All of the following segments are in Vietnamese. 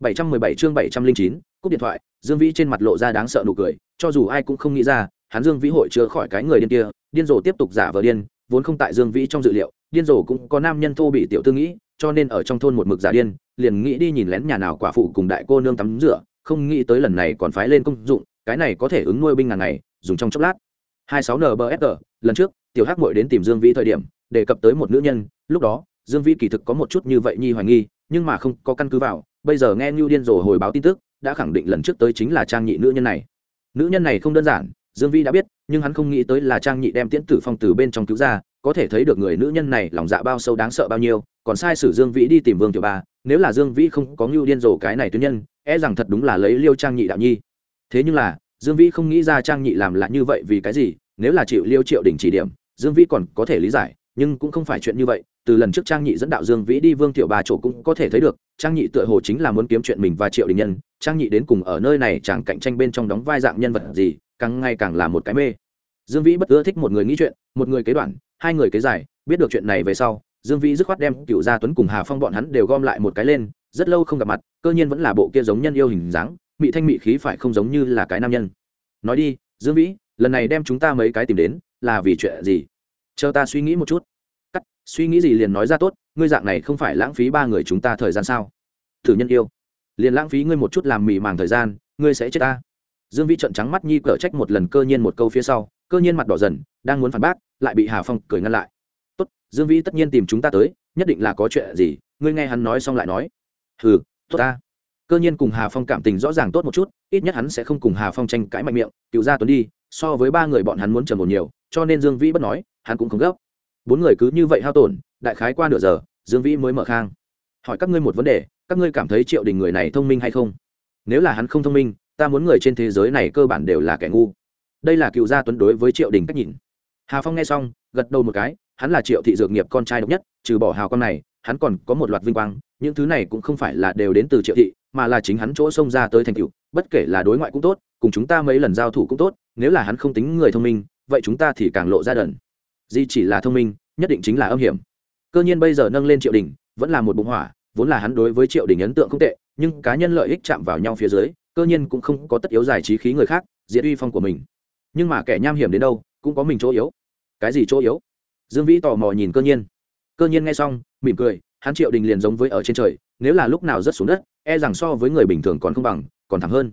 717 chương 709, cúp điện thoại, Dương Vĩ trên mặt lộ ra đáng sợ nụ cười, cho dù ai cũng không nghĩ ra, hắn Dương Vĩ hội chữa khỏi cái người điên kia, điên rồ tiếp tục giả vờ điên, vốn không tại Dương Vĩ trong dự liệu, điên rồ cũng có nam nhân thô bị tiểu tư nghĩ, cho nên ở trong thôn một mực giả điên, liền nghĩ đi nhìn lén nhà nào quả phụ cùng đại cô nương tắm rửa, không nghĩ tới lần này còn phái lên công dụng, cái này có thể ứng nuôi binh ngàn ngày, dùng trong chốc lát. 26 NBFR, lần trước, tiểu Hắc muội đến tìm Dương Vĩ thời điểm, đề cập tới một nữ nhân, lúc đó, Dương Vĩ kỳ thực có một chút như vậy nhi hoài nghi, nhưng mà không có căn cứ vào, bây giờ nghe Nưu Điên rồ hồi báo tin tức, đã khẳng định lần trước tới chính là trang nhị nữ nhân này. Nữ nhân này không đơn giản, Dương Vĩ đã biết, nhưng hắn không nghĩ tới là trang nhị đem Tiễn Tử Phong từ bên trong cứu ra, có thể thấy được người nữ nhân này lòng dạ bao sâu đáng sợ bao nhiêu, còn sai sử Dương Vĩ đi tìm Vương Tiểu Ba, nếu là Dương Vĩ không có Nưu Điên rồ cái này tuyến nhân, e rằng thật đúng là lấy Liêu Trang nhị đạo nhi. Thế nhưng là, Dương Vĩ không nghĩ ra Trang nhị làm là như vậy vì cái gì, nếu là chịu Liêu Triệu đỉnh chỉ điểm, Dương Vĩ còn có thể lý giải, nhưng cũng không phải chuyện như vậy, từ lần trước trang nhị dẫn đạo dương vĩ đi vương tiểu ba chỗ cũng có thể thấy được trang nhị tựa hồ chính là muốn kiếm chuyện mình và triệu đình nhân trang nhị đến cùng ở nơi này chẳng cạnh tranh bên trong đóng vai dạng nhân vật gì càng ngày càng là một cái mê. Dương vĩ bất ưa thích một người nghĩ chuyện một người kế đoạn hai người kế giải biết được chuyện này về sau dương vĩ dứt khoát đem cựu gia tuấn cùng hà phong bọn hắn đều gom lại một cái lên rất lâu không gặp mặt cơ nhiên vẫn là bộ kia giống nhân yêu hình dáng mị thanh mị khí phải không giống như là cái nam nhân. Nói đi dương vĩ lần này đem chúng ta mấy cái tìm đến là vì chuyện gì? Chờ ta suy nghĩ một chút. Cắt, suy nghĩ gì liền nói ra tốt ngươi dạng này không phải lãng phí ba người chúng ta thời gian sao? Thử nhân yêu liền lãng phí ngươi một chút làm mì màng thời gian ngươi sẽ chết ta. Dương vĩ trận trắng mắt nhi cở trách một lần cơ nhiên một câu phía sau cơ nhiên mặt đỏ dần đang muốn phản bác lại bị hà phong cười ngăn lại. Tốt dương vĩ tất nhiên tìm chúng ta tới nhất định là có chuyện gì ngươi nghe hắn nói xong lại nói. Hừ tốt ta. Cơ nhiên cùng hà phong cảm tình rõ ràng tốt một chút ít nhất hắn sẽ không cùng hà phong tranh cãi mạnh miệng cựu ra tuấn đi so với ba người bọn hắn muốn trầm một nhiều cho nên dương vĩ bất nói hắn cũng không gấp. Bốn người cứ như vậy hao tổn, đại khái qua nửa giờ, dương vĩ mới mở khang. Hỏi các ngươi một vấn đề, các ngươi cảm thấy triệu đình người này thông minh hay không? Nếu là hắn không thông minh, ta muốn người trên thế giới này cơ bản đều là kẻ ngu. Đây là cựu gia tuấn đối với triệu đình cách nhìn. Hà phong nghe xong, gật đầu một cái, hắn là triệu thị dược nghiệp con trai độc nhất, trừ bỏ hào con này, hắn còn có một loạt vinh quang, những thứ này cũng không phải là đều đến từ triệu thị, mà là chính hắn chỗ xông ra tới thành cựu bất kể là đối ngoại cũng tốt, cùng chúng ta mấy lần giao thủ cũng tốt, nếu là hắn không tính người thông minh, vậy chúng ta thì càng lộ ra đần di chỉ là thông minh, nhất định chính là âm hiểm. Cơ nhiên bây giờ nâng lên triệu đình, vẫn là một bụng hỏa, vốn là hắn đối với triệu đình ấn tượng không tệ, nhưng cá nhân lợi ích chạm vào nhau phía dưới, cơ nhiên cũng không có tất yếu giải trí khí người khác, diệt uy phong của mình. Nhưng mà kẻ nham hiểm đến đâu, cũng có mình chỗ yếu. Cái gì chỗ yếu? Dương vĩ tò mò nhìn cơ nhiên. Cơ nhiên nghe xong, mỉm cười, hắn triệu đình liền giống với ở trên trời, nếu là lúc nào rớt xuống đất e rằng so với người bình thường còn không bằng, còn thẳng hơn.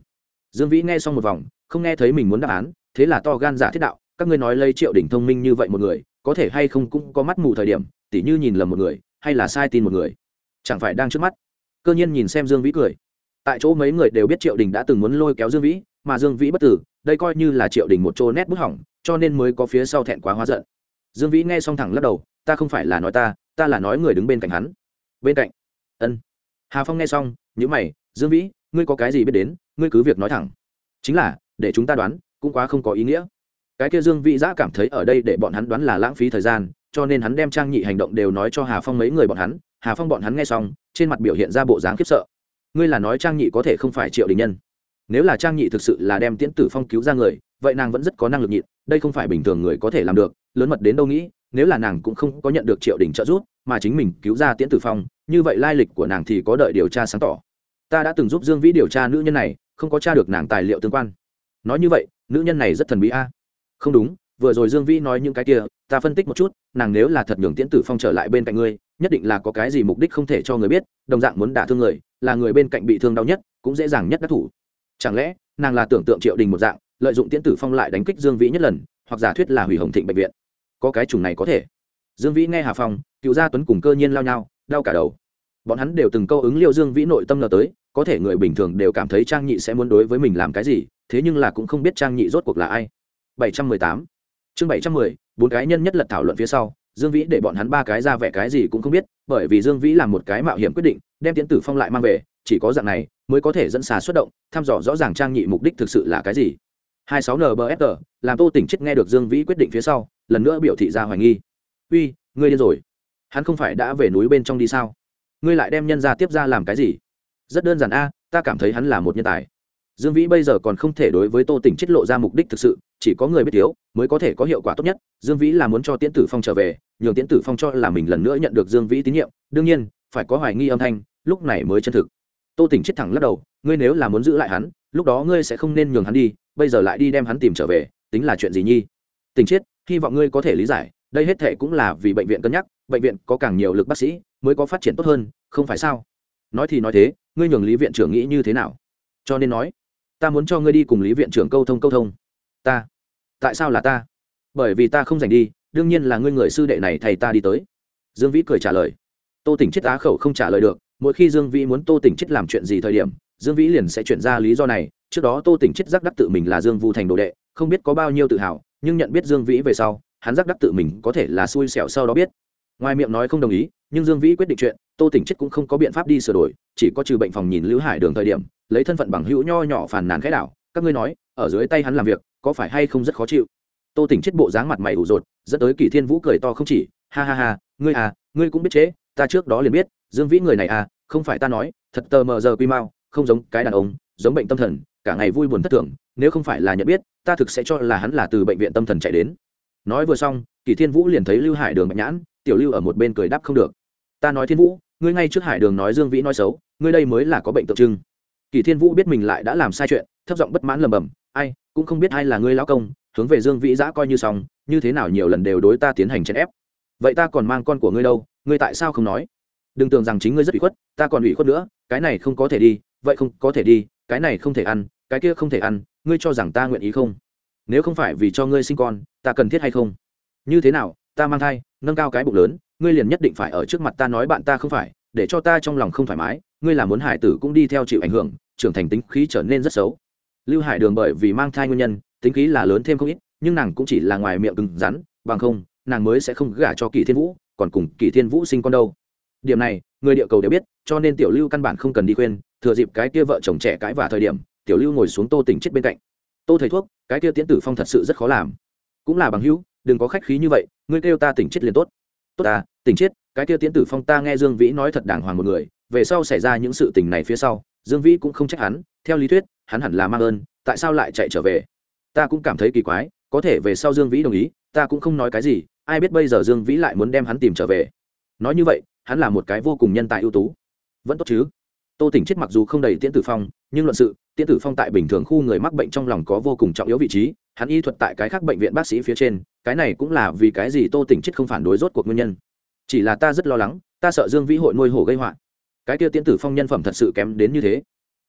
Dương vĩ nghe xong một vòng, không nghe thấy mình muốn đáp án, thế là to gan giả thiết đạo các ngươi nói lây triệu đỉnh thông minh như vậy một người, có thể hay không cũng có mắt mù thời điểm, tỉ như nhìn lầm một người, hay là sai tin một người. Chẳng phải đang trước mắt. Cơ nhiên nhìn xem dương vĩ cười. Tại chỗ mấy người đều biết triệu đình đã từng muốn lôi kéo dương vĩ, mà dương vĩ bất tử, đây coi như là triệu đình một chỗ nét bút hỏng, cho nên mới có phía sau thẹn quá hóa giận. Dương vĩ nghe xong thẳng lắc đầu, ta không phải là nói ta ta là nói người đứng bên cạnh hắn. Bên cạnh? Ân. Hà phong nghe xong nhữ mày, dương vĩ, ngươi có cái gì biết đến, ngươi cứ việc nói thẳng. Chính là, để chúng ta đoán, cũng quá không có ý nghĩa cái kia dương vĩ giã cảm thấy ở đây để bọn hắn đoán là lãng phí thời gian, cho nên hắn đem trang nhị hành động đều nói cho hà phong mấy người bọn hắn. Hà phong bọn hắn nghe xong, trên mặt biểu hiện ra bộ dáng khiếp sợ. Ngươi là nói trang nhị có thể không phải triệu đình nhân. Nếu là trang nhị thực sự là đem tiễn tử phong cứu ra người, vậy nàng vẫn rất có năng lực nhịn, đây không phải bình thường người có thể làm được, lớn mật đến đâu nghĩ, nếu là nàng cũng không có nhận được triệu đình trợ giúp, mà chính mình cứu ra tiễn tử phong, như vậy lai lịch của nàng thì có đợi điều tra sáng tỏ. Ta đã từng giúp dương vĩ điều tra nữ nhân này, không có tra được nàng tài liệu tương quan. Nói như vậy, nữ nhân này rất thần bí a không đúng, vừa rồi dương vĩ nói những cái kia, ta phân tích một chút, nàng nếu là thật nhường tiễn tử phong trở lại bên cạnh ngươi, nhất định là có cái gì mục đích không thể cho người biết, đồng dạng muốn đả thương người, là người bên cạnh bị thương đau nhất, cũng dễ dàng nhất đắc thủ. Chẳng lẽ, nàng là tưởng tượng triệu đình một dạng, lợi dụng tiễn tử phong lại đánh kích dương vĩ nhất lần, hoặc giả thuyết là hủy hồng thịnh bệnh viện? Có cái chủng này có thể. Dương vĩ nghe hà phong, cựu gia tuấn cùng cơ nhiên lao nhau, đau cả đầu. Bọn hắn đều từng câu ứng liệu dương vĩ nội tâm ngờ tới, có thể người bình thường đều cảm thấy trang nhị sẽ muốn đối với mình làm cái gì, thế nhưng là cũng không biết trang nhị rốt cuộc là ai. 718. Chương 710, bốn cái nhân nhất lật thảo luận phía sau, Dương Vĩ để bọn hắn ba cái ra vẻ cái gì cũng không biết, bởi vì Dương Vĩ làm một cái mạo hiểm quyết định, đem Tiễn Tử Phong lại mang về, chỉ có dạng này mới có thể dẫn xà xuất động, thăm dò rõ ràng trang nhị mục đích thực sự là cái gì. 26NBFR, làm Tô Tỉnh chết nghe được Dương Vĩ quyết định phía sau, lần nữa biểu thị ra hoài nghi. "Uy, ngươi điên rồi? Hắn không phải đã về núi bên trong đi sao? Ngươi lại đem nhân gia tiếp ra làm cái gì?" Rất đơn giản a, ta cảm thấy hắn là một nhân tài dương vĩ bây giờ còn không thể đối với tô tỉnh chết lộ ra mục đích thực sự, chỉ có người biết thiếu mới có thể có hiệu quả tốt nhất. Dương vĩ là muốn cho tiễn tử phong trở về, nhường tiễn tử phong cho là mình lần nữa nhận được dương vĩ tín nhiệm. Đương nhiên, phải có hoài nghi âm thanh, lúc này mới chân thực. Tô tỉnh chết thẳng lắc đầu, ngươi nếu là muốn giữ lại hắn, lúc đó ngươi sẽ không nên nhường hắn đi, bây giờ lại đi đem hắn tìm trở về, tính là chuyện gì nhi? Tình chết, hy vọng ngươi có thể lý giải, đây hết thệ cũng là vì bệnh viện cân nhắc, bệnh viện có càng nhiều lực bác sĩ mới có phát triển tốt hơn, không phải sao? Nói thì nói thế, ngươi nhường lý viện trưởng nghĩ như thế nào? Cho nên nói ta muốn cho ngươi đi cùng lý viện trưởng câu thông câu thông. Ta. Tại sao là ta? Bởi vì ta không giành đi, đương nhiên là ngươi người sư đệ này thầy ta đi tới. Dương vĩ cười trả lời. Tô tỉnh chết á khẩu không trả lời được, mỗi khi dương vĩ muốn tô tỉnh chết làm chuyện gì thời điểm, dương vĩ liền sẽ chuyển ra lý do này. Trước đó tô tỉnh chết giác đắc tự mình là dương vu thành đồ đệ, không biết có bao nhiêu tự hào, nhưng nhận biết dương vĩ về sau, hắn giác đắc tự mình có thể là xui xẻo sau đó biết. Ngoài miệng nói không đồng ý, nhưng dương vĩ quyết định chuyện, tô tỉnh chết cũng không có biện pháp đi sửa đổi, chỉ có trừ bệnh phòng nhìn lữ hải đường thời điểm lấy thân phận bằng hữu nho nhỏ phàn nàn khẽ đảo, các ngươi nói, ở dưới tay hắn làm việc, có phải hay không rất khó chịu? Tô tỉnh chết bộ dáng mặt mày ủ rột, dẫn tới kỳ thiên vũ cười to không chỉ, ha ha ha, ngươi à ngươi cũng biết chế, ta trước đó liền biết, dương vĩ người này à không phải ta nói, thật tờ mờ giờ quy mau, không giống cái đàn ông, giống bệnh tâm thần, cả ngày vui buồn thất thường, nếu không phải là nhận biết, ta thực sẽ cho là hắn là từ bệnh viện tâm thần chạy đến. Nói vừa xong, kỳ thiên vũ liền thấy lưu hải đường bạch nhãn, tiểu lưu ở một bên cười đáp không được. Ta nói thiên vũ, ngươi ngay trước hải đường nói dương vĩ nói xấu, ngươi đây mới là có bệnh tượng trưng kỳ thiên vũ biết mình lại đã làm sai chuyện, thấp giọng bất mãn lầm bầm ai, cũng không biết ai là ngươi lão công, hướng về dương vĩ giã coi như xong, như thế nào nhiều lần đều đối ta tiến hành chèn ép. Vậy ta còn mang con của ngươi đâu, ngươi tại sao không nói? Đừng tưởng rằng chính ngươi rất ủy khuất, ta còn ủy khuất nữa, cái này không có thể đi, vậy không có thể đi, cái này không thể ăn, cái kia không thể ăn, ngươi cho rằng ta nguyện ý không? Nếu không phải vì cho ngươi sinh con, ta cần thiết hay không? Như thế nào, ta mang thai, nâng cao cái bụng lớn, ngươi liền nhất định phải ở trước mặt ta nói bạn ta không phải, để cho ta trong lòng không thoải mái ngươi là muốn hải tử cũng đi theo chịu ảnh hưởng, trưởng thành tính khí trở nên rất xấu. Lưu hải đường bởi vì mang thai nguyên nhân, tính khí là lớn thêm không ít, nhưng nàng cũng chỉ là ngoài miệng cứng rắn, bằng không, nàng mới sẽ không gả cho kỳ thiên vũ, còn cùng kỳ thiên vũ sinh con đâu. Điểm này, người địa cầu đều biết, cho nên tiểu lưu căn bản không cần đi khuyên, thừa dịp cái kia vợ chồng trẻ cãi và thời điểm, tiểu lưu ngồi xuống tô tỉnh chết bên cạnh. Tô thầy thuốc, cái kia tiễn tử phong thật sự rất khó làm. Cũng là bằng hữu, đừng có khách khí như vậy, ngươi kêu ta tỉnh chết liền tốt. Tốt ta tỉnh chết, cái kia tiễn tử phong ta nghe dương vĩ nói thật đàng hoàng một người về sau xảy ra những sự tình này phía sau, dương vĩ cũng không trách hắn, theo lý thuyết, hắn hẳn là mang ơn, tại sao lại chạy trở về? Ta cũng cảm thấy kỳ quái, có thể về sau dương vĩ đồng ý, ta cũng không nói cái gì, ai biết bây giờ dương vĩ lại muốn đem hắn tìm trở về. Nói như vậy, hắn là một cái vô cùng nhân tài ưu tú. Vẫn tốt chứ? Tô tỉnh chết mặc dù không đầy tiễn tử phong, nhưng luận sự, tiễn tử phong tại bình thường khu người mắc bệnh trong lòng có vô cùng trọng yếu vị trí, hắn y thuật tại cái khác bệnh viện bác sĩ phía trên, cái này cũng là vì cái gì tô tỉnh chết không phản đối rốt cuộc nguyên nhân. Chỉ là ta rất lo lắng, ta sợ dương vĩ hội nuôi hổ gây họa cái kia tiễn tử phong nhân phẩm thật sự kém đến như thế.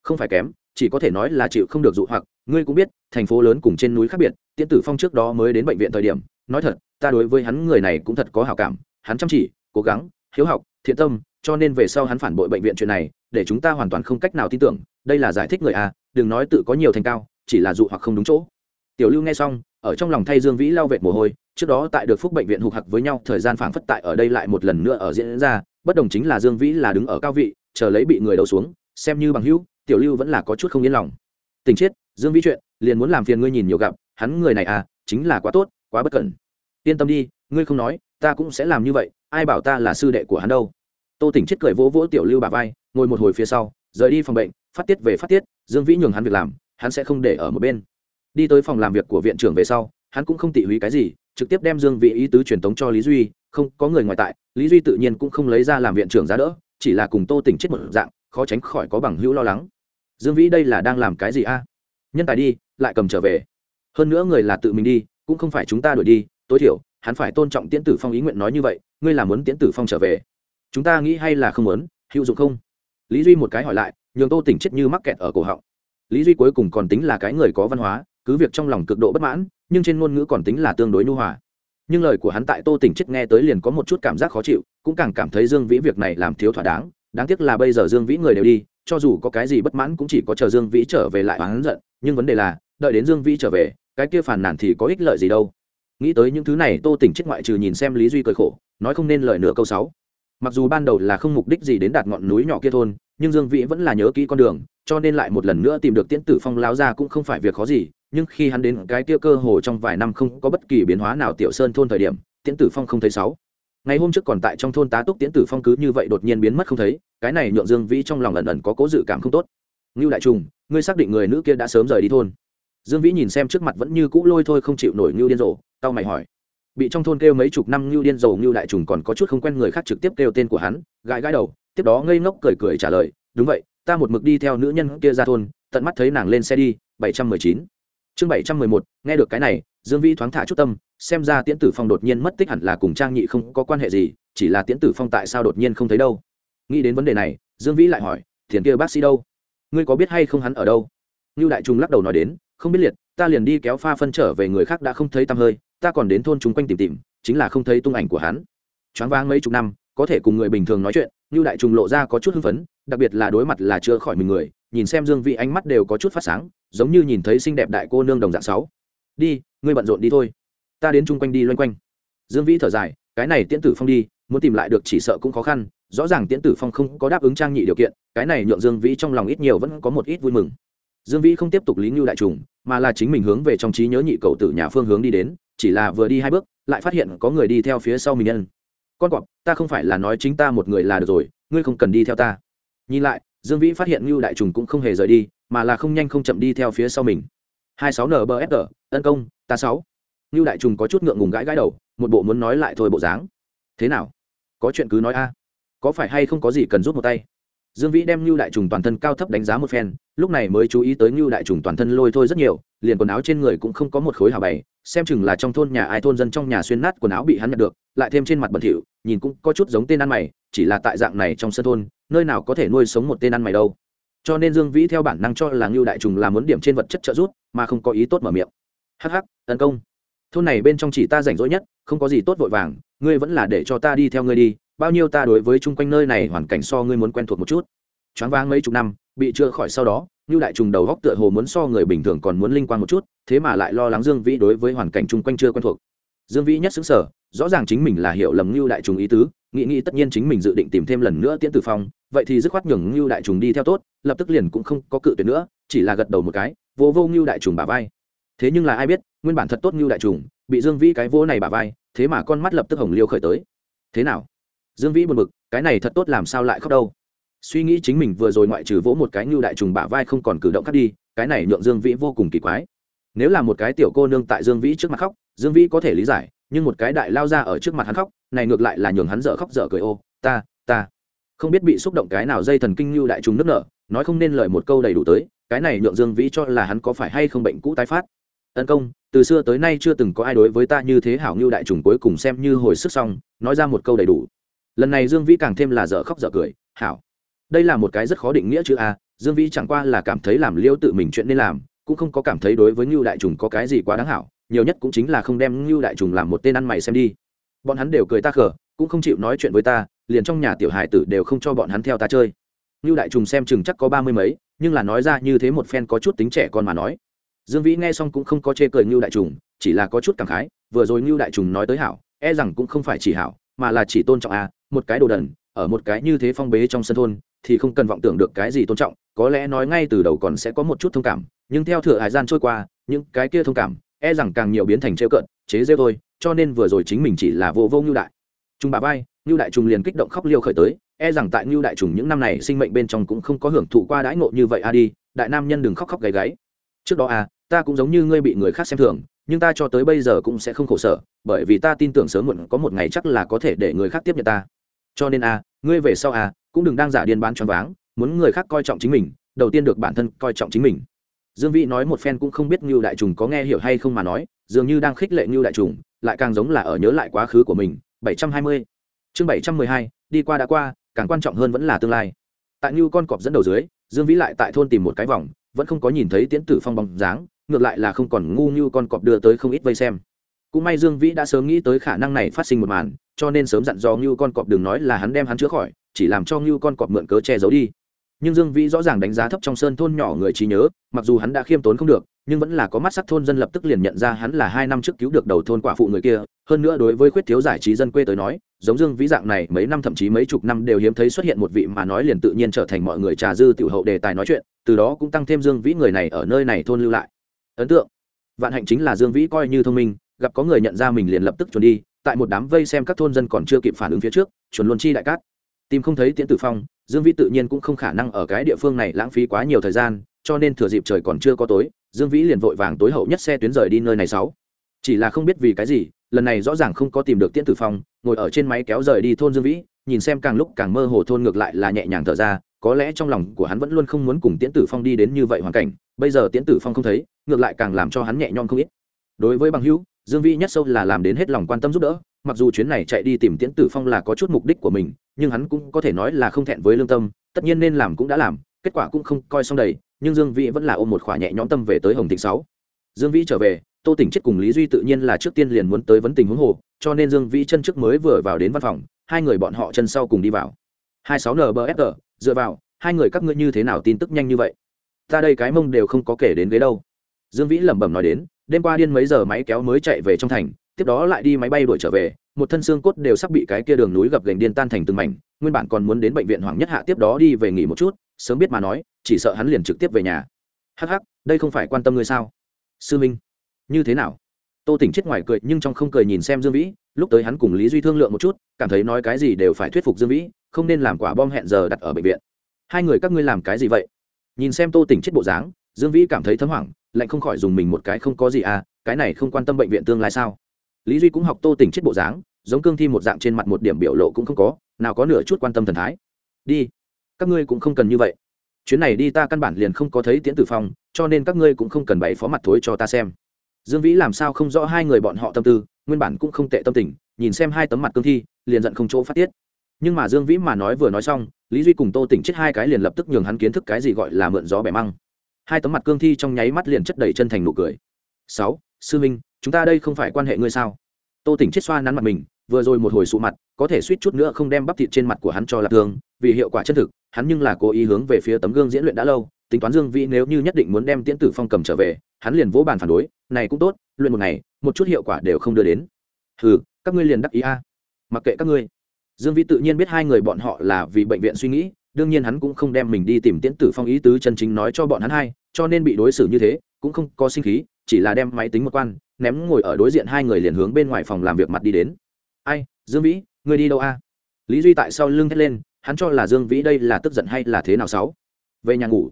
Không phải kém, chỉ có thể nói là chịu không được dụ hoặc, ngươi cũng biết, thành phố lớn cùng trên núi khác biệt, tiễn tử phong trước đó mới đến bệnh viện thời điểm, nói thật, ta đối với hắn người này cũng thật có hảo cảm, hắn chăm chỉ, cố gắng, hiếu học, thiện tâm, cho nên về sau hắn phản bội bệnh viện chuyện này, để chúng ta hoàn toàn không cách nào tin tưởng, đây là giải thích người a đừng nói tự có nhiều thành cao, chỉ là dụ hoặc không đúng chỗ. Tiểu lưu nghe xong, ở trong lòng thay dương vĩ lau vệt mồ hôi, trước đó tại được phúc bệnh viện hụt hặc với nhau, thời gian phảng phất tại ở đây lại một lần nữa ở diễn ra bất đồng chính là dương vĩ là đứng ở cao vị, chờ lấy bị người đấu xuống, xem như bằng hữu, tiểu lưu vẫn là có chút không yên lòng. Tình chết, dương vĩ chuyện, liền muốn làm phiền ngươi nhìn nhiều gặp, hắn người này à chính là quá tốt, quá bất cẩn. Yên tâm đi, ngươi không nói, ta cũng sẽ làm như vậy, ai bảo ta là sư đệ của hắn đâu. Tô tỉnh chết cười vỗ vỗ tiểu lưu bà vai, ngồi một hồi phía sau, rời đi phòng bệnh, phát tiết về phát tiết, dương vĩ nhường hắn việc làm, hắn sẽ không để ở một bên. Đi tới phòng làm việc của viện trưởng về sau, hắn cũng không tị húy cái gì, trực tiếp đem dương vĩ ý tứ truyền tống cho lý duy không có người ngoài tại, lý duy tự nhiên cũng không lấy ra làm viện trưởng ra đỡ, chỉ là cùng tô tỉnh chết một dạng, khó tránh khỏi có bằng hữu lo lắng. Dương vĩ đây là đang làm cái gì a? Nhân tài đi, lại cầm trở về. Hơn nữa người là tự mình đi, cũng không phải chúng ta đuổi đi, tối thiểu, hắn phải tôn trọng tiễn tử phong ý nguyện nói như vậy, ngươi là muốn tiễn tử phong trở về. Chúng ta nghĩ hay là không muốn, hữu dụng không? Lý duy một cái hỏi lại, nhường tô tỉnh chết như mắc kẹt ở cổ họng. Lý duy cuối cùng còn tính là cái người có văn hóa, cứ việc trong lòng cực độ bất mãn, nhưng trên ngôn ngữ còn tính là tương đối nhu hòa nhưng lời của hắn tại tô tỉnh chết nghe tới liền có một chút cảm giác khó chịu, cũng càng cảm thấy dương vĩ việc này làm thiếu thỏa đáng đáng tiếc là bây giờ dương vĩ người đều đi, cho dù có cái gì bất mãn cũng chỉ có chờ dương vĩ trở về lại oán giận, nhưng vấn đề là, đợi đến dương vĩ trở về, cái kia phản nản thì có ích lợi gì đâu. Nghĩ tới những thứ này, tô tỉnh chết ngoại trừ nhìn xem lý duy cười khổ, nói không nên lời nửa câu sáu. Mặc dù ban đầu là không mục đích gì đến đạt ngọn núi nhỏ kia thôn, nhưng dương vĩ vẫn là nhớ kỹ con đường, cho nên lại một lần nữa tìm được tiễn tử phong láo ra cũng không phải việc khó gì nhưng khi hắn đến cái tiêu cơ hồ trong vài năm không có bất kỳ biến hóa nào tiểu sơn thôn thời điểm, tiễn tử phong không thấy sáu. Ngày hôm trước còn tại trong thôn tá túc tiễn tử phong cứ như vậy đột nhiên biến mất không thấy, cái này nhượng dương vĩ trong lòng ẩn ẩn có cố dự cảm không tốt. Ngưu đại trùng, ngươi xác định người nữ kia đã sớm rời đi thôn. Dương vĩ nhìn xem trước mặt vẫn như cũ lôi thôi không chịu nổi ngưu điên rồ tao mày hỏi. Bị trong thôn kêu mấy chục năm ngưu điên rồ, ngưu đại trùng còn có chút không quen người khác trực tiếp kêu tên của hắn, gãi gãi đầu, tiếp đó ngây ngốc cười cười trả lời, đúng vậy, ta một mực đi theo nữ nhân kia ra thôn, tận mắt thấy nàng lên xe đi, bảy trăm mười chín chương bảy trăm mười một, nghe được cái này, dương vĩ thoáng thả chút tâm, xem ra tiễn tử phong đột nhiên mất tích hẳn là cùng trang nhị không có quan hệ gì, chỉ là tiễn tử phong tại sao đột nhiên không thấy đâu? Nghĩ đến vấn đề này, dương vĩ lại hỏi, thiền kia bác sĩ đâu? Ngươi có biết hay không hắn ở đâu? Như đại trung lắc đầu nói đến, không biết liệt, ta liền đi kéo pha phân trở về người khác đã không thấy tăm hơi, ta còn đến thôn chúng quanh tìm tìm, chính là không thấy tung ảnh của hắn. Choáng váng mấy chục năm, có thể cùng người bình thường nói chuyện như đại trùng lộ ra có chút hưng phấn, đặc biệt là đối mặt là chưa khỏi mình người nhìn xem dương Vĩ ánh mắt đều có chút phát sáng, giống như nhìn thấy xinh đẹp đại cô nương đồng dạng sáu. Đi, ngươi bận rộn đi thôi. Ta đến chung quanh đi loanh quanh. Dương vĩ thở dài, cái này tiễn tử phong đi, muốn tìm lại được chỉ sợ cũng khó khăn, rõ ràng tiễn tử phong không có đáp ứng trang nhị điều kiện, cái này nhượng dương vĩ trong lòng ít nhiều vẫn có một ít vui mừng. Dương vĩ không tiếp tục lý ngưu đại trùng, mà là chính mình hướng về trong trí nhớ nhị cầu tử nhà phương hướng đi đến, chỉ là vừa đi hai bước, lại phát hiện có người đi theo phía sau mình nhân. Con cọp ta không phải là nói chính ta một người là được rồi, ngươi không cần đi theo ta. Nhìn lại dương vĩ phát hiện ngưu đại trùng cũng không hề rời đi, mà là không nhanh không chậm đi theo phía sau mình. hai sáu nbfg tấn công, ta sáu. Ngưu đại trùng có chút ngượng ngùng gãi gãi đầu, một bộ muốn nói lại thôi bộ dáng. Thế nào? Có chuyện cứ nói a. Có phải hay không có gì cần giúp một tay? Dương vĩ đem ngưu đại trùng toàn thân cao thấp đánh giá một phen, lúc này mới chú ý tới ngưu đại trùng toàn thân lôi thôi rất nhiều, liền quần áo trên người cũng không có một khối hào bày, xem chừng là trong thôn nhà ai thôn dân trong nhà xuyên nát quần áo bị hắn nhặt được, lại thêm trên mặt bẩn thỉu, nhìn cũng có chút giống tên ăn mày, chỉ là tại dạng này trong sân thôn nơi nào có thể nuôi sống một tên ăn mày đâu. Cho nên dương vĩ theo bản năng cho là ngưu đại trùng là muốn điểm trên vật chất trợ giúp, mà không có ý tốt mở miệng. Hắc hắc, tấn công. Thôn này bên trong chỉ ta rảnh rỗi nhất, không có gì tốt vội vàng, ngươi vẫn là để cho ta đi theo ngươi đi, bao nhiêu ta đối với chung quanh nơi này hoàn cảnh so ngươi muốn quen thuộc một chút. Choáng váng mấy chục năm, bị chữa khỏi sau đó như đại trùng đầu góc tựa hồ muốn so người bình thường còn muốn linh quan một chút, thế mà lại lo lắng dương vĩ đối với hoàn cảnh chung quanh chưa quen thuộc. Dương vĩ nhất xứng sở rõ ràng chính mình là hiểu lầm như đại trùng ý tứ, nghĩ nghĩ tất nhiên chính mình dự định tìm thêm lần nữa tiễn tử phong vậy thì dứt khoát nhường như đại trùng đi theo tốt, lập tức liền cũng không có cự tuyệt nữa, chỉ là gật đầu một cái, vô vô như đại trùng bà vai. Thế nhưng là ai biết, nguyên bản thật tốt như đại trùng, bị dương vĩ cái vỗ này bà vai, thế mà con mắt lập tức hồng liêu khởi tới. Thế nào? Dương vĩ buồn bực, cái này thật tốt làm sao lại khóc đâu? Suy nghĩ chính mình vừa rồi ngoại trừ vỗ một cái như đại trùng bả vai không còn cử động khác đi, cái này nhượng dương vĩ vô cùng kỳ quái. Nếu là một cái tiểu cô nương tại dương vĩ trước mặt khóc, dương vĩ có thể lý giải, nhưng một cái đại lao ra ở trước mặt hắn khóc, này ngược lại là nhường hắn dở khóc dở cười, ô, ta ta không biết bị xúc động cái nào dây thần kinh như đại trùng nước nở, nói không nên lời một câu đầy đủ tới, cái này nhượng dương vĩ cho là hắn có phải hay không bệnh cũ tái phát. Tấn công, từ xưa tới nay chưa từng có ai đối với ta như thế hảo như đại trùng cuối cùng xem như hồi sức xong, nói ra một câu đầy đủ. Lần này dương vĩ càng thêm là dở khóc dở cười, hảo. Đây là một cái rất khó định nghĩa chữ a à, dương vĩ chẳng qua là cảm thấy làm liêu tự mình chuyện nên làm, cũng không có cảm thấy đối với ngưu đại trùng có cái gì quá đáng hảo, nhiều nhất cũng chính là không đem ngưu đại trùng làm một tên ăn mày xem đi. Bọn hắn đều cười ta khở cũng không chịu nói chuyện với ta liền trong nhà tiểu hài tử đều không cho bọn hắn theo ta chơi. Như đại trùng xem chừng chắc có ba mươi mấy, nhưng là nói ra như thế một phen có chút tính trẻ con mà nói. Dương vĩ nghe xong cũng không có chê cười như đại trùng, chỉ là có chút cảm khái, vừa rồi như đại trùng nói tới hảo e rằng cũng không phải chỉ hảo, mà là chỉ tôn trọng a một cái đồ đần, ở một cái như thế phong bế trong sân thôn, thì không cần vọng tưởng được cái gì tôn trọng, có lẽ nói ngay từ đầu còn sẽ có một chút thông cảm, nhưng theo thừa hải gian trôi qua, những cái kia thông cảm e rằng càng nhiều biến thành trêu cợt, chế rêu thôi, cho nên vừa rồi chính mình chỉ là vô vô ngưu đại. Trung bà vai Nưu đại trùng liền kích động khóc liêu khởi tới e rằng tại Nưu đại trùng những năm này sinh mệnh bên trong cũng không có hưởng thụ qua đãi ngộ như vậy a đi, đại nam nhân đừng khóc khóc gáy gáy. Trước đó à ta cũng giống như ngươi bị người khác xem thường, nhưng ta cho tới bây giờ cũng sẽ không khổ sở, bởi vì ta tin tưởng sớm muộn có một ngày chắc là có thể để người khác tiếp nhận ta. Cho nên a ngươi về sau a cũng đừng đang giả điên bán choáng váng, muốn người khác coi trọng chính mình, đầu tiên được bản thân coi trọng chính mình. Dương vĩ nói một phen cũng không biết Nưu đại trùng có nghe hiểu hay không mà nói, dường như đang khích lệ Nưu đại trùng, lại càng giống là ở nhớ lại quá khứ của mình, bảy trăm hai mươi chương bảy trăm mười hai, đi qua đã qua, càng quan trọng hơn vẫn là tương lai. Tại như con cọp dẫn đầu dưới, dương vĩ lại tại thôn tìm một cái vòng, vẫn không có nhìn thấy tiễn tử phong bóng dáng, ngược lại là không còn ngu như con cọp đưa tới không ít vây xem. Cũng may dương vĩ đã sớm nghĩ tới khả năng này phát sinh một màn, cho nên sớm dặn dò như con cọp đừng nói là hắn đem hắn chữa khỏi, chỉ làm cho như con cọp mượn cớ che giấu đi. Nhưng dương vĩ rõ ràng đánh giá thấp trong sơn thôn nhỏ người trí nhớ, mặc dù hắn đã khiêm tốn không được, nhưng vẫn là có mắt sắc thôn dân lập tức liền nhận ra hắn là hai năm trước cứu được đầu thôn quả phụ người kia, hơn nữa đối với khuyết thiếu giải trí dân quê tới nói giống dương vĩ dạng này, mấy năm thậm chí mấy chục năm đều hiếm thấy xuất hiện một vị mà nói liền tự nhiên trở thành mọi người trà dư tiểu hậu đề tài nói chuyện, từ đó cũng tăng thêm dương vĩ người này ở nơi này thôn lưu lại. Ấn tượng. Vạn hạnh chính là dương vĩ coi như thông minh, gặp có người nhận ra mình liền lập tức chuẩn đi, tại một đám vây xem các thôn dân còn chưa kịp phản ứng phía trước, chuẩn luôn chi đại cát. Tìm không thấy tiễn tử phong, dương vĩ tự nhiên cũng không khả năng ở cái địa phương này lãng phí quá nhiều thời gian, cho nên thừa dịp trời còn chưa có tối, dương vĩ liền vội vàng tối hậu nhất xe tuyến rời đi nơi này sáu chỉ là không biết vì cái gì, lần này rõ ràng không có tìm được tiễn tử phong, ngồi ở trên máy kéo rời đi thôn dương vĩ, nhìn xem càng lúc càng mơ hồ thôn ngược lại là nhẹ nhàng thở ra, có lẽ trong lòng của hắn vẫn luôn không muốn cùng tiễn tử phong đi đến như vậy hoàn cảnh, bây giờ tiễn tử phong không thấy, ngược lại càng làm cho hắn nhẹ nhõm không ít. Đối với bằng hữu, dương vĩ nhất sâu là làm đến hết lòng quan tâm giúp đỡ, mặc dù chuyến này chạy đi tìm tiễn tử phong là có chút mục đích của mình, nhưng hắn cũng có thể nói là không thẹn với lương tâm, tất nhiên nên làm cũng đã làm, kết quả cũng không coi xong đầy, nhưng dương vĩ vẫn là ôm một khỏa nhẹ nhõm tâm về tới hồng thịnh sáu. Dương vĩ trở về tô tỉnh chết cùng lý duy tự nhiên là trước tiên liền muốn tới vấn tình huống hồ, cho nên dương vĩ chân trước mới vừa vào đến văn phòng, hai người bọn họ chân sau cùng đi vào. hai sáu nbfg dựa vào, hai người các ngươi như thế nào tin tức nhanh như vậy? Ta đây cái mông đều không có kể đến ghế đâu. Dương vĩ lẩm bẩm nói đến, đêm qua điên mấy giờ máy kéo mới chạy về trong thành, tiếp đó lại đi máy bay đuổi trở về, một thân xương cốt đều sắp bị cái kia đường núi gập gành điên tan thành từng mảnh, nguyên bản còn muốn đến bệnh viện hoàng nhất hạ tiếp đó đi về nghỉ một chút, sớm biết mà nói, chỉ sợ hắn liền trực tiếp về nhà. Hắc hắc, đây không phải quan tâm ngươi sao? Sư minh như thế nào? Tô tỉnh chết ngoài cười, nhưng trong không cười nhìn xem dương vĩ, lúc tới hắn cùng lý duy thương lượng một chút, cảm thấy nói cái gì đều phải thuyết phục dương vĩ, không nên làm quả bom hẹn giờ đặt ở bệnh viện. Hai người các ngươi làm cái gì vậy? Nhìn xem tô tỉnh chết bộ dáng, dương vĩ cảm thấy thấm hoảng, lạnh không khỏi dùng mình một cái không có gì à cái này không quan tâm bệnh viện tương lai sao? Lý duy cũng học tô tỉnh chết bộ dáng, giống cương thi một dạng trên mặt một điểm biểu lộ cũng không có, nào có nửa chút quan tâm thần thái. Đi, các ngươi cũng không cần như vậy. Chuyến này đi ta căn bản liền không có thấy tiễn tử phong, cho nên các ngươi cũng không cần bày phó mặt thối cho ta xem dương vĩ làm sao không rõ hai người bọn họ tâm tư, nguyên bản cũng không tệ tâm tình, nhìn xem hai tấm mặt cương thi, liền giận không chỗ phát tiết. Nhưng mà dương vĩ mà nói vừa nói xong, lý duy cùng tô tỉnh chết hai cái liền lập tức nhường hắn kiến thức cái gì gọi là mượn gió bẻ măng. Hai tấm mặt cương thi trong nháy mắt liền chất đầy chân thành nụ cười. Sáu, sư minh chúng ta đây không phải quan hệ ngươi sao? Tô tỉnh chết xoa nắn mặt mình, vừa rồi một hồi sụ mặt, có thể suýt chút nữa không đem bắp thịt trên mặt của hắn cho lạc thương, vì hiệu quả chân thực, hắn nhưng là cố ý hướng về phía tấm gương diễn luyện đã lâu tính toán dương vĩ nếu như nhất định muốn đem tiễn tử phong cầm trở về, hắn liền vỗ bàn phản đối, này cũng tốt, luyện một ngày, một chút hiệu quả đều không đưa đến. Hừ, các ngươi liền đắc ý a. Mặc kệ các ngươi. Dương vĩ tự nhiên biết hai người bọn họ là vì bệnh viện suy nghĩ, đương nhiên hắn cũng không đem mình đi tìm tiễn tử phong ý tứ chân chính nói cho bọn hắn hai, cho nên bị đối xử như thế, cũng không có sinh khí, chỉ là đem máy tính một quan, ném ngồi ở đối diện hai người liền hướng bên ngoài phòng làm việc mặt đi đến. Ai, dương vĩ, ngươi đi đâu a? Lý duy tại sau lưng thét lên, hắn cho là dương vĩ đây là tức giận hay là thế nào sáu? Về nhà ngủ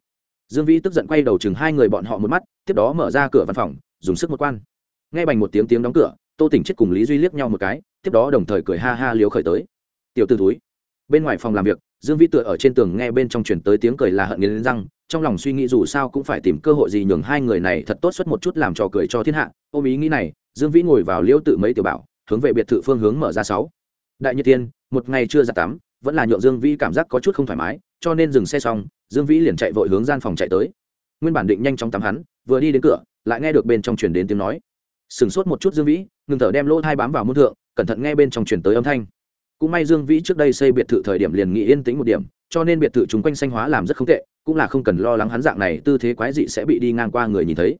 dương vĩ tức giận quay đầu chừng hai người bọn họ một mắt, tiếp đó mở ra cửa văn phòng, dùng sức một quan. Ngay bành một tiếng tiếng đóng cửa, tô tỉnh chết cùng lý duy liếc nhau một cái, tiếp đó đồng thời cười ha ha liếu khởi tới. Tiểu t ử túi bên ngoài phòng làm việc, dương vĩ tựa ở trên tường nghe bên trong chuyển tới tiếng cười là hận nghiến răng, trong lòng suy nghĩ dù sao cũng phải tìm cơ hội gì nhường hai người này thật tốt suất một chút làm trò cười cho thiên hạ. Ôm ý nghĩ này, dương vĩ ngồi vào liễu tự mấy tiểu bảo, hướng về biệt thự phương hướng mở ra sáu. Đại nhật tiên, một ngày chưa ra tắm, vẫn là nhượng dương vĩ cảm giác có chút không thoải mái, cho nên dừng xe xong dương vĩ liền chạy vội hướng gian phòng chạy tới. Nguyên bản định nhanh chóng tắm hắn, vừa đi đến cửa, lại nghe được bên trong chuyển đến tiếng nói. Sửng sốt một chút dương vĩ, ngừng thở đem lỗ thai bám vào môn thượng, cẩn thận nghe bên trong chuyển tới âm thanh. Cũng may dương vĩ trước đây xây biệt thự thời điểm liền nghĩ yên tĩnh một điểm, cho nên biệt thự chúng quanh xanh hóa làm rất không tệ, cũng là không cần lo lắng hắn dạng này tư thế quái dị sẽ bị đi ngang qua người nhìn thấy.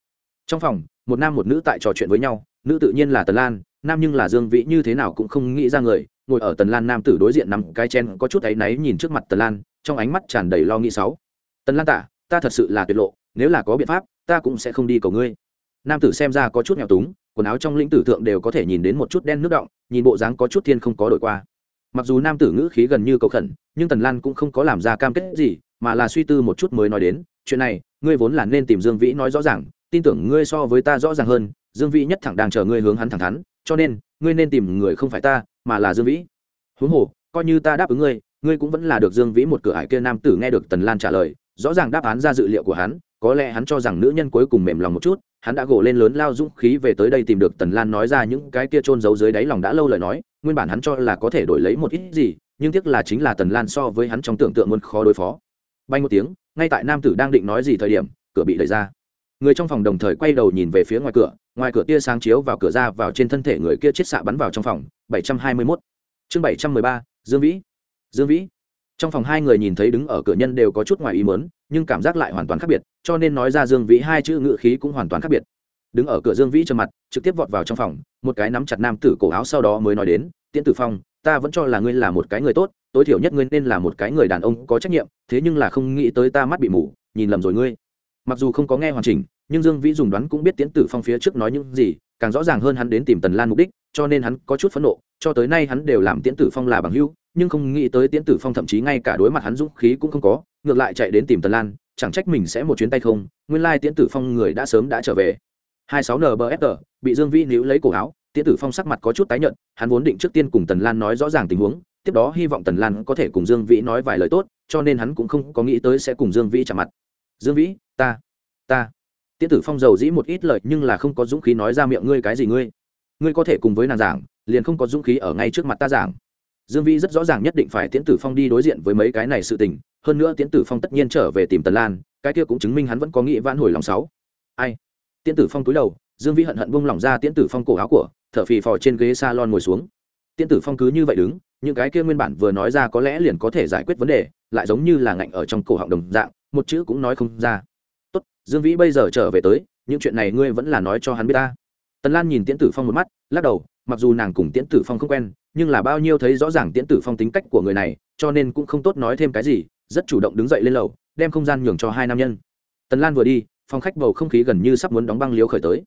Trong phòng, một nam một nữ tại trò chuyện với nhau, nữ tự nhiên là tần lan, nam nhưng là dương vĩ như thế nào cũng không nghĩ ra người, ngồi ở tần lan nam tử đối diện nằm cái chen có chút áy náy nhìn trước mặt tần lan trong ánh mắt tràn đầy lo nghĩ sáu. Tần lan tả, ta thật sự là tuyệt lộ, nếu là có biện pháp, ta cũng sẽ không đi cầu ngươi. Nam tử xem ra có chút nghèo túng, quần áo trong lĩnh tử thượng đều có thể nhìn đến một chút đen nước động, nhìn bộ dáng có chút thiên không có đổi qua. Mặc dù nam tử ngữ khí gần như cầu khẩn, nhưng tần lan cũng không có làm ra cam kết gì, mà là suy tư một chút mới nói đến, chuyện này, ngươi vốn là nên tìm dương vĩ nói rõ ràng, tin tưởng ngươi so với ta rõ ràng hơn, dương vĩ nhất thẳng đang chờ ngươi hướng hắn thẳng thắn, cho nên, ngươi nên tìm người không phải ta, mà là dương vĩ. Huống hồ, coi như ta đáp ứng ngươi ngươi cũng vẫn là được dương vĩ một cửa ải kia nam tử nghe được tần lan trả lời rõ ràng đáp án ra dự liệu của hắn có lẽ hắn cho rằng nữ nhân cuối cùng mềm lòng một chút hắn đã gộ lên lớn lao dũng khí về tới đây tìm được tần lan nói ra những cái kia trôn giấu dưới đáy lòng đã lâu lời nói nguyên bản hắn cho là có thể đổi lấy một ít gì nhưng tiếc là chính là tần lan so với hắn trong tưởng tượng muốn khó đối phó. Bay một tiếng ngay tại nam tử đang định nói gì thời điểm cửa bị đẩy ra. Người trong phòng đồng thời quay đầu nhìn về phía ngoài cửa ngoài cửa tia sáng chiếu vào cửa ra vào trên thân thể người kia chết xạ bắn vào trong phòng 721. chương 713, dương vĩ dương vĩ. Trong phòng hai người nhìn thấy đứng ở cửa nhân đều có chút ngoài ý mớn nhưng cảm giác lại hoàn toàn khác biệt, cho nên nói ra dương vĩ hai chữ ngự khí cũng hoàn toàn khác biệt. Đứng ở cửa dương vĩ trầm mặt, trực tiếp vọt vào trong phòng, một cái nắm chặt nam tử cổ áo sau đó mới nói đến, tiễn tử phong, ta vẫn cho là ngươi là một cái người tốt, tối thiểu nhất ngươi nên là một cái người đàn ông có trách nhiệm, thế nhưng là không nghĩ tới ta mắt bị mù, nhìn lầm rồi ngươi. Mặc dù không có nghe hoàn chỉnh nhưng dương vĩ dùng đoán cũng biết tiễn tử phong phía trước nói những gì, càng rõ ràng hơn hắn đến tìm tần lan mục đích, cho nên hắn có chút phẫn nộ, cho tới nay hắn đều làm tiễn tử phong là bằng hữu, nhưng không nghĩ tới tiễn tử phong thậm chí ngay cả đối mặt hắn dũng khí cũng không có, ngược lại chạy đến tìm tần lan, chẳng trách mình sẽ một chuyến tay không, nguyên lai tiễn tử phong người đã sớm đã trở về. Hai sáu nbfr bị dương vĩ níu lấy cổ áo, tiễn tử phong sắc mặt có chút tái nhợt, hắn vốn định trước tiên cùng tần lan nói rõ ràng tình huống, tiếp đó hy vọng tần lan có thể cùng dương vĩ nói vài lời tốt, cho nên hắn cũng không có nghĩ tới sẽ cùng dương vĩ chạm mặt. Dương vĩ, ta ta tiễn tử phong giàu dĩ một ít lợi nhưng là không có dũng khí nói ra miệng ngươi cái gì ngươi? Ngươi có thể cùng với nàng giảng, liền không có dũng khí ở ngay trước mặt ta giảng. Dương vĩ rất rõ ràng nhất định phải tiễn tử phong đi đối diện với mấy cái này sự tình, hơn nữa tiễn tử phong tất nhiên trở về tìm tần lan, cái kia cũng chứng minh hắn vẫn có nghĩ vãn hồi lòng sáu. Ai? Tiễn tử phong túi đầu, dương vĩ hận hận bông lỏng ra tiễn tử phong cổ áo của, thở phì phò trên ghế s a lon ngồi xuống. Tiễn tử phong cứ như vậy đứng, những cái kia nguyên bản vừa nói ra có lẽ liền có thể giải quyết vấn đề, lại giống như là ngạnh ở trong cổ họng đồng dạng, một chữ cũng nói không ra dương vĩ bây giờ trở về tới, những chuyện này ngươi vẫn là nói cho hắn biết ta. Tần lan nhìn tiễn tử phong một mắt, lắc đầu, mặc dù nàng cùng tiễn tử phong không quen, nhưng là bao nhiêu thấy rõ ràng tiễn tử phong tính cách của người này, cho nên cũng không tốt nói thêm cái gì, rất chủ động đứng dậy lên lầu, đem không gian nhường cho hai nam nhân. Tần lan vừa đi, phòng khách bầu không khí gần như sắp muốn đóng băng liếu khởi tới.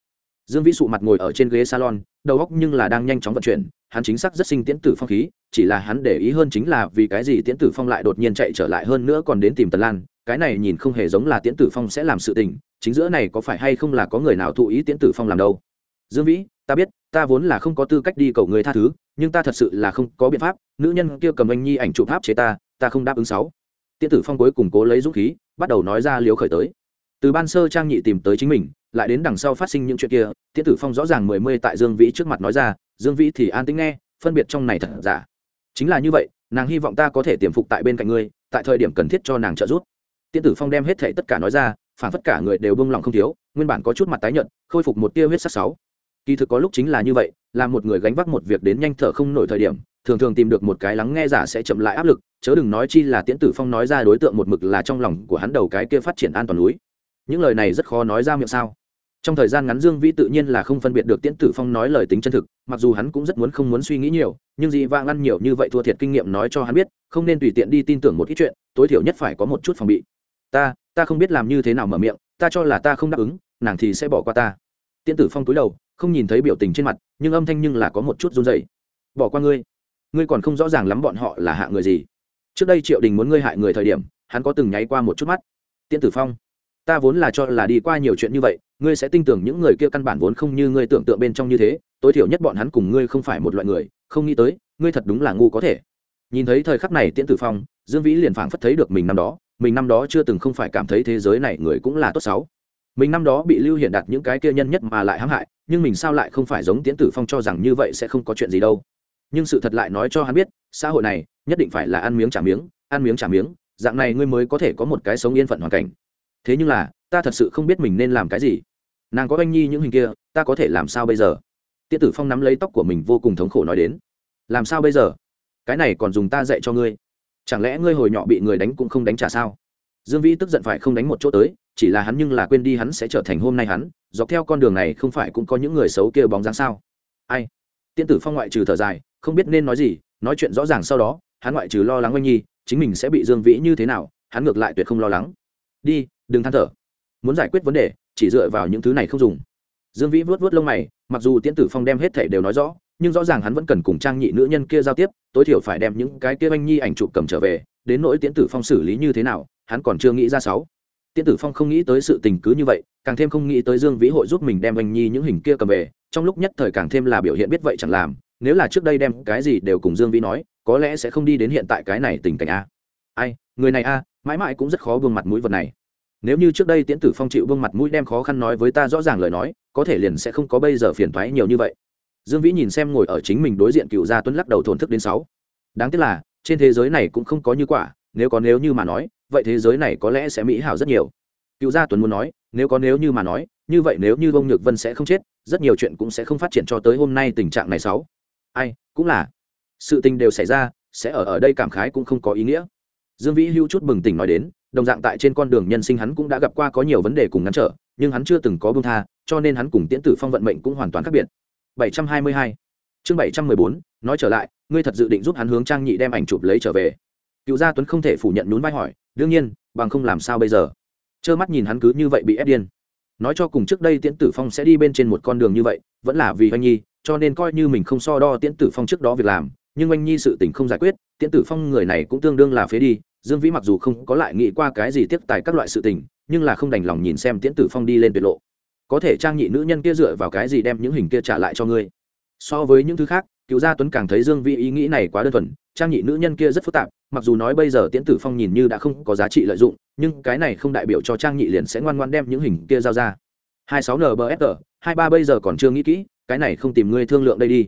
Dương vĩ sụ mặt ngồi ở trên ghế salon, đầu óc nhưng là đang nhanh chóng vận chuyển, hắn chính xác rất sinh tiễn tử phong khí, chỉ là hắn để ý hơn chính là vì cái gì tiễn tử phong lại đột nhiên chạy trở lại hơn nữa còn đến tìm tần lan cái này nhìn không hề giống là tiễn tử phong sẽ làm sự tình, chính giữa này có phải hay không là có người nào thụ ý tiễn tử phong làm đâu? Dương vĩ, ta biết, ta vốn là không có tư cách đi cầu người tha thứ, nhưng ta thật sự là không có biện pháp, nữ nhân kia cầm anh nhi ảnh chụp áp chế ta ta không đáp ứng sáu. Tiễn tử phong cuối cùng cố lấy dũng khí, bắt đầu nói ra liều khởi tới. Từ ban sơ trang nhị tìm tới chính mình, lại đến đằng sau phát sinh những chuyện kia, tiễn tử phong rõ ràng mười mươi tại dương vĩ trước mặt nói ra, dương vĩ thì an tính nghe, phân biệt trong này thật giả. Chính là như vậy, nàng hy vọng ta có thể tiềm phục tại bên cạnh ngươi, tại thời điểm cần thiết cho nàng trợ giúp tiễn tử phong đem hết thệ tất cả nói ra, phản phất cả người đều bông lòng không thiếu, nguyên bản có chút mặt tái nhận khôi phục một tia huyết sắc sáu. Kỳ thực có lúc chính là như vậy, là một người gánh vác một việc đến nhanh thở không nổi thời điểm, thường thường tìm được một cái lắng nghe giả sẽ chậm lại áp lực, chớ đừng nói chi là tiễn tử phong nói ra đối tượng một mực là trong lòng của hắn đầu cái kia phát triển an toàn núi. Những lời này rất khó nói ra miệng sao. Trong thời gian ngắn dương vĩ tự nhiên là không phân biệt được tiễn tử phong nói lời tính chân thực, mặc dù hắn cũng rất muốn không muốn suy nghĩ nhiều, nhưng dị vang ăn nhiều như vậy thua thiệt kinh nghiệm nói cho hắn biết, không nên tùy tiện đi tin tưởng một ít chuyện, tối thiểu nhất phải có một chút phòng bị ta ta không biết làm như thế nào mở miệng, ta cho là ta không đáp ứng, nàng thì sẽ bỏ qua ta. Tiễn tử phong túi đầu, không nhìn thấy biểu tình trên mặt, nhưng âm thanh nhưng là có một chút run dậy bỏ qua ngươi. Ngươi còn không rõ ràng lắm bọn họ là hạ người gì. Trước đây triệu đình muốn ngươi hại người thời điểm, hắn có từng nháy qua một chút mắt. Tiễn tử phong, ta vốn là cho là đi qua nhiều chuyện như vậy, ngươi sẽ tin tưởng những người kia căn bản vốn không như ngươi tưởng tượng bên trong như thế, tối thiểu nhất bọn hắn cùng ngươi không phải một loại người, không nghĩ tới, ngươi thật đúng là ngu có thể. Nhìn thấy thời khắc này tiễn tử phong, dương vĩ liền phảng phất thấy được mình năm đó mình năm đó chưa từng không phải cảm thấy thế giới này người cũng là tốt xấu. Mình năm đó bị lưu hiện đặt những cái kia nhân nhất mà lại hãm hại, nhưng mình sao lại không phải giống tiễn tử phong cho rằng như vậy sẽ không có chuyện gì đâu. Nhưng sự thật lại nói cho hắn biết, xã hội này nhất định phải là ăn miếng trả miếng, ăn miếng trả miếng, dạng này ngươi mới có thể có một cái sống yên phận hoàn cảnh. Thế nhưng là, ta thật sự không biết mình nên làm cái gì. Nàng có anh nhi những hình kia, ta có thể làm sao bây giờ? Tiễn tử phong nắm lấy tóc của mình vô cùng thống khổ nói đến. Làm sao bây giờ? Cái này còn dùng ta dạy cho ngươi chẳng lẽ ngươi hồi nhỏ bị người đánh cũng không đánh trả sao? Dương vĩ tức giận phải không đánh một chỗ tới, chỉ là hắn nhưng là quên đi hắn sẽ trở thành hôm nay hắn, dọc theo con đường này không phải cũng có những người xấu kia bóng dáng sao? Ai? Tiên tử phong ngoại trừ thở dài, không biết nên nói gì, nói chuyện rõ ràng sau đó, hắn ngoại trừ lo lắng oanh nhi, chính mình sẽ bị dương vĩ như thế nào, hắn ngược lại tuyệt không lo lắng. Đi, đừng than thở. Muốn giải quyết vấn đề, chỉ dựa vào những thứ này không dùng. Dương vĩ vuốt vuốt lông mày, mặc dù tiễn tử phong đem hết thể đều nói rõ nhưng rõ ràng hắn vẫn cần cùng trang nhị nữ nhân kia giao tiếp, tối thiểu phải đem những cái kia anh nhi ảnh chụp cầm trở về, đến nỗi tiễn tử phong xử lý như thế nào, hắn còn chưa nghĩ ra sáu. Tiễn tử phong không nghĩ tới sự tình cứ như vậy, càng thêm không nghĩ tới dương vĩ hội giúp mình đem anh nhi những hình kia cầm về, trong lúc nhất thời càng thêm là biểu hiện biết vậy chẳng làm, nếu là trước đây đem cái gì đều cùng dương vĩ nói, có lẽ sẽ không đi đến hiện tại cái này tình cảnh a. Ai, người này a, mãi mãi cũng rất khó vương mặt mũi vật này. Nếu như trước đây tiễn tử phong chịu vương mặt mũi đem khó khăn nói với ta rõ ràng lời nói, có thể liền sẽ không có bây giờ phiền thoái nhiều như vậy dương vĩ nhìn xem ngồi ở chính mình đối diện cựu gia tuấn lắc đầu thổn thức đến sáu. Đáng tiếc là, trên thế giới này cũng không có như quả, nếu có nếu như mà nói, vậy thế giới này có lẽ sẽ mỹ hảo rất nhiều. Cựu gia tuấn muốn nói, nếu có nếu như mà nói, như vậy nếu như bông nhược vân sẽ không chết, rất nhiều chuyện cũng sẽ không phát triển cho tới hôm nay tình trạng này sáu. Ai, cũng là. Sự tình đều xảy ra, sẽ ở ở đây cảm khái cũng không có ý nghĩa. Dương vĩ hữu chút bừng tỉnh nói đến, đồng dạng tại trên con đường nhân sinh hắn cũng đã gặp qua có nhiều vấn đề cùng ngăn trở, nhưng hắn chưa từng có bông tha, cho nên hắn cùng tiễn tử phong vận mệnh cũng hoàn toàn khác biệt. 722 chương 714 nói trở lại, ngươi thật dự định giúp hắn hướng trang nhị đem ảnh chụp lấy trở về. Cựu gia tuấn không thể phủ nhận nhún vai hỏi, đương nhiên, bằng không làm sao bây giờ? Trơ mắt nhìn hắn cứ như vậy bị ép điên. Nói cho cùng trước đây tiễn tử phong sẽ đi bên trên một con đường như vậy, vẫn là vì Hoành nhi, cho nên coi như mình không so đo tiễn tử phong trước đó việc làm, nhưng Hoành nhi sự tình không giải quyết, tiễn tử phong người này cũng tương đương là phế đi, dương vĩ mặc dù không có lại nghĩ qua cái gì tiếp tài các loại sự tình, nhưng là không đành lòng nhìn xem tiễn tử phong đi lên tuyệt lộ có thể trang nhị nữ nhân kia dựa vào cái gì đem những hình kia trả lại cho ngươi? So với những thứ khác, cựu gia tuấn càng thấy dương vĩ ý nghĩ này quá đơn thuần, trang nhị nữ nhân kia rất phức tạp, mặc dù nói bây giờ tiễn tử phong nhìn như đã không có giá trị lợi dụng, nhưng cái này không đại biểu cho trang nhị liền sẽ ngoan ngoan đem những hình kia giao ra. hai sáu nbfr hai ba bây giờ còn chưa nghĩ kỹ, cái này không tìm ngươi thương lượng đây đi.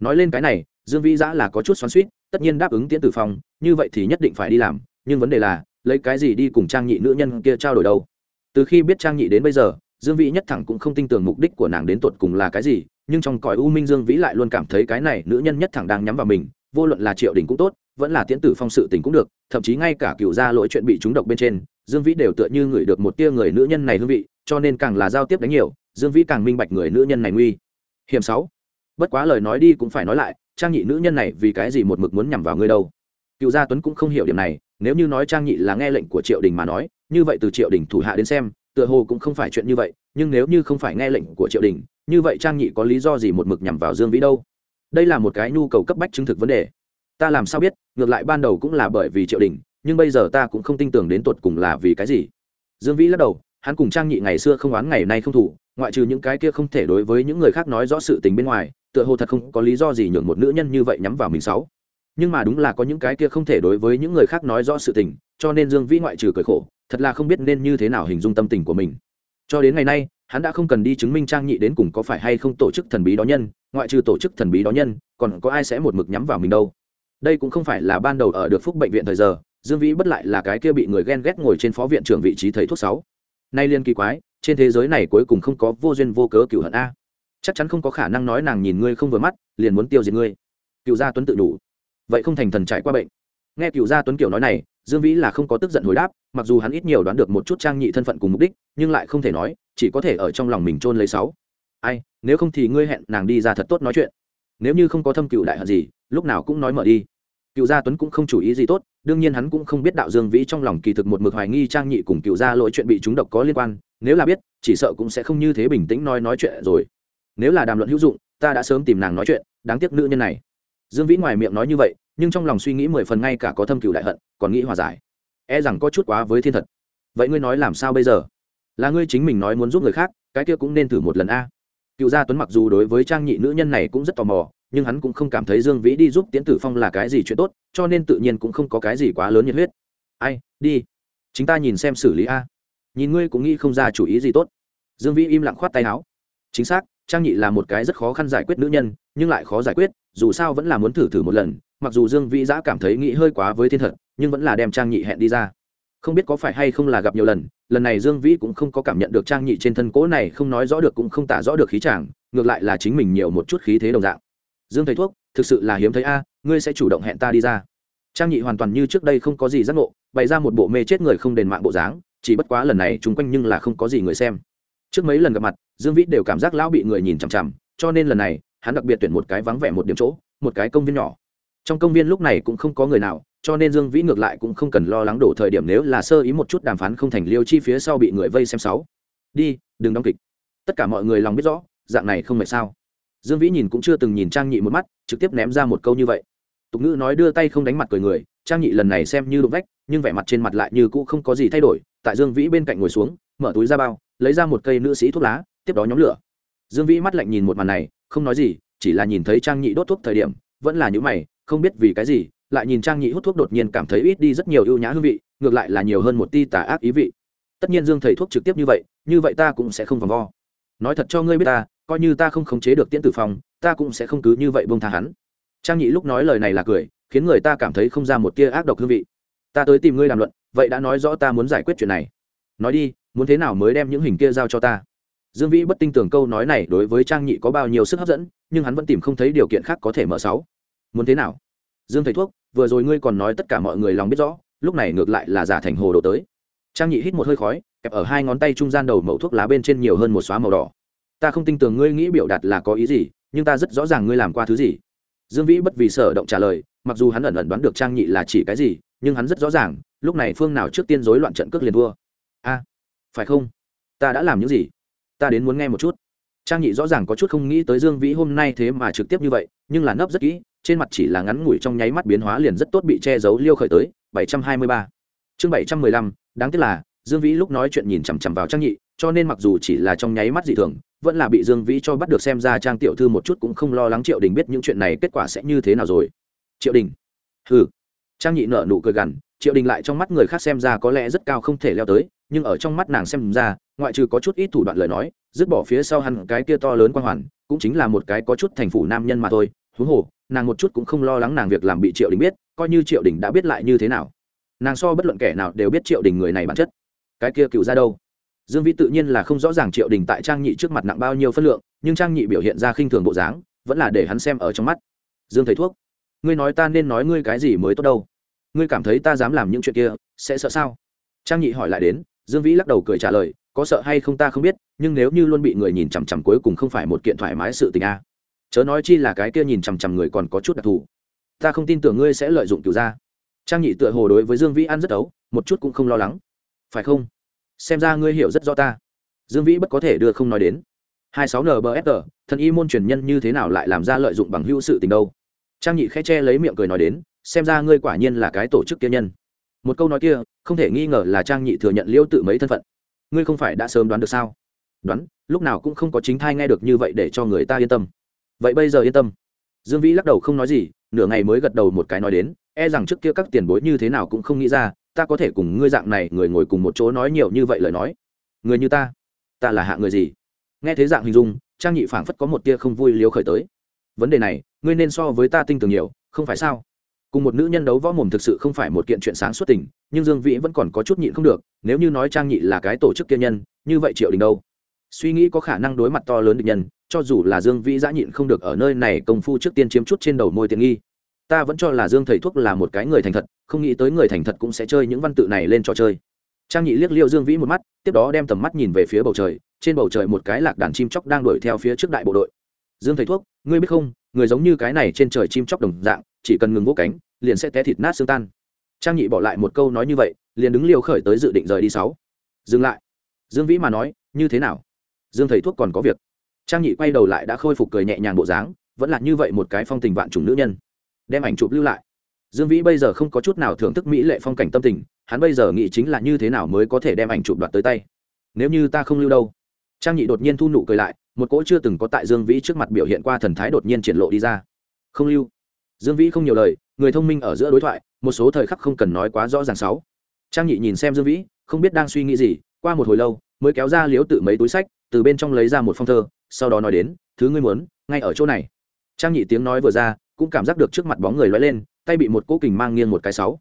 Nói lên cái này, dương vĩ giã là có chút xoắn suýt tất nhiên đáp ứng tiễn tử phong, như vậy thì nhất định phải đi làm, nhưng vấn đề là, lấy cái gì đi cùng trang nhị nữ nhân kia trao đổi đâu? Từ khi biết trang nhị đến bây giờ dương vĩ nhất thẳng cũng không tin tưởng mục đích của nàng đến tột cùng là cái gì, nhưng trong cõi u minh dương vĩ lại luôn cảm thấy cái này nữ nhân nhất thẳng đang nhắm vào mình, vô luận là triệu đình cũng tốt, vẫn là tiễn tử phong sự tình cũng được, thậm chí ngay cả cựu gia lỗi chuyện bị trúng độc bên trên, dương vĩ đều tựa như ngửi được một tia người nữ nhân này hương vị, cho nên càng là giao tiếp đánh nhiều, dương vĩ càng minh bạch người nữ nhân này nguy hiểm sáu. Bất quá lời nói đi cũng phải nói lại, trang nhị nữ nhân này vì cái gì một mực muốn nhằm vào ngươi đâu? Cựu gia tuấn cũng không hiểu điểm này, nếu như nói trang nhị là nghe lệnh của triệu đình mà nói, như vậy từ triệu đình thủ hạ đến xem tựa hồ cũng không phải chuyện như vậy, nhưng nếu như không phải nghe lệnh của triệu đình, như vậy trang nhị có lý do gì một mực nhằm vào dương vĩ đâu? Đây là một cái nhu cầu cấp bách chứng thực vấn đề. Ta làm sao biết, ngược lại ban đầu cũng là bởi vì triệu đình, nhưng bây giờ ta cũng không tin tưởng đến tột cùng là vì cái gì. Dương vĩ lắc đầu, hắn cùng trang nhị ngày xưa không oán ngày nay không thủ, ngoại trừ những cái kia không thể đối với những người khác nói rõ sự tình bên ngoài, tựa hồ thật không có lý do gì nhường một nữ nhân như vậy nhắm vào mình sáu nhưng mà đúng là có những cái kia không thể đối với những người khác nói rõ sự tình, cho nên dương vĩ ngoại trừ cười khổ, thật là không biết nên như thế nào hình dung tâm tình của mình. Cho đến ngày nay, hắn đã không cần đi chứng minh trang nhị đến cùng có phải hay không tổ chức thần bí đó nhân, ngoại trừ tổ chức thần bí đó nhân, còn có ai sẽ một mực nhắm vào mình đâu. Đây cũng không phải là ban đầu ở được phúc bệnh viện thời giờ, dương vĩ bất lại là cái kia bị người ghen ghét ngồi trên phó viện trưởng vị trí thầy thuốc sáu. Nay liên kỳ quái, trên thế giới này cuối cùng không có vô duyên vô cớ cựu hận a. Chắc chắn không có khả năng nói nàng nhìn ngươi không vừa mắt, liền muốn tiêu diệt ngươi. Cựu gia tuấn tự đủ vậy không thành thần trải qua bệnh. Nghe cựu gia tuấn kiểu nói này, dương vĩ là không có tức giận hồi đáp, mặc dù hắn ít nhiều đoán được một chút trang nhị thân phận cùng mục đích, nhưng lại không thể nói, chỉ có thể ở trong lòng mình trôn lấy sáu. Ai, nếu không thì ngươi hẹn nàng đi ra thật tốt nói chuyện. Nếu như không có thâm cựu đại hận gì, lúc nào cũng nói mở đi. Cựu gia tuấn cũng không chủ ý gì tốt, đương nhiên hắn cũng không biết đạo dương vĩ trong lòng kỳ thực một mực hoài nghi trang nhị cùng cựu gia lỗi chuyện bị chúng độc có liên quan, nếu là biết, chỉ sợ cũng sẽ không như thế bình tĩnh nói nói chuyện rồi. Nếu là đàm luận hữu dụng, ta đã sớm tìm nàng nói chuyện, đáng tiếc nữ nhân này dương vĩ ngoài miệng nói như vậy, nhưng trong lòng suy nghĩ mười phần ngay cả có thâm cựu đại hận, còn nghĩ hòa giải. E rằng có chút quá với thiên thật. Vậy ngươi nói làm sao bây giờ? Là ngươi chính mình nói muốn giúp người khác, cái kia cũng nên thử một lần a. Cựu gia tuấn mặc dù đối với trang nhị nữ nhân này cũng rất tò mò, nhưng hắn cũng không cảm thấy dương vĩ đi giúp tiễn tử phong là cái gì chuyện tốt, cho nên tự nhiên cũng không có cái gì quá lớn nhiệt huyết. Ai, đi. Chính ta nhìn xem xử lý a. Nhìn ngươi cũng nghĩ không ra chủ ý gì tốt. Dương vĩ im lặng khoát tay áo. Chính xác, trang nhị là một cái rất khó khăn giải quyết nữ nhân, nhưng lại khó giải quyết dù sao vẫn là muốn thử thử một lần, mặc dù dương vĩ giã cảm thấy nghĩ hơi quá với thiên thật, nhưng vẫn là đem trang nhị hẹn đi ra. Không biết có phải hay không là gặp nhiều lần lần này dương vĩ cũng không có cảm nhận được trang nhị trên thân cỗ này không nói rõ được cũng không tả rõ được khí chàng, ngược lại là chính mình nhiều một chút khí thế đồng dạng. Dương thầy thuốc, thực sự là hiếm thấy a, ngươi sẽ chủ động hẹn ta đi ra. Trang nhị hoàn toàn như trước đây không có gì giác ngộ, bày ra một bộ mê chết người không đền mạng bộ dáng, chỉ bất quá lần này chung quanh nhưng là không có gì người xem. Trước mấy lần gặp mặt, dương vĩ đều cảm giác lão bị người nhìn chằm chằm, cho nên lần này hắn đặc biệt tuyển một cái vắng vẻ một điểm chỗ, một cái công viên nhỏ. Trong công viên lúc này cũng không có người nào, cho nên dương vĩ ngược lại cũng không cần lo lắng đổ thời điểm nếu là sơ ý một chút đàm phán không thành liêu chi phía sau bị người vây xem sáu. Đi, đừng đóng kịch. Tất cả mọi người lòng biết rõ, dạng này không mệt sao. Dương vĩ nhìn cũng chưa từng nhìn trang nhị một mắt, trực tiếp ném ra một câu như vậy. Tục ngữ nói đưa tay không đánh mặt cười người, trang nhị lần này xem như đụng vách, nhưng vẻ mặt trên mặt lại như cũ không có gì thay đổi, tại dương vĩ bên cạnh ngồi xuống, mở túi ra bao, lấy ra một cây nữ sĩ thuốc lá, tiếp đó nhóm lửa. Dương vĩ mắt lạnh nhìn một màn này không nói gì, chỉ là nhìn thấy trang nhị đốt thuốc thời điểm, vẫn là những mày, không biết vì cái gì, lại nhìn trang nhị hút thuốc đột nhiên cảm thấy ít đi rất nhiều ưu nhã hương vị, ngược lại là nhiều hơn một ti tà ác ý vị. Tất nhiên dương thầy thuốc trực tiếp như vậy như vậy ta cũng sẽ không vòng vo. Nói thật cho ngươi biết ta, coi như ta không khống chế được tiễn tử phòng ta cũng sẽ không cứ như vậy bông tha hắn. Trang nhị lúc nói lời này là cười, khiến người ta cảm thấy không ra một tia ác độc hương vị. Ta tới tìm ngươi đàm luận, vậy đã nói rõ ta muốn giải quyết chuyện này. Nói đi, muốn thế nào mới đem những hình kia giao cho ta? Dương vĩ bất tin tưởng câu nói này đối với trang nhị có bao nhiêu sức hấp dẫn, nhưng hắn vẫn tìm không thấy điều kiện khác có thể mở sáu. Muốn thế nào? Dương thầy thuốc, vừa rồi ngươi còn nói tất cả mọi người lòng biết rõ, lúc này ngược lại là giả thành hồ đồ tới. Trang nhị hít một hơi khói, kẹp ở hai ngón tay trung gian đầu mẩu thuốc lá bên trên nhiều hơn một xóa màu đỏ. Ta không tin tưởng ngươi nghĩ biểu đạt là có ý gì, nhưng ta rất rõ ràng ngươi làm qua thứ gì. Dương vĩ bất vì sở động trả lời, mặc dù hắn ẩn ẩn đoán được trang nhị là chỉ cái gì, nhưng hắn rất rõ ràng, lúc này phương nào trước tiên rối loạn trận cước liền thua. A, phải không? Ta đã làm những gì? Ta đến muốn nghe một chút. Trang nhị rõ ràng có chút không nghĩ tới dương vĩ hôm nay thế mà trực tiếp như vậy nhưng là nấp rất kỹ trên mặt chỉ là ngắn ngủi trong nháy mắt biến hóa liền rất tốt bị che giấu liêu khởi tới 723. chương 715, đáng tiếc là dương vĩ lúc nói chuyện nhìn chằm chằm vào trang nhị cho nên mặc dù chỉ là trong nháy mắt dị thường vẫn là bị dương vĩ cho bắt được xem ra trang tiểu thư một chút cũng không lo lắng triệu đình biết những chuyện này kết quả sẽ như thế nào rồi. Triệu đình. Ừ trang nhị nợ nụ cười gằn triệu đình lại trong mắt người khác xem ra có lẽ rất cao không thể leo tới, nhưng ở trong mắt nàng xem ra, ngoại trừ có chút ít thủ đoạn lời nói, dứt bỏ phía sau hẳn cái kia to lớn quan hoàn, cũng chính là một cái có chút thành phủ nam nhân mà thôi. Huống hồ, nàng một chút cũng không lo lắng nàng việc làm bị triệu đình biết, coi như triệu đình đã biết lại như thế nào. Nàng so bất luận kẻ nào đều biết triệu đình người này bản chất. Cái kia cựu ra đâu? Dương vĩ tự nhiên là không rõ ràng triệu đình tại trang nhị trước mặt nặng bao nhiêu phân lượng, nhưng trang nhị biểu hiện ra khinh thường bộ dáng, vẫn là để hắn xem ở trong mắt. Dương thầy thuốc, ngươi nói ta nên nói ngươi cái gì mới tốt đâu? Ngươi cảm thấy ta dám làm những chuyện kia, sẽ sợ sao? Trang nhị hỏi lại đến, dương vĩ lắc đầu cười trả lời, có sợ hay không ta không biết, nhưng nếu như luôn bị người nhìn chằm chằm cuối cùng không phải một kiện thoải mái sự tình a. Chớ nói chi là cái kia nhìn chằm chằm người còn có chút đặc thù. Ta không tin tưởng ngươi sẽ lợi dụng cựu gia. Trang nhị tựa hồ đối với dương vĩ ăn rất ấu, một chút cũng không lo lắng. Phải không? Xem ra ngươi hiểu rất rõ ta. Dương vĩ bất có thể đưa không nói đến. Hai sáu nbfr thần y môn truyền nhân như thế nào lại làm ra lợi dụng bằng hữu sự tình đâu? Trang nhị khẽ che lấy miệng cười nói đến xem ra ngươi quả nhiên là cái tổ chức kia nhân. Một câu nói kia, không thể nghi ngờ là trang nhị thừa nhận liễu tự mấy thân phận. Ngươi không phải đã sớm đoán được sao? Đoán, lúc nào cũng không có chính thai nghe được như vậy để cho người ta yên tâm. Vậy bây giờ yên tâm. Dương vĩ lắc đầu không nói gì, nửa ngày mới gật đầu một cái nói đến e rằng trước kia các tiền bối như thế nào cũng không nghĩ ra, ta có thể cùng ngươi dạng này người ngồi cùng một chỗ nói nhiều như vậy lời nói. Người như ta ta là hạ người gì? Nghe thế dạng hình dung, trang nhị phảng phất có một tia không vui liếu khởi tới. Vấn đề này, ngươi nên so với ta tinh tường nhiều, không phải sao? Cùng một nữ nhân đấu võ mồm thực sự không phải một kiện chuyện sáng suốt tình, nhưng dương vĩ vẫn còn có chút nhịn không được, nếu như nói trang nhị là cái tổ chức kia nhân, như vậy triệu đình đâu? Suy nghĩ có khả năng đối mặt to lớn địch nhân, cho dù là dương vĩ giã nhịn không được ở nơi này công phu trước tiên chiếm chút trên đầu môi tiện nghi. Ta vẫn cho là dương thầy thuốc là một cái người thành thật, không nghĩ tới người thành thật cũng sẽ chơi những văn tự này lên trò chơi. Trang nhị liếc liêu dương vĩ một mắt, tiếp đó đem tầm mắt nhìn về phía bầu trời, trên bầu trời một cái lạc đàn chim chóc đang đuổi theo phía trước đại bộ đội. Dương thầy thuốc, ngươi biết không, người giống như cái này trên trời chim chóc đồng dạng chỉ cần ngừng vỗ cánh, liền sẽ té thịt nát xương tan. Trang nhị bỏ lại một câu nói như vậy, liền đứng liều khởi tới dự định rời đi sáu. Dừng lại. Dương vĩ mà nói, như thế nào? Dương thầy thuốc còn có việc. Trang nhị quay đầu lại đã khôi phục cười nhẹ nhàng bộ dáng, vẫn là như vậy một cái phong tình vạn trùng nữ nhân. Đem ảnh chụp lưu lại. Dương vĩ bây giờ không có chút nào thưởng thức mỹ lệ phong cảnh tâm tình, hắn bây giờ nghĩ chính là như thế nào mới có thể đem ảnh chụp đoạt tới tay. Nếu như ta không lưu đâu? Trang nhị đột nhiên thu nụ cười lại, một cỗ chưa từng có tại dương vĩ trước mặt biểu hiện qua thần thái đột nhiên triển lộ đi ra. Không lưu dương vĩ không nhiều lời, người thông minh ở giữa đối thoại, một số thời khắc không cần nói quá rõ ràng sáu. Trang nhị nhìn xem dương vĩ, không biết đang suy nghĩ gì, qua một hồi lâu, mới kéo ra liếu tự mấy túi sách, từ bên trong lấy ra một phong thơ, sau đó nói đến, thứ ngươi muốn, ngay ở chỗ này. Trang nhị tiếng nói vừa ra, cũng cảm giác được trước mặt bóng người loay lên, tay bị một cỗ kình mang nghiêng một cái sáu.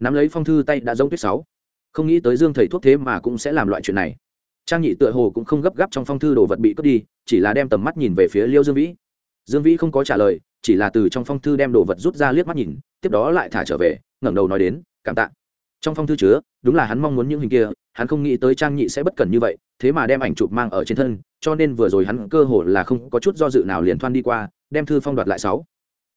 Nắm lấy phong thư tay đã giống tuyết sáu. Không nghĩ tới dương thầy thuốc thế mà cũng sẽ làm loại chuyện này. Trang nhị tựa hồ cũng không gấp gáp trong phong thư đồ vật bị cướp đi, chỉ là đem tầm mắt nhìn về phía liêu dương vĩ. Dương vĩ không có trả lời chỉ là từ trong phong thư đem đồ vật rút ra liếc mắt nhìn, tiếp đó lại thả trở về, ngẩng đầu nói đến, cảm tạ. Trong phong thư chứa, đúng là hắn mong muốn những hình kia, hắn không nghĩ tới trang nhị sẽ bất cẩn như vậy, thế mà đem ảnh chụp mang ở trên thân, cho nên vừa rồi hắn cơ hồ là không có chút do dự nào liền thoan đi qua, đem thư phong đoạt lại sáu.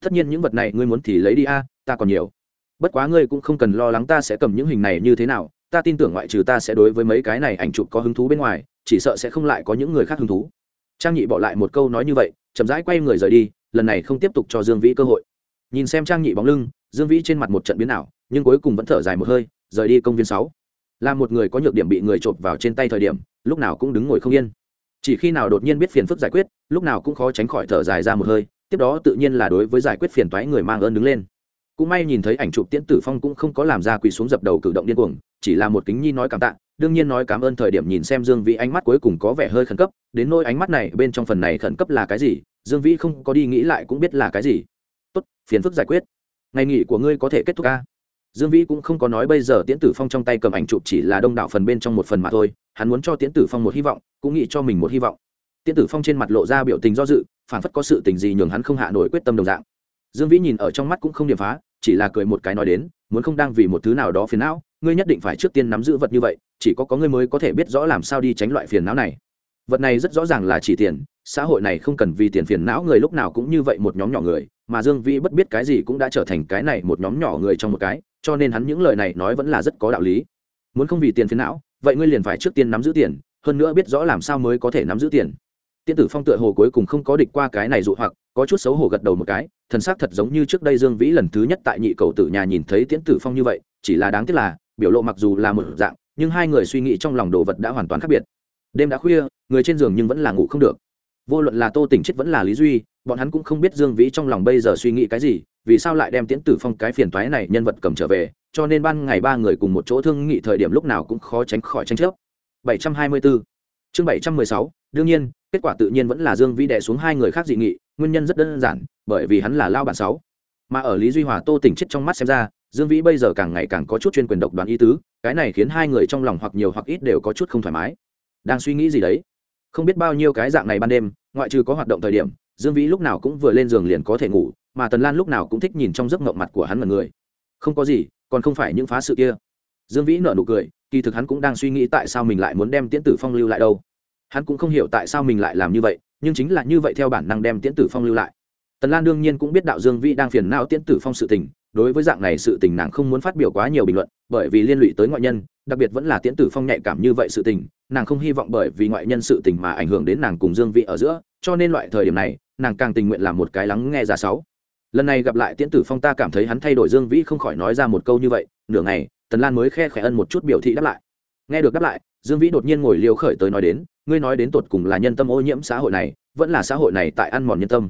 Tất nhiên những vật này ngươi muốn thì lấy đi a, ta còn nhiều. Bất quá ngươi cũng không cần lo lắng ta sẽ cầm những hình này như thế nào, ta tin tưởng ngoại trừ ta sẽ đối với mấy cái này ảnh chụp có hứng thú bên ngoài, chỉ sợ sẽ không lại có những người khác hứng thú. Trang nhị bỏ lại một câu nói như vậy, chậm rãi quay người rời đi lần này không tiếp tục cho dương vĩ cơ hội. Nhìn xem trang nhị bóng lưng, dương vĩ trên mặt một trận biến ảo, nhưng cuối cùng vẫn thở dài một hơi, rời đi công viên sáu. Là một người có nhược điểm bị người chộp vào trên tay thời điểm, lúc nào cũng đứng ngồi không yên. Chỉ khi nào đột nhiên biết phiền phức giải quyết, lúc nào cũng khó tránh khỏi thở dài ra một hơi, tiếp đó tự nhiên là đối với giải quyết phiền toái người mang ơn đứng lên. Cũng may nhìn thấy ảnh chụp tiễn tử phong cũng không có làm ra quỳ xuống dập đầu cử động điên cuồng, chỉ là một kính nhi nói cảm tạ, đương nhiên nói cảm ơn thời điểm nhìn xem dương vĩ ánh mắt cuối cùng có vẻ hơi khẩn cấp, đến nỗi ánh mắt này bên trong phần này khẩn cấp là cái gì dương vĩ không có đi nghĩ lại cũng biết là cái gì. Tốt, phiền phức giải quyết. Ngày nghỉ của ngươi có thể kết thúc ca dương vĩ cũng không có nói bây giờ tiễn tử phong trong tay cầm ảnh chụp chỉ là đông đảo phần bên trong một phần mà thôi, hắn muốn cho tiễn tử phong một hy vọng, cũng nghĩ cho mình một hy vọng. Tiễn tử phong trên mặt lộ ra biểu tình do dự phản phất có sự tình gì nhường hắn không hạ nổi quyết tâm đồng dạng. Dương vĩ nhìn ở trong mắt cũng không điểm phá, chỉ là cười một cái nói đến, muốn không đang vì một thứ nào đó phiền não, ngươi nhất định phải trước tiên nắm giữ vật như vậy, chỉ có có ngươi mới có thể biết rõ làm sao đi tránh loại phiền não này vật này rất rõ ràng là chỉ tiền, xã hội này không cần vì tiền phiền não người lúc nào cũng như vậy một nhóm nhỏ người, mà dương vĩ bất biết cái gì cũng đã trở thành cái này một nhóm nhỏ người trong một cái, cho nên hắn những lời này nói vẫn là rất có đạo lý. Muốn không vì tiền phiền não, vậy ngươi liền phải trước tiên nắm giữ tiền, hơn nữa biết rõ làm sao mới có thể nắm giữ tiền. Tiên tử phong tựa hồ cuối cùng không có địch qua cái này dụ hoặc, có chút xấu hổ gật đầu một cái, thần xác thật giống như trước đây dương vĩ lần thứ nhất tại nhị cầu tử nhà nhìn thấy tiễn tử phong như vậy, chỉ là đáng tiếc là, biểu lộ mặc dù là một dạng, nhưng hai người suy nghĩ trong lòng đồ vật đã hoàn toàn khác biệt đêm đã khuya, người trên giường nhưng vẫn là ngủ không được. Vô luận là tô tỉnh chết vẫn là lý duy, bọn hắn cũng không biết dương vĩ trong lòng bây giờ suy nghĩ cái gì, vì sao lại đem tiễn tử phong cái phiền toái này nhân vật cầm trở về, cho nên ban ngày ba người cùng một chỗ thương nghị thời điểm lúc nào cũng khó tránh khỏi tranh chấp. 724 chương 716 đương nhiên, kết quả tự nhiên vẫn là dương vĩ đè xuống hai người khác dị nghị, nguyên nhân rất đơn giản, bởi vì hắn là lao bản sáu. Mà ở lý duy hòa, tô tỉnh chết trong mắt xem ra, dương vĩ bây giờ càng ngày càng có chút chuyên quyền độc đoán ý tứ, cái này khiến hai người trong lòng hoặc nhiều hoặc ít đều có chút không thoải mái đang suy nghĩ gì đấy? Không biết bao nhiêu cái dạng này ban đêm, ngoại trừ có hoạt động thời điểm, dương vĩ lúc nào cũng vừa lên giường liền có thể ngủ, mà tần lan lúc nào cũng thích nhìn trong giấc ngộng mặt của hắn mật người. Không có gì, còn không phải những phá sự kia. Dương vĩ nở nụ cười, kỳ thực hắn cũng đang suy nghĩ tại sao mình lại muốn đem tiễn tử phong lưu lại đâu. Hắn cũng không hiểu tại sao mình lại làm như vậy, nhưng chính là như vậy theo bản năng đem tiễn tử phong lưu lại. Tần lan đương nhiên cũng biết đạo dương vĩ đang phiền não tiễn tử phong sự tình, đối với dạng này sự tình nàng không muốn phát biểu quá nhiều bình luận, bởi vì liên lụy tới ngoại nhân, đặc biệt vẫn là tiễn tử phong nhạy cảm như vậy sự tình nàng không hy vọng bởi vì ngoại nhân sự tình mà ảnh hưởng đến nàng cùng dương vị ở giữa, cho nên loại thời điểm này, nàng càng tình nguyện làm một cái lắng nghe ra sáu. Lần này gặp lại tiễn tử phong ta cảm thấy hắn thay đổi dương vĩ không khỏi nói ra một câu như vậy, nửa ngày, tần lan mới khe khẽ ân một chút biểu thị đáp lại. Nghe được đáp lại, dương vĩ đột nhiên ngồi liều khởi tới nói đến, ngươi nói đến tột cùng là nhân tâm ô nhiễm xã hội này, vẫn là xã hội này tại ăn mòn nhân tâm.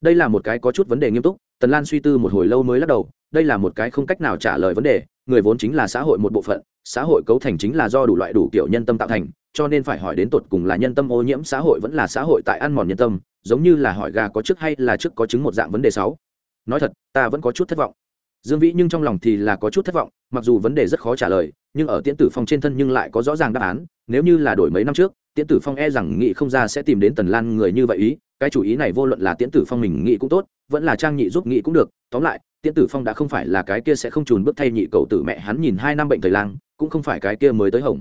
Đây là một cái có chút vấn đề nghiêm túc, tần lan suy tư một hồi lâu mới lắc đầu, đây là một cái không cách nào trả lời vấn đề, người vốn chính là xã hội một bộ phận xã hội cấu thành chính là do đủ loại đủ kiểu nhân tâm tạo thành, cho nên phải hỏi đến tột cùng là nhân tâm ô nhiễm xã hội vẫn là xã hội tại ăn mòn nhân tâm, giống như là hỏi gà có trước hay là trước có chứng một dạng vấn đề sáu. Nói thật, ta vẫn có chút thất vọng. Dương vĩ nhưng trong lòng thì là có chút thất vọng, mặc dù vấn đề rất khó trả lời, nhưng ở tiễn tử phong trên thân nhưng lại có rõ ràng đáp án, nếu như là đổi mấy năm trước, tiễn tử phong e rằng nghị không ra sẽ tìm đến tần lan người như vậy ý, cái chủ ý này vô luận là tiễn tử phong mình nghĩ cũng tốt, vẫn là trang nhị giúp nghị cũng được. Tóm lại, tiễn tử phong đã không phải là cái kia sẽ không trùn bước thay nhị cầu tử mẹ hắn nhìn hai năm bệnh thời lang cũng không phải cái kia mới tới hồng.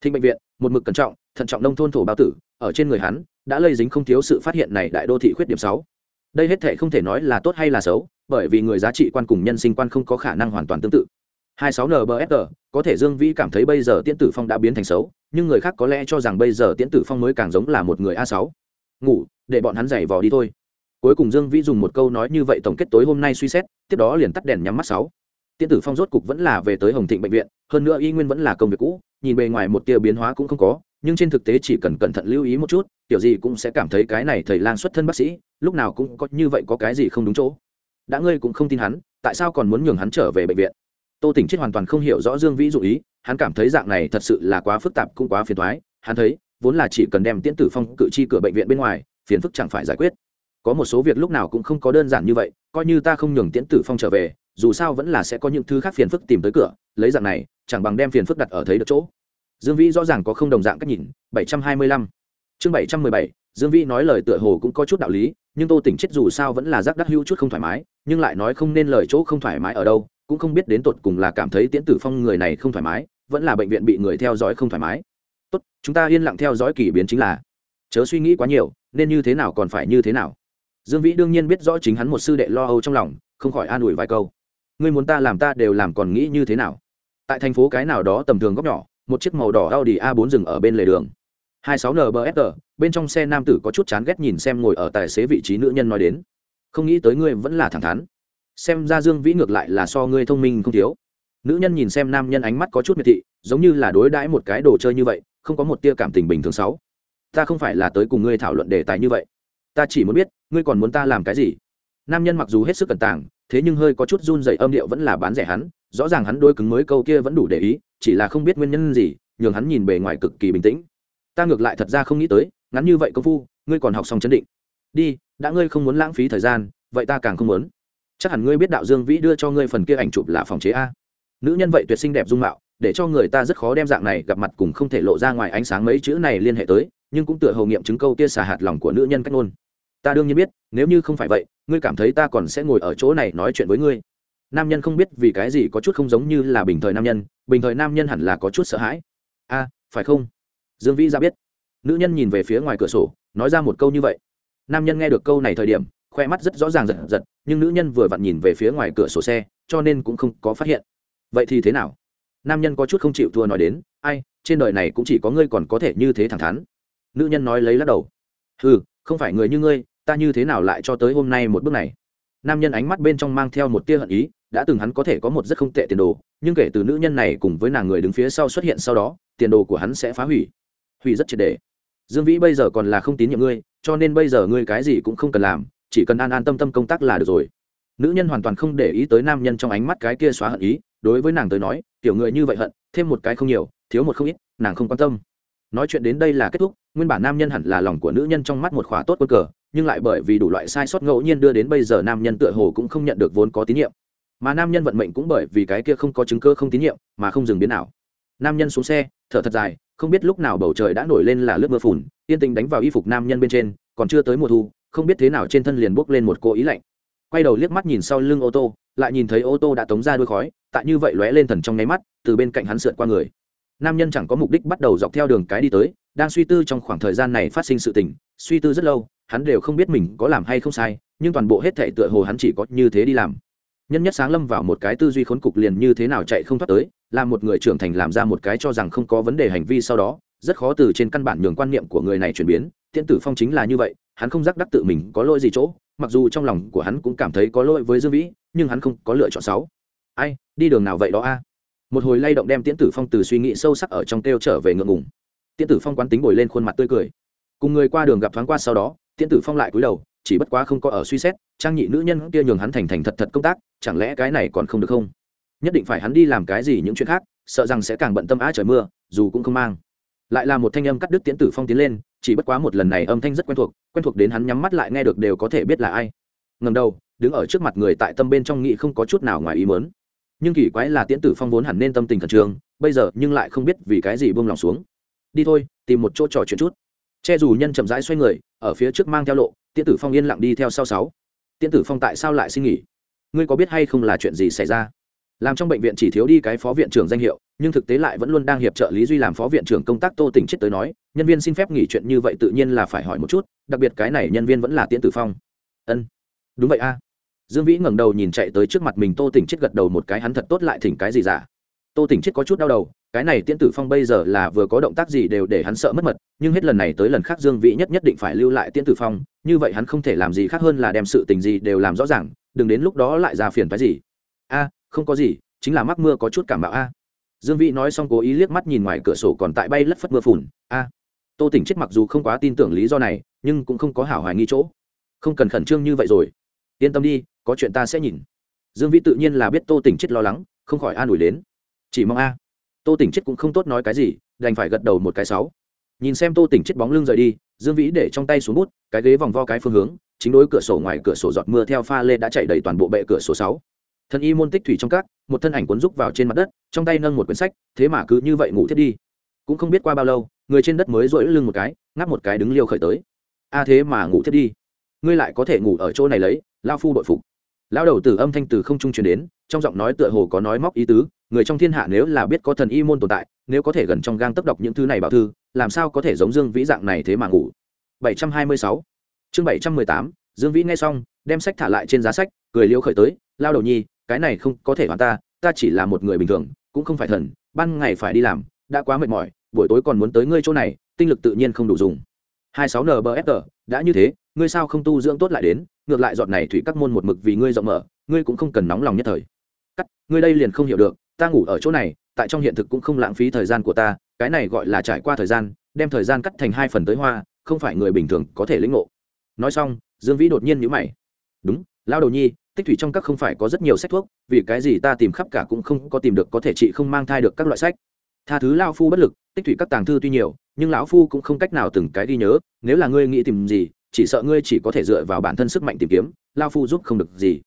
Thịnh bệnh viện, một mực cẩn trọng, thận trọng nông thôn thổ bao tử, ở trên người hắn, đã lây dính không thiếu sự phát hiện này đại đô thị khuyết điểm sáu. Đây hết thể không thể nói là tốt hay là xấu, bởi vì người giá trị quan cùng nhân sinh quan không có khả năng hoàn toàn tương tự. 26 nbfr có thể dương vĩ cảm thấy bây giờ tiễn tử phong đã biến thành xấu, nhưng người khác có lẽ cho rằng bây giờ tiễn tử phong mới càng giống là một người a 6 ngủ, để bọn hắn giày vò đi thôi. Cuối cùng dương vĩ dùng một câu nói như vậy tổng kết tối hôm nay suy xét, tiếp đó liền tắt đèn nhắm mắt sáu. Tiễn tử phong rốt cục vẫn là về tới hồng thịnh bệnh viện hơn nữa y nguyên vẫn là công việc cũ, nhìn bề ngoài một tia biến hóa cũng không có, nhưng trên thực tế chỉ cần cẩn thận lưu ý một chút, tiểu gì cũng sẽ cảm thấy cái này thầy lang xuất thân bác sĩ, lúc nào cũng có như vậy có cái gì không đúng chỗ. Đã ngươi cũng không tin hắn, tại sao còn muốn nhường hắn trở về bệnh viện? Tô tỉnh chết hoàn toàn không hiểu rõ dương vĩ dụ ý, hắn cảm thấy dạng này thật sự là quá phức tạp cũng quá phiền thoái hắn thấy, vốn là chỉ cần đem tiễn tử phong cự chi cửa bệnh viện bên ngoài, phiền phức chẳng phải giải quyết. Có một số việc lúc nào cũng không có đơn giản như vậy, coi như ta không nhường tiễn tử phong trở về, dù sao vẫn là sẽ có những thứ khác phiền phức tìm tới cửa, lấy dạng này chẳng bằng đem phiền phức đặt ở thấy được chỗ. Dương vĩ rõ ràng có không đồng dạng cách nhìn 725. chương 717, dương vĩ nói lời tựa hồ cũng có chút đạo lý nhưng tô tỉnh chết dù sao vẫn là giác đắc hữu chút không thoải mái nhưng lại nói không nên lời chỗ không thoải mái ở đâu cũng không biết đến tột cùng là cảm thấy tiễn tử phong người này không thoải mái vẫn là bệnh viện bị người theo dõi không thoải mái. Tốt chúng ta yên lặng theo dõi kỳ biến chính là chớ suy nghĩ quá nhiều nên như thế nào còn phải như thế nào. Dương vĩ đương nhiên biết rõ chính hắn một sư đệ lo âu trong lòng không khỏi an ủi vài câu. Ngươi muốn ta làm ta đều làm còn nghĩ như thế nào? Tại thành phố cái nào đó tầm thường góc nhỏ một chiếc màu đỏ Audi A4 dừng ở bên lề đường. 26 NBFR, bên trong xe nam tử có chút chán ghét nhìn xem ngồi ở tài xế vị trí nữ nhân nói đến. Không nghĩ tới ngươi vẫn là thẳng thắn. Xem ra dương vĩ ngược lại là so ngươi thông minh không thiếu. Nữ nhân nhìn xem nam nhân ánh mắt có chút miệt thị giống như là đối đãi một cái đồ chơi như vậy không có một tia cảm tình bình thường sáu. Ta không phải là tới cùng ngươi thảo luận đề tài như vậy. Ta chỉ muốn biết ngươi còn muốn ta làm cái gì? Nam nhân mặc dù hết sức cẩn tàng thế nhưng hơi có chút run dày âm điệu vẫn là bán rẻ hắn rõ ràng hắn đôi cứng mới câu kia vẫn đủ để ý, chỉ là không biết nguyên nhân gì, nhường hắn nhìn bề ngoài cực kỳ bình tĩnh. Ta ngược lại thật ra không nghĩ tới, ngắn như vậy công phu, ngươi còn học xong chấn định. Đi, đã ngươi không muốn lãng phí thời gian, vậy ta càng không muốn. Chắc hẳn ngươi biết đạo dương vĩ đưa cho ngươi phần kia ảnh chụp là phòng chế a. Nữ nhân vậy tuyệt sinh đẹp dung mạo, để cho người ta rất khó đem dạng này gặp mặt cùng không thể lộ ra ngoài ánh sáng mấy chữ này liên hệ tới, nhưng cũng tựa hầu nghiệm chứng câu kia xả hạt lòng của nữ nhân cách ngôn. Ta đương nhiên biết, nếu như không phải vậy, ngươi cảm thấy ta còn sẽ ngồi ở chỗ này nói chuyện với ngươi nam nhân không biết vì cái gì có chút không giống như là bình thời nam nhân, bình thời nam nhân hẳn là có chút sợ hãi. A, phải không? Dương vĩ ra biết. Nữ nhân nhìn về phía ngoài cửa sổ, nói ra một câu như vậy. Nam nhân nghe được câu này thời điểm, khoe mắt rất rõ ràng giật giật, nhưng nữ nhân vừa vặn nhìn về phía ngoài cửa sổ xe, cho nên cũng không có phát hiện. Vậy thì thế nào? Nam nhân có chút không chịu thua nói đến, ai, trên đời này cũng chỉ có ngươi còn có thể như thế thẳng thắn. Nữ nhân nói lấy lắc đầu. Ừ không phải người như ngươi, ta như thế nào lại cho tới hôm nay một bước này? Nam nhân ánh mắt bên trong mang theo một tia hận ý đã từng hắn có thể có một rất không tệ tiền đồ, nhưng kể từ nữ nhân này cùng với nàng người đứng phía sau xuất hiện sau đó, tiền đồ của hắn sẽ phá hủy. Hủy rất triệt đề dương vĩ bây giờ còn là không tín nhiệm ngươi, cho nên bây giờ ngươi cái gì cũng không cần làm, chỉ cần an an tâm tâm công tác là được rồi. Nữ nhân hoàn toàn không để ý tới nam nhân trong ánh mắt cái kia xóa hận ý, đối với nàng tới nói kiểu người như vậy hận, thêm một cái không nhiều, thiếu một không ít, nàng không quan tâm. Nói chuyện đến đây là kết thúc, nguyên bản nam nhân hẳn là lòng của nữ nhân trong mắt một khóa tốt quân cờ, nhưng lại bởi vì đủ loại sai sót ngẫu nhiên đưa đến bây giờ nam nhân tựa hồ cũng không nhận được vốn có tín nhiệm mà nam nhân vận mệnh cũng bởi vì cái kia không có chứng cơ không tín nhiệm mà không dừng biến nào nam nhân xuống xe, thở thật dài, không biết lúc nào bầu trời đã nổi lên là lớp mưa phùn, yên tình đánh vào y phục nam nhân bên trên, còn chưa tới mùa thu, không biết thế nào trên thân liền bốc lên một cô ý lạnh. Quay đầu liếc mắt nhìn sau lưng ô tô, lại nhìn thấy ô tô đã tống ra đuôi khói, tại như vậy lóe lên thần trong nháy mắt, từ bên cạnh hắn sượt qua người. Nam nhân chẳng có mục đích bắt đầu dọc theo đường cái đi tới, đang suy tư trong khoảng thời gian này phát sinh sự tình, suy tư rất lâu, hắn đều không biết mình có làm hay không sai, nhưng toàn bộ hết thể tựa hồ hắn chỉ có như thế đi làm nhân nhất sáng lâm vào một cái tư duy khốn cục liền như thế nào chạy không thoát tới, là một người trưởng thành làm ra một cái cho rằng không có vấn đề hành vi sau đó, rất khó từ trên căn bản nhường quan niệm của người này chuyển biến. Tiễn tử phong chính là như vậy, hắn không giác đắc tự mình có lỗi gì chỗ, mặc dù trong lòng của hắn cũng cảm thấy có lỗi với dương vĩ, nhưng hắn không có lựa chọn sáu ai, đi đường nào vậy đó a? Một hồi lay động đem tiễn tử phong từ suy nghĩ sâu sắc ở trong kêu trở về ngượng ngùng. Tiễn tử phong quán tính bồi lên khuôn mặt tươi cười. Cùng người qua đường gặp thoáng qua sau đó, tiễn tử phong lại cúi đầu chỉ bất quá không có ở suy xét, trang nhị nữ nhân kia nhường hắn thành thành thật thật công tác, chẳng lẽ cái này còn không được không? Nhất định phải hắn đi làm cái gì những chuyện khác, sợ rằng sẽ càng bận tâm á trời mưa, dù cũng không mang. Lại là một thanh âm cắt đứt tiễn tử phong tiến lên, chỉ bất quá một lần này âm thanh rất quen thuộc quen thuộc đến hắn nhắm mắt lại nghe được đều có thể biết là ai. Ngầm đầu, đứng ở trước mặt người tại tâm bên trong nghị không có chút nào ngoài ý mớn nhưng kỳ quái là tiễn tử phong vốn hẳn nên tâm tình khẩn trương, bây giờ nhưng lại không biết vì cái gì buông lòng xuống. Đi thôi, tìm một chỗ trò chuyện chút. Che dù nhân chậm rãi xoay người, ở phía trước mang theo lộ tiễn tử phong yên lặng đi theo sau sáu. Tiễn tử phong tại sao lại xin nghỉ? Ngươi có biết hay không là chuyện gì xảy ra? Làm trong bệnh viện chỉ thiếu đi cái phó viện trưởng danh hiệu, nhưng thực tế lại vẫn luôn đang hiệp trợ lý duy làm phó viện trưởng công tác tô tỉnh chết tới nói, nhân viên xin phép nghỉ chuyện như vậy tự nhiên là phải hỏi một chút, đặc biệt cái này nhân viên vẫn là tiễn tử phong. Ân. Đúng vậy a. Dương vĩ ngẩng đầu nhìn chạy tới trước mặt mình, tô tỉnh chết gật đầu một cái, hắn thật tốt lại thỉnh cái gì giả tô tỉnh chết có chút đau đầu, cái này tiễn tử phong bây giờ là vừa có động tác gì đều để hắn sợ mất mật, nhưng hết lần này tới lần khác dương vĩ nhất nhất định phải lưu lại tiễn tử phong, như vậy hắn không thể làm gì khác hơn là đem sự tình gì đều làm rõ ràng, đừng đến lúc đó lại ra phiền phái gì. A, không có gì, chính là mắc mưa có chút cảm bạo a. Dương vĩ nói xong cố ý liếc mắt nhìn ngoài cửa sổ còn tại bay lất phất mưa phùn, a. Tô tỉnh chết mặc dù không quá tin tưởng lý do này, nhưng cũng không có hảo hoài nghi chỗ. Không cần khẩn trương như vậy rồi. Yên tâm đi, có chuyện ta sẽ nhìn. Dương vĩ tự nhiên là biết tô tỉnh chết lo lắng, không khỏi an ủi đến chỉ mong a. Tô tỉnh chết cũng không tốt nói cái gì, đành phải gật đầu một cái sáu. Nhìn xem tô tỉnh chết bóng lưng rời đi, dương vĩ để trong tay xuống bút, cái ghế vòng vo cái phương hướng, chính đối cửa sổ ngoài cửa sổ giọt mưa theo pha lê đã chạy đầy toàn bộ bệ cửa sổ sáu. Thân y môn tích thủy trong các, một thân ảnh cuốn rúc vào trên mặt đất, trong tay nâng một quyển sách, thế mà cứ như vậy ngủ thiết đi. Cũng không biết qua bao lâu, người trên đất mới rỗi lưng một cái, ngáp một cái đứng liêu khởi tới. A thế mà ngủ thiết đi. Ngươi lại có thể ngủ ở chỗ này lấy, lao phu đội phục. Lao đầu từ âm thanh từ không trung truyền đến, trong giọng nói tựa hồ có nói móc ý tứ người trong thiên hạ nếu là biết có thần y môn tồn tại, nếu có thể gần trong gang tấp đọc những thứ này bảo thư, làm sao có thể giống dương vĩ dạng này thế mà ngủ? 726 chương 718 dương vĩ nghe xong, đem sách thả lại trên giá sách, cười liêu khởi tới, lao đầu nhi, cái này không có thể hoàn ta ta chỉ là một người bình thường, cũng không phải thần, ban ngày phải đi làm, đã quá mệt mỏi, buổi tối còn muốn tới ngươi chỗ này, tinh lực tự nhiên không đủ dùng. Hai sáu nbfr đã như thế, ngươi sao không tu dưỡng tốt lại đến, ngược lại giọt này thủy các môn một mực vì ngươi rộng mở, ngươi cũng không cần nóng lòng nhất thời. Cắt, ngươi đây liền không hiểu được ta ngủ ở chỗ này, tại trong hiện thực cũng không lãng phí thời gian của ta, cái này gọi là trải qua thời gian, đem thời gian cắt thành hai phần tới hoa, không phải người bình thường có thể lĩnh ngộ. Nói xong, dương vĩ đột nhiên nhíu mày. Đúng lao đầu nhi, tích thủy trong các không phải có rất nhiều sách thuốc, vì cái gì ta tìm khắp cả cũng không có tìm được, có thể chị không mang thai được các loại sách. Tha thứ lao phu bất lực, tích thủy các tàng thư tuy nhiều, nhưng lão phu cũng không cách nào từng cái ghi nhớ, nếu là ngươi nghĩ tìm gì, chỉ sợ ngươi chỉ có thể dựa vào bản thân sức mạnh tìm kiếm lao phu giúp không được gì.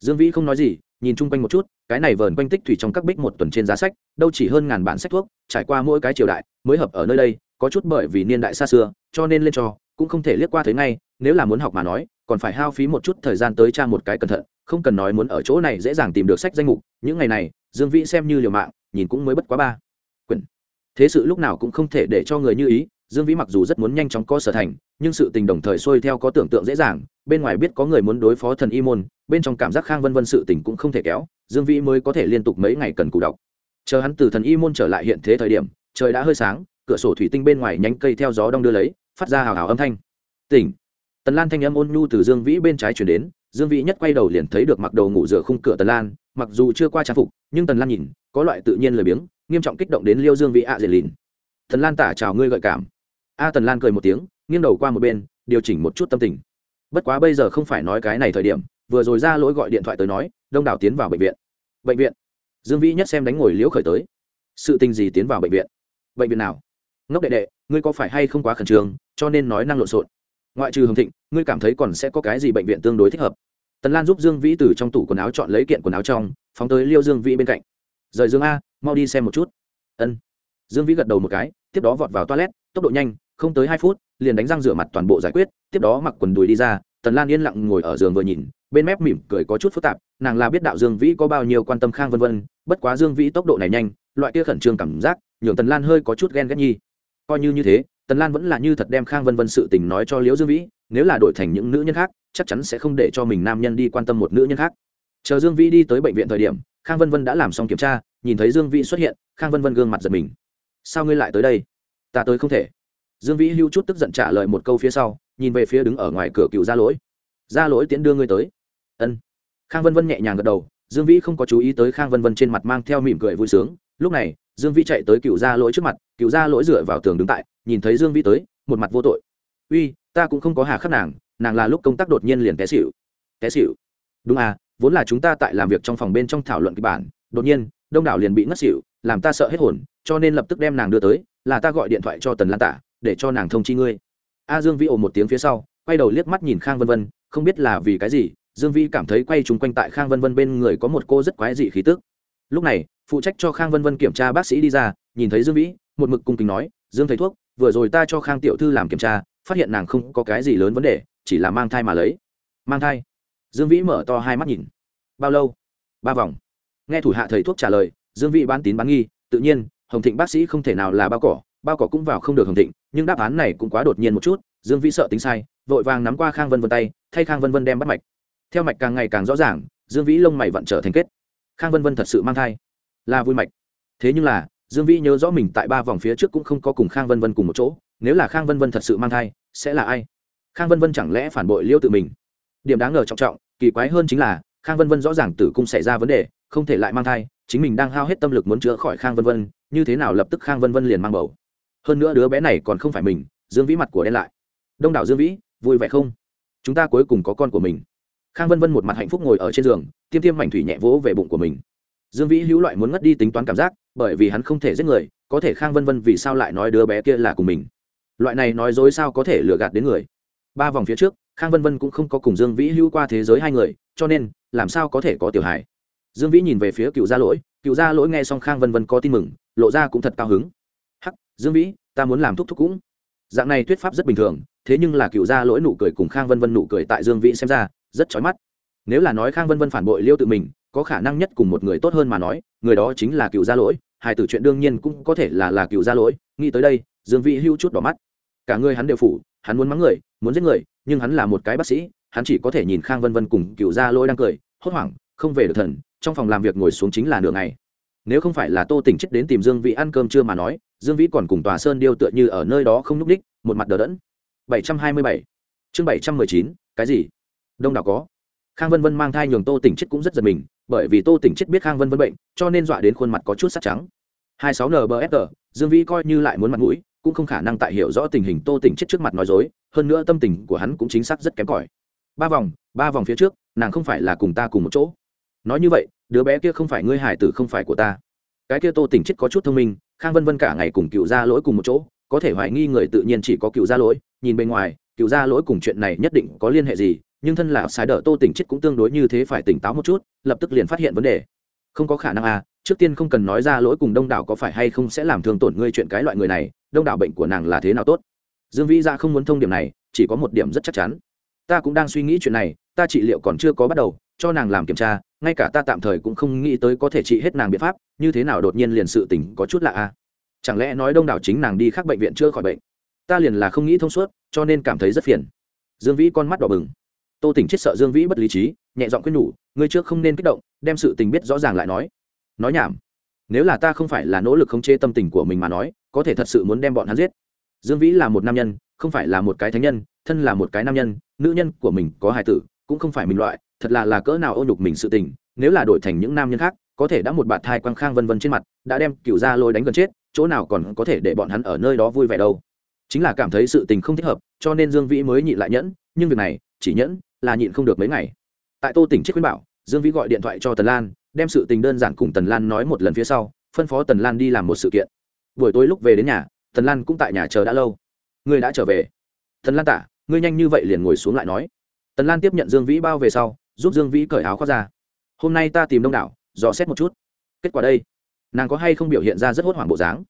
Dương vĩ không nói gì, nhìn chung quanh một chút cái này vờn quanh tích thủy trong các bích một tuần trên giá sách, đâu chỉ hơn ngàn bản sách thuốc, trải qua mỗi cái triều đại mới hợp ở nơi đây, có chút bởi vì niên đại xa xưa, cho nên lên cho, cũng không thể liếc qua thấy ngay, nếu là muốn học mà nói, còn phải hao phí một chút thời gian tới tra một cái cẩn thận, không cần nói muốn ở chỗ này dễ dàng tìm được sách danh mục, những ngày này, dương vĩ xem như liều mạng, nhìn cũng mới bất quá ba quyển. Thế sự lúc nào cũng không thể để cho người như ý, dương vĩ mặc dù rất muốn nhanh chóng có sở thành nhưng sự tình đồng thời xuôi theo có tưởng tượng dễ dàng, bên ngoài biết có người muốn đối phó thần y môn, bên trong cảm giác khang vân vân sự tình cũng không thể kéo, dương vĩ mới có thể liên tục mấy ngày cần cụ đọc. Chờ hắn từ thần y môn trở lại hiện thế thời điểm, trời đã hơi sáng, cửa sổ thủy tinh bên ngoài nhánh cây theo gió đong đưa lấy, phát ra hào hào âm thanh. Tỉnh. Tần lan thanh âm ôn nhu từ dương vĩ bên trái chuyển đến, dương vĩ nhất quay đầu liền thấy được mặc đầu ngủ rửa khung cửa tần lan, mặc dù chưa qua trang phục, nhưng tần lan nhìn, có loại tự nhiên lười biếng, nghiêm trọng kích động đến liêu dương vĩ ạ à dệt lìn. Tần lan tả chào ngươi gợi cảm. A tần lan cười một tiếng nghiêng đầu qua một bên, điều chỉnh một chút tâm tình. Bất quá bây giờ không phải nói cái này thời điểm, vừa rồi ra lỗi gọi điện thoại tới nói, đông đảo tiến vào bệnh viện. Bệnh viện? Dương vĩ nhất xem đánh ngồi liễu khởi tới. Sự tình gì tiến vào bệnh viện? Bệnh viện nào? Ngốc đệ đệ, ngươi có phải hay không quá khẩn trương, cho nên nói năng lộn xộn. Ngoại trừ hồng thịnh, ngươi cảm thấy còn sẽ có cái gì bệnh viện tương đối thích hợp? Tần lan giúp dương vĩ từ trong tủ quần áo chọn lấy kiện quần áo trong, phóng tới liêu dương vĩ bên cạnh. Rời dương a, mau đi xem một chút. Ân. Dương vĩ gật đầu một cái, tiếp đó vọt vào toilet, tốc độ nhanh, không tới hai phút liền đánh răng rửa mặt toàn bộ giải quyết, tiếp đó mặc quần đùi đi ra, tần lan yên lặng ngồi ở giường vừa nhìn, bên mép mỉm cười có chút phức tạp, nàng là biết đạo dương vĩ có bao nhiêu quan tâm khang vân vân, bất quá dương vĩ tốc độ này nhanh, loại kia khẩn trương cảm giác, nhường tần lan hơi có chút ghen ghét nhi. Coi như như thế, tần lan vẫn là như thật đem khang vân vân sự tình nói cho liễu dương vĩ, nếu là đổi thành những nữ nhân khác, chắc chắn sẽ không để cho mình nam nhân đi quan tâm một nữ nhân khác. Chờ dương vĩ đi tới bệnh viện thời điểm, khang vân vân đã làm xong kiểm tra, nhìn thấy dương vĩ xuất hiện, khang vân vân gương mặt giật mình. Sao ngươi lại tới đây? Ta tới không thể dương vĩ hưu chút tức giận trả lời một câu phía sau, nhìn về phía đứng ở ngoài cửa cựu gia lỗi. Gia lỗi tiễn đưa ngươi tới. Ân. Khang vân vân nhẹ nhàng gật đầu, dương vĩ không có chú ý tới khang vân vân trên mặt mang theo mỉm cười vui sướng. Lúc này, dương vĩ chạy tới cựu gia lỗi trước mặt, cựu gia lỗi dựa vào tường đứng tại, nhìn thấy dương vĩ tới, một mặt vô tội. Uy, ta cũng không có hà khắc nàng nàng là lúc công tác đột nhiên liền té xịu té xịu đúng à vốn là chúng ta tại làm việc trong phòng bên trong thảo luận kịch bản, đột nhiên, đông đảo liền bị ngất xịu làm ta sợ hết hồn, cho nên lập tức đem nàng đưa tới, là ta gọi điện thoại cho tần lan tả để cho nàng thông chi ngươi. A dương vĩ ồ một tiếng phía sau, quay đầu liếc mắt nhìn khang vân vân, không biết là vì cái gì, dương vĩ cảm thấy quay chung quanh tại khang vân vân bên người có một cô rất quái dị khí tức. Lúc này, phụ trách cho khang vân vân kiểm tra bác sĩ đi ra, nhìn thấy dương vĩ, một mực cung kính nói, dương thầy thuốc, vừa rồi ta cho khang tiểu thư làm kiểm tra, phát hiện nàng không có cái gì lớn vấn đề, chỉ là mang thai mà lấy. Mang thai? Dương vĩ mở to hai mắt nhìn. Bao lâu? Ba vòng. Nghe thủ hạ thầy thuốc trả lời, dương vĩ bán tín bán nghi, tự nhiên, hồng thịnh bác sĩ không thể nào là bao cỏ bao cỏ cũng vào không được hồng thịnh nhưng đáp án này cũng quá đột nhiên một chút, dương vĩ sợ tính sai, vội vàng nắm qua khang vân vân tay, thay khang vân vân đem bắt mạch. Theo mạch càng ngày càng rõ ràng, dương vĩ lông mày vặn trở thành kết. Khang vân vân thật sự mang thai. Là vui mạch. Thế nhưng là, dương vĩ nhớ rõ mình tại ba vòng phía trước cũng không có cùng khang vân vân cùng một chỗ, nếu là khang vân vân thật sự mang thai, sẽ là ai? Khang vân vân chẳng lẽ phản bội liêu tự mình? Điểm đáng ngờ trọng trọng, kỳ quái hơn chính là, khang vân vân rõ ràng tử cung xảy ra vấn đề, không thể lại mang thai, chính mình đang hao hết tâm lực muốn chữa khỏi khang vân vân, như thế nào lập tức khang vân vân liền mang bầu hơn nữa đứa bé này còn không phải mình, dương vĩ mặt của đen lại. Đông đảo dương vĩ, vui vẻ không? Chúng ta cuối cùng có con của mình. Khang vân vân một mặt hạnh phúc ngồi ở trên giường, tiêm tiêm mảnh thủy nhẹ vỗ về bụng của mình. Dương vĩ hữu loại muốn ngất đi tính toán cảm giác, bởi vì hắn không thể giết người, có thể khang vân vân vì sao lại nói đứa bé kia là của mình? Loại này nói dối sao có thể lừa gạt đến người? Ba vòng phía trước, khang vân vân cũng không có cùng dương vĩ hữu qua thế giới hai người, cho nên, làm sao có thể có tiểu hài? Dương vĩ nhìn về phía cựu gia lỗi, cựu gia lỗi nghe xong khang vân vân có tin mừng, lộ ra cũng thật cao hứng dương vĩ, ta muốn làm thúc thúc cũng. Dạng này thuyết pháp rất bình thường, thế nhưng là cựu gia lỗi nụ cười cùng khang vân vân nụ cười tại dương vĩ xem ra, rất chói mắt. Nếu là nói khang vân vân phản bội liêu tự mình, có khả năng nhất cùng một người tốt hơn mà nói, người đó chính là cựu gia lỗi hài tử chuyện đương nhiên cũng có thể là là cựu gia lỗi, nghĩ tới đây, dương vĩ hưu chút đỏ mắt. Cả người hắn đều phủ, hắn muốn mắng người, muốn giết người, nhưng hắn là một cái bác sĩ, hắn chỉ có thể nhìn khang vân vân cùng cựu gia lỗi đang cười, hốt hoảng, không về được thần, trong phòng làm việc ngồi xuống chính là nửa ngày. Nếu không phải là tô tỉnh chết đến tìm dương vĩ ăn cơm chưa mà nói dương vĩ còn cùng tòa sơn điêu tựa như ở nơi đó không n ú ních một mặt đờ đẫn. bảy trăm hai mươi bảy. Chương bảy trăm mười chín, cái gì? Đông đảo có. Khang vân vân mang thai nhường tô tỉnh chết cũng rất giật mình, bởi vì tô tỉnh chết biết khang vân vân bệnh, cho nên dọa đến khuôn mặt có chút sắc trắng. hai sáu dương vĩ coi như lại muốn mặt mũi, cũng không khả năng tại hiểu rõ tình hình tô tỉnh chết trước mặt nói dối, hơn nữa tâm tình của hắn cũng chính xác rất kém cỏi. Ba vòng ba vòng phía trước, nàng không phải là cùng ta cùng một chỗ. Nói như vậy, đứa bé kia không phải ngươi hải tử không phải của ta. Cái kia tô tỉnh chết có chút thông minh khang vân vân cả ngày cùng cựu gia lỗi cùng một chỗ, có thể hoài nghi người tự nhiên chỉ có cựu gia lỗi, nhìn bên ngoài, cựu gia lỗi cùng chuyện này nhất định có liên hệ gì, nhưng thân là sai đỡ tô tỉnh chết cũng tương đối như thế phải tỉnh táo một chút, lập tức liền phát hiện vấn đề. Không có khả năng à trước tiên không cần nói ra lỗi cùng đông đảo có phải hay không sẽ làm thương tổn ngươi chuyện cái loại người này, đông đảo bệnh của nàng là thế nào tốt? Dương vĩ ra không muốn thông điểm này, chỉ có một điểm rất chắc chắn. Ta cũng đang suy nghĩ chuyện này, ta trị liệu còn chưa có bắt đầu cho nàng làm kiểm tra, ngay cả ta tạm thời cũng không nghĩ tới có thể trị hết nàng biện pháp, như thế nào đột nhiên liền sự tình có chút lạ a? À? chẳng lẽ nói đông đảo chính nàng đi khác bệnh viện chưa khỏi bệnh? Ta liền là không nghĩ thông suốt, cho nên cảm thấy rất phiền. Dương vĩ con mắt đỏ bừng. Tô tỉnh chết sợ dương vĩ bất lý trí, nhẹ giọng quyết nhủ, ngươi trước không nên kích động, đem sự tình biết rõ ràng lại nói. Nói nhảm. Nếu là ta không phải là nỗ lực khống chế tâm tình của mình mà nói, có thể thật sự muốn đem bọn hắn giết. Dương vĩ là một nam nhân, không phải là một cái thánh nhân, thân là một cái nam nhân, nữ nhân của mình có hài tử cũng không phải mình loại, thật là là cỡ nào ô nhục mình sự tình, nếu là đổi thành những nam nhân khác, có thể đã một bạt thai quang khang vân vân trên mặt, đã đem cựu gia lôi đánh gần chết, chỗ nào còn có thể để bọn hắn ở nơi đó vui vẻ đâu. Chính là cảm thấy sự tình không thích hợp, cho nên dương vĩ mới nhịn lại nhẫn, nhưng việc này, chỉ nhẫn là nhịn không được mấy ngày. Tại tô tỉnh chiếc khuyên bảo, dương vĩ gọi điện thoại cho tần lan, đem sự tình đơn giản cùng tần lan nói một lần phía sau, phân phó tần lan đi làm một sự kiện. Buổi tối lúc về đến nhà, tần lan cũng tại nhà chờ đã lâu. Ngươi đã trở về. Tần lan tả, ngươi nhanh như vậy liền ngồi xuống lại nói tần lan tiếp nhận dương vĩ bao về sau, giúp dương vĩ cởi áo khoác ra. Hôm nay ta tìm đông đảo, dò xét một chút. Kết quả đây, nàng có hay không biểu hiện ra rất hốt hoảng bộ dáng?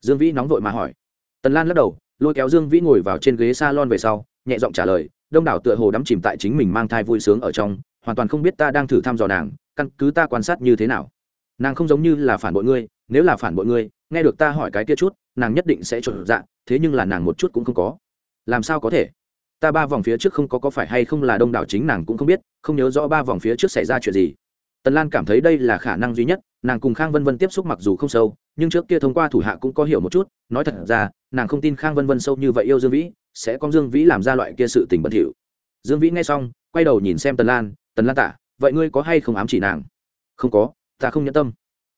Dương vĩ nóng vội mà hỏi. Tần lan lắc đầu, lôi kéo dương vĩ ngồi vào trên ghế s a lon về sau, nhẹ giọng trả lời, đông đảo tựa hồ đắm chìm tại chính mình mang thai vui sướng ở trong, hoàn toàn không biết ta đang thử thăm dò nàng, căn cứ ta quan sát như thế nào. Nàng không giống như là phản bội ngươi, nếu là phản bội ngươi, nghe được ta hỏi cái kia chút, nàng nhất định sẽ trộn dạ thế nhưng là nàng một chút cũng không có. Làm sao có thể? Ta ba vòng phía trước không có có phải hay không là đông đảo chính nàng cũng không biết, không nhớ rõ ba vòng phía trước xảy ra chuyện gì. Tần lan cảm thấy đây là khả năng duy nhất, nàng cùng khang vân vân tiếp xúc mặc dù không sâu, nhưng trước kia thông qua thủ hạ cũng có hiểu một chút, nói thật ra, nàng không tin khang vân vân sâu như vậy yêu dương vĩ, sẽ có dương vĩ làm ra loại kia sự tình bẩn thỉu dương vĩ nghe xong, quay đầu nhìn xem tần lan tần lan tả, vậy ngươi có hay không ám chỉ nàng? Không có, ta không nhẫn tâm.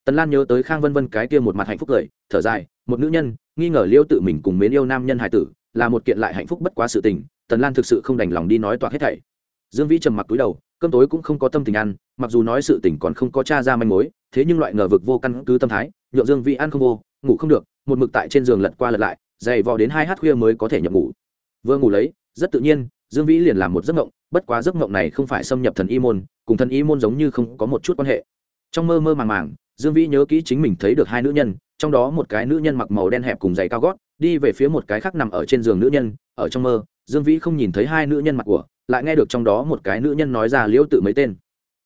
Tần lan nhớ tới khang vân vân cái kia một mặt hạnh phúc cười thở dài, một nữ nhân, nghi ngờ liêu tự mình cùng mến yêu nam nhân hải tử, là một kiện lại hạnh phúc bất quá sự tình tần lan thực sự không đành lòng đi nói toạc hết thảy. Dương vĩ trầm mặc túi đầu, cơm tối cũng không có tâm tình ăn, mặc dù nói sự tỉnh còn không có t r a ra manh mối, thế nhưng loại ngờ vực vô căn cứ tâm thái, nhượng dương vĩ ăn không vô, ngủ không được, một mực tại trên giường lật qua lật lại dày vò đến hai hát khuya mới có thể nhập ngủ. Vừa ngủ lấy, rất tự nhiên, dương vĩ liền làm một giấc mộng, bất quá giấc mộng này không phải xâm nhập thần y môn, cùng thần y môn giống như không có một chút quan hệ. Trong mơ mơ màng màng, dương vĩ nhớ kỹ chính mình thấy được hai nữ nhân, trong đó một cái nữ nhân mặc màu đen hẹp cùng giày cao gót, đi về phía một cái khác nằm ở trên giường nữ nhân, ở trong mơ dương vĩ không nhìn thấy hai nữ nhân mặt của, lại nghe được trong đó một cái nữ nhân nói ra liễu tự mấy tên.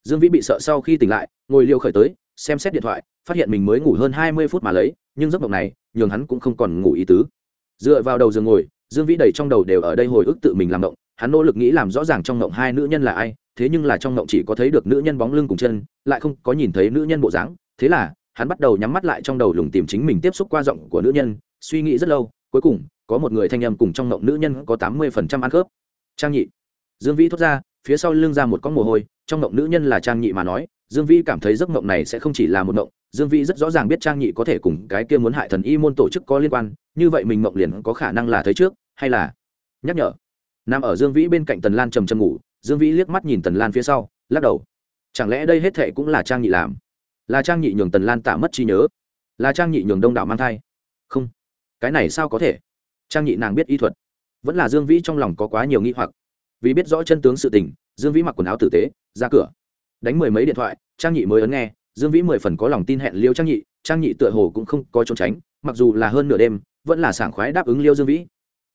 Dương vĩ bị sợ sau khi tỉnh lại, ngồi liêu khởi tới, xem xét điện thoại, phát hiện mình mới ngủ hơn hai mươi phút mà lấy, nhưng giấc mộng này, nhường hắn cũng không còn ngủ ý tứ. Dựa vào đầu giường ngồi, dương vĩ đầy trong đầu đều ở đây hồi ức tự mình làm mộng, hắn nỗ lực nghĩ làm rõ ràng trong mộng hai nữ nhân là ai, thế nhưng là trong mộng chỉ có thấy được nữ nhân bóng lưng cùng chân, lại không có nhìn thấy nữ nhân bộ dáng, thế là, hắn bắt đầu nhắm mắt lại trong đầu lùng tìm chính mình tiếp xúc qua giọng của nữ nhân, suy nghĩ rất lâu, cuối cùng có một người thanh âm cùng trong ngộng nữ nhân có tám mươi phần trăm ăn khớp. Trang nhị. Dương vĩ thốt ra, phía sau lưng ra một con mồ hôi, trong ngộng nữ nhân là trang nhị mà nói, dương vĩ cảm thấy giấc ngộng này sẽ không chỉ là một ngộng. Dương vĩ rất rõ ràng biết trang nhị có thể cùng cái kia muốn hại thần y môn tổ chức có liên quan, như vậy mình ngộng liền có khả năng là thấy trước, hay là? Nhắc nhở. Nằm ở dương vĩ bên cạnh tần lan trầm trầm ngủ, dương vĩ liếc mắt nhìn tần lan phía sau, lắc đầu. Chẳng lẽ đây hết thệ cũng là trang nhị làm? Là trang nhị nhường tần lan tạ mất trí nhớ. Là trang nhị nhường đông đảo mang thai. Không. Cái này sao có thể? Trang nhị nàng biết y thuật. Vẫn là dương vĩ trong lòng có quá nhiều nghi hoặc. Vì biết rõ chân tướng sự tình, dương vĩ mặc quần áo tử tế, ra cửa. Đánh mười mấy điện thoại, trang nhị mới ấn nghe. Dương vĩ mười phần có lòng tin hẹn liêu trang nhị. Trang nhị tựa hồ cũng không có trốn tránh, mặc dù là hơn nửa đêm, vẫn là sảng khoái đáp ứng liêu dương vĩ.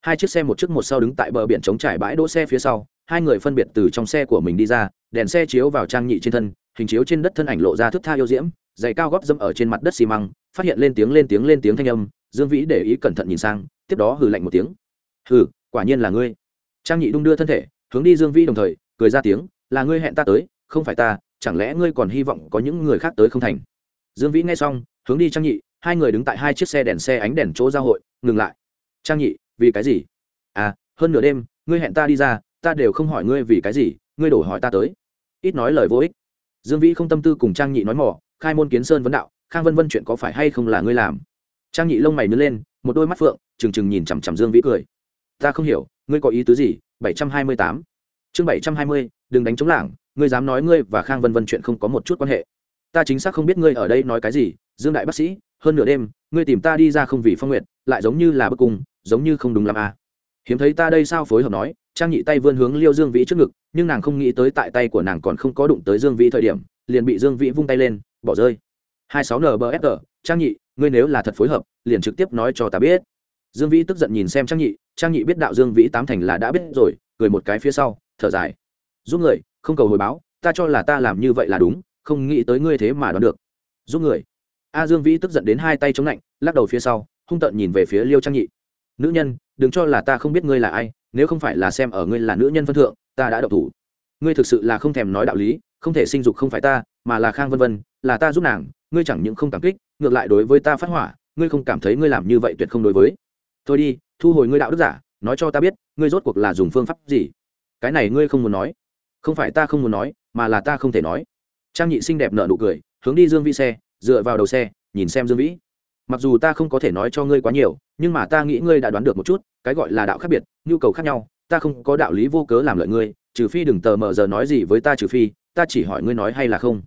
Hai chiếc xe một chiếc một sau đứng tại bờ biển chống trải bãi đỗ xe phía sau, hai người phân biệt từ trong xe của mình đi ra, đèn xe chiếu vào trang nhị trên thân, hình chiếu trên đất thân ảnh lộ ra thức tha yêu diễm, giày cao góp dâm ở trên mặt đất xi măng, phát hiện lên tiếng lên tiếng lên tiếng thanh âm, dương vĩ để ý cẩn thận nhìn sang tiếp đó hừ lạnh một tiếng. Hừ, quả nhiên là ngươi. Trang nhị đung đưa thân thể, hướng đi dương vĩ đồng thời, cười ra tiếng, là ngươi hẹn ta tới, không phải ta, chẳng lẽ ngươi còn hy vọng có những người khác tới không thành? Dương vĩ nghe xong, hướng đi trang nhị, hai người đứng tại hai chiếc xe đèn xe ánh đèn chỗ giao hội, ngừng lại. Trang nhị, vì cái gì? À hơn nửa đêm, ngươi hẹn ta đi ra, ta đều không hỏi ngươi vì cái gì, ngươi đổ hỏi ta tới. Ít nói lời vô ích. Dương vĩ không tâm tư cùng trang nhị nói mỏ, khai môn kiến sơn vấn đạo, khang vân vân chuyện có phải hay không là ngươi làm? Trang nhị lông mày nứt lên một đôi mắt phượng, trừng trừng nhìn chằm chằm dương vĩ cười. Ta không hiểu, ngươi có ý tứ gì? bảy trăm hai mươi tám. Chương bảy trăm hai mươi, đừng đánh chống lảng, ngươi dám nói ngươi và khang vân vân chuyện không có một chút quan hệ. Ta chính xác không biết ngươi ở đây nói cái gì, dương đại bác sĩ, hơn nửa đêm, ngươi tìm ta đi ra không vì phong nguyện lại giống như là bức cung, giống như không đúng làm à. hiếm thấy ta đây sao phối hợp nói, trang nhị tay vươn hướng liêu dương vĩ trước ngực, nhưng nàng không nghĩ tới tại tay của nàng còn không có đụng tới dương vĩ thời điểm, liền bị dương vĩ vung tay lên, bỏ rơi. hai sáu nbfg trang nhị ngươi nếu là thật phối hợp, liền trực tiếp nói cho ta biết. Dương vĩ tức giận nhìn xem trang nhị trang nhị biết đạo dương vĩ tám thành là đã biết rồi, cười một cái phía sau, thở dài. Giúp người, không cầu hồi báo, ta cho là ta làm như vậy là đúng, không nghĩ tới ngươi thế mà đoán được. Giúp người. A dương vĩ tức giận đến hai tay chống lạnh, lắc đầu phía sau, hung tợn nhìn về phía liêu trang nhị. Nữ nhân, đừng cho là ta không biết ngươi là ai, nếu không phải là xem ở ngươi là nữ nhân phân thượng, ta đã độc thủ. Ngươi thực sự là không thèm nói đạo lý, không thể sinh dục không phải ta, mà là khang vân vân, là ta giúp nàng, ngươi chẳng những không cảm kích ngược lại đối với ta phát hỏa, ngươi không cảm thấy ngươi làm như vậy tuyệt không đối với. Thôi đi, thu hồi ngươi đạo đức giả, nói cho ta biết, ngươi rốt cuộc là dùng phương pháp gì? Cái này ngươi không muốn nói. Không phải ta không muốn nói, mà là ta không thể nói. Trang nhị xinh đẹp nợ nụ cười, hướng đi dương vĩ xe, dựa vào đầu xe, nhìn xem dương vĩ. Mặc dù ta không có thể nói cho ngươi quá nhiều, nhưng mà ta nghĩ ngươi đã đoán được một chút, cái gọi là đạo khác biệt, nhu cầu khác nhau, ta không có đạo lý vô cớ làm lợi ngươi, trừ phi đừng tờ mờ giờ nói gì với ta trừ phi, ta chỉ hỏi ngươi nói hay là không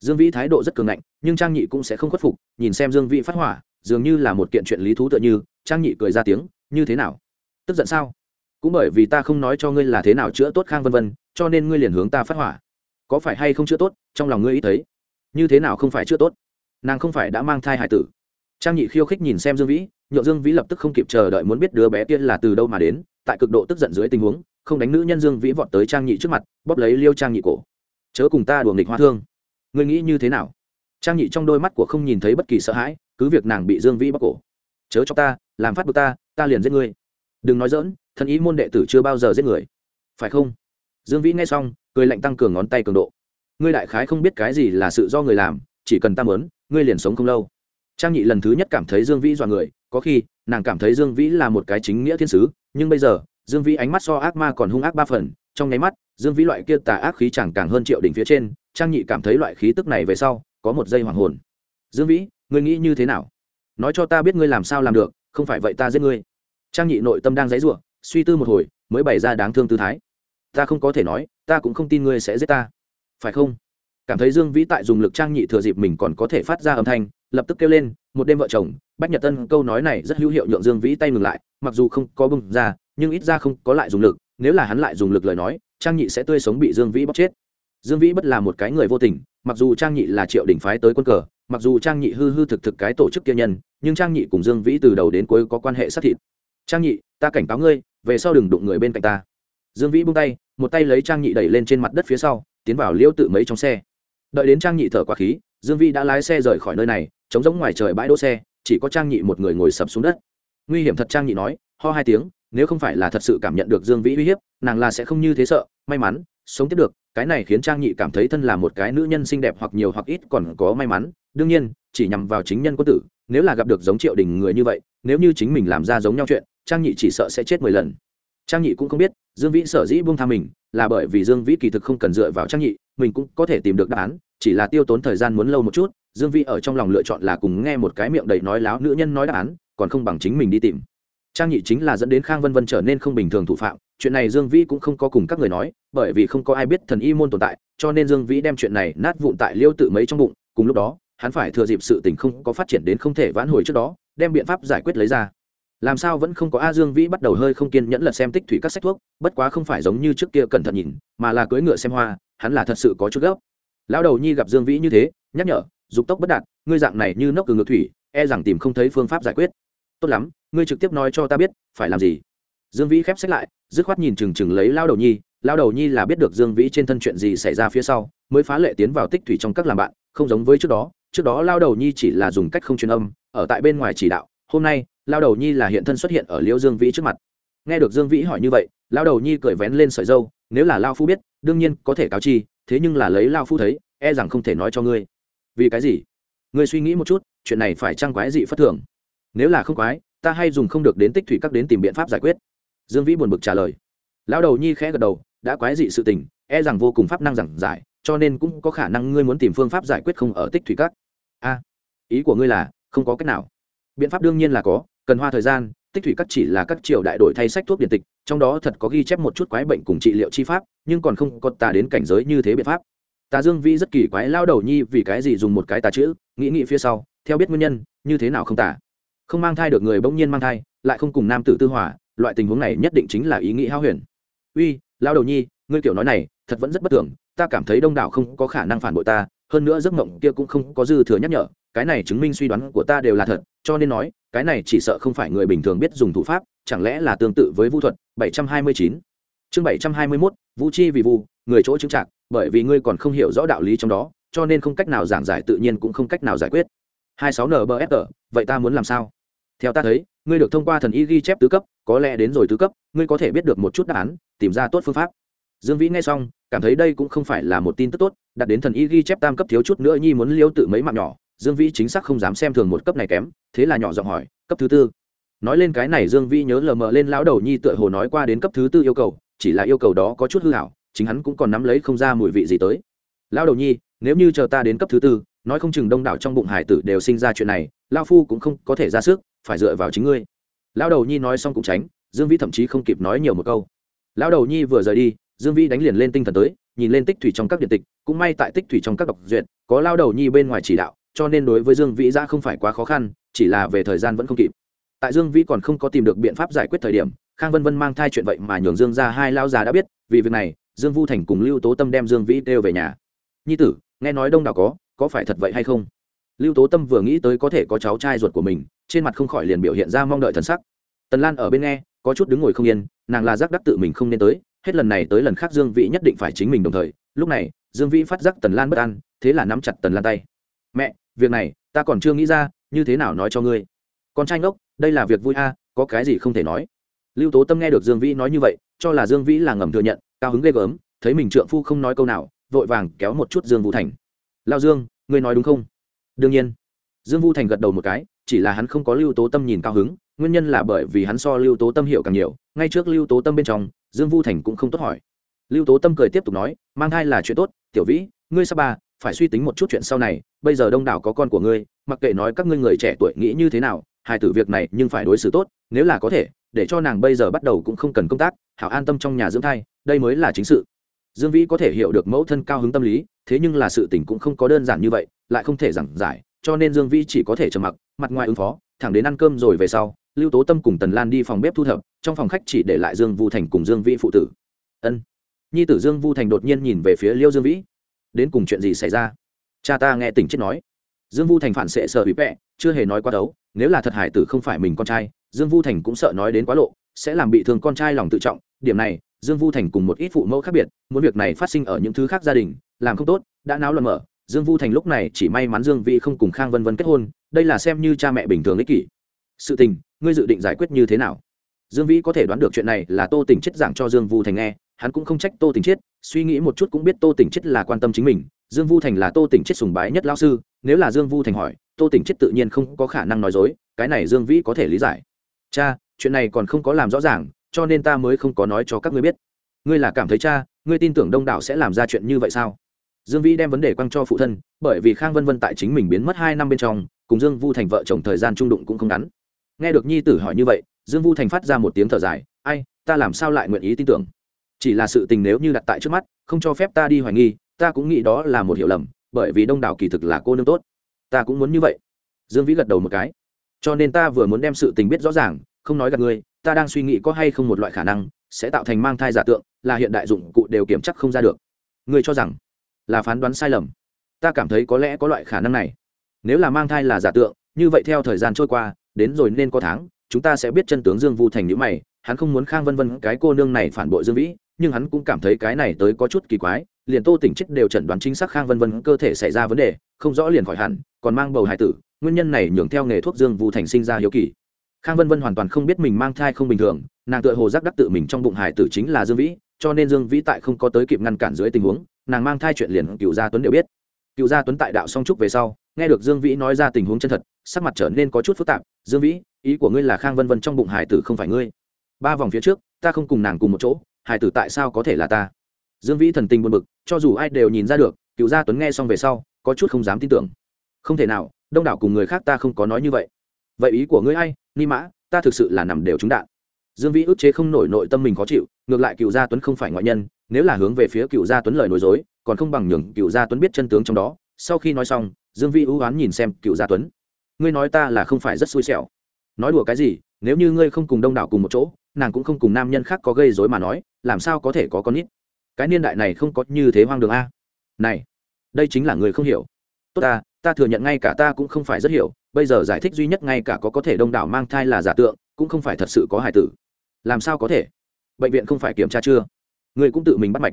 dương vĩ thái độ rất cường ngạnh, nhưng trang nhị cũng sẽ không khuất phục, nhìn xem dương vĩ phát hỏa, dường như là một kiện chuyện lý thú tựa như, trang nhị cười ra tiếng, như thế nào? Tức giận sao? Cũng bởi vì ta không nói cho ngươi là thế nào chữa tốt khang vân vân, cho nên ngươi liền hướng ta phát hỏa. Có phải hay không chữa tốt, trong lòng ngươi ý thấy. Như thế nào không phải chữa tốt? Nàng không phải đã mang thai hải tử. Trang nhị khiêu khích nhìn xem dương vĩ, nhượng dương vĩ lập tức không kịp chờ đợi muốn biết đứa bé kia là từ đâu mà đến, tại cực độ tức giận dưới tình huống, không đánh nữ nhân dương vĩ vọt tới trang nhị trước mặt, bóp lấy liêu trang nhị cổ. Chớ cùng ta đùa nghịch hoa thương ngươi nghĩ như thế nào? Trang nhị trong đôi mắt của không nhìn thấy bất kỳ sợ hãi, cứ việc nàng bị dương vĩ bóc cổ. Chớ cho ta, làm phát bực ta ta liền giết ngươi. Đừng nói dỡn thân ý môn đệ tử chưa bao giờ giết người. Phải không? Dương vĩ nghe xong, cười lạnh tăng cường ngón tay cường độ. Ngươi đại khái không biết cái gì là sự do người làm, chỉ cần ta mớn ngươi liền sống không lâu. Trang nhị lần thứ nhất cảm thấy dương vĩ dọa người, có khi, nàng cảm thấy dương vĩ là một cái chính nghĩa thiên sứ, nhưng bây giờ, dương vĩ ánh mắt so ác ma còn hung ác ba phần, trong nháy mắt, dương vĩ loại kia tà ác khí chẳng càng hơn triệu đỉnh phía trên trang nhị cảm thấy loại khí tức này về sau, có một giây hoàng hồn. Dương vĩ, ngươi nghĩ như thế nào? Nói cho ta biết ngươi làm sao làm được, không phải vậy ta giết ngươi. Trang nhị nội tâm đang dãy rủa, suy tư một hồi, mới bày ra đáng thương tư thái. Ta không có thể nói, ta cũng không tin ngươi sẽ giết ta. Phải không? Cảm thấy dương vĩ tại dùng lực trang nhị thừa dịp mình còn có thể phát ra âm thanh, lập tức kêu lên, một đêm vợ chồng, bách nhật tân câu nói này rất hữu hiệu nhượng dương vĩ tay ngừng lại, mặc dù không có bưng ra, nhưng ít ra không có lại dùng lực, nếu là hắn lại dùng lực lời nói, trang nhị sẽ tươi sống bị dương vĩ bóc chết dương vĩ bất là một cái người vô tình, mặc dù trang nhị là triệu đỉnh phái tới quân cờ, mặc dù trang nhị hư hư thực thực cái tổ chức kia nhân, nhưng trang nhị cùng dương vĩ từ đầu đến cuối có quan hệ sát thịt. Trang nhị, ta cảnh cáo ngươi, về sau đừng đụng người bên cạnh ta. Dương vĩ buông tay, một tay lấy trang nhị đẩy lên trên mặt đất phía sau, tiến vào liễu tự mấy trong xe. Đợi đến trang nhị thở quả khí, dương vĩ đã lái xe rời khỏi nơi này chống giống ngoài trời bãi đỗ xe, chỉ có trang nhị một người ngồi sập xuống đất. Nguy hiểm thật, trang nhị nói, ho hai tiếng, nếu không phải là thật sự cảm nhận được dương vĩ uy hiếp, nàng là sẽ không như thế sợ, may mắn, sống tiếp được cái này khiến trang nhị cảm thấy thân là một cái nữ nhân xinh đẹp hoặc nhiều hoặc ít còn có may mắn. Đương nhiên, chỉ nhằm vào chính nhân quân tử, nếu là gặp được giống triệu đình người như vậy, nếu như chính mình làm ra giống nhau chuyện, trang nhị chỉ sợ sẽ chết mười lần. Trang nhị cũng không biết, dương vĩ sở dĩ buông tha mình, là bởi vì dương vĩ kỳ thực không cần dựa vào trang nhị, mình cũng có thể tìm được đáp án, chỉ là tiêu tốn thời gian muốn lâu một chút, dương vĩ ở trong lòng lựa chọn là cùng nghe một cái miệng đầy nói láo nữ nhân nói đáp án, còn không bằng chính mình đi tìm trang nhị chính là dẫn đến khang vân vân trở nên không bình thường thủ phạm, chuyện này dương vĩ cũng không có cùng các người nói, bởi vì không có ai biết thần y môn tồn tại, cho nên dương vĩ đem chuyện này nát vụn tại liêu tự mấy trong bụng, cùng lúc đó, hắn phải thừa dịp sự tình không có phát triển đến không thể vãn hồi trước đó, đem biện pháp giải quyết lấy ra. Làm sao vẫn không có a dương vĩ bắt đầu hơi không kiên nhẫn lật xem tích thủy các sách thuốc, bất quá không phải giống như trước kia cẩn thận nhìn, mà là cưỡi ngựa xem hoa, hắn là thật sự có chút gốc lão đầu nhi gặp dương vĩ như thế, nhắc nhở, dục tốc bất đạt, ngươi dạng này như nốc cường ngược thủy e rằng tìm không thấy phương pháp giải quyết. Tốt lắm ngươi trực tiếp nói cho ta biết, phải làm gì? Dương vĩ khép sách lại, dứt khoát nhìn chừng chừng lấy lao đầu nhi, lao đầu nhi là biết được dương vĩ trên thân chuyện gì xảy ra phía sau, mới phá lệ tiến vào tích thủy trong các làm bạn, không giống với trước đó trước đó lao đầu nhi chỉ là dùng cách không truyền âm, ở tại bên ngoài chỉ đạo, hôm nay, lao đầu nhi là hiện thân xuất hiện ở liễu dương vĩ trước mặt. Nghe được dương vĩ hỏi như vậy, lao đầu nhi cười vén lên sợi dâu, nếu là lao phu biết, đương nhiên có thể cáo chi, thế nhưng là lấy lao phu thấy e rằng không thể nói cho ngươi. Vì cái gì? Ngươi suy nghĩ một chút, chuyện này phải trăng quái dị phất thường? Nếu là không quái ta hay dùng không được đến tích thủy các đến tìm biện pháp giải quyết. Dương vĩ buồn bực trả lời. Lão đầu nhi khẽ gật đầu, đã quái dị sự tình e rằng vô cùng pháp năng giảng giải, cho nên cũng có khả năng ngươi muốn tìm phương pháp giải quyết không ở tích thủy các. A, ý của ngươi là, không có cách nào. Biện pháp đương nhiên là có, cần hoa thời gian, tích thủy các chỉ là các triều đại đổi thay sách thuốc điện tịch, trong đó thật có ghi chép một chút quái bệnh cùng trị liệu chi pháp, nhưng còn không có tà đến cảnh giới như thế biện pháp. Tà dương vĩ rất kỳ quái lao đầu nhi vì cái gì dùng một cái tà chữ, nghĩ nghĩ phía sau, theo biết nguyên nhân, như thế nào không tà? Không mang thai được người bỗng nhiên mang thai lại không cùng nam tử tư hỏa loại tình huống này nhất định chính là ý nghĩ hao huyền. Uy lao đầu nhi ngươi kiểu nói này thật vẫn rất bất thường ta cảm thấy đông đảo không có khả năng phản bội ta hơn nữa giấc mộng kia cũng không có dư thừa nhắc nhở cái này chứng minh suy đoán của ta đều là thật cho nên nói cái này chỉ sợ không phải người bình thường biết dùng thủ pháp chẳng lẽ là tương tự với vu thuật? 729. chương 721, vũ chi vì vu người chỗ chứng trạng, bởi vì ngươi còn không hiểu rõ đạo lý trong đó cho nên không cách nào giảng giải tự nhiên cũng không cách nào giải quyết. 26 nbfr vậy ta muốn làm sao? Theo ta thấy, ngươi được thông qua thần y ghi chép tứ cấp, có lẽ đến rồi tứ cấp, ngươi có thể biết được một chút đáp án, tìm ra tốt phương pháp. Dương vĩ nghe xong, cảm thấy đây cũng không phải là một tin tức tốt, đặt đến thần y ghi chép tam cấp thiếu chút nữa nhi muốn liêu tự mấy mạng nhỏ, dương vĩ chính xác không dám xem thường một cấp này kém, thế là nhỏ giọng hỏi, cấp thứ tư? Nói lên cái này, dương vĩ nhớ lờ mờ lên lão đầu nhi tựa hồ nói qua đến cấp thứ tư yêu cầu, chỉ là yêu cầu đó có chút hư hảo, chính hắn cũng còn nắm lấy không ra mùi vị gì tới. Lão đầu nhi, nếu như chờ ta đến cấp thứ tư, nói không chừng đông đảo trong bụng hải tử đều sinh ra chuyện này lao phu cũng không có thể ra sức phải dựa vào chính ngươi. Lão đầu nhi nói xong cũng tránh, dương vĩ thậm chí không kịp nói nhiều một câu. Lão đầu nhi vừa rời đi, dương vĩ đánh liền lên tinh thần tới, nhìn lên tích thủy trong các điện tịch, cũng may tại tích thủy trong các độc duyệt, có lao đầu nhi bên ngoài chỉ đạo, cho nên đối với dương vĩ ra không phải quá khó khăn, chỉ là về thời gian vẫn không kịp. Tại dương vĩ còn không có tìm được biện pháp giải quyết thời điểm, khang vân vân mang thai chuyện vậy mà nhường dương ra hai lao già đã biết, vì việc này, dương vu thành cùng lưu tố tâm đem dương vĩ kêu về nhà. Nhi tử, nghe nói đông đảo có có phải thật vậy hay không? Lưu tố tâm vừa nghĩ tới có thể có cháu trai ruột của mình trên mặt không khỏi liền biểu hiện ra mong đợi thần sắc. Tần lan ở bên nghe, có chút đứng ngồi không yên, nàng là giác đắc tự mình không nên tới, hết lần này tới lần khác dương vĩ nhất định phải chính mình đồng thời. Lúc này, dương vĩ phát giác tần lan bất an, thế là nắm chặt tần lan tay. Mẹ, việc này, ta còn chưa nghĩ ra, như thế nào nói cho ngươi? Con trai ngốc, đây là việc vui a, có cái gì không thể nói. Lưu tố tâm nghe được dương vĩ nói như vậy, cho là dương vĩ là ngầm thừa nhận, cao hứng ghê gớm, thấy mình trượng phu không nói câu nào, vội vàng kéo một chút dương vũ thành. Lao dương, ngươi nói đúng không? Đương nhiên. Dương vũ thành gật đầu một cái chỉ là hắn không có lưu tố tâm nhìn cao hứng, nguyên nhân là bởi vì hắn so lưu tố tâm hiểu càng nhiều, ngay trước lưu tố tâm bên trong, dương vu thành cũng không tốt hỏi. Lưu tố tâm cười tiếp tục nói, mang thai là chuyện tốt, tiểu vĩ, ngươi sa ba, phải suy tính một chút chuyện sau này, bây giờ đông đảo có con của ngươi, mặc kệ nói các ngươi người trẻ tuổi nghĩ như thế nào hài tử việc này nhưng phải đối xử tốt, nếu là có thể, để cho nàng bây giờ bắt đầu cũng không cần công tác, hảo an tâm trong nhà dưỡng thai, đây mới là chính sự. Dương vĩ có thể hiểu được mẫu thân cao hứng tâm lý, thế nhưng là sự tình cũng không có đơn giản như vậy, lại không thể giảng giải cho nên dương vĩ chỉ có thể trầm mặc, mặt ngoài ứng phó, thẳng đến ăn cơm rồi về sau, lưu tố tâm cùng tần lan đi phòng bếp thu thập, trong phòng khách chỉ để lại dương vu thành cùng dương vĩ phụ tử. Ân. Nhi tử dương vu thành đột nhiên nhìn về phía liêu dương vĩ. Đến cùng chuyện gì xảy ra? Cha ta nghe tỉnh chết nói. Dương vu thành phản xệ sợ bị vẹ chưa hề nói quá đấu, nếu là thật hải tử không phải mình con trai, dương vu thành cũng sợ nói đến quá lộ, sẽ làm bị thương con trai lòng tự trọng. Điểm này, dương vu thành cùng một ít phụ mẫu khác biệt, muốn việc này phát sinh ở những thứ khác gia đình, làm không tốt, đã náo loạn mở dương vu thành lúc này chỉ may mắn dương vi không cùng khang vân vân kết hôn, đây là xem như cha mẹ bình thường ích kỷ. Sự tình, ngươi dự định giải quyết như thế nào? Dương vĩ có thể đoán được chuyện này là tô tình chết giảng cho dương vu thành nghe, hắn cũng không trách tô tình chết suy nghĩ một chút cũng biết tô tình chết là quan tâm chính mình, dương vu thành là tô tình chết sùng bái nhất lao sư, nếu là dương vu thành hỏi, tô tình chết tự nhiên không có khả năng nói dối, cái này dương vĩ có thể lý giải. Cha, chuyện này còn không có làm rõ ràng, cho nên ta mới không có nói cho các ngươi biết. Ngươi là cảm thấy cha, ngươi tin tưởng đông đảo sẽ làm ra chuyện như vậy sao? Dương vĩ đem vấn đề quăng cho phụ thân, bởi vì khang vân vân tại chính mình biến mất hai năm bên trong, cùng dương vu thành vợ chồng thời gian trung đụng cũng không ngắn. Nghe được nhi tử hỏi như vậy, dương vu thành phát ra một tiếng thở dài, ai, ta làm sao lại nguyện ý tin tưởng? Chỉ là sự tình nếu như đặt tại trước mắt, không cho phép ta đi hoài nghi, ta cũng nghĩ đó là một hiểu lầm, bởi vì đông đảo kỳ thực là cô nương tốt. Ta cũng muốn như vậy. Dương vĩ gật đầu một cái. Cho nên ta vừa muốn đem sự tình biết rõ ràng, không nói gặp ngươi, ta đang suy nghĩ có hay không một loại khả năng sẽ tạo thành mang thai giả tượng, là hiện đại dụng cụ đều kiểm chắc không ra được. Ngươi cho rằng là phán đoán sai lầm. Ta cảm thấy có lẽ có loại khả năng này. Nếu là mang thai là giả tượng, như vậy theo thời gian trôi qua, đến rồi nên có tháng, chúng ta sẽ biết chân tướng dương vu thành nhữ mày, hắn không muốn khang vân vân, cái cô nương này phản bội dương vĩ, nhưng hắn cũng cảm thấy cái này tới có chút kỳ quái, liền tô tỉnh chết đều chẩn đoán chính xác khang vân vân cơ thể xảy ra vấn đề, không rõ liền khỏi hẳn, còn mang bầu hải tử, nguyên nhân này nhường theo nghề thuốc dương vu thành sinh ra hiếu kỳ. Khang vân vân hoàn toàn không biết mình mang thai không bình thường, nàng tựa hồ giác đắc tự mình trong bụng hải tử chính là dương vĩ, cho nên dương vĩ tại không có tới kịp ngăn cản dưới tình huống nàng mang thai chuyện liền cựu gia tuấn đều biết. Cựu gia tuấn tại đạo song trúc về sau, nghe được dương vĩ nói ra tình huống chân thật, sắc mặt trở nên có chút phức tạp. Dương vĩ, ý của ngươi là khang vân vân trong bụng hải tử không phải ngươi. Ba vòng phía trước, ta không cùng nàng cùng một chỗ, hải tử tại sao có thể là ta? Dương vĩ thần tình buồn bực, cho dù ai đều nhìn ra được, cựu gia tuấn nghe xong về sau, có chút không dám tin tưởng. Không thể nào, đông đảo cùng người khác ta không có nói như vậy. Vậy ý của ngươi ai? Ni mã, ta thực sự là nằm đều trúng đạn. Dương vĩ ức chế không nổi nội tâm mình khó chịu, ngược lại cựu gia tuấn không phải ngoại nhân nếu là hướng về phía cựu gia tuấn lời nói dối, còn không bằng nhường cựu gia tuấn biết chân tướng trong đó. Sau khi nói xong, dương Vi ưu oán nhìn xem cựu gia tuấn. Ngươi nói ta là không phải rất xui xẻo. Nói đùa cái gì, nếu như ngươi không cùng đông đảo cùng một chỗ, nàng cũng không cùng nam nhân khác có gây dối mà nói, làm sao có thể có con nít? Cái niên đại này không có như thế hoang đường a. Này, đây chính là người không hiểu. Tốt ta ta thừa nhận ngay cả ta cũng không phải rất hiểu, bây giờ giải thích duy nhất ngay cả có có thể đông đảo mang thai là giả tượng, cũng không phải thật sự có hài tử. Làm sao có thể? Bệnh viện không phải kiểm tra chưa? Người cũng tự mình bắt mạch.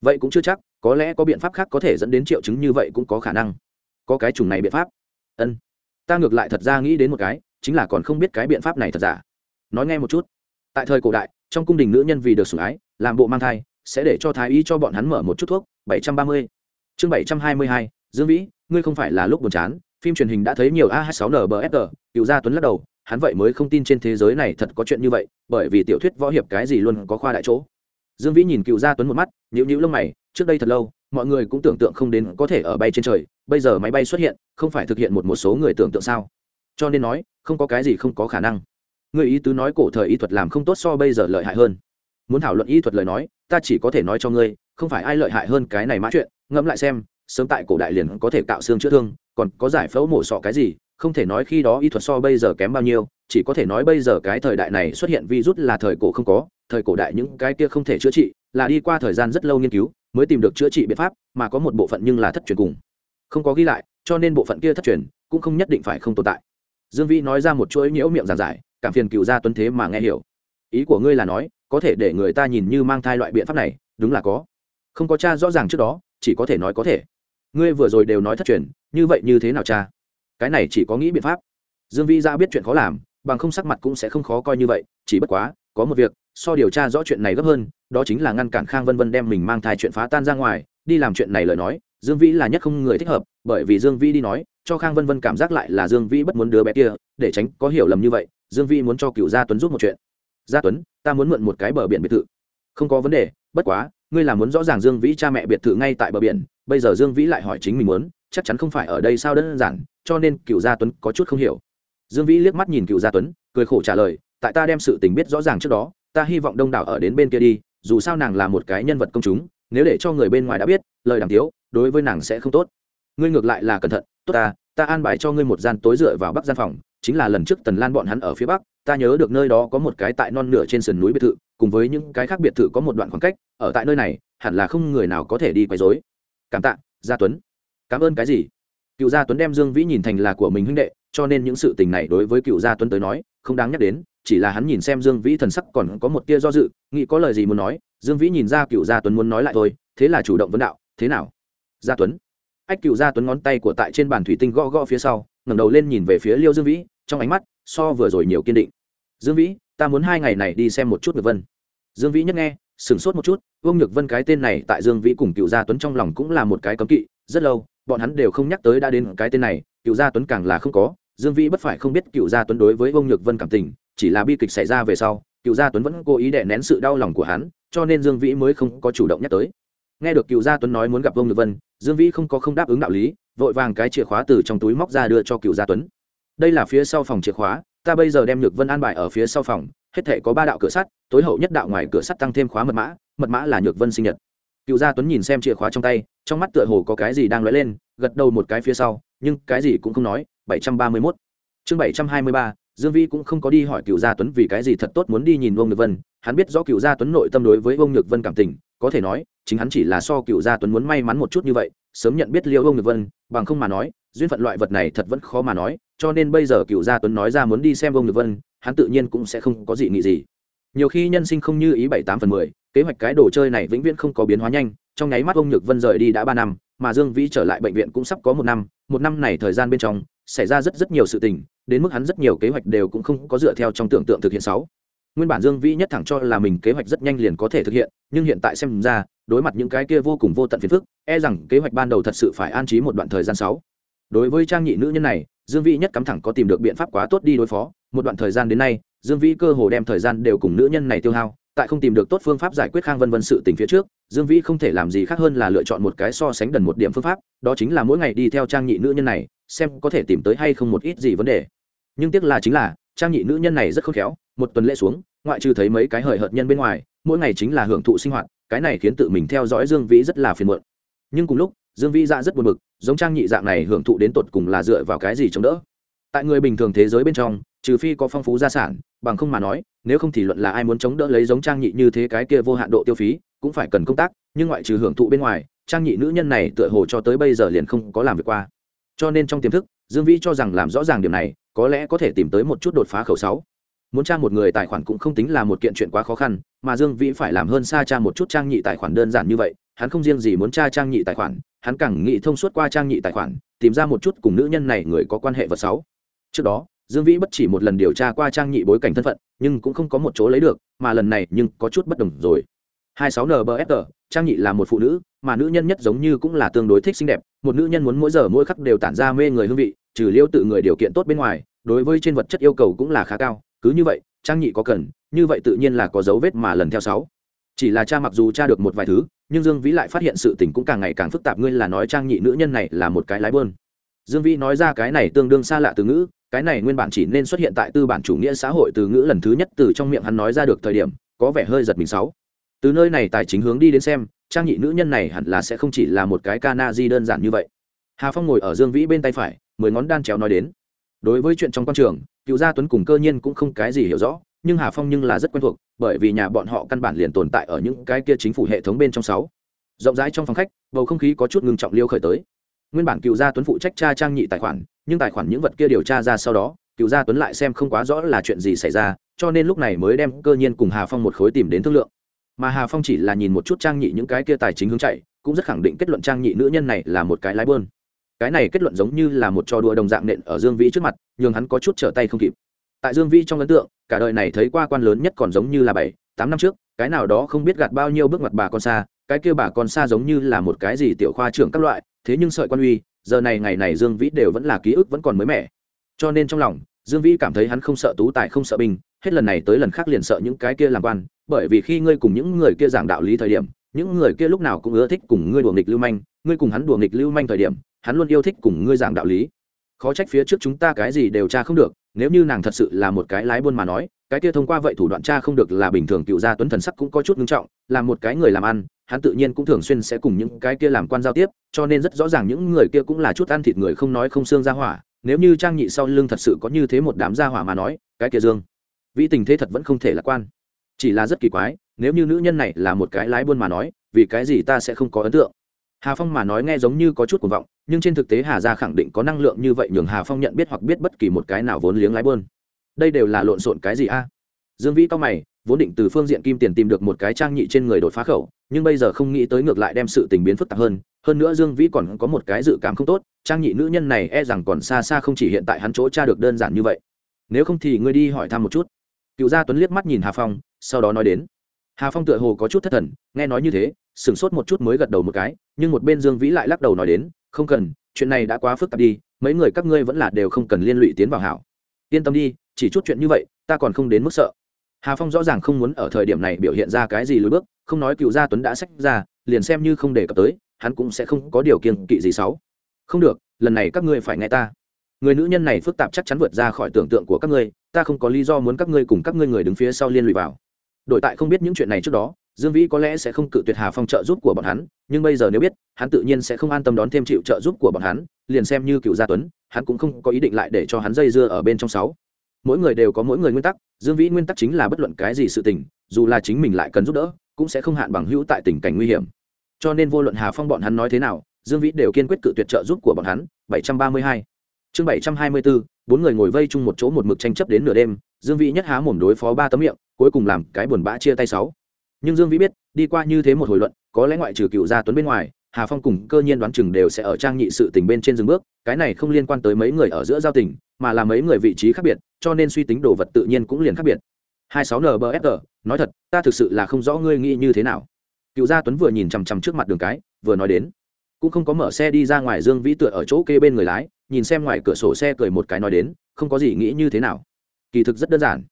Vậy cũng chưa chắc, có lẽ có biện pháp khác có thể dẫn đến triệu chứng như vậy cũng có khả năng. Có cái chủng này biện pháp. Ân. Ta ngược lại thật ra nghĩ đến một cái, chính là còn không biết cái biện pháp này thật giả. Nói nghe một chút. Tại thời cổ đại, trong cung đình nữ nhân vì được sủng ái, làm bộ mang thai, sẽ để cho thái y cho bọn hắn mở một chút thuốc, bảy trăm ba mươi. Chương bảy trăm hai mươi hai, dương vĩ, ngươi không phải là lúc buồn chán, phim truyền hình đã thấy nhiều a 6 nbfg cựu gia tuấn lắc đầu, hắn vậy mới không tin trên thế giới này thật có chuyện như vậy, bởi vì tiểu thuyết võ hiệp cái gì luôn có khoa đại chỗ dương vĩ nhìn cựu gia tuấn một mắt, nhíu nhíu lông mày, trước đây thật lâu, mọi người cũng tưởng tượng không đến có thể ở bay trên trời, bây giờ máy bay xuất hiện, không phải thực hiện một một số người tưởng tượng sao? Cho nên nói, không có cái gì không có khả năng. Người ý tứ nói cổ thời y thuật làm không tốt so bây giờ lợi hại hơn. Muốn thảo luận y thuật lời nói, ta chỉ có thể nói cho ngươi, không phải ai lợi hại hơn cái này mã chuyện, ngẫm lại xem, sớm tại cổ đại liền có thể cạo xương chữa thương, còn có giải phẫu mổ sọ cái gì, không thể nói khi đó y thuật so bây giờ kém bao nhiêu chỉ có thể nói bây giờ cái thời đại này xuất hiện virus là thời cổ không có, thời cổ đại những cái kia không thể chữa trị, là đi qua thời gian rất lâu nghiên cứu mới tìm được chữa trị biện pháp, mà có một bộ phận nhưng là thất truyền cùng. Không có ghi lại, cho nên bộ phận kia thất truyền cũng không nhất định phải không tồn tại. Dương vĩ nói ra một chuỗi nhiễu miệng giảng giải, cảm phiền cựu gia tuấn thế mà nghe hiểu. Ý của ngươi là nói, có thể để người ta nhìn như mang thai loại biện pháp này, đúng là có. Không có cha rõ ràng trước đó, chỉ có thể nói có thể. Ngươi vừa rồi đều nói thất truyền, như vậy như thế nào cha? Cái này chỉ có nghĩ biện pháp. Dương vĩ ra biết chuyện khó làm bằng không sắc mặt cũng sẽ không khó coi như vậy, chỉ bất quá, có một việc, so điều tra rõ chuyện này gấp hơn, đó chính là ngăn cản khang vân vân đem mình mang thai chuyện phá tan ra ngoài, đi làm chuyện này lời nói, dương vĩ là nhất không người thích hợp, bởi vì dương vĩ đi nói, cho khang vân vân cảm giác lại là dương vĩ bất muốn đứa bé kia, để tránh có hiểu lầm như vậy, dương vĩ muốn cho cựu gia tuấn giúp một chuyện. Gia tuấn, ta muốn mượn một cái bờ biển biệt thự. Không có vấn đề, bất quá, ngươi là muốn rõ ràng dương vĩ cha mẹ biệt thự ngay tại bờ biển, bây giờ dương vĩ lại hỏi chính mình muốn, chắc chắn không phải ở đây sao đơn giản, cho nên cựu gia tuấn có chút không hiểu dương vĩ liếc mắt nhìn cựu gia tuấn, cười khổ trả lời, tại ta đem sự tình biết rõ ràng trước đó, ta hy vọng đông đảo ở đến bên kia đi, dù sao nàng là một cái nhân vật công chúng, nếu để cho người bên ngoài đã biết, lời đàm tiếu, đối với nàng sẽ không tốt. Ngươi ngược lại là cẩn thận, tốt ta ta an bài cho ngươi một gian tối dựa vào bắc gian phòng, chính là lần trước tần lan bọn hắn ở phía bắc, ta nhớ được nơi đó có một cái tại non nửa trên sườn núi biệt thự, cùng với những cái khác biệt thự có một đoạn khoảng cách, ở tại nơi này, hẳn là không người nào có thể đi quấy rối. Cảm tạ, gia tuấn. Cảm ơn cái gì? Cựu gia tuấn đem dương vĩ nhìn thành là của mình huynh đệ, cho nên những sự tình này đối với cựu gia tuấn tới nói, không đáng nhắc đến, chỉ là hắn nhìn xem dương vĩ thần sắc còn có một tia do dự, nghĩ có lời gì muốn nói, dương vĩ nhìn ra cựu gia tuấn muốn nói lại thôi, thế là chủ động vấn đạo, thế nào? Gia tuấn. Ách, cựu gia tuấn ngón tay của tại trên bàn thủy tinh gõ gõ phía sau, ngẩng đầu lên nhìn về phía liêu dương vĩ, trong ánh mắt so vừa rồi nhiều kiên định. Dương vĩ, ta muốn hai ngày này đi xem một chút ngược vân. Dương vĩ nhắc nghe, sửng sốt một chút, vương nhược vân cái tên này tại dương vĩ cùng cựu gia tuấn trong lòng cũng là một cái cấm kỵ, rất lâu bọn hắn đều không nhắc tới đã đến cái tên này, cựu gia tuấn càng là không có, dương vĩ bất phải không biết cựu gia tuấn đối với vương nhược vân cảm tình, chỉ là bi kịch xảy ra về sau, cựu gia tuấn vẫn cố ý đè nén sự đau lòng của hắn, cho nên dương vĩ mới không có chủ động nhắc tới. Nghe được cựu gia tuấn nói muốn gặp vương nhược vân, dương vĩ không có không đáp ứng đạo lý, vội vàng cái chìa khóa từ trong túi móc ra đưa cho cựu gia tuấn. Đây là phía sau phòng chìa khóa, ta bây giờ đem nhược vân an bài ở phía sau phòng, hết thể có ba đạo cửa sắt, tối hậu nhất đạo ngoài cửa sắt tăng thêm khóa mật mã mật mã là nhược vân sinh nhật. Cựu gia tuấn nhìn xem chìa khóa trong tay trong mắt tựa hồ có cái gì đang lóe lên, gật đầu một cái phía sau, nhưng cái gì cũng không nói, bảy trăm ba mươi mốt. Chương bảy trăm hai mươi ba, dương vĩ cũng không có đi hỏi Cửu gia tuấn vì cái gì thật tốt muốn đi nhìn Vương nhược vân. Hắn biết rõ Cửu gia tuấn nội tâm đối với Vương nhược vân cảm tình, có thể nói, chính hắn chỉ là so Cửu gia tuấn muốn may mắn một chút như vậy, sớm nhận biết liêu Vương nhược vân, bằng không mà nói, duyên phận loại vật này thật vẫn khó mà nói, cho nên bây giờ Cửu gia tuấn nói ra muốn đi xem Vương nhược vân, hắn tự nhiên cũng sẽ không có gì nghĩ gì. Nhiều khi nhân sinh không như ý bảy tám phần mười, kế hoạch cái đồ chơi này vĩnh viễn không có biến hóa nhanh trong nháy mắt ông nhược vân rời đi đã ba năm, mà dương vĩ trở lại bệnh viện cũng sắp có một năm. Một năm này thời gian bên trong, xảy ra rất rất nhiều sự tình, đến mức hắn rất nhiều kế hoạch đều cũng không có dựa theo trong tưởng tượng thực hiện sáu. Nguyên bản dương vĩ nhất thẳng cho là mình kế hoạch rất nhanh liền có thể thực hiện, nhưng hiện tại xem ra, đối mặt những cái kia vô cùng vô tận phiền phức e rằng kế hoạch ban đầu thật sự phải an trí một đoạn thời gian sáu. Đối với trang nhị nữ nhân này, dương vĩ nhất cắm thẳng có tìm được biện pháp quá tốt đi đối phó. Một đoạn thời gian đến nay, dương vĩ cơ hồ đem thời gian đều cùng nữ nhân này tiêu hao tại không tìm được tốt phương pháp giải quyết khang vân vân sự tình phía trước, dương vĩ không thể làm gì khác hơn là lựa chọn một cái so sánh đần một điểm phương pháp, đó chính là mỗi ngày đi theo trang nhị nữ nhân này, xem có thể tìm tới hay không một ít gì vấn đề. Nhưng tiếc là chính là, trang nhị nữ nhân này rất khôn khéo, một tuần lễ xuống, ngoại trừ thấy mấy cái hời hợt nhân bên ngoài, mỗi ngày chính là hưởng thụ sinh hoạt, cái này khiến tự mình theo dõi dương vĩ rất là phiền muộn. Nhưng cùng lúc, dương vĩ dạ rất buồn bực, giống trang nhị dạng này hưởng thụ đến tột cùng là dựa vào cái gì chống đỡ. Tại người bình thường thế giới bên trong trừ phi có phong phú gia sản, bằng không mà nói, nếu không thì luận là ai muốn chống đỡ lấy giống trang nhị như thế cái kia vô hạn độ tiêu phí, cũng phải cần công tác, nhưng ngoại trừ hưởng thụ bên ngoài, trang nhị nữ nhân này tựa hồ cho tới bây giờ liền không có làm việc qua. Cho nên trong tiềm thức, dương vĩ cho rằng làm rõ ràng điểm này, có lẽ có thể tìm tới một chút đột phá khẩu sáu. Muốn trang một người tài khoản cũng không tính là một kiện chuyện quá khó khăn, mà dương vĩ phải làm hơn xa trang một chút trang nhị tài khoản đơn giản như vậy, hắn không riêng gì muốn tra trang nhị tài khoản, hắn càng nghĩ thông suốt qua trang nhị tài khoản, tìm ra một chút cùng nữ nhân này người có quan hệ vật sáu. Trước đó dương vĩ bất chỉ một lần điều tra qua trang nhị bối cảnh thân phận, nhưng cũng không có một chỗ lấy được, mà lần này nhưng có chút bất đồng rồi. 26 nbfr trang nhị là một phụ nữ, mà nữ nhân nhất giống như cũng là tương đối thích xinh đẹp, một nữ nhân muốn mỗi giờ mỗi khắc đều tản ra mê người hương vị, trừ liêu tự người điều kiện tốt bên ngoài, đối với trên vật chất yêu cầu cũng là khá cao, cứ như vậy, trang nhị có cần, như vậy tự nhiên là có dấu vết mà lần theo sáu. Chỉ là cha mặc dù cha được một vài thứ, nhưng dương vĩ lại phát hiện sự tình cũng càng ngày càng phức tạp, ngươi là nói trang nhị nữ nhân này là một cái lái bơn. Dương vĩ nói ra cái này tương đương xa lạ từ ngữ cái này nguyên bản chỉ nên xuất hiện tại tư bản chủ nghĩa xã hội từ ngữ lần thứ nhất từ trong miệng hắn nói ra được thời điểm, có vẻ hơi giật mình sáu. Từ nơi này tài chính hướng đi đến xem, trang nhị nữ nhân này hẳn là sẽ không chỉ là một cái ca na di đơn giản như vậy. Hà phong ngồi ở dương vĩ bên tay phải, mười ngón đan chéo nói đến. Đối với chuyện trong quan trường, cựu gia tuấn cùng cơ nhiên cũng không cái gì hiểu rõ, nhưng hà phong nhưng là rất quen thuộc, bởi vì nhà bọn họ căn bản liền tồn tại ở những cái kia chính phủ hệ thống bên trong sáu. Rộng rãi trong phòng khách, bầu không khí có chút ngừng trọng liêu khởi tới. Nguyên bản cựu gia tuấn phụ trách tra trang nhị tài khoản nhưng tài khoản những vật kia điều tra ra sau đó, cựu gia tuấn lại xem không quá rõ là chuyện gì xảy ra, cho nên lúc này mới đem cơ nhiên cùng hà phong một khối tìm đến thương lượng. Mà hà phong chỉ là nhìn một chút trang nhị những cái kia tài chính hướng chạy, cũng rất khẳng định kết luận trang nhị nữ nhân này là một cái lái bơn. Cái này kết luận giống như là một trò đùa đồng dạng nện ở dương vĩ trước mặt, nhường hắn có chút trở tay không kịp. Tại dương vĩ trong ấn tượng, cả đời này thấy qua quan lớn nhất còn giống như là bảy, tám năm trước, cái nào đó không biết gạt bao nhiêu bước mặt bà con xa, cái kia bà con xa giống như là một cái gì tiểu khoa trưởng các loại, thế nhưng sợi quan uy giờ này ngày này dương vĩ đều vẫn là ký ức vẫn còn mới mẻ. Cho nên trong lòng, dương vĩ cảm thấy hắn không sợ tú tài, không sợ binh, hết lần này tới lần khác liền sợ những cái kia làm quan, bởi vì khi ngươi cùng những người kia giảng đạo lý thời điểm, những người kia lúc nào cũng ưa thích cùng ngươi đùa nghịch lưu manh, ngươi cùng hắn đùa nghịch lưu manh thời điểm, hắn luôn yêu thích cùng ngươi giảng đạo lý. Khó trách phía trước chúng ta cái gì đều tra không được, nếu như nàng thật sự là một cái lái buôn mà nói, cái kia thông qua vậy thủ đoạn tra không được là bình thường, cựu gia tuấn thần sắc cũng có chút ngưng trọng, là một cái người làm ăn hắn tự nhiên cũng thường xuyên sẽ cùng những cái kia làm quan giao tiếp, cho nên rất rõ ràng những người kia cũng là chút ăn thịt người không nói không xương ra hỏa. Nếu như trang nhị sau lưng thật sự có như thế một đám gia hỏa mà nói, cái kia dương vĩ tình thế thật vẫn không thể lạc quan. Chỉ là rất kỳ quái, nếu như nữ nhân này là một cái lái buôn mà nói, vì cái gì ta sẽ không có ấn tượng? Hà phong mà nói nghe giống như có chút cuồng vọng, nhưng trên thực tế hà gia khẳng định có năng lượng như vậy nhường hà phong nhận biết hoặc biết bất kỳ một cái nào vốn liếng lái buôn. Đây đều là lộn xộn cái gì a? Dương vĩ cao mày vốn định từ phương diện kim tiền tìm được một cái trang nhị trên người đột phá khẩu, nhưng bây giờ không nghĩ tới ngược lại đem sự tình biến phức tạp hơn. Hơn nữa dương vĩ còn có một cái dự cảm không tốt, trang nhị nữ nhân này e rằng còn xa xa không chỉ hiện tại hắn chỗ tra được đơn giản như vậy. Nếu không thì ngươi đi hỏi thăm một chút. Cựu gia tuấn liếc mắt nhìn hà phong, sau đó nói đến. Hà phong tựa hồ có chút thất thần, nghe nói như thế, sửng sốt một chút mới gật đầu một cái, nhưng một bên dương vĩ lại lắc đầu nói đến, không cần, chuyện này đã quá phức tạp đi, mấy người các ngươi vẫn là đều không cần liên lụy tiến vào hảo. Yên tâm đi, chỉ chút chuyện như vậy, ta còn không đến mức sợ hà phong rõ ràng không muốn ở thời điểm này biểu hiện ra cái gì lùi bước, không nói cựu gia tuấn đã sách ra, liền xem như không đề cập tới, hắn cũng sẽ không có điều kiện kỵ gì xấu. Không được, lần này các ngươi phải nghe ta. Người nữ nhân này phức tạp chắc chắn vượt ra khỏi tưởng tượng của các ngươi, ta không có lý do muốn các ngươi cùng các ngươi người đứng phía sau liên lụy vào. Đội tại không biết những chuyện này trước đó, dương vĩ có lẽ sẽ không cự tuyệt hà phong trợ giúp của bọn hắn, nhưng bây giờ nếu biết, hắn tự nhiên sẽ không an tâm đón thêm chịu trợ giúp của bọn hắn, liền xem như cựu gia tuấn, hắn cũng không có ý định lại để cho hắn dây dưa ở bên trong sáu mỗi người đều có mỗi người nguyên tắc dương vĩ nguyên tắc chính là bất luận cái gì sự tình dù là chính mình lại cần giúp đỡ cũng sẽ không hạn bằng hữu tại tình cảnh nguy hiểm. Cho nên vô luận hà phong bọn hắn nói thế nào dương vĩ đều kiên quyết cự tuyệt trợ giúp của bọn hắn. 732. chương 724, bốn người ngồi vây chung một chỗ một mực tranh chấp đến nửa đêm dương vĩ nhất há mồm đối phó ba tấm miệng cuối cùng làm cái buồn bã chia tay sáu. Nhưng dương vĩ biết đi qua như thế một hồi luận có lẽ ngoại trừ cựu gia tuấn bên ngoài hà phong cùng cơ nhiên đoán chừng đều sẽ ở trang nhị sự tình bên trên rừng bước cái này không liên quan tới mấy người ở giữa giao tình mà là mấy người vị trí khác biệt, cho nên suy tính đồ vật tự nhiên cũng liền khác biệt. 26 nbfg nói thật, ta thực sự là không rõ ngươi nghĩ như thế nào. Cựu gia tuấn vừa nhìn chằm chằm trước mặt đường cái, vừa nói đến. Cũng không có mở xe đi ra ngoài dương vĩ tựa ở chỗ kê bên người lái, nhìn xem ngoài cửa sổ xe cười một cái nói đến, không có gì nghĩ như thế nào. Kỳ thực rất đơn giản.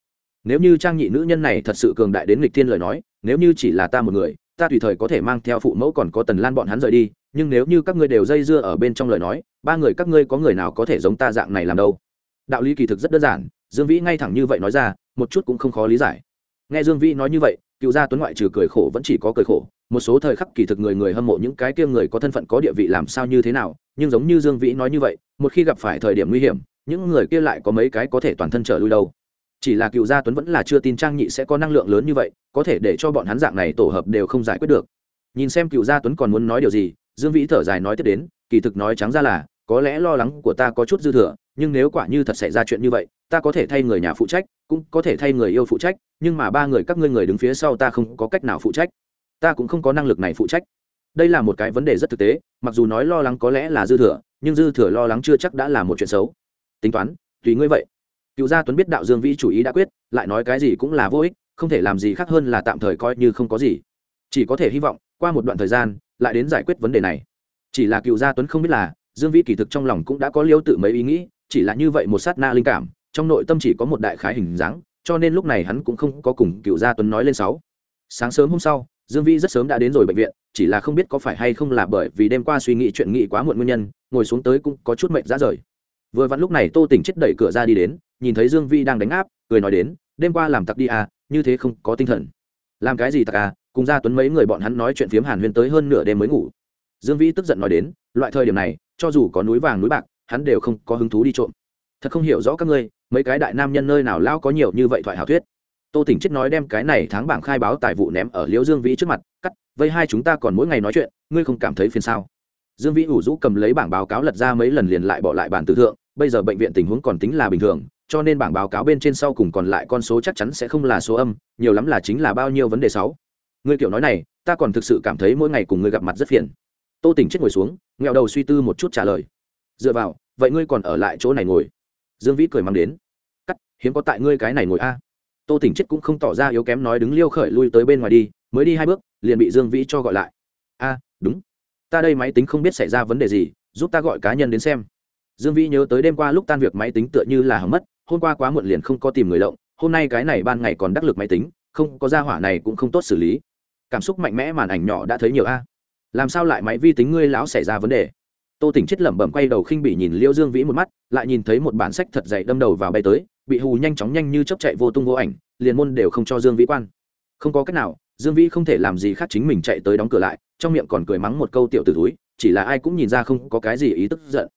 Nếu như trang nhị nữ nhân này thật sự cường đại đến nghịch thiên lời nói, nếu như chỉ là ta một người, ta tùy thời có thể mang theo phụ mẫu còn có tần lan bọn hắn rời đi, nhưng nếu như các ngươi đều dây dưa ở bên trong lời nói, ba người các ngươi có người nào có thể giống ta dạng này làm đâu? Đạo lý kỳ thực rất đơn giản, dương vĩ ngay thẳng như vậy nói ra, một chút cũng không khó lý giải. Nghe dương vĩ nói như vậy, cựu gia tuấn ngoại trừ cười khổ vẫn chỉ có cười khổ. Một số thời khắc kỳ thực người người hâm mộ những cái kia người có thân phận có địa vị làm sao như thế nào, nhưng giống như dương vĩ nói như vậy, một khi gặp phải thời điểm nguy hiểm, những người kia lại có mấy cái có thể toàn thân trở lui đâu. Chỉ là cựu gia tuấn vẫn là chưa tin trang nhị sẽ có năng lượng lớn như vậy, có thể để cho bọn hắn dạng này tổ hợp đều không giải quyết được. Nhìn xem cựu gia tuấn còn muốn nói điều gì, dương vĩ thở dài nói tiếp đến, kỳ thực nói trắng ra là, có lẽ lo lắng của ta có chút dư thừa nhưng nếu quả như thật xảy ra chuyện như vậy, ta có thể thay người nhà phụ trách, cũng có thể thay người yêu phụ trách, nhưng mà ba người các ngươi người đứng phía sau ta không có cách nào phụ trách. Ta cũng không có năng lực này phụ trách. Đây là một cái vấn đề rất thực tế, mặc dù nói lo lắng có lẽ là dư thừa, nhưng dư thừa lo lắng chưa chắc đã là một chuyện xấu. Tính toán, tùy ngươi vậy. Cựu gia tuấn biết đạo dương vĩ chủ ý đã quyết, lại nói cái gì cũng là vô ích, không thể làm gì khác hơn là tạm thời coi như không có gì. Chỉ có thể hy vọng, qua một đoạn thời gian, lại đến giải quyết vấn đề này. Chỉ là cựu gia tuấn không biết là, dương vĩ kỳ thực trong lòng cũng đã có liêu tự mấy ý nghĩ chỉ là như vậy một sát na linh cảm, trong nội tâm chỉ có một đại khái hình dáng, cho nên lúc này hắn cũng không có cùng cựu gia tuấn nói lên sáu. Sáng sớm hôm sau, dương vĩ rất sớm đã đến rồi bệnh viện, chỉ là không biết có phải hay không là bởi vì đêm qua suy nghĩ chuyện nghị quá muộn nguyên nhân, ngồi xuống tới cũng có chút mệnh ra rời. Vừa vặn lúc này tô tỉnh chết đẩy cửa ra đi đến, nhìn thấy dương vi đang đánh áp, cười nói đến, đêm qua làm tặc đi à như thế không có tinh thần. Làm cái gì tặc à cùng ra tuấn mấy người bọn hắn nói chuyện phiếm hàn huyên tới hơn nửa đêm mới ngủ. Dương vĩ tức giận nói đến, loại thời điểm này, cho dù có núi vàng núi bạc hắn đều không có hứng thú đi trộm. Thật không hiểu rõ các ngươi, mấy cái đại nam nhân nơi nào lao có nhiều như vậy thoại hảo thuyết. Tô tỉnh chết nói đem cái này tháng bảng khai báo tài vụ ném ở liễu dương vĩ trước mặt, cắt, vây hai chúng ta còn mỗi ngày nói chuyện, ngươi không cảm thấy phiền sao? Dương vĩ ủ rũ cầm lấy bảng báo cáo lật ra mấy lần liền lại bỏ lại bản tử thượng, bây giờ bệnh viện tình huống còn tính là bình thường, cho nên bảng báo cáo bên trên sau cùng còn lại con số chắc chắn sẽ không là số âm, nhiều lắm là chính là bao nhiêu vấn đề sáu. Ngươi kiểu nói này, ta còn thực sự cảm thấy mỗi ngày cùng ngươi gặp mặt rất phiền. Tô tỉnh chết ngồi xuống, nghẹo đầu suy tư một chút trả lời dựa vào, vậy ngươi còn ở lại chỗ này ngồi? Dương vĩ cười mang đến. Cắt, hiếm có tại ngươi cái này ngồi a. Tô tỉnh chết cũng không tỏ ra yếu kém nói đứng liêu khởi lui tới bên ngoài đi, mới đi hai bước, liền bị dương vĩ cho gọi lại. A, đúng. Ta đây máy tính không biết xảy ra vấn đề gì, giúp ta gọi cá nhân đến xem. Dương vĩ nhớ tới đêm qua lúc tan việc máy tính tựa như là hỏng mất, hôm qua quá muộn liền không có tìm người lộng, hôm nay cái này ban ngày còn đắc lực máy tính, không có ra hỏa này cũng không tốt xử lý. Cảm xúc mạnh mẽ màn ảnh nhỏ đã thấy nhiều a. Làm sao lại máy vi tính ngươi lão xảy ra vấn đề? Tô tỉnh chết lẩm bẩm quay đầu khinh bị nhìn liêu dương vĩ một mắt, lại nhìn thấy một bản sách thật dày đâm đầu vào bay tới, bị hù nhanh chóng nhanh như chấp chạy vô tung vô ảnh, liền môn đều không cho dương vĩ quan. Không có cách nào, dương vĩ không thể làm gì khác chính mình chạy tới đóng cửa lại, trong miệng còn cười mắng một câu tiểu t túi chỉ là ai cũng nhìn ra không có cái gì ý tức giận.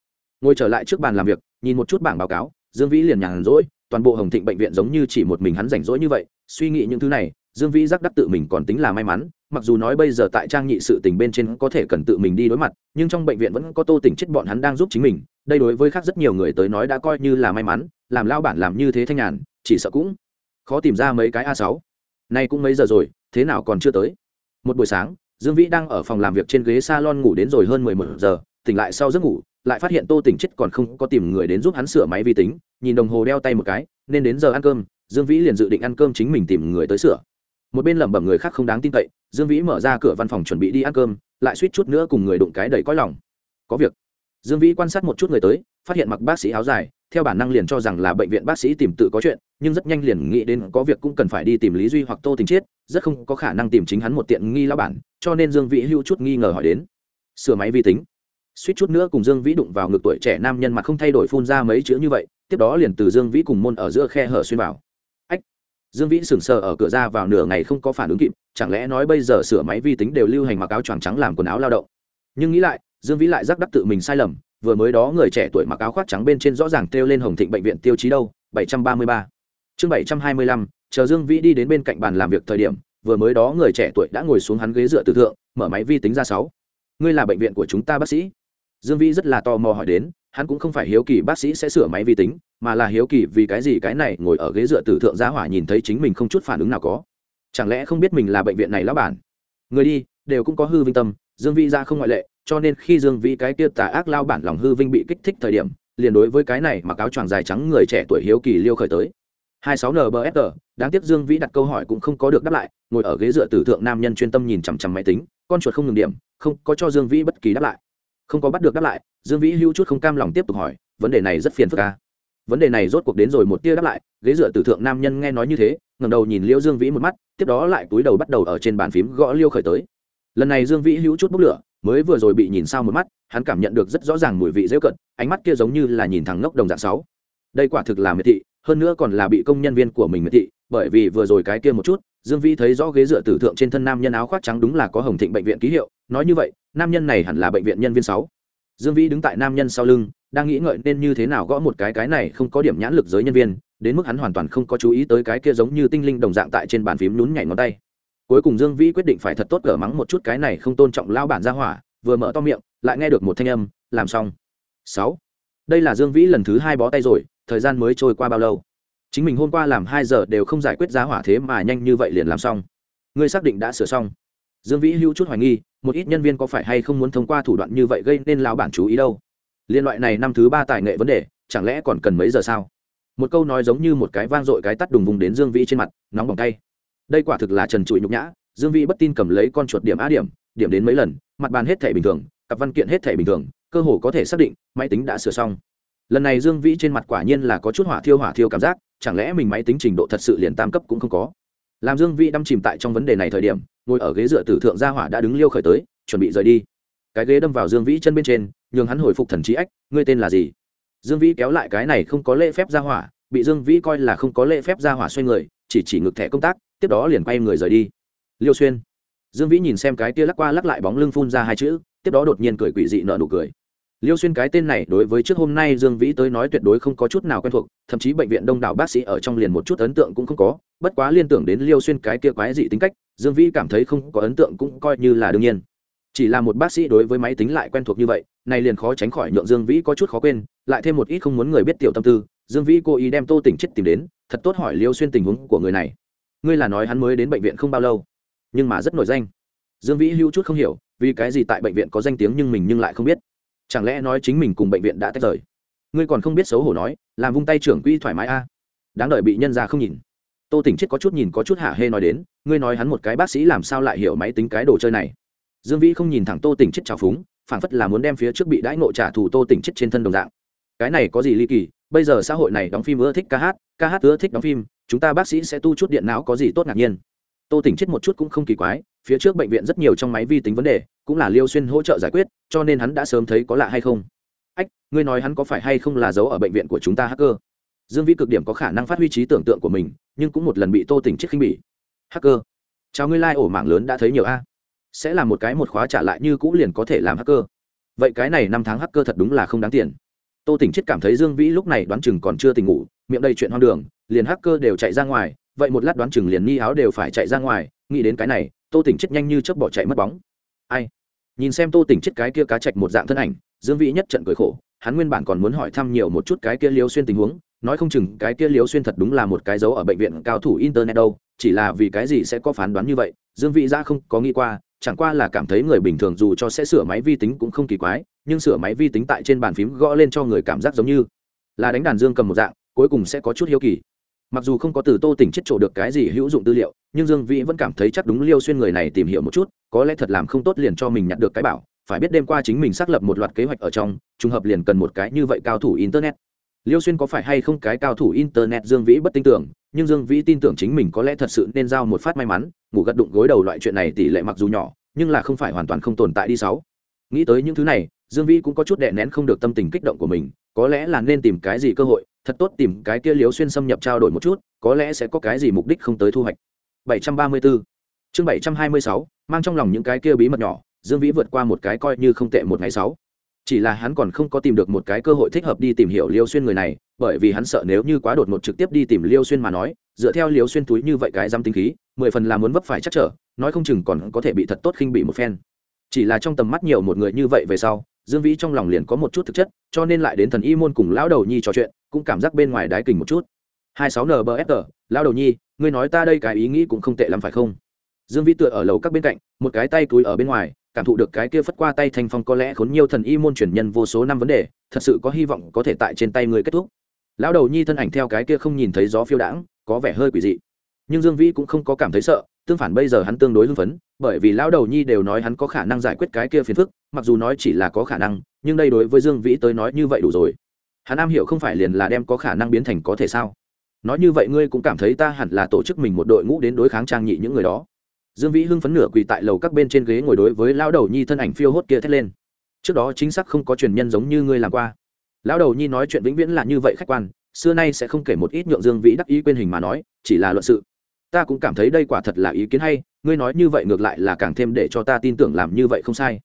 Ngồi trở lại trước bàn làm việc, nhìn một chút bảng báo cáo, dương vĩ liền nhàn rỗi, toàn bộ hồng thịnh bệnh viện giống như chỉ một mình hắn rảnh rỗi như vậy, suy nghĩ những thứ này dương vĩ giác đắc tự mình còn tính là may mắn, mặc dù nói bây giờ tại trang nhị sự tình bên trên có thể cần tự mình đi đối mặt, nhưng trong bệnh viện vẫn có tô tỉnh chết bọn hắn đang giúp chính mình, đây đối với khác rất nhiều người tới nói đã coi như là may mắn, làm lao bản làm như thế thanh nhàn, chỉ sợ cũng khó tìm ra mấy cái a sáu. Nay cũng mấy giờ rồi, thế nào còn chưa tới? Một buổi sáng, dương vĩ đang ở phòng làm việc trên ghế salon ngủ đến rồi hơn mười một giờ, tỉnh lại sau giấc ngủ, lại phát hiện tô tỉnh chết còn không có tìm người đến giúp hắn sửa máy vi tính, nhìn đồng hồ đeo tay một cái, nên đến giờ ăn cơm, dương vĩ liền dự định ăn cơm chính mình tìm người tới sửa một bên lẩm bẩm người khác không đáng tin cậy, dương vĩ mở ra cửa văn phòng chuẩn bị đi ăn cơm, lại suýt chút nữa cùng người đụng cái đầy cõi lòng. Có việc. Dương vĩ quan sát một chút người tới, phát hiện mặc bác sĩ áo dài, theo bản năng liền cho rằng là bệnh viện bác sĩ tìm tự có chuyện, nhưng rất nhanh liền nghĩ đến có việc cũng cần phải đi tìm lý duy hoặc tô tình chiết, rất không có khả năng tìm chính hắn một tiện nghi lão bản, cho nên dương vĩ hưu chút nghi ngờ hỏi đến. Sửa máy vi tính. Suýt chút nữa cùng dương vĩ đụng vào ngực tuổi trẻ nam nhân mà không thay đổi phun ra mấy chữ như vậy, tiếp đó liền từ dương vĩ cùng môn ở giữa khe hở xuyên vào dương vĩ sững sờ ở cửa ra vào nửa ngày không có phản ứng kịp chẳng lẽ nói bây giờ sửa máy vi tính đều lưu hành mặc áo choàng trắng làm quần áo lao động? Nhưng nghĩ lại dương vĩ lại giác đắc tự mình sai lầm vừa mới đó người trẻ tuổi mặc áo khoác trắng bên trên rõ ràng kêu lên hồng thịnh bệnh viện tiêu chí đâu 733. chương 725, chờ dương vĩ đi đến bên cạnh bàn làm việc thời điểm vừa mới đó người trẻ tuổi đã ngồi xuống hắn ghế dựa từ thượng mở máy vi tính ra sáu. Ngươi là bệnh viện của chúng ta bác sĩ dương vĩ rất là tò mò hỏi đến hắn cũng không phải hiếu kỳ bác sĩ sẽ sửa máy vi tính mà là hiếu kỳ vì cái gì cái này ngồi ở ghế dựa tử thượng giá hỏa nhìn thấy chính mình không chút phản ứng nào có. Chẳng lẽ không biết mình là bệnh viện này lão bản? Người đi đều cũng có hư vinh tâm dương vĩ ra không ngoại lệ cho nên khi dương vĩ cái kia tà ác lao bản lòng hư vinh bị kích thích thời điểm liền đối với cái này mà cáo choàng dài trắng người trẻ tuổi hiếu kỳ liêu khởi tới. 26NBFR, đáng tiếc dương vĩ đặt câu hỏi cũng không có được đáp lại ngồi ở ghế dựa tử thượng nam nhân chuyên tâm nhìn chằm chằm máy tính con chuột không ngừng điểm không có cho dương vĩ bất kỳ đáp lại không có bắt được đáp lại, dương vĩ hữu chút không cam lòng tiếp tục hỏi, vấn đề này rất phiền phức ca vấn đề này rốt cuộc đến rồi một tia đáp lại, ghế dựa tử thượng nam nhân nghe nói như thế, ngẩng đầu nhìn liêu dương vĩ một mắt, tiếp đó lại túi đầu bắt đầu ở trên bàn phím gõ liêu khởi tới. Lần này dương vĩ hữu chút bốc lửa, mới vừa rồi bị nhìn sao một mắt, hắn cảm nhận được rất rõ ràng mùi vị dễ cận, ánh mắt kia giống như là nhìn thằng ngốc đồng dạng sáu. Đây quả thực là miệt thị, hơn nữa còn là bị công nhân viên của mình miệt thị bởi vì vừa rồi cái kia một chút, dương vĩ thấy rõ ghế dựa tử thượng trên thân nam nhân áo khoác trắng đúng là có hồng thịnh bệnh viện ký hiệu, nói như vậy, nam nhân này hẳn là bệnh viện nhân viên sáu. Dương vĩ đứng tại nam nhân sau lưng, đang nghĩ ngợi nên như thế nào gõ một cái cái này không có điểm nhãn lực giới nhân viên, đến mức hắn hoàn toàn không có chú ý tới cái kia giống như tinh linh đồng dạng tại trên bàn phím nhún nhảy ngón tay. Cuối cùng dương vĩ quyết định phải thật tốt cỡ mắng một chút cái này không tôn trọng lao bản ra hỏa, vừa mở to miệng, lại nghe được một thanh âm, làm xong. Sáu. Đây là dương vĩ lần thứ hai bó tay rồi, thời gian mới trôi qua bao lâu? Chính mình hôm qua làm hai giờ đều không giải quyết giá hỏa thế mà nhanh như vậy liền làm xong. Ngươi xác định đã sửa xong. Dương vĩ hữu chút hoài nghi, một ít nhân viên có phải hay không muốn thông qua thủ đoạn như vậy gây nên lao bản chú ý đâu? Liên loại này năm thứ ba tài nghệ vấn đề, chẳng lẽ còn cần mấy giờ sao? Một câu nói giống như một cái vang dội cái tắt đùng vùng đến dương vĩ trên mặt, nóng bỏng tay đây quả thực là trần trụi nhục nhã, dương vĩ bất tin cầm lấy con chuột điểm á điểm điểm đến mấy lần, mặt bàn hết thẻ bình thường, cặp văn kiện hết thẻ bình thường, cơ hồ có thể xác định, máy tính đã sửa xong lần này dương vĩ trên mặt quả nhiên là có chút hỏa thiêu hỏa thiêu cảm giác, chẳng lẽ mình máy tính trình độ thật sự liền tam cấp cũng không có? Làm dương vĩ đâm chìm tại trong vấn đề này thời điểm, ngồi ở ghế dựa tử thượng gia hỏa đã đứng liêu khởi tới, chuẩn bị rời đi. Cái ghế đâm vào dương vĩ chân bên trên, nhường hắn hồi phục thần trí ách, ngươi tên là gì? Dương vĩ kéo lại cái này không có lễ phép gia hỏa, bị dương vĩ coi là không có lễ phép gia hỏa xoay người, chỉ chỉ ngực thẻ công tác, tiếp đó liền quay người rời đi. Liêu xuyên. Dương vĩ nhìn xem cái tia lắc qua lắc lại bóng lưng phun ra hai chữ, tiếp đó đột nhiên cười quỷ dị nợ nụ cười liêu xuyên cái tên này đối với trước hôm nay dương vĩ tới nói tuyệt đối không có chút nào quen thuộc, thậm chí bệnh viện đông đảo bác sĩ ở trong liền một chút ấn tượng cũng không có, bất quá liên tưởng đến liêu xuyên cái kia quái dị tính cách, dương vĩ cảm thấy không có ấn tượng cũng coi như là đương nhiên. Chỉ là một bác sĩ đối với máy tính lại quen thuộc như vậy, này liền khó tránh khỏi nhượng dương vĩ có chút khó quên, lại thêm một ít không muốn người biết tiểu tâm tư, dương vĩ cố ý đem tô tỉnh chết tìm đến, thật tốt hỏi liêu xuyên tình huống của người này. Ngươi là nói hắn mới đến bệnh viện không bao lâu, nhưng mà rất nổi danh. Dương vĩ hưu chút không hiểu, vì cái gì tại bệnh viện có danh tiếng nhưng mình nhưng lại không biết chẳng lẽ nói chính mình cùng bệnh viện đã tách rời? Ngươi còn không biết xấu hổ nói, làm vung tay trưởng quỹ thoải mái a. À? Đáng đợi bị nhân ra không nhìn. Tô tỉnh chết có chút nhìn có chút hạ hê nói đến, ngươi nói hắn một cái bác sĩ làm sao lại hiểu máy tính cái đồ chơi này? Dương vĩ không nhìn thẳng tô tỉnh chết trào phúng phản phất là muốn đem phía trước bị đãi ngộ trả thù tô tỉnh chết trên thân đồng dạng. Cái này có gì ly kỳ, bây giờ xã hội này đóng phim ưa thích ca hát ca hát ưa thích đóng phim, chúng ta bác sĩ sẽ tu chút điện não có gì tốt ngạc nhiên. Tô tỉnh chết một chút cũng không kỳ quái phía trước bệnh viện rất nhiều trong máy vi tính vấn đề, cũng là liêu xuyên hỗ trợ giải quyết, cho nên hắn đã sớm thấy có lạ hay không. Ách, ngươi nói hắn có phải hay không là giấu ở bệnh viện của chúng ta hacker? Dương vĩ cực điểm có khả năng phát huy trí tưởng tượng của mình, nhưng cũng một lần bị tô tỉnh chết khinh bỉ. Hacker, chào ngươi lai、like、ổ mạng lớn đã thấy nhiều a. Sẽ là một cái một khóa trả lại như cũ liền có thể làm hacker. Vậy cái này năm tháng hacker thật đúng là không đáng tiền. Tô tỉnh chết cảm thấy dương vĩ lúc này đoán chừng còn chưa tỉnh ngủ, miệng đầy chuyện hoang đường, liền hacker đều chạy ra ngoài, vậy một lát đoán chừng liền ni áo đều phải chạy ra ngoài, nghĩ đến cái này tô tỉnh chết nhanh như chớp bỏ chạy mất bóng. Ai? Nhìn xem tô tỉnh chết cái kia cá chạch một dạng thân ảnh, dương vĩ nhất trận cười khổ, hắn nguyên bản còn muốn hỏi thăm nhiều một chút cái kia liêu xuyên tình huống, nói không chừng cái kia liêu xuyên thật đúng là một cái dấu ở bệnh viện cao thủ internet đâu, chỉ là vì cái gì sẽ có phán đoán như vậy, dương vĩ ra không có nghĩ qua, chẳng qua là cảm thấy người bình thường dù cho sẽ sửa máy vi tính cũng không kỳ quái, nhưng sửa máy vi tính tại trên bàn phím gõ lên cho người cảm giác giống như là đánh đàn dương cầm một dạng, cuối cùng sẽ có chút hiếu kỳ mặc dù không có từ tô tỉnh chết trộ được cái gì hữu dụng tư liệu, nhưng dương vĩ vẫn cảm thấy chắc đúng liêu xuyên người này tìm hiểu một chút, có lẽ thật làm không tốt liền cho mình nhặt được cái bảo, phải biết đêm qua chính mình xác lập một loạt kế hoạch ở trong, trùng hợp liền cần một cái như vậy cao thủ internet. Liêu xuyên có phải hay không cái cao thủ internet dương vĩ bất tin tưởng, nhưng dương vĩ tin tưởng chính mình có lẽ thật sự nên giao một phát may mắn, ngủ gật đụng gối đầu loại chuyện này tỷ lệ mặc dù nhỏ, nhưng là không phải hoàn toàn không tồn tại đi sáu. Nghĩ tới những thứ này, dương vĩ cũng có chút đè nén không được tâm tình kích động của mình, có lẽ là nên tìm cái gì cơ hội thật tốt tìm cái kia liếu xuyên xâm nhập trao đổi một chút, có lẽ sẽ có cái gì mục đích không tới thu hoạch. 734 chương 726 mang trong lòng những cái kia bí mật nhỏ, dương vĩ vượt qua một cái coi như không tệ một ngày sáu. Chỉ là hắn còn không có tìm được một cái cơ hội thích hợp đi tìm hiểu liêu xuyên người này, bởi vì hắn sợ nếu như quá đột ngột trực tiếp đi tìm liêu xuyên mà nói, dựa theo liêu xuyên túi như vậy cái dám tính khí, mười phần là muốn vấp phải chắc trở, nói không chừng còn có thể bị thật tốt khinh bị một phen. Chỉ là trong tầm mắt nhiều một người như vậy về sau dương vĩ trong lòng liền có một chút thực chất, cho nên lại đến thần y môn cùng lão đầu nhi trò chuyện, cũng cảm giác bên ngoài đái kình một chút. Hai sáu nbfr lão đầu nhi, ngươi nói ta đây cái ý nghĩ cũng không tệ lắm phải không? Dương vĩ tựa ở lầu các bên cạnh, một cái tay túi ở bên ngoài, cảm thụ được cái kia phất qua tay thanh phong có lẽ khốn nhiều thần y môn truyền nhân vô số năm vấn đề, thật sự có hy vọng có thể tại trên tay người kết thúc. Lão đầu nhi thân ảnh theo cái kia không nhìn thấy gió phiêu đãng, có vẻ hơi quỷ dị. Nhưng dương vĩ cũng không có cảm thấy sợ tương phản bây giờ hắn tương đối hưng phấn, bởi vì lão đầu nhi đều nói hắn có khả năng giải quyết cái kia phiền phức, mặc dù nói chỉ là có khả năng, nhưng đây đối với dương vĩ tới nói như vậy đủ rồi. Hắn am hiểu không phải liền là đem có khả năng biến thành có thể sao? Nói như vậy ngươi cũng cảm thấy ta hẳn là tổ chức mình một đội ngũ đến đối kháng trang nhị những người đó. Dương vĩ hưng phấn nửa quỳ tại lầu các bên trên ghế ngồi đối với lão đầu nhi thân ảnh phiêu hốt kia thét lên. Trước đó chính xác không có truyền nhân giống như ngươi làm qua. Lão đầu nhi nói chuyện vĩnh viễn là như vậy khách quan, xưa nay sẽ không kể một ít nhượng dương vĩ đắc ý quên hình mà nói, chỉ là luận sự ta cũng cảm thấy đây quả thật là ý kiến hay, ngươi nói như vậy ngược lại là càng thêm để cho ta tin tưởng làm như vậy không sai.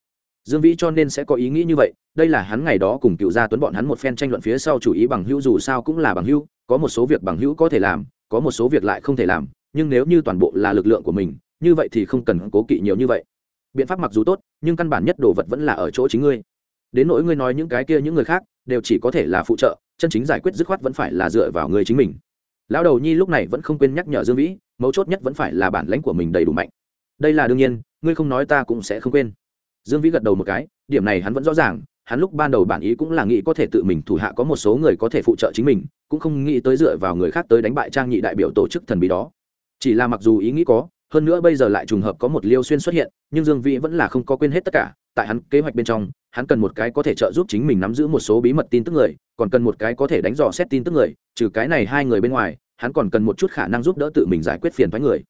Dương vĩ cho nên sẽ có ý nghĩ như vậy, đây là hắn ngày đó cùng cựu gia tuấn bọn hắn một phen tranh luận phía sau chủ ý bằng hữu dù sao cũng là bằng hữu, có một số việc bằng hữu có thể làm, có một số việc lại không thể làm, nhưng nếu như toàn bộ là lực lượng của mình, như vậy thì không cần cố kỵ nhiều như vậy. Biện pháp mặc dù tốt, nhưng căn bản nhất đồ vật vẫn là ở chỗ chính ngươi. Đến nỗi ngươi nói những cái kia những người khác, đều chỉ có thể là phụ trợ, chân chính giải quyết dứt khoát vẫn phải là dựa vào ngươi chính mình lão đầu nhi lúc này vẫn không quên nhắc nhở dương vĩ, mấu chốt nhất vẫn phải là bản lãnh của mình đầy đủ mạnh. Đây là đương nhiên, ngươi không nói ta cũng sẽ không quên. Dương vĩ gật đầu một cái, điểm này hắn vẫn rõ ràng, hắn lúc ban đầu bản ý cũng là nghĩ có thể tự mình thủ hạ có một số người có thể phụ trợ chính mình, cũng không nghĩ tới dựa vào người khác tới đánh bại trang nhị đại biểu tổ chức thần bí đó. Chỉ là mặc dù ý nghĩ có, hơn nữa bây giờ lại trùng hợp có một liêu xuyên xuất hiện, nhưng dương vĩ vẫn là không có quên hết tất cả. Tại hắn kế hoạch bên trong, hắn cần một cái có thể trợ giúp chính mình nắm giữ một số bí mật tin tức người, còn cần một cái có thể đánh dò xét tin tức người, trừ cái này hai người bên ngoài hắn còn cần một chút khả năng giúp đỡ tự mình giải quyết phiền thoái người.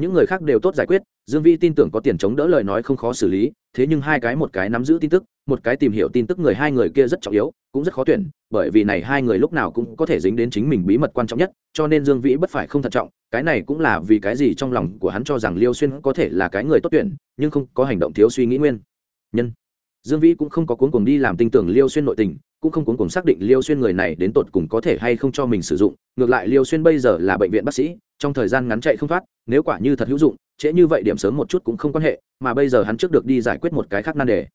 Những người khác đều tốt giải quyết, dương Vi tin tưởng có tiền chống đỡ lời nói không khó xử lý, thế nhưng hai cái một cái nắm giữ tin tức, một cái tìm hiểu tin tức người hai người kia rất trọng yếu, cũng rất khó tuyển, bởi vì này hai người lúc nào cũng có thể dính đến chính mình bí mật quan trọng nhất, cho nên dương vĩ bất phải không thận trọng, cái này cũng là vì cái gì trong lòng của hắn cho rằng liêu xuyên có thể là cái người tốt tuyển, nhưng không có hành động thiếu suy nghĩ nguyên. Nhân. Dương vĩ cũng không có cuốn cuồng đi làm tin tưởng liêu xuyên nội tình cũng không cuốn cùng xác định liêu xuyên người này đến tột cùng có thể hay không cho mình sử dụng, ngược lại liêu xuyên bây giờ là bệnh viện bác sĩ, trong thời gian ngắn chạy không thoát, nếu quả như thật hữu dụng, trễ như vậy điểm sớm một chút cũng không quan hệ, mà bây giờ hắn trước được đi giải quyết một cái khác nan đề.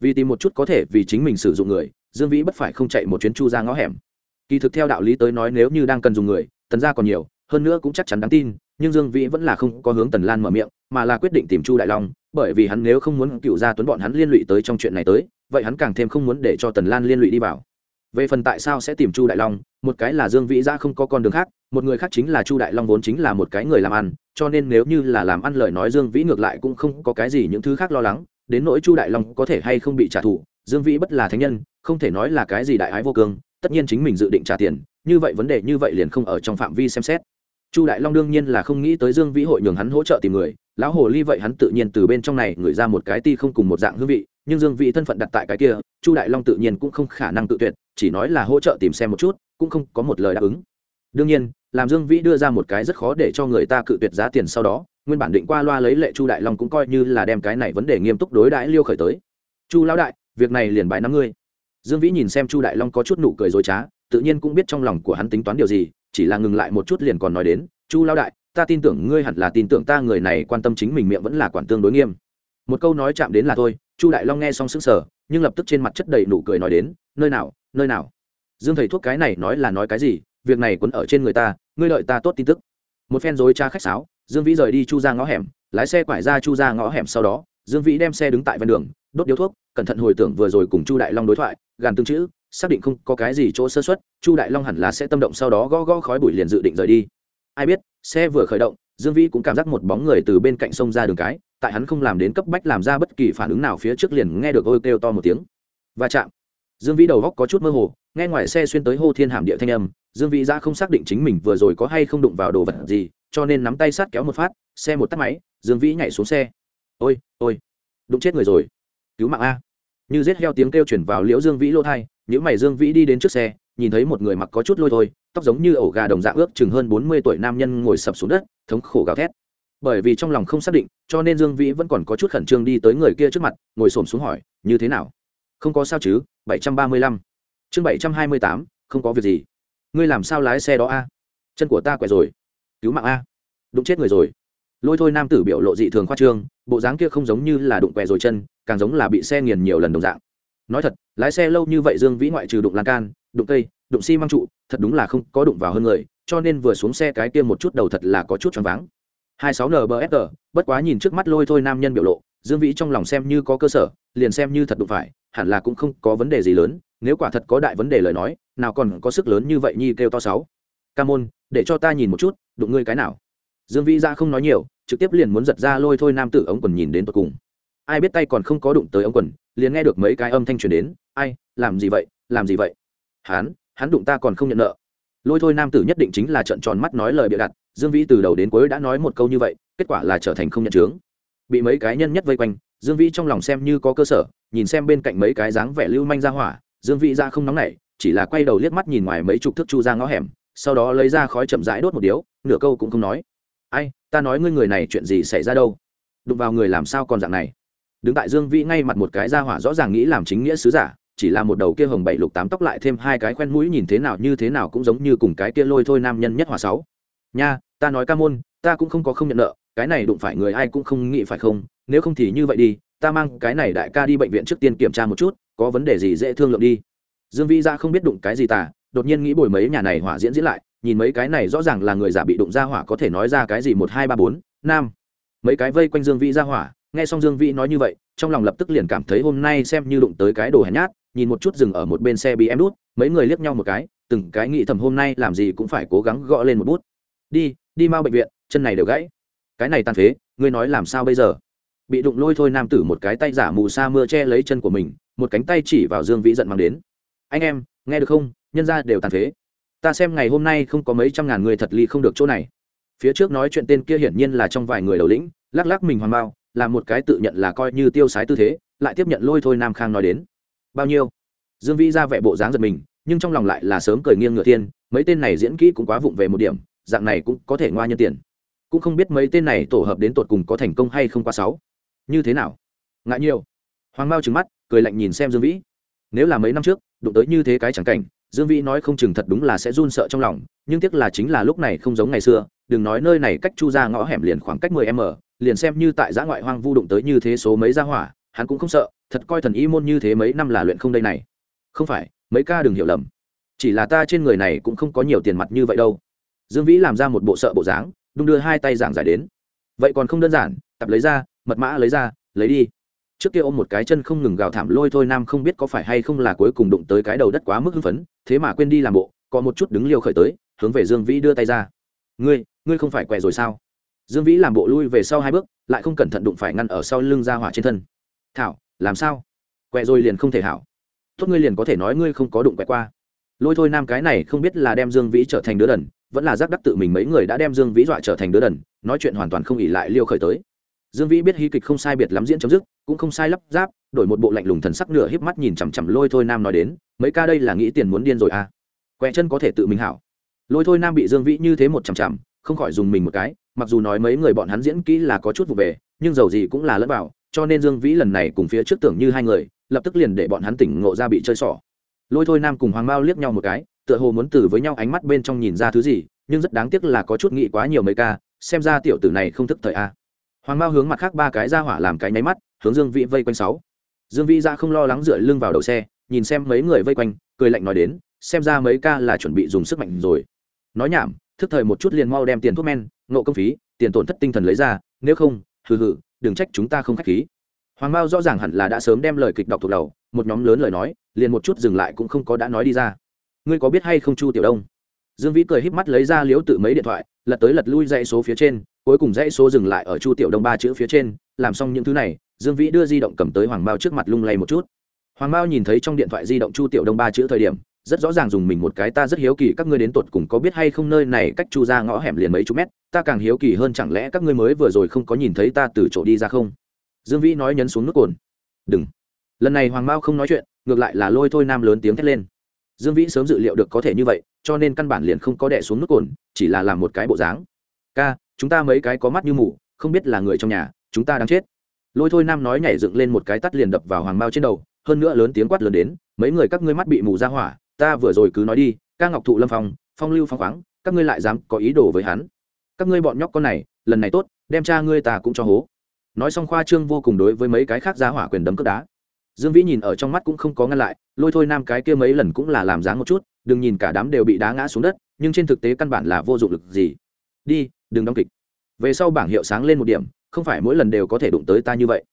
Vì tìm một chút có thể vì chính mình sử dụng người, dương vĩ bất phải không chạy một chuyến chu ra ngõ hẻm. Kỳ thực theo đạo lý tới nói nếu như đang cần dùng người, tần gia còn nhiều, hơn nữa cũng chắc chắn đáng tin, nhưng dương vĩ vẫn là không có hướng tần lan mở miệng, mà là quyết định tìm chu đại long bởi vì hắn nếu không muốn cựu gia tuấn bọn hắn liên lụy tới trong chuyện này tới, vậy hắn càng thêm không muốn để cho tần lan liên lụy đi vào. Về phần tại sao sẽ tìm chu đại long, một cái là dương vĩ gia không có con đường khác, một người khác chính là chu đại long vốn chính là một cái người làm ăn, cho nên nếu như là làm ăn lời nói dương vĩ ngược lại cũng không có cái gì những thứ khác lo lắng, đến nỗi chu đại long có thể hay không bị trả thù, dương vĩ bất là thánh nhân, không thể nói là cái gì đại ái vô cương, tất nhiên chính mình dự định trả tiền, như vậy vấn đề như vậy liền không ở trong phạm vi xem xét chu đại long đương nhiên là không nghĩ tới dương vĩ hội nhường hắn hỗ trợ tìm người, lão hồ ly vậy hắn tự nhiên từ bên trong này ngửi ra một cái ti không cùng một dạng hương vị, nhưng dương vĩ thân phận đặt tại cái kia, chu đại long tự nhiên cũng không khả năng tự tuyệt, chỉ nói là hỗ trợ tìm xem một chút, cũng không có một lời đáp ứng. Đương nhiên, làm dương vĩ đưa ra một cái rất khó để cho người ta cự tuyệt giá tiền sau đó, nguyên bản định qua loa lấy lệ chu đại long cũng coi như là đem cái này vấn đề nghiêm túc đối đãi liêu khởi tới. Chu lão đại, việc này liền bài năm ngươi. Dương vĩ nhìn xem chu đại long có chút nụ cười dối trá, tự nhiên cũng biết trong lòng của hắn tính toán điều gì chỉ là ngừng lại một chút liền còn nói đến, chu lão đại, ta tin tưởng ngươi hẳn là tin tưởng ta, người này quan tâm chính mình miệng vẫn là quản tương đối nghiêm. Một câu nói chạm đến là thôi, chu đại long nghe xong sững sờ, nhưng lập tức trên mặt chất đầy nụ cười nói đến, nơi nào nơi nào? Dương thầy thuốc cái này nói là nói cái gì, việc này quấn ở trên người ta, ngươi đợi ta tốt tin tức. Một phen dối tra khách sáo, dương vĩ rời đi chu ra ngõ hẻm, lái xe quải ra chu ra ngõ hẻm sau đó, dương vĩ đem xe đứng tại ven đường, đốt điếu thuốc, cẩn thận hồi tưởng vừa rồi cùng chu đại long đối thoại, gàn tương chữ xác định không có cái gì chỗ sơ xuất chu đại long hẳn là sẽ tâm động sau đó gõ gõ khói bụi liền dự định rời đi. Ai biết, xe vừa khởi động, dương vĩ cũng cảm giác một bóng người từ bên cạnh sông ra đường cái, tại hắn không làm đến cấp bách làm ra bất kỳ phản ứng nào phía trước liền nghe được ôi kêu to một tiếng. Va chạm. Dương vĩ đầu góc có chút mơ hồ, nghe ngoài xe xuyên tới hô thiên hàm địa thanh âm, dương vĩ ra không xác định chính mình vừa rồi có hay không đụng vào đồ vật gì, cho nên nắm tay sát kéo một phát, xe một tắt máy, dương vĩ nhảy xuống xe. Ôi ôi, đụng chết người rồi. Cứu mạng a như rết heo tiếng kêu chuyển vào liễu dương vĩ lỗ thai những mày dương vĩ đi đến trước xe, nhìn thấy một người mặc có chút lôi thôi, tóc giống như ổ gà đồng dạng ước chừng hơn bốn mươi tuổi nam nhân ngồi sập xuống đất, thống khổ gào thét. Bởi vì trong lòng không xác định, cho nên dương vĩ vẫn còn có chút khẩn trương đi tới người kia trước mặt, ngồi xổm xuống hỏi, như thế nào? Không có sao chứ, bảy trăm ba mươi lăm. Chương bảy trăm hai mươi tám, không có việc gì. Ngươi làm sao lái xe đó a? Chân của ta quẹt rồi. Cứu mạng a. Đụng chết người rồi. Lôi thôi nam tử biểu lộ dị thường khoa trương bộ dáng kia không giống như là đụng què rồi chân, càng giống là bị xe nghiền nhiều lần đồng dạng. Nói thật, lái xe lâu như vậy dương vĩ ngoại trừ đụng lan can, đụng cây, đụng xi trụ, thật đúng là không có đụng vào hơn người, cho nên vừa xuống xe cái kia một chút đầu thật là có chút choáng váng. Hai sáu nbsg bất quá nhìn trước mắt lôi thôi nam nhân biểu lộ, dương vĩ trong lòng xem như có cơ sở, liền xem như thật đụng phải, hẳn là cũng không có vấn đề gì lớn, nếu quả thật có đại vấn đề lời nói, nào còn có sức lớn như vậy nhi kêu to sáu. Ca môn, để cho ta nhìn một chút, đụng ngươi cái nào? Dương vĩ ra không nói nhiều, trực tiếp liền muốn giật ra lôi thôi nam tử ống quần nhìn đến tột cùng. Ai biết tay còn không có đụng tới ống quần, liền nghe được mấy cái âm thanh truyền đến, ai, làm gì vậy, làm gì vậy? Hắn hắn đụng ta còn không nhận nợ. Lôi thôi nam tử nhất định chính là trận tròn mắt nói lời bịa đặt, dương vĩ từ đầu đến cuối đã nói một câu như vậy, kết quả là trở thành không nhận chướng. Bị mấy cái nhân nhất vây quanh, dương vĩ trong lòng xem như có cơ sở, nhìn xem bên cạnh mấy cái dáng vẻ lưu manh ra hỏa, dương vĩ ra không nóng nảy, chỉ là quay đầu liếc mắt nhìn ngoài mấy chục thước chu ra ngõ hẻm, sau đó lấy ra khói chậm rãi đốt một điếu, nửa câu cũng không nói ta nói ngươi người này chuyện gì xảy ra đâu? Đụng vào người làm sao còn dạng này? Đứng tại dương vĩ ngay mặt một cái ra hỏa rõ ràng nghĩ làm chính nghĩa sứ giả, chỉ là một đầu kia hồng bảy lục tám tóc lại thêm hai cái khoen mũi nhìn thế nào như thế nào cũng giống như cùng cái kia lôi thôi nam nhân nhất hòa sáu. Nha, ta nói ca môn, ta cũng không có không nhận nợ, cái này đụng phải người ai cũng không nghĩ phải không? Nếu không thì như vậy đi, ta mang cái này đại ca đi bệnh viện trước tiên kiểm tra một chút, có vấn đề gì dễ thương lượng đi. Dương vĩ ra không biết đụng cái gì tả đột nhiên nghĩ bồi mấy nhà này hỏa diễn diễn lại nhìn mấy cái này rõ ràng là người giả bị đụng ra hỏa có thể nói ra cái gì một, hai, ba, bốn nam mấy cái vây quanh dương vĩ ra hỏa, nghe xong dương vĩ nói như vậy, trong lòng lập tức liền cảm thấy hôm nay xem như đụng tới cái đồ hèn nhát, nhìn một chút dừng ở một bên xe bị em đút, mấy người liếc nhau một cái, từng cái nghĩ thầm hôm nay làm gì cũng phải cố gắng gõ lên một bút. Đi đi mau bệnh viện, chân này đều gãy. Cái này tàn phế, ngươi nói làm sao bây giờ? Bị đụng lôi thôi nam tử một cái tay giả mù sa mưa che lấy chân của mình, một cánh tay chỉ vào dương vĩ giận mang đến. Anh em, nghe được không? Nhân ra đều tàn phế ta xem ngày hôm nay không có mấy trăm ngàn người thật ly không được chỗ này. Phía trước nói chuyện tên kia hiển nhiên là trong vài người đầu lĩnh, lắc lắc mình hoàng bao, là một cái tự nhận là coi như tiêu sái tư thế, lại tiếp nhận lôi thôi nam khang nói đến. Bao nhiêu? Dương vĩ ra vẻ bộ dáng giật mình, nhưng trong lòng lại là sớm cười nghiêng ngựa thiên, mấy tên này diễn kỹ cũng quá vụng về một điểm, dạng này cũng có thể ngoa nhân tiền. Cũng không biết mấy tên này tổ hợp đến tột cùng có thành công hay không qua sáu. Như thế nào? Ngại nhiều. Hoàng mao trừng mắt, cười lạnh nhìn xem dương vĩ. Nếu là mấy năm trước, đụng tới như thế cái chẳng cảnh dương vĩ nói không chừng thật đúng là sẽ run sợ trong lòng, nhưng tiếc là chính là lúc này không giống ngày xưa, đừng nói nơi này cách chu ra ngõ hẻm liền khoảng cách mười m, liền xem như tại giã ngoại hoang vu đụng tới như thế số mấy gia hỏa, hắn cũng không sợ, thật coi thần y môn như thế mấy năm là luyện không đây này. Không phải, mấy ca đừng hiểu lầm. Chỉ là ta trên người này cũng không có nhiều tiền mặt như vậy đâu. Dương vĩ làm ra một bộ sợ bộ dáng, đung đưa hai tay giảng giải đến. Vậy còn không đơn giản, tập lấy ra, mật mã lấy ra, lấy đi trước kia ôm một cái chân không ngừng gào thảm lôi thôi nam không biết có phải hay không là cuối cùng đụng tới cái đầu đất quá mức hưng phấn, thế mà quên đi làm bộ, có một chút đứng liều khởi tới, hướng về dương vĩ đưa tay ra. Ngươi ngươi không phải quẹ rồi sao? Dương vĩ làm bộ lui về sau hai bước, lại không cẩn thận đụng phải ngăn ở sau lưng ra hỏa trên thân. Thảo, làm sao? Quẹ rồi liền không thể hảo. Tốt ngươi liền có thể nói ngươi không có đụng quẹ qua. Lôi thôi nam cái này không biết là đem dương vĩ trở thành đứa đần, vẫn là giác đắc tự mình mấy người đã đem dương vĩ dọa trở thành đứa đần, nói chuyện hoàn toàn không ỉ lại liêu khởi tới dương vĩ biết hí kịch không sai biệt lắm diễn chấm dứt, cũng không sai lắp ráp, đổi một bộ lạnh lùng thần sắc nửa híp mắt nhìn chằm chằm lôi thôi nam nói đến, mấy ca đây là nghĩ tiền muốn điên rồi à? Quẹ chân có thể tự mình hảo. Lôi thôi nam bị dương vĩ như thế một chằm chằm, không khỏi dùng mình một cái, mặc dù nói mấy người bọn hắn diễn kỹ là có chút vụ về, nhưng dầu gì cũng là lẫn vào, cho nên dương vĩ lần này cùng phía trước tưởng như hai người, lập tức liền để bọn hắn tỉnh ngộ ra bị chơi xỏ. Lôi thôi nam cùng hoàng mao liếc nhau một cái, tựa hồ muốn từ với nhau ánh mắt bên trong nhìn ra thứ gì, nhưng rất đáng tiếc là có chút nghĩ quá nhiều mấy ca, xem ra tiểu tử này không thức thời a hoàng mao hướng mặt khác ba cái ra hỏa làm cái nháy mắt, hướng dương vĩ vây quanh sáu. Dương vĩ ra không lo lắng dựa lưng vào đầu xe, nhìn xem mấy người vây quanh, cười lạnh nói đến, xem ra mấy ca là chuẩn bị dùng sức mạnh rồi. Nói nhảm, thức thời một chút liền mau đem tiền thuốc men nộ công phí, tiền tổn thất tinh thần lấy ra, nếu không, hừ hừ, đừng trách chúng ta không khách khí. Hoàng mao rõ ràng hẳn là đã sớm đem lời kịch đọc thuộc đầu, một nhóm lớn lời nói, liền một chút dừng lại cũng không có đã nói đi ra. Ngươi có biết hay không chu tiểu đông? Dương vĩ cười híp mắt lấy ra liếu tự mấy điện thoại lật tới lật lui dãy số phía trên, cuối cùng dãy số dừng lại ở chu tiểu đông ba chữ phía trên, làm xong những thứ này, dương vĩ đưa di động cầm tới hoàng mao trước mặt lung lay một chút. Hoàng mao nhìn thấy trong điện thoại di động chu tiểu đông ba chữ thời điểm, rất rõ ràng dùng mình một cái ta rất hiếu kỳ các ngươi đến tột cùng có biết hay không nơi này, cách chu ra ngõ hẻm liền mấy chục mét, ta càng hiếu kỳ hơn chẳng lẽ các ngươi mới vừa rồi không có nhìn thấy ta từ chỗ đi ra không? Dương vĩ nói nhấn xuống nước cồn. Đừng. Lần này hoàng mao không nói chuyện, ngược lại là lôi thôi nam lớn tiếng thét lên dương vĩ sớm dự liệu được có thể như vậy, cho nên căn bản liền không có đẻ xuống nước cồn, chỉ là làm một cái bộ dáng. Ca, chúng ta mấy cái có mắt như mù, không biết là người trong nhà, chúng ta đang chết. Lôi thôi nam nói nhảy dựng lên một cái tắt liền đập vào hoàng mao trên đầu, hơn nữa lớn tiếng quát lớn đến, mấy người các ngươi mắt bị mù ra hỏa, ta vừa rồi cứ nói đi, ca ngọc thụ lâm phong phong lưu phong khoáng, các ngươi lại dám có ý đồ với hắn. Các ngươi bọn nhóc con này, lần này tốt, đem cha ngươi ta cũng cho hố. Nói xong khoa trương vô cùng đối với mấy cái khác ra hỏa quyền đấm cướp đá dương vĩ nhìn ở trong mắt cũng không có ngăn lại, lôi thôi nam cái kia mấy lần cũng là làm dáng một chút, đừng nhìn cả đám đều bị đá ngã xuống đất, nhưng trên thực tế căn bản là vô dụng lực gì. Đi, đừng đóng kịch. Về sau bảng hiệu sáng lên một điểm, không phải mỗi lần đều có thể đụng tới ta như vậy.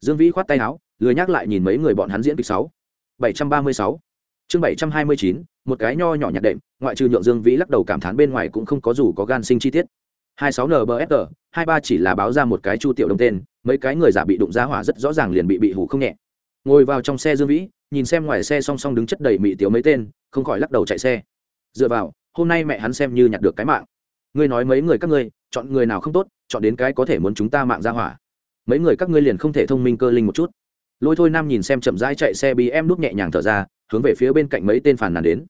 Dương vĩ khoát tay áo, lười nhắc lại nhìn mấy người bọn hắn diễn kịch sáu. Bảy trăm ba mươi sáu. Chương bảy trăm hai mươi chín, một cái nho nhỏ nhạc đệm, ngoại trừ nhượng dương vĩ lắc đầu cảm thán bên ngoài cũng không có dù có gan sinh chi tiết. hai sáu nbfg hai ba chỉ là báo ra một cái chu tiểu đông tên, mấy cái người giả bị đụng ra hỏa rất rõ ràng liền bị bị hủ không nhẹ ngồi vào trong xe dương vĩ, nhìn xem ngoài xe song song đứng chất đầy mỹ tiểu mấy tên, không khỏi lắc đầu chạy xe. Dựa vào, hôm nay mẹ hắn xem như nhặt được cái mạng. Ngươi nói mấy người các ngươi, chọn người nào không tốt, chọn đến cái có thể muốn chúng ta mạng ra hỏa. Mấy người các ngươi liền không thể thông minh cơ linh một chút. Lôi thôi nam nhìn xem chậm rãi chạy xe bị em đút nhẹ nhàng thở ra, hướng về phía bên cạnh mấy tên phản nàn đến.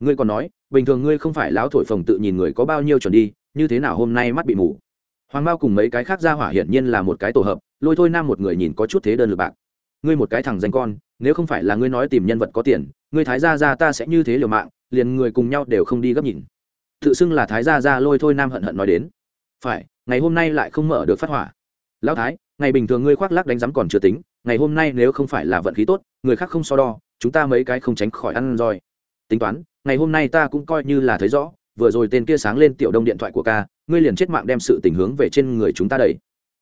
Ngươi còn nói, bình thường ngươi không phải láo thổi phồng tự nhìn người có bao nhiêu chuẩn đi, như thế nào hôm nay mắt bị mù? Hoàng bao cùng mấy cái khác ra hỏa hiển nhiên là một cái tổ hợp, lôi thôi nam một người nhìn có chút thế đơn lực bạc ngươi một cái thằng danh con, nếu không phải là ngươi nói tìm nhân vật có tiền, ngươi thái gia ra ta sẽ như thế liều mạng, liền người cùng nhau đều không đi gấp nhìn. Tự xưng là thái gia ra lôi thôi nam hận hận nói đến. Phải, ngày hôm nay lại không mở được phát hỏa. Lão thái, ngày bình thường ngươi khoác lác đánh giám còn chưa tính, ngày hôm nay nếu không phải là vận khí tốt, người khác không so đo, chúng ta mấy cái không tránh khỏi ăn roi. Tính toán, ngày hôm nay ta cũng coi như là thấy rõ, vừa rồi tên kia sáng lên tiểu đông điện thoại của ca, ngươi liền chết mạng đem sự tình hướng về trên người chúng ta đẩy.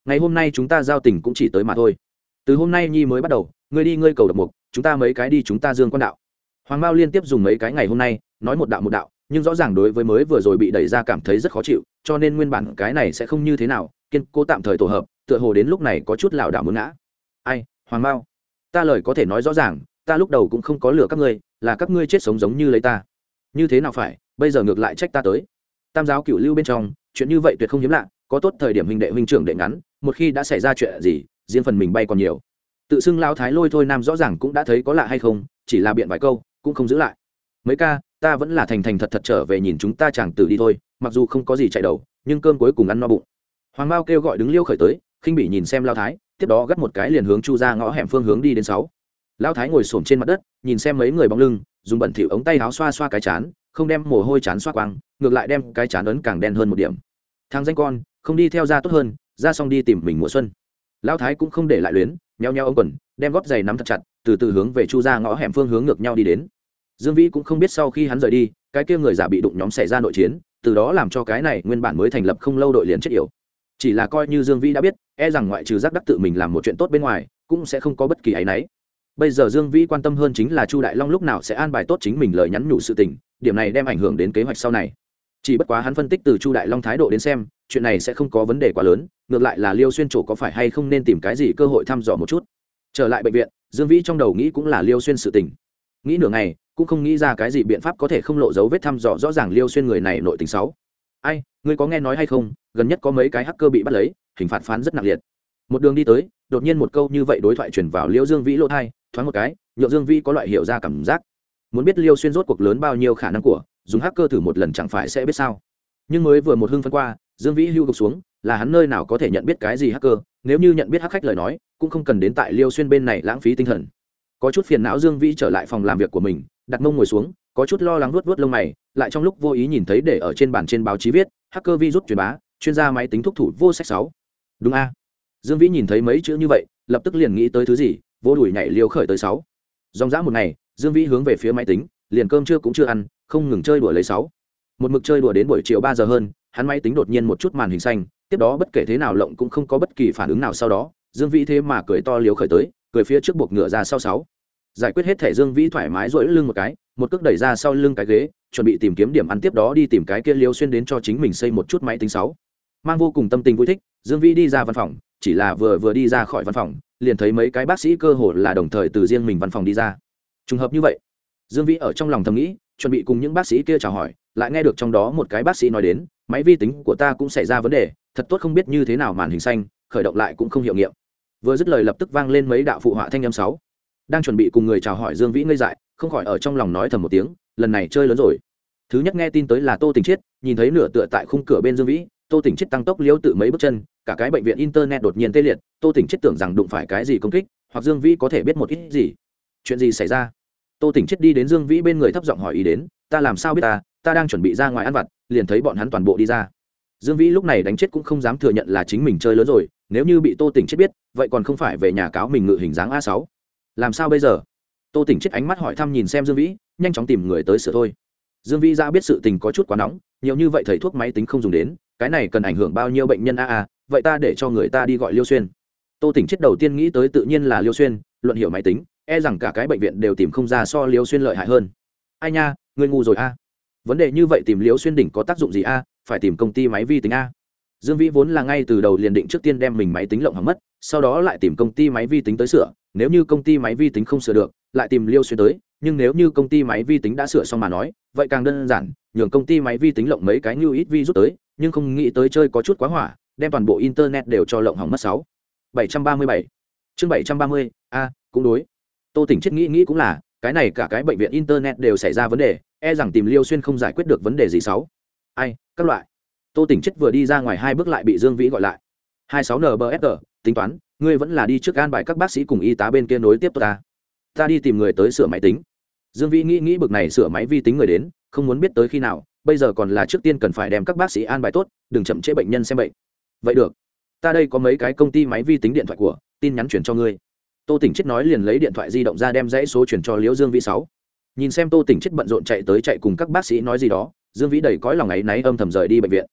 ngày hôm nay chúng ta giao tình cũng chỉ tới mà thôi từ hôm nay nhi mới bắt đầu, ngươi đi ngươi cầu độc mục, chúng ta mấy cái đi chúng ta dương quan đạo. Hoàng mao liên tiếp dùng mấy cái ngày hôm nay, nói một đạo một đạo, nhưng rõ ràng đối với mới vừa rồi bị đẩy ra cảm thấy rất khó chịu, cho nên nguyên bản cái này sẽ không như thế nào, kiên cố tạm thời tổ hợp, tựa hồ đến lúc này có chút lảo đảo muốn ngã. Ai, hoàng mao? Ta lời có thể nói rõ ràng, ta lúc đầu cũng không có lừa các ngươi, là các ngươi chết sống giống như lấy ta. Như thế nào phải, bây giờ ngược lại trách ta tới. Tam giáo cựu lưu bên trong, chuyện như vậy tuyệt không hiếm lạ, có tốt thời điểm huynh đệ huynh trưởng đệ ngắn, một khi đã xảy ra chuyện gì riêng phần mình bay còn nhiều. Tự xưng lao thái lôi thôi nam rõ ràng cũng đã thấy có lạ hay không, chỉ là biện vài câu, cũng không giữ lại. Mấy ca, ta vẫn là thành thành thật thật trở về nhìn chúng ta chàng tử đi thôi, mặc dù không có gì chạy đầu, nhưng cơm cuối cùng ăn no bụng. Hoàng bao kêu gọi đứng liêu khởi tới, khinh bị nhìn xem lao thái, tiếp đó gắt một cái liền hướng chu ra ngõ hẻm phương hướng đi đến sáu. Lao thái ngồi xổm trên mặt đất, nhìn xem mấy người bóng lưng, dùng bẩn thỉu ống tay áo xoa xoa cái chán, không đem mồ hôi chán xoa quang, ngược lại đem cái chán ấn càng đen hơn một điểm. Thằng danh con, không đi theo ra tốt hơn, ra xong đi tìm mình mùa xuân. Lão thái cũng không để lại luyến, nheo nheo ông quần, đem gót giày nắm thật chặt, từ từ hướng về chu ra ngõ hẻm phương hướng ngược nhau đi đến. Dương vĩ cũng không biết sau khi hắn rời đi, cái kia người giả bị đụng nhóm xảy ra nội chiến, từ đó làm cho cái này nguyên bản mới thành lập không lâu đội liền chết yểu. Chỉ là coi như dương vĩ đã biết e rằng ngoại trừ giác đắc tự mình làm một chuyện tốt bên ngoài, cũng sẽ không có bất kỳ áy náy. Bây giờ dương vĩ quan tâm hơn chính là chu đại long lúc nào sẽ an bài tốt chính mình lời nhắn nhủ sự tình, điểm này đem ảnh hưởng đến kế hoạch sau này chỉ bất quá hắn phân tích từ chu đại long thái độ đến xem, chuyện này sẽ không có vấn đề quá lớn, ngược lại là liêu xuyên chỗ có phải hay không nên tìm cái gì cơ hội thăm dò một chút. Trở lại bệnh viện, dương vĩ trong đầu nghĩ cũng là liêu xuyên sự tình. Nghĩ nửa ngày, cũng không nghĩ ra cái gì biện pháp có thể không lộ dấu vết thăm dò rõ ràng liêu xuyên người này nội tình xấu. Ai, ngươi có nghe nói hay không, gần nhất có mấy cái hacker bị bắt lấy, hình phạt phán rất nặng liệt. Một đường đi tới, đột nhiên một câu như vậy đối thoại chuyển vào liêu dương vĩ lỗ thai thoáng một cái nhộn dương vĩ có loại hiểu ra cảm giác. Muốn biết liêu xuyên rốt cuộc lớn bao nhiêu khả năng của dùng hacker thử một lần chẳng phải sẽ biết sao. Nhưng mới vừa một hưng phân qua, dương vĩ hưu gục xuống, là hắn nơi nào có thể nhận biết cái gì hacker, nếu như nhận biết hắc khách lời nói, cũng không cần đến tại liêu xuyên bên này lãng phí tinh thần. Có chút phiền não dương vĩ trở lại phòng làm việc của mình, đặt mông ngồi xuống, có chút lo lắng vuốt vuốt lông mày, lại trong lúc vô ý nhìn thấy để ở trên bản trên báo chí viết, hacker virus truyền bá, chuyên gia máy tính thúc thủ vô sách sáu. Đúng a. Dương vĩ nhìn thấy mấy chữ như vậy, lập tức liền nghĩ tới thứ gì, vô đùi nhảy liêu khởi tới sáu. Dòng dã một ngày, dương vĩ hướng về phía máy tính, liền cơm trưa cũng chưa ăn không ngừng chơi đùa lấy sáu. Một mực chơi đùa đến buổi chiều ba giờ hơn, hắn máy tính đột nhiên một chút màn hình xanh, tiếp đó bất kể thế nào lộng cũng không có bất kỳ phản ứng nào sau đó, dương vĩ thế mà cười to liếu khởi tới, cười phía trước buộc ngựa ra sau sáu. Giải quyết hết thẻ dương vĩ thoải mái rỗi lưng một cái, một cước đẩy ra sau lưng cái ghế, chuẩn bị tìm kiếm điểm ăn tiếp đó đi tìm cái kia liêu xuyên đến cho chính mình xây một chút máy tính sáu. Mang vô cùng tâm tình vui thích, dương vĩ đi ra văn phòng, chỉ là vừa vừa đi ra khỏi văn phòng, liền thấy mấy cái bác sĩ cơ hồ là đồng thời từ riêng mình văn phòng đi ra. Trùng hợp như vậy, dương vĩ ở trong lòng thầm nghĩ chuẩn bị cùng những bác sĩ kia chào hỏi, lại nghe được trong đó một cái bác sĩ nói đến, máy vi tính của ta cũng xảy ra vấn đề, thật tốt không biết như thế nào màn hình xanh, khởi động lại cũng không hiệu nghiệm. Vừa dứt lời lập tức vang lên mấy đạo phụ họa thanh âm sáu. Đang chuẩn bị cùng người chào hỏi dương vĩ ngây dại, không khỏi ở trong lòng nói thầm một tiếng, lần này chơi lớn rồi. Thứ nhất nghe tin tới là tô tình chiết, nhìn thấy nửa tựa tại khung cửa bên dương vĩ, tô tình chiết tăng tốc liêu tự mấy bước chân, cả cái bệnh viện internet đột nhiên tê liệt, tô tình chiết tưởng rằng đụng phải cái gì công kích, hoặc dương vĩ có thể biết một ít gì. Chuyện gì xảy ra? Tô Tỉnh chết đi đến dương vĩ bên người thấp giọng hỏi ý đến, ta làm sao biết ta? Ta đang chuẩn bị ra ngoài ăn vặt, liền thấy bọn hắn toàn bộ đi ra. Dương vĩ lúc này đánh chết cũng không dám thừa nhận là chính mình chơi lớn rồi, nếu như bị tô tỉnh chết biết, vậy còn không phải về nhà cáo mình ngự hình dáng a sáu. Làm sao bây giờ? Tô tỉnh chết ánh mắt hỏi thăm nhìn xem dương vĩ, nhanh chóng tìm người tới sửa thôi. Dương vĩ ra biết sự tình có chút quá nóng, nhiều như vậy thầy thuốc máy tính không dùng đến, cái này cần ảnh hưởng bao nhiêu bệnh nhân a a, vậy ta để cho người ta đi gọi liêu xuyên. Tô tỉnh chết đầu tiên nghĩ tới tự nhiên là liêu xuyên, luận hiểu máy tính e rằng cả cái bệnh viện đều tìm không ra so liêu xuyên lợi hại hơn. Ai nha người ngu rồi a. Vấn đề như vậy tìm liêu xuyên đỉnh có tác dụng gì a? Phải tìm công ty máy vi tính a. Dương vĩ vốn là ngay từ đầu liền định trước tiên đem mình máy tính lộng hỏng mất, sau đó lại tìm công ty máy vi tính tới sửa. Nếu như công ty máy vi tính không sửa được, lại tìm liêu xuyên tới. Nhưng nếu như công ty máy vi tính đã sửa xong mà nói, vậy càng đơn giản, nhường công ty máy vi tính lộng mấy cái như ít vi rút tới, nhưng không nghĩ tới chơi có chút quá hỏa, đem toàn bộ internet đều cho lộng hỏng mất sáu. Bảy trăm ba mươi bảy. Chương bảy trăm ba mươi, a, cũng đối tô tỉnh chết nghĩ nghĩ cũng là, cái này cả cái bệnh viện internet đều xảy ra vấn đề e rằng tìm liêu xuyên không giải quyết được vấn đề gì sáu ai, các loại. Tô tỉnh chết vừa đi ra ngoài hai bước lại bị dương vĩ gọi lại. hai sáu nbsg tính toán, ngươi vẫn là đi trước gan bài các bác sĩ cùng y tá bên kia nối tiếp ta. Ta đi tìm người tới sửa máy tính. Dương vĩ nghĩ nghĩ bực này sửa máy vi tính người đến, không muốn biết tới khi nào, bây giờ còn là trước tiên cần phải đem các bác sĩ an bài tốt, đừng chậm trễ bệnh nhân xem bệnh. Vậy được. Ta đây có mấy cái công ty máy vi tính điện thoại của, tin nhắn chuyển cho ngươi tô tỉnh chết nói liền lấy điện thoại di động ra đem dãy số chuyển cho liễu dương vĩ sáu. Nhìn xem tô tỉnh chết bận rộn chạy tới chạy cùng các bác sĩ nói gì đó, dương vĩ đầy cõi lòng ấy náy âm thầm rời đi bệnh viện.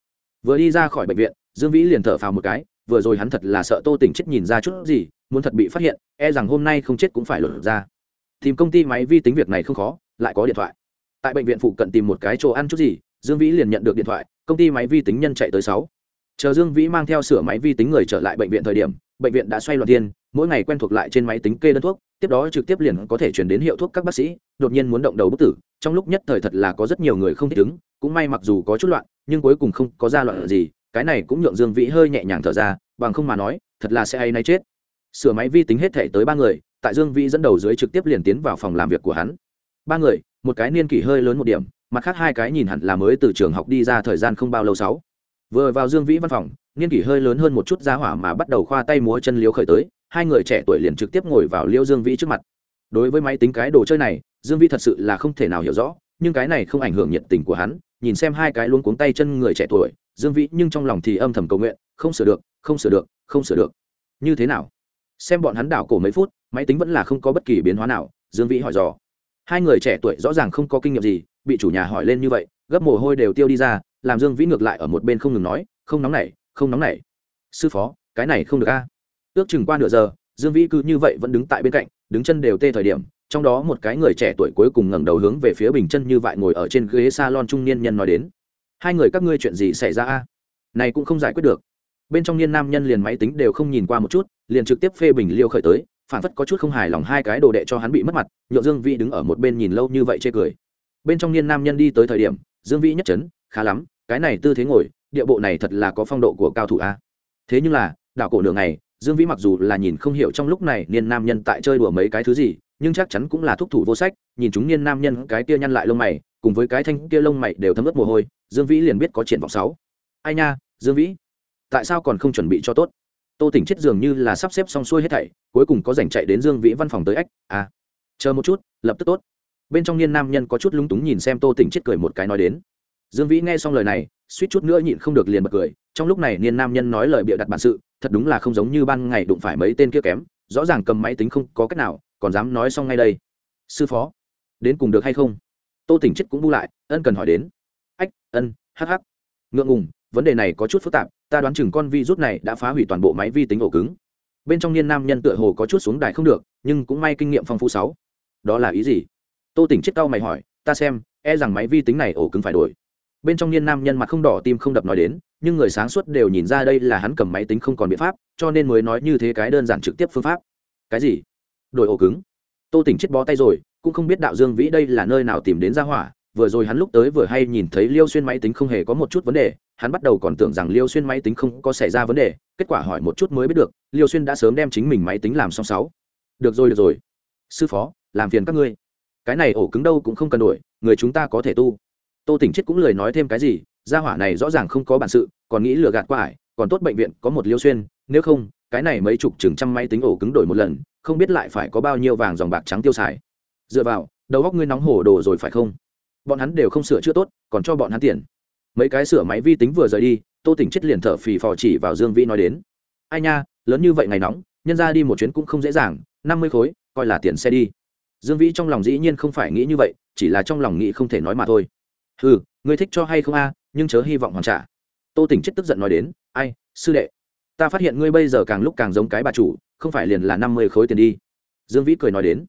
Vừa đi ra khỏi bệnh viện, dương vĩ liền thở phào một cái, vừa rồi hắn thật là sợ tô tỉnh chết nhìn ra chút gì, muốn thật bị phát hiện e rằng hôm nay không chết cũng phải lột ra. Tìm công ty máy vi tính việc này không khó, lại có điện thoại. Tại bệnh viện phụ cận tìm một cái chỗ ăn chút gì, dương vĩ liền nhận được điện thoại, công ty máy vi tính nhân chạy tới sáu. Chờ dương vĩ mang theo sửa máy vi tính người trở lại bệnh viện thời điểm bệnh viện đã xoay loạn tiền, mỗi ngày quen thuộc lại trên máy tính kê đơn thuốc tiếp đó trực tiếp liền có thể chuyển đến hiệu thuốc các bác sĩ đột nhiên muốn động đầu bức tử. Trong lúc nhất thời thật là có rất nhiều người không thích ứng cũng may mặc dù có chút loạn nhưng cuối cùng không có ra loạn gì cái này cũng nhượng dương vĩ hơi nhẹ nhàng thở ra bằng không mà nói thật là sẽ hay nay chết. Sửa máy vi tính hết thể tới ba người tại dương vĩ dẫn đầu dưới trực tiếp liền tiến vào phòng làm việc của hắn. Ba người một cái niên kỷ hơi lớn một điểm mặt khác hai cái nhìn hẳn là mới từ trường học đi ra thời gian không bao lâu sáu vừa vào dương vĩ văn phòng niên kỷ hơi lớn hơn một chút ra hỏa mà bắt đầu khoa tay múa chân liếu khởi tới, hai người trẻ tuổi liền trực tiếp ngồi vào liêu dương vĩ trước mặt. Đối với máy tính cái đồ chơi này, dương vĩ thật sự là không thể nào hiểu rõ, nhưng cái này không ảnh hưởng nhiệt tình của hắn, nhìn xem hai cái luôn cuống tay chân người trẻ tuổi, dương vĩ nhưng trong lòng thì âm thầm cầu nguyện, không sửa được, không sửa được, không sửa được. Như thế nào? Xem bọn hắn đảo cổ mấy phút, máy tính vẫn là không có bất kỳ biến hóa nào, dương vĩ hỏi dò. Hai người trẻ tuổi rõ ràng không có kinh nghiệm gì, bị chủ nhà hỏi lên như vậy, gấp mồ hôi đều tiêu đi ra, làm dương vĩ ngược lại ở một bên không ngừng nói, không nóng nảy không nóng nảy. Sư phó, cái này không được a. Ước chừng qua nửa giờ, dương vĩ cứ như vậy vẫn đứng tại bên cạnh, đứng chân đều tê thời điểm, trong đó một cái người trẻ tuổi cuối cùng ngẩng đầu hướng về phía bình chân như vậy ngồi ở trên ghế salon trung niên nhân nói đến. Hai người các ngươi chuyện gì xảy ra a? Này cũng không giải quyết được. Bên trong niên nam nhân liền máy tính đều không nhìn qua một chút, liền trực tiếp phê bình liêu khởi tới, phản phất có chút không hài lòng hai cái đồ đệ cho hắn bị mất mặt, nhượng dương vĩ đứng ở một bên nhìn lâu như vậy chê cười. Bên trong niên nam nhân đi tới thời điểm, dương vĩ nhất chấn khá lắm, cái này tư thế ngồi địa bộ này thật là có phong độ của cao thủ a. Thế nhưng là, đảo cổ đường này dương vĩ mặc dù là nhìn không hiểu trong lúc này niên nam nhân tại chơi đùa mấy cái thứ gì, nhưng chắc chắn cũng là thúc thủ vô sách, nhìn chúng niên nam nhân cái kia nhăn lại lông mày, cùng với cái thanh kia lông mày đều thấm ướt mồ hôi, dương vĩ liền biết có triển vọng sáu ai nha, dương vĩ, tại sao còn không chuẩn bị cho tốt? Tô tỉnh chết dường như là sắp xếp xong xuôi hết thảy, cuối cùng có dành chạy đến dương vĩ văn phòng tới ách à chờ một chút, lập tức tốt. Bên trong niên nam nhân có chút lúng túng nhìn xem tô tỉnh chết cười một cái nói đến. Dương vĩ nghe xong lời này suýt chút nữa nhịn không được liền bật cười. Trong lúc này niên nam nhân nói lời bịa đặt bản sự, thật đúng là không giống như ban ngày đụng phải mấy tên kia kém, rõ ràng cầm máy tính không có cách nào, còn dám nói xong ngay đây. Sư phó, đến cùng được hay không? Tô tỉnh chết cũng bu lại, ân cần hỏi đến. Ách, ân hh ngượng ngùng, vấn đề này có chút phức tạp, ta đoán chừng con vi rút này đã phá hủy toàn bộ máy vi tính ổ cứng. Bên trong niên nam nhân tựa hồ có chút xuống đài không được, nhưng cũng may kinh nghiệm phong phú sáu. Đó là ý gì? Tô tỉnh chết cau mày hỏi, ta xem e rằng máy vi tính này ổ cứng phải đổi bên trong niên nam nhân mặt không đỏ tim không đập nói đến, nhưng người sáng suốt đều nhìn ra đây là hắn cầm máy tính không còn biện pháp, cho nên mới nói như thế cái đơn giản trực tiếp phương pháp. Cái gì? Đổi ổ cứng. Tô tỉnh chết bó tay rồi, cũng không biết đạo dương vĩ đây là nơi nào tìm đến ra hỏa, vừa rồi hắn lúc tới vừa hay nhìn thấy liêu xuyên máy tính không hề có một chút vấn đề, hắn bắt đầu còn tưởng rằng liêu xuyên máy tính không có xảy ra vấn đề, kết quả hỏi một chút mới biết được, liêu xuyên đã sớm đem chính mình máy tính làm xong sáu. Được rồi được rồi. Sư phó, làm phiền các ngươi. Cái này ổ cứng đâu cũng không cần đổi, người chúng ta có thể tu tô tỉnh chết cũng lời nói thêm cái gì, gia hỏa này rõ ràng không có bản sự, còn nghĩ lừa gạt qua ải, còn tốt bệnh viện có một liêu xuyên, nếu không, cái này mấy chục chừng trăm máy tính ổ cứng đổi một lần, không biết lại phải có bao nhiêu vàng dòng bạc trắng tiêu xài. Dựa vào, đầu góc ngươi nóng hổ đồ rồi phải không? Bọn hắn đều không sửa chữa tốt, còn cho bọn hắn tiền. Mấy cái sửa máy vi tính vừa rời đi, tô tỉnh chết liền thở phì phò chỉ vào dương vĩ nói đến. Ai nha, lớn như vậy ngày nóng, nhân ra đi một chuyến cũng không dễ dàng, năm mươi khối, coi là tiền xe đi. Dương vĩ trong lòng dĩ nhiên không phải nghĩ như vậy, chỉ là trong lòng nghĩ không thể nói mà thôi ừ ngươi thích cho hay không a, nhưng chớ hy vọng hoàn trả. Tô tỉnh chết tức giận nói đến, ai, sư đệ, ta phát hiện ngươi bây giờ càng lúc càng giống cái bà chủ, không phải liền là năm mươi khối tiền đi. Dương vĩ cười nói đến,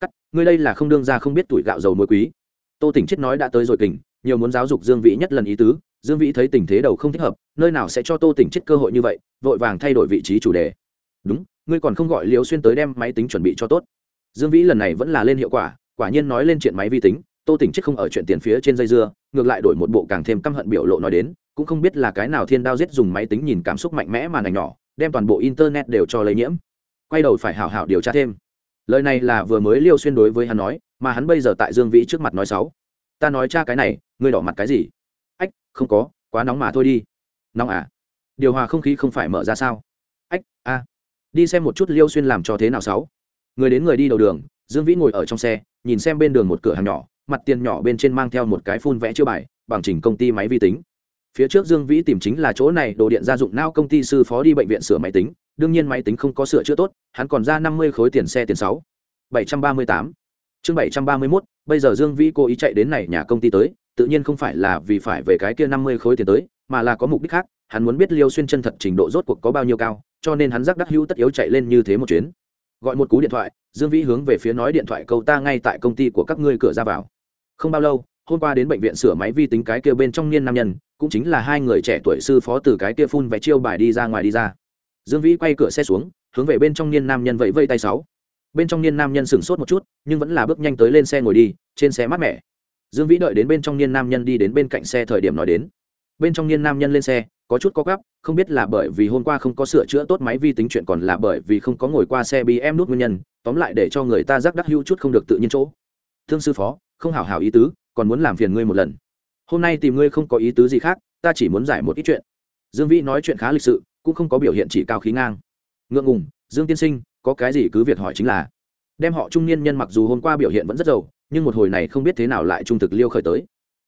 cắt, ngươi đây là không đương ra không biết tuổi gạo dầu muối quý. Tô tỉnh chết nói đã tới rồi kình, nhiều muốn giáo dục dương vĩ nhất lần ý tứ, dương vĩ thấy tình thế đầu không thích hợp, nơi nào sẽ cho tô tỉnh chết cơ hội như vậy, vội vàng thay đổi vị trí chủ đề. Đúng, ngươi còn không gọi liều xuyên tới đem máy tính chuẩn bị cho tốt. Dương vĩ lần này vẫn là lên hiệu quả quả nhiên nói lên chuyện máy vi tính tô tỉnh chết không ở chuyện tiền phía trên dây dưa, ngược lại đổi một bộ càng thêm căm hận biểu lộ nói đến, cũng không biết là cái nào thiên đao giết dùng máy tính nhìn cảm xúc mạnh mẽ màn ảnh nhỏ, đem toàn bộ internet đều cho lây nhiễm. Quay đầu phải hảo hảo điều tra thêm. Lời này là vừa mới liêu xuyên đối với hắn nói, mà hắn bây giờ tại dương vĩ trước mặt nói sáu ta nói cha cái này, ngươi đỏ mặt cái gì? Ách, không có, quá nóng mà thôi đi. Nóng à? Điều hòa không khí không phải mở ra sao? Ách, a. Đi xem một chút liêu xuyên làm cho thế nào sáu người đến người đi đầu đường, dương vĩ ngồi ở trong xe, nhìn xem bên đường một cửa hàng nhỏ mặt tiền nhỏ bên trên mang theo một cái phun vẽ chữ bài, bằng trình công ty máy vi tính. Phía trước dương vĩ tìm chính là chỗ này, đồ điện gia dụng nao công ty sư phó đi bệnh viện sửa máy tính, đương nhiên máy tính không có sửa chữa tốt, hắn còn ra năm mươi khối tiền xe tiền sáu. bảy trăm ba mươi tám. Chương bảy trăm ba mươi mốt, bây giờ dương vĩ cố ý chạy đến này nhà công ty tới, tự nhiên không phải là vì phải về cái kia năm mươi khối tiền tới, mà là có mục đích khác, hắn muốn biết liêu xuyên chân thật trình độ rốt cuộc có bao nhiêu cao, cho nên hắn giác đắc hữu tất yếu chạy lên như thế một chuyến. Gọi một cú điện thoại, dương vĩ hướng về phía nói điện thoại, câu ta ngay tại công ty của các ngươi cửa ra vào không bao lâu, hôm qua đến bệnh viện sửa máy vi tính cái kia bên trong niên nam nhân, cũng chính là hai người trẻ tuổi sư phó từ cái kia phun vẽ chiêu bài đi ra ngoài đi ra. Dương vĩ quay cửa xe xuống, hướng về bên trong niên nam nhân vẫy vây tay sáu. Bên trong niên nam nhân sửng sốt một chút, nhưng vẫn là bước nhanh tới lên xe ngồi đi, trên xe mát mẻ. Dương vĩ đợi đến bên trong niên nam nhân đi đến bên cạnh xe thời điểm nói đến. Bên trong niên nam nhân lên xe, có chút có gắp không biết là bởi vì hôm qua không có sửa chữa tốt máy vi tính chuyện còn là bởi vì không có ngồi qua xe bị em nút nguyên nhân, tóm lại để cho người ta rắc đắc hữu chút không được tự nhiên chỗ. Thương sư phó không hảo hảo ý tứ, còn muốn làm phiền ngươi một lần. Hôm nay tìm ngươi không có ý tứ gì khác, ta chỉ muốn giải một ít chuyện. Dương vĩ nói chuyện khá lịch sự, cũng không có biểu hiện chỉ cao khí ngang. Ngượng ngùng, dương tiên sinh, có cái gì cứ việc hỏi chính là. Đem họ trung niên nhân mặc dù hôm qua biểu hiện vẫn rất giàu, nhưng một hồi này không biết thế nào lại trung thực liêu khởi tới.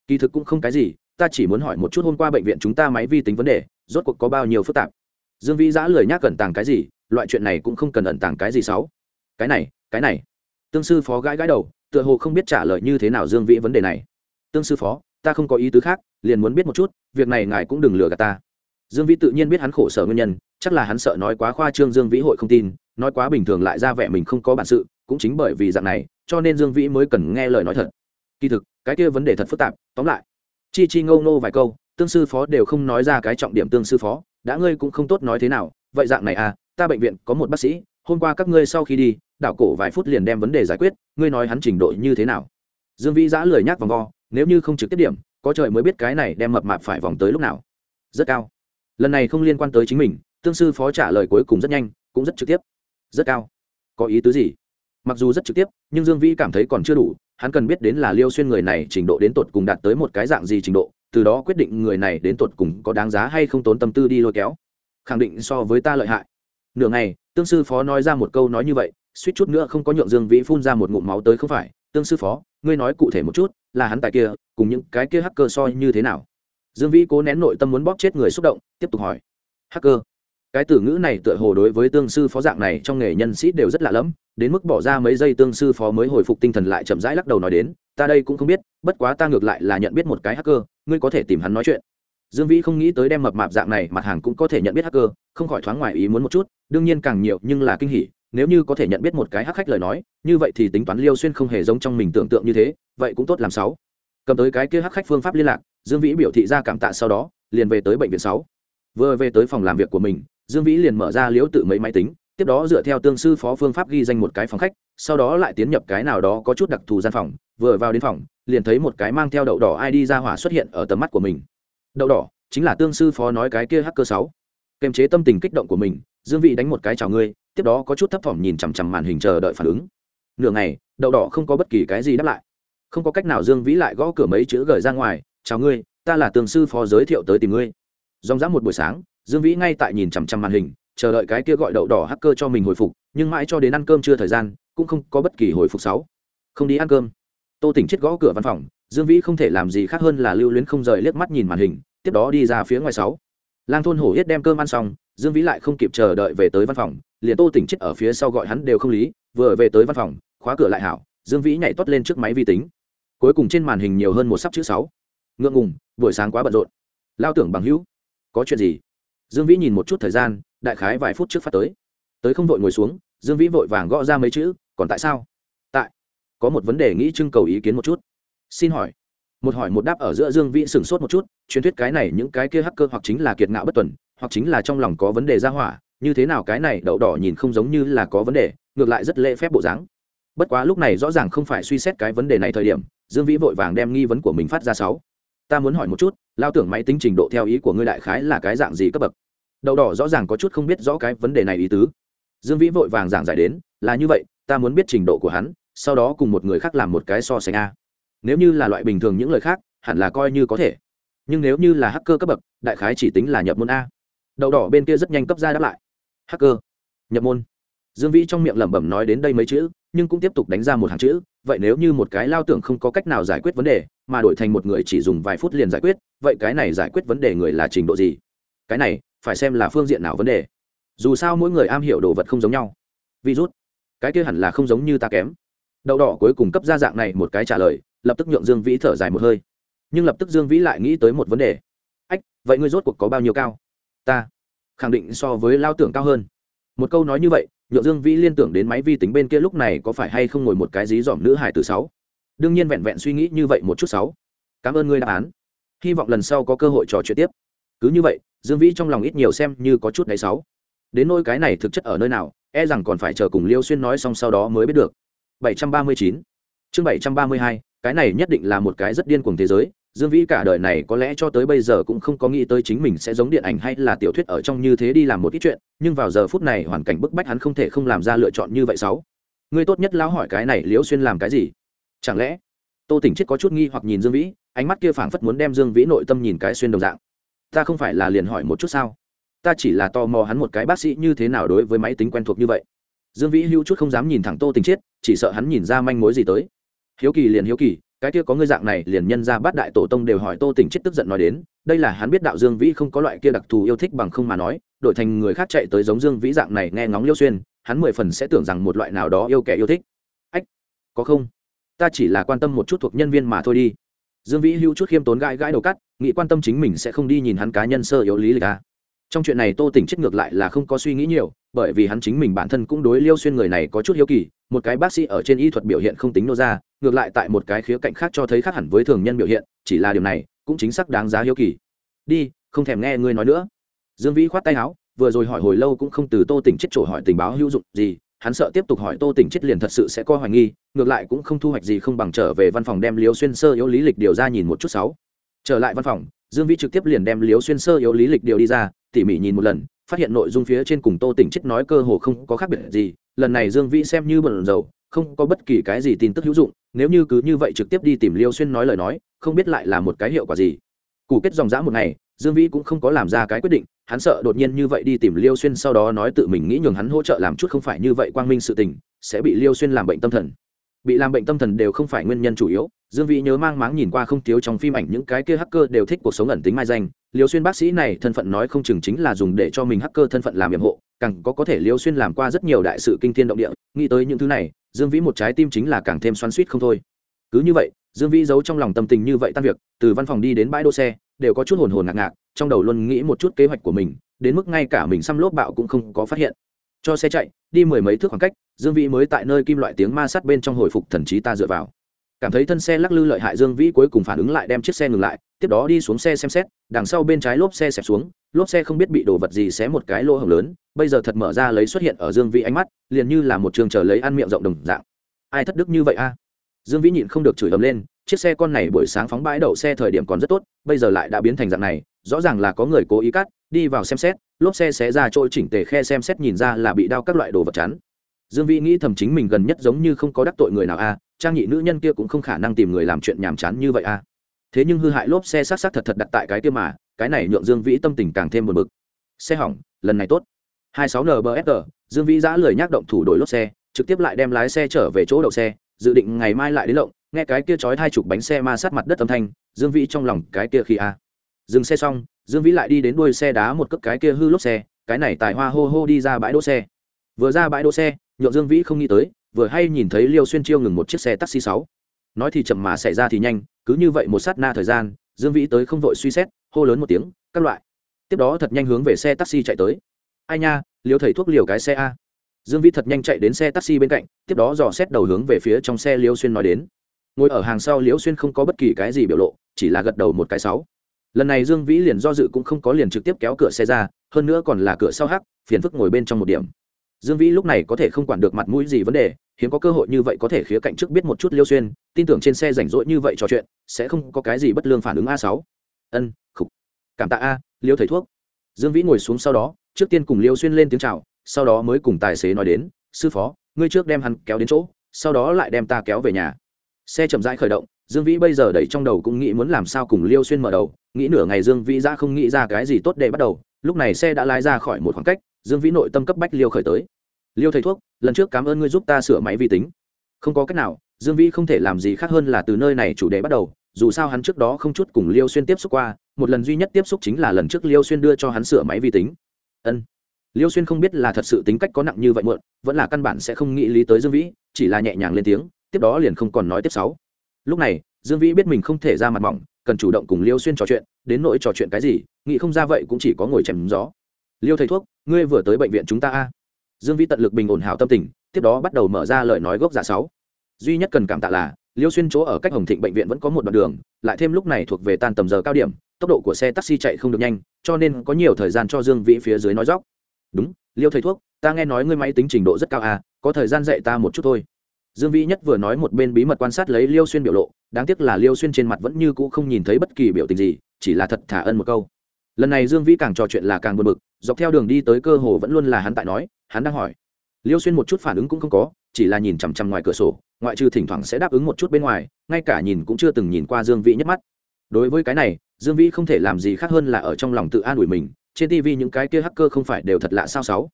Kỳ thực cũng không cái gì, ta chỉ muốn hỏi một chút hôm qua bệnh viện chúng ta máy vi tính vấn đề, rốt cuộc có bao nhiêu phức tạp. Dương vĩ giã lười nhác cẩn tàng cái gì, loại chuyện này cũng không cần ẩn tàng cái gì xấu. Cái này cái này. Tương sư phó gãi gãi đầu tựa hồ không biết trả lời như thế nào dương vĩ vấn đề này. Tương sư phó, ta không có ý tứ khác, liền muốn biết một chút, việc này ngài cũng đừng lừa gạt ta. Dương vĩ tự nhiên biết hắn khổ sở nguyên nhân, chắc là hắn sợ nói quá khoa trương dương vĩ hội không tin, nói quá bình thường lại ra vẻ mình không có bản sự, cũng chính bởi vì dạng này, cho nên dương vĩ mới cần nghe lời nói thật. Kỳ thực, cái kia vấn đề thật phức tạp, tóm lại. Chi chi ngâu nô vài câu, tương sư phó đều không nói ra cái trọng điểm tương sư phó, đã ngươi cũng không tốt nói thế nào, vậy dạng này à ta bệnh viện có một bác sĩ hôm qua các ngươi sau khi đi, đảo cổ vài phút liền đem vấn đề giải quyết, ngươi nói hắn trình độ như thế nào? Dương vĩ giã lười nhác vòng vo, nếu như không trực tiếp điểm, có trời mới biết cái này đem mập mạp phải vòng tới lúc nào. Rất cao. Lần này không liên quan tới chính mình, tương sư phó trả lời cuối cùng rất nhanh, cũng rất trực tiếp. Rất cao. Có ý tứ gì? Mặc dù rất trực tiếp, nhưng dương vĩ cảm thấy còn chưa đủ, hắn cần biết đến là liêu xuyên người này trình độ đến tột cùng đạt tới một cái dạng gì trình độ, từ đó quyết định người này đến tột cùng có đáng giá hay không tốn tâm tư đi lôi kéo. Khẳng định so với ta lợi hại. Nửa ngày tương sư phó nói ra một câu nói như vậy, suýt chút nữa không có nhượng dương vĩ phun ra một ngụm máu tới không phải. Tương sư phó, ngươi nói cụ thể một chút, là hắn tại kia, cùng những cái kia hacker soi như thế nào? Dương vĩ cố nén nội tâm muốn bóp chết người xúc động, tiếp tục hỏi. Hacker? Cái từ ngữ này tựa hồ đối với tương sư phó dạng này trong nghề nhân sĩ đều rất lạ lẫm, đến mức bỏ ra mấy giây tương sư phó mới hồi phục tinh thần lại chậm rãi lắc đầu nói đến, ta đây cũng không biết, bất quá ta ngược lại là nhận biết một cái hacker, ngươi có thể tìm hắn nói chuyện dương vĩ không nghĩ tới đem mập mạp dạng này, mặt hàng cũng có thể nhận biết hacker, không khỏi thoáng ngoài ý muốn một chút, đương nhiên càng nhiều nhưng là kinh hỉ, nếu như có thể nhận biết một cái hắc khách lời nói, như vậy thì tính toán liêu xuyên không hề giống trong mình tưởng tượng như thế, vậy cũng tốt làm sáu. Cầm tới cái kia hắc khách phương pháp liên lạc, dương vĩ biểu thị ra cảm tạ sau đó, liền về tới bệnh viện sáu. Vừa về tới phòng làm việc của mình, dương vĩ liền mở ra liễu tự mấy máy tính, tiếp đó dựa theo tương sư phó phương pháp ghi danh một cái phòng khách, sau đó lại tiến nhập cái nào đó có chút đặc thù gian phòng, vừa vào đến phòng, liền thấy một cái mang theo đậu đỏ id ra hỏa xuất hiện ở tầm mắt của mình đậu đỏ, chính là tương sư phó nói cái kia hacker sáu. Kềm chế tâm tình kích động của mình, dương vị đánh một cái chào ngươi, tiếp đó có chút thấp thỏm nhìn chằm chằm màn hình chờ đợi phản ứng. Nửa ngày, đậu đỏ không có bất kỳ cái gì đáp lại. Không có cách nào dương vĩ lại gõ cửa mấy chữ gửi ra ngoài, chào ngươi, ta là tường sư phó giới thiệu tới tìm ngươi. Dòng dã một buổi sáng, dương vĩ ngay tại nhìn chằm chằm màn hình, chờ đợi cái kia gọi đậu đỏ hacker cho mình hồi phục, nhưng mãi cho đến ăn cơm chưa thời gian, cũng không có bất kỳ hồi phục sáu. Không đi ăn cơm. Tô tỉnh chết gõ cửa văn phòng dương vĩ không thể làm gì khác hơn là lưu luyến không rời liếc mắt nhìn màn hình, tiếp đó đi ra phía ngoài sáu. Lang thôn hổ yết đem cơm ăn xong, dương vĩ lại không kịp chờ đợi về tới văn phòng, liền tô tỉnh chết ở phía sau gọi hắn đều không lý, vừa về tới văn phòng, khóa cửa lại hảo, dương vĩ nhảy toát lên trước máy vi tính. Cuối cùng trên màn hình nhiều hơn một sắp chữ sáu. Ngượng ngùng, buổi sáng quá bận rộn. Lao tưởng bằng hữu, có chuyện gì? Dương vĩ nhìn một chút thời gian, đại khái vài phút trước phát tới. Tới không vội ngồi xuống, dương vĩ vội vàng gõ ra mấy chữ, còn tại sao? Tại. Có một vấn đề nghĩ trưng cầu ý kiến một chút xin hỏi. Một hỏi một đáp ở giữa dương vĩ sửng sốt một chút, truyền thuyết cái này những cái kia hacker hoặc chính là kiệt ngạo bất tuần, hoặc chính là trong lòng có vấn đề ra hỏa, như thế nào cái này đậu đỏ nhìn không giống như là có vấn đề, ngược lại rất lễ phép bộ dáng. Bất quá lúc này rõ ràng không phải suy xét cái vấn đề này thời điểm, dương vĩ vội vàng đem nghi vấn của mình phát ra sáu. Ta muốn hỏi một chút, lao tưởng máy tính trình độ theo ý của ngươi đại khái là cái dạng gì cấp bậc? Đậu đỏ rõ ràng có chút không biết rõ cái vấn đề này ý tứ. Dương vĩ vội vàng giảng giải đến, là như vậy, ta muốn biết trình độ của hắn, sau đó cùng một người khác làm một cái so sánh a nếu như là loại bình thường những lời khác, hẳn là coi như có thể. Nhưng nếu như là hacker cấp bậc, đại khái chỉ tính là nhập môn a. Đậu đỏ bên kia rất nhanh cấp ra đáp lại. Hacker. Nhập môn. Dương vĩ trong miệng lẩm bẩm nói đến đây mấy chữ, nhưng cũng tiếp tục đánh ra một hàng chữ, vậy nếu như một cái lao tưởng không có cách nào giải quyết vấn đề, mà đổi thành một người chỉ dùng vài phút liền giải quyết, vậy cái này giải quyết vấn đề người là trình độ gì? Cái này, phải xem là phương diện nào vấn đề. Dù sao mỗi người am hiểu đồ vật không giống nhau. Virus. Cái kia hẳn là không giống như ta kém. Đậu đỏ cuối cùng cấp ra dạng này một cái trả lời lập tức nhượng dương vĩ thở dài một hơi. Nhưng lập tức dương vĩ lại nghĩ tới một vấn đề. Ách, vậy ngươi rốt cuộc có bao nhiêu cao? Ta khẳng định so với lao tưởng cao hơn. Một câu nói như vậy, nhượng dương vĩ liên tưởng đến máy vi tính bên kia lúc này có phải hay không ngồi một cái dí dỏm nữ hải từ sáu. Đương nhiên vẹn vẹn suy nghĩ như vậy một chút sáu. Cảm ơn ngươi đáp án. Hy vọng lần sau có cơ hội trò chuyện tiếp. Cứ như vậy, dương vĩ trong lòng ít nhiều xem như có chút đáy sáu. Đến nôi cái này thực chất ở nơi nào e rằng còn phải chờ cùng liêu xuyên nói xong sau đó mới biết được. 739 chương 732 cái này nhất định là một cái rất điên cuồng thế giới, dương vĩ cả đời này có lẽ cho tới bây giờ cũng không có nghĩ tới chính mình sẽ giống điện ảnh hay là tiểu thuyết ở trong như thế đi làm một ít chuyện, nhưng vào giờ phút này hoàn cảnh bức bách hắn không thể không làm ra lựa chọn như vậy sáu. Ngươi tốt nhất lão hỏi cái này liễu xuyên làm cái gì? Chẳng lẽ tô tỉnh chết có chút nghi hoặc nhìn dương vĩ, ánh mắt kia phảng phất muốn đem dương vĩ nội tâm nhìn cái xuyên đồng dạng. Ta không phải là liền hỏi một chút sao? Ta chỉ là tò mò hắn một cái bác sĩ như thế nào đối với máy tính quen thuộc như vậy. Dương vĩ hưu chút không dám nhìn thẳng tô tình chết chỉ sợ hắn nhìn ra manh mối gì tới hiếu kỳ liền hiếu kỳ, cái kia có ngươi dạng này liền nhân ra bát đại tổ tông đều hỏi tô tình chết tức giận nói đến, đây là hắn biết đạo dương vĩ không có loại kia đặc thù yêu thích bằng không mà nói, đổi thành người khác chạy tới giống dương vĩ dạng này nghe ngóng liêu xuyên, hắn mười phần sẽ tưởng rằng một loại nào đó yêu kẻ yêu thích. Ách, có không? Ta chỉ là quan tâm một chút thuộc nhân viên mà thôi đi. Dương vĩ hữu chút khiêm tốn gãi gãi đầu cắt, nghĩ quan tâm chính mình sẽ không đi nhìn hắn cá nhân sơ yếu lý lịch à. trong chuyện này tô tỉnh chết ngược lại là không có suy nghĩ nhiều, bởi vì hắn chính mình bản thân cũng đối liêu xuyên người này có chút hiếu kỳ một cái bác sĩ ở trên y thuật biểu hiện không tính nô ra, ngược lại tại một cái khía cạnh khác cho thấy khác hẳn với thường nhân biểu hiện, chỉ là điều này cũng chính xác đáng giá hiếu kỳ. Đi, không thèm nghe ngươi nói nữa. Dương vĩ khoát tay áo, vừa rồi hỏi hồi lâu cũng không từ tô tỉnh chết trổ hỏi tình báo hữu dụng gì, hắn sợ tiếp tục hỏi tô tỉnh chết liền thật sự sẽ coi hoài nghi, ngược lại cũng không thu hoạch gì không bằng trở về văn phòng đem liều xuyên sơ yếu lý lịch điều ra nhìn một chút sáu. Trở lại văn phòng, dương vĩ trực tiếp liền đem liều xuyên sơ yếu lý lịch điều đi ra, tỉ mỉ nhìn một lần phát hiện nội dung phía trên cùng tô tỉnh chết nói cơ hồ không có khác biệt gì, lần này dương vĩ xem như bận dầu không có bất kỳ cái gì tin tức hữu dụng, nếu như cứ như vậy trực tiếp đi tìm liêu xuyên nói lời nói, không biết lại là một cái hiệu quả gì. Cụ kết dòng dã một ngày, dương vĩ cũng không có làm ra cái quyết định, hắn sợ đột nhiên như vậy đi tìm liêu xuyên sau đó nói tự mình nghĩ nhường hắn hỗ trợ làm chút không phải như vậy quang minh sự tình, sẽ bị liêu xuyên làm bệnh tâm thần bị làm bệnh tâm thần đều không phải nguyên nhân chủ yếu. Dương vĩ nhớ mang máng nhìn qua không thiếu trong phim ảnh những cái kia hacker đều thích cuộc sống ẩn tính mai danh. Liêu xuyên bác sĩ này thân phận nói không chừng chính là dùng để cho mình hacker thân phận làm nhiệm hộ, càng có có thể liêu xuyên làm qua rất nhiều đại sự kinh thiên động địa. Nghĩ tới những thứ này, dương vĩ một trái tim chính là càng thêm xoắn suýt không thôi. Cứ như vậy, dương vĩ giấu trong lòng tâm tình như vậy tan việc, từ văn phòng đi đến bãi đỗ xe, đều có chút hồn hồn ngạc ngạc, trong đầu luôn nghĩ một chút kế hoạch của mình, đến mức ngay cả mình xăm lốp bạo cũng không có phát hiện cho xe chạy, đi mười mấy thước khoảng cách, dương vĩ mới tại nơi kim loại tiếng ma sát bên trong hồi phục thần trí ta dựa vào. Cảm thấy thân xe lắc lư lợi hại dương vĩ cuối cùng phản ứng lại đem chiếc xe ngừng lại, tiếp đó đi xuống xe xem xét, đằng sau bên trái lốp xe xẹp xuống, lốp xe không biết bị đồ vật gì xé một cái lỗ hồng lớn, bây giờ thật mở ra lấy xuất hiện ở dương vĩ ánh mắt, liền như là một trường chờ lấy ăn miệng rộng đồng dạng. Ai thất đức như vậy a? Dương vĩ nhịn không được chửi ầm lên, chiếc xe con này buổi sáng phóng bãi đậu xe thời điểm còn rất tốt, bây giờ lại đã biến thành dạng này, rõ ràng là có người cố ý cắt đi vào xem xét, lốp xe xé ra trôi chỉnh tề khe xem xét nhìn ra là bị đao các loại đồ vật chắn. Dương vĩ nghĩ thầm chính mình gần nhất giống như không có đắc tội người nào a, trang nhị nữ nhân kia cũng không khả năng tìm người làm chuyện nhàm chán như vậy a. Thế nhưng hư hại lốp xe sát sát thật thật đặt tại cái kia mà, cái này nhượng dương vĩ tâm tình càng thêm buồn bực. Xe hỏng, lần này tốt. 26 nbsg dương vĩ giã lười nhác động thủ đổi lốp xe, trực tiếp lại đem lái xe trở về chỗ đậu xe, dự định ngày mai lại đến lộng, nghe cái kia chói hai chục bánh xe ma sát mặt đất âm thanh, dương vĩ trong lòng cái kia khi a dừng xe xong, dương vĩ lại đi đến đuôi xe đá một cước cái kia hư lốp xe, cái này tài hoa hô hô đi ra bãi đỗ xe. Vừa ra bãi đỗ xe, nhượng dương vĩ không nghĩ tới, vừa hay nhìn thấy liêu xuyên chiêu ngừng một chiếc xe taxi sáu. Nói thì chậm mà xảy ra thì nhanh, cứ như vậy một sát na thời gian, dương vĩ tới không vội suy xét, hô lớn một tiếng, các loại. Tiếp đó thật nhanh hướng về xe taxi chạy tới. Ai nha, liêu thầy thuốc liều cái xe a. Dương vĩ thật nhanh chạy đến xe taxi bên cạnh, tiếp đó dò xét đầu hướng về phía trong xe liêu xuyên nói đến. Ngồi ở hàng sau Liêu xuyên không có bất kỳ cái gì biểu lộ, chỉ là gật đầu một cái sáu lần này dương vĩ liền do dự cũng không có liền trực tiếp kéo cửa xe ra, hơn nữa còn là cửa sau hắc, phiền phức ngồi bên trong một điểm. Dương vĩ lúc này có thể không quản được mặt mũi gì vấn đề, hiếm có cơ hội như vậy có thể khía cạnh trước biết một chút liêu xuyên, tin tưởng trên xe rảnh rỗi như vậy trò chuyện, sẽ không có cái gì bất lương phản ứng a sáu. Ân, khục. Cảm tạ a, liêu thầy thuốc. Dương vĩ ngồi xuống sau đó, trước tiên cùng liêu xuyên lên tiếng chào, sau đó mới cùng tài xế nói đến, sư phó, ngươi trước đem hắn kéo đến chỗ, sau đó lại đem ta kéo về nhà xe chậm rãi khởi động, dương vĩ bây giờ đẩy trong đầu cũng nghĩ muốn làm sao cùng liêu xuyên mở đầu. Nghĩ nửa ngày dương vĩ ra không nghĩ ra cái gì tốt để bắt đầu. Lúc này xe đã lái ra khỏi một khoảng cách, dương vĩ nội tâm cấp bách liêu khởi tới. Liêu thầy thuốc, lần trước cảm ơn ngươi giúp ta sửa máy vi tính. Không có cách nào, dương vĩ không thể làm gì khác hơn là từ nơi này chủ đề bắt đầu. Dù sao hắn trước đó không chút cùng liêu xuyên tiếp xúc qua, một lần duy nhất tiếp xúc chính là lần trước liêu xuyên đưa cho hắn sửa máy vi tính. Ân. Liêu xuyên không biết là thật sự tính cách có nặng như vậy muộn, vẫn là căn bản sẽ không nghĩ lý tới dương vĩ, chỉ là nhẹ nhàng lên tiếng tiếp đó liền không còn nói tiếp sáu. Lúc này, dương vĩ biết mình không thể ra mặt mỏng, cần chủ động cùng liêu xuyên trò chuyện, đến nỗi trò chuyện cái gì, nghĩ không ra vậy cũng chỉ có ngồi chèm gió. Liêu thầy thuốc, ngươi vừa tới bệnh viện chúng ta a. Dương vĩ tận lực bình ổn hảo tâm tình, tiếp đó bắt đầu mở ra lời nói gốc giả sáu. Duy nhất cần cảm tạ là, liêu xuyên chỗ ở cách hồng thịnh bệnh viện vẫn có một đoạn đường, lại thêm lúc này thuộc về tan tầm giờ cao điểm, tốc độ của xe taxi chạy không được nhanh, cho nên có nhiều thời gian cho dương vĩ phía dưới nói dóc đúng, liêu thầy thuốc, ta nghe nói ngươi máy tính trình độ rất cao à có thời gian dạy ta một chút thôi dương vĩ nhất vừa nói một bên bí mật quan sát lấy liêu xuyên biểu lộ, đáng tiếc là liêu xuyên trên mặt vẫn như cũ không nhìn thấy bất kỳ biểu tình gì, chỉ là thật thả ân một câu. Lần này dương vĩ càng trò chuyện là càng buồn bực, dọc theo đường đi tới cơ hồ vẫn luôn là hắn tại nói, hắn đang hỏi. Liêu xuyên một chút phản ứng cũng không có, chỉ là nhìn chằm chằm ngoài cửa sổ, ngoại trừ thỉnh thoảng sẽ đáp ứng một chút bên ngoài, ngay cả nhìn cũng chưa từng nhìn qua dương vĩ nhất mắt. Đối với cái này, dương vĩ không thể làm gì khác hơn là ở trong lòng tự an ủi mình, trên tv những cái kia hacker không phải đều thật lạ sao sáu?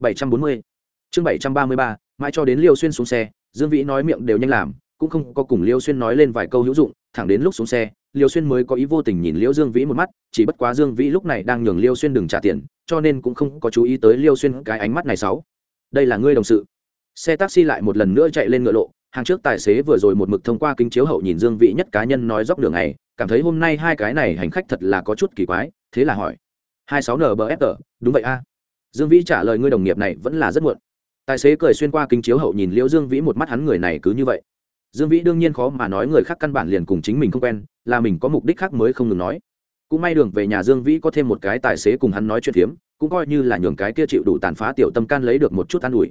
Bảy trăm bốn mươi. Chương bảy trăm ba mươi ba, mãi cho đến liêu xuyên xuống xe dương vĩ nói miệng đều nhanh làm, cũng không có cùng liêu xuyên nói lên vài câu hữu dụng, thẳng đến lúc xuống xe, liêu xuyên mới có ý vô tình nhìn liêu dương vĩ một mắt, chỉ bất quá dương vĩ lúc này đang nhường liêu xuyên đừng trả tiền, cho nên cũng không có chú ý tới liêu xuyên cái ánh mắt này sáu. Đây là ngươi đồng sự. Xe taxi lại một lần nữa chạy lên ngựa lộ, hàng trước tài xế vừa rồi một mực thông qua kính chiếu hậu nhìn dương vĩ nhất cá nhân nói dốc đường này, cảm thấy hôm nay hai cái này hành khách thật là có chút kỳ quái, thế là hỏi. Hai sáu nbf đúng vậy a. Dương vĩ trả lời ngươi đồng nghiệp này vẫn là rất muộn tài xế cười xuyên qua kính chiếu hậu nhìn liễu dương vĩ một mắt hắn người này cứ như vậy. Dương vĩ đương nhiên khó mà nói người khác căn bản liền cùng chính mình không quen, là mình có mục đích khác mới không ngừng nói. Cũng may đường về nhà dương vĩ có thêm một cái tài xế cùng hắn nói chuyện phiếm, cũng coi như là nhường cái kia chịu đủ tàn phá tiểu tâm can lấy được một chút an ủi.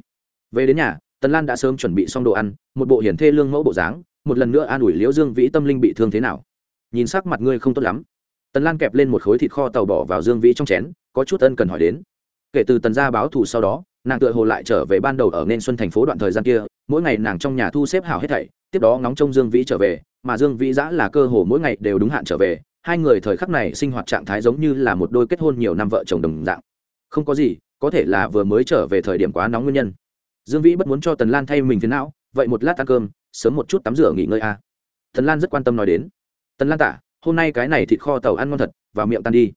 Về đến nhà, tần lan đã sớm chuẩn bị xong đồ ăn, một bộ hiển thê lương mẫu bộ dáng, một lần nữa an ủi liễu dương vĩ tâm linh bị thương thế nào. Nhìn sắc mặt ngươi không tốt lắm. Tần lan kẹp lên một khối thịt kho tàu bỏ vào dương vĩ trong chén, có chút ân cần hỏi đến. Kể từ tần gia báo thù sau đó nàng tựa hồ lại trở về ban đầu ở nên xuân thành phố đoạn thời gian kia, mỗi ngày nàng trong nhà thu xếp hảo hết thảy, tiếp đó ngóng trông dương vĩ trở về, mà dương vĩ giã là cơ hồ mỗi ngày đều đúng hạn trở về, hai người thời khắc này sinh hoạt trạng thái giống như là một đôi kết hôn nhiều năm vợ chồng đồng dạng. Không có gì, có thể là vừa mới trở về thời điểm quá nóng nguyên nhân. Dương vĩ bất muốn cho tần lan thay mình phiền não, vậy một lát ăn cơm, sớm một chút tắm rửa nghỉ ngơi a. À. tần lan rất quan tâm nói đến. Tần lan tả, hôm nay cái này thịt kho tàu ăn ngon thật, vào miệng tan đi.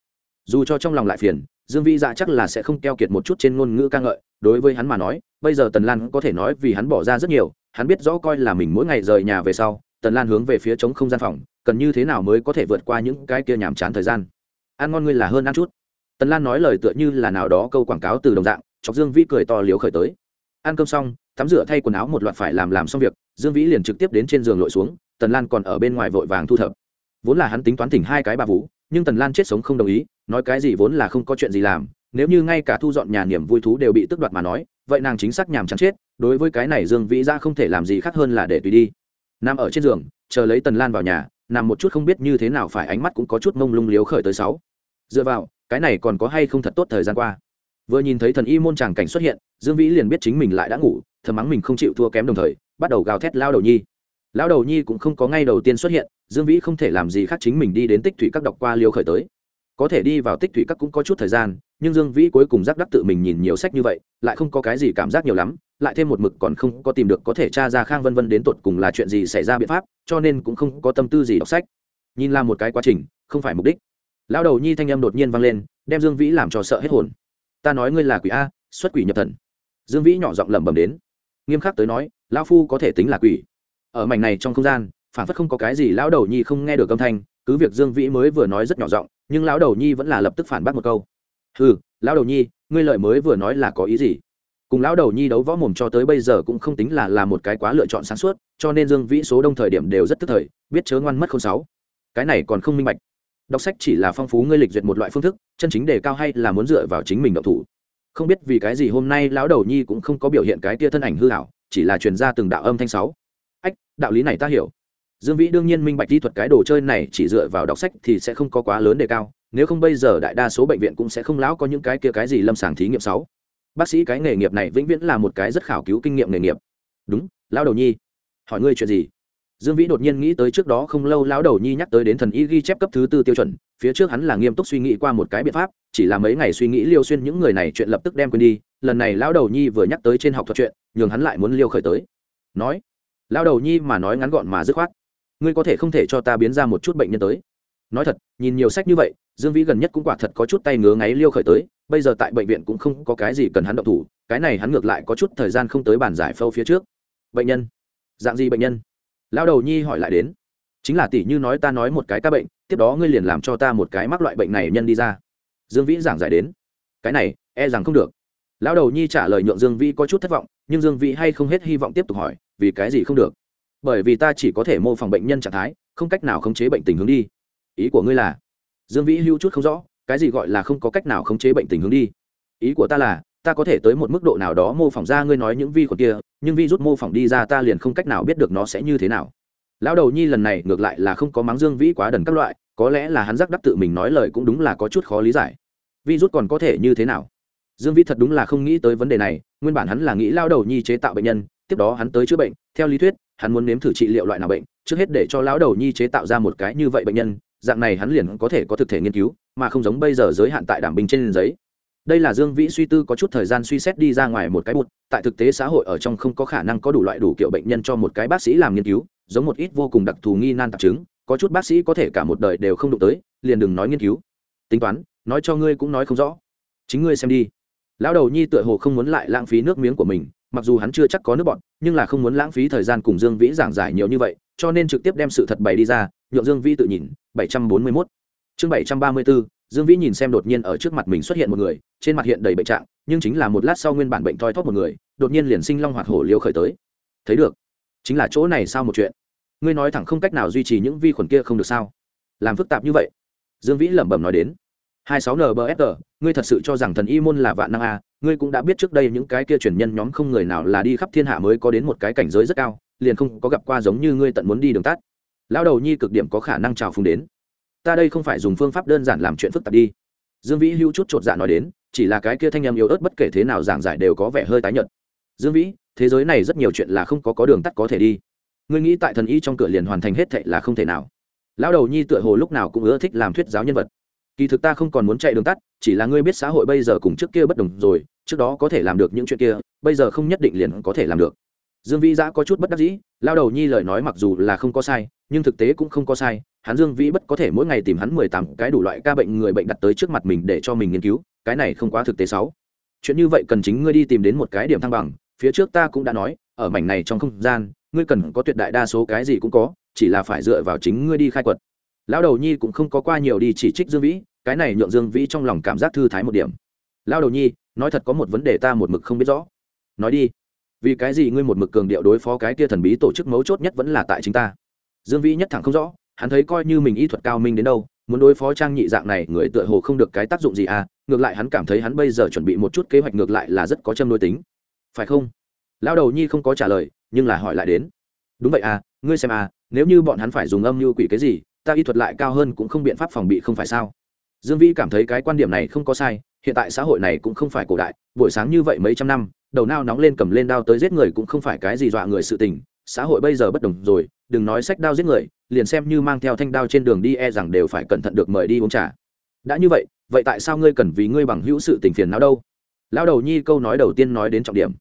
Dù cho trong lòng lại phiền, dương vĩ dạ chắc là sẽ không keo kiệt một chút trên ngôn ngữ ca ngợi đối với hắn mà nói, bây giờ tần lan có thể nói vì hắn bỏ ra rất nhiều, hắn biết rõ coi là mình mỗi ngày rời nhà về sau, tần lan hướng về phía chống không gian phòng, cần như thế nào mới có thể vượt qua những cái kia nhàm chán thời gian. Ăn ngon ngươi là hơn ăn chút. Tần lan nói lời tựa như là nào đó câu quảng cáo từ đồng dạng, chọc dương vĩ cười to liếu khởi tới. Ăn cơm xong, tắm rửa thay quần áo một loạt phải làm làm xong việc, dương vĩ liền trực tiếp đến trên giường lội xuống, tần lan còn ở bên ngoài vội vàng thu thập. Vốn là hắn tính toán thỉnh hai cái bà vũ, nhưng tần lan chết sống không đồng ý, nói cái gì vốn là không có chuyện gì làm nếu như ngay cả thu dọn nhà niềm vui thú đều bị tước đoạt mà nói, vậy nàng chính xác nhàm chán chết, đối với cái này dương vĩ ra không thể làm gì khác hơn là để tùy đi. Nằm ở trên giường, chờ lấy tần lan vào nhà, nằm một chút không biết như thế nào phải ánh mắt cũng có chút mông lung liếu khởi tới sáu. Dựa vào, cái này còn có hay không thật tốt thời gian qua? Vừa nhìn thấy thần y môn tràng cảnh xuất hiện, dương vĩ liền biết chính mình lại đã ngủ, thầm mắng mình không chịu thua kém đồng thời, bắt đầu gào thét lao đầu nhi. Lao đầu nhi cũng không có ngay đầu tiên xuất hiện, dương vĩ không thể làm gì khác chính mình đi đến tích thủy các đọc qua liêu khởi tới có thể đi vào tích thủy các cũng có chút thời gian, nhưng dương vĩ cuối cùng giác đắc tự mình nhìn nhiều sách như vậy, lại không có cái gì cảm giác nhiều lắm, lại thêm một mực còn không có tìm được có thể tra ra khang vân vân đến tột cùng là chuyện gì xảy ra biện pháp, cho nên cũng không có tâm tư gì đọc sách. Nhìn là một cái quá trình, không phải mục đích. Lão đầu nhi thanh âm đột nhiên vang lên, đem dương vĩ làm cho sợ hết hồn. Ta nói ngươi là quỷ a, xuất quỷ nhập thần. Dương vĩ nhỏ giọng lẩm bẩm đến. Nghiêm khắc tới nói, lão phu có thể tính là quỷ. Ở mảnh này trong không gian, phản phất không có cái gì lão đầu nhi không nghe được âm thanh, cứ việc dương vĩ mới vừa nói rất nhỏ giọng nhưng lão đầu nhi vẫn là lập tức phản bác một câu. Ừ lão đầu nhi, ngươi lợi mới vừa nói là có ý gì? Cùng lão đầu nhi đấu võ mồm cho tới bây giờ cũng không tính là là một cái quá lựa chọn sáng suốt, cho nên dương vĩ số đông thời điểm đều rất tức thời, biết chớ ngoan mất không sáu cái này còn không minh bạch. Đọc sách chỉ là phong phú ngươi lịch duyệt một loại phương thức, chân chính đề cao hay là muốn dựa vào chính mình độc thủ. Không biết vì cái gì hôm nay lão đầu nhi cũng không có biểu hiện cái tia thân ảnh hư hảo chỉ là truyền ra từng đạo âm thanh sáu. Ách, đạo lý này ta hiểu dương vĩ đương nhiên minh bạch kỹ thuật cái đồ chơi này chỉ dựa vào đọc sách thì sẽ không có quá lớn đề cao, nếu không bây giờ đại đa số bệnh viện cũng sẽ không lão có những cái kia cái gì lâm sàng thí nghiệm sáu. Bác sĩ cái nghề nghiệp này vĩnh viễn là một cái rất khảo cứu kinh nghiệm nghề nghiệp. Đúng, lão đầu nhi. Hỏi ngươi chuyện gì? Dương vĩ đột nhiên nghĩ tới trước đó không lâu lão đầu nhi nhắc tới đến thần y ghi chép cấp thứ tư tiêu chuẩn, phía trước hắn là nghiêm túc suy nghĩ qua một cái biện pháp, chỉ là mấy ngày suy nghĩ liêu xuyên những người này chuyện lập tức đem quên đi, lần này lão đầu nhi vừa nhắc tới trên học thuật chuyện, nhường hắn lại muốn liêu khởi tới. Nói, lão đầu nhi mà nói ngắn gọn mà dứt khoát ngươi có thể không thể cho ta biến ra một chút bệnh nhân tới. Nói thật, nhìn nhiều sách như vậy, dương vĩ gần nhất cũng quả thật có chút tay ngứa ngáy liêu khởi tới, bây giờ tại bệnh viện cũng không có cái gì cần hắn động thủ, cái này hắn ngược lại có chút thời gian không tới bàn giải phâu phía trước. Bệnh nhân? Dạng gì bệnh nhân? Lão đầu nhi hỏi lại đến. Chính là tỷ như nói ta nói một cái ca bệnh, tiếp đó ngươi liền làm cho ta một cái mắc loại bệnh này nhân đi ra. Dương vĩ giảng giải đến. Cái này e rằng không được. Lão đầu nhi trả lời nhượng dương vĩ có chút thất vọng, nhưng dương vĩ hay không hết hy vọng tiếp tục hỏi, vì cái gì không được? Bởi vì ta chỉ có thể mô phỏng bệnh nhân trạng thái, không cách nào khống chế bệnh tình hướng đi. Ý của ngươi là, dương vĩ hưu chút không rõ, cái gì gọi là không có cách nào khống chế bệnh tình hướng đi? Ý của ta là, ta có thể tới một mức độ nào đó mô phỏng ra ngươi nói những vi khuẩn kia, nhưng vi rút mô phỏng đi ra ta liền không cách nào biết được nó sẽ như thế nào. Lão đầu nhi lần này ngược lại là không có mắng dương vĩ quá đần các loại, có lẽ là hắn giác đắc tự mình nói lời cũng đúng là có chút khó lý giải. Vi rút còn có thể như thế nào? Dương vĩ thật đúng là không nghĩ tới vấn đề này, nguyên bản hắn là nghĩ lao đầu nhi chế tạo bệnh nhân, tiếp đó hắn tới chữa bệnh, theo lý thuyết hắn muốn nếm thử trị liệu loại nào bệnh, trước hết để cho lão đầu nhi chế tạo ra một cái như vậy bệnh nhân, dạng này hắn liền có thể có thực thể nghiên cứu, mà không giống bây giờ giới hạn tại đảm bình trên giấy. Đây là dương vĩ suy tư có chút thời gian suy xét đi ra ngoài một cái bụt, tại thực tế xã hội ở trong không có khả năng có đủ loại đủ kiểu bệnh nhân cho một cái bác sĩ làm nghiên cứu, giống một ít vô cùng đặc thù nghi nan tạp chứng, có chút bác sĩ có thể cả một đời đều không đụng tới, liền đừng nói nghiên cứu. Tính toán, nói cho ngươi cũng nói không rõ. Chính ngươi xem đi. Lão đầu nhi tựa hồ không muốn lại lãng phí nước miếng của mình mặc dù hắn chưa chắc có nước bọn nhưng là không muốn lãng phí thời gian cùng dương vĩ giảng giải nhiều như vậy cho nên trực tiếp đem sự thật bày đi ra nhượng dương vĩ tự nhìn 741. chương 734, dương vĩ nhìn xem đột nhiên ở trước mặt mình xuất hiện một người trên mặt hiện đầy bệnh trạng nhưng chính là một lát sau nguyên bản bệnh thoi thóp một người đột nhiên liền sinh long hoạt hổ liêu khởi tới. Thấy được? Chính là chỗ này sao một chuyện? Ngươi nói thẳng không cách nào duy trì những vi khuẩn kia không được sao? Làm phức tạp như vậy? Dương vĩ lẩm bẩm nói đến. hai sáu ngươi thật sự cho rằng thần y môn là vạn năng à? ngươi cũng đã biết trước đây những cái kia truyền nhân nhóm không người nào là đi khắp thiên hạ mới có đến một cái cảnh giới rất cao, liền không có gặp qua giống như ngươi tận muốn đi đường tắt. Lão đầu nhi cực điểm có khả năng trào phúng đến. Ta đây không phải dùng phương pháp đơn giản làm chuyện phức tạp đi. Dương vĩ hưu chút chột dạ nói đến, chỉ là cái kia thanh em yếu ớt bất kể thế nào giảng giải đều có vẻ hơi tái nhợt. Dương vĩ, thế giới này rất nhiều chuyện là không có có đường tắt có thể đi. Ngươi nghĩ tại thần y trong cửa liền hoàn thành hết thảy là không thể nào. Lão đầu nhi tựa hồ lúc nào cũng ưa thích làm thuyết giáo nhân vật kỳ thực ta không còn muốn chạy đường tắt, chỉ là ngươi biết xã hội bây giờ cùng trước kia bất đồng rồi, trước đó có thể làm được những chuyện kia, bây giờ không nhất định liền có thể làm được. Dương vĩ giã có chút bất đắc dĩ, lao đầu nhi lời nói mặc dù là không có sai, nhưng thực tế cũng không có sai, hắn dương vĩ bất có thể mỗi ngày tìm hắn mười tám cái đủ loại ca bệnh người bệnh đặt tới trước mặt mình để cho mình nghiên cứu, cái này không quá thực tế sáu. Chuyện như vậy cần chính ngươi đi tìm đến một cái điểm thăng bằng, phía trước ta cũng đã nói, ở mảnh này trong không gian, ngươi cần có tuyệt đại đa số cái gì cũng có, chỉ là phải dựa vào chính ngươi đi khai quật lão đầu nhi cũng không có qua nhiều đi chỉ trích dương vĩ, cái này nhượng dương vĩ trong lòng cảm giác thư thái một điểm. Lão đầu nhi, nói thật có một vấn đề ta một mực không biết rõ. Nói đi. Vì cái gì ngươi một mực cường điệu đối phó cái kia thần bí tổ chức mấu chốt nhất vẫn là tại chính ta? Dương vĩ nhất thẳng không rõ, hắn thấy coi như mình y thuật cao minh đến đâu, muốn đối phó trang nhị dạng này, người tựa hồ không được cái tác dụng gì à ngược lại hắn cảm thấy hắn bây giờ chuẩn bị một chút kế hoạch ngược lại là rất có châm đối tính. Phải không? Lão đầu nhi không có trả lời, nhưng là hỏi lại đến. Đúng vậy à ngươi xem à nếu như bọn hắn phải dùng âm mưu quỷ cái gì ta y thuật lại cao hơn cũng không biện pháp phòng bị không phải sao? Dương vĩ cảm thấy cái quan điểm này không có sai, hiện tại xã hội này cũng không phải cổ đại, buổi sáng như vậy mấy trăm năm, đầu nao nóng lên cầm lên đao tới giết người cũng không phải cái gì dọa người sự tình, xã hội bây giờ bất đồng rồi, đừng nói sách đao giết người, liền xem như mang theo thanh đao trên đường đi e rằng đều phải cẩn thận được mời đi uống trà. Đã như vậy vậy tại sao ngươi cần vì ngươi bằng hữu sự tình phiền não đâu? Lão đầu nhi câu nói đầu tiên nói đến trọng điểm.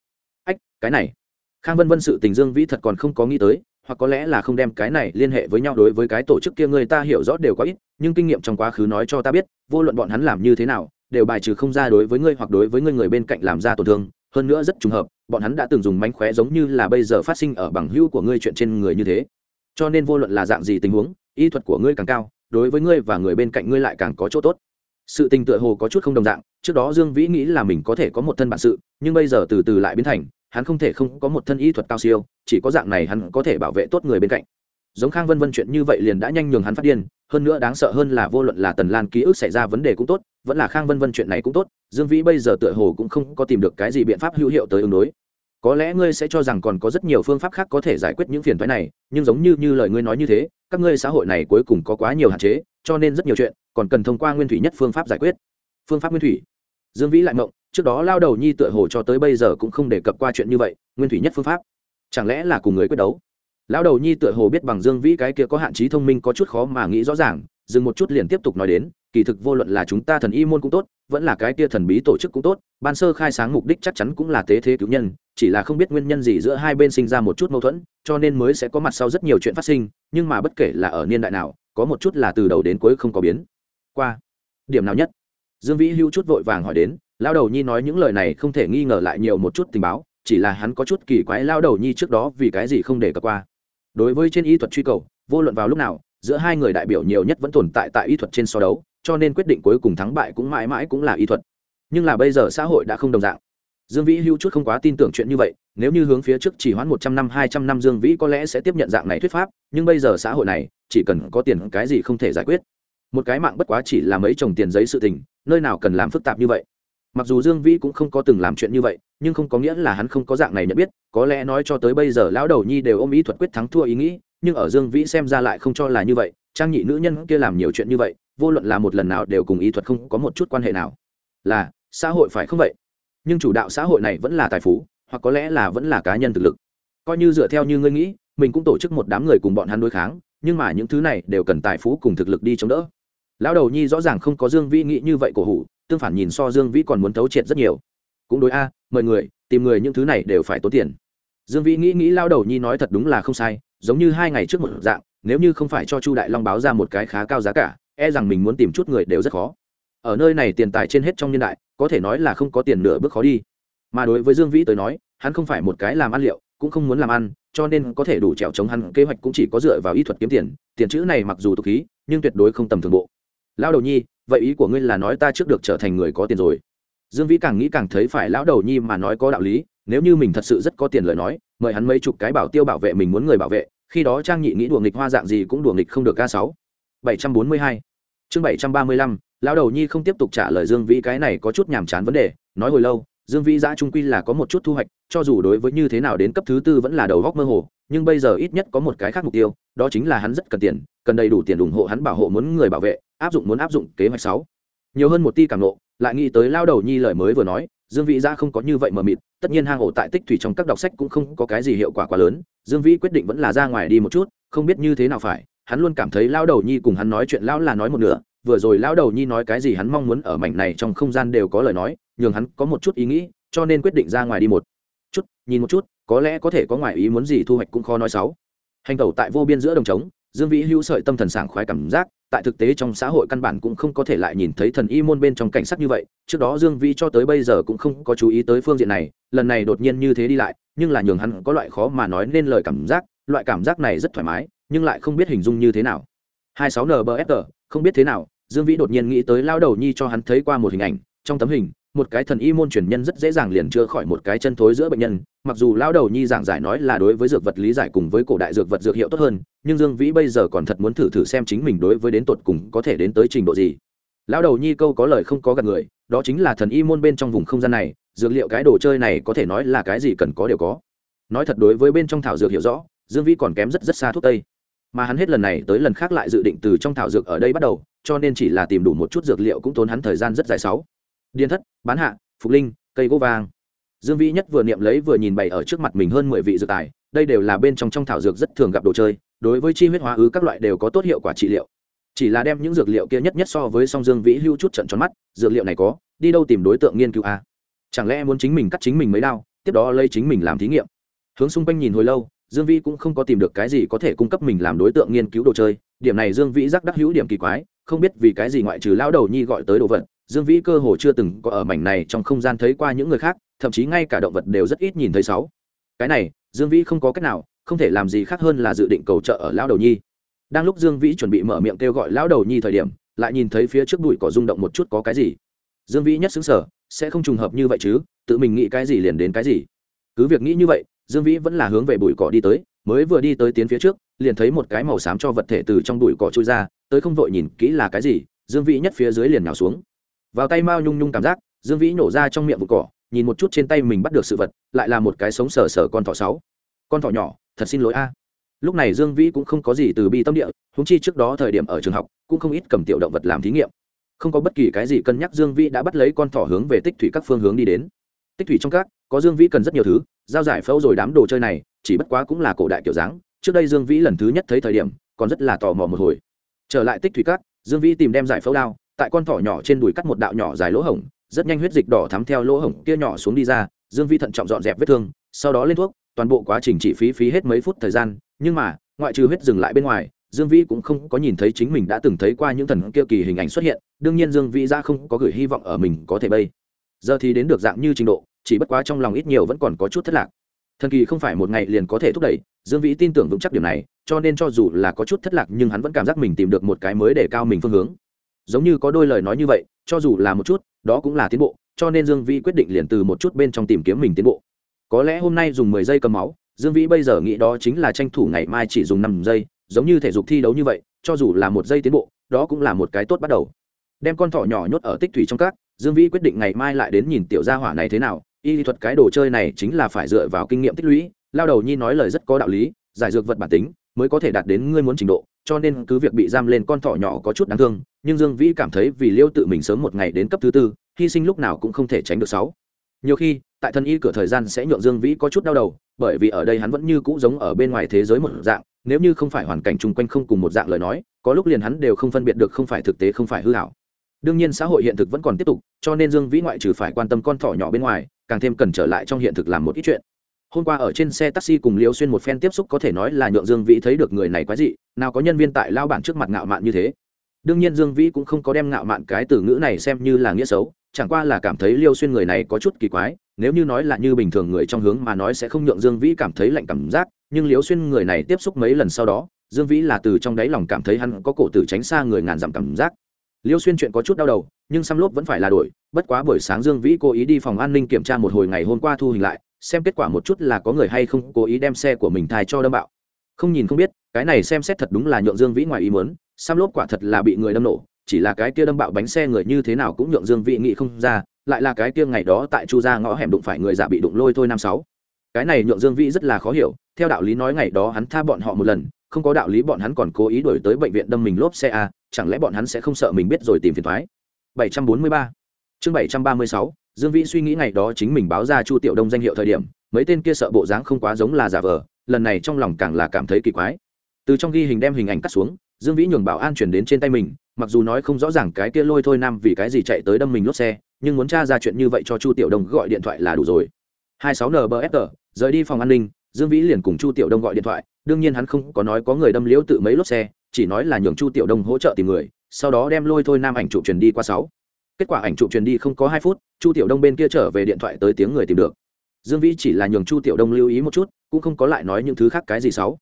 Ách, cái này. Khang vân vân sự tình dương vĩ thật còn không có nghĩ tới hoặc có lẽ là không đem cái này liên hệ với nhau đối với cái tổ chức kia người ta hiểu rõ đều có ít, nhưng kinh nghiệm trong quá khứ nói cho ta biết, vô luận bọn hắn làm như thế nào, đều bài trừ không ra đối với ngươi hoặc đối với ngươi người bên cạnh làm ra tổn thương, hơn nữa rất trùng hợp, bọn hắn đã từng dùng mánh khóe giống như là bây giờ phát sinh ở bằng hữu của ngươi chuyện trên người như thế. Cho nên vô luận là dạng gì tình huống, y thuật của ngươi càng cao, đối với ngươi và người bên cạnh ngươi lại càng có chỗ tốt. Sự tình tựa hồ có chút không đồng dạng, trước đó dương vĩ nghĩ là mình có thể có một thân bản sự, nhưng bây giờ từ từ lại biến thành hắn không thể không có một thân y thuật cao siêu, chỉ có dạng này hắn có thể bảo vệ tốt người bên cạnh. Giống khang vân vân chuyện như vậy liền đã nhanh nhường hắn phát điên, hơn nữa đáng sợ hơn là vô luận là tần lan ký ức xảy ra vấn đề cũng tốt, vẫn là khang vân vân chuyện này cũng tốt, dương vĩ bây giờ tựa hồ cũng không có tìm được cái gì biện pháp hữu hiệu tới ứng đối. Có lẽ ngươi sẽ cho rằng còn có rất nhiều phương pháp khác có thể giải quyết những phiền thoái này, nhưng giống như như lời ngươi nói như thế, các ngươi xã hội này cuối cùng có quá nhiều hạn chế, cho nên rất nhiều chuyện còn cần thông qua nguyên thủy nhất phương pháp giải quyết. Phương pháp nguyên thủy dương vĩ lại mộng, trước đó lao đầu nhi tựa hồ cho tới bây giờ cũng không đề cập qua chuyện như vậy, nguyên thủy nhất phương pháp. Chẳng lẽ là cùng người quyết đấu? Lao đầu nhi tựa hồ biết bằng dương vĩ cái kia có hạn chế thông minh có chút khó mà nghĩ rõ ràng, dừng một chút liền tiếp tục nói đến, kỳ thực vô luận là chúng ta thần y môn cũng tốt, vẫn là cái kia thần bí tổ chức cũng tốt, ban sơ khai sáng mục đích chắc chắn cũng là tế thế cứu nhân, chỉ là không biết nguyên nhân gì giữa hai bên sinh ra một chút mâu thuẫn, cho nên mới sẽ có mặt sau rất nhiều chuyện phát sinh, nhưng mà bất kể là ở niên đại nào, có một chút là từ đầu đến cuối không có biến. Qua điểm nào nhất? Dương vĩ hữu chút vội vàng hỏi đến lao đầu nhi nói những lời này không thể nghi ngờ lại nhiều một chút tình báo, chỉ là hắn có chút kỳ quái lao đầu nhi trước đó vì cái gì không để cập qua. Đối với trên y thuật truy cầu, vô luận vào lúc nào, giữa hai người đại biểu nhiều nhất vẫn tồn tại tại y thuật trên so đấu, cho nên quyết định cuối cùng thắng bại cũng mãi mãi cũng là y thuật. Nhưng là bây giờ xã hội đã không đồng dạng. Dương vĩ hữu chút không quá tin tưởng chuyện như vậy, nếu như hướng phía trước chỉ hoãn một trăm năm, hai trăm năm dương vĩ có lẽ sẽ tiếp nhận dạng này thuyết pháp, nhưng bây giờ xã hội này, chỉ cần có tiền cái gì không thể giải quyết một cái mạng bất quá chỉ là mấy chồng tiền giấy sự tình, nơi nào cần làm phức tạp như vậy. Mặc dù dương vĩ cũng không có từng làm chuyện như vậy, nhưng không có nghĩa là hắn không có dạng này nhận biết, có lẽ nói cho tới bây giờ lão đầu nhi đều ôm ý thuật quyết thắng thua ý nghĩ, nhưng ở dương vĩ xem ra lại không cho là như vậy, trang nhị nữ nhân kia làm nhiều chuyện như vậy, vô luận là một lần nào đều cùng ý thuật không có một chút quan hệ nào. Là, xã hội phải không vậy? Nhưng chủ đạo xã hội này vẫn là tài phú, hoặc có lẽ là vẫn là cá nhân thực lực. Coi như dựa theo như ngươi nghĩ, mình cũng tổ chức một đám người cùng bọn hắn đối kháng, nhưng mà những thứ này đều cần tài phú cùng thực lực đi chống đỡ lão đầu nhi rõ ràng không có dương vĩ nghĩ như vậy cổ hủ, tương phản nhìn so dương vĩ còn muốn thấu triệt rất nhiều. Cũng đối a, mời người, tìm người những thứ này đều phải tốn tiền. Dương vĩ nghĩ nghĩ lao đầu nhi nói thật đúng là không sai, giống như hai ngày trước một dạng, nếu như không phải cho chu đại long báo ra một cái khá cao giá cả e rằng mình muốn tìm chút người đều rất khó. Ở nơi này tiền tài trên hết trong niên đại, có thể nói là không có tiền nửa bước khó đi. Mà đối với dương vĩ tới nói, hắn không phải một cái làm ăn liệu, cũng không muốn làm ăn, cho nên có thể đủ trèo chống hắn, kế hoạch cũng chỉ có dựa vào y thuật kiếm tiền tiền chữ này mặc dù tục khí, nhưng tuyệt đối không tầm thường bộ lão đầu nhi, vậy ý của ngươi là nói ta trước được trở thành người có tiền rồi. Dương vĩ càng nghĩ càng thấy phải lão đầu nhi mà nói có đạo lý, nếu như mình thật sự rất có tiền lời nói, mời hắn mấy chục cái bảo tiêu bảo vệ mình muốn người bảo vệ, khi đó trang nhị nghĩ đùa nghịch hoa dạng gì cũng đùa nghịch không được ca sáu. Bảy trăm bốn mươi hai. Chương bảy trăm ba mươi lăm, lão đầu nhi không tiếp tục trả lời dương vĩ cái này có chút nhàm chán vấn đề, nói hồi lâu, dương vĩ giã trung quy là có một chút thu hoạch, cho dù đối với như thế nào đến cấp thứ tư vẫn là đầu góc mơ hồ, nhưng bây giờ ít nhất có một cái khác mục tiêu, đó chính là hắn rất cần tiền, cần đầy đủ tiền ủng hộ hắn bảo hộ muốn người bảo vệ áp dụng muốn áp dụng kế hoạch sáu. Nhiều hơn một ti cảm nộ, lại nghĩ tới lao đầu nhi lời mới vừa nói, dương vĩ ra không có như vậy mờ mịt, tất nhiên hang ổ tại tích thủy trong các đọc sách cũng không có cái gì hiệu quả quá lớn, dương vĩ quyết định vẫn là ra ngoài đi một chút, không biết như thế nào phải, hắn luôn cảm thấy lao đầu nhi cùng hắn nói chuyện lão là nói một nửa, vừa rồi lao đầu nhi nói cái gì hắn mong muốn ở mảnh này trong không gian đều có lời nói, nhường hắn có một chút ý nghĩ, cho nên quyết định ra ngoài đi một chút, nhìn một chút, có lẽ có thể có ngoài ý muốn gì thu hoạch cũng khó nói xấu hành tẩu tại vô biên giữa đồng trống, dương vĩ hữu sợi tâm thần sảng khoái cảm giác tại thực tế trong xã hội căn bản cũng không có thể lại nhìn thấy thần y môn bên trong cảnh sát như vậy. Trước đó dương vĩ cho tới bây giờ cũng không có chú ý tới phương diện này, lần này đột nhiên như thế đi lại, nhưng là nhường hắn có loại khó mà nói nên lời cảm giác, loại cảm giác này rất thoải mái, nhưng lại không biết hình dung như thế nào. 26 nbfr không biết thế nào, dương vĩ đột nhiên nghĩ tới lao đầu nhi cho hắn thấy qua một hình ảnh, trong tấm hình một cái thần y môn truyền nhân rất dễ dàng liền chữa khỏi một cái chân thối giữa bệnh nhân, mặc dù lao đầu nhi giảng giải nói là đối với dược vật lý giải cùng với cổ đại dược vật dược hiệu tốt hơn, nhưng dương vĩ bây giờ còn thật muốn thử thử xem chính mình đối với đến tột cùng có thể đến tới trình độ gì. Lao đầu nhi câu có lời không có gặp người, đó chính là thần y môn bên trong vùng không gian này, dược liệu cái đồ chơi này có thể nói là cái gì cần có đều có. Nói thật đối với bên trong thảo dược hiểu rõ, dương vĩ còn kém rất rất xa thuốc tây. Mà hắn hết lần này tới lần khác lại dự định từ trong thảo dược ở đây bắt đầu, cho nên chỉ là tìm đủ một chút dược liệu cũng tốn hắn thời gian rất dài sáu điên thất, bán hạ, phục linh, cây gỗ vàng. Dương vĩ nhất vừa niệm lấy vừa nhìn bày ở trước mặt mình hơn mười vị dược tài, đây đều là bên trong trong thảo dược rất thường gặp đồ chơi, đối với chi huyết hóa ứ các loại đều có tốt hiệu quả trị liệu. Chỉ là đem những dược liệu kia nhất nhất so với song dương vĩ hưu chút trận tròn mắt, dược liệu này có, đi đâu tìm đối tượng nghiên cứu a chẳng lẽ muốn chính mình cắt chính mình mấy đao, tiếp đó lấy chính mình làm thí nghiệm? Hướng xung quanh nhìn hồi lâu, dương vĩ cũng không có tìm được cái gì có thể cung cấp mình làm đối tượng nghiên cứu đồ chơi, điểm này dương vĩ giác đắc hữu điểm kỳ quái, không biết vì cái gì ngoại trừ lao đầu nhi gọi tới đồ vật dương vĩ cơ hồ chưa từng có ở mảnh này trong không gian thấy qua những người khác, thậm chí ngay cả động vật đều rất ít nhìn thấy sáu. Cái này, dương vĩ không có cách nào, không thể làm gì khác hơn là dự định cầu trợ ở lão đầu nhi. Đang lúc dương vĩ chuẩn bị mở miệng kêu gọi lão đầu nhi thời điểm, lại nhìn thấy phía trước bụi cỏ rung động một chút có cái gì. Dương vĩ nhất xứng sở, sẽ không trùng hợp như vậy chứ, tự mình nghĩ cái gì liền đến cái gì. Cứ việc nghĩ như vậy, dương vĩ vẫn là hướng về bụi cỏ đi tới, mới vừa đi tới tiến phía trước, liền thấy một cái màu xám cho vật thể từ trong bụi cỏ trôi ra, tới không vội nhìn kỹ là cái gì, dương vĩ nhất phía dưới liền nhào xuống vào tay mao nhung nhung cảm giác, dương vĩ nổ ra trong miệng vụ cỏ, nhìn một chút trên tay mình bắt được sự vật, lại là một cái sống sờ sờ con thỏ sáu. Con thỏ nhỏ, thật xin lỗi a. Lúc này dương vĩ cũng không có gì từ bi tâm địa húng chi trước đó thời điểm ở trường học, cũng không ít cầm tiểu động vật làm thí nghiệm. Không có bất kỳ cái gì cân nhắc, dương vĩ đã bắt lấy con thỏ hướng về tích thủy các phương hướng đi đến. Tích thủy trong các, có dương vĩ cần rất nhiều thứ, giao giải phẫu rồi đám đồ chơi này, chỉ bất quá cũng là cổ đại kiểu dáng, trước đây dương vĩ lần thứ nhất thấy thời điểm, còn rất là tò mò một hồi. Trở lại tích thủy các, dương vĩ tìm đem giải phẫu đao tại con thỏ nhỏ trên đùi cắt một đạo nhỏ dài lỗ hổng, rất nhanh huyết dịch đỏ thắm theo lỗ hổng kia nhỏ xuống đi ra, dương vi thận trọng dọn dẹp vết thương, sau đó lên thuốc, toàn bộ quá trình chỉ phí phí hết mấy phút thời gian, nhưng mà, ngoại trừ huyết dừng lại bên ngoài, dương vĩ cũng không có nhìn thấy chính mình đã từng thấy qua những thần kia kỳ hình ảnh xuất hiện, đương nhiên dương vĩ ra không có gửi hy vọng ở mình có thể bây giờ thì đến được dạng như trình độ, chỉ bất quá trong lòng ít nhiều vẫn còn có chút thất lạc. Thần kỳ không phải một ngày liền có thể thúc đẩy, dương vĩ tin tưởng vững chắc điểm này, cho nên cho dù là có chút thất lạc nhưng hắn vẫn cảm giác mình tìm được một cái mới để cao mình phương hướng giống như có đôi lời nói như vậy, cho dù là một chút, đó cũng là tiến bộ, cho nên dương vĩ quyết định liền từ một chút bên trong tìm kiếm mình tiến bộ. Có lẽ hôm nay dùng mười giây cầm máu, dương vĩ bây giờ nghĩ đó chính là tranh thủ ngày mai chỉ dùng năm giây, giống như thể dục thi đấu như vậy, cho dù là một giây tiến bộ, đó cũng là một cái tốt bắt đầu. Đem con thỏ nhỏ nhốt ở tích thủy trong các, dương vĩ quyết định ngày mai lại đến nhìn tiểu gia hỏa này thế nào, y lý thuật cái đồ chơi này chính là phải dựa vào kinh nghiệm tích lũy, lao đầu nhi nói lời rất có đạo lý, giải dược vật bản tính mới có thể đạt đến ngươi muốn trình độ, cho nên cứ việc bị giam lên con thỏ nhỏ có chút đáng thương, nhưng dương vĩ cảm thấy vì liêu tự mình sớm một ngày đến cấp thứ tư, hy sinh lúc nào cũng không thể tránh được sáu. Nhiều khi, tại thân y cửa thời gian sẽ nhượng dương vĩ có chút đau đầu, bởi vì ở đây hắn vẫn như cũ giống ở bên ngoài thế giới một dạng, nếu như không phải hoàn cảnh chung quanh không cùng một dạng lời nói, có lúc liền hắn đều không phân biệt được không phải thực tế không phải hư hảo đương nhiên xã hội hiện thực vẫn còn tiếp tục, cho nên dương vĩ ngoại trừ phải quan tâm con thỏ nhỏ bên ngoài, càng thêm cần trở lại trong hiện thực làm một ít chuyện hôm qua ở trên xe taxi cùng liêu xuyên một phen tiếp xúc có thể nói là nhượng dương vĩ thấy được người này quái dị, nào có nhân viên tại lao bản trước mặt ngạo mạn như thế. Đương nhiên dương vĩ cũng không có đem ngạo mạn cái từ ngữ này xem như là nghĩa xấu, chẳng qua là cảm thấy liêu xuyên người này có chút kỳ quái, nếu như nói là như bình thường người trong hướng mà nói sẽ không nhượng dương vĩ cảm thấy lạnh cảm giác, nhưng liêu xuyên người này tiếp xúc mấy lần sau đó, dương vĩ là từ trong đáy lòng cảm thấy hắn có cổ tử tránh xa người ngàn dặm cảm giác. Liêu xuyên chuyện có chút đau đầu, nhưng xăm lốp vẫn phải là đổi, bất quá buổi sáng dương vĩ cố ý đi phòng an ninh kiểm tra một hồi ngày hôm qua thu hình lại xem kết quả một chút là có người hay không cố ý đem xe của mình thai cho đâm bạo. Không nhìn không biết, cái này xem xét thật đúng là nhượng dương vĩ ngoài ý mớn xăm lốp quả thật là bị người đâm nổ, chỉ là cái kia đâm bạo bánh xe người như thế nào cũng nhượng dương vĩ nghĩ không ra, lại là cái kia ngày đó tại chu gia ngõ hẻm đụng phải người già bị đụng lôi thôi năm sáu. Cái này nhượng dương vĩ rất là khó hiểu, theo đạo lý nói ngày đó hắn tha bọn họ một lần, không có đạo lý bọn hắn còn cố ý đuổi tới bệnh viện đâm mình lốp xe à chẳng lẽ bọn hắn sẽ không sợ mình biết rồi tìm phiền thoái? 743 chương 736 dương vĩ suy nghĩ ngày đó chính mình báo ra chu tiểu đông danh hiệu thời điểm, mấy tên kia sợ bộ dáng không quá giống là giả vờ, lần này trong lòng càng là cảm thấy kỳ quái. Từ trong ghi hình đem hình ảnh cắt xuống, dương vĩ nhường bảo an chuyển đến trên tay mình, mặc dù nói không rõ ràng cái kia lôi thôi nam vì cái gì chạy tới đâm mình lốp xe, nhưng muốn tra ra chuyện như vậy cho chu tiểu đông gọi điện thoại là đủ rồi. 26 nbfr rời đi phòng an ninh, dương vĩ liền cùng chu tiểu đông gọi điện thoại, đương nhiên hắn không có nói có người đâm liễu tự mấy lốp xe, chỉ nói là nhường chu tiểu đông hỗ trợ tìm người, sau đó đem lôi thôi nam ảnh chụp truyền đi qua sáu kết quả ảnh chụp truyền đi không có hai phút, chu tiểu đông bên kia trở về điện thoại tới tiếng người tìm được. Dương vĩ chỉ là nhường chu tiểu đông lưu ý một chút, cũng không có lại nói những thứ khác cái gì xấu.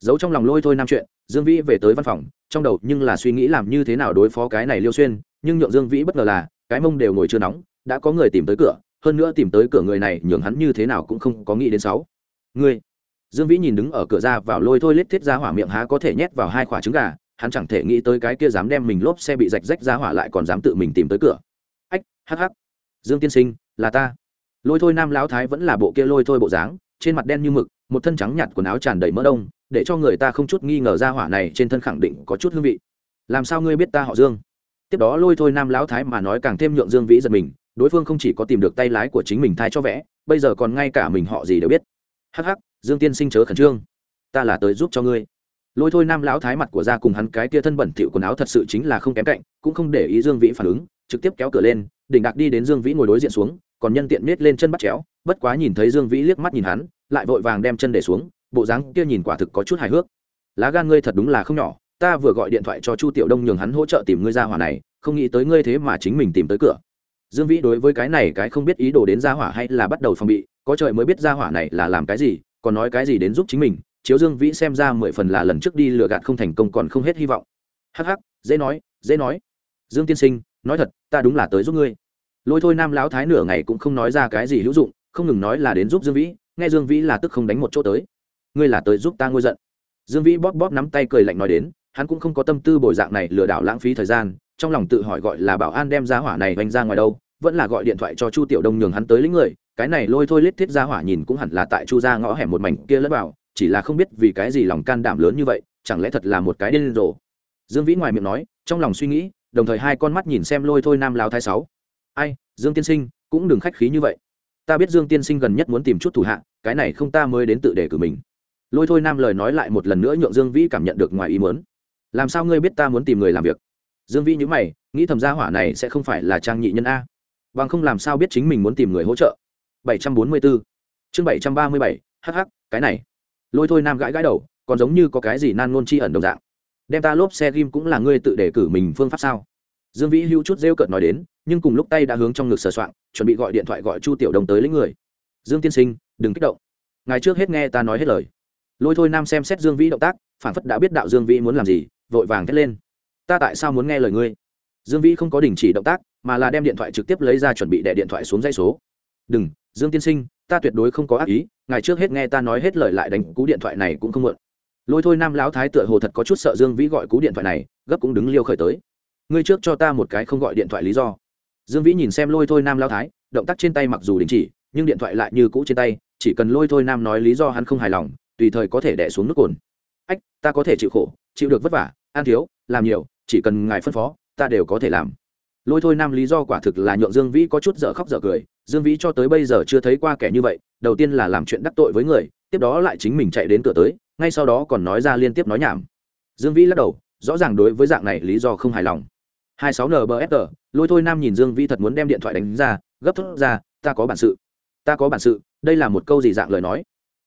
giấu trong lòng lôi thôi năm chuyện, dương vĩ về tới văn phòng, trong đầu nhưng là suy nghĩ làm như thế nào đối phó cái này liêu xuyên, nhưng nhượng dương vĩ bất ngờ là, cái mông đều ngồi chưa nóng, đã có người tìm tới cửa, hơn nữa tìm tới cửa người này nhường hắn như thế nào cũng không có nghĩ đến sáu người dương vĩ nhìn đứng ở cửa ra vào lôi thôi lết thiết ra hỏa miệng há có thể nhét vào hai quả trứng gà, hắn chẳng thể nghĩ tới cái kia dám đem mình lốp xe bị rạch rách ra hỏa lại còn dám tự mình tìm tới cửa ách, hắc hắc. Dương tiên sinh, là ta. Lôi thôi nam lão thái vẫn là bộ kia lôi thôi bộ dáng, trên mặt đen như mực, một thân trắng nhạt quần áo tràn đầy mỡ đông, để cho người ta không chút nghi ngờ ra hỏa này trên thân khẳng định có chút hương vị. Làm sao ngươi biết ta họ dương? Tiếp đó lôi thôi nam lão thái mà nói càng thêm nhượng dương vĩ giật mình, đối phương không chỉ có tìm được tay lái của chính mình thai cho vẽ, bây giờ còn ngay cả mình họ gì đều biết. Hắc hắc, dương tiên sinh chớ khẩn trương. Ta là tới giúp cho ngươi. Lôi thôi nam lão thái mặt của ra cùng hắn cái kia thân bẩn thịu quần áo thật sự chính là không kém cạnh, cũng không để ý dương vĩ phản ứng trực tiếp kéo cửa lên, đỉnh đạc đi đến dương vĩ ngồi đối diện xuống, còn nhân tiện miết lên chân bắt chéo, bất quá nhìn thấy dương vĩ liếc mắt nhìn hắn, lại vội vàng đem chân để xuống, bộ dáng kia nhìn quả thực có chút hài hước. Lá gan ngươi thật đúng là không nhỏ, ta vừa gọi điện thoại cho chu tiểu đông nhường hắn hỗ trợ tìm ngươi ra hỏa này, không nghĩ tới ngươi thế mà chính mình tìm tới cửa. Dương vĩ đối với cái này cái không biết ý đồ đến ra hỏa hay là bắt đầu phòng bị, có trời mới biết ra hỏa này là làm cái gì, còn nói cái gì đến giúp chính mình, chiếu dương vĩ xem ra mười phần là lần trước đi lừa gạt không thành công còn không hết hy vọng. Hắc hắc, dễ nói dễ nói. Dương tiên sinh nói thật, ta đúng là tới giúp ngươi. Lôi thôi nam lão thái nửa ngày cũng không nói ra cái gì hữu dụng, không ngừng nói là đến giúp dương vĩ, nghe dương vĩ là tức không đánh một chỗ tới. Ngươi là tới giúp ta ngôi giận. Dương vĩ bóp bóp nắm tay cười lạnh nói đến, hắn cũng không có tâm tư bồi dạng này lừa đảo lãng phí thời gian, trong lòng tự hỏi gọi là bảo an đem ra hỏa này oanh ra ngoài đâu, vẫn là gọi điện thoại cho chu tiểu đông nhường hắn tới lĩnh người, cái này lôi thôi lết thiết ra hỏa nhìn cũng hẳn là tại chu ra ngõ hẻm một mảnh kia lẫn vào, chỉ là không biết vì cái gì lòng can đảm lớn như vậy, chẳng lẽ thật là một cái điên rồ. Dương vĩ ngoài miệng nói, trong lòng suy nghĩ đồng thời hai con mắt nhìn xem lôi thôi nam lao thái sáu. Ai, dương tiên sinh, cũng đừng khách khí như vậy. Ta biết dương tiên sinh gần nhất muốn tìm chút thủ hạ, cái này không ta mới đến tự đề cử mình. Lôi thôi nam lời nói lại một lần nữa nhượng dương vĩ cảm nhận được ngoài ý muốn. Làm sao ngươi biết ta muốn tìm người làm việc? Dương vĩ nhữ mày, nghĩ thầm gia hỏa này sẽ không phải là trang nhị nhân a. Bằng không làm sao biết chính mình muốn tìm người hỗ trợ? 744 chương 737 hh cái này. Lôi thôi nam gãi gãi đầu, còn giống như có cái gì nan ngôn chi ẩn đồng dạng đem ta lốp xe ghim cũng là ngươi tự đề cử mình phương pháp sao? Dương vĩ hữu chút rêu cợt nói đến, nhưng cùng lúc tay đã hướng trong ngực sờ soạng, chuẩn bị gọi điện thoại gọi chu tiểu đồng tới lấy người. Dương tiên sinh, đừng kích động. Ngày trước hết nghe ta nói hết lời. Lôi thôi nam xem xét dương vĩ động tác phản phất đã biết đạo dương vĩ muốn làm gì, vội vàng thét lên. Ta tại sao muốn nghe lời ngươi? Dương vĩ không có đình chỉ động tác, mà là đem điện thoại trực tiếp lấy ra chuẩn bị đẻ điện thoại xuống dây số. Đừng, dương tiên sinh, ta tuyệt đối không có ác ý ngày trước hết nghe ta nói hết lời lại đánh cú điện thoại này cũng không mượn lôi thôi nam lão thái tựa hồ thật có chút sợ dương vĩ gọi cú điện thoại này, gấp cũng đứng liêu khởi tới. Ngươi trước cho ta một cái không gọi điện thoại lý do. Dương vĩ nhìn xem lôi thôi nam lão thái, động tác trên tay mặc dù đình chỉ, nhưng điện thoại lại như cũ trên tay, chỉ cần lôi thôi nam nói lý do hắn không hài lòng, tùy thời có thể đẻ xuống nước cồn. Ách, ta có thể chịu khổ, chịu được vất vả, ăn thiếu, làm nhiều, chỉ cần ngài phân phó, ta đều có thể làm. Lôi thôi nam lý do quả thực là nhượng dương vĩ có chút dở khóc dở cười. Dương vĩ cho tới bây giờ chưa thấy qua kẻ như vậy, đầu tiên là làm chuyện đắc tội với người, tiếp đó lại chính mình chạy đến cửa tới ngay sau đó còn nói ra liên tiếp nói nhảm. Dương vĩ lắc đầu, rõ ràng đối với dạng này lý do không hài lòng. Hai sáu nbfr lôi thôi nam nhìn dương vĩ thật muốn đem điện thoại đánh ra, gấp thốt ra, ta có bản sự, ta có bản sự, đây là một câu gì dạng lời nói?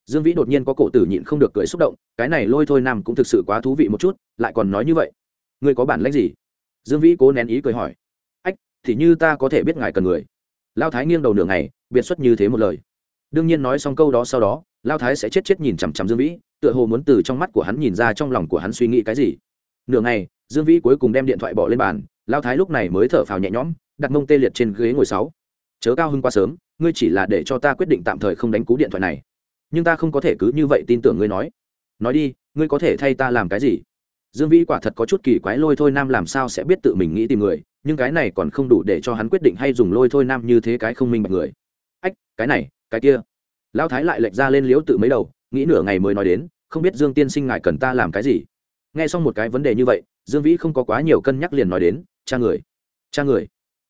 Dương vĩ đột nhiên có cổ tử nhịn không được cười xúc động, cái này lôi thôi nam cũng thực sự quá thú vị một chút, lại còn nói như vậy. Ngươi có bản lãnh gì? Dương vĩ cố nén ý cười hỏi. Ách, thì như ta có thể biết ngài cần người. Lao thái nghiêng đầu nửa ngày, biệt xuất như thế một lời. Đương nhiên nói xong câu đó sau đó, lao thái sẽ chết chết nhìn chằm chằm dương vĩ tựa hồ muốn từ trong mắt của hắn nhìn ra trong lòng của hắn suy nghĩ cái gì. Nửa ngày, dương vĩ cuối cùng đem điện thoại bỏ lên bàn lao thái lúc này mới thở phào nhẹ nhõm, đặt mông tê liệt trên ghế ngồi sáu. Chớ cao hưng quá sớm, ngươi chỉ là để cho ta quyết định tạm thời không đánh cú điện thoại này. Nhưng ta không có thể cứ như vậy tin tưởng ngươi nói. Nói đi, ngươi có thể thay ta làm cái gì? Dương vĩ quả thật có chút kỳ quái lôi thôi nam làm sao sẽ biết tự mình nghĩ tìm người, nhưng cái này còn không đủ để cho hắn quyết định hay dùng lôi thôi nam như thế cái không minh bạch người. Ách, cái này, cái kia. Lão thái lại lệch ra lên liếu tự mấy đầu nghĩ nửa ngày mới nói đến, không biết dương tiên sinh ngài cần ta làm cái gì. Nghe xong một cái vấn đề như vậy, dương vĩ không có quá nhiều cân nhắc liền nói đến, cha người cha người,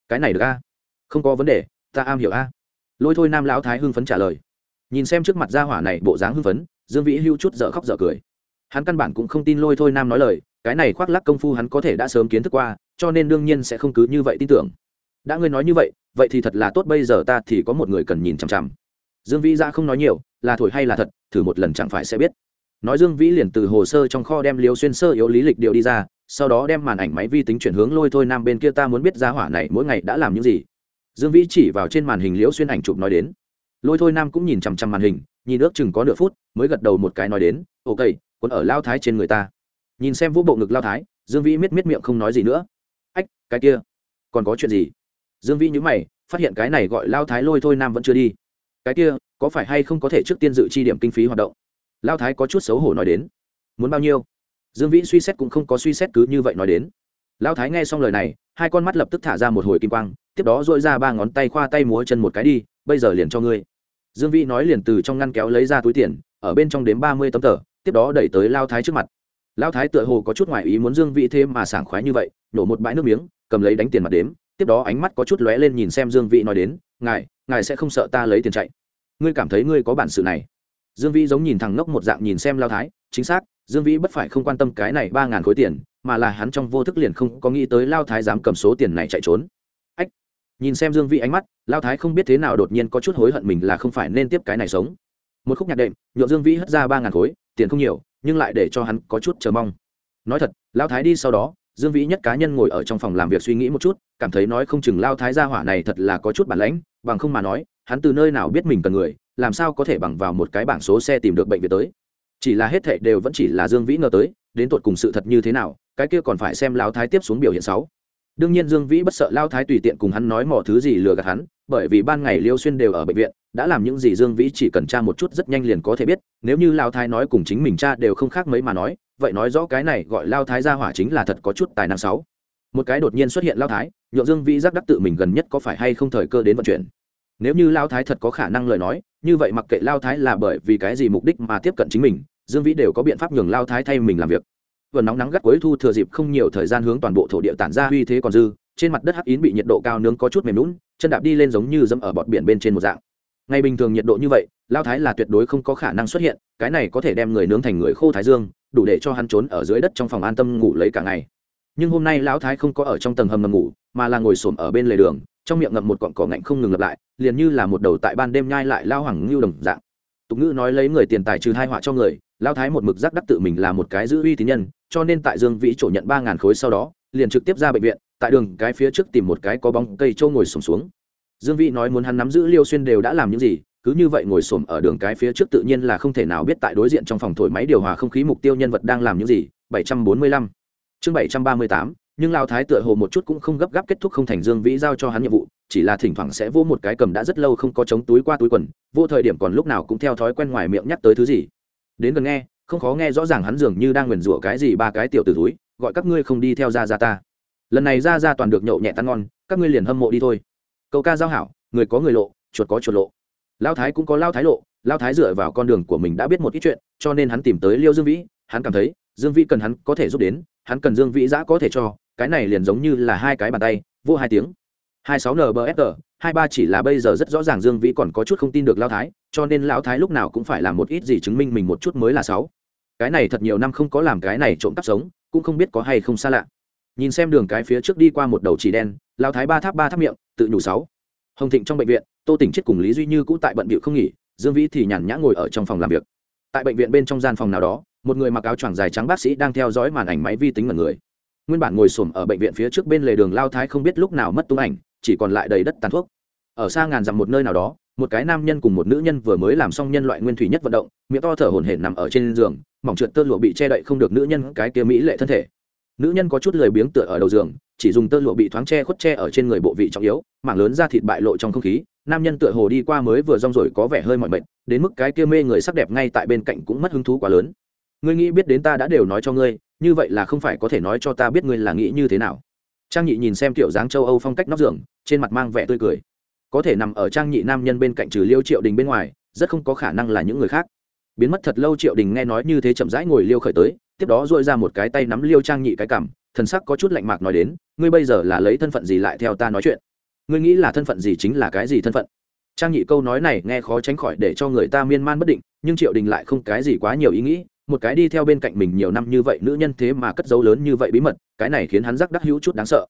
cái này được a? Không có vấn đề, ta am hiểu a. Lôi thôi nam lão thái hưng phấn trả lời. Nhìn xem trước mặt gia hỏa này bộ dáng hưng phấn, dương vĩ hưu chút dở khóc dở cười. Hắn căn bản cũng không tin lôi thôi nam nói lời, cái này khoác lắc công phu hắn có thể đã sớm kiến thức qua, cho nên đương nhiên sẽ không cứ như vậy tin tưởng. Đã ngươi nói như vậy vậy thì thật là tốt, bây giờ ta thì có một người cần nhìn chằm chằm dương vĩ ra không nói nhiều, là thổi hay là thật, thử một lần chẳng phải sẽ biết. Nói dương vĩ liền từ hồ sơ trong kho đem liều xuyên sơ yếu lý lịch điều đi ra, sau đó đem màn ảnh máy vi tính chuyển hướng lôi thôi nam bên kia ta muốn biết giá hỏa này mỗi ngày đã làm những gì. Dương vĩ chỉ vào trên màn hình liễu xuyên ảnh chụp nói đến. Lôi thôi nam cũng nhìn chằm chằm màn hình, nhìn ước chừng có nửa phút, mới gật đầu một cái nói đến, ok quấn ở lao thái trên người ta. Nhìn xem vũ bộ ngực lao thái, dương vĩ miết miết miệng không nói gì nữa. Ách, cái kia, còn có chuyện gì? Dương vĩ nhữ mày, phát hiện cái này gọi lao thái lôi thôi nam vẫn chưa đi cái kia, có phải hay không có thể trước tiên dự chi điểm kinh phí hoạt động? Lao thái có chút xấu hổ nói đến. Muốn bao nhiêu? Dương vĩ suy xét cũng không có suy xét cứ như vậy nói đến. Lao thái nghe xong lời này, hai con mắt lập tức thả ra một hồi kim quang, tiếp đó dội ra ba ngón tay khoa tay múa chân một cái đi, bây giờ liền cho ngươi. Dương vĩ nói liền từ trong ngăn kéo lấy ra túi tiền, ở bên trong đếm ba mươi tấm tờ, tiếp đó đẩy tới lao thái trước mặt. Lao thái tựa hồ có chút ngoại ý muốn dương vĩ thêm mà sảng khoái như vậy, nổ một bãi nước miếng, cầm lấy đánh tiền mặt đếm, tiếp đó ánh mắt có chút lóe lên nhìn xem dương vĩ nói đến, ngài ngài sẽ không sợ ta lấy tiền chạy? Ngươi cảm thấy ngươi có bản sự này. Dương vĩ giống nhìn thằng ngốc một dạng nhìn xem lao thái, chính xác, dương vĩ bất phải không quan tâm cái này ba ngàn khối tiền, mà là hắn trong vô thức liền không có nghĩ tới lao thái dám cầm số tiền này chạy trốn. Ách! Nhìn xem dương vĩ ánh mắt, lao thái không biết thế nào đột nhiên có chút hối hận mình là không phải nên tiếp cái này sống. Một khúc nhạc đệm nhộn dương vĩ hất ra ba ngàn khối, tiền không nhiều, nhưng lại để cho hắn có chút chờ mong. Nói thật, lao thái đi sau đó, dương vĩ nhất cá nhân ngồi ở trong phòng làm việc suy nghĩ một chút, cảm thấy nói không chừng lao thái gia hỏa này thật là có chút bản lãnh, bằng không mà nói hắn từ nơi nào biết mình cần người, làm sao có thể bằng vào một cái bảng số xe tìm được bệnh viện tới? Chỉ là hết thệ đều vẫn chỉ là dương vĩ ngờ tới, đến tột cùng sự thật như thế nào, cái kia còn phải xem lao thái tiếp xuống biểu hiện sáu. Đương nhiên dương vĩ bất sợ lao thái tùy tiện cùng hắn nói mỏ thứ gì lừa gạt hắn, bởi vì ban ngày liêu xuyên đều ở bệnh viện, đã làm những gì dương vĩ chỉ cần tra một chút rất nhanh liền có thể biết, nếu như lao thái nói cùng chính mình cha đều không khác mấy mà nói, vậy nói rõ cái này gọi lao thái ra hỏa chính là thật có chút tài năng sáu. Một cái đột nhiên xuất hiện lao thái, nhượng dương vĩ giác đắc tự mình gần nhất có phải hay không thời cơ đến vận chuyển nếu như lao thái thật có khả năng lời nói, như vậy mặc kệ lao thái là bởi vì cái gì mục đích mà tiếp cận chính mình, dương vĩ đều có biện pháp nhường lao thái thay mình làm việc. Vừa nóng nắng gắt cuối thu thừa dịp không nhiều thời gian hướng toàn bộ thổ địa tản ra uy thế còn dư, trên mặt đất hắc yến bị nhiệt độ cao nướng có chút mềm lún chân đạp đi lên giống như dẫm ở bọt biển bên trên một dạng. Ngày bình thường nhiệt độ như vậy, lao thái là tuyệt đối không có khả năng xuất hiện, cái này có thể đem người nướng thành người khô thái dương, đủ để cho hắn trốn ở dưới đất trong phòng an tâm ngủ lấy cả ngày. Nhưng hôm nay lão thái không có ở trong tầng hầm ngầm ngủ, mà là ngồi xổm ở bên lề đường trong miệng ngậm một cọng cỏ ngạnh không ngừng lặp lại liền như là một đầu tại ban đêm nhai lại lao hoàng ngưu đồng dạng. Tục ngữ nói lấy người tiền tài trừ hai họa cho người lao thái một mực giác đắc tự mình là một cái giữ uy tín nhân cho nên tại dương vĩ chỗ nhận ba ngàn khối sau đó liền trực tiếp ra bệnh viện tại đường cái phía trước tìm một cái có bóng cây trâu ngồi sùng xuống, xuống dương vĩ nói muốn hắn nắm giữ liêu xuyên đều đã làm những gì cứ như vậy ngồi xổm ở đường cái phía trước tự nhiên là không thể nào biết tại đối diện trong phòng thổi máy điều hòa không khí mục tiêu nhân vật đang làm những gì. 745 chương 738 nhưng lao thái tựa hồ một chút cũng không gấp gáp kết thúc không thành dương vĩ giao cho hắn nhiệm vụ, chỉ là thỉnh thoảng sẽ vô một cái cầm đã rất lâu không có chống túi qua túi quần vô thời điểm còn lúc nào cũng theo thói quen ngoài miệng nhắc tới thứ gì. Đến gần nghe, không khó nghe rõ ràng hắn dường như đang nguyền rủa cái gì ba cái tiểu từ túi gọi các ngươi không đi theo ra ra ta. Lần này ra ra toàn được nhậu nhẹ tan ngon, các ngươi liền hâm mộ đi thôi. Câu ca giao hảo, người có người lộ, chuột có chuột lộ. Lao thái cũng có lao thái lộ, lao thái dựa vào con đường của mình đã biết một ít chuyện, cho nên hắn tìm tới liêu dương vĩ, hắn cảm thấy dương vĩ cần hắn có thể giúp đến, hắn cần dương vĩ giã có thể cho cái này liền giống như là hai cái bàn tay, vô hai tiếng. Hai sáu nbsg hai ba chỉ là bây giờ rất rõ ràng dương vĩ còn có chút không tin được lao thái, cho nên lão thái lúc nào cũng phải làm một ít gì chứng minh mình một chút mới là sáu. Cái này thật nhiều năm không có làm cái này trộm cắp sống, cũng không biết có hay không xa lạ. Nhìn xem đường cái phía trước đi qua một đầu chỉ đen lao thái ba tháp ba tháp miệng, tự nhủ sáu. Hồng thịnh trong bệnh viện, tô tỉnh chết cùng lý duy như cũ tại bận bịu không nghỉ, dương vĩ thì nhàn nhã ngồi ở trong phòng làm việc. Tại bệnh viện bên trong gian phòng nào đó, một người mặc áo choàng dài trắng bác sĩ đang theo dõi màn ảnh máy vi tính mật người nguyên bản ngồi xổm ở bệnh viện phía trước bên lề đường lao thái không biết lúc nào mất tung ảnh, chỉ còn lại đầy đất tàn thuốc. Ở xa ngàn dặm một nơi nào đó, một cái nam nhân cùng một nữ nhân vừa mới làm xong nhân loại nguyên thủy nhất vận động, miệng to thở hổn hển nằm ở trên giường, mỏng trượt tơ lụa bị che đậy không được nữ nhân cái kia mỹ lệ thân thể. Nữ nhân có chút lười biếng tựa ở đầu giường, chỉ dùng tơ lụa bị thoáng che khuất che ở trên người bộ vị trọng yếu, mảng lớn ra thịt bại lộ trong không khí, nam nhân tựa hồ đi qua mới vừa rong rồi có vẻ hơi mỏi mệt, đến mức cái kia mê người sắc đẹp ngay tại bên cạnh cũng mất hứng thú quá lớn ngươi nghĩ biết đến ta đã đều nói cho ngươi, như vậy là không phải có thể nói cho ta biết ngươi là nghĩ như thế nào. Trang nhị nhìn xem kiểu dáng châu âu phong cách nóc giường, trên mặt mang vẻ tươi cười. Có thể nằm ở trang nhị nam nhân bên cạnh trừ liêu triệu đình bên ngoài, rất không có khả năng là những người khác. Biến mất thật lâu triệu đình nghe nói như thế chậm rãi ngồi liêu khởi tới, tiếp đó dội ra một cái tay nắm liêu trang nhị cái cảm thần sắc có chút lạnh mạc nói đến, ngươi bây giờ là lấy thân phận gì lại theo ta nói chuyện? Ngươi nghĩ là thân phận gì chính là cái gì thân phận? Trang nhị câu nói này nghe khó tránh khỏi để cho người ta miên man bất định, nhưng triệu đình lại không cái gì quá nhiều ý nghĩ một cái đi theo bên cạnh mình nhiều năm như vậy nữ nhân thế mà cất dấu lớn như vậy bí mật, cái này khiến hắn rắc đắc hữu chút đáng sợ.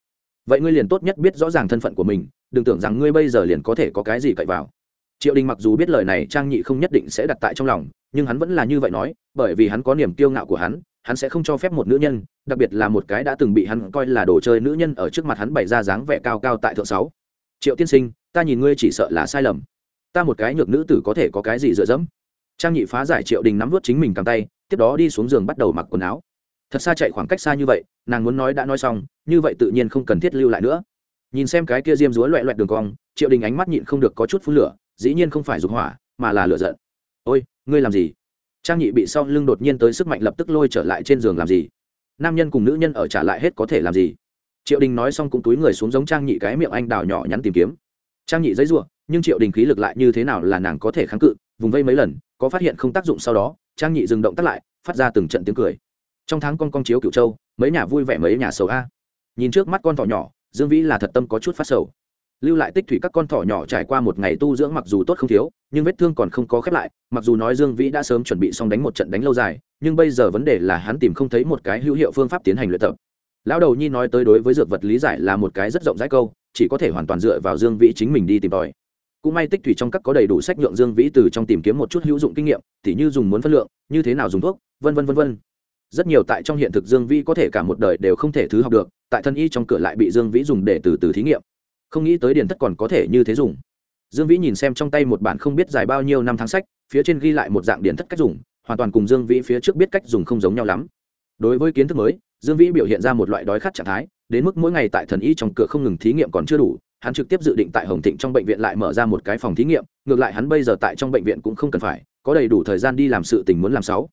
Vậy ngươi liền tốt nhất biết rõ ràng thân phận của mình, đừng tưởng rằng ngươi bây giờ liền có thể có cái gì cậy vào. Triệu đình mặc dù biết lời này trang nhị không nhất định sẽ đặt tại trong lòng, nhưng hắn vẫn là như vậy nói, bởi vì hắn có niềm kiêu ngạo của hắn hắn sẽ không cho phép một nữ nhân, đặc biệt là một cái đã từng bị hắn coi là đồ chơi nữ nhân ở trước mặt hắn bày ra dáng vẻ cao cao tại thượng sáu. Triệu tiên sinh, ta nhìn ngươi chỉ sợ là sai lầm. Ta một cái nhược nữ tử có thể có cái gì dựa dẫm? Trang nhị phá giải triệu đình nắm vút chính mình cầm tay tiếp đó đi xuống giường bắt đầu mặc quần áo. Thật xa chạy khoảng cách xa như vậy, nàng muốn nói đã nói xong, như vậy tự nhiên không cần thiết lưu lại nữa. Nhìn xem cái kia diêm dúa loẹ loẹt đường cong, triệu đình ánh mắt nhịn không được có chút phun lửa, dĩ nhiên không phải dục hỏa, mà là lửa giận. Ôi, ngươi làm gì? Trang nhị bị sau lưng đột nhiên tới sức mạnh lập tức lôi trở lại trên giường làm gì? Nam nhân cùng nữ nhân ở trả lại hết có thể làm gì? Triệu đình nói xong cũng túi người xuống giống trang nhị cái miệng anh đào nhỏ nhắn tìm kiếm. Trang nhị giấy ruộng nhưng triệu đình khí lực lại như thế nào là nàng có thể kháng cự, vùng vây mấy lần, có phát hiện không tác dụng sau đó trang nhị dừng động tắt lại, phát ra từng trận tiếng cười. Trong tháng con con chiếu cựu châu, mấy nhà vui vẻ mấy nhà sầu a. Nhìn trước mắt con thỏ nhỏ, dương vĩ là thật tâm có chút phát sầu. Lưu lại tích thủy các con thỏ nhỏ trải qua một ngày tu dưỡng mặc dù tốt không thiếu, nhưng vết thương còn không có khép lại, mặc dù nói dương vĩ đã sớm chuẩn bị xong đánh một trận đánh lâu dài, nhưng bây giờ vấn đề là hắn tìm không thấy một cái hữu hiệu phương pháp tiến hành luyện tập. Lão đầu nhi nói tới đối với dược vật lý giải là một cái rất rộng rãi câu, chỉ có thể hoàn toàn dựa vào dương vĩ chính mình đi tìm tòi cũng may tích thủy trong các có đầy đủ sách nhượng dương vĩ từ trong tìm kiếm một chút hữu dụng kinh nghiệm, tỉ như dùng muốn phân lượng, như thế nào dùng thuốc, vân vân vân vân. Rất nhiều tại trong hiện thực dương vĩ có thể cả một đời đều không thể thứ học được, tại thân y trong cửa lại bị dương vĩ dùng để từ từ thí nghiệm. Không nghĩ tới điển thất còn có thể như thế dùng. Dương vĩ nhìn xem trong tay một bản không biết dài bao nhiêu năm tháng sách, phía trên ghi lại một dạng điển thất cách dùng, hoàn toàn cùng dương vĩ phía trước biết cách dùng không giống nhau lắm. Đối với kiến thức mới, dương vĩ biểu hiện ra một loại đói khát trạng thái, đến mức mỗi ngày tại thần y trong cửa không ngừng thí nghiệm còn chưa đủ hắn trực tiếp dự định tại hồng thịnh trong bệnh viện lại mở ra một cái phòng thí nghiệm, ngược lại hắn bây giờ tại trong bệnh viện cũng không cần phải, có đầy đủ thời gian đi làm sự tình muốn làm sáu.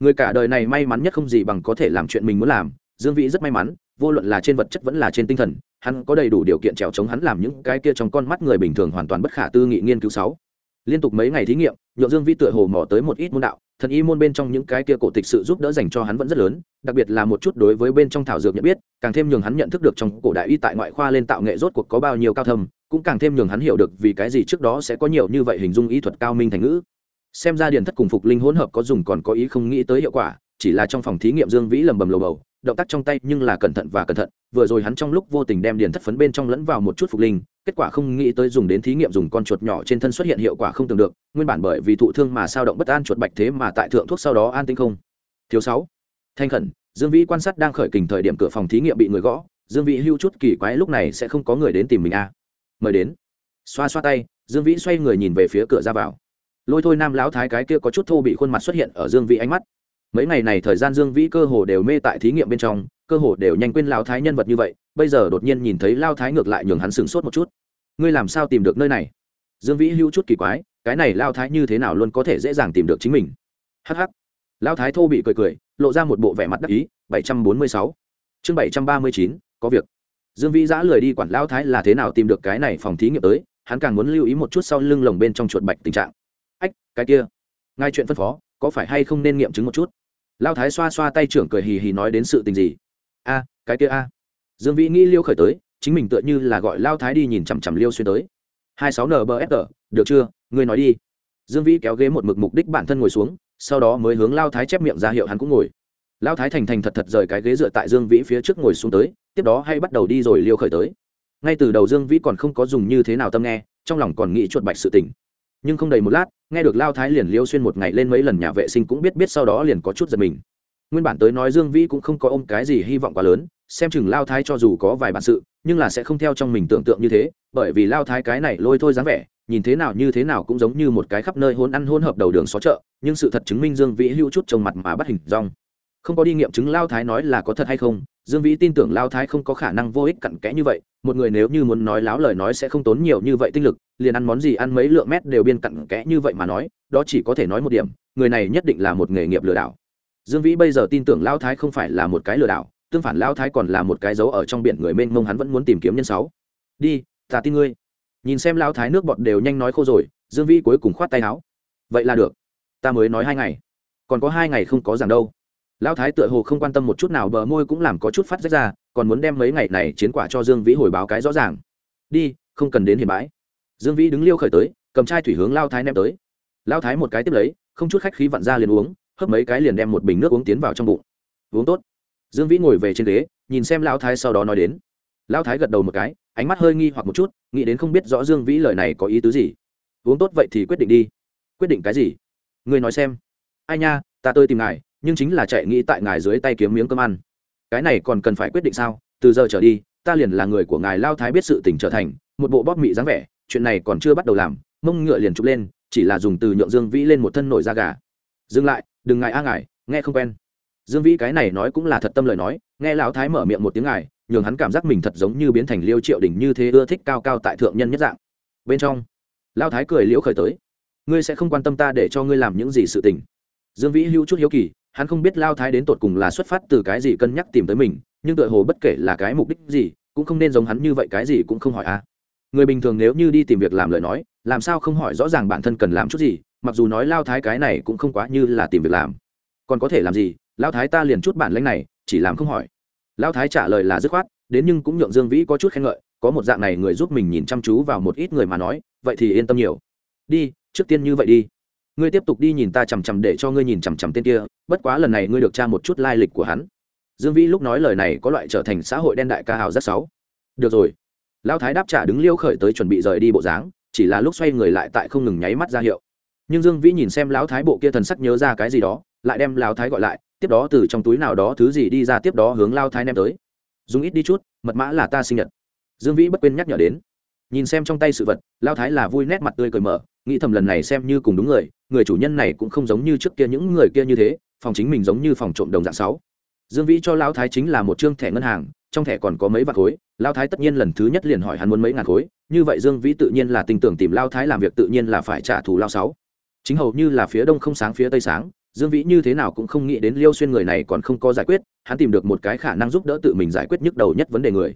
Người cả đời này may mắn nhất không gì bằng có thể làm chuyện mình muốn làm, dương vĩ rất may mắn, vô luận là trên vật chất vẫn là trên tinh thần, hắn có đầy đủ điều kiện trèo chống hắn làm những cái kia trong con mắt người bình thường hoàn toàn bất khả tư nghị nghiên cứu sáu. Liên tục mấy ngày thí nghiệm nhộn dương vĩ tựa hồ mò tới một ít môn đạo thần y môn bên trong những cái kia cổ tịch sự giúp đỡ dành cho hắn vẫn rất lớn, đặc biệt là một chút đối với bên trong thảo dược nhận biết, càng thêm nhường hắn nhận thức được trong cổ đại y tại ngoại khoa lên tạo nghệ rốt cuộc có bao nhiêu cao thâm, cũng càng thêm nhường hắn hiểu được vì cái gì trước đó sẽ có nhiều như vậy hình dung y thuật cao minh thành ngữ. Xem ra điền thất cùng phục linh hỗn hợp có dùng còn có ý không nghĩ tới hiệu quả, chỉ là trong phòng thí nghiệm dương vĩ lầm bầm lầu bầu động tác trong tay nhưng là cẩn thận và cẩn thận, vừa rồi hắn trong lúc vô tình đem điền thất phấn bên trong lẫn vào một chút phục linh, kết quả không nghĩ tới dùng đến thí nghiệm dùng con chuột nhỏ trên thân xuất hiện hiệu quả không tưởng được, nguyên bản bởi vì thụ thương mà sao động bất an chuột bạch thế mà tại thượng thuốc sau đó an tinh không. Thiếu sáu. Thanh khẩn, dương vĩ quan sát đang khởi kình thời điểm cửa phòng thí nghiệm bị người gõ, dương vĩ hưu chút kỳ quái lúc này sẽ không có người đến tìm mình a à. mời đến. Xoa xoa tay, dương vĩ xoay người nhìn về phía cửa ra vào. Lôi thôi nam lão thái cái kia có chút thô bị khuôn mặt xuất hiện ở dương vĩ ánh mắt mấy ngày này thời gian dương vĩ cơ hồ đều mê tại thí nghiệm bên trong, cơ hồ đều nhanh quên lao thái nhân vật như vậy, bây giờ đột nhiên nhìn thấy lao thái ngược lại nhường hắn sửng sốt một chút. Ngươi làm sao tìm được nơi này? Dương vĩ hữu chút kỳ quái, cái này lao thái như thế nào luôn có thể dễ dàng tìm được chính mình? Hh lao thái thô bị cười cười, lộ ra một bộ vẻ mặt đắc ý, bảy trăm bốn mươi sáu. Chương bảy trăm ba mươi chín, có việc. Dương vĩ giã lười đi quản lao thái là thế nào tìm được cái này phòng thí nghiệm tới, hắn càng muốn lưu ý một chút sau lưng lồng bên trong chuột bạch tình trạng. Ách, cái kia. Ngay chuyện phân phó, có phải hay không nên nghiệm chứng một chút? Lao thái xoa xoa tay trưởng cười hì hì nói đến sự tình gì? A, cái kia a. Dương vĩ nghĩ liêu khởi tới, chính mình tựa như là gọi lao thái đi nhìn chằm chằm liêu xuyên tới. hai sáu nbfg được chưa? Ngươi nói đi. Dương vĩ kéo ghế một mực mục đích bản thân ngồi xuống, sau đó mới hướng lao thái chép miệng ra hiệu hắn cũng ngồi. Lao thái thành thành thật thật rời cái ghế dựa tại dương vĩ phía trước ngồi xuống tới, tiếp đó hay bắt đầu đi rồi liêu khởi tới. Ngay từ đầu dương vĩ còn không có dùng như thế nào tâm nghe, trong lòng còn nghĩ chuột bạch sự tình nhưng không đầy một lát, nghe được lao thái liền liêu xuyên một ngày lên mấy lần nhà vệ sinh cũng biết biết sau đó liền có chút giật mình. Nguyên bản tới nói dương vĩ cũng không có ôm cái gì hy vọng quá lớn, xem chừng lao thái cho dù có vài bản sự, nhưng là sẽ không theo trong mình tưởng tượng như thế, bởi vì lao thái cái này lôi thôi dáng vẻ, nhìn thế nào như thế nào cũng giống như một cái khắp nơi hôn ăn hôn hợp đầu đường xó chợ, nhưng sự thật chứng minh dương vĩ hữu chút trông mặt mà bắt hình rong không có đi nghiệm chứng lao thái nói là có thật hay không, dương vĩ tin tưởng lao thái không có khả năng vô ích cặn kẽ như vậy, một người nếu như muốn nói láo lời nói sẽ không tốn nhiều như vậy tinh lực, liền ăn món gì ăn mấy lượng mét đều biên cặn kẽ như vậy mà nói, đó chỉ có thể nói một điểm, người này nhất định là một nghề nghiệp lừa đảo. Dương vĩ bây giờ tin tưởng lao thái không phải là một cái lừa đảo, tương phản lao thái còn là một cái dấu ở trong biển người mênh mông hắn vẫn muốn tìm kiếm nhân sáu. Đi, ta tin ngươi. Nhìn xem lao thái nước bọt đều nhanh nói khô rồi, dương vĩ cuối cùng khoát tay áo. Vậy là được. Ta mới nói hai ngày. Còn có hai ngày không có giảng đâu lão thái tựa hồ không quan tâm một chút nào, bờ môi cũng làm có chút phát rách ra, còn muốn đem mấy ngày này chiến quả cho dương vĩ hồi báo cái rõ ràng. Đi, không cần đến hiền bãi. Dương vĩ đứng liêu khởi tới, cầm chai thủy hướng lao thái ném tới. Lao thái một cái tiếp lấy, không chút khách khí vặn ra liền uống hấp mấy cái liền đem một bình nước uống tiến vào trong bụng. Uống tốt. Dương vĩ ngồi về trên ghế, nhìn xem lao thái sau đó nói đến. Lao thái gật đầu một cái, ánh mắt hơi nghi hoặc một chút, nghĩ đến không biết rõ dương vĩ lời này có ý tứ gì. Uống tốt vậy thì quyết định đi. Quyết định cái gì? Người nói xem. Ai nha, ta tôi tìm ngài nhưng chính là chạy nghĩ tại ngài dưới tay kiếm miếng cơm ăn. Cái này còn cần phải quyết định sao? Từ giờ trở đi, ta liền là người của ngài lao thái biết sự tình trở thành, một bộ bóp mị dáng vẻ, chuyện này còn chưa bắt đầu làm, mông ngựa liền trục lên, chỉ là dùng từ nhượng dương vĩ lên một thân nổi da gà. Dừng lại, đừng ngại a ngài, nghe không quen. Dương vĩ cái này nói cũng là thật tâm lời nói, nghe lão thái mở miệng một tiếng ngài, nhường hắn cảm giác mình thật giống như biến thành liêu triệu đỉnh như thế ưa thích cao cao tại thượng nhân nhất dạng. Bên trong lao thái cười liễu khởi tới. Ngươi sẽ không quan tâm ta để cho ngươi làm những gì sự tình. Dương vĩ hữu chút hiếu kỳ hắn không biết lao thái đến tột cùng là xuất phát từ cái gì cân nhắc tìm tới mình, nhưng tựa hồ bất kể là cái mục đích gì, cũng không nên giống hắn như vậy cái gì cũng không hỏi a. Người bình thường nếu như đi tìm việc làm lời nói, làm sao không hỏi rõ ràng bản thân cần làm chút gì, mặc dù nói lao thái cái này cũng không quá như là tìm việc làm. Còn có thể làm gì? Lao thái ta liền chút bản lãnh này, chỉ làm không hỏi. Lao thái trả lời là dứt khoát, đến nhưng cũng nhượng dương vĩ có chút khen ngợi, có một dạng này người giúp mình nhìn chăm chú vào một ít người mà nói, vậy thì yên tâm nhiều. Đi, trước tiên như vậy đi ngươi tiếp tục đi nhìn ta chằm chằm để cho ngươi nhìn chằm chằm tên kia, bất quá lần này ngươi được tra một chút lai lịch của hắn. Dương vĩ lúc nói lời này có loại trở thành xã hội đen đại ca hào rất sáu. Được rồi. Lão thái đáp trả đứng liêu khởi tới chuẩn bị rời đi bộ dáng, chỉ là lúc xoay người lại tại không ngừng nháy mắt ra hiệu. Nhưng dương vĩ nhìn xem lão thái bộ kia thần sắc nhớ ra cái gì đó, lại đem lão thái gọi lại, tiếp đó từ trong túi nào đó thứ gì đi ra tiếp đó hướng lao thái ném tới. Dùng ít đi chút, mật mã là ta sinh nhật. Dương vĩ bất quên nhắc nhở đến. Nhìn xem trong tay sự vật lao thái là vui nét mặt tươi cười mở nghĩ thầm lần này xem như cùng đúng người người chủ nhân này cũng không giống như trước kia những người kia như thế, phòng chính mình giống như phòng trộm đồng dạng sáu. Dương vĩ cho lão thái chính là một chương thẻ ngân hàng, trong thẻ còn có mấy vạn khối lao thái tất nhiên lần thứ nhất liền hỏi hắn muốn mấy ngàn khối, như vậy dương vĩ tự nhiên là tin tưởng tìm lao thái làm việc tự nhiên là phải trả thù lao sáu. Chính hầu như là phía đông không sáng phía tây sáng, dương vĩ như thế nào cũng không nghĩ đến liêu xuyên người này còn không có giải quyết, hắn tìm được một cái khả năng giúp đỡ tự mình giải quyết nhức đầu nhất vấn đề người.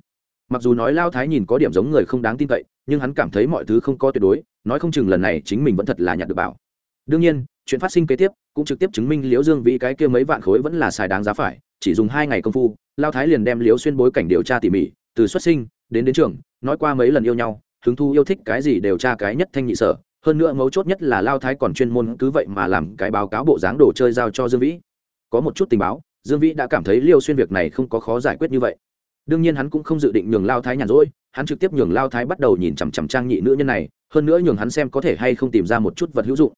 Mặc dù nói lao thái nhìn có điểm giống người không đáng tin cậy, nhưng hắn cảm thấy mọi thứ không có tuyệt đối nói không chừng lần này chính mình vẫn thật là nhặt được bảo. Đương nhiên, chuyện phát sinh kế tiếp cũng trực tiếp chứng minh liễu dương vĩ cái kia mấy vạn khối vẫn là xài đáng giá phải, chỉ dùng hai ngày công phu, lao thái liền đem liễu xuyên bối cảnh điều tra tỉ mỉ, từ xuất sinh đến đến trường nói qua mấy lần yêu nhau, hứng thu yêu thích cái gì đều tra cái nhất thanh nhị sở, hơn nữa mấu chốt nhất là lao thái còn chuyên môn cứ vậy mà làm cái báo cáo bộ dáng đồ chơi giao cho dương vĩ. Có một chút tình báo, dương vĩ đã cảm thấy liêu xuyên việc này không có khó giải quyết như vậy. Đương nhiên hắn cũng không dự định nhường lao thái nhàn rỗi hắn trực tiếp nhường lao thái bắt đầu nhìn chằm chằm trang nhị nữ nhân này, hơn nữa nhường hắn xem có thể hay không tìm ra một chút vật hữu dụng.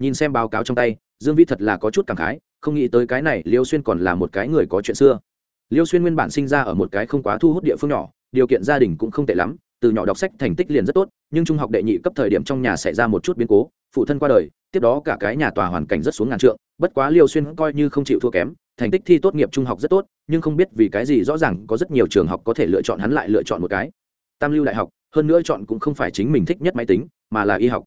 Nhìn xem báo cáo trong tay, dương vĩ thật là có chút cảm khái, không nghĩ tới cái này liêu xuyên còn là một cái người có chuyện xưa. Liêu xuyên nguyên bản sinh ra ở một cái không quá thu hút địa phương nhỏ, điều kiện gia đình cũng không tệ lắm, từ nhỏ đọc sách thành tích liền rất tốt, nhưng trung học đệ nhị cấp thời điểm trong nhà xảy ra một chút biến cố, phụ thân qua đời, tiếp đó cả cái nhà tòa hoàn cảnh rất xuống ngàn trượng, bất quá liêu xuyên coi như không chịu thua kém, thành tích thi tốt nghiệp trung học rất tốt, nhưng không biết vì cái gì rõ ràng có rất nhiều trường học có thể lựa chọn hắn lại lựa chọn một cái tam lưu đại học, hơn nữa chọn cũng không phải chính mình thích nhất máy tính, mà là y học.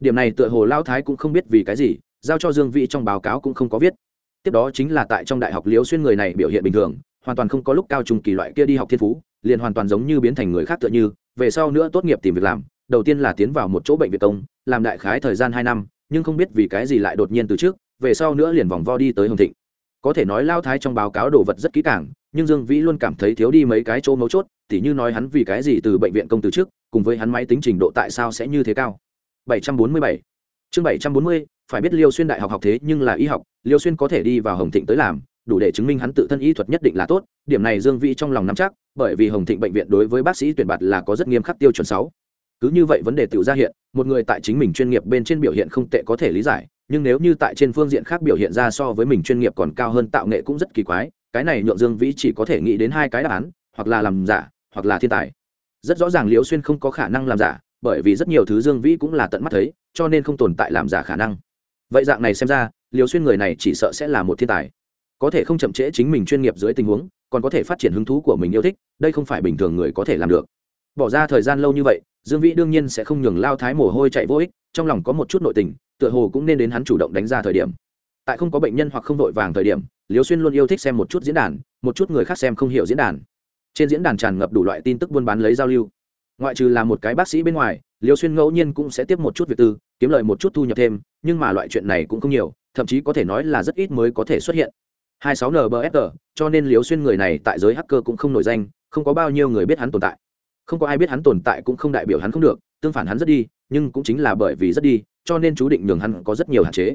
Điểm này tựa hồ lao thái cũng không biết vì cái gì, giao cho dương vĩ trong báo cáo cũng không có viết. Tiếp đó chính là tại trong đại học liễu xuyên người này biểu hiện bình thường, hoàn toàn không có lúc cao trùng kỳ loại kia đi học thiên phú, liền hoàn toàn giống như biến thành người khác tựa như, về sau nữa tốt nghiệp tìm việc làm, đầu tiên là tiến vào một chỗ bệnh viện công, làm đại khái thời gian hai năm, nhưng không biết vì cái gì lại đột nhiên từ trước, về sau nữa liền vòng vo đi tới hồng thịnh. Có thể nói lao thái trong báo cáo đồ vật rất kỹ càng, nhưng dương vĩ luôn cảm thấy thiếu đi mấy cái chỗ mấu chốt tỉ như nói hắn vì cái gì từ bệnh viện công từ trước, cùng với hắn máy tính trình độ tại sao sẽ như thế cao? 747 chương 740 phải biết liêu xuyên đại học học thế nhưng là y học, liêu xuyên có thể đi vào hồng thịnh tới làm, đủ để chứng minh hắn tự thân y thuật nhất định là tốt, điểm này dương vĩ trong lòng nắm chắc, bởi vì hồng thịnh bệnh viện đối với bác sĩ tuyển bạt là có rất nghiêm khắc tiêu chuẩn sáu. Cứ như vậy vấn đề tiểu ra hiện, một người tại chính mình chuyên nghiệp bên trên biểu hiện không tệ có thể lý giải, nhưng nếu như tại trên phương diện khác biểu hiện ra so với mình chuyên nghiệp còn cao hơn tạo nghệ cũng rất kỳ quái, cái này nhượng dương vĩ chỉ có thể nghĩ đến hai cái đáp án, hoặc là làm giả hoặc là thiên tài. Rất rõ ràng liễu xuyên không có khả năng làm giả, bởi vì rất nhiều thứ dương vĩ cũng là tận mắt thấy, cho nên không tồn tại làm giả khả năng. Vậy dạng này xem ra, liễu xuyên người này chỉ sợ sẽ là một thiên tài. Có thể không chậm trễ chính mình chuyên nghiệp dưới tình huống, còn có thể phát triển hứng thú của mình yêu thích, đây không phải bình thường người có thể làm được. Bỏ ra thời gian lâu như vậy, dương vĩ đương nhiên sẽ không nhường lao thái mồ hôi chạy vô ích, trong lòng có một chút nội tình, tựa hồ cũng nên đến hắn chủ động đánh ra thời điểm. Tại không có bệnh nhân hoặc không vội vàng thời điểm liều xuyên luôn yêu thích xem một chút diễn đàn, một chút người khác xem không hiểu diễn đàn trên diễn đàn tràn ngập đủ loại tin tức buôn bán lấy giao lưu. Ngoại trừ là một cái bác sĩ bên ngoài liều xuyên ngẫu nhiên cũng sẽ tiếp một chút việc tư, kiếm lợi một chút thu nhập thêm, nhưng mà loại chuyện này cũng không nhiều, thậm chí có thể nói là rất ít mới có thể xuất hiện. 26 nbfg cho nên liều xuyên người này tại giới hacker cũng không nổi danh, không có bao nhiêu người biết hắn tồn tại. Không có ai biết hắn tồn tại cũng không đại biểu hắn không được, tương phản hắn rất đi, nhưng cũng chính là bởi vì rất đi, cho nên chú định nhường hắn có rất nhiều hạn chế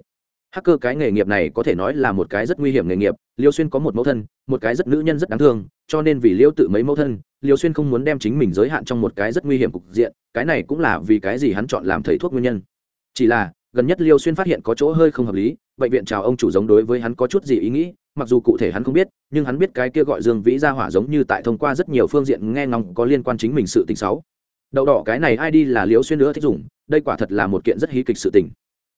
hacker cái nghề nghiệp này có thể nói là một cái rất nguy hiểm nghề nghiệp. Liêu xuyên có một mẫu thân, một cái rất nữ nhân rất đáng thương, cho nên vì liêu tự mấy mẫu thân, liêu xuyên không muốn đem chính mình giới hạn trong một cái rất nguy hiểm cục diện, cái này cũng là vì cái gì hắn chọn làm thầy thuốc nguyên nhân. Chỉ là, gần nhất liêu xuyên phát hiện có chỗ hơi không hợp lý, bệnh viện chào ông chủ giống đối với hắn có chút gì ý nghĩ, mặc dù cụ thể hắn không biết, nhưng hắn biết cái kia gọi dương vĩ ra hỏa giống như tại thông qua rất nhiều phương diện nghe ngóng có liên quan chính mình sự tình xấu. Đậu đỏ cái này ai đi là liêu xuyên nữa thích dùng, đây quả thật là một kiện rất hí kịch sự tình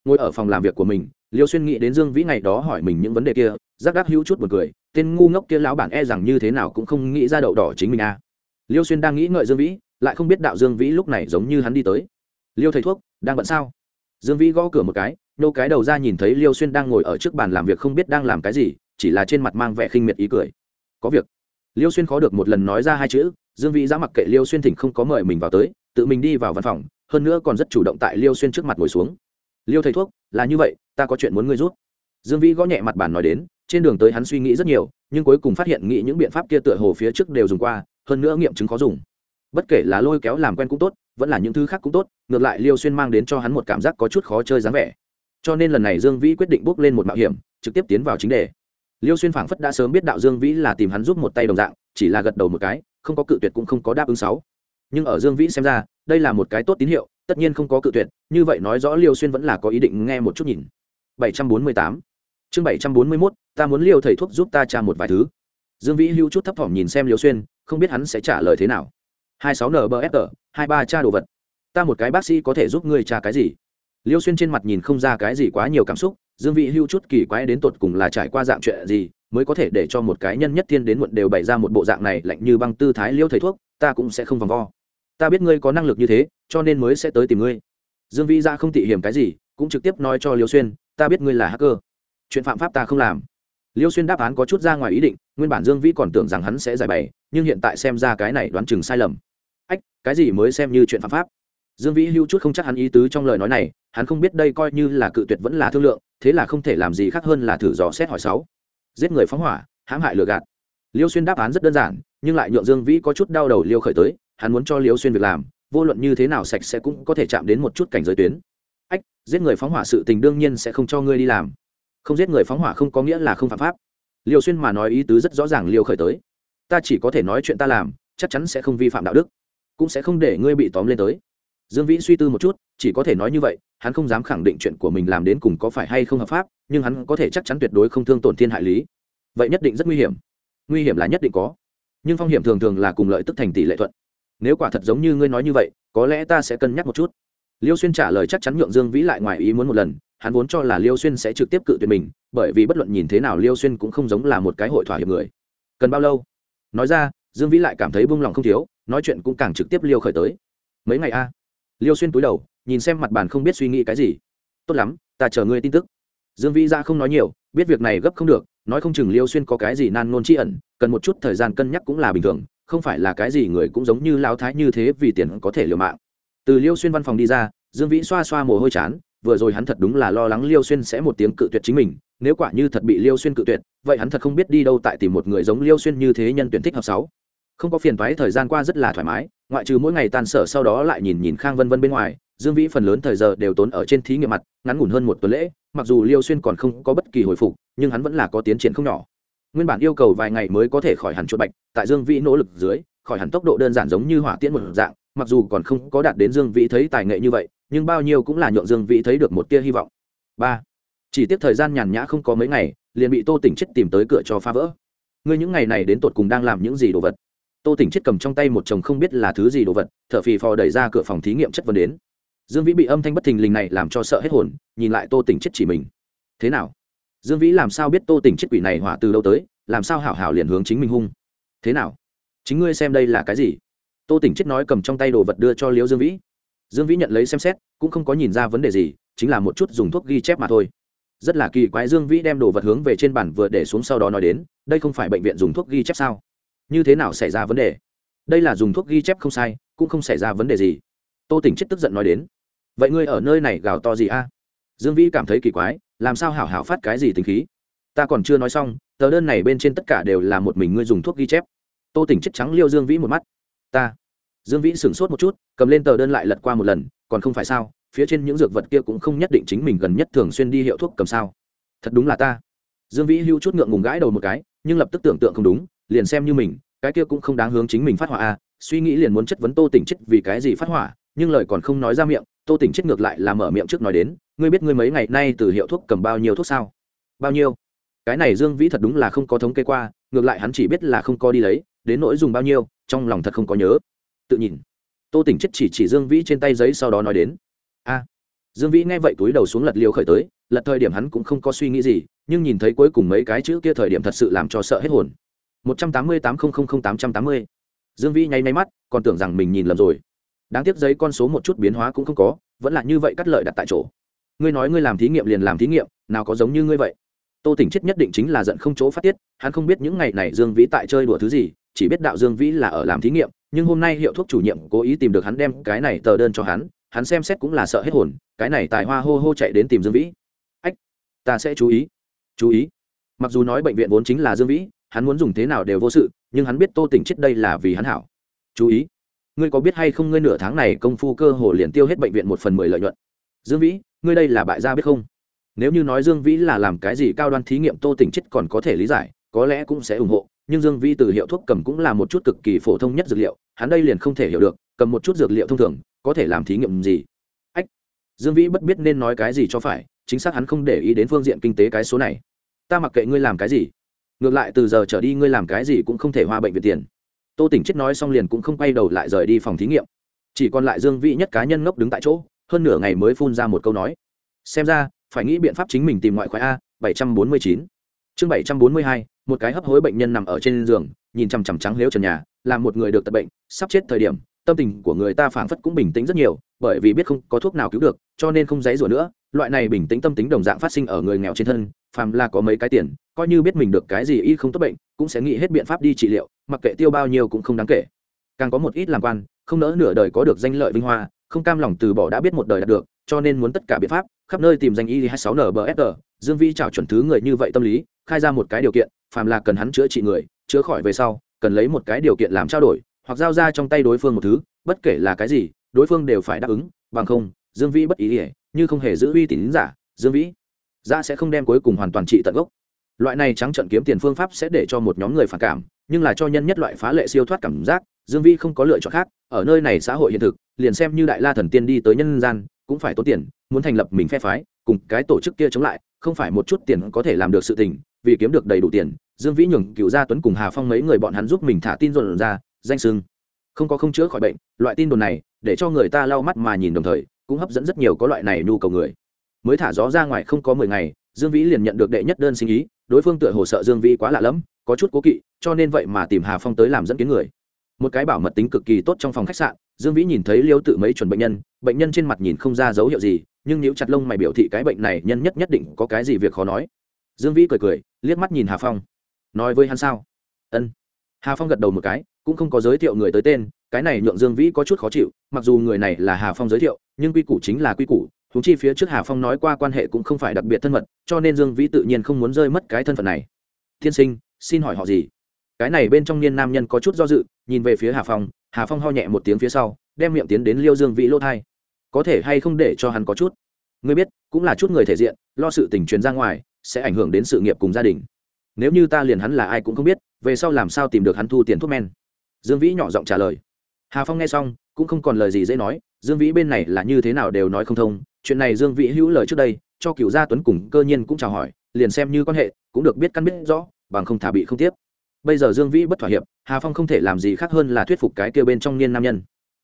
ngồi ở phòng làm việc của mình, liêu xuyên nghĩ đến dương vĩ ngày đó hỏi mình những vấn đề kia, giác đắc hữu chút một cười, tên ngu ngốc kia lão bản e rằng như thế nào cũng không nghĩ ra đậu đỏ chính mình a à. liêu xuyên đang nghĩ ngợi dương vĩ, lại không biết đạo dương vĩ lúc này giống như hắn đi tới. Liêu thầy thuốc, đang bận sao? Dương vĩ gõ cửa một cái nô cái đầu ra nhìn thấy liêu xuyên đang ngồi ở trước bàn làm việc không biết đang làm cái gì, chỉ là trên mặt mang vẻ khinh miệt ý cười. Có việc. Liêu xuyên khó được một lần nói ra hai chữ, dương vĩ đã mặc kệ liêu xuyên thỉnh không có mời mình vào tới, tự mình đi vào văn phòng, hơn nữa còn rất chủ động tại liêu xuyên trước mặt ngồi xuống liêu thầy thuốc, là như vậy, ta có chuyện muốn ngươi rút dương vĩ gõ nhẹ mặt bản nói đến, trên đường tới hắn suy nghĩ rất nhiều, nhưng cuối cùng phát hiện nghĩ những biện pháp kia tựa hồ phía trước đều dùng qua, hơn nữa nghiệm chứng khó dùng. Bất kể là lôi kéo làm quen cũng tốt, vẫn là những thứ khác cũng tốt, ngược lại liêu xuyên mang đến cho hắn một cảm giác có chút khó chơi dáng vẻ. Cho nên lần này dương vĩ quyết định bước lên một mạo hiểm, trực tiếp tiến vào chính đề. Liêu xuyên phảng phất đã sớm biết đạo dương vĩ là tìm hắn giúp một tay đồng dạng, chỉ là gật đầu một cái, không có cự tuyệt cũng không có đáp ứng sáu. Nhưng ở dương vĩ xem ra, đây là một cái tốt tín hiệu tất nhiên không có cự tuyệt, như vậy nói rõ liêu xuyên vẫn là có ý định nghe một chút nhìn. 748 chương 741 ta muốn liêu thầy thuốc giúp ta tra một vài thứ. Dương vĩ hưu chút thấp thỏm nhìn xem liêu xuyên, không biết hắn sẽ trả lời thế nào. 26 nbfr 23 tra đồ vật. Ta một cái bác sĩ có thể giúp ngươi tra cái gì? Liêu xuyên trên mặt nhìn không ra cái gì quá nhiều cảm xúc, dương vị hưu chút kỳ quái đến tột cùng là trải qua dạng chuyện gì, mới có thể để cho một cái nhân nhất thiên đến muộn đều bày ra một bộ dạng này lạnh như băng tư thái liêu thầy thuốc, ta cũng sẽ không vòng vo ta biết ngươi có năng lực như thế, cho nên mới sẽ tới tìm ngươi. Dương vĩ ra không tị hiểm cái gì, cũng trực tiếp nói cho liêu xuyên, ta biết ngươi là hacker. Chuyện phạm pháp ta không làm. Liêu xuyên đáp án có chút ra ngoài ý định, nguyên bản dương vĩ còn tưởng rằng hắn sẽ giải bày, nhưng hiện tại xem ra cái này đoán chừng sai lầm. Ách, cái gì mới xem như chuyện phạm pháp? Dương vĩ hưu chút không chắc hắn ý tứ trong lời nói này, hắn không biết đây coi như là cự tuyệt vẫn là thương lượng, thế là không thể làm gì khác hơn là thử dò xét hỏi sáu. Giết người phóng hỏa, hãm hại lừa gạt. Liêu xuyên đáp án rất đơn giản, nhưng lại nhượng dương vĩ có chút đau đầu liêu khởi tới hắn muốn cho liêu xuyên việc làm, vô luận như thế nào sạch sẽ cũng có thể chạm đến một chút cảnh giới tuyến. Ách, giết người phóng hỏa sự tình đương nhiên sẽ không cho ngươi đi làm. Không giết người phóng hỏa không có nghĩa là không phạm pháp. Liêu xuyên mà nói ý tứ rất rõ ràng liêu khởi tới. Ta chỉ có thể nói chuyện ta làm, chắc chắn sẽ không vi phạm đạo đức, cũng sẽ không để ngươi bị tóm lên tới. Dương vĩ suy tư một chút, chỉ có thể nói như vậy, hắn không dám khẳng định chuyện của mình làm đến cùng có phải hay không hợp pháp, nhưng hắn có thể chắc chắn tuyệt đối không thương tổn thiên hại lý. Vậy nhất định rất nguy hiểm. Nguy hiểm là nhất định có, nhưng phong hiểm thường thường là cùng lợi tức thành tỷ lệ thuận nếu quả thật giống như ngươi nói như vậy, có lẽ ta sẽ cân nhắc một chút. Liêu xuyên trả lời chắc chắn nhượng dương vĩ lại ngoài ý muốn một lần, hắn vốn cho là liêu xuyên sẽ trực tiếp cự tuyệt mình, bởi vì bất luận nhìn thế nào liêu xuyên cũng không giống là một cái hội thỏa hiệp người. Cần bao lâu? Nói ra, dương vĩ lại cảm thấy buông lòng không thiếu, nói chuyện cũng càng trực tiếp liêu khởi tới. Mấy ngày a? Liêu xuyên túi đầu, nhìn xem mặt bàn không biết suy nghĩ cái gì. Tốt lắm, ta chờ ngươi tin tức. Dương vĩ ra không nói nhiều, biết việc này gấp không được, nói không chừng liêu xuyên có cái gì nan nôn tri ẩn, cần một chút thời gian cân nhắc cũng là bình thường không phải là cái gì người cũng giống như lao thái như thế vì tiền có thể liều mạng. Từ liêu xuyên văn phòng đi ra, dương vĩ xoa xoa mồ hôi chán, vừa rồi hắn thật đúng là lo lắng liêu xuyên sẽ một tiếng cự tuyệt chính mình, nếu quả như thật bị liêu xuyên cự tuyệt, vậy hắn thật không biết đi đâu tại tìm một người giống liêu xuyên như thế nhân tuyển thích hợp sáu. Không có phiền toái, thời gian qua rất là thoải mái, ngoại trừ mỗi ngày tan sở sau đó lại nhìn nhìn khang vân vân bên ngoài, dương vĩ phần lớn thời giờ đều tốn ở trên thí nghiệm mặt, ngắn ngủn hơn một tuần lễ, mặc dù liêu xuyên còn không có bất kỳ hồi phục, nhưng hắn vẫn là có tiến triển không nhỏ nguyên bản yêu cầu vài ngày mới có thể khỏi hẳn chuột bạch, tại dương vĩ nỗ lực dưới, khỏi hẳn tốc độ đơn giản giống như hỏa tiễn một dạng, mặc dù còn không có đạt đến dương vĩ thấy tài nghệ như vậy, nhưng bao nhiêu cũng là nhượng dương vĩ thấy được một tia hy vọng. Ba, chỉ tiếc thời gian nhàn nhã không có mấy ngày, liền bị tô tỉnh chết tìm tới cửa cho phá vỡ. Ngươi những ngày này đến tột cùng đang làm những gì đồ vật? Tô tỉnh chết cầm trong tay một chồng không biết là thứ gì đồ vật t h ở phì phò đẩy ra cửa phòng thí nghiệm chất vấn đến. Dương vĩ bị âm thanh bất thình lình này làm cho sợ hết hồn, nhìn lại tô tỉnh chết chỉ mình. Thế nào? Dương vĩ làm sao biết tô tỉnh chết quỷ này hỏa từ đâu tới, làm sao hảo hảo liền hướng chính mình hung? Thế nào? Chính ngươi xem đây là cái gì? Tô tỉnh chết nói cầm trong tay đồ vật đưa cho liễu dương vĩ. Dương vĩ nhận lấy xem xét, cũng không có nhìn ra vấn đề gì, chính là một chút dùng thuốc ghi chép mà thôi. Rất là kỳ quái dương vĩ đem đồ vật hướng về trên bản vừa để xuống sau đó nói đến, đây không phải bệnh viện dùng thuốc ghi chép sao? Như thế nào xảy ra vấn đề? Đây là dùng thuốc ghi chép không sai, cũng không xảy ra vấn đề gì. Tô tỉnh chết tức giận nói đến, vậy ngươi ở nơi này gào to gì a? Dương vĩ cảm thấy kỳ quái, làm sao hảo hảo phát cái gì tính khí? Ta còn chưa nói xong, tờ đơn này bên trên tất cả đều là một mình ngươi dùng thuốc ghi chép. Tô tỉnh chết trắng liêu dương vĩ một mắt. Ta. Dương vĩ sửng sốt một chút, cầm lên tờ đơn lại lật qua một lần, còn không phải sao, phía trên những dược vật kia cũng không nhất định chính mình gần nhất thường xuyên đi hiệu thuốc cầm sao. Thật đúng là ta. Dương vĩ hưu chút ngượng ngùng gãi đầu một cái, nhưng lập tức tưởng tượng không đúng, liền xem như mình, cái kia cũng không đáng hướng chính mình phát hỏa a à. suy nghĩ liền muốn chất vấn tô tỉnh chết vì cái gì phát hỏa, nhưng lời còn không nói ra miệng tô tỉnh chết ngược lại là mở miệng trước nói đến, ngươi biết ngươi mấy ngày nay từ hiệu thuốc cầm bao nhiêu thuốc sao? Bao nhiêu? Cái này dương vĩ thật đúng là không có thống kê qua, ngược lại hắn chỉ biết là không có đi lấy, đến nỗi dùng bao nhiêu, trong lòng thật không có nhớ. Tự nhìn. Tô tỉnh chết chỉ chỉ dương vĩ trên tay giấy sau đó nói đến. A. Dương vĩ nghe vậy túi đầu xuống lật liều khởi tới, lật thời điểm hắn cũng không có suy nghĩ gì, nhưng nhìn thấy cuối cùng mấy cái chữ kia thời điểm thật sự làm cho sợ hết hồn. Một trăm tám mươi tám nghìn tám trăm tám mươi. Dương vĩ nháy máy mắt, còn tưởng rằng mình nhìn lầm rồi đáng tiếc giấy con số một chút biến hóa cũng không có, vẫn là như vậy cắt lợi đặt tại chỗ. Ngươi nói ngươi làm thí nghiệm liền làm thí nghiệm, nào có giống như ngươi vậy. Tô tỉnh chết nhất định chính là giận không chỗ phát tiết, hắn không biết những ngày này dương vĩ tại chơi đùa thứ gì, chỉ biết đạo dương vĩ là ở làm thí nghiệm, nhưng hôm nay hiệu thuốc chủ nhiệm cố ý tìm được hắn đem cái này tờ đơn cho hắn hắn xem xét cũng là sợ hết hồn, cái này tài hoa hô hô chạy đến tìm dương vĩ. Ách, ta sẽ chú ý. Chú ý. Mặc dù nói bệnh viện vốn chính là dương vĩ, hắn muốn dùng thế nào đều vô sự, nhưng hắn biết tô tỉnh chết đây là vì hắn hảo. Chú ý ngươi có biết hay không ngươi nửa tháng này công phu cơ hồ liền tiêu hết bệnh viện một phần mười lợi nhuận? Dương vĩ, ngươi đây là bại gia biết không? Nếu như nói dương vĩ là làm cái gì cao đoan thí nghiệm tô tỉnh chết còn có thể lý giải, có lẽ cũng sẽ ủng hộ, nhưng dương vĩ từ hiệu thuốc cầm cũng là một chút cực kỳ phổ thông nhất dược liệu, hắn đây liền không thể hiểu được, cầm một chút dược liệu thông thường, có thể làm thí nghiệm gì? Ách! Dương vĩ bất biết nên nói cái gì cho phải, chính xác hắn không để ý đến phương diện kinh tế cái số này. Ta mặc kệ ngươi làm cái gì, ngược lại từ giờ trở đi ngươi làm cái gì cũng không thể hoa bệnh viện tiền tô tỉnh chết nói xong liền cũng không quay đầu lại rời đi phòng thí nghiệm. Chỉ còn lại dương vĩ nhất cá nhân ngốc đứng tại chỗ, hơn nửa ngày mới phun ra một câu nói. Xem ra, phải nghĩ biện pháp chính mình tìm ngoại khoái a, bảy trăm bốn mươi chín. Chương bảy trăm bốn mươi hai, một cái hấp hối bệnh nhân nằm ở trên giường, nhìn chằm chằm trắng lếu trần nhà làm một người được tật bệnh, sắp chết thời điểm, tâm tình của người ta phảng phất cũng bình tĩnh rất nhiều, bởi vì biết không có thuốc nào cứu được, cho nên không dãy rủa nữa loại này bình tĩnh tâm tính đồng dạng phát sinh ở người nghèo trên thân, phàm là có mấy cái tiền, coi như biết mình được cái gì y không tốt bệnh, cũng sẽ nghĩ hết biện pháp đi trị liệu, mặc kệ tiêu bao nhiêu cũng không đáng kể. Càng có một ít làm quan, không nỡ nửa đời có được danh lợi vinh hoa, không cam lòng từ bỏ đã biết một đời đạt được, cho nên muốn tất cả biện pháp, khắp nơi tìm danh y hai sáu nbsg dương vi chào chuẩn thứ người như vậy tâm lý, khai ra một cái điều kiện, phàm là cần hắn chữa trị người, chữa khỏi về sau, cần lấy một cái điều kiện làm trao đổi, hoặc giao ra trong tay đối phương một thứ, bất kể là cái gì, đối phương đều phải đáp ứng, bằng không, dương vĩ bất ý ỉa như không hề giữ uy tín giả, dương vĩ. Ra sẽ không đem cuối cùng hoàn toàn trị tận gốc. Loại này trắng trận kiếm tiền phương pháp sẽ để cho một nhóm người phản cảm, nhưng là cho nhân nhất loại phá lệ siêu thoát cảm giác, dương vĩ không có lựa chọn khác, ở nơi này xã hội hiện thực, liền xem như đại la thần tiên đi tới nhân gian, cũng phải tốn tiền, muốn thành lập mình phe phái, cùng cái tổ chức kia chống lại, không phải một chút tiền có thể làm được sự tình, vì kiếm được đầy đủ tiền, dương vĩ nhường cựu gia tuấn cùng hà phong mấy người bọn hắn giúp mình thả tin dồn ra, danh sưng. Không có không chữa khỏi bệnh, loại tin đồn này, để cho người ta lau mắt mà nhìn đồng thời cũng hấp dẫn rất nhiều có loại này nhu cầu người. Mới thả gió ra ngoài không có mười ngày, dương vĩ liền nhận được đệ nhất đơn sinh ý, đối phương tựa hồ sợ dương vĩ quá lạ lẫm, có chút cố kỵ, cho nên vậy mà tìm hà phong tới làm dẫn kiến người. Một cái bảo mật tính cực kỳ tốt trong phòng khách sạn, dương vĩ nhìn thấy liêu tự mấy chuẩn bệnh nhân bệnh nhân trên mặt nhìn không ra dấu hiệu gì, nhưng nếu chặt lông mày biểu thị cái bệnh này nhân nhất nhất định có cái gì việc khó nói. Dương vĩ cười cười, liếc mắt nhìn hà phong. Nói với hắn sao? Ân. Hà phong gật đầu một cái, cũng không có giới thiệu người tới tên, cái này nhượng dương vĩ có chút khó chịu, mặc dù người này là hà phong giới thiệu nhưng quy củ chính là quy củ thú chi phía trước hà phong nói qua quan hệ cũng không phải đặc biệt thân mật, cho nên dương vĩ tự nhiên không muốn rơi mất cái thân phận này. Tiên sinh, xin hỏi họ gì? Cái này bên trong niên nam nhân có chút do dự, nhìn về phía hà phong hà phong ho nhẹ một tiếng phía sau, đem miệng tiến đến liêu dương vĩ lỗ thai. Có thể hay không để cho hắn có chút? Ngươi biết, cũng là chút người thể diện, lo sự tình truyền ra ngoài, sẽ ảnh hưởng đến sự nghiệp cùng gia đình. Nếu như ta liền hắn là ai cũng không biết, về sau làm sao tìm được hắn thu tiền thuốc men? Dương vĩ nhỏ giọng trả lời hà phong nghe xong, cũng không còn lời gì dễ nói, dương vĩ bên này là như thế nào đều nói không thông, chuyện này dương vĩ hữu lời trước đây, cho cựu gia tuấn cùng cơ nhiên cũng chào hỏi, liền xem như quan hệ, cũng được biết căn biết rõ, bằng không thả bị không tiếp. Bây giờ dương vĩ bất thỏa hiệp, hà phong không thể làm gì khác hơn là thuyết phục cái kia bên trong niên nam nhân.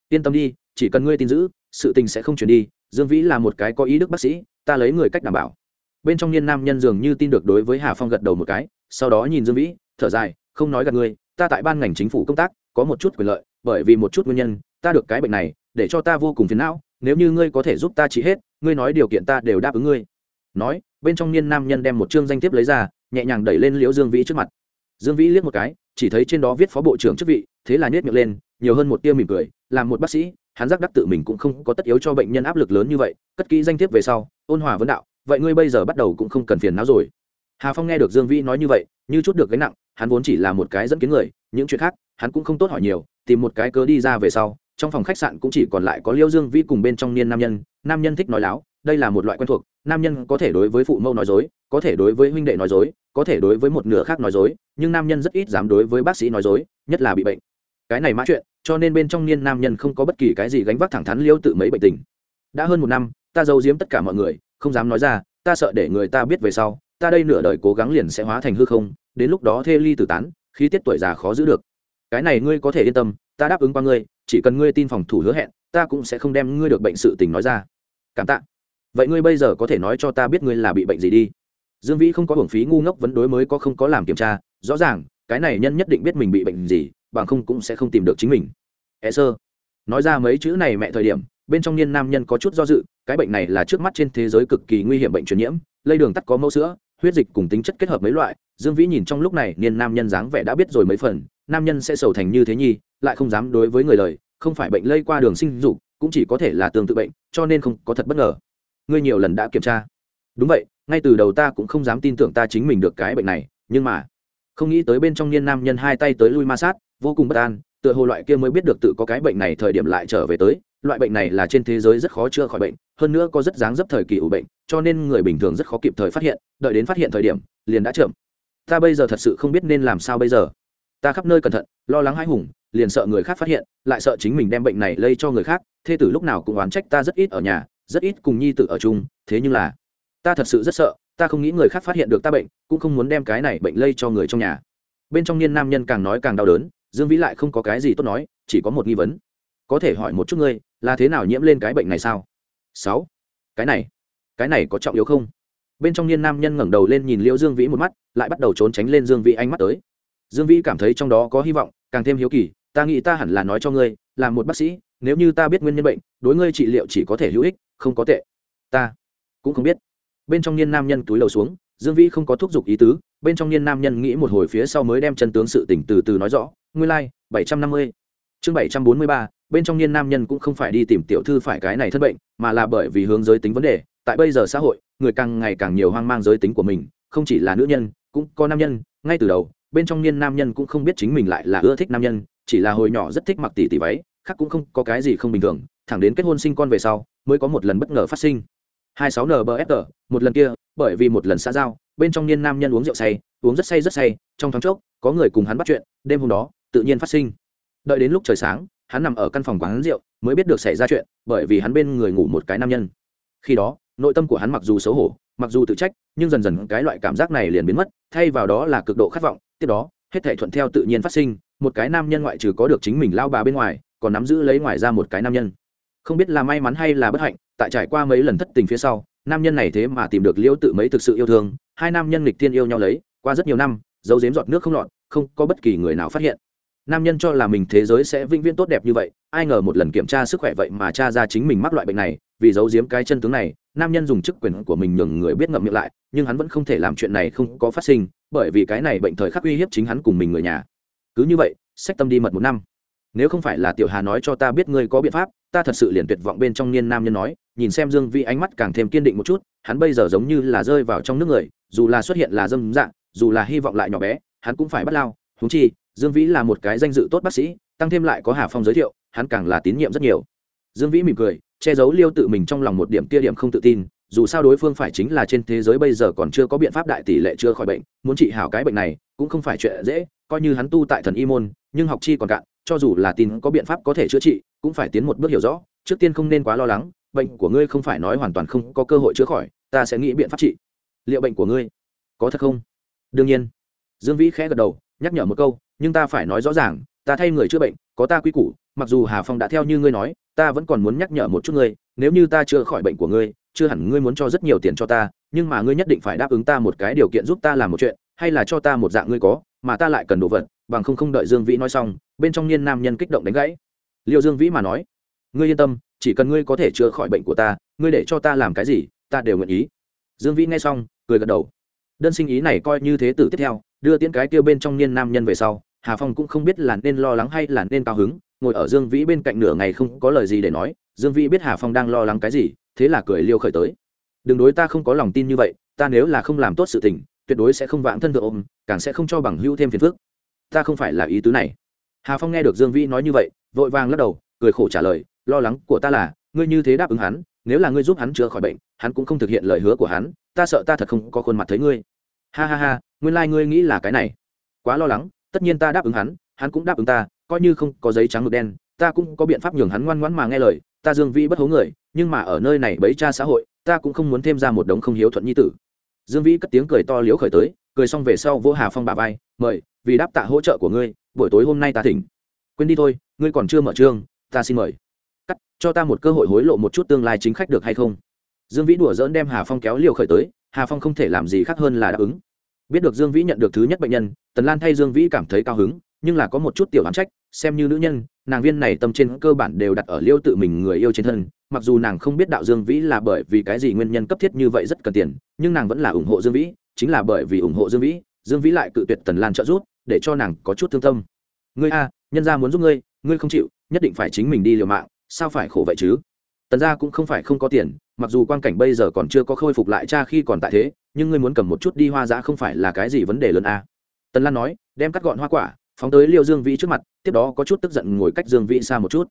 Yên tâm đi, chỉ cần ngươi tin giữ, sự tình sẽ không chuyển đi, dương vĩ là một cái có ý đức bác sĩ, ta lấy người cách đảm bảo. Bên trong niên nam nhân dường như tin được đối với hà phong gật đầu một cái, sau đó nhìn dương vĩ, thở dài, không nói gần ngươi, ta tại ban ngành chính phủ công tác, có một chút quyền lợi bởi vì một chút nguyên nhân, ta được cái bệnh này, để cho ta vô cùng phiền não, nếu như ngươi có thể giúp ta trị hết, ngươi nói điều kiện ta đều đáp ứng ngươi. Nói, bên trong niên nam nhân đem một chương danh thiếp lấy ra, nhẹ nhàng đẩy lên liễu dương vĩ trước mặt. Dương vĩ liếc một cái, chỉ thấy trên đó viết phó bộ trưởng chức vị, thế là nhét miệng lên, nhiều hơn một tia mỉm cười, làm một bác sĩ, hắn giác đắc tự mình cũng không có tất yếu cho bệnh nhân áp lực lớn như vậy, cất kỹ danh thiếp về sau, ôn hòa vấn đạo, vậy ngươi bây giờ bắt đầu cũng không cần phiền não rồi. Hà phong nghe được dương vĩ nói như vậy, như chút được gánh nặng, hắn vốn chỉ là một cái dẫn kiến người, những chuyện khác, hắn cũng không tốt hỏi nhiều tìm một cái cớ đi ra về sau, trong phòng khách sạn cũng chỉ còn lại có liêu dương vĩ cùng bên trong niên nam nhân nam nhân thích nói láo, đây là một loại quen thuộc, nam nhân có thể đối với phụ mẫu nói dối, có thể đối với huynh đệ nói dối, có thể đối với một nửa khác nói dối, nhưng nam nhân rất ít dám đối với bác sĩ nói dối, nhất là bị bệnh. Cái này mã chuyện, cho nên bên trong niên nam nhân không có bất kỳ cái gì gánh vác thẳng thắn liêu tự mấy bệnh tình. Đã hơn một năm, ta giấu giếm tất cả mọi người, không dám nói ra, ta sợ để người ta biết về sau, ta đây nửa đời cố gắng liền sẽ hóa thành hư không, đến lúc đó thê ly tử tán, khí tiết tuổi già khó giữ được cái này ngươi có thể yên tâm, ta đáp ứng qua ngươi, chỉ cần ngươi tin phòng thủ hứa hẹn, ta cũng sẽ không đem ngươi được bệnh sự tình nói ra. Cảm tạ. Vậy ngươi bây giờ có thể nói cho ta biết ngươi là bị bệnh gì đi. Dương vĩ không có hưởng phí ngu ngốc vấn đối mới có không có làm kiểm tra, rõ ràng, cái này nhân nhất định biết mình bị bệnh gì, bằng không cũng sẽ không tìm được chính mình. E sơ. Nói ra mấy chữ này mẹ thời điểm, bên trong niên nam nhân có chút do dự, cái bệnh này là trước mắt trên thế giới cực kỳ nguy hiểm bệnh truyền nhiễm, lây đường tắt có mẫu sữa, huyết dịch cùng tính chất kết hợp mấy loại. Dương vĩ nhìn trong lúc này, niên nam nhân dáng vẻ đã biết rồi mấy phần nam nhân sẽ sầu thành như thế nhi, lại không dám đối với người lời không phải bệnh lây qua đường sinh dục, cũng chỉ có thể là tương tự bệnh, cho nên không có thật bất ngờ. Ngươi nhiều lần đã kiểm tra. Đúng vậy, ngay từ đầu ta cũng không dám tin tưởng ta chính mình được cái bệnh này, nhưng mà, không nghĩ tới bên trong niên nam nhân hai tay tới lui ma sát, vô cùng bất an, tựa hồ loại kia mới biết được tự có cái bệnh này thời điểm lại trở về tới, loại bệnh này là trên thế giới rất khó chữa khỏi bệnh, hơn nữa có rất dáng dấp thời kỳ ủ bệnh, cho nên người bình thường rất khó kịp thời phát hiện, đợi đến phát hiện thời điểm, liền đã chậm. Ta bây giờ thật sự không biết nên làm sao bây giờ ta khắp nơi cẩn thận, lo lắng hãi hùng, liền sợ người khác phát hiện, lại sợ chính mình đem bệnh này lây cho người khác, thê tử lúc nào cũng oán trách ta rất ít ở nhà, rất ít cùng nhi tử ở chung, thế nhưng là, ta thật sự rất sợ, ta không nghĩ người khác phát hiện được ta bệnh, cũng không muốn đem cái này bệnh lây cho người trong nhà. Bên trong niên nam nhân càng nói càng đau đớn, dương vĩ lại không có cái gì tốt nói, chỉ có một nghi vấn. Có thể hỏi một chút ngươi, là thế nào nhiễm lên cái bệnh này sao? Sáu. Cái này cái này có trọng yếu không? Bên trong niên nam nhân ngẩng đầu lên nhìn liễu dương vĩ một mắt, lại bắt đầu trốn tránh lên dương vĩ ánh mắt tới dương vĩ cảm thấy trong đó có hy vọng càng thêm hiếu kỳ ta nghĩ ta hẳn là nói cho ngươi là một bác sĩ nếu như ta biết nguyên nhân bệnh đối ngươi trị liệu chỉ có thể hữu ích không có tệ. Ta cũng không biết. Bên trong niên nam nhân túi lầu xuống dương vĩ không có thúc giục ý tứ bên trong niên nam nhân nghĩ một hồi phía sau mới đem chân tướng sự tỉnh từ từ nói rõ ngươi lai、like, bảy trăm năm mươi. Chương bảy trăm bốn mươi ba bên trong niên nam nhân cũng không phải đi tìm tiểu thư phải cái này thân bệnh mà là bởi vì hướng giới tính vấn đề tại bây giờ xã hội người càng ngày càng nhiều hoang mang giới tính của mình không chỉ là nữ nhân cũng có nam nhân ngay từ đầu bên trong niên nam nhân cũng không biết chính mình lại là ưa thích nam nhân, chỉ là hồi nhỏ rất thích mặc tỷ tỷ váy, khác cũng không có cái gì không bình thường, thẳng đến kết hôn sinh con về sau, mới có một lần bất ngờ phát sinh. hai sáu nbfr một lần kia, bởi vì một lần xã giao, bên trong niên nam nhân uống rượu say, uống rất say rất say, trong thoáng chốc, có người cùng hắn bắt chuyện, đêm hôm đó, tự nhiên phát sinh. Đợi đến lúc trời sáng, hắn nằm ở căn phòng quán rượu, mới biết được xảy ra chuyện, bởi vì hắn bên người ngủ một cái nam nhân. Khi đó, nội tâm của hắn mặc dù xấu hổ, mặc dù tự trách, nhưng dần dần cái loại cảm giác này liền biến mất, thay vào đó là cực độ khát vọng tiếp đó, hết thể thuận theo tự nhiên phát sinh, một cái nam nhân ngoại trừ có được chính mình lao bà bên ngoài, còn nắm giữ lấy ngoài ra một cái nam nhân. Không biết là may mắn hay là bất hạnh, tại trải qua mấy lần thất tình phía sau, nam nhân này thế mà tìm được liễu tự mấy thực sự yêu thương, hai nam nhân lịch tiên yêu nhau lấy, qua rất nhiều năm dấu dếm giọt nước không lọt, không có bất kỳ người nào phát hiện. Nam nhân cho là mình thế giới sẽ vĩnh viễn tốt đẹp như vậy, ai ngờ một lần kiểm tra sức khỏe vậy mà cha ra chính mình mắc loại bệnh này, vì giấu giếm cái chân tướng này, nam nhân dùng chức quyền của mình nhường người biết ngậm miệng lại, nhưng hắn vẫn không thể làm chuyện này không có phát sinh bởi vì cái này bệnh thời khắc uy hiếp chính hắn cùng mình người nhà. Cứ như vậy, sách tâm đi mật một năm. Nếu không phải là tiểu hà nói cho ta biết ngươi có biện pháp, ta thật sự liền tuyệt vọng bên trong niên nam nhân nói, nhìn xem dương vĩ ánh mắt càng thêm kiên định một chút, hắn bây giờ giống như là rơi vào trong nước người, dù là xuất hiện là dâm dạng, dù là hy vọng lại nhỏ bé, hắn cũng phải bắt lao. Húng chi, dương vĩ là một cái danh dự tốt bác sĩ, tăng thêm lại có hà phong giới thiệu, hắn càng là tín nhiệm rất nhiều. Dương vĩ mỉm cười, che giấu liêu tự mình trong lòng một điểm kia điểm không tự tin dù sao đối phương phải chính là trên thế giới bây giờ còn chưa có biện pháp đại tỷ lệ chưa khỏi bệnh, muốn trị hảo cái bệnh này cũng không phải chuyện dễ, coi như hắn tu tại thần y môn, nhưng học chi còn cạn, cho dù là tin có biện pháp có thể chữa trị, cũng phải tiến một bước hiểu rõ, trước tiên không nên quá lo lắng, bệnh của ngươi không phải nói hoàn toàn không có cơ hội chữa khỏi, ta sẽ nghĩ biện pháp trị. Liệu bệnh của ngươi có thật không? Đương nhiên. Dương vĩ khẽ gật đầu, nhắc nhở một câu, nhưng ta phải nói rõ ràng, ta thay người chữa bệnh, có ta quy củ, mặc dù hà phong đã theo như ngươi nói, ta vẫn còn muốn nhắc nhở một chút ngươi, nếu như ta chữa khỏi bệnh của ngươi chưa hẳn ngươi muốn cho rất nhiều tiền cho ta, nhưng mà ngươi nhất định phải đáp ứng ta một cái điều kiện giúp ta làm một chuyện, hay là cho ta một dạng ngươi có, mà ta lại cần đồ vật, bằng không không đợi dương vĩ nói xong, bên trong niên nam nhân kích động đánh gãy. Liệu dương vĩ mà nói, ngươi yên tâm, chỉ cần ngươi có thể chữa khỏi bệnh của ta, ngươi để cho ta làm cái gì, ta đều nguyện ý. Dương vĩ nghe xong, cười gật đầu. Đơn sinh ý này coi như thế tử tiếp theo, đưa tiễn cái tiêu bên trong niên nam nhân về sau, hà phong cũng không biết là nên lo lắng hay là nên cao hứng, ngồi ở dương vĩ bên cạnh nửa ngày không có lời gì để nói, dương vĩ biết hà phong đang lo lắng cái gì thế là cười liêu khởi tới. Đừng đối ta không có lòng tin như vậy, ta nếu là không làm tốt sự tình, tuyệt đối sẽ không vãng thân thượng ôm, càng sẽ không cho bằng hữu thêm phiền phức. Ta không phải là ý tứ này. Hà phong nghe được dương vĩ nói như vậy, vội vàng lắc đầu, cười khổ trả lời, lo lắng của ta là, ngươi như thế đáp ứng hắn, nếu là ngươi giúp hắn chữa khỏi bệnh, hắn cũng không thực hiện lời hứa của hắn, ta sợ ta thật không có khuôn mặt thấy ngươi. Ha ha ha, nguyên lai、like、ngươi nghĩ là cái này. Quá lo lắng, tất nhiên ta đáp ứng hắn hắn cũng đáp ứng ta, coi như không có giấy trắng ngực đen, ta cũng có biện pháp nhường hắn ngoan ngoãn mà nghe lời, ta dương vĩ bất hố người nhưng mà ở nơi này bấy cha xã hội, ta cũng không muốn thêm ra một đống không hiếu thuận nhi tử. Dương vĩ cất tiếng cười to liễu khởi tới, cười xong về sau vô hà phong bà vai, mời, vì đáp tạ hỗ trợ của ngươi, buổi tối hôm nay ta thỉnh. Quên đi thôi, ngươi còn chưa mở trương, ta xin mời. Cắt, cho ta một cơ hội hối lộ một chút tương lai chính khách được hay không? Dương vĩ đùa dỡn đem hà phong kéo liều khởi tới, hà phong không thể làm gì khác hơn là đáp ứng. Biết được dương vĩ nhận được thứ nhất bệnh nhân, tần lan thay dương vĩ cảm thấy cao hứng, nhưng là có một chút tiểu ám trách, xem như nữ nhân, nàng viên này tâm trên cơ bản đều đặt ở liêu tự mình người yêu trên thân mặc dù nàng không biết đạo dương vĩ là bởi vì cái gì nguyên nhân cấp thiết như vậy rất cần tiền, nhưng nàng vẫn là ủng hộ dương vĩ, chính là bởi vì ủng hộ dương vĩ dương vĩ lại cự tuyệt tần lan trợ giúp, để cho nàng có chút thương tâm. Ngươi a, nhân gia muốn giúp ngươi ngươi không chịu, nhất định phải chính mình đi liều mạng, sao phải khổ vậy chứ? Tần gia cũng không phải không có tiền, mặc dù quan cảnh bây giờ còn chưa có khôi phục lại cha khi còn tại thế, nhưng ngươi muốn cầm một chút đi hoa giã không phải là cái gì vấn đề lớn a. Tần lan nói, đem cắt gọn hoa quả, phóng tới liêu dương vĩ trước mặt, tiếp đó có chút tức giận ngồi cách dương vĩ xa một chút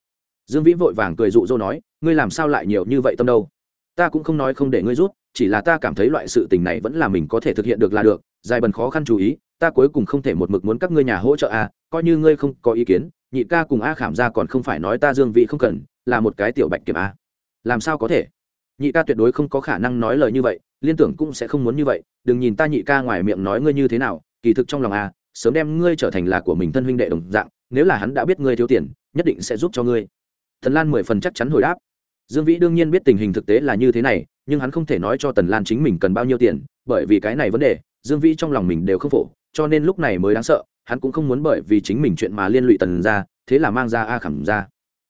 dương vĩ vội vàng cười dụ dỗ nói, ngươi làm sao lại nhiều như vậy tâm đâu? Ta cũng không nói không để ngươi rút, chỉ là ta cảm thấy loại sự tình này vẫn là mình có thể thực hiện được là được, dài bần khó khăn chú ý, ta cuối cùng không thể một mực muốn các ngươi nhà hỗ trợ a coi như ngươi không có ý kiến, nhị ca cùng a khảm ra còn không phải nói ta dương vị không cần, là một cái tiểu bạch kiểm a làm sao có thể? Nhị ca tuyệt đối không có khả năng nói lời như vậy, liên tưởng cũng sẽ không muốn như vậy, đừng nhìn ta nhị ca ngoài miệng nói ngươi như thế nào, kỳ thực trong lòng a sớm đem ngươi trở thành là của mình thân huynh đệ đồng dạng, nếu là hắn đã biết ngươi thiếu tiền, nhất định sẽ giúp cho ngươi thần lan mười phần chắc chắn hồi đáp dương vĩ đương nhiên biết tình hình thực tế là như thế này nhưng hắn không thể nói cho tần lan chính mình cần bao nhiêu tiền bởi vì cái này vấn đề dương vĩ trong lòng mình đều không phổ cho nên lúc này mới đáng sợ hắn cũng không muốn bởi vì chính mình chuyện mà liên lụy tần gia, thế là mang ra a khảm gia.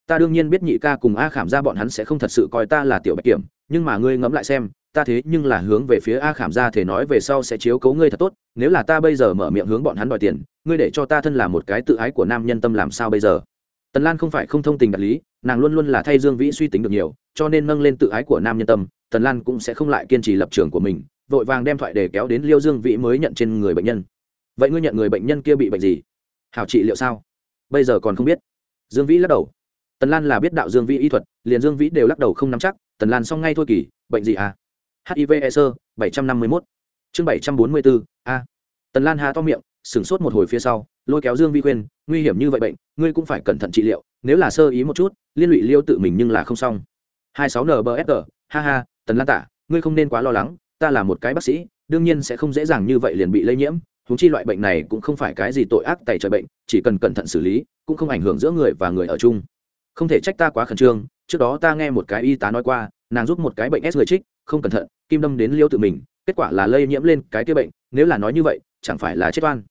ta đương nhiên biết nhị ca cùng a khảm gia bọn hắn sẽ không thật sự coi ta là tiểu bạch kiểm nhưng mà ngươi ngẫm lại xem ta thế nhưng là hướng về phía a khảm gia, thể nói về sau sẽ chiếu cố ngươi thật tốt nếu là ta bây giờ mở miệng hướng bọn hắn đòi tiền ngươi để cho ta thân là một cái tự ái của nam nhân tâm làm sao bây giờ tần lan không phải không thông tình đạt lý nàng luôn luôn là thay dương vĩ suy tính được nhiều, cho nên nâng lên tự ái của nam nhân tâm, tần lan cũng sẽ không lại kiên trì lập trường của mình, vội vàng đem thoại để kéo đến liêu dương vĩ mới nhận trên người bệnh nhân. Vậy ngươi nhận người bệnh nhân kia bị bệnh gì? Hảo trị liệu sao? Bây giờ còn không biết. Dương vĩ lắc đầu. Tần lan là biết đạo dương vĩ y thuật, liền dương vĩ đều lắc đầu không nắm chắc, tần lan xong ngay thôi kỳ bệnh gì à? Hiv e sơ bảy trăm năm mươi mốt. Chương bảy trăm bốn mươi bốn a. Tần lan hà to miệng, sửng sốt một hồi phía sau, lôi kéo dương vĩ khuyên, nguy hiểm như vậy bệnh, ngươi cũng phải cẩn thận trị liệu nếu là sơ ý một chút, liên lụy liêu tự mình nhưng là không xong. hai sáu nbsg ha ha, tần lan tả, ngươi không nên quá lo lắng, ta là một cái bác sĩ, đương nhiên sẽ không dễ dàng như vậy liền bị lây nhiễm húng chi loại bệnh này cũng không phải cái gì tội ác tày trời bệnh, chỉ cần cẩn thận xử lý, cũng không ảnh hưởng giữa người và người ở chung. Không thể trách ta quá khẩn trương, trước đó ta nghe một cái y tá nói qua, nàng giúp một cái bệnh s người trích, không cẩn thận, kim đâm đến liêu tự mình, kết quả là lây nhiễm lên cái kia bệnh, nếu là nói như vậy, chẳng phải là chết oan.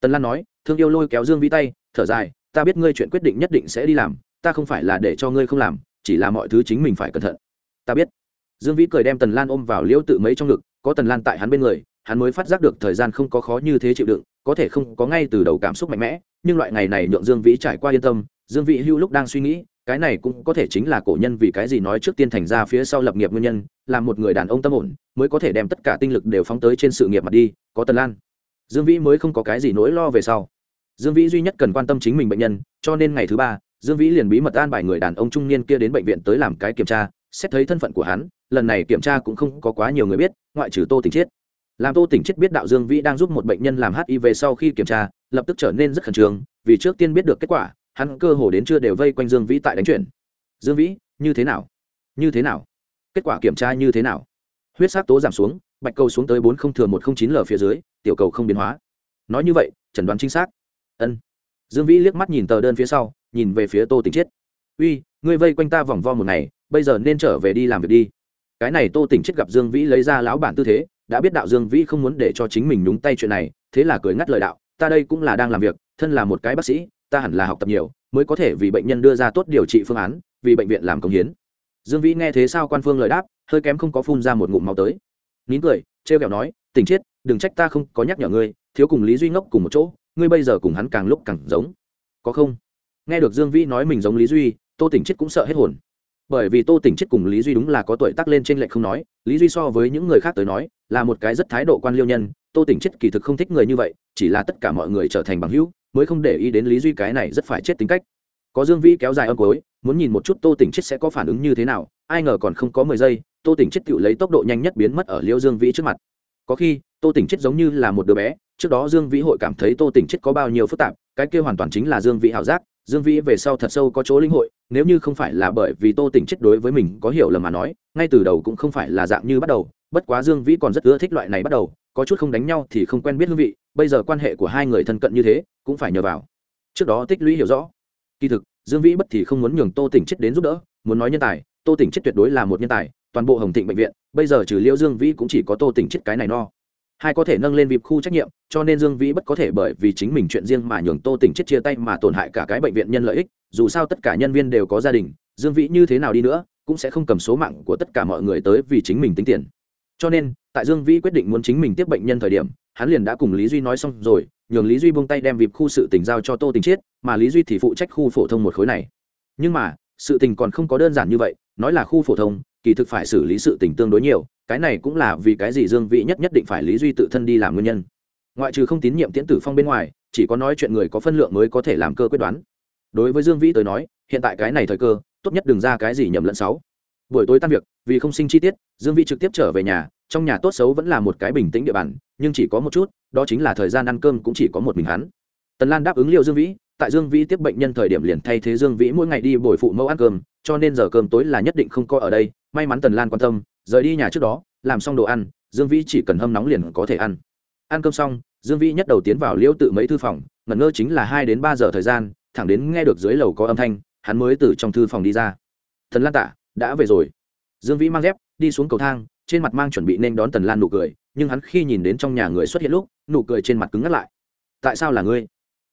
Tần lan nói, thương yêu lôi kéo dương vĩ tay, thở dài ta biết ngươi chuyện quyết định nhất định sẽ đi làm, ta không phải là để cho ngươi không làm, chỉ là mọi thứ chính mình phải cẩn thận. Ta biết. Dương vĩ cười đem tần lan ôm vào liễu tự mấy trong ngực, có tần lan tại hắn bên người, hắn mới phát giác được thời gian không có khó như thế chịu đựng, có thể không có ngay từ đầu cảm xúc mạnh mẽ, nhưng loại ngày này nhượng dương vĩ trải qua yên tâm, dương vĩ hưu lúc đang suy nghĩ, cái này cũng có thể chính là cổ nhân vì cái gì nói trước tiên thành ra phía sau lập nghiệp nguyên nhân là một người đàn ông tâm ổn, mới có thể đem tất cả tinh lực đều phóng tới trên sự nghiệp mặt đi, có tần lan. Dương vĩ mới không có cái gì nỗi lo về sau dương vĩ duy nhất cần quan tâm chính mình bệnh nhân, cho nên ngày thứ ba, dương vĩ liền bí mật an bài người đàn ông trung niên kia đến bệnh viện tới làm cái kiểm tra, xét thấy thân phận của hắn, lần này kiểm tra cũng không có quá nhiều người biết, ngoại trừ tô tỉnh chiết. Làm tô tỉnh chiết biết đạo dương vĩ đang giúp một bệnh nhân làm hiv sau khi kiểm tra, lập tức trở nên rất khẩn trương, vì trước tiên biết được kết quả, hắn cơ hồ đến chưa đều vây quanh dương vĩ tại đánh chuyển dương vĩ, như thế nào? Như thế nào? Kết quả kiểm tra như thế nào? Huyết sắc tố giảm xuống, bạch cầu xuống tới bốn không thừa một không chín l phía dưới, tiểu cầu không biến hóa. Nói như vậy, chẩn đoán chính xác ân. Dương vĩ liếc mắt nhìn tờ đơn phía sau, nhìn về phía tô tỉnh chiết. Uy, ngươi vây quanh ta vòng vo một ngày, bây giờ nên trở về đi làm việc đi. Cái này tô tỉnh chiết gặp dương vĩ lấy ra lão bản tư thế, đã biết đạo dương vĩ không muốn để cho chính mình nhúng tay chuyện này, thế là cười ngắt lời đạo, ta đây cũng là đang làm việc, thân là một cái bác sĩ, ta hẳn là học tập nhiều, mới có thể vì bệnh nhân đưa ra tốt điều trị phương án, vì bệnh viện làm công hiến. Dương vĩ nghe thế sao quan phương lời đáp, hơi kém không có phun ra một ngụm máu tới. Nín cười, trêu kẹo nói, Tỉnh chết đừng trách ta không có nhắc nhở ngươi, thiếu cùng lý duy ngốc cùng một chỗ ngươi bây giờ cùng hắn càng lúc càng giống. Có không? Nghe được dương vĩ nói mình giống lý duy, tô tỉnh chết cũng sợ hết hồn. Bởi vì tô tỉnh chết cùng lý duy đúng là có tuổi tác lên trên lệch không nói, lý duy so với những người khác tới nói, là một cái rất thái độ quan liêu nhân, tô tỉnh chết kỳ thực không thích người như vậy, chỉ là tất cả mọi người trở thành bằng hữu, mới không để ý đến lý duy cái này rất phải chết tính cách. Có dương vĩ kéo dài âm cối muốn nhìn một chút tô tỉnh chết sẽ có phản ứng như thế nào, ai ngờ còn không có mười giây, tô tỉnh chết tự lấy tốc độ nhanh nhất biến mất ở liêu dương vĩ trước mặt. Có khi, tô tỉnh chết giống như là một đứa bé trước đó dương vĩ hội cảm thấy tô tỉnh chết có bao nhiêu phức tạp, cái kia hoàn toàn chính là dương vĩ hảo giác, dương vĩ về sau thật sâu có chỗ linh hội, nếu như không phải là bởi vì tô tỉnh chết đối với mình có hiểu lầm mà nói, ngay từ đầu cũng không phải là dạng như bắt đầu, bất quá dương vĩ còn rất ưa thích loại này bắt đầu, có chút không đánh nhau thì không quen biết hương vị, bây giờ quan hệ của hai người thân cận như thế, cũng phải nhờ vào. Trước đó tích lũy hiểu rõ, kỳ thực, dương vĩ bất thì không muốn nhường tô tỉnh chết đến giúp đỡ, muốn nói nhân tài, tô tỉnh chết tuyệt đối là một nhân tài, toàn bộ hồng thịnh bệnh viện, bây giờ trừ liễu dương vĩ cũng chỉ có tô tỉnh chết cái này no hai có thể nâng lên vịp khu trách nhiệm, cho nên dương vĩ bất có thể bởi vì chính mình chuyện riêng mà nhường tô tỉnh chết chia tay mà tổn hại cả cái bệnh viện nhân lợi ích, dù sao tất cả nhân viên đều có gia đình, dương vĩ như thế nào đi nữa, cũng sẽ không cầm số mạng của tất cả mọi người tới vì chính mình tính tiền. Cho nên, tại dương vĩ quyết định muốn chính mình tiếp bệnh nhân thời điểm, hắn liền đã cùng lý duy nói xong rồi, nhường lý duy buông tay đem vịp khu sự tình giao cho tô tình chiết mà lý duy thì phụ trách khu phổ thông một khối này. Nhưng mà, sự tình còn không có đơn giản như vậy, nói là khu phổ thông, kỳ thực phải xử lý sự tình tương đối nhiều cái này cũng là vì cái gì dương vĩ nhất nhất định phải lý duy tự thân đi làm nguyên nhân. Ngoại trừ không tín nhiệm tiễn tử phong bên ngoài, chỉ có nói chuyện người có phân lượng mới có thể làm cơ quyết đoán. Đối với dương vĩ tới nói, hiện tại cái này thời cơ, tốt nhất đừng ra cái gì nhầm lẫn sáu buổi tối tan việc, vì không sinh chi tiết, dương vĩ trực tiếp trở về nhà, trong nhà tốt xấu vẫn là một cái bình tĩnh địa bàn, nhưng chỉ có một chút, đó chính là thời gian ăn cơm cũng chỉ có một mình hắn. Tần lan đáp ứng liệu dương vĩ tại dương vĩ tiếp bệnh nhân thời điểm liền thay thế dương vĩ mỗi ngày đi bồi phụ mẫu ăn cơm, cho nên giờ cơm tối là nhất định không có ở đây, may mắn tần lan quan tâm, rời đi nhà trước đó, làm xong đồ ăn, dương vĩ chỉ cần hâm nóng liền có thể ăn. Ăn cơm xong, dương vĩ nhất đầu tiến vào liễu tự mấy thư phòng, ngẩn ngơ chính là hai đến ba giờ thời gian, thẳng đến nghe được dưới lầu có âm thanh, hắn mới từ trong thư phòng đi ra. Thần lan tạ, đã về rồi. Dương vĩ mang dép, đi xuống cầu thang, trên mặt mang chuẩn bị nên đón tần lan nụ cười, nhưng hắn khi nhìn đến trong nhà người xuất hiện lúc, nụ cười trên mặt cứng ngắt lại. Tại sao là ngươi?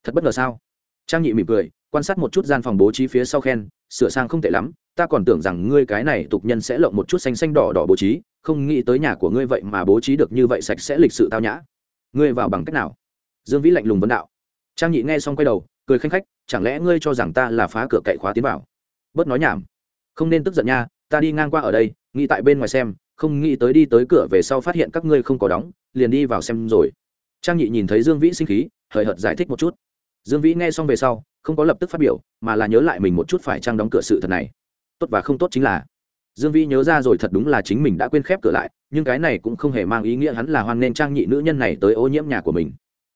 Thật bất ngờ sao? Trang nhị mỉm cười, quan sát một chút gian phòng bố trí phía sau khen, sửa sang không tệ lắm, ta còn tưởng rằng ngươi cái này tục nhân sẽ lộng một chút xanh xanh đỏ đỏ bố trí, không nghĩ tới nhà của ngươi vậy mà bố trí được như vậy sạch sẽ lịch sự tao nhã. Ngươi vào bằng cách nào? Dương vĩ lạnh lùng vấn đạo. Trang nhị nghe xong quay đầu, cười khanh khách, chẳng lẽ ngươi cho rằng ta là phá cửa cậy khóa tiến vào? Bớt nói nhảm. Không nên tức giận nha, ta đi ngang qua ở đây, nghĩ tại bên ngoài xem, không nghĩ tới đi tới cửa về sau phát hiện các ngươi không có đóng, liền đi vào xem rồi. Trang nhị nhìn thấy dương vĩ sinh khí, hời hợt giải thích một chút dương vĩ nghe xong về sau, không có lập tức phát biểu, mà là nhớ lại mình một chút phải trang đóng cửa sự thật này. Tốt và không tốt chính là, dương vĩ nhớ ra rồi thật đúng là chính mình đã quên khép cửa lại, nhưng cái này cũng không hề mang ý nghĩa hắn là hoan nên trang nhị nữ nhân này tới ô nhiễm nhà của mình.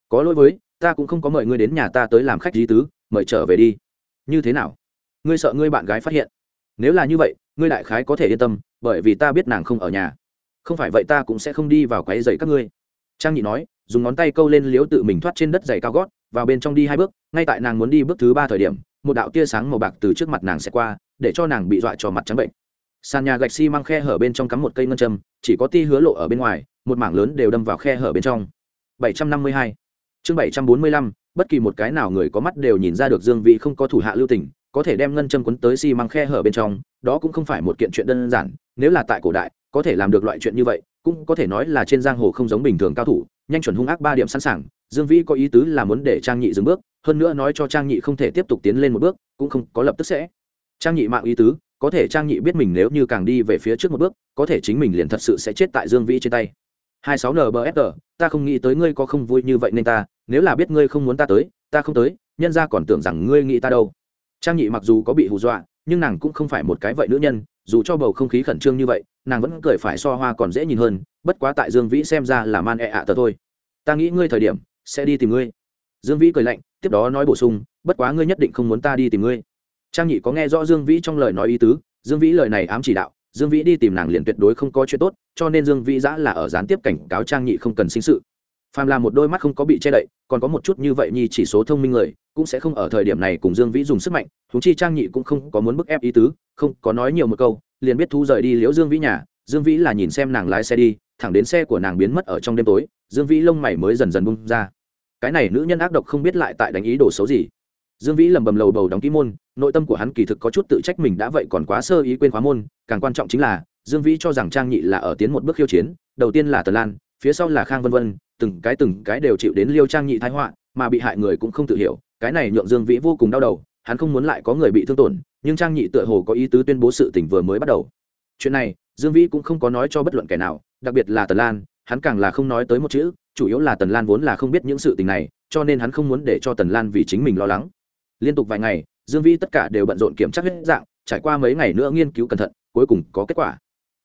Có lỗi với, ta cũng không có mời ngươi đến nhà ta tới làm khách di tứ, mời trở về đi. Như thế nào? Ngươi sợ ngươi bạn gái phát hiện. Nếu là như vậy, ngươi đại khái có thể yên tâm, bởi vì ta biết nàng không ở nhà. Không phải vậy ta cũng sẽ không đi vào quáy dậy các ngươi. Trang nhị nói, dùng ngón tay câu lên liếu tự mình thoát trên đất dày cao gót vào bên trong đi hai bước ngay tại nàng muốn đi bước thứ ba thời điểm một đạo tia sáng màu bạc từ trước mặt nàng sẽ qua để cho nàng bị dọa cho mặt trắng bệnh sàn nhà gạch xi、si、măng khe hở bên trong cắm một cây ngân châm chỉ có ti hứa lộ ở bên ngoài một mảng lớn đều đâm vào khe hở bên trong 752. chương 745, bất kỳ một cái nào người có mắt đều nhìn ra được dương vị không có thủ hạ lưu tình có thể đem ngân châm quấn tới xi、si、măng khe hở bên trong đó cũng không phải một kiện chuyện đơn giản nếu là tại cổ đại có thể làm được loại chuyện như vậy cũng có thể nói là trên giang hồ không giống bình thường cao thủ nhanh chuẩn hung ác ba điểm sẵn sàng dương vĩ có ý tứ là muốn để trang nhị dừng bước, hơn nữa nói cho trang nhị không thể tiếp tục tiến lên một bước, cũng không có lập tức sẽ. Trang nhị mạng ý tứ, có thể trang nhị biết mình nếu như càng đi về phía trước một bước, có thể chính mình liền thật sự sẽ chết tại dương vĩ trên tay. hai sáu nbfr ta không nghĩ tới ngươi có không vui như vậy nên ta, nếu là biết ngươi không muốn ta tới, ta không tới, nhân ra còn tưởng rằng ngươi nghĩ ta đâu. Trang nhị mặc dù có bị hù dọa, nhưng nàng cũng không phải một cái vậy nữ nhân, dù cho bầu không khí khẩn trương như vậy, nàng vẫn cười phải so hoa còn dễ nhìn hơn, bất quá tại dương vĩ xem ra là man e ạ tờ thôi. Ta nghĩ ngươi thời điểm sẽ đi tìm ngươi. Dương vĩ cười lạnh, tiếp đó nói bổ sung, bất quá ngươi nhất định không muốn ta đi tìm ngươi. Trang nhị có nghe rõ dương vĩ trong lời nói ý tứ, dương vĩ lời này ám chỉ đạo, dương vĩ đi tìm nàng liền tuyệt đối không có chuyện tốt, cho nên dương vĩ giã là ở gián tiếp cảnh cáo trang nhị không cần sinh sự. Phàm là một đôi mắt không có bị che đậy, còn có một chút như vậy nhi chỉ số thông minh người, cũng sẽ không ở thời điểm này cùng dương vĩ dùng sức mạnh thú chi trang nhị cũng không có muốn bức ép ý tứ, không có nói nhiều một câu, liền biết thu rời đi liễu dương vĩ nhà, dương vĩ là nhìn xem nàng lái xe đi, thẳng đến xe của nàng biến mất ở trong đêm tối, dương vĩ lông mày mới dần dần bung ra cái này nữ nhân ác độc không biết lại tại đánh ý đồ xấu gì. Dương vĩ lầm bầm lầu bầu đóng ký môn, nội tâm của hắn kỳ thực có chút tự trách mình đã vậy còn quá sơ ý quên khóa môn, càng quan trọng chính là, dương vĩ cho rằng trang nhị là ở tiến một bước khiêu chiến, đầu tiên là tần lan, phía sau là khang vân vân, từng cái từng cái đều chịu đến liêu trang nhị thái họa, mà bị hại người cũng không tự hiểu, cái này nhượng dương vĩ vô cùng đau đầu, hắn không muốn lại có người bị thương tổn, nhưng trang nhị tựa hồ có ý tứ tuyên bố sự tình vừa mới bắt đầu. Chuyện này, dương vĩ cũng không có nói cho bất luận kẻ nào, đặc biệt là tần lan, hắn càng là không nói tới một chữ chủ yếu là tần lan vốn là không biết những sự tình này, cho nên hắn không muốn để cho tần lan vì chính mình lo lắng. Liên tục vài ngày, dương vĩ tất cả đều bận rộn kiểm tra hết dạng, trải qua mấy ngày nữa nghiên cứu cẩn thận, cuối cùng có kết quả.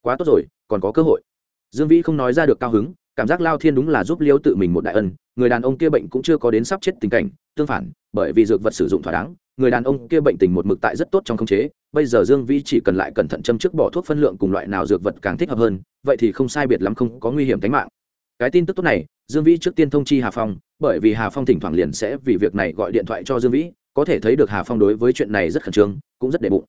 Quá tốt rồi, còn có cơ hội. Dương vĩ không nói ra được cao hứng, cảm giác lao thiên đúng là giúp liêu tự mình một đại ân, người đàn ông kia bệnh cũng chưa có đến sắp chết tình cảnh, tương phản, bởi vì dược vật sử dụng thỏa đáng, người đàn ông kia bệnh tình một mực tại rất tốt trong khống chế, bây giờ dương vĩ chỉ cần lại cẩn thận châm trước bỏ thuốc phân lượng cùng loại nào dược vật càng thích hợp hơn, vậy thì không sai biệt lắm không có nguy hiểm tính mạng cái tin tức tốt này, dương vĩ trước tiên thông chi hà phong, bởi vì hà phong thỉnh thoảng liền sẽ vì việc này gọi điện thoại cho dương vĩ, có thể thấy được hà phong đối với chuyện này rất khẩn trương, cũng rất đệ bụng.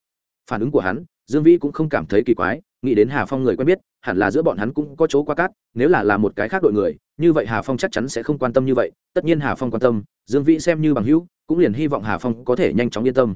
Phản ứng của hắn, dương vĩ cũng không cảm thấy kỳ quái, nghĩ đến hà phong người quen biết, hẳn là giữa bọn hắn cũng có chỗ qua cát, nếu là là một cái khác đội người, như vậy hà phong chắc chắn sẽ không quan tâm như vậy, tất nhiên hà phong quan tâm, dương vĩ xem như bằng hữu, cũng liền hy vọng hà phong có thể nhanh chóng yên tâm.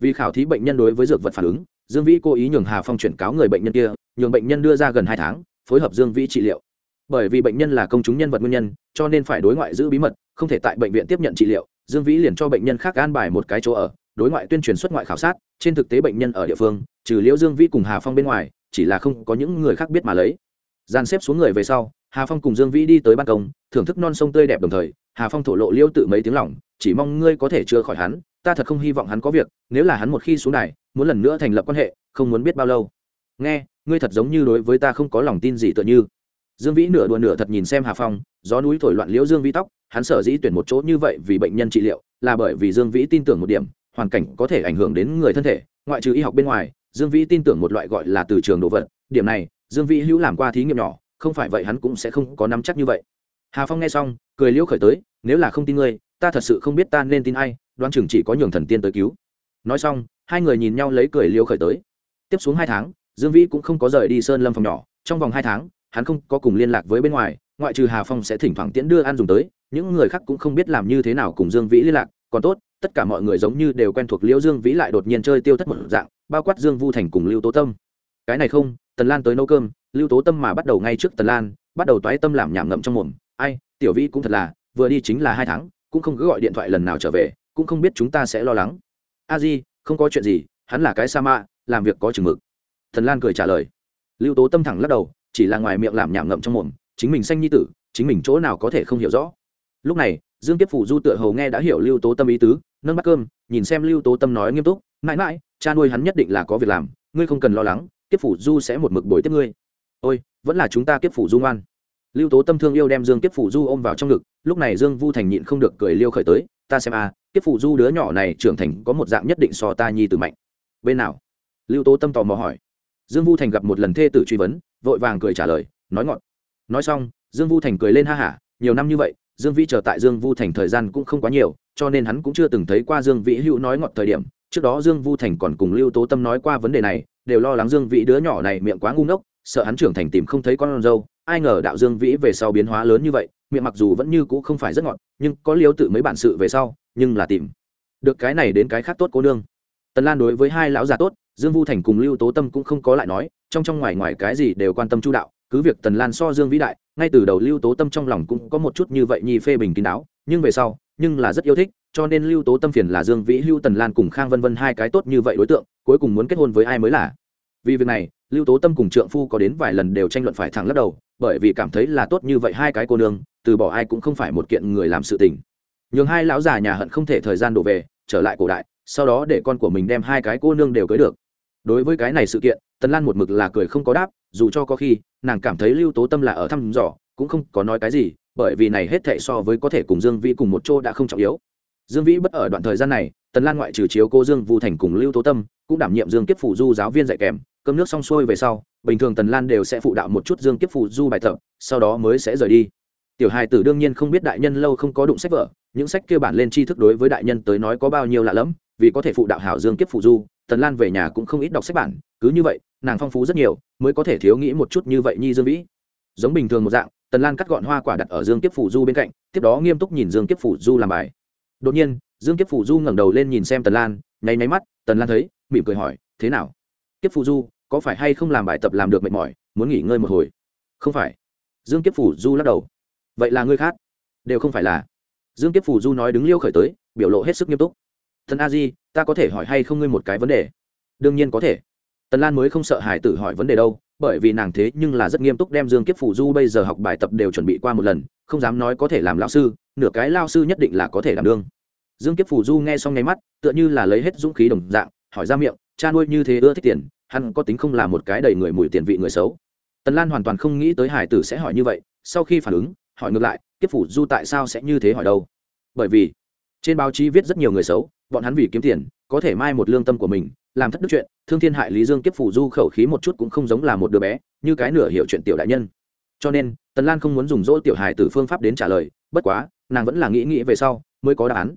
Vì khảo thí bệnh nhân đối với dược vật phản ứng, dương vĩ cố ý nhường hà phong chuyển cáo người bệnh nhân kia, nhường bệnh nhân đưa ra gần hai tháng, phối hợp dương vĩ trị liệu bởi vì bệnh nhân là công chúng nhân vật nguyên nhân, cho nên phải đối ngoại giữ bí mật, không thể tại bệnh viện tiếp nhận trị liệu. Dương vĩ liền cho bệnh nhân khác an bài một cái chỗ ở, đối ngoại tuyên truyền xuất ngoại khảo sát, trên thực tế bệnh nhân ở địa phương, trừ liễu dương vĩ cùng hà phong bên ngoài, chỉ là không có những người khác biết mà lấy. Gian xếp xuống người về sau, hà phong cùng dương vĩ đi tới ban công, thưởng thức non sông tươi đẹp đồng thời, hà phong thổ lộ liêu tự mấy tiếng lỏng chỉ mong ngươi có thể chữa khỏi hắn, ta thật không hy vọng hắn có việc, nếu là hắn một khi xuống đài, muốn lần nữa thành lập quan hệ, không muốn biết bao lâu. Nghe, ngươi thật giống như đối với ta không có lòng tin gì tựa như dương vĩ nửa đùa nửa thật nhìn xem hà phong, gió núi thổi loạn liễu dương vĩ tóc, hắn sở dĩ tuyển một chỗ như vậy vì bệnh nhân trị liệu, là bởi vì dương vĩ tin tưởng một điểm, hoàn cảnh có thể ảnh hưởng đến người thân thể, ngoại trừ y học bên ngoài, dương vĩ tin tưởng một loại gọi là từ trường đồ vật, điểm này, dương vĩ hữu làm qua thí nghiệm nhỏ, không phải vậy hắn cũng sẽ không có nắm chắc như vậy. Hà phong nghe xong, cười liễu khởi tới, nếu là không tin ngươi, ta thật sự không biết ta nên tin ai Đoan chừng chỉ có nhường thần tiên tới cứu. Nói xong, hai người nhìn nhau lấy cười liễu khởi tới. Tiếp xuống hai tháng, dương vĩ cũng không có rời đi sơn lâm phòng nhỏ, trong vòng hai tháng hắn không có cùng liên lạc với bên ngoài, ngoại trừ hà phong sẽ thỉnh thoảng tiễn đưa ăn dùng tới, những người khác cũng không biết làm như thế nào cùng dương vĩ liên lạc, còn tốt, tất cả mọi người giống như đều quen thuộc liễu dương vĩ lại đột nhiên chơi tiêu thất một dạng, bao quát dương vu thành cùng lưu tố tâm. Cái này không, tần lan tới nấu cơm, lưu tố tâm mà bắt đầu ngay trước tần lan, bắt đầu toái tâm làm nhảm ngậm trong mồm, ai, tiểu vĩ cũng thật là, vừa đi chính là hai tháng, cũng không cứ gọi điện thoại lần nào trở về, cũng không biết chúng ta sẽ lo lắng. A di, không có chuyện gì, hắn là cái sa mạ, làm việc có chừng mực. Thần lan cười trả lời. Lưu tố tâm thẳng lắc đầu chỉ là ngoài miệng làm nhảm ngậm trong mồm chính mình sanh nhi tử chính mình chỗ nào có thể không hiểu rõ. Lúc này dương tiếp phủ du tựa hầu nghe đã hiểu lưu tố tâm ý tứ nâng bát cơm nhìn xem lưu tố tâm nói nghiêm túc mãi mãi cha nuôi hắn nhất định là có việc làm ngươi không cần lo lắng kiếp phủ du sẽ một mực bồi tiếp ngươi. Ôi vẫn là chúng ta kiếp phủ du ngoan. Lưu tố tâm thương yêu đem dương kiếp phủ du ôm vào trong ngực lúc này dương vu thành nhịn không được cười liêu khởi tới ta xem a à, kiếp phủ du đứa nhỏ này trưởng thành có một dạng nhất định so ta nhi từ mạnh. Bên nào? Lưu tố tâm tò mò hỏi. Dương vu thành gặp một lần thê tử truy vấn vội vàng cười trả lời, nói ngọn nói xong, dương vu thành cười lên ha hả, nhiều năm như vậy, dương vĩ chờ tại dương vu thành thời gian cũng không quá nhiều, cho nên hắn cũng chưa từng thấy qua dương vĩ hữu nói ngọt thời điểm. Trước đó dương vu thành còn cùng lưu tố tâm nói qua vấn đề này, đều lo lắng dương vĩ đứa nhỏ này miệng quá ngu ngốc, sợ hắn trưởng thành tìm không thấy con dâu. Ai ngờ đạo dương vĩ về sau biến hóa lớn như vậy, miệng mặc dù vẫn như cũ không phải rất ngọt, nhưng có liêu tự mấy bản sự về sau, nhưng là tìm được cái này đến cái khác tốt cô nương. Tần lan đối với hai lão già tốt dương vu thành cùng lưu tố tâm cũng không có lại nói, trong trong ngoài ngoài cái gì đều quan tâm chu đạo, cứ việc tần lan so dương vĩ đại, ngay từ đầu lưu tố tâm trong lòng cũng có một chút như vậy nhi phê bình kín đáo, nhưng về sau, nhưng là rất yêu thích, cho nên lưu tố tâm phiền là dương vĩ Lưu tần lan cùng khang vân vân hai cái tốt như vậy đối tượng, cuối cùng muốn kết hôn với ai mới là. Vì việc này, lưu tố tâm cùng trượng phu có đến vài lần đều tranh luận phải thẳng lắc đầu, bởi vì cảm thấy là tốt như vậy hai cái cô nương, từ bỏ ai cũng không phải một kiện người làm sự tình. Nhường hai lão già nhà hận không thể thời gian đổ về, trở lại cổ đại, sau đó để con của mình đem hai cái cô nương đều cưới được đối với cái này sự kiện, tần lan một mực là cười không có đáp, dù cho có khi, nàng cảm thấy lưu tố tâm là ở thăm dò, cũng không có nói cái gì, bởi vì này hết thệ so với có thể cùng dương vĩ cùng một chỗ đã không trọng yếu. Dương vĩ bất ở đoạn thời gian này, tần lan ngoại trừ chiếu cô dương vu thành cùng lưu tố tâm, cũng đảm nhiệm dương kiếp phủ du giáo viên dạy kèm, cơm nước xong xuôi về sau, bình thường tần lan đều sẽ phụ đạo một chút dương kiếp phủ du bài tập, sau đó mới sẽ rời đi. Tiểu hài tử đương nhiên không biết đại nhân lâu không có đụng sách vở, những sách kia bản lên tri thức đối với đại nhân tới nói có bao nhiêu lạ lẫm vì có thể phụ đạo hảo dương kiếp phụ du, tần lan về nhà cũng không ít đọc sách bản, cứ như vậy, nàng phong phú rất nhiều, mới có thể thiếu nghĩ một chút như vậy nhi dương vĩ. Giống bình thường một dạng, tần lan cắt gọn hoa quả đặt ở dương kiếp phủ du bên cạnh, tiếp đó nghiêm túc nhìn dương kiếp phủ du làm bài. Đột nhiên, dương kiếp phủ du ngẩng đầu lên nhìn xem tần lan, nháy nháy mắt, tần lan thấy, mỉm cười hỏi, thế nào? Kiếp phủ du, có phải hay không làm bài tập làm được mệt mỏi, muốn nghỉ ngơi một hồi? Không phải. Dương kiếp phủ du lắc đầu. Vậy là ngươi khác. Đều không phải là. Dương kiếp phủ du nói đứng liêu khởi tới, biểu lộ hết sức nghiêm túc thần a di, ta có thể hỏi hay không ngươi một cái vấn đề? Đương nhiên có thể. Tần lan mới không sợ hải tử hỏi vấn đề đâu, bởi vì nàng thế nhưng là rất nghiêm túc đem dương kiếp phủ du bây giờ học bài tập đều chuẩn bị qua một lần, không dám nói có thể làm lao sư, nửa cái lao sư nhất định là có thể làm đương. Dương kiếp phủ du nghe xong nháy mắt, tựa như là lấy hết dũng khí đồng dạng, hỏi ra miệng, cha nuôi như thế ưa thích tiền, hắn có tính không là một cái đầy người mùi tiền vị người xấu? Tần lan hoàn toàn không nghĩ tới hải tử sẽ hỏi như vậy, sau khi phản ứng, hỏi ngược lại, kiếp phủ du tại sao sẽ như thế hỏi đâu? Bởi vì trên báo chí viết rất nhiều người xấu, bọn hắn vì kiếm tiền, có thể mai một lương tâm của mình, làm thất đức chuyện, thương thiên hại lý dương kiếp phủ du khẩu khí một chút cũng không giống là một đứa bé, như cái nửa hiểu chuyện tiểu đại nhân. Cho nên, tần lan không muốn dùng dỗ tiểu hài từ phương pháp đến trả lời, bất quá, nàng vẫn là nghĩ nghĩ về sau, mới có đáp án.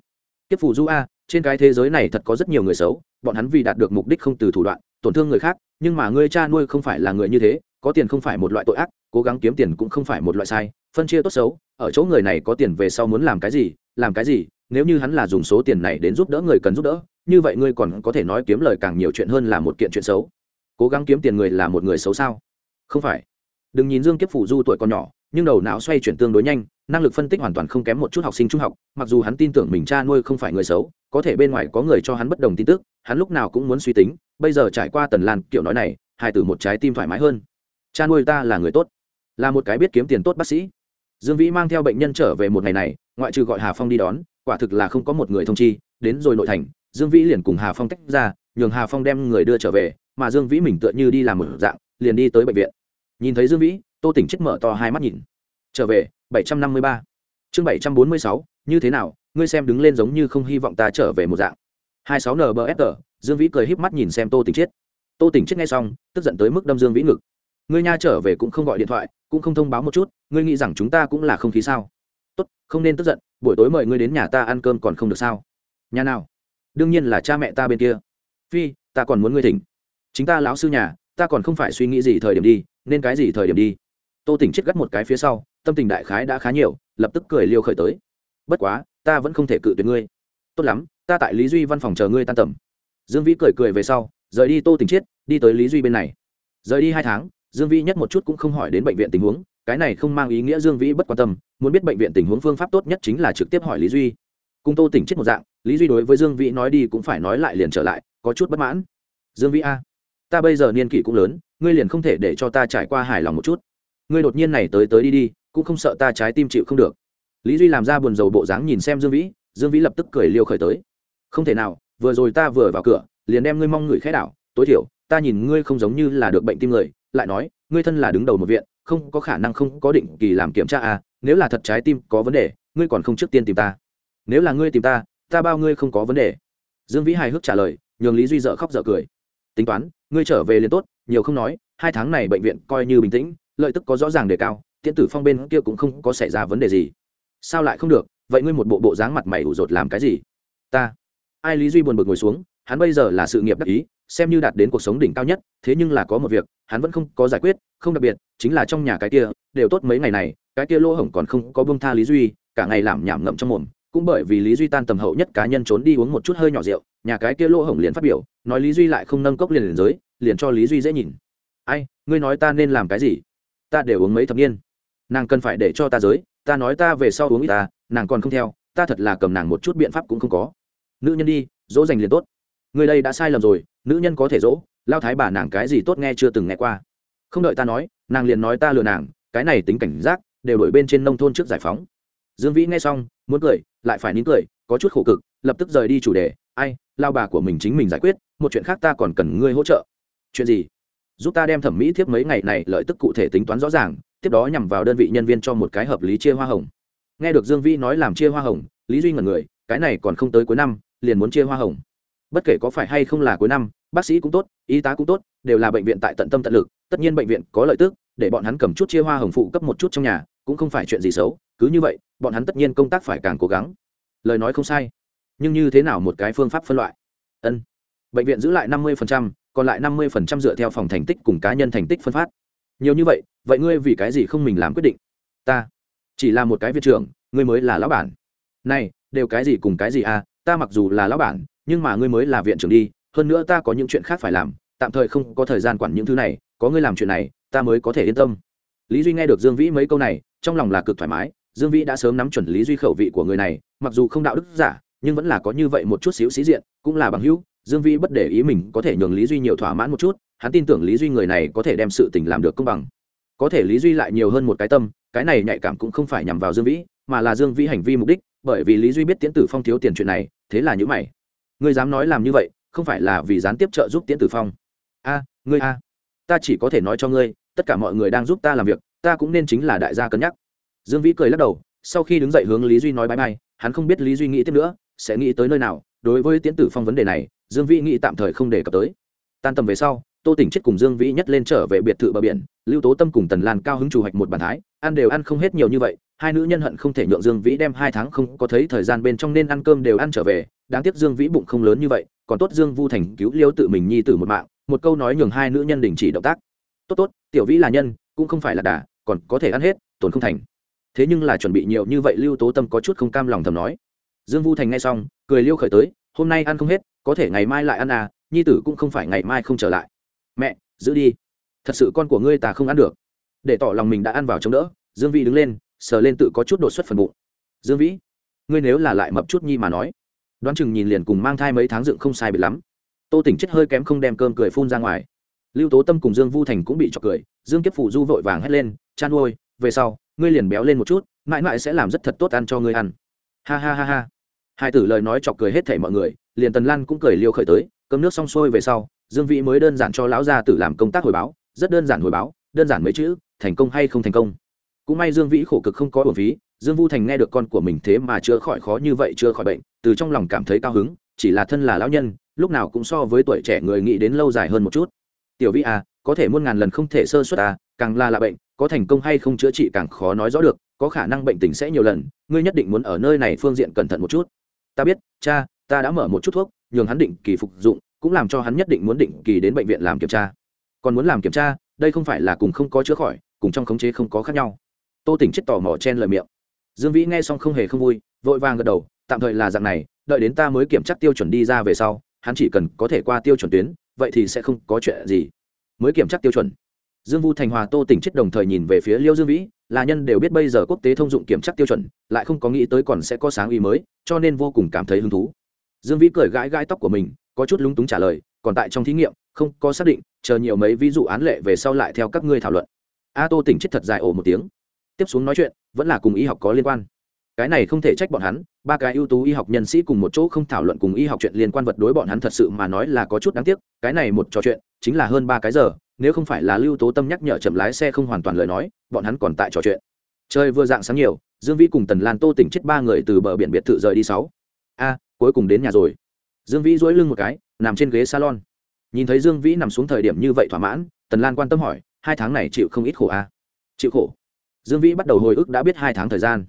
Kiếp phủ du a, trên cái thế giới này thật có rất nhiều người xấu, bọn hắn vì đạt được mục đích không từ thủ đoạn, tổn thương người khác, nhưng mà ngươi cha nuôi không phải là người như thế, có tiền không phải một loại tội ác, cố gắng kiếm tiền cũng không phải một loại sai, phân chia tốt xấu, ở chỗ người này có tiền về sau muốn làm cái gì, làm cái gì nếu như hắn là dùng số tiền này đến giúp đỡ người cần giúp đỡ, như vậy ngươi còn có thể nói kiếm lời càng nhiều chuyện hơn là một kiện chuyện xấu. Cố gắng kiếm tiền người là một người xấu sao? Không phải. Đừng nhìn dương kiếp phủ du tuổi còn nhỏ, nhưng đầu não xoay chuyển tương đối nhanh, năng lực phân tích hoàn toàn không kém một chút học sinh trung học, mặc dù hắn tin tưởng mình cha nuôi không phải người xấu, có thể bên ngoài có người cho hắn bất đồng tin tức, hắn lúc nào cũng muốn suy tính, bây giờ trải qua tần lan kiểu nói này, hai từ một trái tim thoải mái hơn. Cha nuôi ta là người tốt, là một cái biết kiếm tiền tốt bác sĩ. Dương vĩ mang theo bệnh nhân trở về một ngày này ngoại trừ gọi hà phong đi đón, quả thực là không có một người thông chi, đến rồi nội thành, dương vĩ liền cùng hà phong tách ra, nhường hà phong đem người đưa trở về, mà dương vĩ mình tựa như đi làm một dạng, liền đi tới bệnh viện. Nhìn thấy dương vĩ, tô tỉnh chết mở to hai mắt nhìn. Trở về, bảy trăm năm mươi ba. Chương bảy trăm bốn mươi sáu, như thế nào, ngươi xem đứng lên giống như không hy vọng ta trở về một dạng. hai sáu nbfr dương vĩ cười híp mắt nhìn xem tô tỉnh chết. Tô tỉnh chết nghe xong, tức giận tới mức đâm dương vĩ ngực. Ngươi nha trở về cũng không gọi điện thoại, cũng không thông báo một chút, ngươi nghĩ rằng chúng ta cũng là không khí sao? Không nên tức giận, buổi tối mời ngươi đến nhà ta ăn cơm còn không được sao? Nhà nào? Đương nhiên là cha mẹ ta bên kia. Phi, ta còn muốn ngươi thỉnh. Chính ta lão sư nhà, ta còn không phải suy nghĩ gì thời điểm đi, nên cái gì thời điểm đi? Tô tỉnh chết gắt một cái phía sau, tâm tình đại khái đã khá nhiều, lập tức cười liêu khởi tới. Bất quá, ta vẫn không thể cự tuyệt ngươi. Tốt lắm, ta tại lý duy văn phòng chờ ngươi tan tầm. Dương vĩ cười cười về sau, rời đi tô tỉnh chết, đi tới lý duy bên này. Rời đi hai tháng, dương vĩ nhất một chút cũng không hỏi đến bệnh viện tình huống cái này không mang ý nghĩa dương vĩ bất quan tâm, muốn biết bệnh viện tình huống phương pháp tốt nhất chính là trực tiếp hỏi lý duy. Cùng tô tỉnh chết một dạng, lý duy đối với dương vĩ nói đi cũng phải nói lại liền trở lại, có chút bất mãn. Dương vĩ a, ta bây giờ niên kỷ cũng lớn, ngươi liền không thể để cho ta trải qua hài lòng một chút. Ngươi đột nhiên này tới tới đi đi, cũng không sợ ta trái tim chịu không được. Lý duy làm ra buồn rầu bộ dáng nhìn xem dương vĩ dương vĩ lập tức cười liêu khởi tới. Không thể nào, vừa rồi ta vừa vào cửa, liền đem ngươi mong người khẽ đảo. Tối thiểu, ta nhìn ngươi không giống như là được bệnh tim người, lại nói, ngươi thân là đứng đầu một viện không có khả năng không có định kỳ làm kiểm tra à nếu là thật trái tim có vấn đề, ngươi còn không trước tiên tìm ta. Nếu là ngươi tìm ta ta bao ngươi không có vấn đề. Dương vĩ hài hước trả lời, nhường lý duy dợ khóc dợ cười. Tính toán, ngươi trở về liền tốt, nhiều không nói, hai tháng này bệnh viện coi như bình tĩnh, lợi tức có rõ ràng đề cao, tiễn tử phong bên kia cũng không có xảy ra vấn đề gì. Sao lại không được, vậy ngươi một bộ bộ dáng mặt mày ủ rột làm cái gì? Ta. Ai lý duy buồn bực ngồi xuống, hắn bây giờ là sự nghiệp đắc ý, xem như đạt đến cuộc sống đỉnh cao nhất, thế nhưng là có một việc hắn vẫn không có giải quyết, không đặc biệt, chính là trong nhà cái kia, đều tốt mấy ngày này, cái kia lỗ hổng còn không có bông tha lý duy, cả ngày làm nhảm ngậm trong mồm, cũng bởi vì lý duy tan tầm hậu nhất cá nhân trốn đi uống một chút hơi nhỏ rượu, nhà cái kia lỗ hổng liền phát biểu, nói lý duy lại không nâng cốc liền liền giới, liền cho lý duy dễ nhìn. Ai, ngươi nói ta nên làm cái gì? Ta đều uống mấy thập niên. Nàng cần phải để cho ta giới, ta nói ta về sau uống ít ta, nàng còn không theo, ta thật là cầm nàng một chút biện pháp cũng không có. Nữ nhân đi, dỗ dành liền tốt. Người đây đã sai lầm rồi, nữ nhân có thể dỗ lao thái bà nàng cái gì tốt nghe chưa từng nghe qua. Không đợi ta nói, nàng liền nói ta lừa nàng, cái này tính cảnh giác, đều đổi bên trên nông thôn trước giải phóng. Dương vĩ nghe xong, muốn cười, lại phải nín cười, có chút khổ cực, lập tức rời đi chủ đề, ai, lao bà của mình chính mình giải quyết, một chuyện khác ta còn cần ngươi hỗ trợ. Chuyện gì? Giúp ta đem thẩm mỹ thiếp mấy ngày này lợi tức cụ thể tính toán rõ ràng, tiếp đó nhằm vào đơn vị nhân viên cho một cái hợp lý chia hoa hồng. Nghe được dương vĩ nói làm chia hoa hồng, lý duy ngẩn người, cái này còn không tới cuối năm, liền muốn chia hoa hồng. Bất kể có phải hay không là cuối năm, bác sĩ cũng tốt y tá cũng tốt, đều là bệnh viện tại tận tâm tận lực, tất nhiên bệnh viện có lợi tức, để bọn hắn cầm chút chia hoa hồng phụ cấp một chút trong nhà, cũng không phải chuyện gì xấu, cứ như vậy, bọn hắn tất nhiên công tác phải càng cố gắng. Lời nói không sai, nhưng như thế nào một cái phương pháp phân loại? Ân, bệnh viện giữ lại năm mươi còn lại năm mươi dựa theo phòng thành tích cùng cá nhân thành tích phân phát. Nhiều như vậy vậy ngươi vì cái gì không mình làm quyết định? Ta, chỉ là một cái viện trưởng, ngươi mới là lão bản. Này, đều cái gì cùng cái gì à ta mặc dù là lão bản, nhưng mà ngươi mới là viện trưởng đi hơn nữa ta có những chuyện khác phải làm, tạm thời không có thời gian quản những thứ này, có ngươi làm chuyện này, ta mới có thể yên tâm. Lý duy nghe được dương vĩ mấy câu này, trong lòng là cực thoải mái, dương vĩ đã sớm nắm chuẩn lý duy khẩu vị của người này, mặc dù không đạo đức giả, nhưng vẫn là có như vậy một chút xíu sĩ diện, cũng là bằng hữu, dương vĩ bất để ý mình có thể nhường lý duy nhiều thỏa mãn một chút, hắn tin tưởng lý duy người này có thể đem sự tình làm được công bằng. Có thể lý duy lại nhiều hơn một cái tâm, cái này nhạy cảm cũng không phải nhằm vào dương vĩ, mà là dương vĩ hành vi mục đích, bởi vì lý duy biết tiễn tử phong thiếu tiền chuyện này, thế là nhữ mày. Ngươi dám nói làm như vậy không phải là vì gián tiếp trợ giúp tiễn tử phong. A, ngươi a, ta chỉ có thể nói cho ngươi, tất cả mọi người đang giúp ta làm việc, ta cũng nên chính là đại gia cân nhắc. Dương vĩ cười lắc đầu, sau khi đứng dậy hướng lý duy nói bãi bay hắn không biết lý duy nghĩ tiếp nữa, sẽ nghĩ tới nơi nào. Đối với tiễn tử phong vấn đề này, dương vĩ nghĩ tạm thời không đề cập tới. Tan tầm về sau, tô tỉnh chết cùng dương vĩ nhất lên trở về biệt thự bờ biển, lưu tố tâm cùng tần lan cao hứng chủ hoạch một bàn thái, ăn đều ăn không hết nhiều như vậy, hai nữ nhân hận không thể nhượng dương vĩ đem hai tháng không có thấy thời gian bên trong nên ăn cơm đều ăn trở về đáng tiếc dương vĩ bụng không lớn như vậy, còn tốt dương vu thành cứu liêu tự mình nhi tử một mạng, một câu nói nhường hai nữ nhân đình chỉ động tác. Tốt tốt, tiểu vĩ là nhân, cũng không phải là đà, còn có thể ăn hết, tổn không thành. Thế nhưng là chuẩn bị nhiều như vậy lưu tố tâm có chút không cam lòng thầm nói. Dương vu thành nghe xong, cười liêu khởi tới, hôm nay ăn không hết, có thể ngày mai lại ăn à nhi tử cũng không phải ngày mai không trở lại. Mẹ, giữ đi. Thật sự con của ngươi ta không ăn được. Để tỏ lòng mình đã ăn vào chống đỡ, dương vĩ đứng lên, sờ lên tự có chút đột xuất phần bụng. Dương vĩ, ngươi nếu là lại mập chút nhi mà nói đoán chừng nhìn liền cùng mang thai mấy tháng dựng không sai biệt lắm. Tô tỉnh chết hơi kém không đem cơm cười phun ra ngoài. Lưu tố tâm cùng dương vu thành cũng bị trọc cười, dương kiếp phủ du vội vàng hét lên, chan ôi, về sau, ngươi liền béo lên một chút, mãi mãi sẽ làm rất thật tốt ăn cho ngươi ăn. Ha ha ha ha. Hai tử lời nói chọc cười hết thảy mọi người, liền tần lan cũng cười liêu khởi tới, cơm nước xong xuôi về sau, dương vĩ mới đơn giản cho lão gia tử làm công tác hồi báo, rất đơn giản hồi báo, đơn giản mấy chữ, thành công hay không thành công? Cũng may dương vĩ khổ cực không có bổn phí dương vu thành nghe được con của mình thế mà chưa khỏi khó như vậy chưa khỏi bệnh, từ trong lòng cảm thấy cao hứng, chỉ là thân là lão nhân, lúc nào cũng so với tuổi trẻ người nghĩ đến lâu dài hơn một chút. Tiểu Vi à có thể muôn ngàn lần không thể sơ suất à càng là là bệnh, có thành công hay không chữa trị càng khó nói rõ được, có khả năng bệnh tình sẽ nhiều lần, ngươi nhất định muốn ở nơi này phương diện cẩn thận một chút. Ta biết, cha, ta đã mở một chút thuốc, nhường hắn định kỳ phục dụng, cũng làm cho hắn nhất định muốn định kỳ đến bệnh viện làm kiểm tra. Còn muốn làm kiểm tra, đây không phải là cùng không có chữa khỏi, cùng trong khống chế không có khác nhau. Tô tỉnh chết tò mò chen lời miệng dương vĩ nghe xong không hề không vui, vội vàng gật đầu, tạm thời là dạng này, đợi đến ta mới kiểm tra tiêu chuẩn đi ra về sau, hắn chỉ cần có thể qua tiêu chuẩn tuyến, vậy thì sẽ không có chuyện gì. Mới kiểm tra tiêu chuẩn. Dương vu thành hòa tô tỉnh chết đồng thời nhìn về phía liêu dương vĩ, là nhân đều biết bây giờ quốc tế thông dụng kiểm tra tiêu chuẩn, lại không có nghĩ tới còn sẽ có sáng ý mới, cho nên vô cùng cảm thấy hứng thú. Dương vĩ cười gãi gãi tóc của mình, có chút lúng túng trả lời, còn tại trong thí nghiệm, không có xác định, chờ nhiều mấy ví dụ án lệ về sau lại theo các ngươi thảo luận. A tô tỉnh chết thật dài ổ một tiếng tiếp xuống nói chuyện, vẫn là cùng y học có liên quan. Cái này không thể trách bọn hắn, ba cái ưu tú y học nhân sĩ cùng một chỗ không thảo luận cùng y học chuyện liên quan vật đối bọn hắn thật sự mà nói là có chút đáng tiếc, cái này một trò chuyện, chính là hơn ba cái giờ, nếu không phải là lưu tố tâm nhắc nhở chậm lái xe không hoàn toàn lời nói, bọn hắn còn tại trò chuyện. Chơi vừa dạng sáng nhiều, dương vĩ cùng tần lan tô tỉnh chết ba người từ bờ biển biệt thự rời đi sáu. A, cuối cùng đến nhà rồi. Dương vĩ dỗi lưng một cái, nằm trên ghế salon. Nhìn thấy dương vĩ nằm xuống thời điểm như vậy thỏa mãn, tần lan quan tâm hỏi, hai tháng này chịu không ít khổ a chịu khổ? Dương vĩ bắt đầu hồi ức đã biết hai tháng thời gian.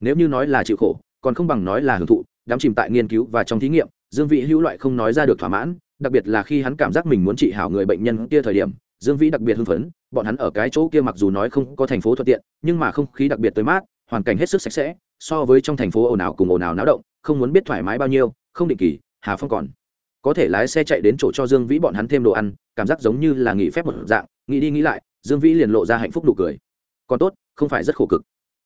Nếu như nói là chịu khổ, còn không bằng nói là hưởng thụ, đắm chìm tại nghiên cứu và trong thí nghiệm, dương vĩ hữu loại không nói ra được thỏa mãn, đặc biệt là khi hắn cảm giác mình muốn trị hảo người bệnh nhân kia thời điểm, dương vĩ đặc biệt hưng phấn, bọn hắn ở cái chỗ kia mặc dù nói không có thành phố thuận tiện, nhưng mà không khí đặc biệt tới mát, hoàn cảnh hết sức sạch sẽ, so với trong thành phố ồn ào cùng ồn ào náo động, không muốn biết thoải mái bao nhiêu, không định kỳ, hà phong còn có thể lái xe chạy đến chỗ cho dương vĩ bọn hắn thêm đồ ăn, cảm giác giống như là nghỉ phép một dạng, nghĩ đi nghĩ lại, dương vĩ liền lộ ra hạnh phúc nụ cười còn tốt, không phải rất khổ cực.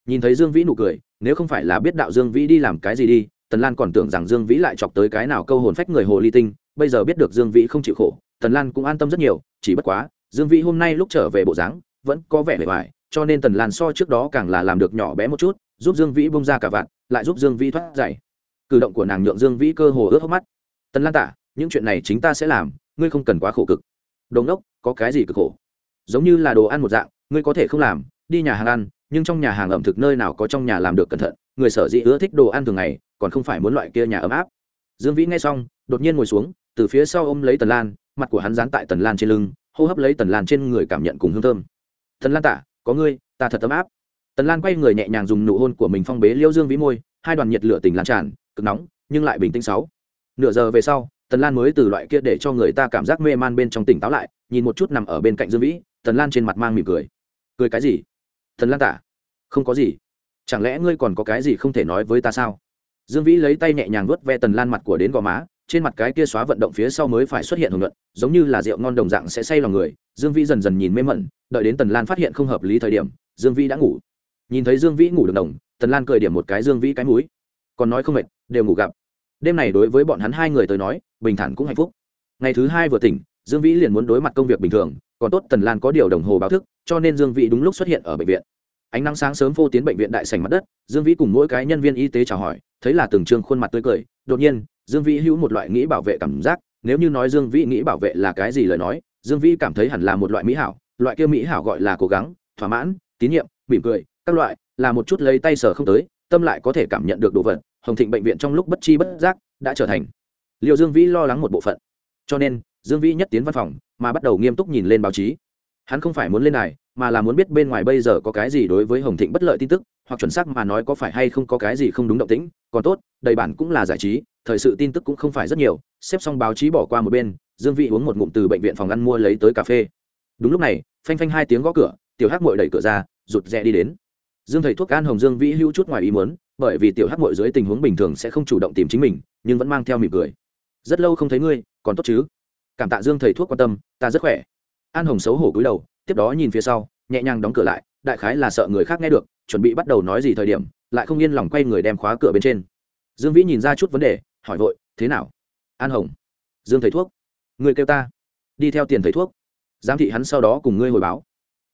Nhìn thấy dương vĩ nụ cười, nếu không phải là biết đạo dương vĩ đi làm cái gì đi, tần lan còn tưởng rằng dương vĩ lại chọc tới cái nào câu hồn phách người hồ ly tinh, bây giờ biết được dương vĩ không chịu khổ, tần lan cũng an tâm rất nhiều, chỉ bất quá, dương vĩ hôm nay lúc trở về bộ dáng, vẫn có vẻ bề bài cho nên tần lan so trước đó càng là làm được nhỏ bé một chút, giúp dương vĩ bông ra cả vạn, lại giúp dương vĩ thoát dày cử động của nàng nhượng dương vĩ cơ hồ ướt hốc mắt. Tần lan tả, những chuyện này chính ta sẽ làm, ngươi không cần quá khổ cực. Đồ đốc có cái gì cực khổ? Giống như là đồ ăn một dạng, ngươi có thể không làm đi nhà hàng ăn, nhưng trong nhà hàng ẩm thực nơi nào có trong nhà làm được cẩn thận, người sở dĩ ưa thích đồ ăn thường ngày, còn không phải muốn loại kia nhà ấm áp. Dương vĩ nghe xong, đột nhiên ngồi xuống, từ phía sau ôm lấy tần lan, mặt của hắn dán tại tần lan trên lưng, hô hấp lấy tần lan trên người cảm nhận cùng hương thơm. Tần lan tả, có ngươi, ta thật ấm áp. Tần lan quay người nhẹ nhàng dùng nụ hôn của mình phong bế liêu dương vĩ môi, hai đoàn nhiệt lửa tình lan tràn, cực nóng, nhưng lại bình tĩnh sáu. Nửa giờ về sau, tần lan mới từ loại kia để cho người ta cảm giác mê man bên trong tỉnh táo lại, nhìn một chút nằm ở bên cạnh dương vĩ, tần lan trên mặt mang mỉm cười. Cười cái gì? Tần lan tả. Không có gì. Chẳng lẽ ngươi còn có cái gì không thể nói với ta sao? Dương vĩ lấy tay nhẹ nhàng vớt ve tần lan mặt của đến gò má, trên mặt cái kia xóa vận động phía sau mới phải xuất hiện hưởng luận giống như là rượu ngon đồng dạng sẽ say lòng người. Dương vĩ dần dần nhìn mê mẩn, đợi đến tần lan phát hiện không hợp lý thời điểm, dương vĩ đã ngủ. Nhìn thấy dương vĩ ngủ được đồng tần lan cười điểm một cái dương vĩ cái mũi. Còn nói không mệt, đều ngủ gặp. Đêm này đối với bọn hắn hai người tới nói, bình thản cũng hạnh phúc. Ngày thứ hai vừa tỉnh, dương vĩ liền muốn đối mặt công việc bình thường, còn tốt tần lan có điều đồng hồ báo thức cho nên dương vĩ đúng lúc xuất hiện ở bệnh viện. Ánh nắng sáng sớm vô tiến bệnh viện đại sành mặt đất, dương vĩ cùng mỗi cái nhân viên y tế chào hỏi, thấy là từng trương khuôn mặt tươi cười. Đột nhiên, dương vĩ hữu một loại nghĩ bảo vệ cảm giác, nếu như nói dương vĩ nghĩ bảo vệ là cái gì lời nói, dương vĩ cảm thấy hẳn là một loại mỹ hảo, loại kia mỹ hảo gọi là cố gắng, thỏa mãn, tín nhiệm, mỉm cười, các loại, là một chút lấy tay sờ không tới, tâm lại có thể cảm nhận được đồ vật, hồng thịnh bệnh viện trong lúc bất chi bất giác đã trở thành. Liệu dương vĩ lo lắng một bộ phận. Cho nên, dương vĩ nhất tiến văn phòng, mà bắt đầu nghiêm túc nhìn lên báo chí hắn không phải muốn lên này mà là muốn biết bên ngoài bây giờ có cái gì đối với hồng thịnh bất lợi tin tức, hoặc chuẩn xác mà nói có phải hay không có cái gì không đúng động tĩnh. Còn tốt, đầy bản cũng là giải trí, thời sự tin tức cũng không phải rất nhiều, xếp xong báo chí bỏ qua một bên, dương vị uống một ngụm từ bệnh viện phòng ăn mua lấy tới cà phê. Đúng lúc này, phanh phanh hai tiếng gõ cửa, tiểu hắc mội đẩy cửa ra, rụt rè đi đến. Dương thầy thuốc an hồng dương vĩ hữu chút ngoài ý muốn, bởi vì tiểu hắc mội dưới tình huống bình thường sẽ không chủ động tìm chính mình, nhưng vẫn mang theo mỉm cười. Rất lâu không thấy ngươi, còn tốt chứ? Cảm tạ dương thầy thuốc quan tâm, ta rất khỏe an hồng xấu hổ cúi đầu, tiếp đó nhìn phía sau, nhẹ nhàng đóng cửa lại, đại khái là sợ người khác nghe được, chuẩn bị bắt đầu nói gì thời điểm, lại không yên lòng quay người đem khóa cửa bên trên. Dương vĩ nhìn ra chút vấn đề, hỏi vội, thế nào? An hồng. Dương thầy thuốc. Người kêu ta. Đi theo tiền thầy thuốc. Giám thị hắn sau đó cùng ngươi hồi báo.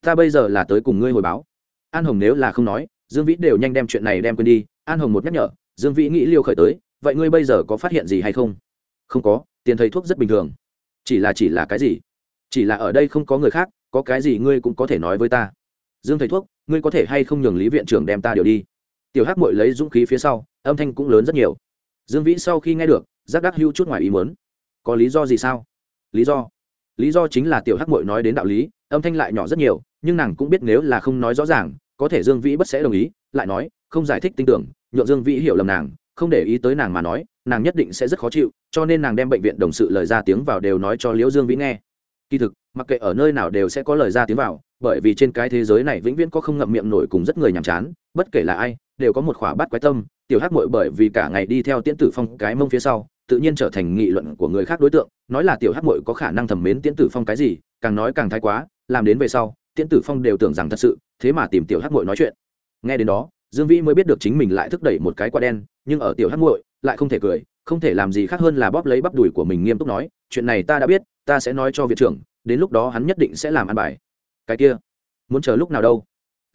Ta bây giờ là tới cùng ngươi hồi báo. An hồng nếu là không nói, dương vĩ đều nhanh đem chuyện này đem quên đi. An hồng một nhắc nhở, dương vĩ nghĩ liêu khởi tới, vậy ngươi bây giờ có phát hiện gì hay không? Không có, tiền thầy thuốc rất bình thường. Chỉ là chỉ là cái gì? Chỉ là ở đây không có người khác, có cái gì ngươi cũng có thể nói với ta. Dương thầy thuốc, ngươi có thể hay không nhường lý viện trưởng đem ta điều đi? Tiểu hắc mội lấy dũng khí phía sau, âm thanh cũng lớn rất nhiều. Dương vĩ sau khi nghe được, giác đắc hưu chút ngoài ý muốn. Có lý do gì sao? Lý do? Lý do chính là tiểu hắc mội nói đến đạo lý, âm thanh lại nhỏ rất nhiều, nhưng nàng cũng biết nếu là không nói rõ ràng, có thể dương vĩ bất sẽ đồng ý, lại nói, không giải thích tin tưởng, nhượng dương vĩ hiểu lầm nàng, không để ý tới nàng mà nói, nàng nhất định sẽ rất khó chịu, cho nên nàng đem bệnh viện đồng sự lời ra tiếng vào đều nói cho liễu dương vĩ nghe kỳ thực, mặc kệ ở nơi nào đều sẽ có lời ra tiếng vào, bởi vì trên cái thế giới này vĩnh viễn có không ngậm miệng nổi cùng rất người nhàm chán, bất kể là ai, đều có một khỏa bát quái tâm, tiểu hắc mội bởi vì cả ngày đi theo tiễn tử phong cái mông phía sau, tự nhiên trở thành nghị luận của người khác đối tượng, nói là tiểu hắc mội có khả năng thẩm mến tiễn tử phong cái gì, càng nói càng thái quá, làm đến về sau, tiễn tử phong đều tưởng rằng thật sự, thế mà tìm tiểu hắc mội nói chuyện. Nghe đến đó, dương vĩ mới biết được chính mình lại thúc đẩy một cái quả đen, nhưng ở tiểu hắc mội lại không thể cười, không thể làm gì khác hơn là bóp lấy bắp đùi của mình nghiêm túc nói, chuyện này ta đã biết ta sẽ nói cho viện trưởng, đến lúc đó hắn nhất định sẽ làm ăn bài. Cái kia, muốn chờ lúc nào đâu?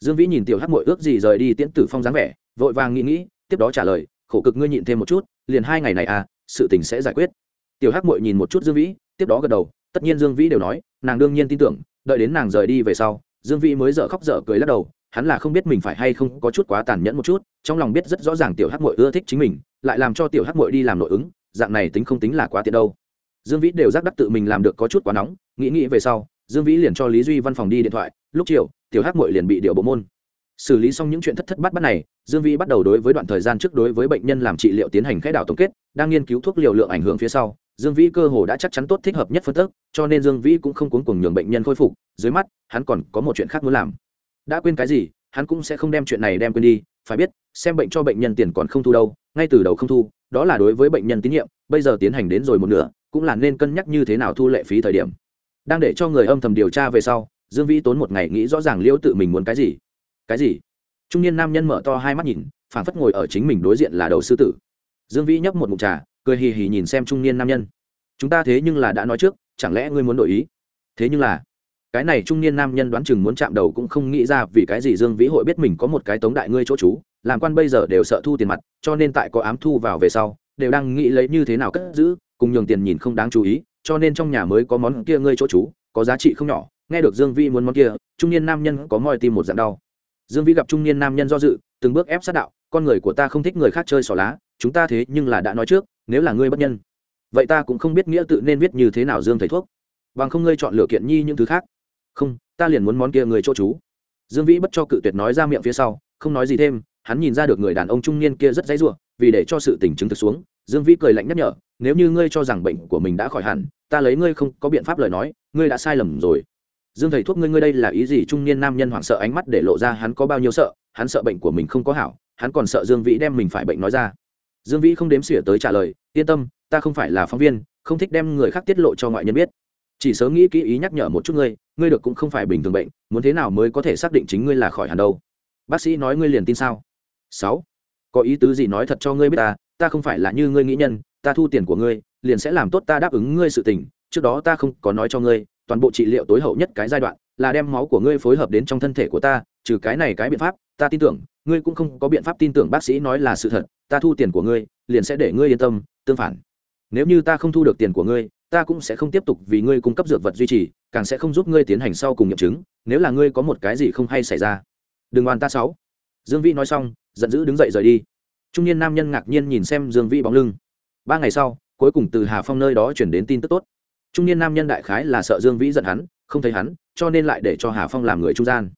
Dương vĩ nhìn tiểu hắc mội ước gì rời đi tiễn tử phong dáng vẻ, vội vàng nghĩ nghĩ, tiếp đó trả lời, khổ cực ngươi nhịn thêm một chút, liền hai ngày này à sự tình sẽ giải quyết. Tiểu hắc mội nhìn một chút dương vĩ, tiếp đó gật đầu, tất nhiên dương vĩ đều nói, nàng đương nhiên tin tưởng, đợi đến nàng rời đi về sau, dương vĩ mới dở khóc dở cười lắc đầu, hắn là không biết mình phải hay không có chút quá tàn nhẫn một chút, trong lòng biết rất rõ ràng tiểu hắc mội ưa thích chính mình, lại làm cho tiểu hắc mội đi làm nội ứng, dạng này tính không tính là quá tiện đâu dương vĩ đều giác đắc tự mình làm được có chút quá nóng, nghĩ nghĩ về sau, dương vĩ liền cho lý duy văn phòng đi điện thoại, lúc chiều, tiểu hắc mội liền bị điều bộ môn. Xử lý xong những chuyện thất thất bát bát này, dương vĩ bắt đầu đối với đoạn thời gian trước đối với bệnh nhân làm trị liệu tiến hành khai đảo tổng kết, đang nghiên cứu thuốc liều lượng ảnh hưởng phía sau, dương vĩ cơ hồ đã chắc chắn tốt thích hợp nhất phân tức cho nên dương vĩ cũng không cuốn cùng nhường bệnh nhân khôi phục, dưới mắt, hắn còn có một chuyện khác muốn làm. Đã quên cái gì, hắn cũng sẽ không đem chuyện này đem quên đi, phải biết, xem bệnh cho bệnh nhân tiền còn không thu đâu, ngay từ đầu không thu, đó là đối với bệnh nhân tín nhiệm, bây giờ tiến hành đến rồi một nửa cũng là nên cân nhắc như thế nào thu lệ phí thời điểm. Đang để cho người âm thầm điều tra về sau, dương vĩ tốn một ngày nghĩ rõ ràng liễu tự mình muốn cái gì. Cái gì? Trung niên nam nhân mở to hai mắt nhìn, phảng phất ngồi ở chính mình đối diện là đầu sư tử. Dương vĩ nhấp một mục trà, cười hì hì nhìn xem trung niên nam nhân. Chúng ta thế nhưng là đã nói trước, chẳng lẽ ngươi muốn đổi ý? Thế nhưng là, cái này trung niên nam nhân đoán chừng muốn chạm đầu cũng không nghĩ ra vì cái gì dương vĩ hội biết mình có một cái tống đại ngươi chỗ chú, làm quan bây giờ đều sợ thu tiền mặt, cho nên tại có ám thu vào về sau, đều đang nghĩ lấy như thế nào cất giữ cùng nhường tiền nhìn không đáng chú ý cho nên trong nhà mới có món kia ngươi chỗ chú có giá trị không nhỏ. Nghe được dương vĩ muốn món kia trung niên nam nhân có moi tim một dạng đau. Dương vĩ gặp trung niên nam nhân do dự từng bước ép sát đạo con người của ta không thích người khác chơi xỏ lá chúng ta thế nhưng là đã nói trước nếu là ngươi bất nhân vậy ta cũng không biết nghĩa tự nên viết như thế nào dương thầy thuốc. Bằng không ngươi chọn lựa kiện nhi những thứ khác. Không ta liền muốn món kia người chỗ chú. Dương vĩ bất cho cự tuyệt nói ra miệng phía sau không nói gì thêm hắn nhìn ra được người đàn ông trung niên kia rất dãy rủa, vì để cho sự tình chứng thực xuống, dương vĩ cười lạnh nhắc nhở, nếu như ngươi cho rằng bệnh của mình đã khỏi hẳn, ta lấy ngươi không có biện pháp lời nói, ngươi đã sai lầm rồi. Dương thầy thuốc ngươi ngươi đây là ý gì? Trung niên nam nhân hoảng sợ ánh mắt để lộ ra hắn có bao nhiêu sợ, hắn sợ bệnh của mình không có hảo, hắn còn sợ dương vĩ đem mình phải bệnh nói ra. Dương vĩ không đếm xỉa tới trả lời, yên tâm, ta không phải là phóng viên, không thích đem người khác tiết lộ cho ngoại nhân biết. Chỉ sớm nghĩ kỹ ý nhắc nhở một chút ngươi ngươi được cũng không phải bình thường bệnh, muốn thế nào mới có thể xác định chính ngươi là khỏi hẳn đâu? Bác sĩ nói ngươi liền tin sao? Sáu có ý tứ gì nói thật cho ngươi biết ta ta không phải là như ngươi nghĩ nhân, ta thu tiền của ngươi, liền sẽ làm tốt ta đáp ứng ngươi sự tình, trước đó ta không có nói cho ngươi, toàn bộ trị liệu tối hậu nhất cái giai đoạn là đem máu của ngươi phối hợp đến trong thân thể của ta, trừ cái này cái biện pháp, ta tin tưởng, ngươi cũng không có biện pháp tin tưởng bác sĩ nói là sự thật, ta thu tiền của ngươi, liền sẽ để ngươi yên tâm, tương phản. Nếu như ta không thu được tiền của ngươi, ta cũng sẽ không tiếp tục vì ngươi cung cấp dược vật duy trì, càng sẽ không giúp ngươi tiến hành sau cùng nghiệm chứng, nếu là ngươi có một cái gì không hay xảy ra. Đừng oan ta sáu dương vĩ nói xong, giận dữ đứng dậy rời đi. Trung niên nam nhân ngạc nhiên nhìn xem dương vĩ bóng lưng. Ba ngày sau, cuối cùng từ hà phong nơi đó chuyển đến tin tức tốt. Trung niên nam nhân đại khái là sợ dương vĩ giận hắn, không thấy hắn, cho nên lại để cho hà phong làm người trung gian.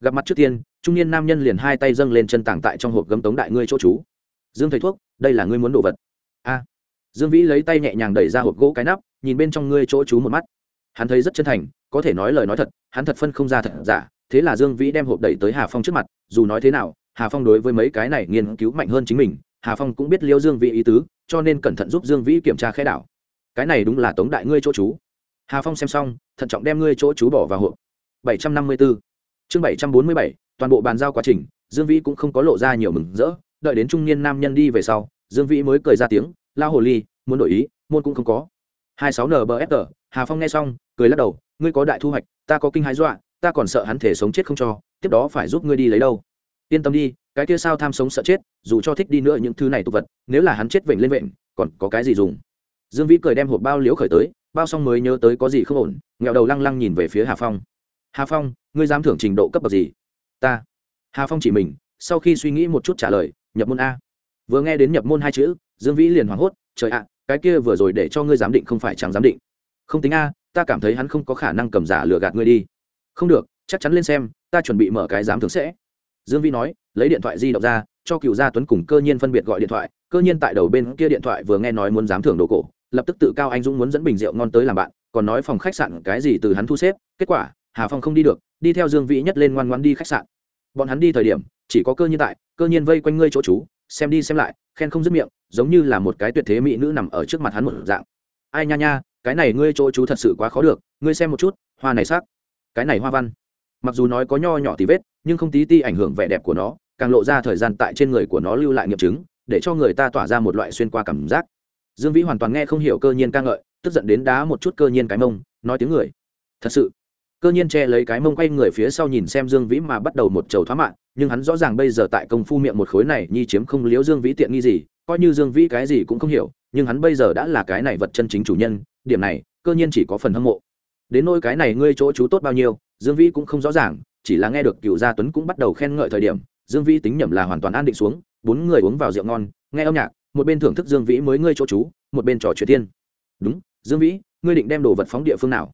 Gặp mặt trước tiên, trung niên nam nhân liền hai tay dâng lên chân tảng tại trong hộp gấm tống đại ngươi chỗ chú. Dương thầy thuốc, đây là ngươi muốn đồ vật. A. Dương vĩ lấy tay nhẹ nhàng đẩy ra hộp gỗ cái nắp, nhìn bên trong ngươi chỗ chú một mắt. Hắn thấy rất chân thành, có thể nói lời nói thật, hắn thật phân không ra thật giả thế là dương vĩ đem hộp đẩy tới hà phong trước mặt, dù nói thế nào, hà phong đối với mấy cái này nghiên cứu mạnh hơn chính mình, hà phong cũng biết liêu dương vĩ ý tứ, cho nên cẩn thận giúp dương vĩ kiểm tra khẽ đảo. Cái này đúng là tống đại ngươi chỗ chú. Hà phong xem xong, thận trọng đem ngươi chỗ chú bỏ vào hộp. Bảy trăm năm mươi bốn chương bảy trăm bốn mươi bảy, toàn bộ bàn giao quá trình, dương vĩ cũng không có lộ ra nhiều mừng rỡ, đợi đến trung niên nam nhân đi về sau, dương vĩ mới cười ra tiếng la hồ ly, muốn đổi ý, môn cũng không có. hai sáu nbfr hà phong nghe xong, cười lắc đầu, ngươi có đại thu hoạch, ta có kinh hái dọa ta còn sợ hắn thể sống chết không cho, tiếp đó phải giúp ngươi đi lấy đâu. Yên tâm đi, cái kia sao tham sống sợ chết, dù cho thích đi nữa những thứ này tục vật, nếu là hắn chết vểnh lên vệnh còn có cái gì dùng? Dương vĩ cười đem hộp bao liễu khởi tới, bao xong mới nhớ tới có gì không ổn, nghẹo đầu lăng lăng nhìn về phía hà phong. Hà phong, ngươi dám thưởng trình độ cấp bậc gì? Ta. Hà phong chỉ mình, sau khi suy nghĩ một chút trả lời, nhập môn a. Vừa nghe đến nhập môn hai chữ, dương vĩ liền hoảng hốt, trời ạ, cái kia vừa rồi để cho ngươi giám định không phải chẳng giám định. Không tính a, ta cảm thấy hắn không có khả năng cầm giả lừa gạt ngươi đi không được, chắc chắn lên xem, ta chuẩn bị mở cái giám thưởng sẽ. Dương vĩ nói, lấy điện thoại di động ra, cho cựu gia tuấn cùng cơ nhiên phân biệt gọi điện thoại. Cơ nhiên tại đầu bên kia điện thoại vừa nghe nói muốn giám thưởng đồ cổ, lập tức tự cao anh dũng muốn dẫn bình rượu ngon tới làm bạn, còn nói phòng khách sạn cái gì từ hắn thu xếp. Kết quả, hà phong không đi được, đi theo dương vĩ nhất lên ngoan ngoan đi khách sạn. Bọn hắn đi thời điểm, chỉ có cơ nhiên tại, cơ nhiên vây quanh ngươi chỗ chú, xem đi xem lại, khen không dứt miệng, giống như là một cái tuyệt thế mỹ nữ nằm ở trước mặt hắn một dạng. Ai nha nha, cái này ngươi chỗ chú thật sự quá khó được, ngươi xem một chút, hoa này sắc cái này hoa văn. Mặc dù nói có nho nhỏ tí vết, nhưng không tí ti ảnh hưởng vẻ đẹp của nó, càng lộ ra thời gian tại trên người của nó lưu lại nghiệm chứng, để cho người ta tỏa ra một loại xuyên qua cảm giác. Dương vĩ hoàn toàn nghe không hiểu cơ nhiên ca ngợi, tức giận đến đá một chút cơ nhiên cái mông, nói tiếng người. Thật sự, cơ nhiên che lấy cái mông quay người phía sau nhìn xem dương vĩ mà bắt đầu một trầu thoá mạng nhưng hắn rõ ràng bây giờ tại công phu miệng một khối này nhi chiếm không liếu dương vĩ tiện nghi gì, coi như dương vĩ cái gì cũng không hiểu, nhưng hắn bây giờ đã là cái này vật chân chính chủ nhân, điểm này, cơ nhiên chỉ có phần hâm mộ đến nôi cái này ngươi chỗ chú tốt bao nhiêu, dương vĩ cũng không rõ ràng, chỉ là nghe được cựu gia tuấn cũng bắt đầu khen ngợi thời điểm, dương vĩ tính nhầm là hoàn toàn an định xuống, bốn người uống vào rượu ngon, nghe âm nhạc, một bên thưởng thức dương vĩ mới ngươi chỗ chú, một bên trò chuyện tiên. Đúng, dương vĩ, ngươi định đem đồ vật phóng địa phương nào?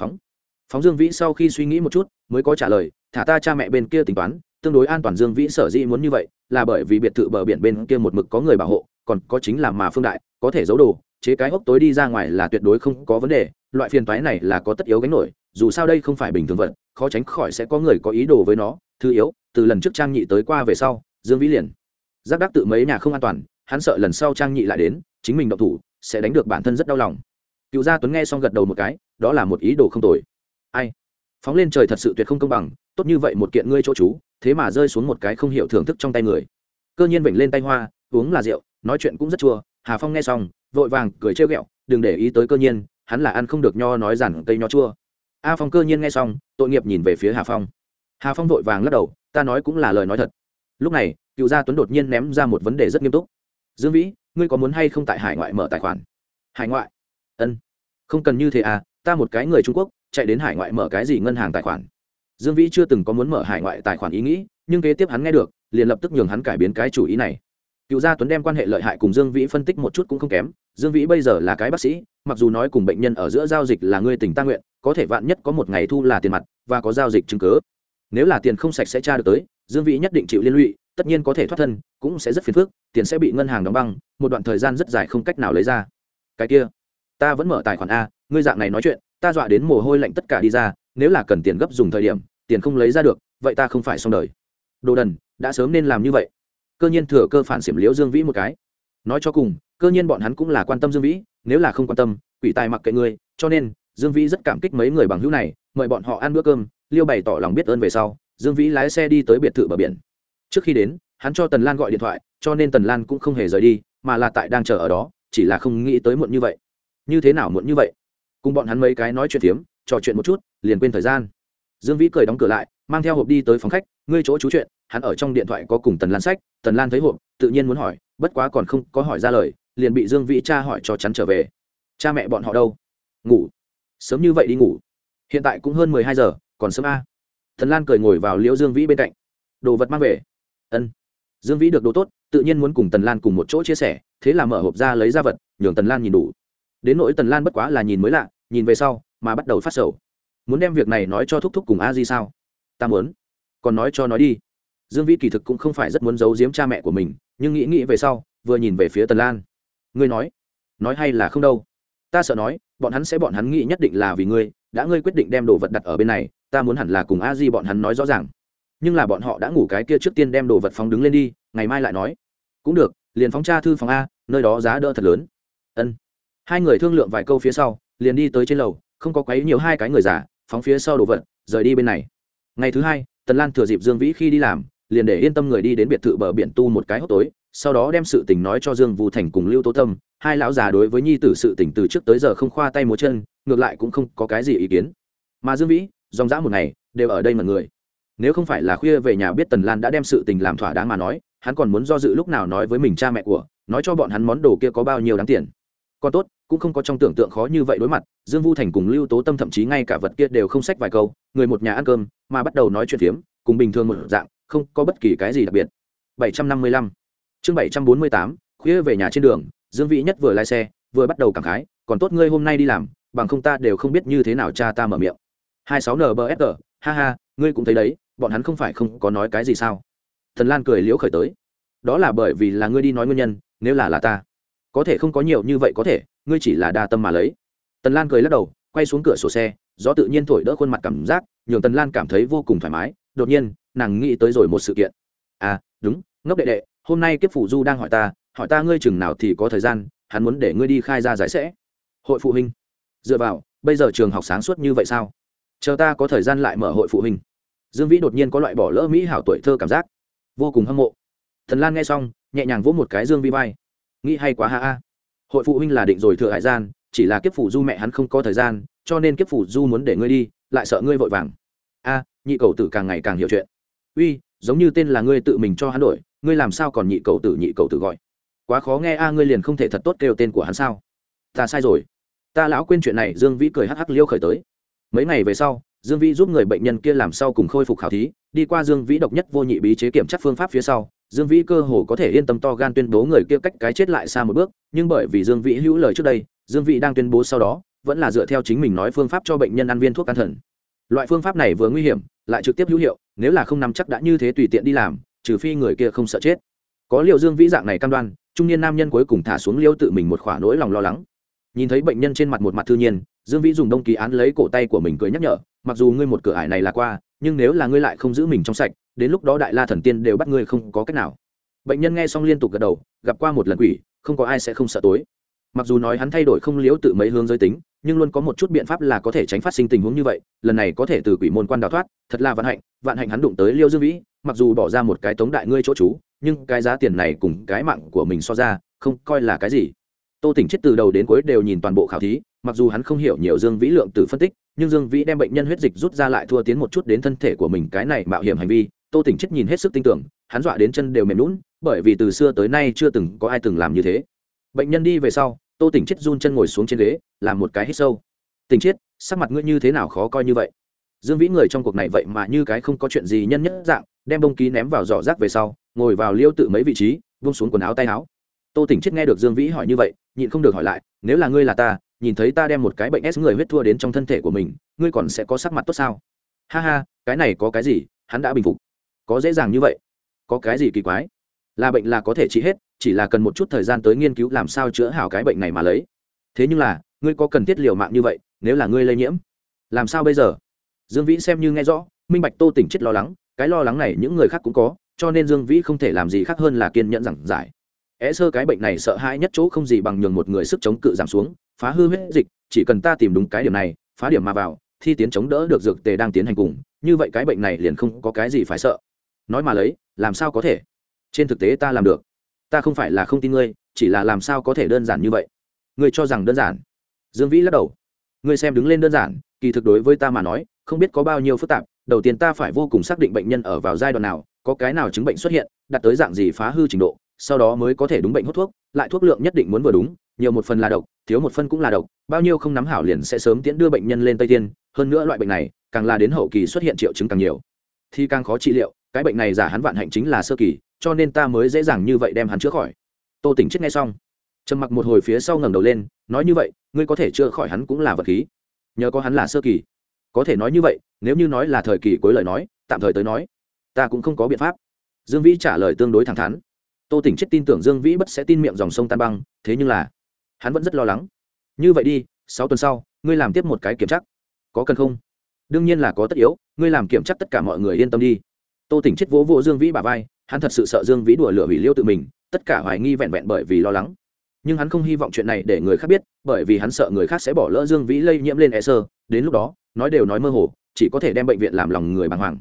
Phóng. Phóng dương vĩ sau khi suy nghĩ một chút, mới có trả lời, thả ta cha mẹ bên kia tính toán, tương đối an toàn dương vĩ sở dĩ muốn như vậy, là bởi vì biệt thự bờ biển bên kia một mực có người bảo hộ, còn có chính là mà phương đại, có thể giấu đồ, chế cái hốc tối đi ra ngoài là tuyệt đối không có vấn đề loại phiền toái này là có tất yếu gánh nổi, dù sao đây không phải bình thường vật, khó tránh khỏi sẽ có người có ý đồ với nó. Thứ yếu, từ lần trước trang nhị tới qua về sau, dương vĩ liền, giác đắc tự mấy nhà không an toàn, hắn sợ lần sau trang nhị lại đến, chính mình độc thủ, sẽ đánh được bản thân rất đau lòng. Cựu gia tuấn nghe xong gật đầu một cái, đó là một ý đồ không tồi. Ai? Phóng lên trời thật sự tuyệt không công bằng, tốt như vậy một kiện ngươi chỗ chú, thế mà rơi xuống một cái không hiểu thưởng thức trong tay người. Cơ nhiên vểnh lên tay hoa, uống là rượu, nói chuyện cũng rất chua, hà phong nghe xong, vội vàng cười trêu ghẹo, đừng để ý tới cơ nhiên hắn là ăn không được nho nói rằng cây nho chua. A phong cơ nhiên nghe xong, tội nghiệp nhìn về phía hà phong. Hà phong vội vàng lắc đầu, ta nói cũng là lời nói thật. Lúc này, cựu gia tuấn đột nhiên ném ra một vấn đề rất nghiêm túc. Dương vĩ, ngươi có muốn hay không tại hải ngoại mở tài khoản? Hải ngoại? Ân. Không cần như thế à ta một cái người trung quốc, chạy đến hải ngoại mở cái gì ngân hàng tài khoản? Dương vĩ chưa từng có muốn mở hải ngoại tài khoản ý nghĩ, nhưng kế tiếp hắn nghe được, liền lập tức nhường hắn cải biến cái chủ ý này. Cựu gia tuấn đem quan hệ lợi hại cùng dương vĩ phân tích một chút cũng không kém. Dương vĩ bây giờ là cái bác sĩ mặc dù nói cùng bệnh nhân ở giữa giao dịch là ngươi tình ta nguyện, có thể vạn nhất có một ngày thu là tiền mặt và có giao dịch chứng cứ. Nếu là tiền không sạch sẽ tra được tới, dương vĩ nhất định chịu liên lụy, tất nhiên có thể thoát thân, cũng sẽ rất phiền phức, tiền sẽ bị ngân hàng đóng băng, một đoạn thời gian rất dài không cách nào lấy ra. Cái kia, ta vẫn mở tài khoản a, ngươi dạng này nói chuyện, ta dọa đến mồ hôi lạnh tất cả đi ra, nếu là cần tiền gấp dùng thời điểm, tiền không lấy ra được, vậy ta không phải xong đời. Đồ đần, đã sớm nên làm như vậy. Cơ nhiên thừa cơ phản xiểm liễu dương vĩ một cái. Nói cho cùng cơ nhiên bọn hắn cũng là quan tâm dương vĩ, nếu là không quan tâm, quỷ tài mặc kệ ngươi, cho nên, dương vĩ rất cảm kích mấy người bằng hữu này, mời bọn họ ăn bữa cơm, liêu bày tỏ lòng biết ơn về sau, dương vĩ lái xe đi tới biệt thự bờ biển. Trước khi đến, hắn cho tần lan gọi điện thoại, cho nên tần lan cũng không hề rời đi, mà là tại đang chờ ở đó, chỉ là không nghĩ tới muộn như vậy. Như thế nào muộn như vậy? Cùng bọn hắn mấy cái nói chuyện phiếm, trò chuyện một chút, liền quên thời gian. Dương vĩ cười đóng cửa lại, mang theo hộp đi tới phòng khách, ngươi chỗ chú chuyện, hắn ở trong điện thoại có cùng tần lan sách, tần lan thấy hộp, tự nhiên muốn hỏi, bất quá còn không có hỏi ra lời liền bị dương vĩ cha hỏi cho chắn trở về. Cha mẹ bọn họ đâu? Ngủ. Sớm như vậy đi ngủ. Hiện tại cũng hơn mười hai giờ, còn sớm a. Thần lan cười ngồi vào liễu dương vĩ bên cạnh. Đồ vật mang về. Ân. Dương vĩ được đồ tốt, tự nhiên muốn cùng tần lan cùng một chỗ chia sẻ, thế là mở hộp ra lấy ra vật, nhường tần lan nhìn đủ. Đến nỗi tần lan bất quá là nhìn mới lạ, nhìn về sau, mà bắt đầu phát sầu. Muốn đem việc này nói cho thúc thúc cùng a di sao? Ta muốn. Còn nói cho nói đi. Dương vĩ kỳ thực cũng không phải rất muốn giấu giếm cha mẹ của mình, nhưng nghĩ nghĩ về sau, vừa nhìn về phía tần lan ngươi nói nói hay là không đâu? Ta sợ nói, bọn hắn sẽ bọn hắn nghĩ nhất định là vì ngươi, đã ngươi quyết định đem đồ vật đặt ở bên này, ta muốn hẳn là cùng a di bọn hắn nói rõ ràng. Nhưng là bọn họ đã ngủ cái kia trước tiên đem đồ vật phóng đứng lên đi, ngày mai lại nói. Cũng được, liền phóng tra thư phòng a, nơi đó giá đỡ thật lớn. Ân. Hai người thương lượng vài câu phía sau, liền đi tới trên lầu, không có quấy nhiều hai cái người giả phóng phía sau đồ vật, rời đi bên này. Ngày thứ hai, tần lan thừa dịp dương vĩ khi đi làm, liền để yên tâm người đi đến biệt thự bờ biển tu một cái hốc tối sau đó đem sự tình nói cho dương vũ thành cùng lưu tố tâm, hai lão già đối với nhi tử sự tình từ trước tới giờ không khoa tay múa chân, ngược lại cũng không có cái gì ý kiến. Mà dương vĩ, dòng dã một ngày, đều ở đây mật người. Nếu không phải là khuya về nhà biết tần lan đã đem sự tình làm thỏa đáng mà nói, hắn còn muốn do dự lúc nào nói với mình cha mẹ của, nói cho bọn hắn món đồ kia có bao nhiêu đáng tiền. Còn tốt, cũng không có trong tưởng tượng khó như vậy đối mặt, dương vu thành cùng lưu tố tâm thậm chí ngay cả vật kia đều không sách vài câu, người một nhà ăn cơm, mà bắt đầu nói chuyện phiếm, cùng bình thường một dạng, không có bất kỳ cái gì đặc biệt. 755 chương 748 khuya về nhà trên đường, dương vĩ nhất vừa lái xe, vừa bắt đầu cảm khái, còn tốt ngươi hôm nay đi làm, bằng không ta đều không biết như thế nào cha ta mở miệng. 26 nbsg ha ha, ngươi cũng thấy đấy, bọn hắn không phải không có nói cái gì sao? Thần lan cười liễu khởi tới. Đó là bởi vì là ngươi đi nói nguyên nhân, nếu là là ta, có thể không có nhiều như vậy có thể, ngươi chỉ là đa tâm mà lấy. Tần lan cười lắc đầu, quay xuống cửa sổ xe, gió tự nhiên thổi đỡ khuôn mặt cảm giác, nhường tần lan cảm thấy vô cùng thoải mái. Đột nhiên, nàng nghĩ tới rồi một sự kiện. À đúng, ngốc đệ đệ hôm nay kiếp phủ du đang hỏi ta hỏi ta ngươi chừng nào thì có thời gian, hắn muốn để ngươi đi khai ra giải sẽ. Hội phụ huynh. Dựa vào, bây giờ trường học sáng suốt như vậy sao? Chờ ta có thời gian lại mở hội phụ huynh. Dương vĩ đột nhiên có loại bỏ lỡ mỹ hảo tuổi thơ cảm giác. Vô cùng hâm mộ. Thần lan nghe xong, nhẹ nhàng vỗ một cái dương vi vai. Nghĩ hay quá ha ha. Hội phụ huynh là định rồi thừa hải gian, chỉ là kiếp phủ du mẹ hắn không có thời gian, cho nên kiếp phủ du muốn để ngươi đi, lại sợ ngươi vội vàng. A, nhị cầu tử càng ngày càng hiểu chuyện. Uy, giống như tên là ngươi tự mình cho hắn đổi ngươi làm sao còn nhị cầu tử nhị cầu tử gọi? Quá khó nghe a, ngươi liền không thể thật tốt kêu tên của hắn sao? Ta sai rồi. Ta lão quên chuyện này, dương vĩ cười hắc hắc liêu khởi tới. Mấy ngày về sau, dương vĩ giúp người bệnh nhân kia làm sau cùng khôi phục khảo thí, đi qua dương vĩ độc nhất vô nhị bí chế kiểm chất phương pháp phía sau, dương vĩ cơ hồ có thể yên tâm to gan tuyên bố người kia cách cái chết lại xa một bước, nhưng bởi vì dương vĩ hữu lời trước đây, dương vĩ đang tuyên bố sau đó, vẫn là dựa theo chính mình nói phương pháp cho bệnh nhân ăn viên thuốc an thần. Loại phương pháp này vừa nguy hiểm, lại trực tiếp hữu hiệu, nếu là không nắm chắc đã như thế tùy tiện đi làm trừ phi người kia không sợ chết. Có liệu dương vĩ dạng này cam đoan, trung niên nam nhân cuối cùng thả xuống liêu tự mình một khỏa nỗi lòng lo lắng. Nhìn thấy bệnh nhân trên mặt một mặt thư nhiên, dương vĩ dùng đông ký án lấy cổ tay của mình cười nhắc nhở, mặc dù ngươi một cửa ải này là qua, nhưng nếu là ngươi lại không giữ mình trong sạch, đến lúc đó đại la thần tiên đều bắt ngươi không có cách nào. Bệnh nhân nghe xong liên tục gật đầu, gặp qua một lần quỷ, không có ai sẽ không sợ tối. Mặc dù nói hắn thay đổi không liếu tự mấy hướng giới tính, nhưng luôn có một chút biện pháp là có thể tránh phát sinh tình huống như vậy, lần này có thể từ quỷ môn quan đào thoát, thật là vạn hạnh vạn hạnh hắn đụng tới liêu dương vĩ mặc dù bỏ ra một cái tống đại ngươi chỗ chú, nhưng cái giá tiền này cùng cái mạng của mình so ra, không coi là cái gì. Tô tỉnh chết từ đầu đến cuối đều nhìn toàn bộ khảo thí, mặc dù hắn không hiểu nhiều dương vĩ lượng từ phân tích, nhưng dương vĩ đem bệnh nhân huyết dịch rút ra lại thua tiến một chút đến thân thể của mình cái này mạo hiểm hành vi, tô tỉnh chết nhìn hết sức tin tưởng, hắn dọa đến chân đều mềm lún bởi vì từ xưa tới nay chưa từng có ai từng làm như thế. Bệnh nhân đi về sau, tô tỉnh chết run chân ngồi xuống trên ghế, làm một cái hít sâu. Tỉnh chết, sắc mặt ngươi như thế nào khó coi như vậy? Dương vĩ người trong cuộc này vậy mà như cái không có chuyện gì nhân nhất dạng đem bông ký ném vào giỏ rác về sau, ngồi vào liêu tự mấy vị trí vung xuống quần áo tay áo. Tô tỉnh chết nghe được dương vĩ hỏi như vậy, nhịn không được hỏi lại, nếu là ngươi là ta, nhìn thấy ta đem một cái bệnh s người huyết thua đến trong thân thể của mình, ngươi còn sẽ có sắc mặt tốt sao? Ha ha, cái này có cái gì, hắn đã bình phục. Có dễ dàng như vậy? Có cái gì kỳ quái? Là bệnh là có thể trị hết, chỉ là cần một chút thời gian tới nghiên cứu làm sao chữa hảo cái bệnh này mà lấy. Thế nhưng là, ngươi có cần thiết liều mạng như vậy, nếu là ngươi lây nhiễm? Làm sao bây giờ? Dương vĩ xem như nghe rõ, minh bạch tô tỉnh chết lo lắng cái lo lắng này những người khác cũng có, cho nên dương vĩ không thể làm gì khác hơn là kiên nhẫn giảng giải. É sơ cái bệnh này sợ hãi nhất chỗ không gì bằng nhường một người sức chống cự giảm xuống, phá hư huyết dịch, chỉ cần ta tìm đúng cái điểm này, phá điểm mà vào, thi tiến chống đỡ được dược tề đang tiến hành cùng, như vậy cái bệnh này liền không có cái gì phải sợ. Nói mà lấy, làm sao có thể? Trên thực tế ta làm được. Ta không phải là không tin ngươi, chỉ là làm sao có thể đơn giản như vậy? Ngươi cho rằng đơn giản? Dương vĩ lắc đầu. Ngươi xem đứng lên đơn giản, kỳ thực đối với ta mà nói, không biết có bao nhiêu phức tạp đầu tiên ta phải vô cùng xác định bệnh nhân ở vào giai đoạn nào, có cái nào chứng bệnh xuất hiện đặt tới dạng gì phá hư trình độ, sau đó mới có thể đúng bệnh hút thuốc, lại thuốc lượng nhất định muốn vừa đúng, nhiều một phần là độc, thiếu một phân cũng là độc, bao nhiêu không nắm hảo liền sẽ sớm tiễn đưa bệnh nhân lên tây tiên, hơn nữa loại bệnh này, càng là đến hậu kỳ xuất hiện triệu chứng càng nhiều. Thì càng khó trị liệu, cái bệnh này giả hắn vạn hạnh chính là sơ kỳ, cho nên ta mới dễ dàng như vậy đem hắn chữa khỏi. Tô tỉnh chết ngay xong, trầm mặc một hồi phía sau ngẩng đầu lên, nói như vậy, ngươi có thể chữa khỏi hắn cũng là vật khí. Nhờ có hắn là sơ kỳ có thể nói như vậy, nếu như nói là thời kỳ cuối lời nói, tạm thời tới nói, ta cũng không có biện pháp. Dương vĩ trả lời tương đối thẳng thắn. Tô tỉnh chết tin tưởng dương vĩ bất sẽ tin miệng dòng sông tan băng, thế nhưng là, hắn vẫn rất lo lắng. Như vậy đi, sáu tuần sau, ngươi làm tiếp một cái kiểm tra. Có cần không? Đương nhiên là có tất yếu, ngươi làm kiểm tra tất cả mọi người yên tâm đi. Tô tỉnh chết vỗ vỗ dương vĩ bà vai, hắn thật sự sợ dương vĩ đùa lửa hủy liêu tự mình, tất cả hoài nghi vẹn vẹn bởi vì lo lắng. Nhưng hắn không hy vọng chuyện này để người khác biết, bởi vì hắn sợ người khác sẽ bỏ lỡ dương vĩ lây nhiễm lên e sơ, đến lúc đó nói đều nói mơ hồ, chỉ có thể đem bệnh viện làm lòng người bàng hoàng.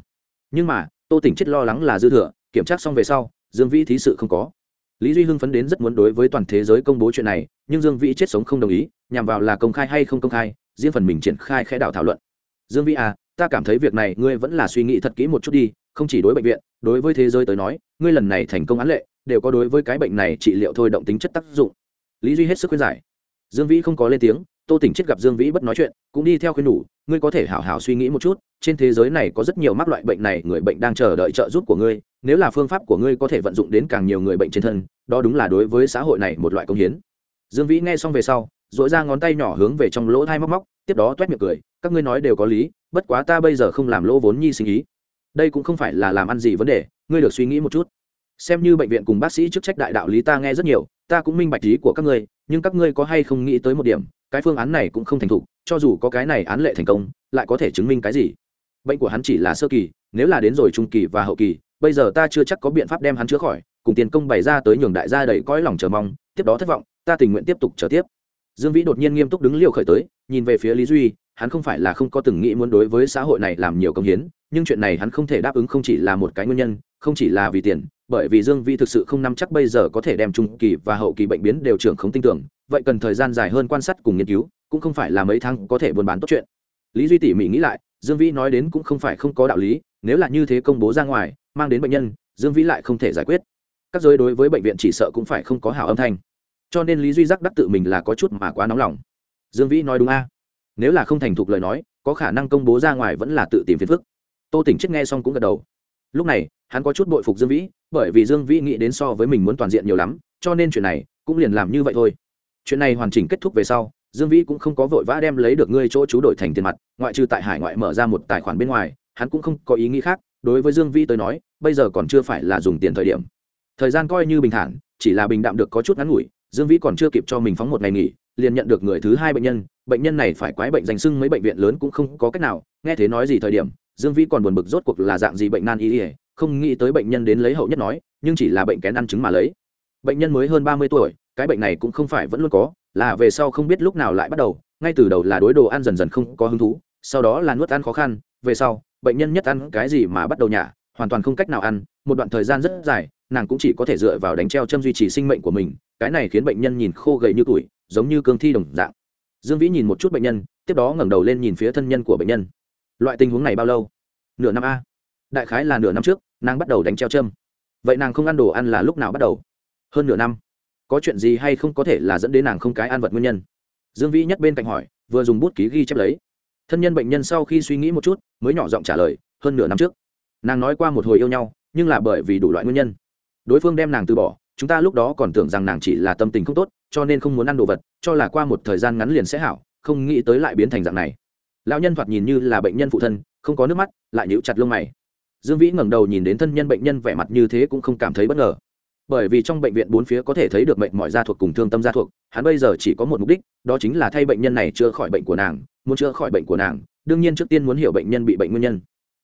Nhưng mà, tô tỉnh chết lo lắng là dư thừa, kiểm tra xong về sau, dương vĩ thí sự không có. Lý duy hưng phấn đến rất muốn đối với toàn thế giới công bố chuyện này, nhưng dương vĩ chết sống không đồng ý, nhằm vào là công khai hay không công khai, riêng phần mình triển khai khẽ đạo thảo luận. Dương vĩ à ta cảm thấy việc này ngươi vẫn là suy nghĩ thật kỹ một chút đi, không chỉ đối bệnh viện, đối với thế giới tới nói, ngươi lần này thành công án lệ, đều có đối với cái bệnh này trị liệu thôi động tính chất tác dụng. Lý duy hết sức khuyên giải. Dương vĩ không có lên tiếng tô tỉnh chết gặp dương vĩ bất nói chuyện, cũng đi theo khuyên nhủ, ngươi có thể hảo hảo suy nghĩ một chút, trên thế giới này có rất nhiều mắc loại bệnh này, người bệnh đang chờ đợi trợ giúp của ngươi, nếu là phương pháp của ngươi có thể vận dụng đến càng nhiều người bệnh trên thân, đó đúng là đối với xã hội này một loại công hiến. Dương vĩ nghe xong về sau dội ra ngón tay nhỏ hướng về trong lỗ thai móc móc, tiếp đó t u é t miệng cười, các ngươi nói đều có lý, bất quá ta bây giờ không làm lỗ vốn nhi sinh ý. Đây cũng không phải là làm ăn gì vấn đề, ngươi được suy nghĩ một chút. Xem như bệnh viện cùng bác sĩ chức trách đại đạo lý ta nghe rất nhiều, ta cũng minh bạch lý của các ngươi, nhưng các ngươi có hay không nghĩ tới một điểm cái phương án này cũng không thành thục, cho dù có cái này án lệ thành công, lại có thể chứng minh cái gì? Bệnh của hắn chỉ là sơ kỳ, nếu là đến rồi trung kỳ và hậu kỳ, bây giờ ta chưa chắc có biện pháp đem hắn chữa khỏi, cùng tiền công bày ra tới nhường đại gia đầy cõi lòng chờ mong, tiếp đó thất vọng, ta tình nguyện tiếp tục chờ tiếp. Dương vĩ đột nhiên nghiêm túc đứng liều khởi tới, nhìn về phía lý duy, hắn không phải là không có từng nghĩ muốn đối với xã hội này làm nhiều công hiến, nhưng chuyện này hắn không thể đáp ứng không chỉ là một cái nguyên nhân, không chỉ là vì tiền bởi vì dương vĩ thực sự không nắm chắc bây giờ có thể đem trung kỳ và hậu kỳ bệnh biến đều trưởng không tin tưởng, vậy cần thời gian dài hơn quan sát cùng nghiên cứu, cũng không phải là mấy tháng có thể buôn bán tốt chuyện. Lý duy tỉ mỉ nghĩ lại, dương vĩ nói đến cũng không phải không có đạo lý, nếu là như thế công bố ra ngoài, mang đến bệnh nhân, dương vĩ lại không thể giải quyết. Các giới đối với bệnh viện chỉ sợ cũng phải không có hảo âm thanh. Cho nên lý duy giác đắc tự mình là có chút mà quá nóng lòng. Dương vĩ nói đúng a. Nếu là không thành thục lời nói, có khả năng công bố ra ngoài vẫn là tự tìm phiền phức. Tô tỉnh chết nghe xong cũng gật đầu. Lúc này hắn có chút bội phục dương vĩ, bởi vì dương vĩ nghĩ đến so với mình muốn toàn diện nhiều lắm, cho nên chuyện này cũng liền làm như vậy thôi. Chuyện này hoàn chỉnh kết thúc về sau, dương vĩ cũng không có vội vã đem lấy được ngươi chỗ chú đổi thành tiền mặt, ngoại trừ tại hải ngoại mở ra một tài khoản bên ngoài, hắn cũng không có ý nghĩ khác, đối với dương vĩ tới nói, bây giờ còn chưa phải là dùng tiền thời điểm. Thời gian coi như bình thản, chỉ là bình đạm được có chút ngắn ngủi, dương vĩ còn chưa kịp cho mình phóng một ngày nghỉ, liền nhận được người thứ hai bệnh nhân bệnh nhân này phải quái bệnh danh sưng mấy bệnh viện lớn cũng không có cách nào, nghe thế nói gì thời điểm, dương vĩ còn buồn bực rốt cuộc là dạng gì bệnh nan y ỉa không nghĩ tới bệnh nhân đến lấy hậu nhất nói, nhưng chỉ là bệnh kén ăn chứng mà lấy. Bệnh nhân mới hơn ba mươi tuổi, cái bệnh này cũng không phải vẫn luôn có, là về sau không biết lúc nào lại bắt đầu, ngay từ đầu là đối đồ ăn dần dần không có hứng thú, sau đó là nuốt ăn khó khăn, về sau, bệnh nhân nhất ăn cái gì mà bắt đầu nhả, hoàn toàn không cách nào ăn, một đoạn thời gian rất dài, nàng cũng chỉ có thể dựa vào đánh treo châm duy trì sinh mệnh của mình, cái này khiến bệnh nhân nhìn khô gầy như tuổi, giống như cương thi đồng dạng. Dương vĩ nhìn một chút bệnh nhân, tiếp đó ngẩng đầu lên nhìn phía thân nhân của bệnh nhân. Loại tình huống này bao lâu? Nửa năm a. Đại khái là nửa năm trước nàng bắt đầu đánh treo châm. Vậy nàng không ăn đồ ăn là lúc nào bắt đầu? Hơn nửa năm. Có chuyện gì hay không có thể là dẫn đến nàng không cái ăn vật nguyên nhân? Dương vĩ nhất bên cạnh hỏi, vừa dùng bút ký ghi chép lấy. Thân nhân bệnh nhân sau khi suy nghĩ một chút, mới nhỏ giọng trả lời, hơn nửa năm trước. Nàng nói qua một hồi yêu nhau, nhưng là bởi vì đủ loại nguyên nhân. Đối phương đem nàng từ bỏ, chúng ta lúc đó còn tưởng rằng nàng chỉ là tâm tình không tốt, cho nên không muốn ăn đồ vật, cho là qua một thời gian ngắn liền sẽ hảo, không nghĩ tới lại biến thành dạng này. Lão nhân thoạt nhìn như là bệnh nhân phụ thân, không có nước mắt, lại nhíu chặt lông mày dương vĩ ngẩng đầu nhìn đến thân nhân bệnh nhân vẻ mặt như thế cũng không cảm thấy bất ngờ. Bởi vì trong bệnh viện bốn phía có thể thấy được bệnh mọi gia thuộc cùng thương tâm gia thuộc, hắn bây giờ chỉ có một mục đích, đó chính là thay bệnh nhân này chữa khỏi bệnh của nàng, muốn chữa khỏi bệnh của nàng, đương nhiên trước tiên muốn hiểu bệnh nhân bị bệnh nguyên nhân.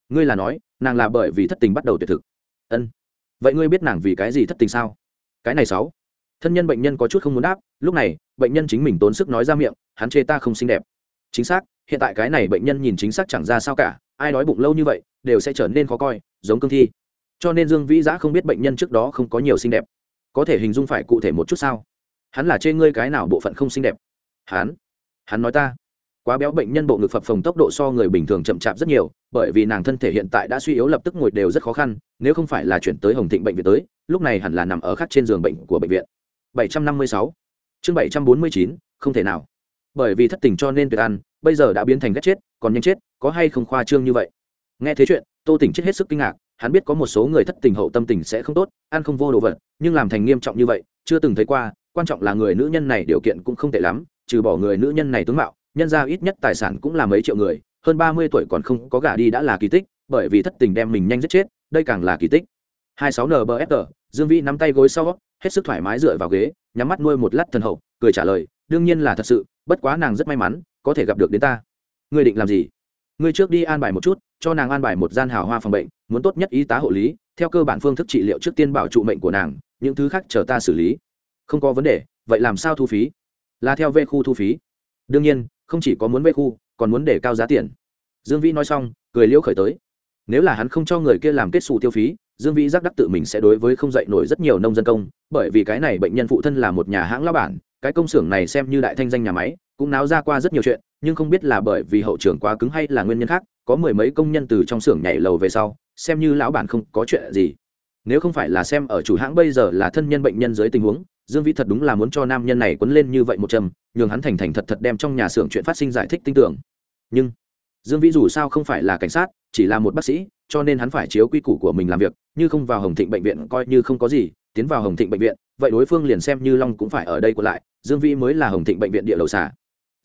Ngươi là nói, nàng là bởi vì thất tình bắt đầu tuyệt thực. Ân. Vậy ngươi biết nàng vì cái gì thất tình sao? Cái này sáu. Thân nhân bệnh nhân có chút không muốn đáp, lúc này, bệnh nhân chính mình tốn sức nói ra miệng, hắn chê ta không xinh đẹp. Chính xác hiện tại cái này bệnh nhân nhìn chính xác chẳng ra sao cả, ai nói bụng lâu như vậy, đều sẽ trở nên khó coi, giống cương thi. Cho nên dương vĩ giã không biết bệnh nhân trước đó không có nhiều xinh đẹp. Có thể hình dung phải cụ thể một chút sao? Hắn là chê ngươi cái nào bộ phận không xinh đẹp? Hắn? Hắn nói ta. Quá béo bệnh nhân bộ ngực phập phồng tốc độ so người bình thường chậm chạp rất nhiều, bởi vì nàng thân thể hiện tại đã suy yếu lập tức ngồi đều rất khó khăn, nếu không phải là chuyển tới hồng thịnh bệnh viện tới, lúc này hẳn là nằm ở khắc trên giường bệnh của bệnh viện. 756 chương 749 không thể nào. Bởi vì thất tình cho nên tuyệt ăn bây giờ đã biến thành ghét chết, còn nhanh chết, có hay không khoa trương như vậy? Nghe thế chuyện, tô tỉnh chết hết sức kinh ngạc, hắn biết có một số người thất tình hậu tâm tình sẽ không tốt, ăn không vô đồ vật, nhưng làm thành nghiêm trọng như vậy, chưa từng thấy qua, quan trọng là người nữ nhân này điều kiện cũng không tệ lắm, trừ bỏ người nữ nhân này tướng mạo, nhân ra ít nhất tài sản cũng là mấy triệu người, hơn ba mươi tuổi còn không có gả đi đã là kỳ tích, bởi vì thất tình đem mình nhanh giết chết, đây càng là kỳ tích. Hai sáu nbfr dương vĩ nắm tay gối sau, hết sức thoải mái dựa vào ghế, nhắm mắt nuôi một lát thần hậu, cười trả lời, đương nhiên là thật sự, bất quá nàng rất may mắn có thể gặp được đến ta. Ngươi định làm gì? Ngươi trước đi an bài một chút, cho nàng an bài một gian hào hoa phòng bệnh, muốn tốt nhất y tá hộ lý, theo cơ bản phương thức trị liệu trước tiên bảo trụ mệnh của nàng, những thứ khác chờ ta xử lý. Không có vấn đề, vậy làm sao thu phí? Là theo về khu thu phí. Đương nhiên, không chỉ có muốn về khu, còn muốn để cao giá tiền. Dương vĩ nói xong, cười liễu khởi tới. Nếu là hắn không cho người kia làm kết xù tiêu phí, dương vĩ giác đắc tự mình sẽ đối với không dạy nổi rất nhiều nông dân công, bởi vì cái này bệnh nhân phụ thân là một nhà hãng lao bản cái công xưởng này xem như đại thanh danh nhà máy, cũng náo ra qua rất nhiều chuyện, nhưng không biết là bởi vì hậu trường quá cứng hay là nguyên nhân khác, có mười mấy công nhân từ trong xưởng nhảy lầu về sau, xem như lão bản không có chuyện gì. Nếu không phải là xem ở chủ hãng bây giờ là thân nhân bệnh nhân dưới tình huống, dương vĩ thật đúng là muốn cho nam nhân này quấn lên như vậy một trầm nhường hắn thành thành thật thật đem trong nhà xưởng chuyện phát sinh giải thích tin tưởng. Nhưng, dương vĩ dù sao không phải là cảnh sát, chỉ là một bác sĩ, cho nên hắn phải chiếu quy củ của mình làm việc, như không vào hồng thịnh bệnh viện coi như không có gì tiến vào hồng thịnh bệnh viện, vậy đối phương liền xem như long cũng phải ở đây của lại, dương vĩ mới là hồng thịnh bệnh viện địa đầu xả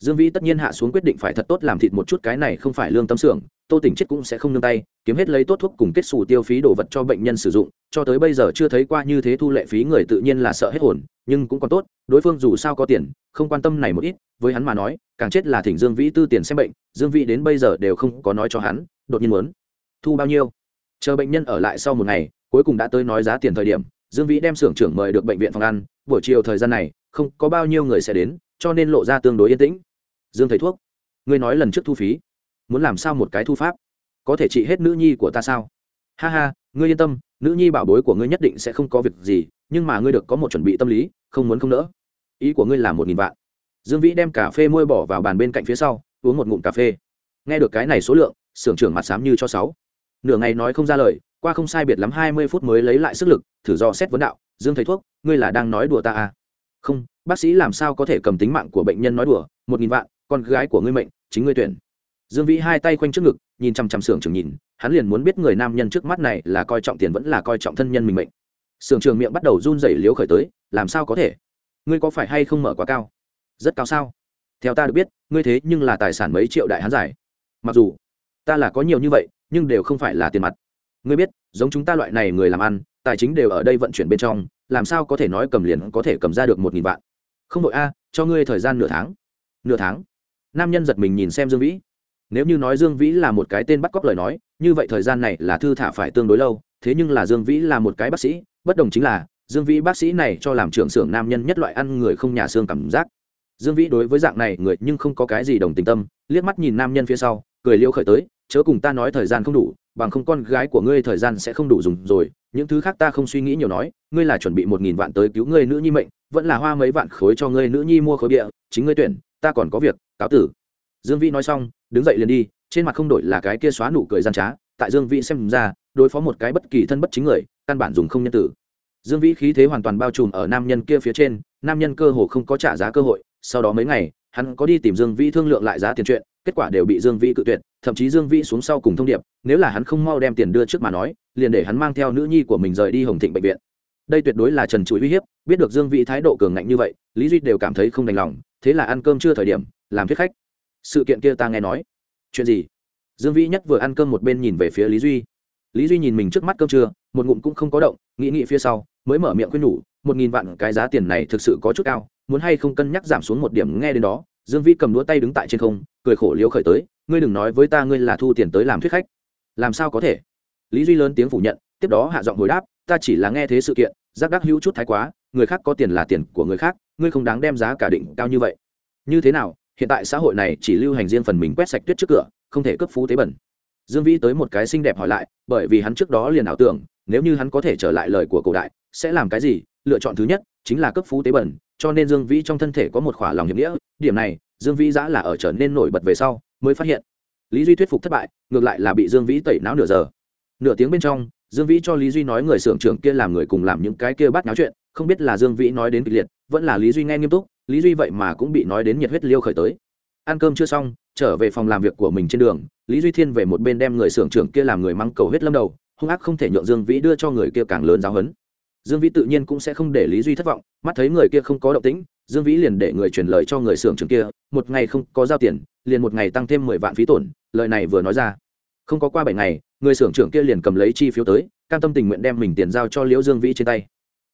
dương vĩ tất nhiên hạ xuống quyết định phải thật tốt làm thịt một chút cái này không phải lương tâm xưởng, tô tỉnh chết cũng sẽ không nương tay, kiếm hết lấy tốt thuốc cùng kết xù tiêu phí đồ vật cho bệnh nhân sử dụng, cho tới bây giờ chưa thấy qua như thế thu lệ phí người tự nhiên là sợ hết hồn, nhưng cũng còn tốt, đối phương dù sao có tiền, không quan tâm này một ít, với hắn mà nói, càng chết là thỉnh dương vĩ tư tiền xem bệnh, dương vĩ đến bây giờ đều không có nói cho hắn, đột nhiên muốn thu bao nhiêu. Chờ bệnh nhân ở lại sau một ngày, cuối cùng đã tới nói giá tiền thời điểm dương vĩ đem xưởng trưởng mời được bệnh viện phòng ăn, buổi chiều thời gian này, không có bao nhiêu người sẽ đến, cho nên lộ ra tương đối yên tĩnh. Dương thầy thuốc, ngươi nói lần trước thu phí, muốn làm sao một cái thu pháp? Có thể trị hết nữ nhi của ta sao? Ha ha, ngươi yên tâm, nữ nhi bảo bối của ngươi nhất định sẽ không có việc gì, nhưng mà ngươi được có một chuẩn bị tâm lý, không muốn không nỡ. Ý của ngươi là một nghìn vạn. Dương vĩ đem cà phê môi bỏ vào bàn bên cạnh phía sau, uống một ngụm cà phê. Nghe được cái này số lượng, xưởng trưởng mặt sám như cho sáu. Nửa ngày nói không ra lời qua không sai biệt lắm hai mươi phút mới lấy lại sức lực, thử do xét vấn đạo, dương thầy thuốc, ngươi là đang nói đùa ta à? Không, bác sĩ làm sao có thể cầm tính mạng của bệnh nhân nói đùa, một nghìn vạn, con gái của ngươi mệnh, chính ngươi tuyển. Dương vĩ hai tay quanh trước ngực, nhìn chằm chằm xưởng trưởng nhìn, hắn liền muốn biết người nam nhân trước mắt này là coi trọng tiền vẫn là coi trọng thân nhân mình mệnh. Xưởng trưởng miệng bắt đầu run rẩy liếu khởi tới, làm sao có thể? Ngươi có phải hay không mở quá cao? Rất cao sao? Theo ta được biết, ngươi thế nhưng là tài sản mấy triệu đại hán giải. Mặc dù ta là có nhiều như vậy, nhưng đều không phải là tiền mặt ngươi biết, giống chúng ta loại này người làm ăn, tài chính đều ở đây vận chuyển bên trong, làm sao có thể nói cầm liền có thể cầm ra được một nghìn vạn? Không đội a, cho ngươi thời gian nửa tháng. Nửa tháng? Nam nhân giật mình nhìn xem dương vĩ. Nếu như nói dương vĩ là một cái tên bắt cóc lời nói, như vậy thời gian này là thư thả phải tương đối lâu, thế nhưng là dương vĩ là một cái bác sĩ, bất đồng chính là, dương vĩ bác sĩ này cho làm trưởng xưởng nam nhân nhất loại ăn người không nhà xương cảm giác. Dương vĩ đối với dạng này người nhưng không có cái gì đồng tình tâm, liếc mắt nhìn nam nhân phía sau, cười liêu khởi tới, chớ cùng ta nói thời gian không đủ bằng không con gái của ngươi thời gian sẽ không đủ dùng rồi, những thứ khác ta không suy nghĩ nhiều nói, ngươi là chuẩn bị một nghìn vạn tới cứu ngươi nữ nhi mệnh, vẫn là hoa mấy vạn khối cho ngươi nữ nhi mua khối địa chính ngươi tuyển, ta còn có việc, cáo tử. Dương vĩ nói xong, đứng dậy liền đi, trên mặt không đổi là cái kia xóa nụ cười gian trá, tại dương vĩ xem ra, đối phó một cái bất kỳ thân bất chính người, căn bản dùng không nhân tử. Dương vĩ khí thế hoàn toàn bao trùm ở nam nhân kia phía trên, nam nhân cơ hồ không có trả giá cơ hội, sau đó mấy ngày, hắn có đi tìm dương vĩ thương lượng lại giá tiền chuyện, kết quả đều bị dương vĩ cự tuyệt thậm chí dương vĩ xuống sau cùng thông điệp, nếu là hắn không mau đem tiền đưa trước mà nói, liền để hắn mang theo nữ nhi của mình rời đi hồng thịnh bệnh viện. Đây tuyệt đối là trần trụi uy hiếp, biết được dương vĩ thái độ cường ngạnh như vậy, lý duy đều cảm thấy không đành lòng, thế là ăn cơm chưa thời điểm, làm thuyết khách. Sự kiện kia ta nghe nói. Chuyện gì? Dương vĩ nhất vừa ăn cơm một bên nhìn về phía lý duy. Lý duy nhìn mình trước mắt cơm trưa, một ngụm cũng không có động, nghĩ nghĩ phía sau, mới mở miệng khuyên nhủ, một nghìn vạn cái giá tiền này thực sự có chút cao, muốn hay không cân nhắc giảm xuống một điểm nghe đến đó. Dương vĩ cầm đũa tay đứng tại trên không, cười khổ liếu khởi tới ngươi đừng nói với ta ngươi là thu tiền tới làm thuyết khách. Làm sao có thể? Lý duy lớn tiếng phủ nhận, tiếp đó hạ giọng hồi đáp, ta chỉ là nghe thế sự kiện, giác đắc hữu chút thái quá, người khác có tiền là tiền của người khác, ngươi không đáng đem giá cả định cao như vậy. Như thế nào, hiện tại xã hội này chỉ lưu hành riêng phần mình quét sạch tuyết trước cửa, không thể cấp phú tế bẩn. Dương vĩ tới một cái xinh đẹp hỏi lại, bởi vì hắn trước đó liền ảo tưởng, nếu như hắn có thể trở lại lời của cổ đại, sẽ làm cái gì? Lựa chọn thứ nhất, chính là cấp phú tế bẩn, cho nên dương vĩ trong thân thể có một khỏa lòng hiệp nghĩa, điểm này, dương vĩ giã là ở trở nên nổi bật về sau mới phát hiện. Lý duy thuyết phục thất bại, ngược lại là bị dương vĩ tẩy não nửa giờ. Nửa tiếng bên trong, dương vĩ cho lý duy nói người xưởng trưởng kia làm người cùng làm những cái kia bắt náo chuyện, không biết là dương vĩ nói đến kịch liệt, vẫn là lý duy nghe nghiêm túc, lý duy vậy mà cũng bị nói đến nhiệt huyết liêu khởi tới. Ăn cơm chưa xong, trở về phòng làm việc của mình trên đường, lý duy thiên về một bên đem người xưởng trưởng kia làm người mắng cầu huyết lâm đầu, hung ác không thể nhượng dương vĩ đưa cho người kia càng lớn giáo hấn dương vĩ tự nhiên cũng sẽ không để lý duy thất vọng, mắt thấy người kia không có động tĩnh dương vĩ liền để người truyền lời cho người xưởng trưởng kia, một ngày không có giao tiền, liền một ngày tăng thêm mười vạn phí tổn, lời này vừa nói ra. Không có qua bảy ngày, người xưởng trưởng kia liền cầm lấy chi phiếu tới, cam tâm tình nguyện đem mình tiền giao cho liễu dương vĩ trên tay.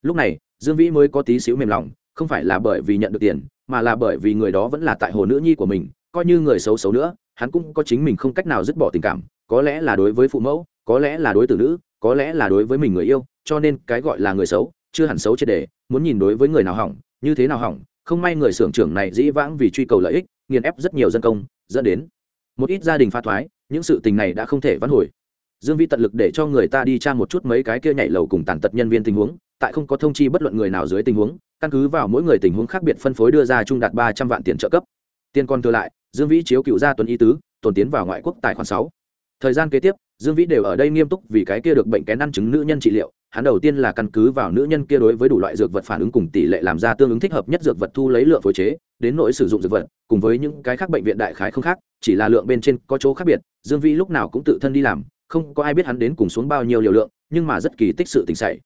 Lúc này, dương vĩ mới có tí xíu mềm lòng, không phải là bởi vì nhận được tiền, mà là bởi vì người đó vẫn là tại hồ nữ nhi của mình, coi như người xấu xấu nữa, hắn cũng có chính mình không cách nào dứt bỏ tình cảm, có lẽ là đối với phụ mẫu, có lẽ là đối tử nữ, có lẽ là đối với mình người yêu, cho nên cái gọi là người xấu, chưa hẳn xấu triệt đề muốn nhìn đối với người nào hỏng như thế nào hỏng, không may người xưởng trưởng này dĩ vãng vì truy cầu lợi ích, nghiền ép rất nhiều dân công, dẫn đến một ít gia đình pha thoái, những sự tình này đã không thể vãn hồi. Dương vĩ tận lực để cho người ta đi tra một chút mấy cái kia nhảy lầu cùng tàn tật nhân viên tình huống, tại không có thông chi bất luận người nào dưới tình huống, căn cứ vào mỗi người tình huống khác biệt phân phối đưa ra trung đạt ba trăm vạn tiền trợ cấp. Tiền còn thừa lại, dương vĩ chiếu cựu gia tuấn y tứ, tồn tiến vào ngoại quốc tài khoản sáu. Thời gian kế tiếp, dương vĩ đều ở đây nghiêm túc vì cái kia được bệnh kén ăn chứng nữ nhân trị liệu hắn đầu tiên là căn cứ vào nữ nhân kia đối với đủ loại dược vật phản ứng cùng tỷ lệ làm ra tương ứng thích hợp nhất dược vật thu lấy lượng phối chế, đến nỗi sử dụng dược vật, cùng với những cái khác bệnh viện đại khái không khác, chỉ là lượng bên trên có chỗ khác biệt, dương vĩ lúc nào cũng tự thân đi làm, không có ai biết hắn đến cùng xuống bao nhiêu liều lượng, nhưng mà rất kỳ tích sự tình xảy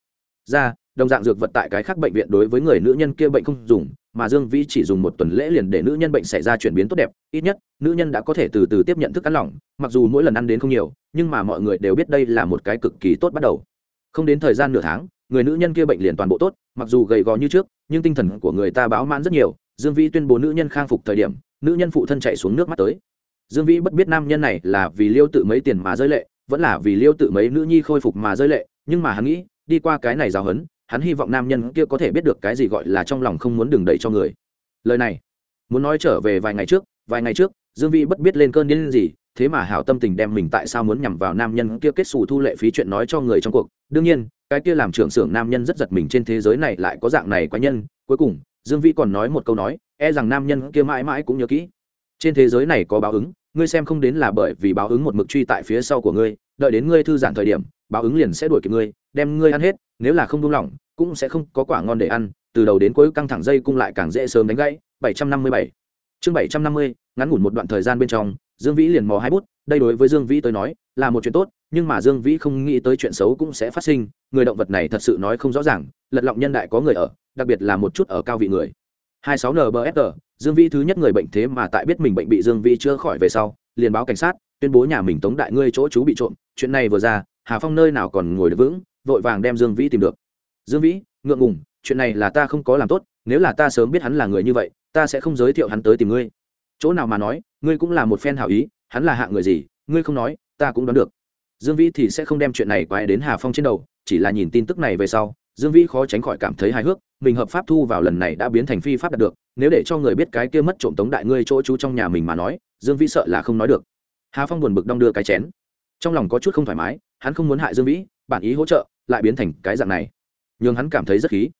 ra, đồng dạng dược vật tại cái khác bệnh viện đối với người nữ nhân kia bệnh không dùng, mà dương vĩ chỉ dùng một tuần lễ liền để nữ nhân bệnh xảy ra chuyển biến tốt đẹp, ít nhất, nữ nhân đã có thể từ từ tiếp nhận thức ăn lỏng, mặc dù mỗi lần ăn đến không nhiều, nhưng mà mọi người đều biết đây là một cái cực kỳ tốt bắt đầu không đến thời gian nửa tháng, người nữ nhân kia bệnh liền toàn bộ tốt, mặc dù gầy gò như trước, nhưng tinh thần của người ta bão mãn rất nhiều. Dương vĩ tuyên bố nữ nhân khang phục thời điểm, nữ nhân phụ thân chạy xuống nước mắt tới. Dương vĩ bất biết nam nhân này là vì liêu tự mấy tiền mà rơi lệ, vẫn là vì liêu tự mấy nữ nhi khôi phục mà rơi lệ, nhưng mà hắn nghĩ, đi qua cái này giáo hấn hắn hy vọng nam nhân kia có thể biết được cái gì gọi là trong lòng không muốn đừng đẩy cho người. Lời này, muốn nói trở về vài ngày trước, vài ngày trước, dương vĩ bất biết lên cơn điên gì thế mà hảo tâm tình đem mình tại sao muốn nhằm vào nam nhân kia kết xù thu lệ phí chuyện nói cho người trong cuộc. Đương nhiên, cái kia làm trưởng xưởng nam nhân rất giật mình trên thế giới này lại có dạng này quá nhân. Cuối cùng, dương vĩ còn nói một câu nói e rằng nam nhân kia mãi mãi cũng nhớ kỹ. Trên thế giới này có báo ứng, ngươi xem không đến là bởi vì báo ứng một mực truy tại phía sau của ngươi, đợi đến ngươi thư giãn thời điểm, báo ứng liền sẽ đuổi kịp ngươi, đem ngươi ăn hết, nếu là không buông lỏng, cũng sẽ không có quả ngon để ăn. Từ đầu đến cuối căng thẳng dây cung lại càng dễ sớm đánh gãy. 757 chương 750 ngắn ngủn một đoạn thời gian bên trong dương vĩ liền mò hai bút, đây đối với dương vĩ tới nói là một chuyện tốt, nhưng mà dương vĩ không nghĩ tới chuyện xấu cũng sẽ phát sinh, người động vật này thật sự nói không rõ ràng, lật lọng nhân đại có người ở, đặc biệt là một chút ở cao vị người. 26 nbfr dương vĩ thứ nhất người bệnh thế mà tại biết mình bệnh bị dương vĩ chưa khỏi về sau, liền báo cảnh sát, tuyên bố nhà mình tống đại ngươi chỗ chú bị trộm, chuyện này vừa ra, hà phong nơi nào còn ngồi được vững, vội vàng đem dương vĩ tìm được. Dương vĩ, ngượng ngùng, chuyện này là ta không có làm tốt, nếu là ta sớm biết hắn là người như vậy, ta sẽ không giới thiệu hắn tới tìm ngươi chỗ nào mà nói, ngươi cũng là một phen hảo ý, hắn là hạng người gì, ngươi không nói, ta cũng đoán được. Dương vĩ thì sẽ không đem chuyện này quay đến hà phong trên đầu, chỉ là nhìn tin tức này về sau, dương vĩ khó tránh khỏi cảm thấy hài hước, mình hợp pháp thu vào lần này đã biến thành phi pháp đạt được, nếu để cho người biết cái kia mất trộm tống đại ngươi chỗ chú trong nhà mình mà nói, dương vĩ sợ là không nói được. Hà phong buồn bực đong đưa cái chén. Trong lòng có chút không thoải mái, hắn không muốn hại dương vĩ, bản ý hỗ trợ, lại biến thành cái dạng này. Nhưng hắn cảm thấy rất khí.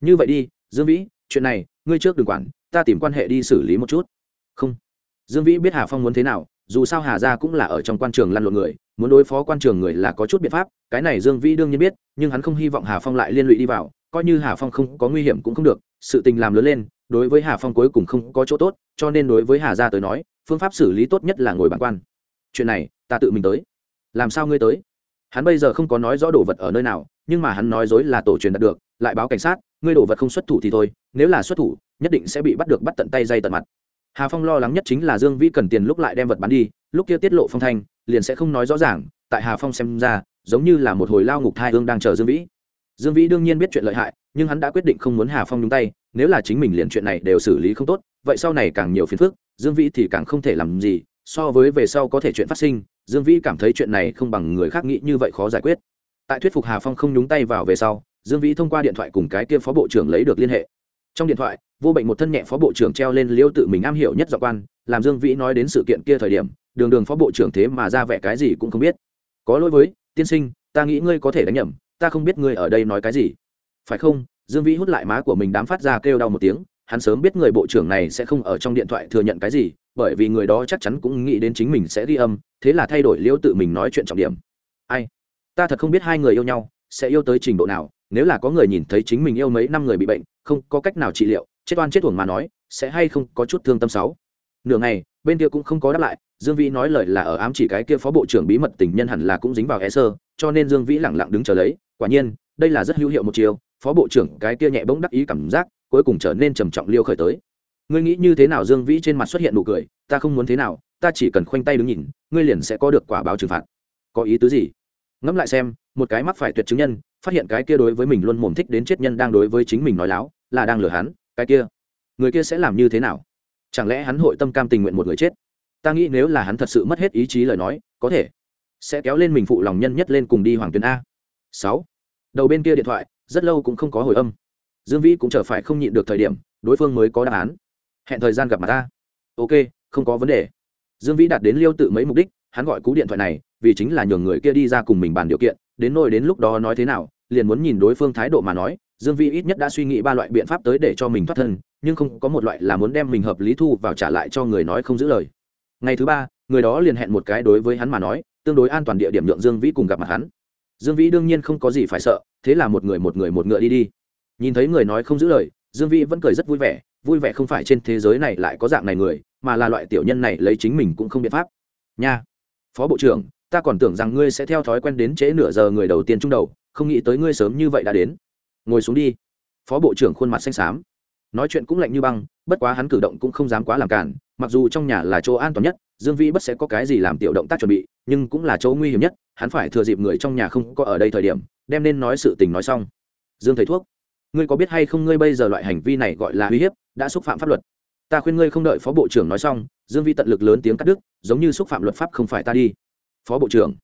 Như vậy đi, dương vĩ, chuyện này, ngươi trước đừng quản, ta tìm quan hệ đi xử lý một chút không. Dương vĩ biết hà phong muốn thế nào, dù sao hà gia cũng là ở trong quan trường lăn lộn người, muốn đối phó quan trường người là có chút biện pháp, cái này dương vĩ đương nhiên biết, nhưng hắn không hy vọng hà phong lại liên lụy đi vào, coi như hà phong không có nguy hiểm cũng không được, sự tình làm lớn lên, đối với hà phong cuối cùng không có chỗ tốt, cho nên đối với hà gia tới nói, phương pháp xử lý tốt nhất là ngồi bản quan. Chuyện này, ta tự mình tới. Làm sao ngươi tới? Hắn bây giờ không có nói rõ đồ vật ở nơi nào, nhưng mà hắn nói dối là tổ truyền đạt được, lại báo cảnh sát, ngươi đồ vật không xuất thủ thì thôi, nếu là xuất thủ, nhất định sẽ bị bắt được bắt tận tay dây tận mặt hà phong lo lắng nhất chính là dương vĩ cần tiền lúc lại đem vật bán đi, lúc kia tiết lộ phong thanh, liền sẽ không nói rõ ràng, tại hà phong xem ra, giống như là một hồi lao ngục thai ương đang chờ dương vĩ. Dương vĩ đương nhiên biết chuyện lợi hại, nhưng hắn đã quyết định không muốn hà phong nhúng tay, nếu là chính mình liền chuyện này đều xử lý không tốt, vậy sau này càng nhiều phiền phức, dương vĩ thì càng không thể làm gì, so với về sau có thể chuyện phát sinh, dương vĩ cảm thấy chuyện này không bằng người khác nghĩ như vậy khó giải quyết. Tại thuyết phục hà phong không nhúng tay vào về sau, dương vĩ thông qua điện thoại cùng cái kia phó bộ trưởng lấy được liên hệ. Trong điện thoại vô bệnh một thân nhẹ phó bộ trưởng treo lên liêu tự mình am hiểu nhất dọc quan, làm dương vĩ nói đến sự kiện kia thời điểm, đường đường phó bộ trưởng thế mà ra vẻ cái gì cũng không biết. Có lỗi với, tiên sinh, ta nghĩ ngươi có thể đánh nhầm, ta không biết ngươi ở đây nói cái gì. Phải không? Dương vĩ hút lại má của mình đám phát ra kêu đau một tiếng, hắn sớm biết người bộ trưởng này sẽ không ở trong điện thoại thừa nhận cái gì, bởi vì người đó chắc chắn cũng nghĩ đến chính mình sẽ ghi âm, thế là thay đổi liêu tự mình nói chuyện trọng điểm. Ai? Ta thật không biết hai người yêu nhau, sẽ yêu tới trình độ nào, nếu là có người nhìn thấy chính mình yêu mấy năm người bị bệnh, không có cách nào trị liệu chết oan chết thuồng mà nói, sẽ hay không có chút thương tâm sáu. Nửa ngày, bên kia cũng không có đáp lại, dương vĩ nói lời là ở ám chỉ cái kia phó bộ trưởng bí mật tình nhân hẳn là cũng dính vào e sơ, cho nên dương vĩ lẳng lặng đứng chờ lấy, quả nhiên, đây là rất hữu hiệu một chiều phó bộ trưởng cái kia nhẹ bỗng đắc ý cảm giác, cuối cùng trở nên trầm trọng liêu khởi tới. Ngươi nghĩ như thế nào dương vĩ trên mặt xuất hiện nụ cười, ta không muốn thế nào, ta chỉ cần khoanh tay đứng nhìn, ngươi liền sẽ có được quả báo trừng phạt. Có ý tứ gì? Ngẫm lại xem, một cái mắc phải tuyệt chứng nhân, phát hiện cái kia đối với mình luôn mồm thích đến chết nhân đang đối với chính mình nói láo, là đang lừa hắn cái kia, người kia sẽ làm như thế nào? Chẳng lẽ hắn hội tâm cam tình nguyện một người chết? Ta nghĩ nếu là hắn thật sự mất hết ý chí lời nói, có thể sẽ kéo lên mình phụ lòng nhân nhất lên cùng đi hoàng tuyến a. Sáu, đầu bên kia điện thoại, rất lâu cũng không có hồi âm. Dương vĩ cũng chờ phải không nhịn được thời điểm, đối phương mới có đáp án. Hẹn thời gian gặp mặt ta. Ok, không có vấn đề. Dương vĩ đạt đến liêu tự mấy mục đích, hắn gọi cú điện thoại này, vì chính là nhường người kia đi ra cùng mình bàn điều kiện, đến nôi đến lúc đó nói thế nào liền muốn nhìn đối phương thái độ mà nói, dương Vi ít nhất đã suy nghĩ ba loại biện pháp tới để cho mình thoát thân, nhưng không có một loại là muốn đem mình hợp lý thu vào trả lại cho người nói không giữ lời. Ngày thứ ba, người đó liền hẹn một cái đối với hắn mà nói, tương đối an toàn địa điểm nhượng dương vĩ cùng gặp mặt hắn. Dương vĩ đương nhiên không có gì phải sợ, thế là một người một người một ngựa đi đi. Nhìn thấy người nói không giữ lời, dương vĩ vẫn cười rất vui vẻ vui vẻ không phải trên thế giới này lại có dạng này người, mà là loại tiểu nhân này lấy chính mình cũng không biện pháp. Nha, phó bộ trưởng, ta còn tưởng rằng ngươi sẽ theo thói quen đến trễ nửa giờ người đầu tiên trung đầu không nghĩ tới ngươi sớm như vậy đã đến. Ngồi xuống đi. Phó bộ trưởng khuôn mặt xanh xám. Nói chuyện cũng lạnh như băng, bất quá hắn cử động cũng không dám quá làm cản, mặc dù trong nhà là chỗ an toàn nhất, dương vĩ bất sẽ có cái gì làm tiểu động tác chuẩn bị, nhưng cũng là chỗ nguy hiểm nhất, hắn phải thừa dịp người trong nhà không có ở đây thời điểm, đem nên nói sự tình nói xong. Dương thầy thuốc, ngươi có biết hay không ngươi bây giờ loại hành vi này gọi là uy hiếp, đã xúc phạm pháp luật. Ta khuyên ngươi không đợi phó bộ trưởng nói xong, dương Vi tận lực lớn tiếng cắt đứt, giống như xúc phạm luật pháp không phải ta đi. Phó bộ trưởng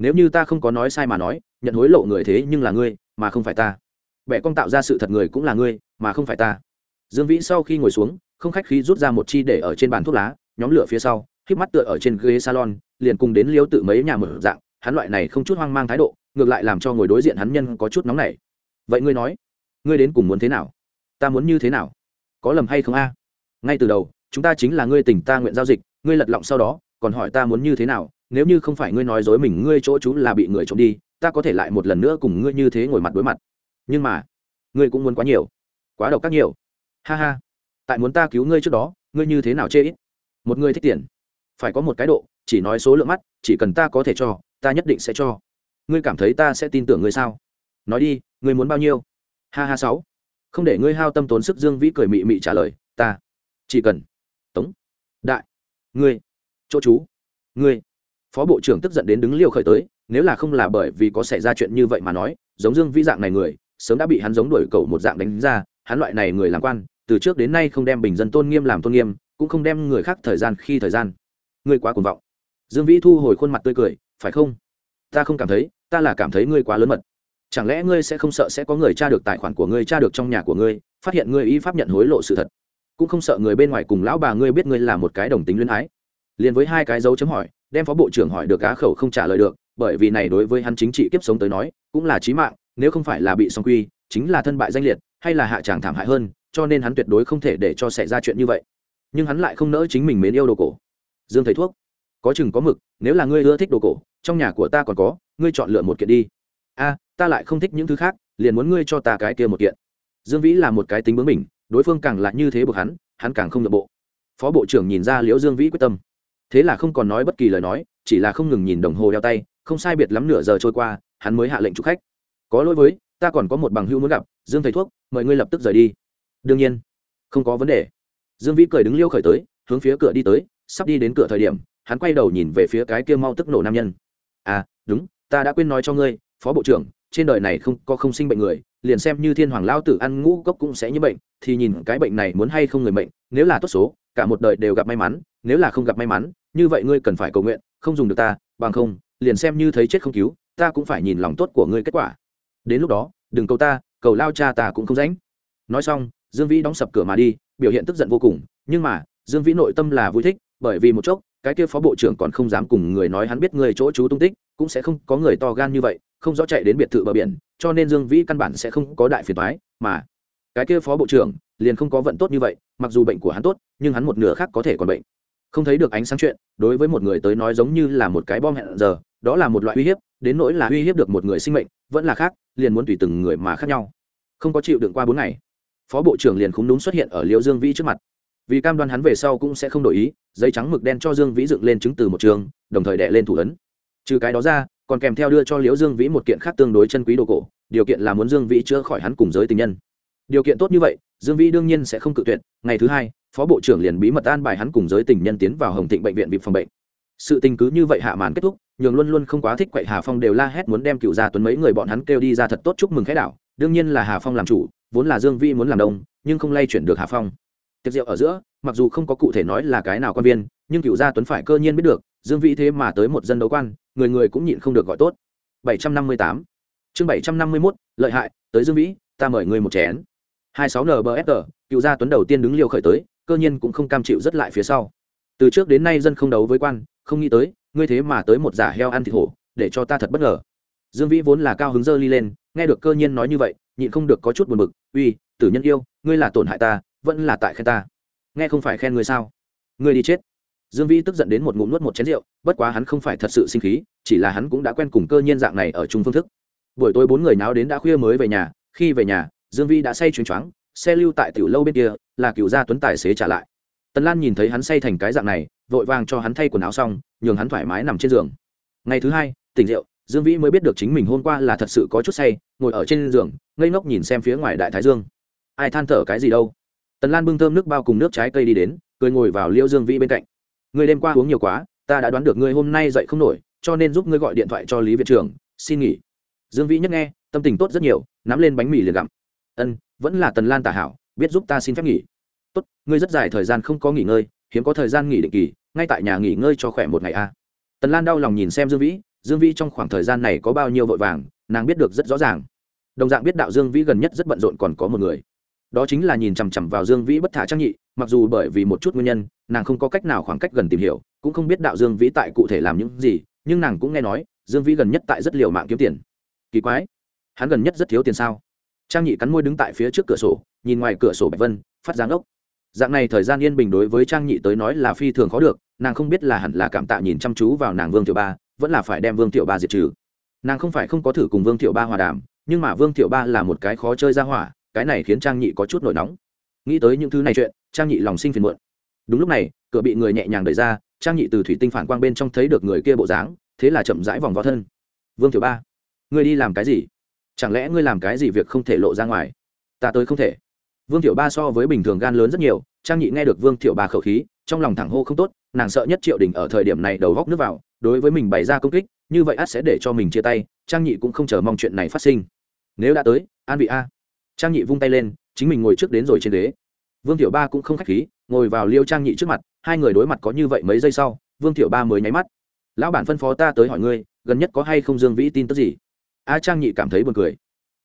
nếu như ta không có nói sai mà nói, nhận hối lộ người thế nhưng là ngươi, mà không phải ta. Bẻ con tạo ra sự thật người cũng là ngươi, mà không phải ta. Dương vĩ sau khi ngồi xuống, không khách khí rút ra một chi để ở trên bàn thuốc lá, nhóm lửa phía sau k mắt tựa ở trên ghế salon, liền cùng đến liêu tự mấy nhà mở dạng, hắn loại này không chút hoang mang thái độ, ngược lại làm cho ngồi đối diện hắn nhân có chút nóng nảy. Vậy ngươi nói, ngươi đến cùng muốn thế nào? Ta muốn như thế nào? Có lầm hay không a? Ngay từ đầu, chúng ta chính là ngươi tỉnh ta nguyện giao dịch, ngươi lật lọng sau đó, còn hỏi ta muốn như thế nào nếu như không phải ngươi nói dối mình, ngươi chỗ chú là bị người trộm đi, ta có thể lại một lần nữa cùng ngươi như thế ngồi mặt đối mặt. Nhưng mà, ngươi cũng muốn quá nhiều, quá độc các nhiều. Ha ha, tại muốn ta cứu ngươi trước đó, ngươi như thế nào chê ít? Một người thích tiền, phải có một cái độ, chỉ nói số lượng mắt, chỉ cần ta có thể cho, ta nhất định sẽ cho. Ngươi cảm thấy ta sẽ tin tưởng ngươi sao? Nói đi, ngươi muốn bao nhiêu? Ha ha sáu. Không để ngươi hao tâm tốn sức, dương vĩ cười mị mị trả lời, ta chỉ cần, tống, đại, ngươi, chỗ chú, ngươi phó bộ trưởng tức giận đến đứng liêu khởi tới, nếu là không là bởi vì có xảy ra chuyện như vậy mà nói, giống dương vĩ dạng này người, sớm đã bị hắn giống đuổi cầu một dạng đánh ra, hắn loại này người làm quan, từ trước đến nay không đem bình dân tôn nghiêm làm tôn nghiêm, cũng không đem người khác thời gian khi thời gian. Ngươi quá cuồng vọng. Dương vĩ thu hồi khuôn mặt tươi cười, phải không? Ta không cảm thấy, ta là cảm thấy ngươi quá lớn mật. Chẳng lẽ ngươi sẽ không sợ sẽ có người tra được tài khoản của ngươi, tra được trong nhà của ngươi, phát hiện ngươi y pháp nhận hối lộ sự thật? Cũng không sợ người bên ngoài cùng lão bà ngươi biết ngươi là một cái đồng tính luyến ái. Liền với hai cái dấu chấm hỏi đem phó bộ trưởng hỏi được cá khẩu không trả lời được, bởi vì này đối với hắn chính trị kiếp sống tới nói, cũng là chí mạng, nếu không phải là bị song quy, chính là thân bại danh liệt, hay là hạ tràng thảm hại hơn, cho nên hắn tuyệt đối không thể để cho xảy ra chuyện như vậy. Nhưng hắn lại không nỡ chính mình mến yêu đồ cổ. Dương thầy thuốc, có chừng có mực, nếu là ngươi ưa thích đồ cổ, trong nhà của ta còn có, ngươi chọn lựa một kiện đi. A, ta lại không thích những thứ khác, liền muốn ngươi cho ta cái kia một kiện. Dương vĩ là một cái tính bướng mình đối phương càng là như thế buộc hắn hắn càng không nội bộ. Phó bộ trưởng nhìn ra liễu dương vĩ quyết tâm thế là không còn nói bất kỳ lời nói, chỉ là không ngừng nhìn đồng hồ đeo tay, không sai biệt lắm nửa giờ trôi qua, hắn mới hạ lệnh chụp khách. Có lỗi với, ta còn có một bằng hữu muốn gặp, dương thầy thuốc, mời ngươi lập tức rời đi. Đương nhiên, không có vấn đề. Dương vĩ cười đứng liêu khởi tới, hướng phía cửa đi tới, sắp đi đến cửa thời điểm, hắn quay đầu nhìn về phía cái kia mau tức nổ nam nhân. À đúng, ta đã quên nói cho ngươi, phó bộ trưởng, trên đời này không có không sinh bệnh người, liền xem như thiên hoàng lao tử ăn ngũ cốc cũng sẽ như bệnh, thì nhìn cái bệnh này muốn hay không người bệnh nếu là tốt số, cả một đời đều gặp may mắn, nếu là không gặp may mắn như vậy ngươi cần phải cầu nguyện, không dùng được ta, bằng không, liền xem như thấy chết không cứu, ta cũng phải nhìn lòng tốt của ngươi kết quả. Đến lúc đó, đừng cầu ta, cầu lao cha ta cũng không ránh nói xong, dương vĩ đóng sập cửa mà đi, biểu hiện tức giận vô cùng, nhưng mà, dương vĩ nội tâm là vui thích, bởi vì một chốc, cái kia phó bộ trưởng còn không dám cùng người nói hắn biết người chỗ chú tung tích, cũng sẽ không có người to gan như vậy, không rõ chạy đến biệt thự bờ biển, cho nên dương vĩ căn bản sẽ không có đại phiền toái, mà cái kia phó bộ trưởng liền không có vận tốt như vậy, mặc dù bệnh của hắn tốt, nhưng hắn một nửa khác có thể còn bệnh không thấy được ánh sáng chuyện, đối với một người tới nói giống như là một cái bom hẹn giờ, đó là một loại uy hiếp, đến nỗi là uy hiếp được một người sinh mệnh, vẫn là khác, liền muốn tùy từng người mà khác nhau. Không có chịu đựng qua bốn ngày, phó bộ trưởng liền khúng đúng xuất hiện ở liễu dương vĩ trước mặt. Vì cam đoan hắn về sau cũng sẽ không đổi ý, giấy trắng mực đen cho dương vĩ dựng lên chứng từ một trường, đồng thời đệ lên thủ ấn. Trừ cái đó ra, còn kèm theo đưa cho liễu dương vĩ một kiện khác tương đối chân quý đồ cổ, điều kiện là muốn dương vĩ chữa khỏi hắn cùng giới tình nhân. Điều kiện tốt như vậy, dương vĩ đương nhiên sẽ không cự tuyệt, ngày thứ hai phó bộ trưởng liền bí mật an bài hắn cùng giới tình nhân tiến vào hồng thịnh bệnh viện bị phòng bệnh. Sự tình cứ như vậy hạ màn kết thúc, nhường luôn luôn không quá thích quậy hà phong đều la hét muốn đem cựu gia tuấn mấy người bọn hắn kêu đi ra thật tốt chúc mừng khái đảo. Đương nhiên là hà phong làm chủ, vốn là dương Vi muốn làm đông nhưng không lay chuyển được hà phong. Tiệc rượu ở giữa, mặc dù không có cụ thể nói là cái nào quan viên, nhưng cựu gia tuấn phải cơ nhiên biết được, dương vĩ thế mà tới một dân đấu quan, người người cũng nhịn không được gọi tốt. 758 chương 751 lợi hại, tới dương vĩ, ta mời ngươi một chén. 26 nbfr cựu gia tuấn đầu tiên đứng liều khởi tới cơ nhiên cũng không cam chịu rất lại phía sau. Từ trước đến nay dân không đấu với quan, không nghĩ tới, ngươi thế mà tới một giả heo ăn thịt hổ, để cho ta thật bất ngờ. Dương vĩ vốn là cao hứng dơ ly lên, nghe được cơ nhiên nói như vậy, nhịn không được có chút buồn bực, uy, tử nhân yêu, ngươi là tổn hại ta, vẫn là tại khen ta. Nghe không phải khen ngươi sao? Ngươi đi chết. Dương vĩ tức giận đến một ngụm nuốt một chén rượu, bất quá hắn không phải thật sự sinh khí, chỉ là hắn cũng đã quen cùng cơ nhiên dạng này ở chung phương thức. Buổi tối bốn người náo đến đã khuya mới về nhà, khi về nhà, dương vĩ đã say chuyến choáng xe lưu tại tiểu lâu bên kia, là cựu gia tuấn tài xế trả lại. Tần lan nhìn thấy hắn say thành cái dạng này, vội vàng cho hắn thay quần áo xong, nhường hắn thoải mái nằm trên giường. Ngày thứ hai, tỉnh rượu, dương vĩ mới biết được chính mình hôm qua là thật sự có chút say, ngồi ở trên giường, ngây ngốc nhìn xem phía ngoài đại thái dương. Ai than thở cái gì đâu? Tần lan bưng thơm nước bao cùng nước trái cây đi đến, cười ngồi vào liêu dương vĩ bên cạnh. Người đêm qua uống nhiều quá, ta đã đoán được ngươi hôm nay dậy không nổi, cho nên giúp ngươi gọi điện thoại cho lý viện trưởng xin nghỉ. Dương vĩ nhấc nghe, tâm tình tốt rất nhiều, nắm lên bánh mì liền gặm. Ân vẫn là tần lan tả hảo, biết giúp ta xin phép nghỉ. Tốt, ngươi rất dài thời gian không có nghỉ ngơi, hiếm có thời gian nghỉ định kỳ, ngay tại nhà nghỉ ngơi cho khỏe một ngày a. Tần lan đau lòng nhìn xem dương vĩ dương vĩ trong khoảng thời gian này có bao nhiêu vội vàng, nàng biết được rất rõ ràng. Đồng dạng biết đạo dương vĩ gần nhất rất bận rộn còn có một người. Đó chính là nhìn chằm chằm vào dương vĩ bất thả trang nhị, mặc dù bởi vì một chút nguyên nhân, nàng không có cách nào khoảng cách gần tìm hiểu, cũng không biết đạo dương vĩ tại cụ thể làm những gì, nhưng nàng cũng nghe nói, dương vĩ gần nhất tại rất liều mạng kiếm tiền. Kỳ quái, hắn gần nhất rất thiếu tiền sao? Trang nhị cắn môi đứng tại phía trước cửa sổ, nhìn ngoài cửa sổ bạch vân, phát giáng ốc dạng này thời gian yên bình đối với trang nhị tới nói là phi thường khó được, nàng không biết là hẳn là cảm tạ nhìn chăm chú vào nàng vương tiểu ba, vẫn là phải đem vương tiểu ba diệt trừ. Nàng không phải không có thử cùng vương tiểu ba hòa đàm, nhưng mà vương tiểu ba là một cái khó chơi ra hỏa, cái này khiến trang nhị có chút nổi nóng. Nghĩ tới những thứ này chuyện, trang nhị lòng sinh phiền muộn. Đúng lúc này, cửa bị người nhẹ nhàng đẩy ra, trang nhị từ thủy tinh phản quang bên trong thấy được người kia bộ dáng, thế là chậm rãi vòng vào thân. Vương tiểu ba, ngươi đi làm cái gì? Chẳng lẽ ngươi làm cái gì việc không thể lộ ra ngoài? Ta tới không thể. Vương tiểu ba so với bình thường gan lớn rất nhiều, trang nhị nghe được vương tiểu ba khẩu khí, trong lòng thẳng hô không tốt, nàng sợ nhất triệu đình ở thời điểm này đầu góc nước vào, đối với mình bày ra công kích, như vậy át sẽ để cho mình chia tay, trang nhị cũng không chờ mong chuyện này phát sinh. Nếu đã tới, an vị a. Trang nhị vung tay lên, chính mình ngồi trước đến rồi trên đế. vương tiểu ba cũng không k h á c h khí, ngồi vào liêu trang nhị trước mặt, hai người đối mặt có như vậy mấy giây sau, vương tiểu ba mới nháy mắt. Lão bản phân phó ta tới hỏi ngươi, gần nhất có hay không dương vĩ tin tức gì? A trang nhị cảm thấy buồn cười.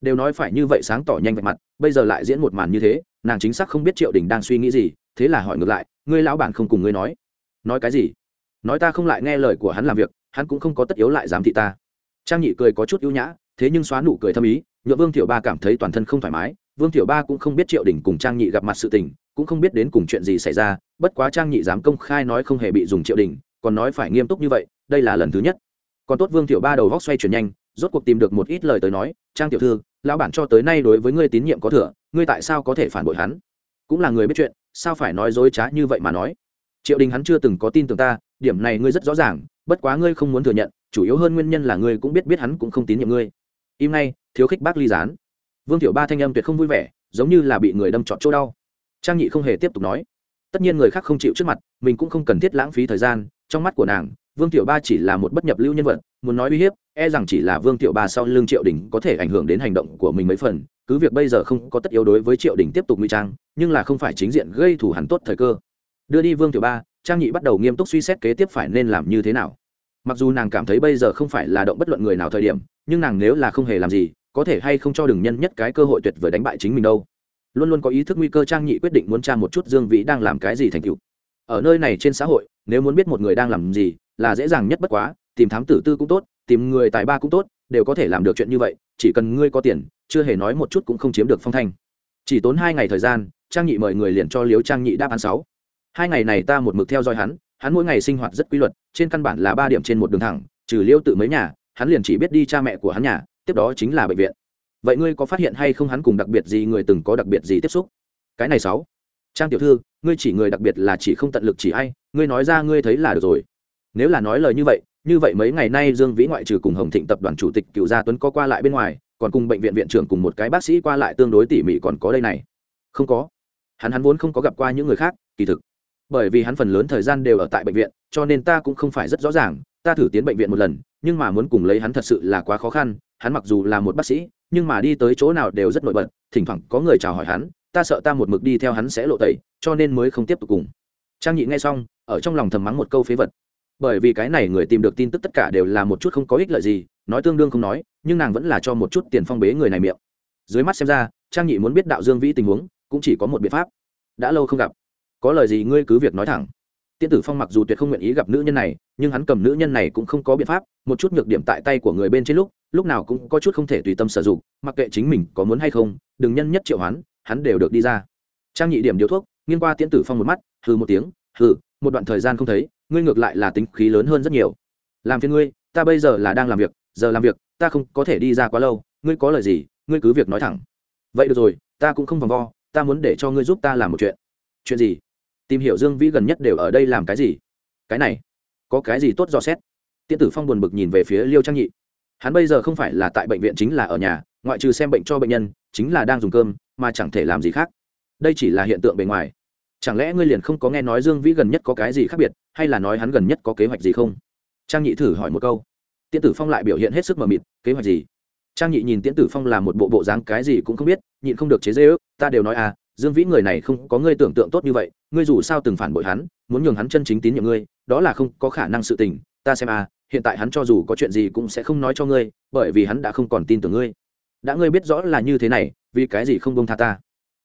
Đều nói phải như vậy sáng tỏ nhanh vạch mặt, bây giờ lại diễn một màn như thế, nàng chính xác không biết triệu đình đang suy nghĩ gì, thế là hỏi ngược lại, ngươi lão bản không cùng ngươi nói. Nói cái gì? Nói ta không lại nghe lời của hắn làm việc, hắn cũng không có tất yếu lại giám thị ta. Trang nhị cười có chút ưu nhã, thế nhưng xóa nụ cười thâm ý nhựa vương tiểu ba cảm thấy toàn thân không thoải mái. Vương tiểu ba cũng không biết triệu đình cùng trang nhị gặp mặt sự tình, cũng không biết đến cùng chuyện gì xảy ra, bất quá trang nhị dám công khai nói không hề bị dùng triệu đình, còn nói phải nghiêm túc như vậy, đây là lần thứ nhất. Còn tốt vương tiểu ba đầu góc xoay chuyển nhanh rốt cuộc tìm được một ít lời tới nói, trang tiểu thư, lão bản cho tới nay đối với ngươi tín nhiệm có thừa, ngươi tại sao có thể phản bội hắn? Cũng là người biết chuyện, sao phải nói dối trá như vậy mà nói? Triệu đình hắn chưa từng có tin tưởng ta, điểm này ngươi rất rõ ràng, bất quá ngươi không muốn thừa nhận, chủ yếu hơn nguyên nhân là ngươi cũng biết biết hắn cũng không tín nhiệm ngươi. Im ngay, thiếu khích bác ly gián. Vương tiểu ba thanh âm tuyệt không vui vẻ, giống như là bị người đâm trọt chỗ đau. Trang nhị không hề tiếp tục nói. Tất nhiên người khác không chịu trước mặt, mình cũng không cần thiết lãng phí thời gian, trong mắt của nàng vương tiểu ba chỉ là một bất nhập lưu nhân vật, muốn nói uy hiếp e rằng chỉ là vương tiểu ba sau lưng triệu đình có thể ảnh hưởng đến hành động của mình mấy phần, cứ việc bây giờ không có tất yếu đối với triệu đình tiếp tục nguy trang, nhưng là không phải chính diện gây thủ hắn tốt thời cơ. Đưa đi vương tiểu ba, trang nhị bắt đầu nghiêm túc suy xét kế tiếp phải nên làm như thế nào. Mặc dù nàng cảm thấy bây giờ không phải là động bất luận người nào thời điểm, nhưng nàng nếu là không hề làm gì, có thể hay không cho đừng nhân nhất cái cơ hội tuyệt vời đánh bại chính mình đâu. Luôn luôn có ý thức nguy cơ trang nhị quyết định muốn tra một chút dương vĩ đang làm cái gì thành tựu. Ở nơi này trên xã hội, nếu muốn biết một người đang làm gì là dễ dàng nhất bất quá, tìm thám tử tư cũng tốt, tìm người tài ba cũng tốt, đều có thể làm được chuyện như vậy, chỉ cần ngươi có tiền, chưa hề nói một chút cũng không chiếm được phong thanh. Chỉ tốn hai ngày thời gian, trang nhị mời người liền cho liếu trang nhị đáp án sáu. Hai ngày này ta một mực theo dõi hắn hắn mỗi ngày sinh hoạt rất quy luật, trên căn bản là ba điểm trên một đường thẳng, trừ liêu tự mấy nhà, hắn liền chỉ biết đi cha mẹ của hắn nhà, tiếp đó chính là bệnh viện. Vậy ngươi có phát hiện hay không hắn cùng đặc biệt gì người từng có đặc biệt gì tiếp xúc? Cái này sáu. Trang tiểu thư, ngươi chỉ người đặc biệt là chỉ không tận lực chỉ ai, ngươi nói ra ngươi thấy là được rồi nếu là nói lời như vậy như vậy mấy ngày nay dương vĩ ngoại trừ cùng hồng thịnh tập đoàn chủ tịch cựu gia tuấn có qua lại bên ngoài, còn cùng bệnh viện viện trưởng cùng một cái bác sĩ qua lại tương đối tỉ mỉ còn có đây này. Không có. Hắn hắn vốn không có gặp qua những người khác, kỳ thực. Bởi vì hắn phần lớn thời gian đều ở tại bệnh viện, cho nên ta cũng không phải rất rõ ràng, ta thử tiến bệnh viện một lần, nhưng mà muốn cùng lấy hắn thật sự là quá khó khăn, hắn mặc dù là một bác sĩ, nhưng mà đi tới chỗ nào đều rất nổi bật, thỉnh thoảng có người chào hỏi hắn, ta sợ ta một mực đi theo hắn sẽ lộ tẩy, cho nên mới không tiếp tục cùng. Trang nhị nghe xong, ở trong lòng thầm mắng một câu phế vật bởi vì cái này người tìm được tin tức tất cả đều là một chút không có ích lợi gì, nói tương đương không nói, nhưng nàng vẫn là cho một chút tiền phong bế người này miệng. Dưới mắt xem ra, trang nhị muốn biết đạo dương vĩ tình huống, cũng chỉ có một biện pháp. Đã lâu không gặp. Có lời gì ngươi cứ việc nói thẳng. Tiên tử phong mặc dù tuyệt không nguyện ý gặp nữ nhân này, nhưng hắn cầm nữ nhân này cũng không có biện pháp, một chút nhược điểm tại tay của người bên trên lúc lúc nào cũng có chút không thể tùy tâm sử dụng, mặc kệ chính mình có muốn hay không, đừng nhân nhất triệu hoán, hắn đều được đi ra. Trang nhị điểm điếu thuốc, nghiêng qua tiễn tử phong một mắt, hừ một tiếng, hừ, một đoạn thời gian không thấy ngươi ngược lại là tính khí lớn hơn rất nhiều. Làm phiền ngươi, ta bây giờ là đang làm việc, giờ làm việc, ta không có thể đi ra quá lâu, ngươi có lời gì, ngươi cứ việc nói thẳng. Vậy được rồi, ta cũng không vòng vo, ta muốn để cho ngươi giúp ta làm một chuyện. Chuyện gì? Tìm hiểu dương vĩ gần nhất đều ở đây làm cái gì? Cái này, có cái gì tốt dò xét? Tiễn tử phong buồn bực nhìn về phía liêu trang nhị. Hắn bây giờ không phải là tại bệnh viện chính là ở nhà, ngoại trừ xem bệnh cho bệnh nhân, chính là đang dùng cơm, mà chẳng thể làm gì khác. Đây chỉ là hiện tượng bề ngoài chẳng lẽ ngươi liền không có nghe nói dương vĩ gần nhất có cái gì khác biệt, hay là nói hắn gần nhất có kế hoạch gì không? Trang nhị thử hỏi một câu. Tiễn tử phong lại biểu hiện hết sức mờ mịt, kế hoạch gì? Trang nhị nhìn tiễn tử phong là một bộ bộ dáng cái gì cũng không biết, nhịn không được chế dễ ước ta đều nói à dương vĩ người này không có ngươi tưởng tượng tốt như vậy, ngươi dù sao từng phản bội hắn, muốn nhường hắn chân chính tín nhiệm ngươi, đó là không có khả năng sự tình, ta xem à hiện tại hắn cho dù có chuyện gì cũng sẽ không nói cho ngươi, bởi vì hắn đã không còn tin tưởng ngươi. Đã ngươi biết rõ là như thế này, vì cái gì không bông tha ta?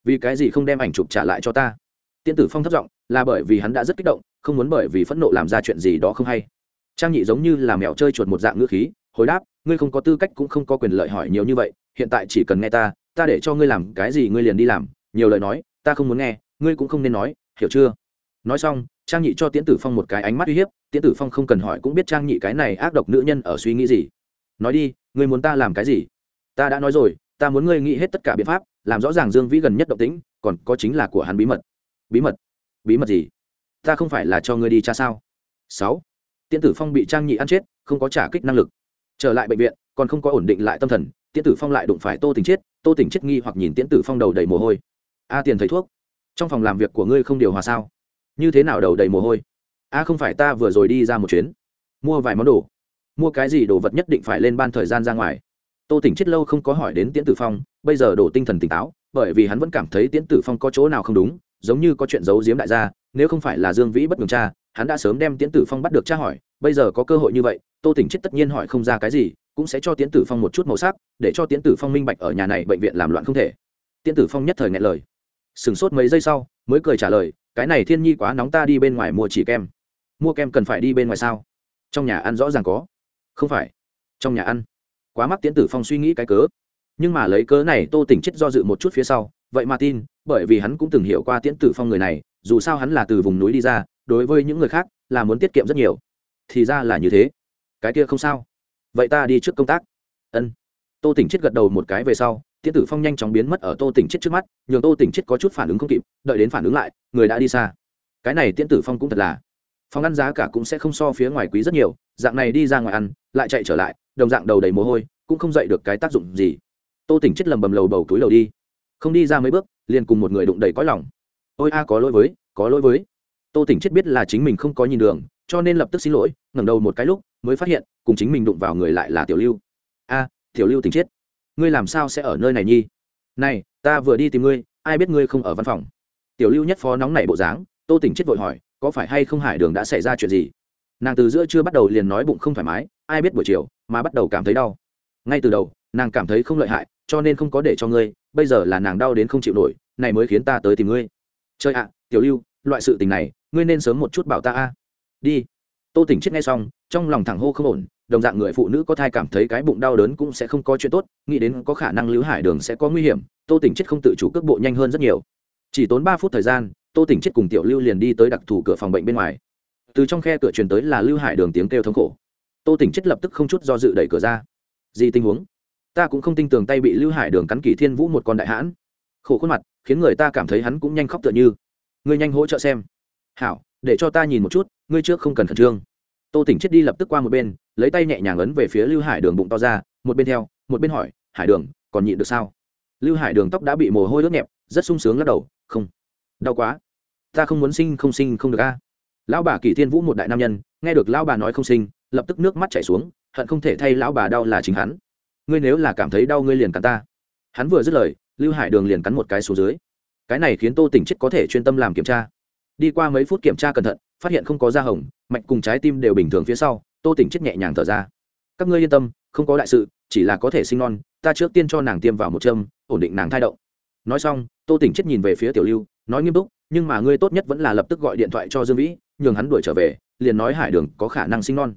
Vì cái gì không đem ảnh chụp trả lại cho ta? Tiên tử phong thất giọng, là bởi vì hắn đã rất kích động, không muốn bởi vì phẫn nộ làm ra chuyện gì đó không hay. Trang nhị giống như là mèo chơi chuột một dạng ngữ khí, hồi đáp, ngươi không có tư cách cũng không có quyền lợi hỏi nhiều như vậy, hiện tại chỉ cần nghe ta ta để cho ngươi làm cái gì ngươi liền đi làm, nhiều lời nói, ta không muốn nghe, ngươi cũng không nên nói, hiểu chưa? Nói xong, trang nhị cho tiễn tử phong một cái ánh mắt uy hiếp, tiễn tử phong không cần hỏi cũng biết trang nhị cái này ác độc nữ nhân ở suy nghĩ gì. Nói đi, ngươi muốn ta làm cái gì? Ta đã nói rồi, ta muốn ngươi nghĩ hết tất cả biện pháp, làm rõ ràng dương vĩ gần nhất động tĩnh, còn có chính là của hắn bí mật bí mật. Bí mật gì? Ta không phải là cho ngươi đi cha sao? Sáu. Tiễn tử phong bị trang nhị ăn chết, không có trả kích năng lực. Trở lại bệnh viện, còn không có ổn định lại tâm thần, tiễn tử phong lại đụng phải tô tình chết tô tình chết nghi hoặc nhìn tiễn tử phong đầu đầy mồ hôi. A tiền thầy thuốc, trong phòng làm việc của ngươi không điều hòa sao? Như thế nào đầu đầy mồ hôi? A không phải ta vừa rồi đi ra một chuyến. Mua vài món đồ. Mua cái gì đồ vật nhất định phải lên ban thời gian ra ngoài. Tô tỉnh chết lâu không có hỏi đến tiễn tử phong, bây giờ đổ tinh thần tỉnh táo, bởi vì hắn vẫn cảm thấy tiễn tử phong có chỗ nào không đúng giống như có chuyện giấu giếm đại gia, nếu không phải là dương vĩ bất ngừng cha, hắn đã sớm đem tiễn tử phong bắt được tra hỏi, bây giờ có cơ hội như vậy, tô tỉnh chết tất nhiên hỏi không ra cái gì, cũng sẽ cho tiến tử phong một chút màu sắc, để cho tiến tử phong minh bạch ở nhà này bệnh viện làm loạn không thể. Tiến tử phong nhất thời ngại lời. Sửng sốt mấy giây sau, mới cười trả lời, cái này thiên nhi quá nóng ta đi bên ngoài mua chỉ kem. Mua kem cần phải đi bên ngoài sao? Trong nhà ăn rõ ràng có. Không phải. Trong nhà ăn. Quá mắc tiễn tử phong suy nghĩ cái cớ. Nhưng mà lấy cớ này tô tỉnh chết do dự một chút phía sau, vậy mà tin bởi vì hắn cũng từng hiểu qua tiễn tử phong người này, dù sao hắn là từ vùng núi đi ra, đối với những người khác là muốn tiết kiệm rất nhiều. Thì ra là như thế. Cái kia không sao. Vậy ta đi trước công tác. Ân. Tô tỉnh chết gật đầu một cái về sau, tiễn tử phong nhanh chóng biến mất ở tô tỉnh chết trước mắt, nhường tô tỉnh chết có chút phản ứng không kịp, đợi đến phản ứng lại, người đã đi xa. Cái này tiễn tử phong cũng thật là, phòng ăn giá cả cũng sẽ không so phía ngoài quý rất nhiều, dạng này đi ra ngoài ăn, lại chạy trở lại, đồng dạng đầu đầy mồ hôi, cũng không dậy được cái tác dụng gì. Tô tỉnh chết lầm bầm lầu bầu túi lầu đi không đi ra mấy bước, liền cùng một người đụng đầy cõi lòng. Ôi a, có lỗi với, có lỗi với. Tô tỉnh chết biết là chính mình không có nhìn đường, cho nên lập tức xin lỗi, ngẩng đầu một cái lúc, mới phát hiện, cùng chính mình đụng vào người lại là tiểu lưu. A, tiểu lưu tỉnh chết. Ngươi làm sao sẽ ở nơi này nhi? Này, ta vừa đi tìm ngươi, ai biết ngươi không ở văn phòng? Tiểu lưu nhất phó nóng nảy bộ dáng, tô tỉnh chết vội hỏi, có phải hay không hải đường đã xảy ra chuyện gì? Nàng từ giữa chưa bắt đầu liền nói bụng không thoải mái, ai biết buổi chiều, mà bắt đầu cảm thấy đau. Ngay từ đầu, nàng cảm thấy không lợi hại, cho nên không có để cho ngươi bây giờ là nàng đau đến không chịu nổi, này mới khiến ta tới tìm ngươi. Chơi ạ, tiểu lưu, loại sự tình này, ngươi nên sớm một chút bảo ta a. Đi. Tô tỉnh chết ngay xong, trong lòng thẳng hô không ổn, đồng dạng người phụ nữ có thai cảm thấy cái bụng đau đớn cũng sẽ không có chuyện tốt, nghĩ đến có khả năng lưu hải đường sẽ có nguy hiểm, tô tỉnh chết không tự chủ cước bộ nhanh hơn rất nhiều. Chỉ tốn ba phút thời gian, tô tỉnh chết cùng tiểu lưu liền đi tới đặc thù cửa phòng bệnh bên ngoài. Từ trong khe cửa truyền tới là lưu hải đường tiếng kêu thống khổ. Tô tỉnh chết lập tức không chút do dự đẩy cửa ra. Gì tình huống? Ta cũng không tin tưởng tay bị lưu hải đường cắn kỷ thiên vũ một con đại hãn. Khổ khuôn mặt, khiến người ta cảm thấy hắn cũng nhanh khóc tựa như. Ngươi nhanh hỗ trợ xem. Hảo, để cho ta nhìn một chút, ngươi trước không cần khẩn trương. Tô tỉnh chết đi lập tức qua một bên, lấy tay nhẹ nhàng ấn về phía lưu hải đường bụng to ra, một bên theo, một bên hỏi, hải đường, còn nhịn được sao? Lưu hải đường tóc đã bị mồ hôi ướt nhẹp, rất sung sướng lắc đầu, không. Đau quá. Ta không muốn sinh, không sinh, không được a. Lão bà kỳ thiên vũ một đại nam nhân, nghe được lão bà nói không sinh, lập tức nước mắt chảy xuống, hận không thể thay lão bà đau là chính hắn ngươi nếu là cảm thấy đau ngươi liền cắn ta. Hắn vừa dứt lời, lưu hải đường liền cắn một cái xuống dưới. Cái này khiến tô tỉnh chết có thể chuyên tâm làm kiểm tra. Đi qua mấy phút kiểm tra cẩn thận, phát hiện không có da hồng, mạch cùng trái tim đều bình thường phía sau, tô tỉnh chết nhẹ nhàng thở ra. Các ngươi yên tâm, không có đại sự, chỉ là có thể sinh non, ta trước tiên cho nàng tiêm vào một châm, ổn định nàng thai động. Nói xong, tô tỉnh chết nhìn về phía tiểu lưu, nói nghiêm túc, nhưng mà ngươi tốt nhất vẫn là lập tức gọi điện thoại cho dương vĩ, nhường hắn đuổi trở về, liền nói hải đường có khả năng sinh non.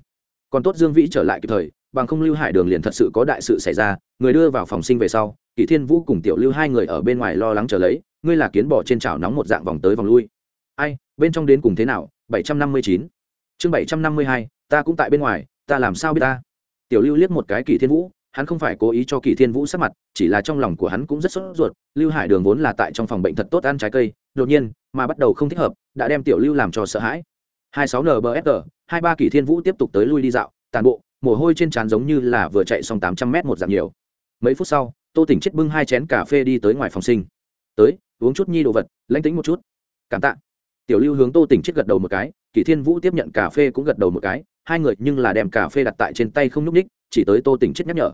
Còn tốt dương vĩ trở lại kịp thời bằng không lưu hải đường liền thật sự có đại sự xảy ra, người đưa vào phòng sinh về sau, kỷ thiên vũ cùng tiểu lưu hai người ở bên ngoài lo lắng chờ lấy, ngươi là kiến bỏ trên chảo nóng một dạng vòng tới vòng lui. Ai, bên trong đến cùng thế nào? Bảy trăm năm mươi chín. Chương bảy trăm năm mươi hai, ta cũng tại bên ngoài, ta làm sao biết ta? Tiểu lưu liếc một cái kỷ thiên vũ, hắn không phải cố ý cho kỷ thiên vũ sắc mặt, chỉ là trong lòng của hắn cũng rất sốt ruột, lưu hải đường vốn là tại trong phòng bệnh thật tốt ăn trái cây, đột nhiên, mà bắt đầu không thích hợp, đã đem tiểu lưu làm cho sợ hãi. Hai sáu nbfg hai ba kỷ thiên vũ tiếp tục tới lui đi dạo, tàn bộ mồ hôi trên trán giống như là vừa chạy xong tám trăm mét một dạng nhiều. Mấy phút sau, tô tỉnh chết bưng hai chén cà phê đi tới ngoài phòng sinh. Tới, uống chút nhi đồ vật, lãnh tính một chút. Cảm tạ. Tiểu lưu hướng tô tỉnh chết gật đầu một cái kỷ thiên vũ tiếp nhận cà phê cũng gật đầu một cái, hai người nhưng là đem cà phê đặt tại trên tay không n ních chỉ tới tô tỉnh chết nhắc nhở.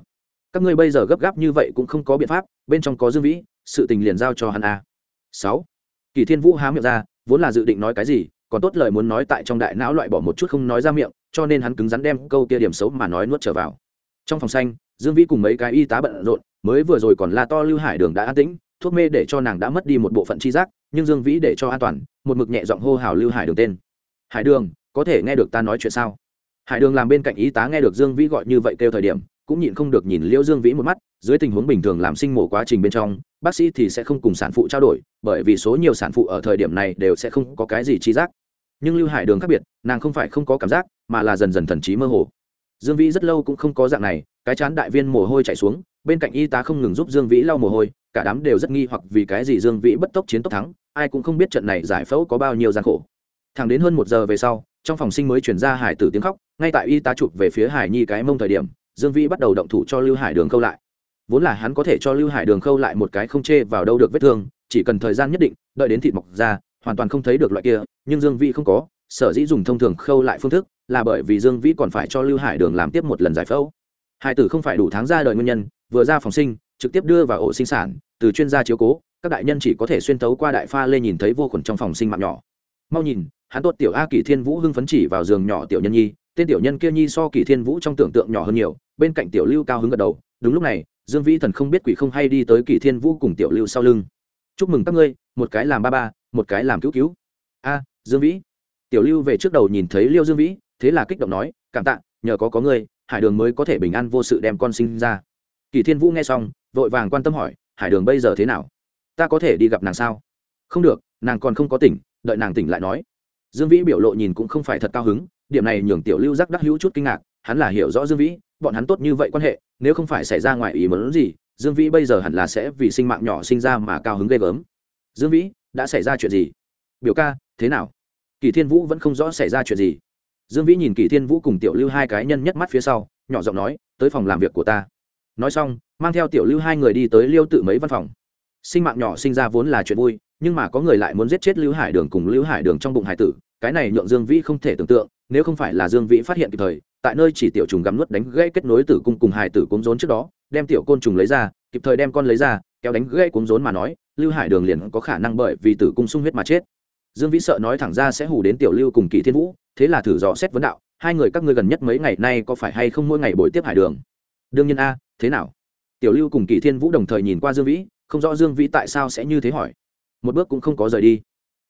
Các ngươi bây giờ gấp gáp như vậy cũng không có biện pháp, bên trong có dương vĩ, sự tình liền giao cho hắn a. Sáu. Kỷ thiên vũ há miệng ra, vốn là dự định nói cái gì còn tốt lời muốn nói tại trong đại não loại bỏ một chút không nói ra miệng, cho nên hắn cứng rắn đem câu kia điểm xấu mà nói nuốt trở vào. Trong phòng xanh, dương vĩ cùng mấy cái y tá bận rộn, mới vừa rồi còn la to lưu hải đường đã an tĩnh, thuốc mê để cho nàng đã mất đi một bộ phận chi giác, nhưng dương vĩ để cho an toàn, một mực nhẹ giọng hô hào lưu hải đường tên. Hải đường, có thể nghe được ta nói chuyện sao? Hải đường làm bên cạnh y tá nghe được dương vĩ gọi như vậy kêu thời điểm, cũng nhịn không được nhìn liễu dương vĩ một mắt, dưới tình huống bình thường làm sinh mổ quá trình bên trong, bác sĩ thì sẽ không cùng sản phụ trao đổi, bởi vì số nhiều sản phụ ở thời điểm này đều sẽ không có cái gì chi giác nhưng lưu hải đường khác biệt nàng không phải không có cảm giác mà là dần dần thần trí mơ hồ dương vĩ rất lâu cũng không có dạng này cái chán đại viên mồ hôi chạy xuống bên cạnh y tá không ngừng giúp dương vĩ lau mồ hôi cả đám đều rất nghi hoặc vì cái gì dương vĩ bất tốc chiến tốc thắng ai cũng không biết trận này giải phẫu có bao nhiêu gian khổ thẳng đến hơn một giờ về sau trong phòng sinh mới chuyển ra hải tử tiếng khóc ngay tại y tá chụp về phía hải nhi cái mông thời điểm dương vĩ bắt đầu động thủ cho lưu hải đường khâu lại vốn là hắn có thể cho lưu hải đường khâu lại một cái không chê vào đâu được vết thương chỉ cần thời gian nhất định đợi đến thịt mọc ra hoàn toàn không thấy được loại kia, nhưng dương vĩ không có, sở dĩ dùng thông thường khâu lại phương thức là bởi vì dương vĩ còn phải cho lưu hải đường làm tiếp một lần giải phẫu. Hải tử không phải đủ tháng ra đời nguyên nhân, vừa ra phòng sinh, trực tiếp đưa vào ổ sinh sản, từ chuyên gia chiếu cố, các đại nhân chỉ có thể xuyên tấu qua đại pha lê nhìn thấy vô khuẩn trong phòng sinh mạng nhỏ. Mau nhìn, hắn tốt tiểu a kỳ thiên vũ hưng phấn chỉ vào giường nhỏ tiểu nhân nhi, tên tiểu nhân kia nhi so kỳ thiên vũ trong tưởng tượng nhỏ hơn nhiều, bên cạnh tiểu lưu cao hứng gật đầu, đúng lúc này, dương vĩ thần không biết quỷ không hay đi tới kỳ thiên vũ cùng tiểu lưu sau lưng. Chúc mừng các ngươi, một cái làm ba ba một cái làm cứu cứu. A, dương vĩ. Tiểu lưu về trước đầu nhìn thấy liêu dương vĩ, thế là kích động nói, cảm tạ, nhờ có có ngươi, hải đường mới có thể bình an vô sự đem con sinh ra. Kỳ thiên vũ nghe xong, vội vàng quan tâm hỏi, hải đường bây giờ thế nào? Ta có thể đi gặp nàng sao? Không được, nàng còn không có tỉnh, đợi nàng tỉnh lại nói. Dương vĩ biểu lộ nhìn cũng không phải thật cao hứng, điểm này nhường tiểu lưu giác đắc hữu chút kinh ngạc, hắn là hiểu rõ dương vĩ, bọn hắn tốt như vậy quan hệ, nếu không phải xảy ra ngoài ý mớn gì, dương vĩ bây giờ hẳn là sẽ vì sinh mạng nhỏ sinh ra mà cao hứng ghê gớm. Dương vĩ đã xảy ra chuyện gì? Biểu ca, thế nào? Kỳ thiên vũ vẫn không rõ xảy ra chuyện gì. Dương vĩ nhìn kỳ thiên vũ cùng tiểu lưu hai cái nhân nhất mắt phía sau, nhỏ giọng nói, tới phòng làm việc của ta. Nói xong, mang theo tiểu lưu hai người đi tới liêu tự mấy văn phòng. Sinh mạng nhỏ sinh ra vốn là chuyện vui, nhưng mà có người lại muốn giết chết lưu hải đường cùng lưu hải đường trong bụng hải tử, cái này nhượng dương vĩ không thể tưởng tượng, nếu không phải là dương vĩ phát hiện kịp thời, tại nơi chỉ tiểu trùng gắm nuốt đánh gãy kết nối tử cung cùng hải tử cúng rốn trước đó, đem tiểu côn trùng lấy ra, kịp thời đem con lấy ra, kéo đánh gãy cúng rốn mà nói lưu hải đường liền có khả năng bởi vì tử cung sung huyết mà chết. Dương vĩ sợ nói thẳng ra sẽ hù đến tiểu lưu cùng kỳ thiên vũ, thế là thử dò xét vấn đạo, hai người các ngươi gần nhất mấy ngày nay có phải hay không mỗi ngày buổi tiếp hải đường? Đương nhiên a, thế nào? Tiểu lưu cùng kỳ thiên vũ đồng thời nhìn qua dương vĩ, không rõ dương vĩ tại sao sẽ như thế hỏi. Một bước cũng không có rời đi.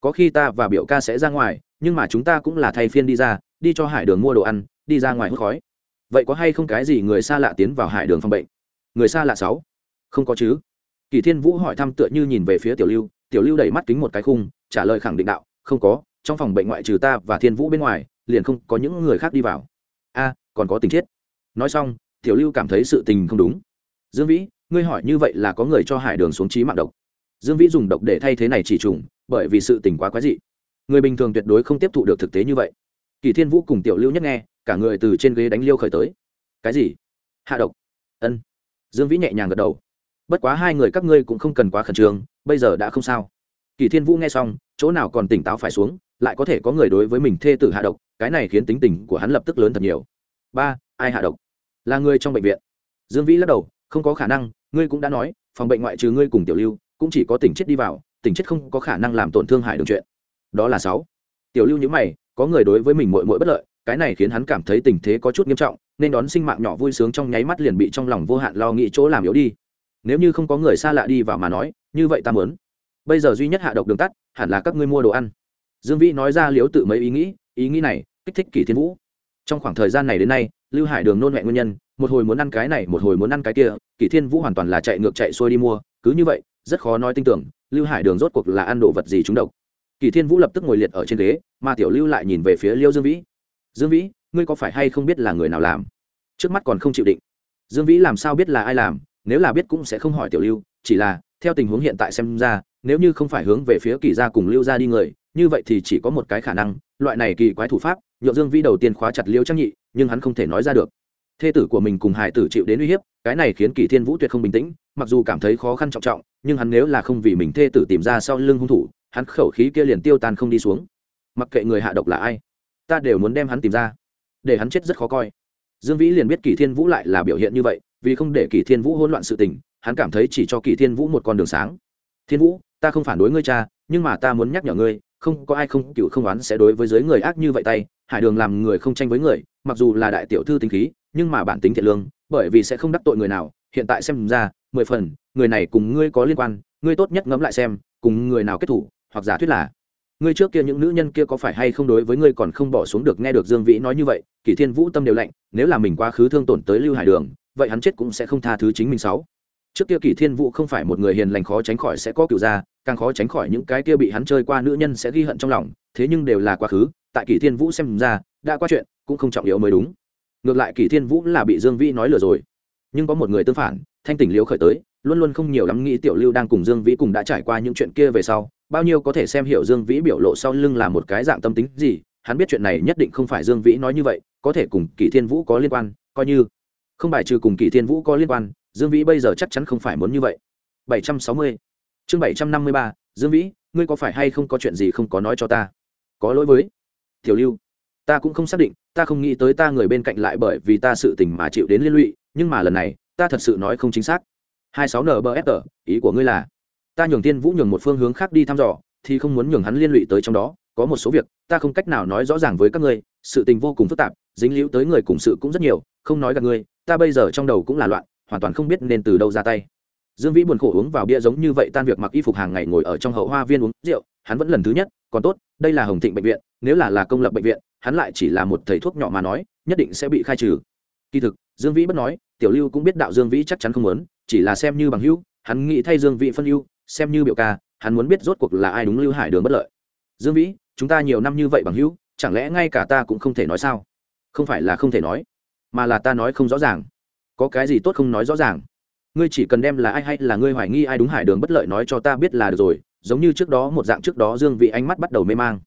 Có khi ta và biểu ca sẽ ra ngoài, nhưng mà chúng ta cũng là thay phiên đi ra, đi cho hải đường mua đồ ăn, đi ra ngoài hút khói. Vậy có hay không cái gì người xa lạ tiến vào hải đường phòng bệnh? Người xa lạ sáu? Không có chứ kỳ thiên vũ hỏi thăm tựa như nhìn về phía tiểu lưu tiểu lưu đẩy mắt kính một cái khung, trả lời khẳng định đạo, không có, trong phòng bệnh ngoại trừ ta và thiên vũ bên ngoài, liền không có những người khác đi vào. A, còn có tình tiết. Nói xong, tiểu lưu cảm thấy sự tình không đúng. Dương vĩ, ngươi hỏi như vậy là có người cho hải đường xuống trí mạng độc. Dương vĩ dùng độc để thay thế này chỉ trùng, bởi vì sự tình quá quái dị. Người bình thường tuyệt đối không tiếp thụ được thực tế như vậy. Kỳ thiên vũ cùng tiểu lưu nhất nghe, cả người từ trên ghế đánh liêu khởi tới. Cái gì? Hạ độc? Ân. Dương vĩ nhẹ nhàng gật đầu bất quá hai người các ngươi cũng không cần quá khẩn trương, bây giờ đã không sao. Kỳ thiên vũ nghe xong, chỗ nào còn tỉnh táo phải xuống, lại có thể có người đối với mình thê tử hạ độc, cái này khiến tính tình của hắn lập tức lớn thật nhiều. Ba, ai hạ độc? Là người trong bệnh viện. Dương vĩ lắc đầu, không có khả năng, ngươi cũng đã nói, phòng bệnh ngoại trừ ngươi cùng tiểu lưu, cũng chỉ có tỉnh chết đi vào, tỉnh chết không có khả năng làm tổn thương hại đường chuyện. Đó là sáu. Tiểu lưu nhữ mày, có người đối với mình mội mội bất lợi, cái này khiến hắn cảm thấy tình thế có chút nghiêm trọng, nên đón sinh mạng nhỏ vui sướng trong nháy mắt liền bị trong lòng vô hạn lo nghĩ chỗ làm yếu đi nếu như không có người xa lạ đi vào mà nói, như vậy ta muốn. Bây giờ duy nhất hạ độc đường tắt, hẳn là các ngươi mua đồ ăn. Dương vĩ nói ra liếu tự mấy ý nghĩ ý nghĩ này, kích thích kỷ thiên vũ. Trong khoảng thời gian này đến nay, lưu hải đường nôn mẹ nguyên nhân, một hồi muốn ăn cái này, một hồi muốn ăn cái kia kỷ thiên vũ hoàn toàn là chạy ngược chạy xuôi đi mua, cứ như vậy, rất khó nói tin tưởng, lưu hải đường rốt cuộc là ăn đồ vật gì chúng độc. Kỷ thiên vũ lập tức ngồi liệt ở trên ghế, mà tiểu lưu lại nhìn về phía liêu dương vĩ. Dương vĩ, ngươi có phải hay không biết là người nào làm? Trước mắt còn không chịu định. Dương vĩ làm sao biết là ai làm nếu là biết cũng sẽ không hỏi tiểu lưu, chỉ là, theo tình huống hiện tại xem ra, nếu như không phải hướng về phía kỳ gia cùng lưu gia đi người, như vậy thì chỉ có một cái khả năng, loại này kỳ quái thủ pháp, nhượng dương vĩ đầu tiên khóa chặt liêu trang nhị, nhưng hắn không thể nói ra được. Thê tử của mình cùng hải tử chịu đến uy hiếp, cái này khiến kỳ thiên vũ tuyệt không bình tĩnh, mặc dù cảm thấy khó khăn trọng trọng, nhưng hắn nếu là không vì mình thê tử tìm ra sau lưng hung thủ, hắn khẩu khí kia liền tiêu tan không đi xuống. Mặc kệ người hạ độc là ai, ta đều muốn đem hắn tìm ra, để hắn chết rất khó coi. Dương vĩ liền biết kỳ thiên vũ lại là biểu hiện như vậy vì không để kỳ thiên vũ hỗn loạn sự tình, hắn cảm thấy chỉ cho kỳ thiên vũ một con đường sáng. Thiên vũ, ta không phản đối ngươi cha, nhưng mà ta muốn nhắc nhở ngươi, không có ai không, cựu không oán sẽ đối với giới người ác như vậy tay, hải đường làm người không tranh với người, mặc dù là đại tiểu thư tính khí, nhưng mà bản tính thiện lương, bởi vì sẽ không đắc tội người nào, hiện tại xem ra, mười phần, người này cùng ngươi có liên quan, ngươi tốt nhất ngẫm lại xem, cùng người nào kết thủ, hoặc giả thuyết là, ngươi trước kia những nữ nhân kia có phải hay không đối với ngươi còn không bỏ xuống được nghe được dương vĩ nói như vậy kỷ thiên vũ tâm đều lạnh, nếu là mình quá khứ thương tổn tới lưu hải đường vậy hắn chết cũng sẽ không tha thứ chính mình sáu. Trước kia kỷ thiên vũ không phải một người hiền lành khó tránh khỏi sẽ có cựu gia, càng khó tránh khỏi những cái kia bị hắn chơi qua nữ nhân sẽ ghi hận trong lòng, thế nhưng đều là quá khứ, tại kỷ thiên vũ xem ra, đã qua chuyện, cũng không trọng yếu mới đúng. Ngược lại kỷ thiên vũ là bị dương vĩ nói lừa rồi. Nhưng có một người tương phản, thanh tỉnh liễu khởi tới, luôn luôn không nhiều lắm nghĩ tiểu lưu đang cùng dương vĩ cùng đã trải qua những chuyện kia về sau, bao nhiêu có thể xem hiểu dương vĩ biểu lộ sau lưng là một cái dạng tâm tính gì, hắn biết chuyện này nhất định không phải dương vĩ nói như vậy, có thể cùng kỷ thiên vũ có liên quan, coi như không bài trừ cùng kỳ thiên vũ có liên quan dương vĩ bây giờ chắc chắn không phải muốn như vậy. 760. chương 753, dương vĩ ngươi có phải hay không có chuyện gì không có nói cho ta? Có lỗi với. Tiểu lưu ta cũng không xác định ta không nghĩ tới ta người bên cạnh lại bởi vì ta sự tình mà chịu đến liên lụy nhưng mà lần này ta thật sự nói không chính xác. Hai sáu nbfr ý của ngươi là ta nhường tiên vũ nhường một phương hướng khác đi thăm dò thì không muốn nhường hắn liên lụy tới trong đó. Có một số việc ta không cách nào nói rõ ràng với các ngươi sự tình vô cùng phức tạp dính líu tới người cùng sự cũng rất nhiều không nói gặp ngươi ta bây giờ trong đầu cũng là loạn, hoàn toàn không biết nên từ đâu ra tay. Dương vĩ buồn khổ uống vào bia giống như vậy tan việc mặc y phục hàng ngày ngồi ở trong hậu hoa viên uống rượu, hắn vẫn lần thứ nhất, còn tốt, đây là hồng thịnh bệnh viện, nếu là là công lập bệnh viện, hắn lại chỉ là một thầy thuốc nhỏ mà nói, nhất định sẽ bị khai trừ. Kỳ thực, dương vĩ bất nói, tiểu lưu cũng biết đạo dương vĩ chắc chắn không muốn, chỉ là xem như bằng hữu, hắn nghĩ thay dương vĩ phân ưu, xem như biểu ca, hắn muốn biết rốt cuộc là ai đúng lưu hải đường bất lợi. Dương vĩ, chúng ta nhiều năm như vậy bằng hữu, chẳng lẽ ngay cả ta cũng không thể nói sao? Không phải là không thể nói mà là ta nói không rõ ràng. Có cái gì tốt không nói rõ ràng? Ngươi chỉ cần đem là ai hay là ngươi hoài nghi ai đúng hải đường bất lợi nói cho ta biết là được rồi, giống như trước đó một dạng trước đó dương vị ánh mắt bắt đầu mê mang.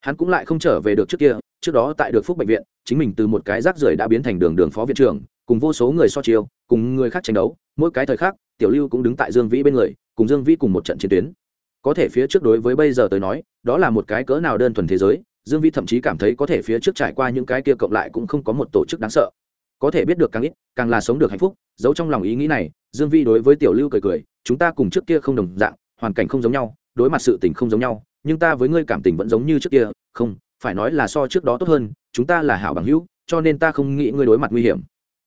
Hắn cũng lại không trở về được trước kia, trước đó tại được phúc bệnh viện, chính mình từ một cái rác rưởi đã biến thành đường đường phó viện trưởng, cùng vô số người so chiêu, cùng người khác tranh đấu, mỗi cái thời khắc, tiểu lưu cũng đứng tại dương vĩ bên người, cùng dương vĩ cùng một trận chiến tuyến. Có thể phía trước đối với bây giờ tới nói, đó là một cái cỡ nào đơn thuần thế giới, dương vĩ thậm chí cảm thấy có thể phía trước trải qua những cái kia cộng lại cũng không có một tổ chức đáng sợ có thể biết được càng ít, càng là sống được hạnh phúc, giấu trong lòng ý nghĩ này, dương vi đối với tiểu lưu cười cười, chúng ta cùng trước kia không đồng dạng, hoàn cảnh không giống nhau, đối mặt sự tình không giống nhau, nhưng ta với ngươi cảm tình vẫn giống như trước kia, không, phải nói là so trước đó tốt hơn, chúng ta là hảo bằng hữu, cho nên ta không nghĩ ngươi đối mặt nguy hiểm.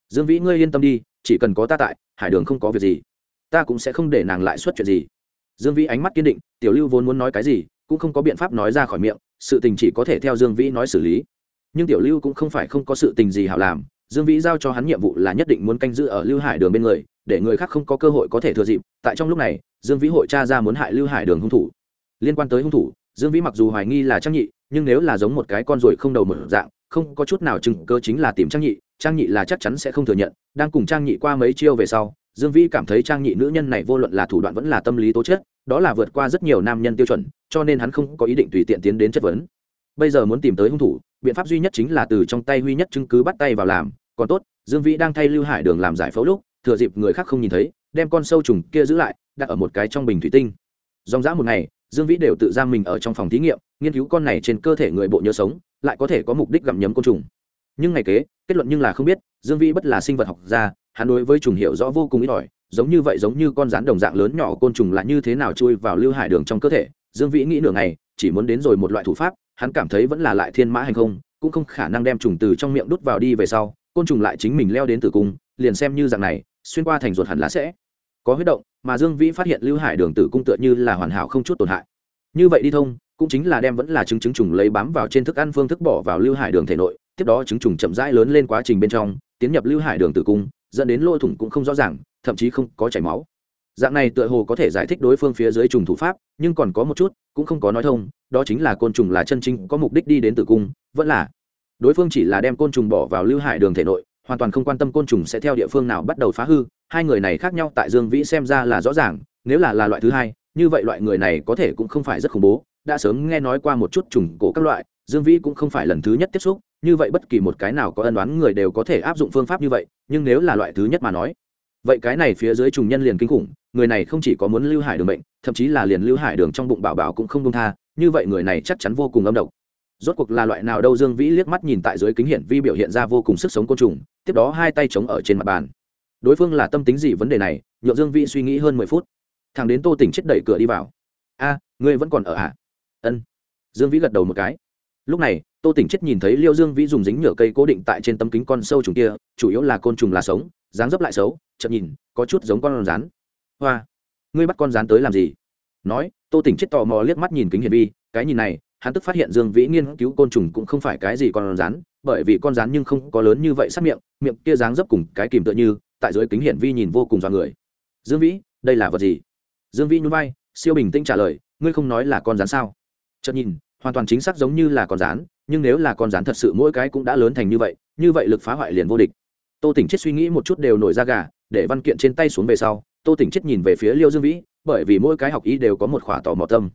Dương vĩ, ngươi yên tâm đi, chỉ cần có ta tại, hải đường không có việc gì. Ta cũng sẽ không để nàng lại xuất chuyện gì. Dương vĩ ánh mắt kiên định, tiểu lưu vốn muốn nói cái gì, cũng không có biện pháp nói ra khỏi miệng, sự tình chỉ có thể theo dương vĩ nói xử lý. Nhưng tiểu lưu cũng không phải không có sự tình gì hảo làm dương vĩ giao cho hắn nhiệm vụ là nhất định muốn canh giữ ở lưu hải đường bên người, để người khác không có cơ hội có thể thừa dịp. Tại trong lúc này, dương vĩ hội tra ra muốn hại lưu hải đường hung thủ. Liên quan tới hung thủ, dương vĩ mặc dù hoài nghi là trang nhị, nhưng nếu là giống một cái con ruồi không đầu mở dạng, không có chút nào chứng cơ chính là tìm trang nhị trang nhị là chắc chắn sẽ không thừa nhận. Đang cùng trang nhị qua mấy chiêu về sau, dương vĩ cảm thấy trang nhị nữ nhân này vô luận là thủ đoạn vẫn là tâm lý tố chất, đó là vượt qua rất nhiều nam nhân tiêu chuẩn, cho nên hắn không có ý định tùy tiện tiến đến chất vấn. Bây giờ muốn tìm tới hung thủ, biện pháp duy nhất chính là từ trong tay huy nhất chứng cứ bắt tay vào làm còn tốt, dương vĩ đang thay lưu hải đường làm giải phẫu lúc, thừa dịp người khác không nhìn thấy, đem con sâu trùng kia giữ lại, đặt ở một cái trong bình thủy tinh. Dòng dã một ngày, dương vĩ đều tự giam mình ở trong phòng thí nghiệm, nghiên cứu con này trên cơ thể người bộ nhớ sống, lại có thể có mục đích gặm nhấm côn trùng. Nhưng ngày kế, kết luận nhưng là không biết, dương vĩ bất là sinh vật học gia, hắn đối với trùng hiểu rõ vô cùng ít ỏi, giống như vậy giống như con rắn đồng dạng lớn nhỏ côn trùng là như thế nào chui vào lưu hải đường trong cơ thể. Dương vĩ nghĩ nửa ngày, chỉ muốn đến rồi một loại thủ pháp, hắn cảm thấy vẫn là lại thiên mã hành không, cũng không khả năng đem trùng từ trong miệng đút vào đi về sau côn trùng lại chính mình leo đến tử cung, liền xem như dạng này, xuyên qua thành ruột hẳn lá sẽ có huyết động, mà dương vĩ phát hiện lưu hải đường tử cung tựa như là hoàn hảo không chút tổn hại. Như vậy đi thông, cũng chính là đem vẫn là trứng trứng trùng lấy bám vào trên thức ăn phương thức bỏ vào lưu hải đường thể nội, tiếp đó trứng trùng chậm rãi lớn lên quá trình bên trong, tiến nhập lưu hải đường tử cung, dẫn đến lỗ thủng cũng không rõ ràng, thậm chí không có chảy máu. Dạng này tựa hồ có thể giải thích đối phương phía dưới trùng thủ pháp, nhưng còn có một chút, cũng không có nói thông, đó chính là côn trùng là chân chính có mục đích đi đến tử cung, vẫn là đối phương chỉ là đem côn trùng bỏ vào lưu hải đường thể nội, hoàn toàn không quan tâm côn trùng sẽ theo địa phương nào bắt đầu phá hư, hai người này khác nhau tại dương vĩ xem ra là rõ ràng, nếu là là loại thứ hai, như vậy loại người này có thể cũng không phải rất khủng bố, đã sớm nghe nói qua một chút trùng cổ các loại, dương vĩ cũng không phải lần thứ nhất tiếp xúc, như vậy bất kỳ một cái nào có ân đoán người đều có thể áp dụng phương pháp như vậy, nhưng nếu là loại thứ nhất mà nói, vậy cái này phía dưới trùng nhân liền kinh khủng, người này không chỉ có muốn lưu hải đường bệnh thậm chí là liền lưu hải đường trong bụng bảo bảo cũng không công tha, như vậy người này chắc chắn vô cùng âm độc rốt cuộc là loại nào đâu dương vĩ liếc mắt nhìn tại dưới kính hiển vi biểu hiện ra vô cùng sức sống côn trùng, tiếp đó hai tay chống ở trên mặt bàn. Đối phương là tâm tính gì vấn đề này, nhượng dương vĩ suy nghĩ hơn mười phút. Thằng đến tô tỉnh chết đẩy cửa đi vào. A, ngươi vẫn còn ở ạ à? ân. Dương vĩ gật đầu một cái. Lúc này, tô tỉnh chết nhìn thấy liêu dương vĩ dùng dính nhựa cây cố định tại trên tấm kính con sâu trùng kia, chủ yếu là côn trùng là sống, dáng dấp lại xấu, chậm nhìn, có chút giống con rắn. Hoa, ngươi bắt con rắn tới làm gì? Nói, tô tỉnh chết tò mò liếc mắt nhìn kính hiển vi, cái nhìn này hắn tức phát hiện dương vĩ nghiên cứu côn trùng cũng không phải cái gì con rắn, bởi vì con rắn nhưng không có lớn như vậy sát miệng miệng kia dáng dấp cùng cái kìm tựa như, tại dưới kính hiển vi nhìn vô cùng do người. Dương vĩ, đây là vật gì? Dương vĩ nhún vai, siêu bình tĩnh trả lời, ngươi không nói là con rắn sao? Chợt nhìn, hoàn toàn chính xác giống như là con rắn, nhưng nếu là con rắn thật sự mỗi cái cũng đã lớn thành như vậy như vậy lực phá hoại liền vô địch. Tô tỉnh chết suy nghĩ một chút đều nổi ra gà, để văn kiện trên tay xuống về sau, tô tỉnh chết nhìn về phía liêu dương vĩ, bởi vì mỗi cái học ý đều có một khỏa tò mò tâm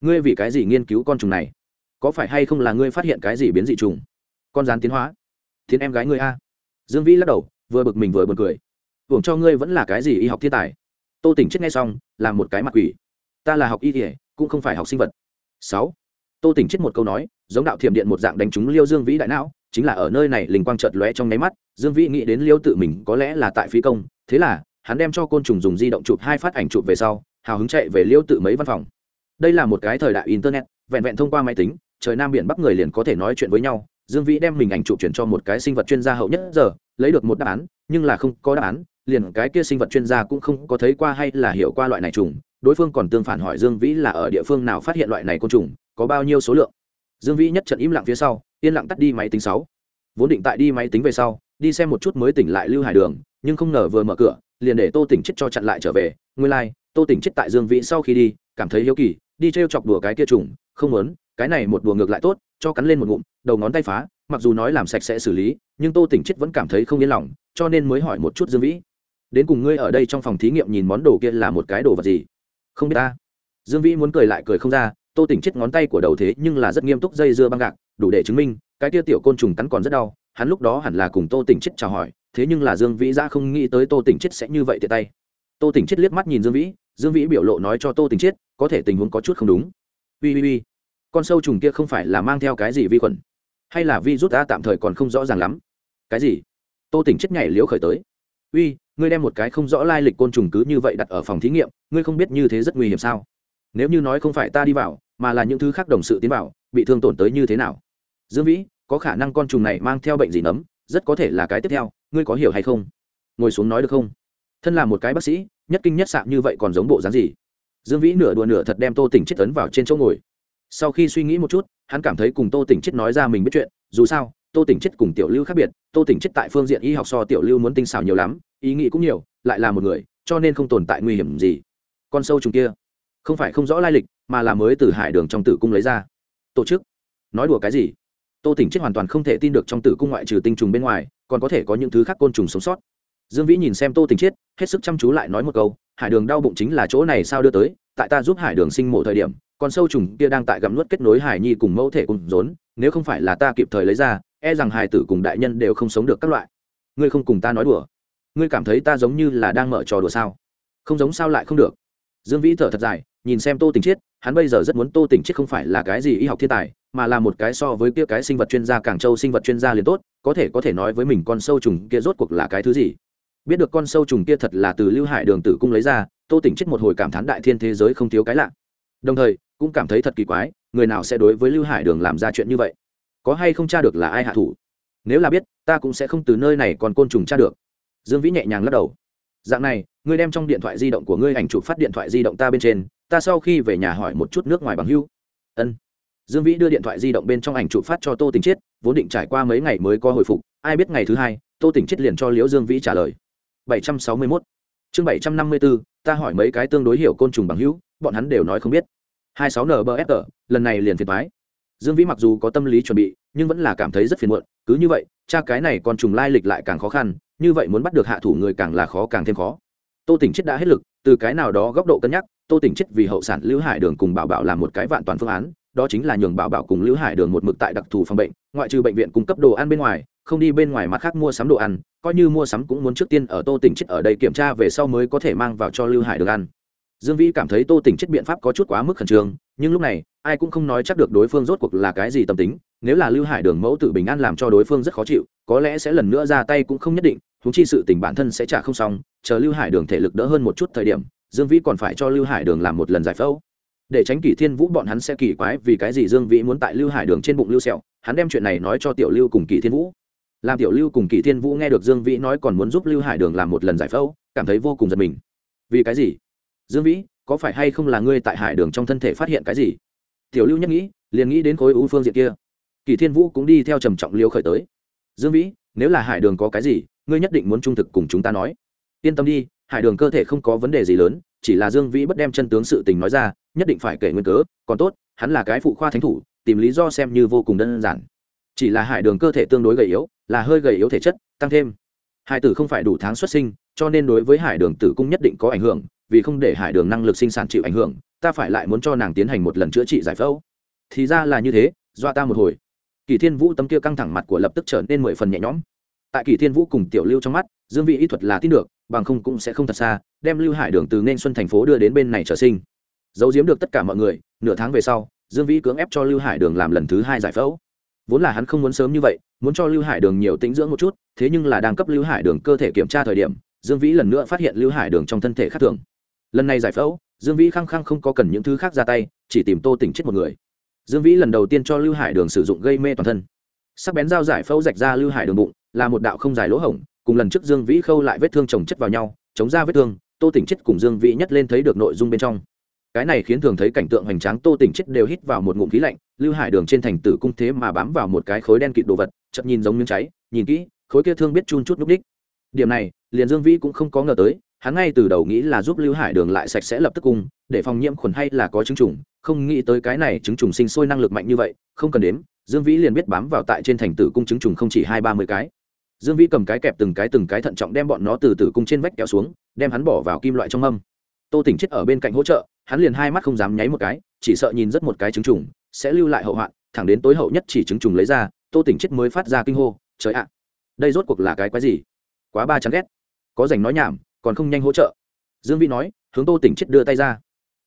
ngươi vì cái gì nghiên cứu con trùng này? Có phải hay không là ngươi phát hiện cái gì biến dị trùng? Con rán tiến hóa. Tiến em gái ngươi a. Dương vĩ lắc đầu, vừa bực mình vừa b u ồ n cười. Hưởng cho ngươi vẫn là cái gì y học thiên tài? Tô tỉnh chết ngay xong, là một cái mặt quỷ. Ta là học y thể cũng không phải học sinh vật. Sáu. Tô tỉnh chết một câu nói, giống đạo thiểm điện một dạng đánh trúng liêu dương vĩ đại não, chính là ở nơi này linh quang trợt lóe trong nháy mắt, dương vĩ nghĩ đến liêu tự mình có lẽ là tại phí công, thế là, hắn đem cho côn trùng dùng di động chụp hai phát ảnh chụp về sau, hào hứng chạy về liêu tự mấy văn phòng đây là một cái thời đại internet vẹn vẹn thông qua máy tính trời nam biển bắc người liền có thể nói chuyện với nhau. Dương vĩ đem mình ảnh chụp chuyển cho một cái sinh vật chuyên gia hậu nhất giờ lấy được một đáp án nhưng là không có đáp án liền cái kia sinh vật chuyên gia cũng không có thấy qua hay là hiểu qua loại này trùng. Đối phương còn tương phản hỏi dương vĩ là ở địa phương nào phát hiện loại này côn trùng có bao nhiêu số lượng. Dương vĩ nhất trận im lặng phía sau yên lặng tắt đi máy tính sáu. Vốn định tại đi máy tính về sau đi xem một chút mới tỉnh lại lưu hải đường nhưng không ngờ vừa mở cửa liền để tô tỉnh chết cho chặn lại trở về. Nguyên lai、like, tô tỉnh chết tại dương vĩ sau khi đi cảm thấy hiếu kỳ đi t r e o chọc đùa cái kia trùng, không muốn, cái này một đùa ngược lại tốt, cho cắn lên một ngụm, đầu ngón tay phá, mặc dù nói làm sạch sẽ xử lý, nhưng tô tỉnh chết vẫn cảm thấy không yên lòng, cho nên mới hỏi một chút dương vĩ. Đến cùng ngươi ở đây trong phòng thí nghiệm nhìn món đồ kia là một cái đồ vật gì? Không biết ta. Dương vĩ muốn cười lại cười không ra, tô tỉnh chết ngón tay của đầu thế nhưng là rất nghiêm túc dây dưa băng gạc, đủ để chứng minh, cái kia tiểu côn trùng cắn còn rất đau, hắn lúc đó hẳn là cùng tô tỉnh chết chào hỏi, thế nhưng là dương vĩ ra không nghĩ tới tô tỉnh chết sẽ như vậy tiện tay. Tô tỉnh chết liếc mắt nhìn dương vĩ dương vĩ biểu lộ nói cho tô tỉnh chết có thể tình huống có chút không đúng. Ui ui ui con sâu trùng kia không phải là mang theo cái gì vi khuẩn? Hay là vi rút ta tạm thời còn không rõ ràng lắm? Cái gì? Tô tỉnh chết nhảy liễu khởi tới. Uy, ngươi đem một cái không rõ lai lịch côn trùng cứ như vậy đặt ở phòng thí nghiệm, ngươi không biết như thế rất nguy hiểm sao? Nếu như nói không phải ta đi vào, mà là những thứ khác đồng sự tiến vào, bị thương tổn tới như thế nào? Dương vĩ, có khả năng con trùng này mang theo bệnh gì nấm? Rất có thể là cái tiếp theo, ngươi có hiểu hay không? Ngồi xuống nói được không? Thân là một cái bác sĩ nhất kinh nhất sạm như vậy còn giống bộ dáng gì? Dương vĩ nửa đùa nửa thật đem tô tỉnh chết tấn vào trên chỗ ngồi. Sau khi suy nghĩ một chút, hắn cảm thấy cùng tô tỉnh chết nói ra mình biết chuyện, dù sao, tô tỉnh chết cùng tiểu lưu khác biệt, tô tỉnh chết tại phương diện y học so tiểu lưu muốn tinh xảo nhiều lắm, ý nghĩ cũng nhiều, lại là một người, cho nên không tồn tại nguy hiểm gì. Con sâu trùng kia, không phải không rõ lai lịch, mà là mới từ hải đường trong tử cung lấy ra. Tổ chức, nói đùa cái gì? Tô tỉnh chết hoàn toàn không thể tin được trong tử cung ngoại trừ tinh trùng bên ngoài, còn có thể có những thứ khác côn trùng sống sót dương vĩ nhìn xem tô tỉnh chết hết sức chăm chú lại nói một câu, hải đường đau bụng chính là chỗ này sao đưa tới, tại ta giúp hải đường sinh mổ thời điểm, con sâu trùng kia đang tại gặm nuốt kết nối hải nhi cùng mẫu thể cùng rốn, nếu không phải là ta kịp thời lấy ra e rằng hải tử cùng đại nhân đều không sống được các loại. Ngươi không cùng ta nói đùa. Ngươi cảm thấy ta giống như là đang mở trò đùa sao? Không giống sao lại không được. Dương vĩ thở thật dài, nhìn xem tô tỉnh chết hắn bây giờ rất muốn tô tỉnh chết không phải là cái gì y học thiên tài, mà là một cái so với kia cái sinh vật chuyên gia càng châu sinh vật chuyên gia liền tốt, có thể có thể nói với mình con sâu trùng kia rốt cuộc là cái thứ gì biết được con sâu trùng kia thật là từ lưu hải đường tử cung lấy ra, tô tỉnh chết một hồi cảm thán đại thiên thế giới không thiếu cái lạ. Đồng thời, cũng cảm thấy thật kỳ quái, người nào sẽ đối với lưu hải đường làm ra chuyện như vậy? Có hay không tra được là ai hạ thủ? Nếu là biết, ta cũng sẽ không từ nơi này còn côn trùng tra được. Dương vĩ nhẹ nhàng lắc đầu. Dạng này, ngươi đem trong điện thoại di động của ngươi ảnh chụp phát điện thoại di động ta bên trên, ta sau khi về nhà hỏi một chút nước ngoài bằng hưu ân. Dương vĩ đưa điện thoại di động bên trong ảnh chụp phát cho tô tình chiết vốn định trải qua mấy ngày mới có hồi phục, ai biết ngày thứ hai, tô tình chiết liền cho liễu dương vĩ trả lời. 761. chương 754, ta hỏi mấy cái tương đối hiểu côn trùng bằng hữu bọn hắn đều nói không biết 26 nbfr lần này liền phiền toái. dương vĩ mặc dù có tâm lý chuẩn bị nhưng vẫn là cảm thấy rất phiền muộn cứ như vậy cha cái này con trùng lai lịch lại càng khó khăn như vậy muốn bắt được hạ thủ người càng là khó càng thêm khó tô tỉnh chết đã hết lực từ cái nào đó góc độ cân nhắc tô tỉnh chết vì hậu sản lưu hải đường cùng bảo bảo làm một cái vạn toàn phương án đó chính là nhường bảo bảo cùng lưu hải đường một mực tại đặc thù phòng bệnh ngoại trừ bệnh viện cung cấp đồ ăn bên ngoài không đi bên ngoài mặt khác mua sắm đồ ăn, coi như mua sắm cũng muốn trước tiên ở tô tỉnh chết ở đây kiểm tra về sau mới có thể mang vào cho lưu hải đường ăn. Dương vĩ cảm thấy tô tỉnh chết biện pháp có chút quá mức khẩn trương, nhưng lúc này, ai cũng không nói chắc được đối phương rốt cuộc là cái gì tâm tính, nếu là lưu hải đường mẫu tự bình an làm cho đối phương rất khó chịu, có lẽ sẽ lần nữa ra tay cũng không nhất định húng chi sự tình bản thân sẽ trả không xong, chờ lưu hải đường thể lực đỡ hơn một chút thời điểm, dương vĩ còn phải cho lưu hải đường làm một lần giải phẫu. Để tránh kỷ thiên vũ bọn hắn sẽ kỳ quái vì cái gì dương vĩ muốn tại lưu hải đường trên bụng lưu sẹo, hắn đem chuyện này nói cho tiểu lưu cùng kỷ thiên vũ làm tiểu lưu cùng kỷ thiên vũ nghe được dương vĩ nói còn muốn giúp lưu hải đường làm một lần giải phẫu, cảm thấy vô cùng giật mình. Vì cái gì? Dương vĩ, có phải hay không là ngươi tại hải đường trong thân thể phát hiện cái gì? Tiểu lưu nhất nghĩ, liền nghĩ đến khối u phương diện kia. Kỷ thiên vũ cũng đi theo trầm trọng liêu khởi tới. Dương vĩ, nếu là hải đường có cái gì, ngươi nhất định muốn trung thực cùng chúng ta nói. Yên tâm đi, hải đường cơ thể không có vấn đề gì lớn, chỉ là dương vĩ bất đem chân tướng sự tình nói ra, nhất định phải kể nguyên cớ, còn tốt, hắn là cái phụ khoa thánh thủ, tìm lý do xem như vô cùng đơn giản chỉ là hải đường cơ thể tương đối gầy yếu, là hơi gầy yếu thể chất, tăng thêm. Hải tử không phải đủ tháng xuất sinh, cho nên đối với hải đường tử cung nhất định có ảnh hưởng, vì không để hải đường năng lực sinh sản chịu ảnh hưởng, ta phải lại muốn cho nàng tiến hành một lần chữa trị giải phẫu. Thì ra là như thế, dọa ta một hồi. Kỳ thiên vũ tấm kia căng thẳng mặt của lập tức trở nên mười phần nhẹ nhõm. Tại kỳ thiên vũ cùng tiểu lưu trong mắt, dương vị y thuật là tin được, bằng không cũng sẽ không thật xa, đem lưu hải đường từ nên xuân thành phố đưa đến bên này trở sinh. Giấu giếm được tất cả mọi người, nửa tháng về sau, dương vĩ cưỡng ép cho lưu hải đường làm lần thứ hai giải phẫu vốn là hắn không muốn sớm như vậy, muốn cho lưu hải đường nhiều tĩnh dưỡng một chút, thế nhưng là đang cấp lưu hải đường cơ thể kiểm tra thời điểm, dương vĩ lần nữa phát hiện lưu hải đường trong thân thể khác thường. Lần này giải phẫu, dương vĩ khăng khăng không có cần những thứ khác ra tay, chỉ tìm tô tỉnh chết một người. Dương vĩ lần đầu tiên cho lưu hải đường sử dụng gây mê toàn thân. Sắc bén dao giải phẫu rạch ra lưu hải đường bụng, là một đạo không dài lỗ hổng, cùng lần trước dương vĩ khâu lại vết thương chồng chất vào nhau, chống ra vết thương, tô tỉnh chết cùng dương vĩ nhất lên thấy được nội dung bên trong cái này khiến thường thấy cảnh tượng hoành tráng tô tỉnh chết đều hít vào một ngụm khí lạnh lưu hải đường trên thành tử cung thế mà bám vào một cái khối đen kịt đồ vật chậm nhìn giống miếng cháy nhìn kỹ khối kia thương biết chun chút núp đích. Điểm này liền dương vĩ cũng không có ngờ tới hắn ngay từ đầu nghĩ là giúp lưu hải đường lại sạch sẽ lập tức cung để phòng nhiễm khuẩn hay là có chứng trùng không nghĩ tới cái này chứng trùng sinh sôi năng lực mạnh như vậy không cần đếm dương vĩ liền biết bám vào tại trên thành tử cung chứng trùng không chỉ hai ba mươi cái. Dương vĩ cầm cái kẹp từng cái từng cái thận trọng đem bọn nó từ tử cung trên vách kéo xuống đem hắn bỏ vào kim loại trong âm, tô tỉnh chết ở bên cạnh hỗ trợ hắn liền hai mắt không dám nháy một cái, chỉ sợ nhìn rất một cái trứng trùng, sẽ lưu lại hậu hoạn, thẳng đến tối hậu nhất chỉ trứng trùng lấy ra, tô tỉnh chết mới phát ra kinh hô, trời ạ, đây rốt cuộc là cái quái gì? Quá ba chán ghét. Có dành nói nhảm, còn không nhanh hỗ trợ. Dương vĩ nói, hướng tô tỉnh chết đưa tay ra.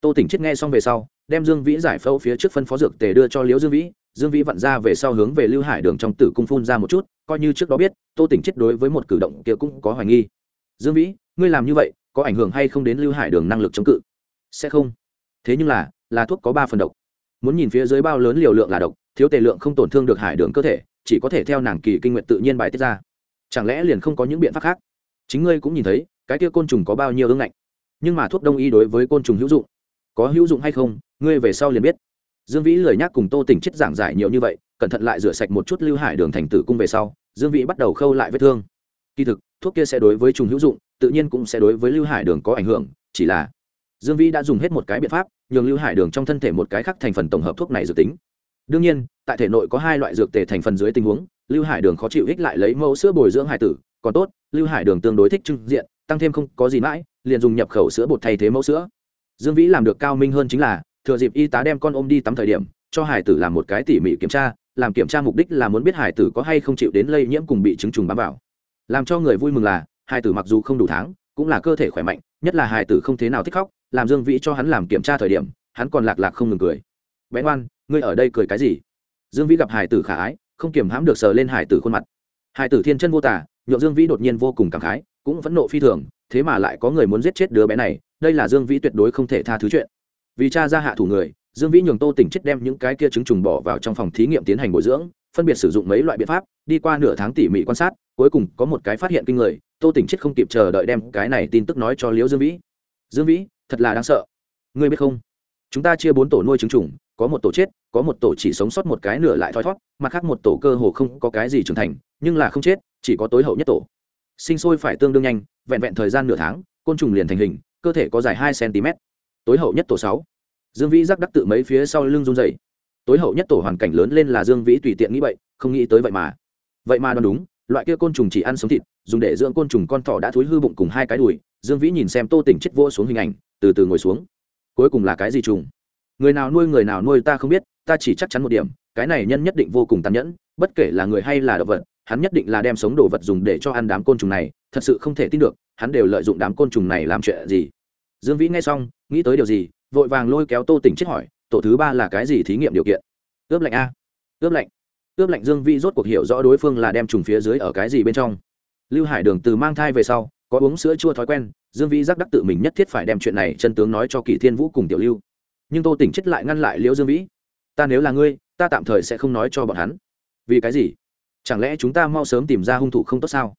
Tô tỉnh chết nghe xong về sau, đem dương vĩ giải phẫu phía trước phân phó dược tề đưa cho liễu dương vĩ. Dương vĩ vặn ra về sau hướng về lưu hải đường trong tử cung phun ra một chút, coi như trước đó biết, tô tỉnh chết đối với một cử động kia cũng có hoài nghi. Dương vĩ, ngươi làm như vậy, có ảnh hưởng hay không đến lưu hải đường năng lực chống cự? Sẽ không. Thế nhưng là là thuốc có ba phần độc. Muốn nhìn phía dưới bao lớn liều lượng là độc, thiếu tề lượng không tổn thương được hải đường cơ thể, chỉ có thể theo nàng kỳ kinh nguyện tự nhiên bài tiết ra. Chẳng lẽ liền không có những biện pháp khác? Chính ngươi cũng nhìn thấy, cái kia côn trùng có bao nhiêu ương ngạnh. Nhưng mà thuốc đông y đối với côn trùng hữu dụng. Có hữu dụng hay không, ngươi về sau liền biết. Dương vĩ lời nhắc cùng tô tỉnh chết giảng giải nhiều như vậy, cẩn thận lại rửa sạch một chút lưu hải đường thành tử cung về sau, dương vĩ bắt đầu khâu lại vết thương. Kỳ thực, thuốc kia sẽ đối với trùng hữu dụng, tự nhiên cũng sẽ đối với lưu hải đường có ảnh hưởng, chỉ là dương vĩ đã dùng hết một cái biện pháp, nhường lưu hải đường trong thân thể một cái khác thành phần tổng hợp thuốc này dự tính. Đương nhiên, tại thể nội có hai loại dược tề thành phần dưới tình huống, lưu hải đường khó chịu ích lại lấy mẫu sữa bồi dưỡng hải tử, còn tốt, lưu hải đường tương đối thích trưng diện, tăng thêm không có gì mãi, liền dùng nhập khẩu sữa bột thay thế mẫu sữa. Dương vĩ làm được cao minh hơn chính là, thừa dịp y tá đem con ôm đi tắm thời điểm, cho hải tử làm một cái tỉ mỉ kiểm tra, làm kiểm tra mục đích là muốn biết hải tử có hay không chịu đến lây nhiễm cùng bị chứng trùng bám vào. Làm cho người vui mừng là, hải tử mặc dù không đủ tháng, cũng là cơ thể khỏe mạnh nhất là hải tử không thế nào thích khóc, làm dương vĩ cho hắn làm kiểm tra thời điểm, hắn còn lạc lạc không ngừng cười. Bé ngoan, ngươi ở đây cười cái gì? Dương vĩ gặp hải tử khả ái, không kiềm hãm được sờ lên hải tử khuôn mặt. Hải tử thiên chân vô tả nhộn dương vĩ đột nhiên vô cùng cảm khái, cũng phẫn nộ phi thường, thế mà lại có người muốn giết chết đứa bé này, đây là dương vĩ tuyệt đối không thể tha thứ chuyện. Vì cha ra hạ thủ người, dương vĩ nhường tô tỉnh chết đem những cái kia trứng trùng bỏ vào trong phòng thí nghiệm tiến hành bồi dưỡng, phân biệt sử dụng mấy loại biện pháp, đi qua nửa tháng tỉ mỉ quan sát, cuối cùng có một cái phát hiện kinh người tô tỉnh chết không kịp chờ đợi đem cái này tin tức nói cho liễu dương vĩ. Dương vĩ, thật là đáng sợ. Ngươi biết không? Chúng ta chia bốn tổ nuôi trứng trùng, có một tổ chết, có một tổ chỉ sống sót một cái nửa lại thoi thót mặt khác một tổ cơ hồ không có cái gì trưởng thành, nhưng là không chết, chỉ có tối hậu nhất tổ. Sinh sôi phải tương đương nhanh, vẹn vẹn thời gian nửa tháng, côn trùng liền thành hình, cơ thể có dài hai cm. Tối hậu nhất tổ sáu. Dương vĩ giác đắc tự mấy phía sau lưng run dày tối hậu nhất tổ hoàn cảnh lớn lên là dương vĩ tùy tiện nghĩ vậy không nghĩ tới vậy mà. Vậy mà đoán đúng, loại kia côn trùng chỉ ăn sống thịt dùng để dưỡng côn trùng con thỏ đã thối hư bụng cùng hai cái đùi, dương vĩ nhìn xem tô tỉnh chết vô xuống hình ảnh, từ từ ngồi xuống. Cuối cùng là cái gì trùng? Người nào nuôi người nào nuôi ta không biết, ta chỉ chắc chắn một điểm, cái này nhân nhất định vô cùng tàn nhẫn, bất kể là người hay là động vật, hắn nhất định là đem sống đồ vật dùng để cho ăn đám côn trùng này, thật sự không thể tin được, hắn đều lợi dụng đám côn trùng này làm chuyện gì. Dương vĩ nghe xong, nghĩ tới điều gì, vội vàng lôi kéo tô tỉnh chết hỏi, tổ thứ ba là cái gì thí nghiệm điều kiện? Ướp lạnh a. Ướp lạnh. Ướp lạnh. Dương vĩ rốt cuộc hiểu rõ đối phương là đem trùng phía dưới ở cái gì bên trong lưu hải đường từ mang thai về sau, có uống sữa chua thói quen, dương vĩ giác đắc tự mình nhất thiết phải đem chuyện này chân tướng nói cho kỳ thiên vũ cùng tiểu lưu. Nhưng tô tỉnh chết lại ngăn lại liễu dương vĩ. Ta nếu là ngươi, ta tạm thời sẽ không nói cho bọn hắn. Vì cái gì? Chẳng lẽ chúng ta mau sớm tìm ra hung thủ không tốt sao?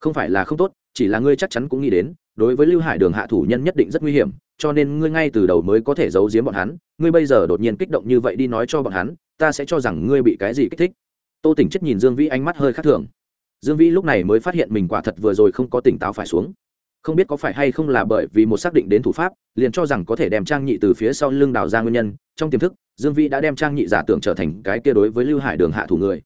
Không phải là không tốt, chỉ là ngươi chắc chắn cũng nghĩ đến, đối với lưu hải đường hạ thủ nhân nhất định rất nguy hiểm, cho nên ngươi ngay từ đầu mới có thể giấu giếm bọn hắn. Ngươi bây giờ đột nhiên kích động như vậy đi nói cho bọn hắn, ta sẽ cho rằng ngươi bị cái gì kích thích. Tô tỉnh chết nhìn dương vĩ ánh mắt hơi khác thường dương vĩ lúc này mới phát hiện mình quả thật vừa rồi không có tỉnh táo phải xuống. Không biết có phải hay không là bởi vì một xác định đến thủ pháp, liền cho rằng có thể đem trang nhị từ phía sau lưng đào ra nguyên nhân. Trong tiềm thức, dương vĩ đã đem trang nhị giả tưởng trở thành cái kia đối với lưu hải đường hạ thủ người.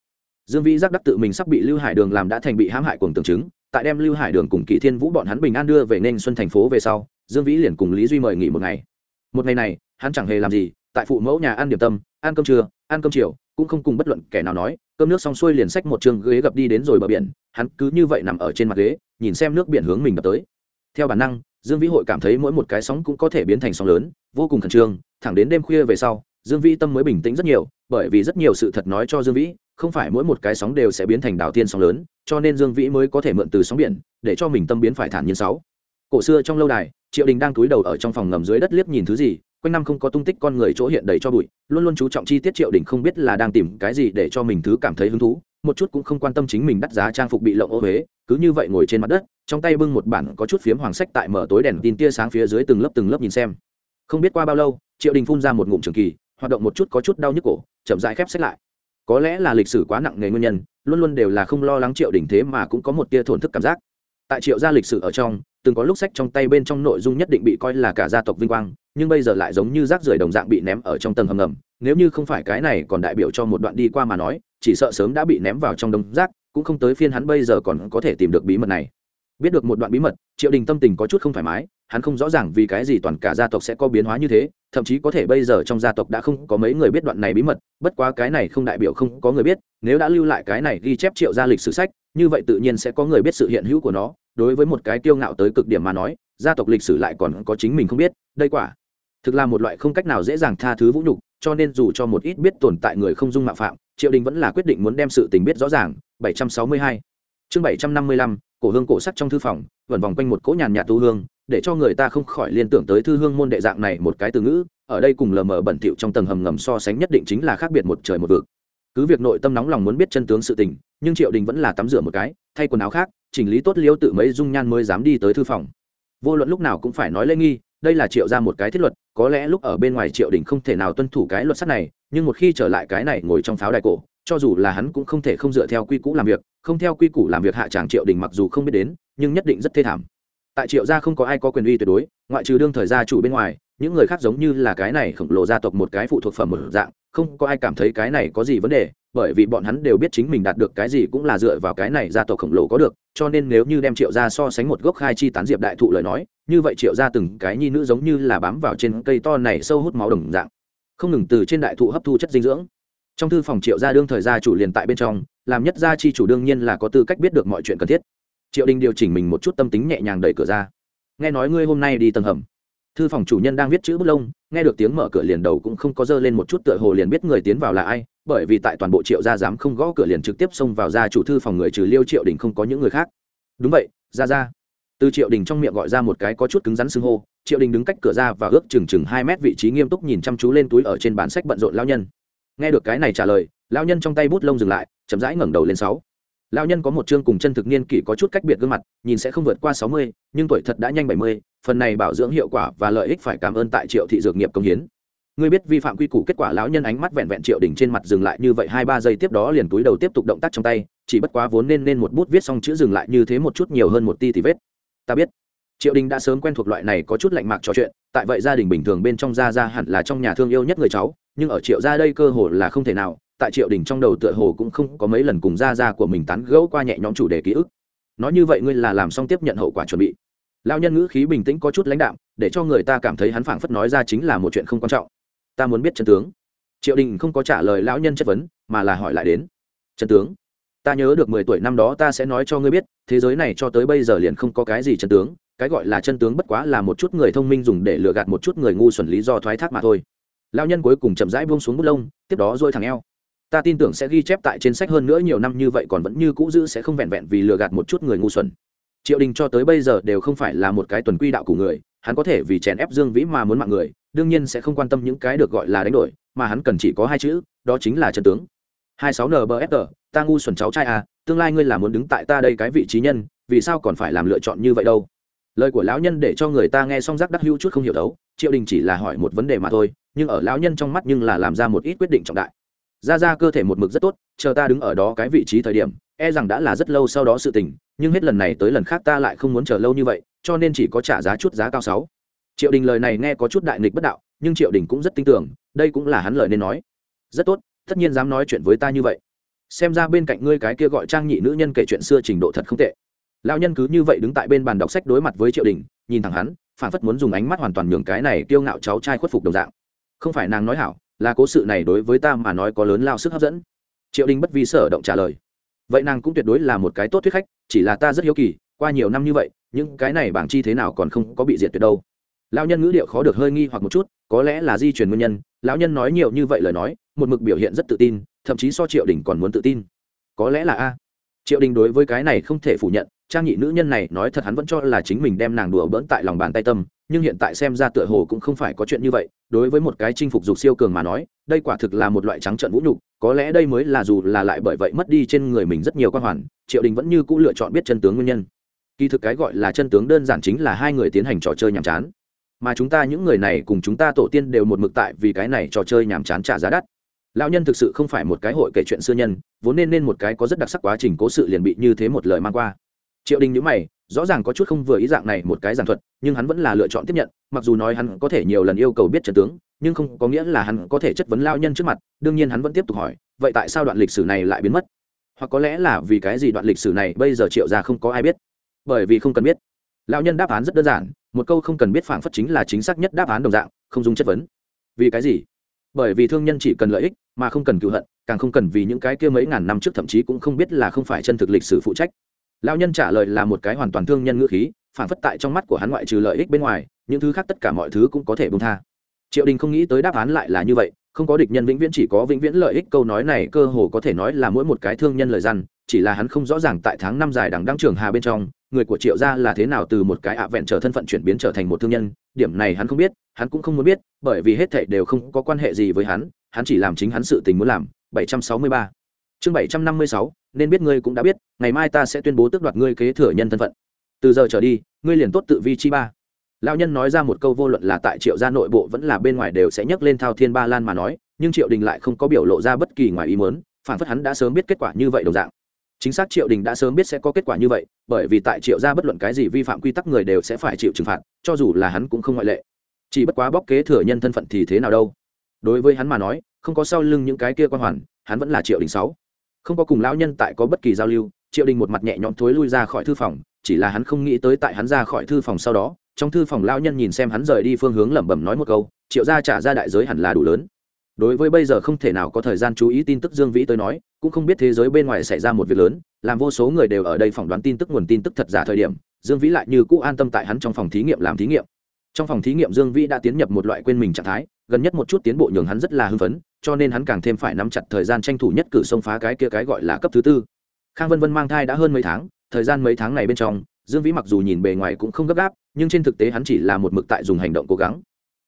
Dương vĩ giác đắc tự mình sắp bị lưu hải đường làm đã thành bị hãm hại cùng tưởng chứng, tại đem lưu hải đường cùng kỷ thiên vũ bọn hắn bình an đưa về nên xuân thành phố về sau, dương vĩ liền cùng lý duy mời nghỉ một ngày. Một ngày này, hắn chẳng hề làm gì, tại phụ mẫu nhà ăn điểm tâm, ăn cơm trưa, ăn cơm chiều cũng không cùng bất luận kẻ nào nói, cơm nước xong xuôi liền xách một trường ghế gập đi đến rồi bờ biển, hắn cứ như vậy nằm ở trên mặt ghế, nhìn xem nước biển hướng mình đập tới. Theo bản năng, dương vĩ hội cảm thấy mỗi một cái sóng cũng có thể biến thành sóng lớn, vô cùng khẩn trương, thẳng đến đêm khuya về sau, dương vĩ tâm mới bình tĩnh rất nhiều, bởi vì rất nhiều sự thật nói cho dương vĩ, không phải mỗi một cái sóng đều sẽ biến thành đảo tiên sóng lớn, cho nên dương vĩ mới có thể mượn từ sóng biển, để cho mình tâm biến phải thản nhiên sáu. Cổ xưa trong lâu đài, triệu đình đang túi đầu ở trong phòng ngầm dưới đất liếc nhìn thứ gì quanh năm không có tung tích con người chỗ hiện đầy cho bụi, luôn luôn chú trọng chi tiết triệu đình không biết là đang tìm cái gì để cho mình thứ cảm thấy hứng thú, một chút cũng không quan tâm chính mình đắt giá trang phục bị lộng ô huế cứ như vậy ngồi trên mặt đất, trong tay bưng một bản có chút phiếm hoàng sách tại mở tối đèn tin tia sáng phía dưới từng lớp từng lớp nhìn xem. Không biết qua bao lâu, triệu đình phun ra một ngụm trường kỳ, hoạt động một chút có chút đau nhức cổ, chậm rãi khép sách lại. Có lẽ là lịch sử quá nặng nề nguyên nhân, luôn luôn đều là không lo lắng triệu đình thế mà cũng có một tia thổn thức cảm giác. Tại triệu gia lịch sử ở trong từng có lúc sách trong tay bên trong nội dung nhất định bị coi là cả gia tộc vinh quang, nhưng bây giờ lại giống như rác rưởi đồng dạng bị ném ở trong tầng hầm ngầm. Nếu như không phải cái này còn đại biểu cho một đoạn đi qua mà nói, chỉ sợ sớm đã bị ném vào trong đống rác, cũng không tới phiên hắn bây giờ còn có thể tìm được bí mật này. Biết được một đoạn bí mật, triệu đình tâm tình có chút không thoải mái, hắn không rõ ràng vì cái gì toàn cả gia tộc sẽ có biến hóa như thế, thậm chí có thể bây giờ trong gia tộc đã không có mấy người biết đoạn này bí mật, bất quá cái này không đại biểu không có người biết, nếu đã lưu lại cái này ghi chép triệu gia lịch sử sách, như vậy tự nhiên sẽ có người biết sự hiện hữu của nó đối với một cái kiêu ngạo tới cực điểm mà nói, gia tộc lịch sử lại còn có chính mình không biết, đây quả thực là một loại không cách nào dễ dàng tha thứ vũ nhục, cho nên dù cho một ít biết tồn tại người không dung mạo phạm, triệu đình vẫn là quyết định muốn đem sự tình biết rõ ràng. 762 chương 755 cổ hương cổ sắc trong thư phòng, vẩn vòng quanh một cỗ nhàn nhạt tu hương, để cho người ta không khỏi liên tưởng tới thư hương môn đệ dạng này một cái từ ngữ, ở đây cùng lờ mờ bẩn thỉu trong tầng hầm ngầm so sánh nhất định chính là khác biệt một trời một vực. Cứ việc nội tâm nóng lòng muốn biết chân tướng sự tình, nhưng triệu đình vẫn là tắm rửa một cái, thay quần áo khác chỉnh lý tốt liêu tự mấy dung nhan mới dám đi tới thư phòng. Vô luận lúc nào cũng phải nói lễ nghi, đây là triệu ra một cái thiết luật, có lẽ lúc ở bên ngoài triệu đình không thể nào tuân thủ cái luật sắt này, nhưng một khi trở lại cái này ngồi trong pháo đài cổ, cho dù là hắn cũng không thể không dựa theo quy củ làm việc, không theo quy củ làm việc hạ tràng triệu đình mặc dù không biết đến, nhưng nhất định rất thê thảm. Tại triệu gia không có ai có quyền uy tuyệt đối, ngoại trừ đương thời gia chủ bên ngoài, những người khác giống như là cái này khổng lồ gia tộc một cái phụ thuộc phẩm một dạng, không có ai cảm thấy cái này có gì vấn đề bởi vì bọn hắn đều biết chính mình đạt được cái gì cũng là dựa vào cái này gia tộc khổng lồ có được, cho nên nếu như đem triệu gia so sánh một gốc khai chi tán diệp đại thụ lời nói, như vậy triệu gia từng cái nhi nữ giống như là bám vào trên cây to này sâu hút máu đồng dạng. Không ngừng từ trên đại thụ hấp thu chất dinh dưỡng. Trong thư phòng triệu gia đương thời gia chủ liền tại bên trong, làm nhất gia chi chủ đương nhiên là có tư cách biết được mọi chuyện cần thiết. Triệu đình điều chỉnh mình một chút tâm tính nhẹ nhàng đẩy cửa ra. Nghe nói ngươi hôm nay đi tầng hầm thư phòng chủ nhân đang viết chữ bút lông, nghe được tiếng mở cửa liền đầu cũng không có dơ lên một chút tựa hồ liền biết người tiến vào là ai, bởi vì tại toàn bộ triệu gia dám không gõ cửa liền trực tiếp xông vào gia chủ thư phòng người trừ liêu triệu đình không có những người khác. Đúng vậy ra ra từ triệu đình trong miệng gọi ra một cái có chút cứng rắn xưng hô, triệu đình đứng cách cửa ra và ước chừng chừng hai mét vị trí nghiêm túc nhìn chăm chú lên túi ở trên bản sách bận rộn lao nhân. Nghe được cái này trả lời lao nhân trong tay bút lông dừng lại, chậm rãi ngẩng đầu lên sáu. Lao nhân có một chương cùng chân thực niên kỷ có chút cách biệt gương mặt, nhìn sẽ không vượt qua sáu mươi, nhưng tuổi thật đã nhanh bảy mươi phần này bảo dưỡng hiệu quả và lợi ích phải cảm ơn tại triệu thị dược nghiệp công hiến. Ngươi biết vi phạm quy củ kết quả lão nhân ánh mắt vẹn vẹn triệu đỉnh trên mặt dừng lại như vậy hai ba giây tiếp đó liền túi đầu tiếp tục động tác trong tay, chỉ bất quá vốn nên nên một bút viết xong chữ dừng lại như thế một chút nhiều hơn một ti thì vết. Ta biết. Triệu đình đã sớm quen thuộc loại này có chút lạnh mạc trò chuyện, tại vậy gia đình bình thường bên trong gia gia hẳn là trong nhà thương yêu nhất người cháu, nhưng ở triệu gia đây cơ hồ là không thể nào, tại triệu đình trong đầu tựa hồ cũng không có mấy lần cùng gia gia của mình tán gẫu qua nhẹ nhõm chủ đề ký ức. Nói như vậy ngươi là làm xong tiếp nhận hậu quả chuẩn bị lao nhân ngữ khí bình tĩnh có chút lãnh đạm, để cho người ta cảm thấy hắn phảng phất nói ra chính là một chuyện không quan trọng. Ta muốn biết chân tướng. Triệu đình không có trả lời lão nhân chất vấn, mà là hỏi lại đến. Chân tướng. Ta nhớ được mười tuổi năm đó ta sẽ nói cho ngươi biết, thế giới này cho tới bây giờ liền không có cái gì chân tướng, cái gọi là chân tướng bất quá là một chút người thông minh dùng để lừa gạt một chút người ngu xuẩn lý do thoái thác mà thôi. Lão nhân cuối cùng chậm rãi buông xuống bút lông, tiếp đó dôi thẳng eo. Ta tin tưởng sẽ ghi chép tại trên sách hơn nữa nhiều năm như vậy còn vẫn như cũ giữ sẽ không vẹn vẹn vì lừa gạt một chút người ngu xuẩn triệu đình cho tới bây giờ đều không phải là một cái tuần quy đạo của người, hắn có thể vì chèn ép dương vĩ mà muốn mạng người, đương nhiên sẽ không quan tâm những cái được gọi là đánh đổi, mà hắn cần chỉ có hai chữ, đó chính là trần tướng. hai sáu nbfr ta ngu xuẩn cháu trai à tương lai ngươi là muốn đứng tại ta đây cái vị trí nhân, vì sao còn phải làm lựa chọn như vậy đâu? Lời của lão nhân để cho người ta nghe xong rắc đắc hữu chút không hiểu đấu triệu đình chỉ là hỏi một vấn đề mà thôi, nhưng ở lão nhân trong mắt nhưng là làm ra một ít quyết định trọng đại. Ra ra cơ thể một mực rất tốt, chờ ta đứng ở đó cái vị trí thời điểm e rằng đã là rất lâu sau đó sự tình, nhưng hết lần này tới lần khác ta lại không muốn chờ lâu như vậy, cho nên chỉ có trả giá chút giá cao sáu. Triệu đình lời này nghe có chút đại nghịch bất đạo, nhưng triệu đình cũng rất tin tưởng, đây cũng là hắn lời nên nói. Rất tốt, tất nhiên dám nói chuyện với ta như vậy. Xem ra bên cạnh ngươi cái kia gọi trang nhị nữ nhân kể chuyện xưa trình độ thật không tệ. Lão nhân cứ như vậy đứng tại bên bàn đọc sách đối mặt với triệu đình, nhìn thẳng hắn phản phất muốn dùng ánh mắt hoàn toàn nhường cái này kiêu ngạo cháu trai khuất phục đồng dạng. Không phải nàng nói hảo, là cố sự này đối với ta mà nói có lớn lao sức hấp dẫn. Triệu đình bất vi sở động trả lời vậy nàng cũng tuyệt đối là một cái tốt thuyết khách, chỉ là ta rất hiếu kỳ, qua nhiều năm như vậy, những cái này bảng chi thế nào còn không có bị diệt tuyệt đâu. Lão nhân ngữ điệu khó được hơi nghi hoặc một chút, có lẽ là di truyền nguyên nhân, lão nhân nói nhiều như vậy lời nói, một mực biểu hiện rất tự tin, thậm chí so triệu đình còn muốn tự tin. Có lẽ là a. Triệu đình đối với cái này không thể phủ nhận, trang nhị nữ nhân này nói thật hắn vẫn cho là chính mình đem nàng đùa bỡn tại lòng bàn tay tâm, nhưng hiện tại xem ra tựa hồ cũng không phải có chuyện như vậy, đối với một cái chinh phục dục siêu cường mà nói đây quả thực là một loại trắng trợn vũ nhục, có lẽ đây mới là dù là lại bởi vậy mất đi trên người mình rất nhiều quan hoàn, triệu đình vẫn như cũ lựa chọn biết chân tướng nguyên nhân. Kỳ thực cái gọi là chân tướng đơn giản chính là hai người tiến hành trò chơi nhàm chán. Mà chúng ta những người này cùng chúng ta tổ tiên đều một mực tại vì cái này trò chơi nhàm chán trả giá đắt. Lão nhân thực sự không phải một cái hội kể chuyện xưa nhân, vốn nên nên một cái có rất đặc sắc quá trình cố sự liền bị như thế một lời mang qua. Triệu đình nhữ mày, rõ ràng có chút không vừa ý dạng này một cái giảng thuật, nhưng hắn vẫn là lựa chọn tiếp nhận, mặc dù nói hắn có thể nhiều lần yêu cầu biết trần tướng nhưng không có nghĩa là hắn có thể chất vấn lao nhân trước mặt, đương nhiên hắn vẫn tiếp tục hỏi, vậy tại sao đoạn lịch sử này lại biến mất? Hoặc có lẽ là vì cái gì đoạn lịch sử này bây giờ triệu ra không có ai biết? Bởi vì không cần biết. Lao nhân đáp án rất đơn giản, một câu không cần biết phảng phất chính là chính xác nhất đáp án đồng dạng, không dùng chất vấn. Vì cái gì? Bởi vì thương nhân chỉ cần lợi ích, mà không cần cựu hận, càng không cần vì những cái kia mấy ngàn năm trước thậm chí cũng không biết là không phải chân thực lịch sử phụ trách. Lao nhân trả lời là một cái hoàn toàn thương nhân ngữ khí phản phất tại trong mắt của hắn ngoại trừ lợi ích bên ngoài, những thứ khác tất cả mọi thứ cũng có thể bông tha triệu đình không nghĩ tới đáp án lại là như vậy, không có địch nhân vĩnh viễn, chỉ có vĩnh viễn lợi ích, câu nói này cơ hồ có thể nói là mỗi một cái thương nhân lời răn, chỉ là hắn không rõ ràng tại tháng năm dài đằng đăng trường hà bên trong, người của triệu gia là thế nào từ một cái ạ vẹn trở thân phận chuyển biến trở thành một thương nhân, điểm này hắn không biết, hắn cũng không muốn biết, bởi vì hết thảy đều không có quan hệ gì với hắn hắn chỉ làm chính hắn sự tình muốn làm. 763 chương 756 nên biết ngươi cũng đã biết, ngày mai ta sẽ tuyên bố tước đoạt ngươi kế thừa nhân thân phận. Từ giờ trở đi, ngươi liền tốt tự vi chi ba lão nhân nói ra một câu vô luận là tại triệu gia nội bộ vẫn là bên ngoài đều sẽ nhấc lên thao thiên ba lan mà nói, nhưng triệu đình lại không có biểu lộ ra bất kỳ ngoài ý muốn, phản phất hắn đã sớm biết kết quả như vậy đồng dạng. Chính xác triệu đình đã sớm biết sẽ có kết quả như vậy, bởi vì tại triệu gia bất luận cái gì vi phạm quy tắc người đều sẽ phải chịu trừng phạt, cho dù là hắn cũng không ngoại lệ. Chỉ bất quá bóc kế thừa nhân thân phận thì thế nào đâu. Đối với hắn mà nói, không có sau lưng những cái kia quan hoàn, hắn vẫn là triệu đình sáu. Không có cùng lão nhân tại có bất kỳ giao lưu, triệu đình một mặt nhẹ nhõm thối lui ra khỏi thư phòng, chỉ là hắn không nghĩ tới tại hắn ra khỏi thư phòng sau đó trong thư phòng lão nhân nhìn xem hắn rời đi phương hướng lẩm bẩm nói một câu, triệu gia trả ra đại giới hẳn là đủ lớn. Đối với bây giờ không thể nào có thời gian chú ý tin tức dương vĩ tới nói, cũng không biết thế giới bên ngoài xảy ra một việc lớn, làm vô số người đều ở đây phỏng đoán tin tức nguồn tin tức thật giả thời điểm, dương vĩ lại như cũ an tâm tại hắn trong phòng thí nghiệm làm thí nghiệm. Trong phòng thí nghiệm dương vĩ đã tiến nhập một loại quên mình trạng thái, gần nhất một chút tiến bộ nhường hắn rất là hưng phấn, cho nên hắn càng thêm phải nắm chặt thời gian tranh thủ nhất cử xông phá cái kia cái gọi là cấp thứ tư. Khang vân vân mang thai đã hơn mấy tháng, thời gian mấy tháng này bên trong dương vĩ mặc dù nhìn bề ngoài cũng không gấp gáp, nhưng trên thực tế hắn chỉ là một mực tại dùng hành động cố gắng.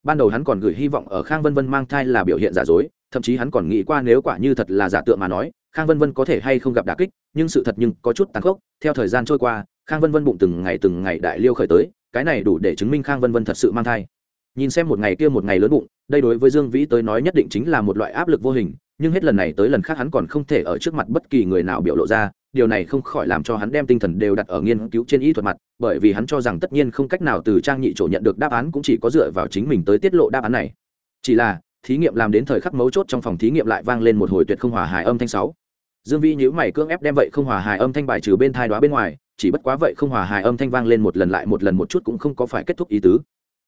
Ban đầu hắn còn gửi hy vọng ở khang vân vân mang thai là biểu hiện giả dối, thậm chí hắn còn nghĩ qua nếu quả như thật là giả tượng mà nói, khang vân vân có thể hay không gặp đà kích, nhưng sự thật nhưng có chút tàn khốc. Theo thời gian trôi qua, khang vân vân bụng từng ngày từng ngày đại liêu khởi tới, cái này đủ để chứng minh khang vân vân thật sự mang thai. Nhìn xem một ngày kia một ngày lớn bụng, đây đối với dương vĩ tới nói nhất định chính là một loại áp lực vô hình, nhưng hết lần này tới lần khác hắn còn không thể ở trước mặt bất kỳ người nào biểu lộ ra điều này không khỏi làm cho hắn đem tinh thần đều đặt ở nghiên cứu trên y thuật mặt, bởi vì hắn cho rằng tất nhiên không cách nào từ trang nhị chỗ nhận được đáp án cũng chỉ có dựa vào chính mình tới tiết lộ đáp án này. Chỉ là, thí nghiệm làm đến thời khắc mấu chốt trong phòng thí nghiệm lại vang lên một hồi tuyệt không hòa hài âm thanh sáu. Dương vĩ nhíu mày cưỡng ép đem vậy không hòa hài âm thanh bài trừ bên thai đoá bên ngoài, chỉ bất quá vậy không hòa hài âm thanh vang lên một lần lại một lần một chút cũng không có phải kết thúc ý tứ.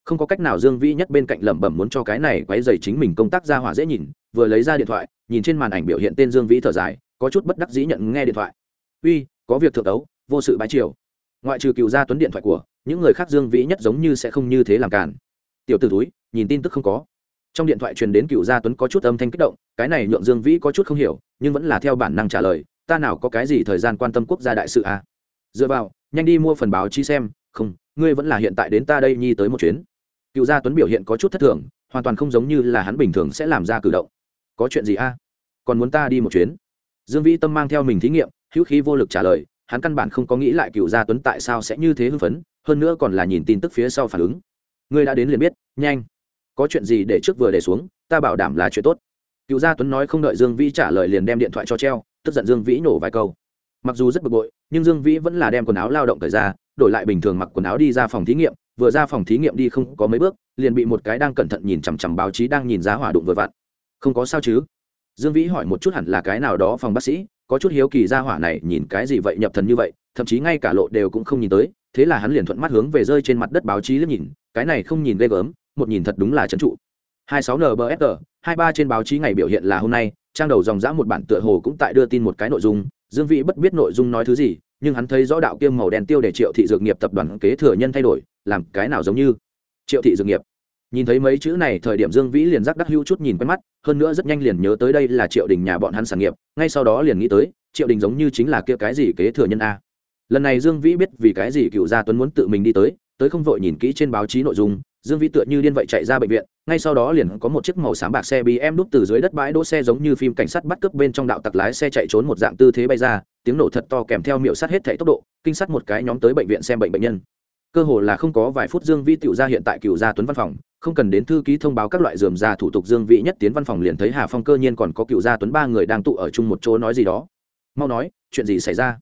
Không có cách nào dương vĩ nhất bên cạnh lẩm bẩm muốn cho cái này quấy dày chính mình công tác ra hỏa dễ nhìn, vừa lấy ra điện thoại, nhìn trên màn ảnh biểu hiện tên dương vĩ thở dài, có chút bất đắc dĩ nhận nghe điện thoại uy có việc thượng tấu, vô sự bái triều. Ngoại trừ cựu gia tuấn điện thoại của những người khác dương vĩ nhất giống như sẽ không như thế làm cản tiểu t ử túi nhìn tin tức không có. Trong điện thoại truyền đến cựu gia tuấn có chút âm thanh kích động cái này nhượng dương vĩ có chút không hiểu nhưng vẫn là theo bản năng trả lời ta nào có cái gì thời gian quan tâm quốc gia đại sự à? Dựa vào nhanh đi mua phần báo chi xem không ngươi vẫn là hiện tại đến ta đây nhi tới một chuyến. Cựu gia tuấn biểu hiện có chút thất thường hoàn toàn không giống như là hắn bình thường sẽ làm ra cử động. Có chuyện gì a còn muốn ta đi một chuyến? Dương vĩ tâm mang theo mình thí nghiệm, hữu khí vô lực trả lời, hắn căn bản không có nghĩ lại cựu gia tuấn tại sao sẽ như thế hưng phấn, hơn nữa còn là nhìn tin tức phía sau phản ứng. Ngươi đã đến liền biết, nhanh. Có chuyện gì để trước vừa để xuống, ta bảo đảm là chuyện tốt. Cựu gia tuấn nói không đợi dương vĩ trả lời liền đem điện thoại cho treo, tức giận dương vĩ nổ vài câu. Mặc dù rất bực bội, nhưng dương vĩ vẫn là đem quần áo lao động thời ra, đổi lại bình thường mặc quần áo đi ra phòng thí nghiệm, vừa ra phòng thí nghiệm đi không có mấy bước, liền bị một cái đang cẩn thận nhìn chằm chằm báo chí đang nhìn giá hỏa đụng vừa vặn. Không có sao chứ? Dương vĩ hỏi một chút hẳn là cái nào đó phòng bác sĩ, có chút hiếu kỳ ra hỏa này, nhìn cái gì vậy, nhập thần như vậy, thậm chí ngay cả lộ đều cũng không nhìn tới, thế là hắn liền thuận mắt hướng về rơi trên mặt đất báo chí liếc nhìn, cái này không nhìn ghê gớm, một nhìn thật đúng là trấn trụ. 26 nbfr 23 trên báo chí ngày biểu hiện là hôm nay, trang đầu dòng dã một bản tựa hồ cũng tại đưa tin một cái nội dung, dương vĩ bất biết nội dung nói thứ gì, nhưng hắn thấy rõ đạo kiêm màu đen tiêu để triệu thị dược nghiệp tập đoàn kế thừa nhân thay đổi, làm cái nào giống như triệu thị dược nghiệp nhìn thấy mấy chữ này, thời điểm dương vĩ liền giác đắc hữu chút nhìn quen mắt, hơn nữa rất nhanh liền nhớ tới đây là triệu đình nhà bọn hắn sản nghiệp, ngay sau đó liền nghĩ tới, triệu đình giống như chính là kia cái gì kế thừa nhân a. Lần này dương vĩ biết vì cái gì cựu gia tuấn muốn tự mình đi tới tới không vội nhìn kỹ trên báo chí nội dung, dương vĩ tựa như điên vậy chạy ra bệnh viện, ngay sau đó liền có một chiếc màu xám bạc xe bm đút từ dưới đất bãi đỗ xe giống như phim cảnh sát bắt cướp bên trong đạo tặc lái xe chạy trốn một dạng tư thế bay ra, tiếng nổ thật to kèm theo miệu sát hết thảy tốc độ, kinh sát một cái nhóm tới bệnh viện xem bệnh bệnh nhân. Cơ hồ là không có vài phút dương vi tiểu ra hiện tại cựu gia tuấn văn phòng không cần đến thư ký thông báo các loại dườm ra thủ tục dương vĩ nhất tiến văn phòng liền thấy hà phong cơ nhiên còn có cựu gia tuấn ba người đang tụ ở chung một chỗ nói gì đó. Mau nói, chuyện gì xảy ra?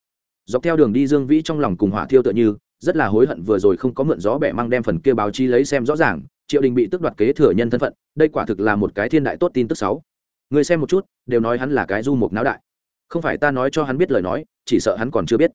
Dọc theo đường đi dương vĩ trong lòng cùng hỏa thiêu tựa như, rất là hối hận vừa rồi không có mượn gió bẻ mang đem phần kia báo chí lấy xem rõ ràng, triệu đình bị tước đoạt kế thừa nhân thân phận, đây quả thực là một cái thiên đại tốt tin tức sáu người xem một chút, đều nói hắn là cái du mục não đại. Không phải ta nói cho hắn biết lời nói, chỉ sợ hắn còn chưa biết.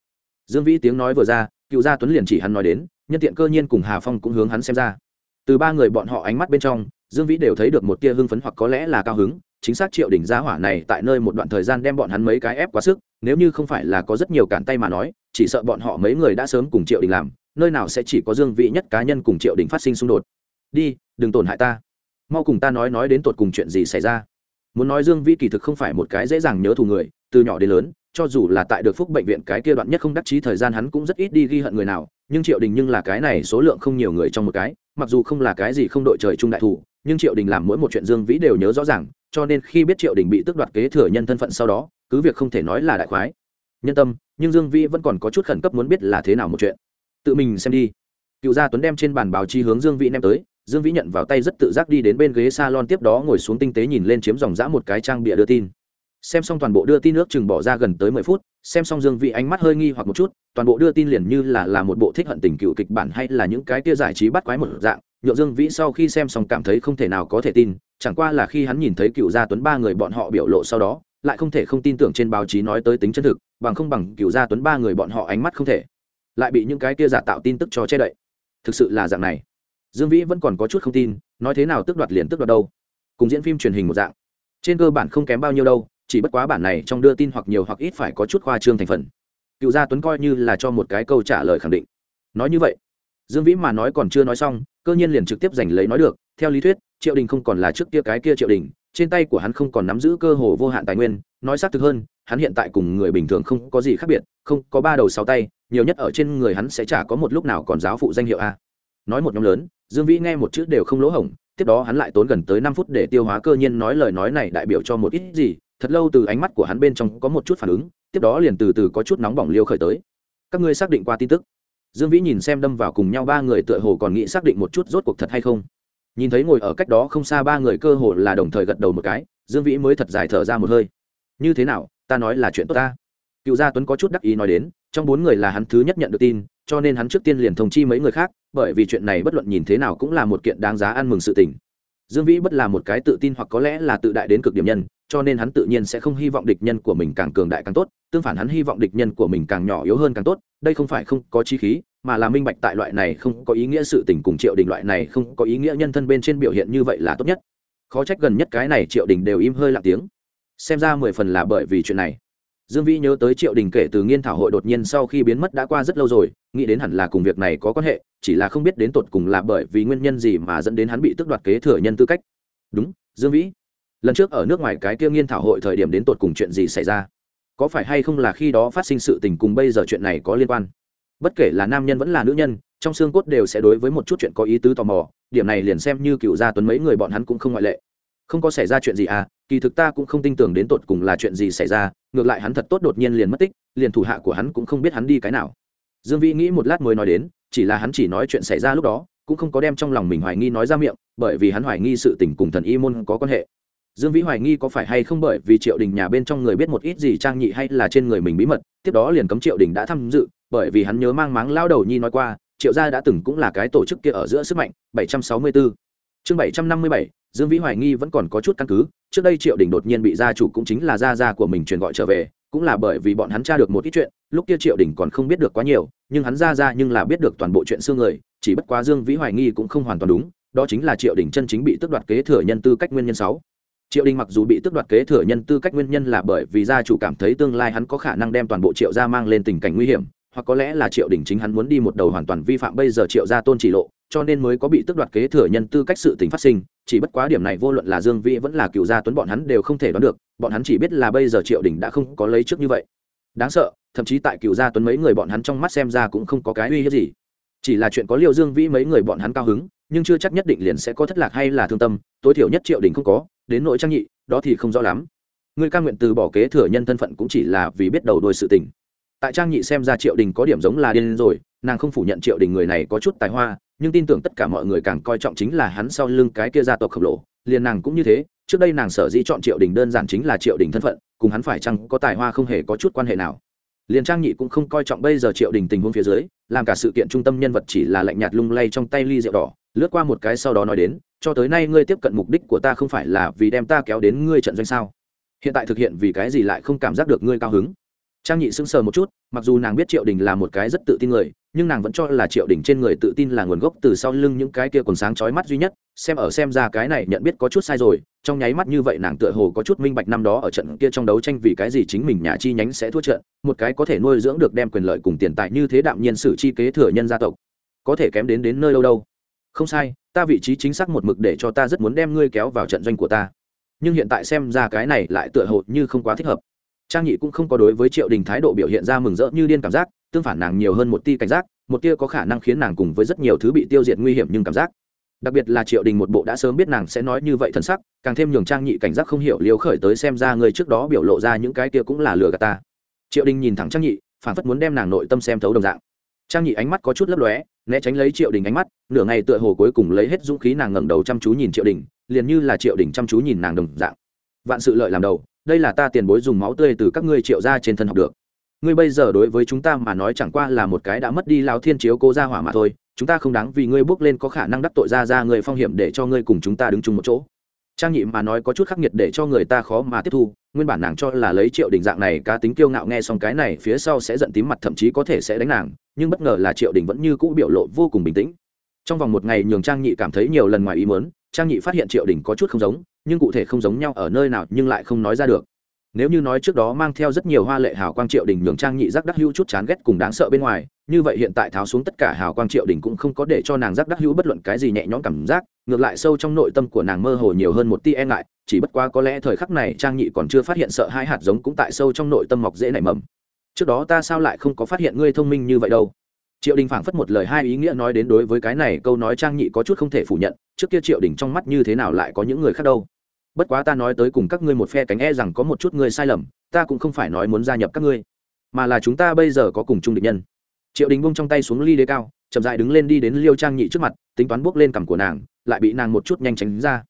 Dương vĩ tiếng nói vừa ra, cựu gia tuấn liền chỉ hắn nói đến, nhân tiện cơ nhiên cùng hà phong cũng hướng hắn xem ra từ ba người bọn họ ánh mắt bên trong, dương vĩ đều thấy được một tia hưng phấn hoặc có lẽ là cao hứng, chính xác triệu đỉnh gia hỏa này tại nơi một đoạn thời gian đem bọn hắn mấy cái ép quá sức, nếu như không phải là có rất nhiều cản tay mà nói, chỉ sợ bọn họ mấy người đã sớm cùng triệu đình làm, nơi nào sẽ chỉ có dương vĩ nhất cá nhân cùng triệu đình phát sinh xung đột. Đi, đừng tổn hại ta. Mau cùng ta nói nói đến tột cùng chuyện gì xảy ra. Muốn nói dương vĩ kỳ thực không phải một cái dễ dàng nhớ thù người, từ nhỏ đến lớn, cho dù là tại được phúc bệnh viện cái kia đoạn nhất không đắc chí thời gian hắn cũng rất ít đi ghi hận người nào nhưng triệu đình nhưng là cái này số lượng không nhiều người trong một cái, mặc dù không là cái gì không đội trời chung đại thủ, nhưng triệu đình làm mỗi một chuyện dương vĩ đều nhớ rõ ràng, cho nên khi biết triệu đình bị tước đoạt kế thừa nhân thân phận sau đó, cứ việc không thể nói là đại khoái. Nhân tâm, nhưng dương vĩ vẫn còn có chút khẩn cấp muốn biết là thế nào một chuyện. Tự mình xem đi. Cựu gia tuấn đem trên bàn báo chí hướng dương vĩ ném tới, dương vĩ nhận vào tay rất tự giác đi đến bên ghế salon tiếp đó ngồi xuống tinh tế nhìn lên chiếm dòng dã một cái trang bịa đưa tin. Xem xong toàn bộ đưa tin nước chừng bỏ ra gần tới mười phút, xem xong dương vĩ ánh mắt hơi nghi hoặc một chút toàn bộ đưa tin liền như là là một bộ thích hận tình cựu kịch bản hay là những cái kia giải trí bắt quái một dạng. Nhượng dương vĩ sau khi xem xong cảm thấy không thể nào có thể tin, chẳng qua là khi hắn nhìn thấy cựu gia tuấn ba người bọn họ biểu lộ sau đó, lại không thể không tin tưởng trên báo chí nói tới tính chân thực, bằng không bằng cựu gia tuấn ba người bọn họ ánh mắt không thể, lại bị những cái kia giả tạo tin tức cho che đậy. Thực sự là dạng này. Dương vĩ vẫn còn có chút không tin, nói thế nào tức đoạt liền tức đoạt đâu. Cùng diễn phim truyền hình một dạng. Trên cơ bản không kém bao nhiêu đâu, chỉ bất quá bản này trong đưa tin hoặc nhiều hoặc ít phải có chút khoa trương thành phần cựu gia tuấn coi như là cho một cái câu trả lời khẳng định. Nói như vậy, dương vĩ mà nói còn chưa nói xong, cơ nhiên liền trực tiếp giành lấy nói được, theo lý thuyết, triệu đình không còn là trước kia cái kia triệu đình, trên tay của hắn không còn nắm giữ cơ hồ vô hạn tài nguyên, nói xác thực hơn, hắn hiện tại cùng người bình thường không có gì khác biệt, không có ba đầu sáu tay, nhiều nhất ở trên người hắn sẽ chả có một lúc nào còn giáo phụ danh hiệu a. Nói một nhóm lớn, dương vĩ nghe một chữ đều không lỗ hổng, tiếp đó hắn lại tốn gần tới năm phút để tiêu hóa cơ nhiên nói lời nói này đại biểu cho một ít gì, thật lâu từ ánh mắt của hắn bên trong có một chút phản ứng tiếp đó liền từ từ có chút nóng bỏng liêu khởi tới. Các ngươi xác định qua tin tức. Dương vĩ nhìn xem đâm vào cùng nhau ba người tựa hồ còn nghĩ xác định một chút rốt cuộc thật hay không. Nhìn thấy ngồi ở cách đó không xa ba người cơ hồ là đồng thời gật đầu một cái, dương vĩ mới thật dài thở ra một hơi. Như thế nào, ta nói là chuyện tốt ta. Cựu gia tuấn có chút đắc ý nói đến, trong bốn người là hắn thứ nhất nhận được tin, cho nên hắn trước tiên liền thông chi mấy người khác, bởi vì chuyện này bất luận nhìn thế nào cũng là một kiện đáng giá ăn mừng sự tình. Dương vĩ bất là một cái tự tin hoặc có lẽ là tự đại đến cực điểm nhân cho nên hắn tự nhiên sẽ không hy vọng địch nhân của mình càng cường đại càng tốt, tương phản hắn hy vọng địch nhân của mình càng nhỏ yếu hơn càng tốt, đây không phải không có chi khí, mà là minh bạch tại loại này không có ý nghĩa sự tình cùng triệu đình loại này không có ý nghĩa nhân thân bên trên biểu hiện như vậy là tốt nhất. Khó trách gần nhất cái này triệu đình đều im hơi lặng tiếng. Xem ra mười phần là bởi vì chuyện này. Dương vĩ nhớ tới triệu đình kể từ nghiên thảo hội đột nhiên sau khi biến mất đã qua rất lâu rồi, nghĩ đến hẳn là cùng việc này có quan hệ, chỉ là không biết đến tột cùng là bởi vì nguyên nhân gì mà dẫn đến hắn bị tước đoạt kế thừa nhân tư cách. Đúng, dương vĩ lần trước ở nước ngoài cái kia nghiên thảo hội thời điểm đến tột cùng chuyện gì xảy ra? Có phải hay không là khi đó phát sinh sự tình cùng bây giờ chuyện này có liên quan? Bất kể là nam nhân vẫn là nữ nhân, trong xương cốt đều sẽ đối với một chút chuyện có ý tứ tò mò, điểm này liền xem như cựu gia tuấn mấy người bọn hắn cũng không ngoại lệ. Không có xảy ra chuyện gì à kỳ thực ta cũng không tin tưởng đến tột cùng là chuyện gì xảy ra, ngược lại hắn thật tốt đột nhiên liền mất tích, liền thủ hạ của hắn cũng không biết hắn đi cái nào. Dương vĩ nghĩ một lát mới nói đến, chỉ là hắn chỉ nói chuyện xảy ra lúc đó, cũng không có đem trong lòng mình hoài nghi nói ra miệng, bởi vì hắn hoài nghi sự tình cùng thần y môn có quan hệ dương vĩ hoài nghi có phải hay không bởi vì triệu đình nhà bên trong người biết một ít gì trang nhị hay là trên người mình bí mật tiếp đó liền cấm triệu đình đã tham dự bởi vì hắn nhớ mang máng lao đầu nhi nói qua triệu gia đã từng cũng là cái tổ chức kia ở giữa sức mạnh 764. chương 757, dương vĩ hoài nghi vẫn còn có chút căn cứ trước đây triệu đình đột nhiên bị gia chủ cũng chính là gia gia của mình truyền gọi trở về cũng là bởi vì bọn hắn tra được một ít chuyện lúc kia triệu đình còn không biết được quá nhiều nhưng hắn ra ra nhưng là biết được toàn bộ chuyện xương người chỉ bất quá dương vĩ hoài nghi cũng không hoàn toàn đúng đó chính là triệu đình chân chính bị tước đoạt kế thừa nhân tư cách nguyên nhân sáu triệu đình mặc dù bị tước đoạt kế thừa nhân tư cách nguyên nhân là bởi vì gia chủ cảm thấy tương lai hắn có khả năng đem toàn bộ triệu gia mang lên tình cảnh nguy hiểm, hoặc có lẽ là triệu đình chính hắn muốn đi một đầu hoàn toàn vi phạm bây giờ triệu gia tôn chỉ lộ, cho nên mới có bị tước đoạt kế thừa nhân tư cách sự tình phát sinh, chỉ bất quá điểm này vô luận là dương vĩ vẫn là cựu gia tuấn bọn hắn đều không thể đoán được, bọn hắn chỉ biết là bây giờ triệu đình đã không có lấy trước như vậy. Đáng sợ, thậm chí tại cựu gia tuấn mấy người bọn hắn trong mắt xem ra cũng không có cái uy hiếp gì. Chỉ là chuyện có liêu dương vĩ mấy người bọn hắn cao hứng, nhưng chưa chắc nhất định liền sẽ có thất lạc hay là thương tâm, tối thiểu nhất triệu đình không có đến nội trang nhị, đó thì không rõ lắm. Người ca nguyện từ bỏ kế thừa nhân thân phận cũng chỉ là vì biết đầu đôi sự tình. Tại trang nhị xem ra triệu đình có điểm giống là điên rồi, nàng không phủ nhận triệu đình người này có chút tài hoa, nhưng tin tưởng tất cả mọi người càng coi trọng chính là hắn sau lưng cái kia gia tộc khổng lồ, liền nàng cũng như thế, trước đây nàng sở dĩ chọn triệu đình đơn giản chính là triệu đình thân phận, cùng hắn phải chăng có tài hoa không hề có chút quan hệ nào. Liền trang nhị cũng không coi trọng bây giờ triệu đình tình huống phía dưới, làm cả sự kiện trung tâm nhân vật chỉ là lạnh nhạt lung lay trong tay ly rượu đỏ, lướt qua một cái sau đó nói đến cho tới nay ngươi tiếp cận mục đích của ta không phải là vì đem ta kéo đến ngươi trận doanh sao? Hiện tại thực hiện vì cái gì lại không cảm giác được ngươi cao hứng? Trang nhị sững sờ một chút, mặc dù nàng biết triệu đình là một cái rất tự tin người, nhưng nàng vẫn cho là triệu đình trên người tự tin là nguồn gốc từ sau lưng những cái kia còn sáng chói mắt duy nhất, xem ở xem ra cái này nhận biết có chút sai rồi, trong nháy mắt như vậy nàng tựa hồ có chút minh bạch năm đó ở trận kia trong đấu tranh vì cái gì chính mình nhà chi nhánh sẽ thua trận, một cái có thể nuôi dưỡng được đem quyền lợi cùng tiền tài như thế đạm nhiên sử chi kế thừa nhân gia tộc, có thể kém đến đến nơi đâu đâu không sai, ta vị trí chính xác một mực để cho ta rất muốn đem ngươi kéo vào trận doanh của ta. Nhưng hiện tại xem ra cái này lại tựa hồ như không quá thích hợp. Trang nhị cũng không có đối với triệu đình thái độ biểu hiện ra mừng rỡ như điên cảm giác, tương phản nàng nhiều hơn một tia cảnh giác, một tia có khả năng khiến nàng cùng với rất nhiều thứ bị tiêu diệt nguy hiểm nhưng cảm giác. Đặc biệt là triệu đình một bộ đã sớm biết nàng sẽ nói như vậy thân sắc, càng thêm nhường trang nhị cảnh giác không hiểu liều khởi tới xem ra người trước đó biểu lộ ra những cái kia cũng là lừa gạt ta. Triệu đình nhìn thẳng trang nhị, phản phất muốn đem nàng nội tâm xem thấu đồng dạng. Trang nhị ánh mắt có chút lấp lóe né tránh lấy triệu đình ánh mắt, nửa ngày tựa hồ cuối cùng lấy hết dũng khí nàng ngẩng đầu chăm chú nhìn triệu đình, liền như là triệu đình chăm chú nhìn nàng đồng dạng. Vạn sự lợi làm đầu, đây là ta tiền bối dùng máu tươi từ các ngươi triệu ra trên thân học được. Ngươi bây giờ đối với chúng ta mà nói chẳng qua là một cái đã mất đi lao thiên chiếu cố ra hỏa mà thôi, chúng ta không đáng vì ngươi bước lên có khả năng đắc tội ra ra người phong hiểm để cho ngươi cùng chúng ta đứng chung một chỗ trang nhị mà nói có chút khắc nghiệt để cho người ta khó mà tiếp thu, nguyên bản nàng cho là lấy triệu đình dạng này cá tính kiêu ngạo nghe xong cái này, phía sau sẽ giận tím mặt thậm chí có thể sẽ đánh nàng, nhưng bất ngờ là triệu đình vẫn như cũ biểu lộ vô cùng bình tĩnh. Trong vòng một ngày nhường trang nhị cảm thấy nhiều lần ngoài ý mớn trang nhị phát hiện triệu đình có chút không giống, nhưng cụ thể không giống nhau ở nơi nào nhưng lại không nói ra được nếu như nói trước đó mang theo rất nhiều hoa lệ hào quang triệu đình nhường trang nhị giác đắc hữu chút chán ghét cùng đáng sợ bên ngoài, như vậy hiện tại tháo xuống tất cả hào quang triệu đình cũng không có để cho nàng giác đắc hữu bất luận cái gì nhẹ nhõm cảm giác, ngược lại sâu trong nội tâm của nàng mơ hồ nhiều hơn một tia e ngại, chỉ bất quá có lẽ thời khắc này trang nhị còn chưa phát hiện sợ hai hạt giống cũng tại sâu trong nội tâm mọc dễ nảy mầm. Trước đó ta sao lại không có phát hiện ngươi thông minh như vậy đâu? Triệu đình phảng phất một lời hai ý nghĩa nói đến đối với cái này, câu nói trang nhị có chút không thể phủ nhận, trước kia triệu đình trong mắt như thế nào lại có những người khác đâu? Bất quá ta nói tới cùng các ngươi một phe cánh e rằng có một chút ngươi sai lầm, ta cũng không phải nói muốn gia nhập các ngươi, mà là chúng ta bây giờ có cùng chung địch nhân. Triệu đình bông trong tay xuống ly đế cao, chậm dại đứng lên đi đến liêu trang nhị trước mặt, tính toán bước lên cằm của nàng, lại bị nàng một chút nhanh tránh ra.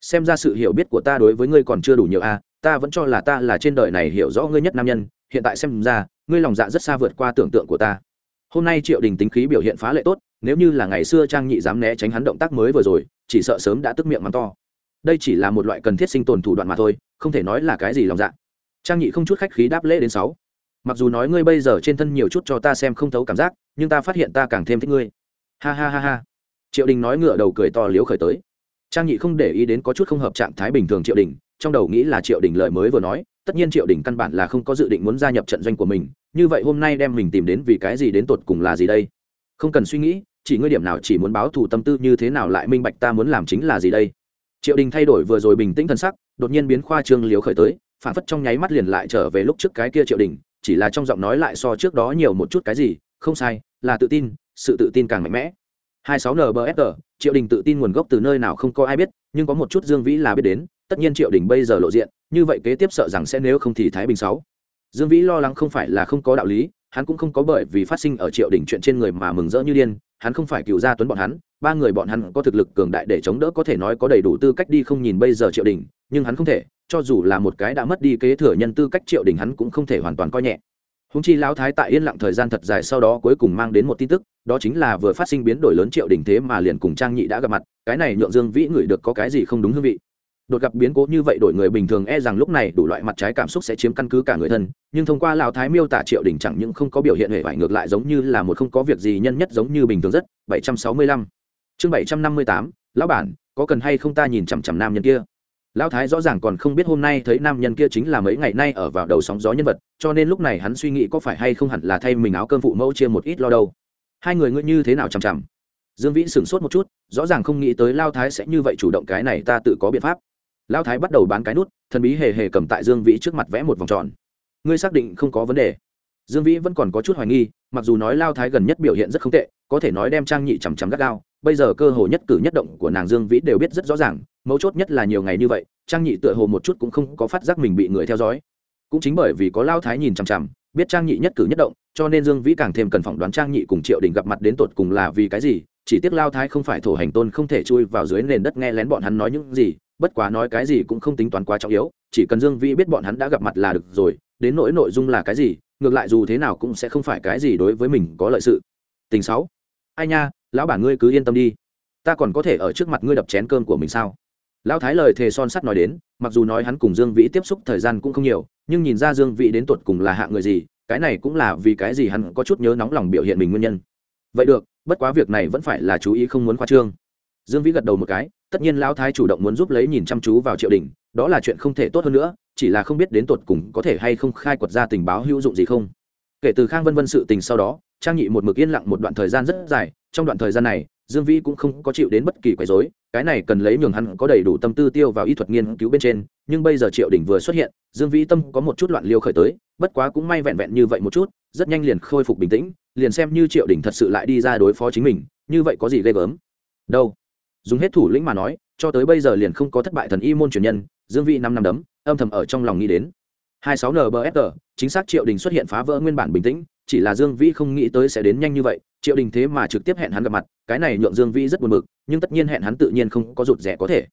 Xem ra sự hiểu biết của ta đối với ngươi còn chưa đủ nhiều a ta vẫn cho là ta là trên đời này hiểu rõ ngươi nhất nam nhân, hiện tại xem ra, ngươi lòng dạ rất xa vượt qua tưởng tượng của ta. Hôm nay triệu đình tính khí biểu hiện phá lệ tốt, nếu như là ngày xưa trang nhị dám né tránh hắn động tác mới vừa rồi, chỉ sợ sớm đã tức miệng mắng to đây chỉ là một loại cần thiết sinh tồn thủ đoạn mà thôi, không thể nói là cái gì lòng dạ. Trang nhị không chút khách khí đáp lễ đến sáu. Mặc dù nói ngươi bây giờ trên thân nhiều chút cho ta xem không thấu cảm giác, nhưng ta phát hiện ta càng thêm thích ngươi. Ha ha ha ha. Triệu đình nói ngựa đầu cười to liếu khởi tới. Trang nhị không để ý đến có chút không hợp trạng thái bình thường triệu đình, trong đầu nghĩ là triệu đình lời mới vừa nói, tất nhiên triệu đình căn bản là không có dự định muốn gia nhập trận doanh của mình, như vậy hôm nay đem mình tìm đến vì cái gì đến tột cùng là gì đây? Không cần suy nghĩ, chỉ ngươi điểm nào chỉ muốn báo thù tâm tư như thế nào lại minh bạch ta muốn làm chính là gì đây? Triệu đình thay đổi vừa rồi bình tĩnh thân sắc, đột nhiên biến khoa trương liếu khởi tới, phản phất trong nháy mắt liền lại trở về lúc trước cái kia triệu đình, chỉ là trong giọng nói lại so trước đó nhiều một chút cái gì, không sai, là tự tin, sự tự tin càng mạnh mẽ. 26 nbfr triệu đình tự tin nguồn gốc từ nơi nào không có ai biết, nhưng có một chút dương vĩ là biết đến, tất nhiên triệu đình bây giờ lộ diện, như vậy kế tiếp sợ rằng sẽ nếu không thì thái bình sáu. Dương vĩ lo lắng không phải là không có đạo lý hắn cũng không có bởi vì phát sinh ở triệu đình chuyện trên người mà mừng rỡ như điên, hắn không phải cựu gia tuấn bọn hắn, ba người bọn hắn có thực lực cường đại để chống đỡ có thể nói có đầy đủ tư cách đi không nhìn bây giờ triệu đình, nhưng hắn không thể, cho dù là một cái đã mất đi kế thừa nhân tư cách triệu đình hắn cũng không thể hoàn toàn coi nhẹ. Húng chi lão thái tại yên lặng thời gian thật dài sau đó cuối cùng mang đến một tin tức, đó chính là vừa phát sinh biến đổi lớn triệu đình thế mà liền cùng trang nhị đã gặp mặt, cái này nhượng dương vĩ ngửi được có cái gì không đúng hương vị đột gặp biến cố như vậy đổi người bình thường e rằng lúc này đủ loại mặt trái cảm xúc sẽ chiếm căn cứ cả người thân, nhưng thông qua lão thái miêu tả triệu đình chẳng những không có biểu hiện hệ vải ngược lại giống như là một không có việc gì nhân nhất giống như bình thường rất. 765 chương 758 lão bản, có cần hay không ta nhìn chằm chằm nam nhân kia? Lão thái rõ ràng còn không biết hôm nay thấy nam nhân kia chính là mấy ngày nay ở vào đầu sóng gió nhân vật, cho nên lúc này hắn suy nghĩ có phải hay không hẳn là thay mình áo cơm phụ mẫu chia một ít lo đâu. Hai người ngươi như thế nào chằm chằm? Dương vĩ sửng sốt một chút, rõ ràng không nghĩ tới lao thái sẽ như vậy chủ động cái này, ta tự có biện pháp lao thái bắt đầu bán cái nút, thần bí hề hề cầm tại dương vĩ trước mặt vẽ một vòng tròn. Ngươi xác định không có vấn đề. Dương vĩ vẫn còn có chút hoài nghi, mặc dù nói lao thái gần nhất biểu hiện rất không tệ, có thể nói đem trang nhị chằm chằm gắt gao, bây giờ cơ hồ nhất cử nhất động của nàng dương vĩ đều biết rất rõ ràng, mấu chốt nhất là nhiều ngày như vậy, trang nhị tựa hồ một chút cũng không có phát giác mình bị người theo dõi. Cũng chính bởi vì có lao thái nhìn chằm chằm, biết trang nhị nhất cử nhất động, cho nên dương vĩ càng thêm cần phỏng đoán trang nhị cùng triệu đình gặp mặt đến tột cùng là vì cái gì, chỉ tiếc lao thái không phải thổ hành tôn không thể chui vào dưới nền đất nghe lén bọn hắn nói những gì bất quá nói cái gì cũng không tính toán quá trọng yếu, chỉ cần dương vĩ biết bọn hắn đã gặp mặt là được rồi, đến nỗi nội dung là cái gì, ngược lại dù thế nào cũng sẽ không phải cái gì đối với mình có lợi sự. Tình sáu. Ai nha, lão bản ngươi cứ yên tâm đi. Ta còn có thể ở trước mặt ngươi đập chén cơm của mình sao? Lão thái lời thề son sắt nói đến, mặc dù nói hắn cùng dương vĩ tiếp xúc thời gian cũng không nhiều, nhưng nhìn ra dương vĩ đến tuột cùng là hạng người gì, cái này cũng là vì cái gì hắn có chút nhớ nóng lòng biểu hiện mình nguyên nhân. Vậy được, bất quá việc này vẫn phải là chú ý không muốn khoa trương. Dương vĩ gật đầu một cái tất nhiên lão thái chủ động muốn giúp lấy nhìn chăm chú vào triệu đình, đó là chuyện không thể tốt hơn nữa, chỉ là không biết đến tột cùng có thể hay không khai quật ra tình báo hữu dụng gì không. Kể từ khang vân vân sự tình sau đó, trang nhị một mực yên lặng một đoạn thời gian rất dài, trong đoạn thời gian này, dương vĩ cũng không có chịu đến bất kỳ quấy rối, cái này cần lấy nhường hắn có đầy đủ tâm tư tiêu vào y thuật nghiên cứu bên trên, nhưng bây giờ triệu đình vừa xuất hiện, dương vĩ tâm có một chút loạn liêu khởi tới, bất quá cũng may vẹn vẹn như vậy một chút, rất nhanh liền khôi phục bình tĩnh, liền xem như triệu đình thật sự lại đi ra đối phó chính mình, như vậy có gì ghê gớm. Đâu? Dùng hết thủ lĩnh mà nói, cho tới bây giờ liền không có thất bại thần y môn truyền nhân, dương vĩ năm năm đấm, âm thầm ở trong lòng nghĩ đến. 26 nbfr chính xác triệu đình xuất hiện phá vỡ nguyên bản bình tĩnh, chỉ là dương vĩ không nghĩ tới sẽ đến nhanh như vậy, triệu đình thế mà trực tiếp hẹn hắn gặp mặt, cái này nhượng dương vĩ rất buồn bực, nhưng tất nhiên hẹn hắn tự nhiên không có rụt rẻ có thể.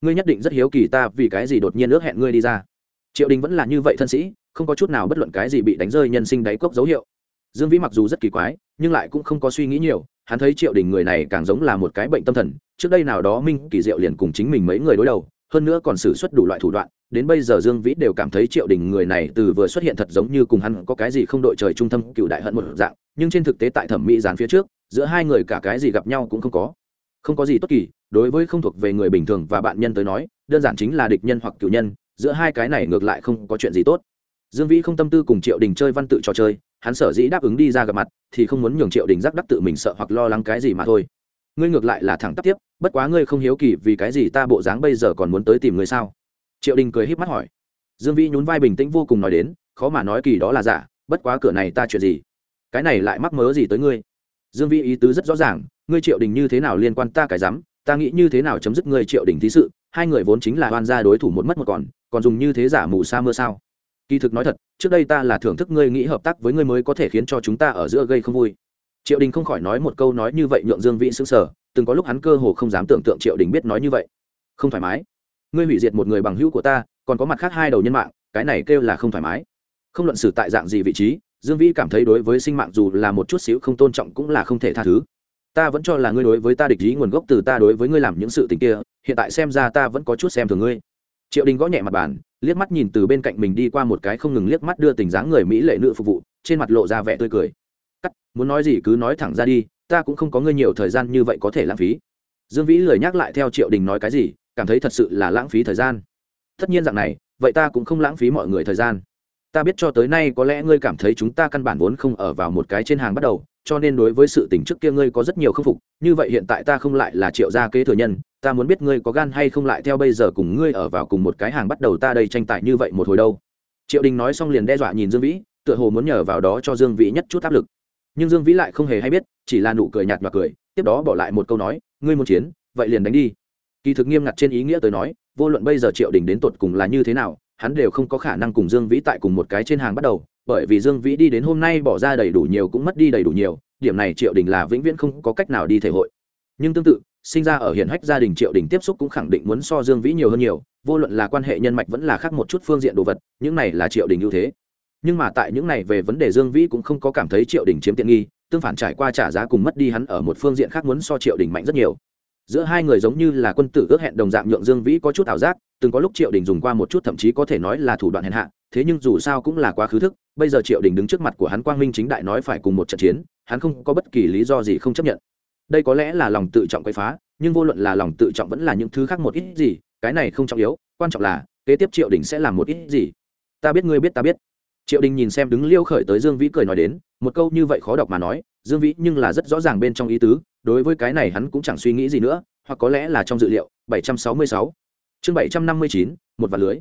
Ngươi nhất định rất hiếu kỳ ta vì cái gì đột nhiên ước hẹn ngươi đi ra. Triệu đình vẫn là như vậy thân sĩ, không có chút nào bất luận cái gì bị đánh rơi nhân sinh đáy cốc dấu hiệu. Dương vĩ mặc dù rất kỳ quái, nhưng lại cũng không có suy nghĩ nhiều, hắn thấy triệu đình người này càng giống là một cái bệnh tâm thần trước đây nào đó minh kỳ diệu liền cùng chính mình mấy người đối đầu, hơn nữa còn xử suất đủ loại thủ đoạn, đến bây giờ dương vĩ đều cảm thấy triệu đình người này từ vừa xuất hiện thật giống như cùng hắn có cái gì không đội trời trung tâm cựu đại hận một dạng, nhưng trên thực tế tại thẩm mỹ dán phía trước, giữa hai người cả cái gì gặp nhau cũng không có. Không có gì tốt kỳ, đối với không thuộc về người bình thường và bạn nhân tới nói, đơn giản chính là địch nhân hoặc cựu nhân, giữa hai cái này ngược lại không có chuyện gì tốt. Dương vĩ không tâm tư cùng triệu đình chơi văn tự trò chơi, hắn sở dĩ đáp ứng đi ra gặp mặt, thì không muốn nhường triệu đình giác đắc tự mình sợ hoặc lo lắng cái gì mà thôi ngươi ngược lại là thẳng tắp tiếp, bất quá ngươi không hiếu kỳ vì cái gì ta bộ dáng bây giờ còn muốn tới tìm ngươi sao? Triệu đình cười h í p mắt hỏi. Dương vĩ nhún vai bình tĩnh vô cùng nói đến, khó mà nói kỳ đó là giả, bất quá cửa này ta chuyện gì? Cái này lại mắc mớ gì tới ngươi? Dương vĩ ý tứ rất rõ ràng, ngươi triệu đình như thế nào liên quan ta cái dám ta nghĩ như thế nào chấm dứt ngươi triệu đình thí sự, hai người vốn chính là oan gia đối thủ một mất một còn còn dùng như thế giả mù sa mưa sao? Kỳ thực nói thật, trước đây ta là thưởng thức ngươi nghĩ hợp tác với ngươi mới có thể khiến cho chúng ta ở giữa gây không vui triệu đình không khỏi nói một câu nói như vậy nhượng dương vĩ sững sờ, từng có lúc hắn cơ hồ không dám tưởng tượng triệu đình biết nói như vậy. Không thoải mái. Ngươi hủy diệt một người bằng hữu của ta, còn có mặt khác hai đầu nhân mạng, cái này kêu là không thoải mái. Không luận xử tại dạng gì vị trí, dương vĩ cảm thấy đối với sinh mạng dù là một chút xíu không tôn trọng cũng là không thể tha thứ. Ta vẫn cho là ngươi đối với ta địch ý nguồn gốc từ ta đối với ngươi làm những sự tình kia, hiện tại xem ra ta vẫn có chút xem thường ngươi. Triệu đình gõ nhẹ mặt bàn, liếc mắt nhìn từ bên cạnh mình đi qua một cái không ngừng liếc mắt đưa tình dáng người mỹ lệ nữ phục vụ, trên mặt lộ ra vẻ tươi cười cắt, muốn nói gì cứ nói thẳng ra đi, ta cũng không có ngươi nhiều thời gian như vậy có thể lãng phí. Dương vĩ lời nhắc lại theo triệu đình nói cái gì, cảm thấy thật sự là lãng phí thời gian. Tất nhiên dạng này, vậy ta cũng không lãng phí mọi người thời gian. Ta biết cho tới nay có lẽ ngươi cảm thấy chúng ta căn bản vốn không ở vào một cái trên hàng bắt đầu, cho nên đối với sự tình trước kia ngươi có rất nhiều khâm phục, như vậy hiện tại ta không lại là triệu gia kế thừa nhân, ta muốn biết ngươi có gan hay không lại theo bây giờ cùng ngươi ở vào cùng một cái hàng bắt đầu ta đây tranh tài như vậy một hồi đâu. Triệu đình nói xong liền đe dọa nhìn dương vĩ, tựa hồ muốn nhờ vào đó cho dương vĩ nhất chút áp lực nhưng dương vĩ lại không hề hay biết, chỉ là nụ cười nhạt và cười, tiếp đó bỏ lại một câu nói, ngươi muốn chiến, vậy liền đánh đi. Kỳ thực nghiêm ngặt trên ý nghĩa tới nói, vô luận bây giờ triệu đình đến tột cùng là như thế nào, hắn đều không có khả năng cùng dương vĩ tại cùng một cái trên hàng bắt đầu, bởi vì dương vĩ đi đến hôm nay bỏ ra đầy đủ nhiều cũng mất đi đầy đủ nhiều, điểm này triệu đình là vĩnh viễn không có cách nào đi thể hội. Nhưng tương tự, sinh ra ở hiển hách gia đình triệu đình tiếp xúc cũng khẳng định muốn so dương vĩ nhiều hơn nhiều, vô luận là quan hệ nhân mạch vẫn là khác một chút phương diện đồ vật, những này là triệu đình ưu thế nhưng mà tại những này về vấn đề dương vĩ cũng không có cảm thấy triệu đình chiếm tiện nghi, tương phản trải qua trả giá cùng mất đi hắn ở một phương diện khác muốn so triệu đình mạnh rất nhiều. Giữa hai người giống như là quân tử ước hẹn đồng dạng nhượng dương vĩ có chút ảo giác, từng có lúc triệu đình dùng qua một chút thậm chí có thể nói là thủ đoạn hèn hạ, thế nhưng dù sao cũng là quá khứ thức, bây giờ triệu đình đứng trước mặt của hắn quang minh chính đại nói phải cùng một trận chiến, hắn không có bất kỳ lý do gì không chấp nhận. Đây có lẽ là lòng tự trọng quấy phá, nhưng vô luận là lòng tự trọng vẫn là những thứ khác một ít gì, cái này không trọng yếu, quan trọng là, kế tiếp triệu đình sẽ làm một ít gì. Ta biết ngươi biết, ta biết triệu đình nhìn xem đứng liêu khởi tới dương vĩ cười nói đến một câu như vậy khó đọc mà nói dương vĩ nhưng là rất rõ ràng bên trong ý tứ đối với cái này hắn cũng chẳng suy nghĩ gì nữa hoặc có lẽ là trong dự liệu 766. chương 759, một vạt lưới.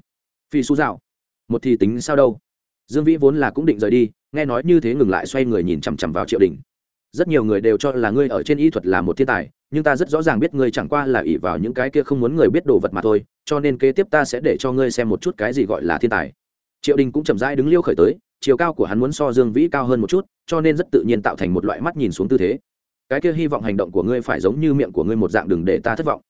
Phi su dạo. Một thì tính sao đâu? Dương vĩ vốn là cũng định rời đi nghe nói như thế ngừng lại xoay người nhìn chằm chằm vào triệu đình. Rất nhiều người đều cho là ngươi ở trên y thuật là một thiên tài nhưng ta rất rõ ràng biết ngươi chẳng qua là ỷ vào những cái kia không muốn người biết đồ vật mà thôi cho nên kế tiếp ta sẽ để cho ngươi xem một chút cái gì gọi là thiên tài triệu đình cũng chậm rãi đứng liêu khởi tới, chiều cao của hắn muốn so dương vĩ cao hơn một chút, cho nên rất tự nhiên tạo thành một loại mắt nhìn xuống tư thế. Cái kia hy vọng hành động của ngươi phải giống như miệng của ngươi một dạng đừng để ta thất vọng.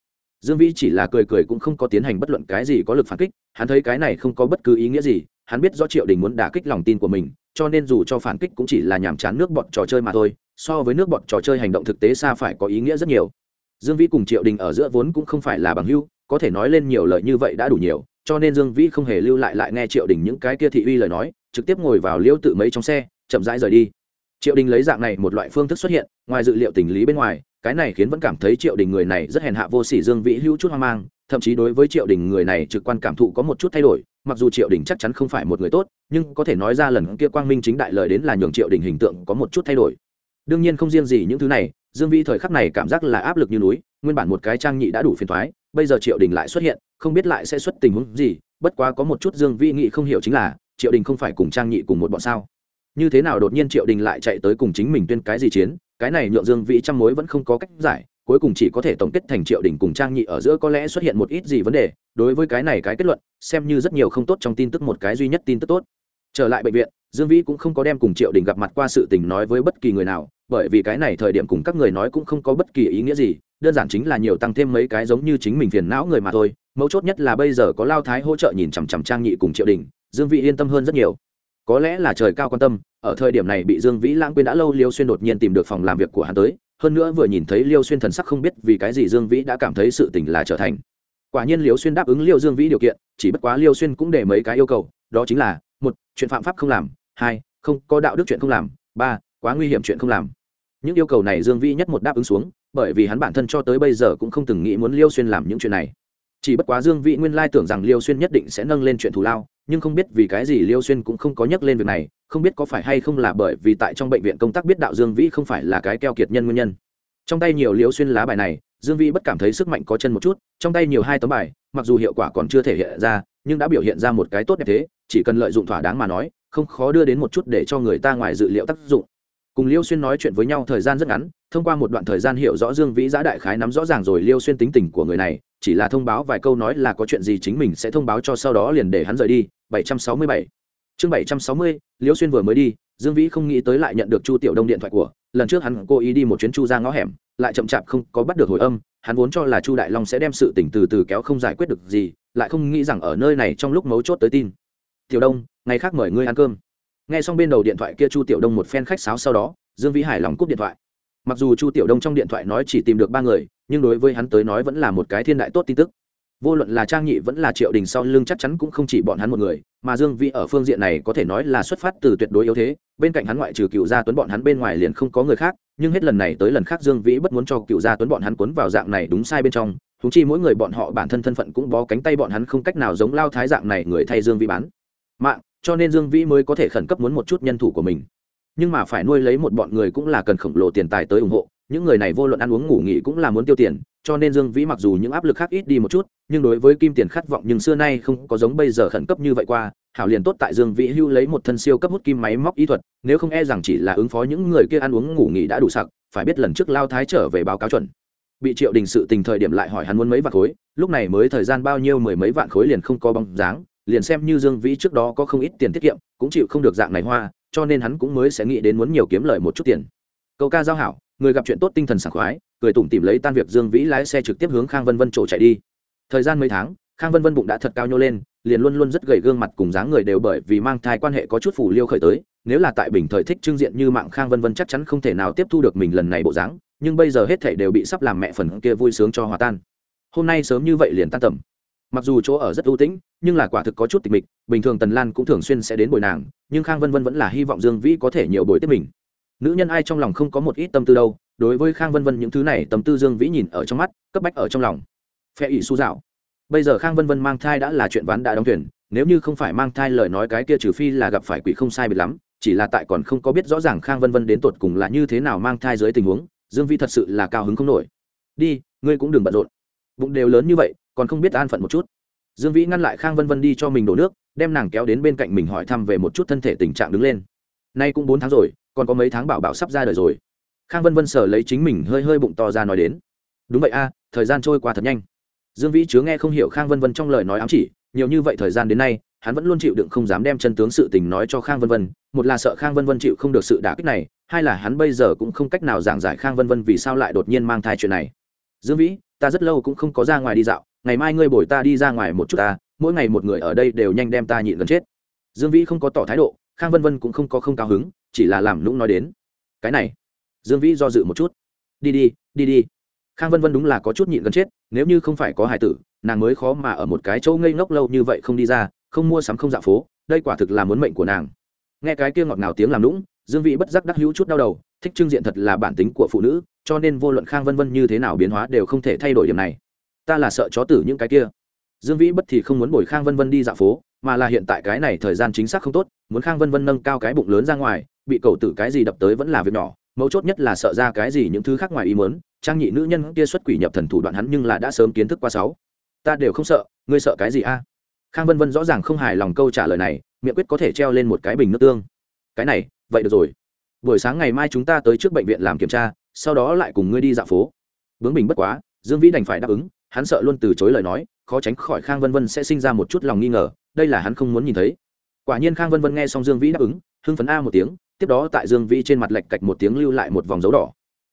Dương vĩ chỉ là cười cười cũng không có tiến hành bất luận cái gì có lực phản kích, hắn thấy cái này không có bất cứ ý nghĩa gì, hắn biết do triệu đình muốn đả kích lòng tin của mình, cho nên dù cho phản kích cũng chỉ là nhàm chán nước bọt trò chơi mà thôi, so với nước bọt trò chơi hành động thực tế xa phải có ý nghĩa rất nhiều. Dương vĩ cùng triệu đình ở giữa vốn cũng không phải là bằng hưu có thể nói lên nhiều lời như vậy đã đủ nhiều cho nên dương vĩ không hề lưu lại lại nghe triệu đình những cái kia thị uy lời nói, trực tiếp ngồi vào liễu tự mấy trong xe, chậm rãi rời đi. Triệu đình lấy dạng này một loại phương thức xuất hiện, ngoài dự liệu tình lý bên ngoài, cái này khiến vẫn cảm thấy triệu đình người này rất hèn hạ vô sỉ dương vĩ hữu chút hoang mang, thậm chí đối với triệu đình người này trực quan cảm thụ có một chút thay đổi, mặc dù triệu đình chắc chắn không phải một người tốt, nhưng có thể nói ra lần kia quang minh chính đại lời đến là nhường triệu đình hình tượng có một chút thay đổi. Đương nhiên không riêng gì những thứ này, dương vĩ thời khắc này cảm giác là áp lực như núi, nguyên bản một cái trang nhị đã đủ phiền thoái bây giờ triệu đình lại xuất hiện, không biết lại sẽ xuất tình huống gì, bất quá có một chút dương vĩ nghị không hiểu chính là, triệu đình không phải cùng trang nhị cùng một bọn sao? Như thế nào đột nhiên triệu đình lại chạy tới cùng chính mình tuyên cái gì chiến? Cái này nhượng dương vĩ trăm mối vẫn không có cách giải, cuối cùng chỉ có thể tổng kết thành triệu đình cùng trang nhị ở giữa có lẽ xuất hiện một ít gì vấn đề. Đối với cái này cái kết luận, xem như rất nhiều không tốt trong tin tức một cái duy nhất tin tức tốt. Trở lại bệnh viện, dương vĩ cũng không có đem cùng triệu đình gặp mặt qua sự tình nói với bất kỳ người nào bởi vì cái này thời điểm cùng các người nói cũng không có bất kỳ ý nghĩa gì, đơn giản chính là nhiều tăng thêm mấy cái giống như chính mình phiền não người mà thôi. Mấu chốt nhất là bây giờ có lao thái hỗ trợ nhìn chằm chằm trang nhị cùng triệu đình, dương vĩ yên tâm hơn rất nhiều. Có lẽ là trời cao quan tâm, ở thời điểm này bị dương vĩ lãng quên đã lâu, liêu xuyên đột nhiên tìm được phòng làm việc của hắn tới, hơn nữa vừa nhìn thấy liêu xuyên thần sắc không biết vì cái gì dương vĩ đã cảm thấy sự tình là trở thành. Quả nhiên liêu xuyên đáp ứng liêu dương vĩ điều kiện, chỉ bất quá liêu xuyên cũng để mấy cái yêu cầu, đó chính là, một, chuyện phạm pháp không làm, hai, không, có đạo đức chuyện không làm, ba, quá nguy hiểm chuyện không làm những yêu cầu này dương vĩ nhất một đáp ứng xuống, bởi vì hắn bản thân cho tới bây giờ cũng không từng nghĩ muốn liêu xuyên làm những chuyện này. Chỉ bất quá dương vĩ nguyên lai tưởng rằng liêu xuyên nhất định sẽ nâng lên chuyện thù lao, nhưng không biết vì cái gì liêu xuyên cũng không có nhắc lên việc này, không biết có phải hay không là bởi vì tại trong bệnh viện công tác biết đạo dương vĩ không phải là cái keo kiệt nhân nguyên nhân. Trong tay nhiều liêu xuyên lá bài này, dương vĩ bất cảm thấy sức mạnh có chân một chút, trong tay nhiều hai tấm bài, mặc dù hiệu quả còn chưa thể hiện ra, nhưng đã biểu hiện ra một cái tốt đẹp thế, chỉ cần lợi dụng thỏa đáng mà nói, không khó đưa đến một chút để cho người ta ngoài dự liệu tác dụng cùng liêu xuyên nói chuyện với nhau thời gian rất ngắn, thông qua một đoạn thời gian hiểu rõ dương vĩ giã đại khái nắm rõ ràng rồi liêu xuyên tính tình của người này, chỉ là thông báo vài câu nói là có chuyện gì chính mình sẽ thông báo cho sau đó liền để hắn rời đi. 767 chương 760 liêu xuyên vừa mới đi, dương vĩ không nghĩ tới lại nhận được chu tiểu đông điện thoại của, lần trước hắn cố ý đi một chuyến chu ra ngõ hẻm, lại chậm chạp không có bắt được hồi âm, hắn vốn cho là chu đại long sẽ đem sự tỉnh từ từ kéo không giải quyết được gì, lại không nghĩ rằng ở nơi này trong lúc mấu chốt tới tin. Tiểu đông, ngày khác mời ngươi ăn cơm nghe xong bên đầu điện thoại kia chu tiểu đông một phen khách sáo sau đó, dương vĩ hài lòng cúp điện thoại. Mặc dù chu tiểu đông trong điện thoại nói chỉ tìm được ba người, nhưng đối với hắn tới nói vẫn là một cái thiên đại tốt tin tức. Vô luận là trang nhị vẫn là triệu đình sau lưng chắc chắn cũng không chỉ bọn hắn một người, mà dương vĩ ở phương diện này có thể nói là xuất phát từ tuyệt đối yếu thế, bên cạnh hắn ngoại trừ cựu gia tuấn bọn hắn bên ngoài liền không có người khác, nhưng hết lần này tới lần khác dương vĩ bất muốn cho cựu gia tuấn bọn hắn cuốn vào dạng này đúng sai bên trong húng chi mỗi người bọn họ bản thân thân phận cũng bó cánh tay bọn hắn không cách nào giống lao thái dạng này người thay dương vĩ bán mạng cho nên dương vĩ mới có thể khẩn cấp muốn một chút nhân thủ của mình. Nhưng mà phải nuôi lấy một bọn người cũng là cần khổng lồ tiền tài tới ủng hộ, những người này vô luận ăn uống ngủ nghỉ cũng là muốn tiêu tiền, cho nên dương vĩ mặc dù những áp lực khác ít đi một chút, nhưng đối với kim tiền khát vọng nhưng xưa nay không có giống bây giờ khẩn cấp như vậy qua, hảo liền tốt tại dương vĩ hưu lấy một thân siêu cấp hút kim máy móc y thuật, nếu không e rằng chỉ là ứng phó những người kia ăn uống ngủ nghỉ đã đủ sặc, phải biết lần trước lao thái trở về báo cáo chuẩn. Bị triệu đình sự tình thời điểm lại hỏi hắn muốn mấy vạn khối, lúc này mới thời gian bao nhiêu mười mấy vạn khối liền không có bóng dáng liền xem như dương vĩ trước đó có không ít tiền tiết kiệm, cũng chịu không được dạng này hoa, cho nên hắn cũng mới sẽ nghĩ đến muốn nhiều kiếm lời một chút tiền. Câu ca giao hảo, người gặp chuyện tốt tinh thần sảng khoái, cười tủm tìm lấy tan việc dương vĩ lái xe trực tiếp hướng khang vân vân trổ chạy đi. Thời gian mấy tháng, khang vân vân bụng đã thật cao nhô lên, liền luôn luôn rất gầy gương mặt cùng dáng người đều bởi vì mang thai quan hệ có chút phủ liêu khởi tới. Nếu là tại bình thời thích trưng diện như mạng khang vân vân chắc chắn không thể nào tiếp thu được mình lần này bộ dáng, nhưng bây giờ hết thể đều bị sắp làm mẹ phần kia vui sướng cho hòa tan. Hôm nay sớm như vậy liền tan tầm mặc dù chỗ ở rất ưu tĩnh, nhưng là quả thực có chút tịch mịch, bình thường tần lan cũng thường xuyên sẽ đến bồi nàng, nhưng khang vân vân vẫn là hy vọng dương vĩ có thể nhiều bồi tiếp mình. Nữ nhân ai trong lòng không có một ít tâm tư đâu, đối với khang vân vân những thứ này, tâm tư dương vĩ nhìn ở trong mắt, cấp bách ở trong lòng. Phe ỷ su dạo. Bây giờ khang vân vân mang thai đã là chuyện ván đã đóng thuyền, nếu như không phải mang thai lời nói cái kia trừ phi là gặp phải quỷ không sai biệt lắm, chỉ là tại còn không có biết rõ ràng khang vân vân đến tột cùng là như thế nào mang thai dưới tình huống, dương vĩ thật sự là cao hứng không nổi. Đi, ngươi cũng đừng bận rộn. Bụng đều lớn như vậy còn không biết an phận một chút. Dương vĩ ngăn lại khang vân vân đi cho mình đổ nước, đem nàng kéo đến bên cạnh mình hỏi thăm về một chút thân thể tình trạng đứng lên. Nay cũng bốn tháng rồi, còn có mấy tháng bảo bảo sắp ra đời rồi. Khang vân vân sờ lấy chính mình hơi hơi bụng to ra nói đến. Đúng vậy a, thời gian trôi qua thật nhanh. Dương vĩ chứa nghe không hiểu khang vân vân trong lời nói ám chỉ, nhiều như vậy thời gian đến nay, hắn vẫn luôn chịu đựng không dám đem chân tướng sự tình nói cho khang vân vân. Một là sợ khang vân vân chịu không được sự đả kích này, hai là hắn bây giờ cũng không cách nào giảng giải khang vân vân vì sao lại đột nhiên mang thai chuyện này. Dương vĩ, ta rất lâu cũng không có ra ngoài đi dạo ngày mai ngươi bồi ta đi ra ngoài một chút ta, mỗi ngày một người ở đây đều nhanh đem ta nhịn gần chết. Dương vĩ không có tỏ thái độ, khang vân vân cũng không có không cao hứng, chỉ là làm lũng nói đến. Cái này, dương vĩ do dự một chút. Đi đi đi đi. Khang vân vân đúng là có chút nhịn gần chết, nếu như không phải có hải tử, nàng mới khó mà ở một cái chỗ ngây ngốc lâu như vậy không đi ra, không mua sắm không dạ phố, đây quả thực là muốn mệnh của nàng. Nghe cái kia ngọt ngào tiếng làm lũng dương vĩ bất giác đắc hữu chút đau đầu, thích trưng diện thật là bản tính của phụ nữ, cho nên vô luận khang vân vân như thế nào biến hóa đều không thể thay đổi điểm này ta là sợ chó tử những cái kia. Dương vĩ bất thì không muốn bồi khang vân vân đi dạo phố, mà là hiện tại cái này thời gian chính xác không tốt, muốn khang vân vân nâng cao cái bụng lớn ra ngoài, bị cầu tử cái gì đập tới vẫn là việc nhỏ, mấu chốt nhất là sợ ra cái gì những thứ khác ngoài ý muốn, trang nhị nữ nhân kia xuất quỷ nhập thần thủ đoạn hắn nhưng là đã sớm kiến thức qua sáu. Ta đều không sợ, ngươi sợ cái gì a? Khang vân vân rõ ràng không hài lòng câu trả lời này, miệng quyết có thể treo lên một cái bình nước tương. Cái này, vậy được rồi. Buổi sáng ngày mai chúng ta tới trước bệnh viện làm kiểm tra, sau đó lại cùng ngươi đi dạo phố. Bướng bình bất quá, dương vĩ đành phải đáp ứng hắn sợ luôn từ chối lời nói, khó tránh khỏi khang vân vân sẽ sinh ra một chút lòng nghi ngờ, đây là hắn không muốn nhìn thấy. Quả nhiên khang vân vân nghe xong dương vĩ đáp ứng, hưng phấn a một tiếng, tiếp đó tại dương vĩ trên mặt lệch cạch một tiếng lưu lại một vòng dấu đỏ.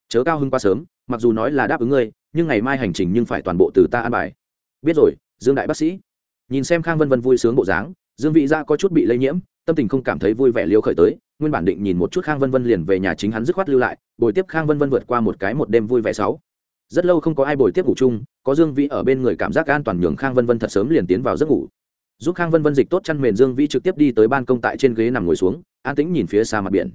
Chớ cao hưng quá sớm, mặc dù nói là đáp ứng ngươi, nhưng ngày mai hành trình nhưng phải toàn bộ từ ta an bài. Biết rồi, dương đại bác sĩ. Nhìn xem khang vân vân vui sướng bộ dáng, dương vĩ ra có chút bị lây nhiễm, tâm tình không cảm thấy vui vẻ liêu khởi tới, nguyên bản định nhìn một chút khang vân vân liền về nhà chính hắn dứt khoát lưu lại bồi tiếp khang vân vân vượt qua một cái một đêm vui vẻ sáu rất lâu không có ai bồi tiếp ngủ chung, có dương vĩ ở bên người cảm giác an toàn nhường khang vân vân thật sớm liền tiến vào giấc ngủ. Giúp khang vân vân dịch tốt chăn mền, dương vĩ trực tiếp đi tới ban công tại trên ghế nằm ngồi xuống, an tĩnh nhìn phía xa mặt biển.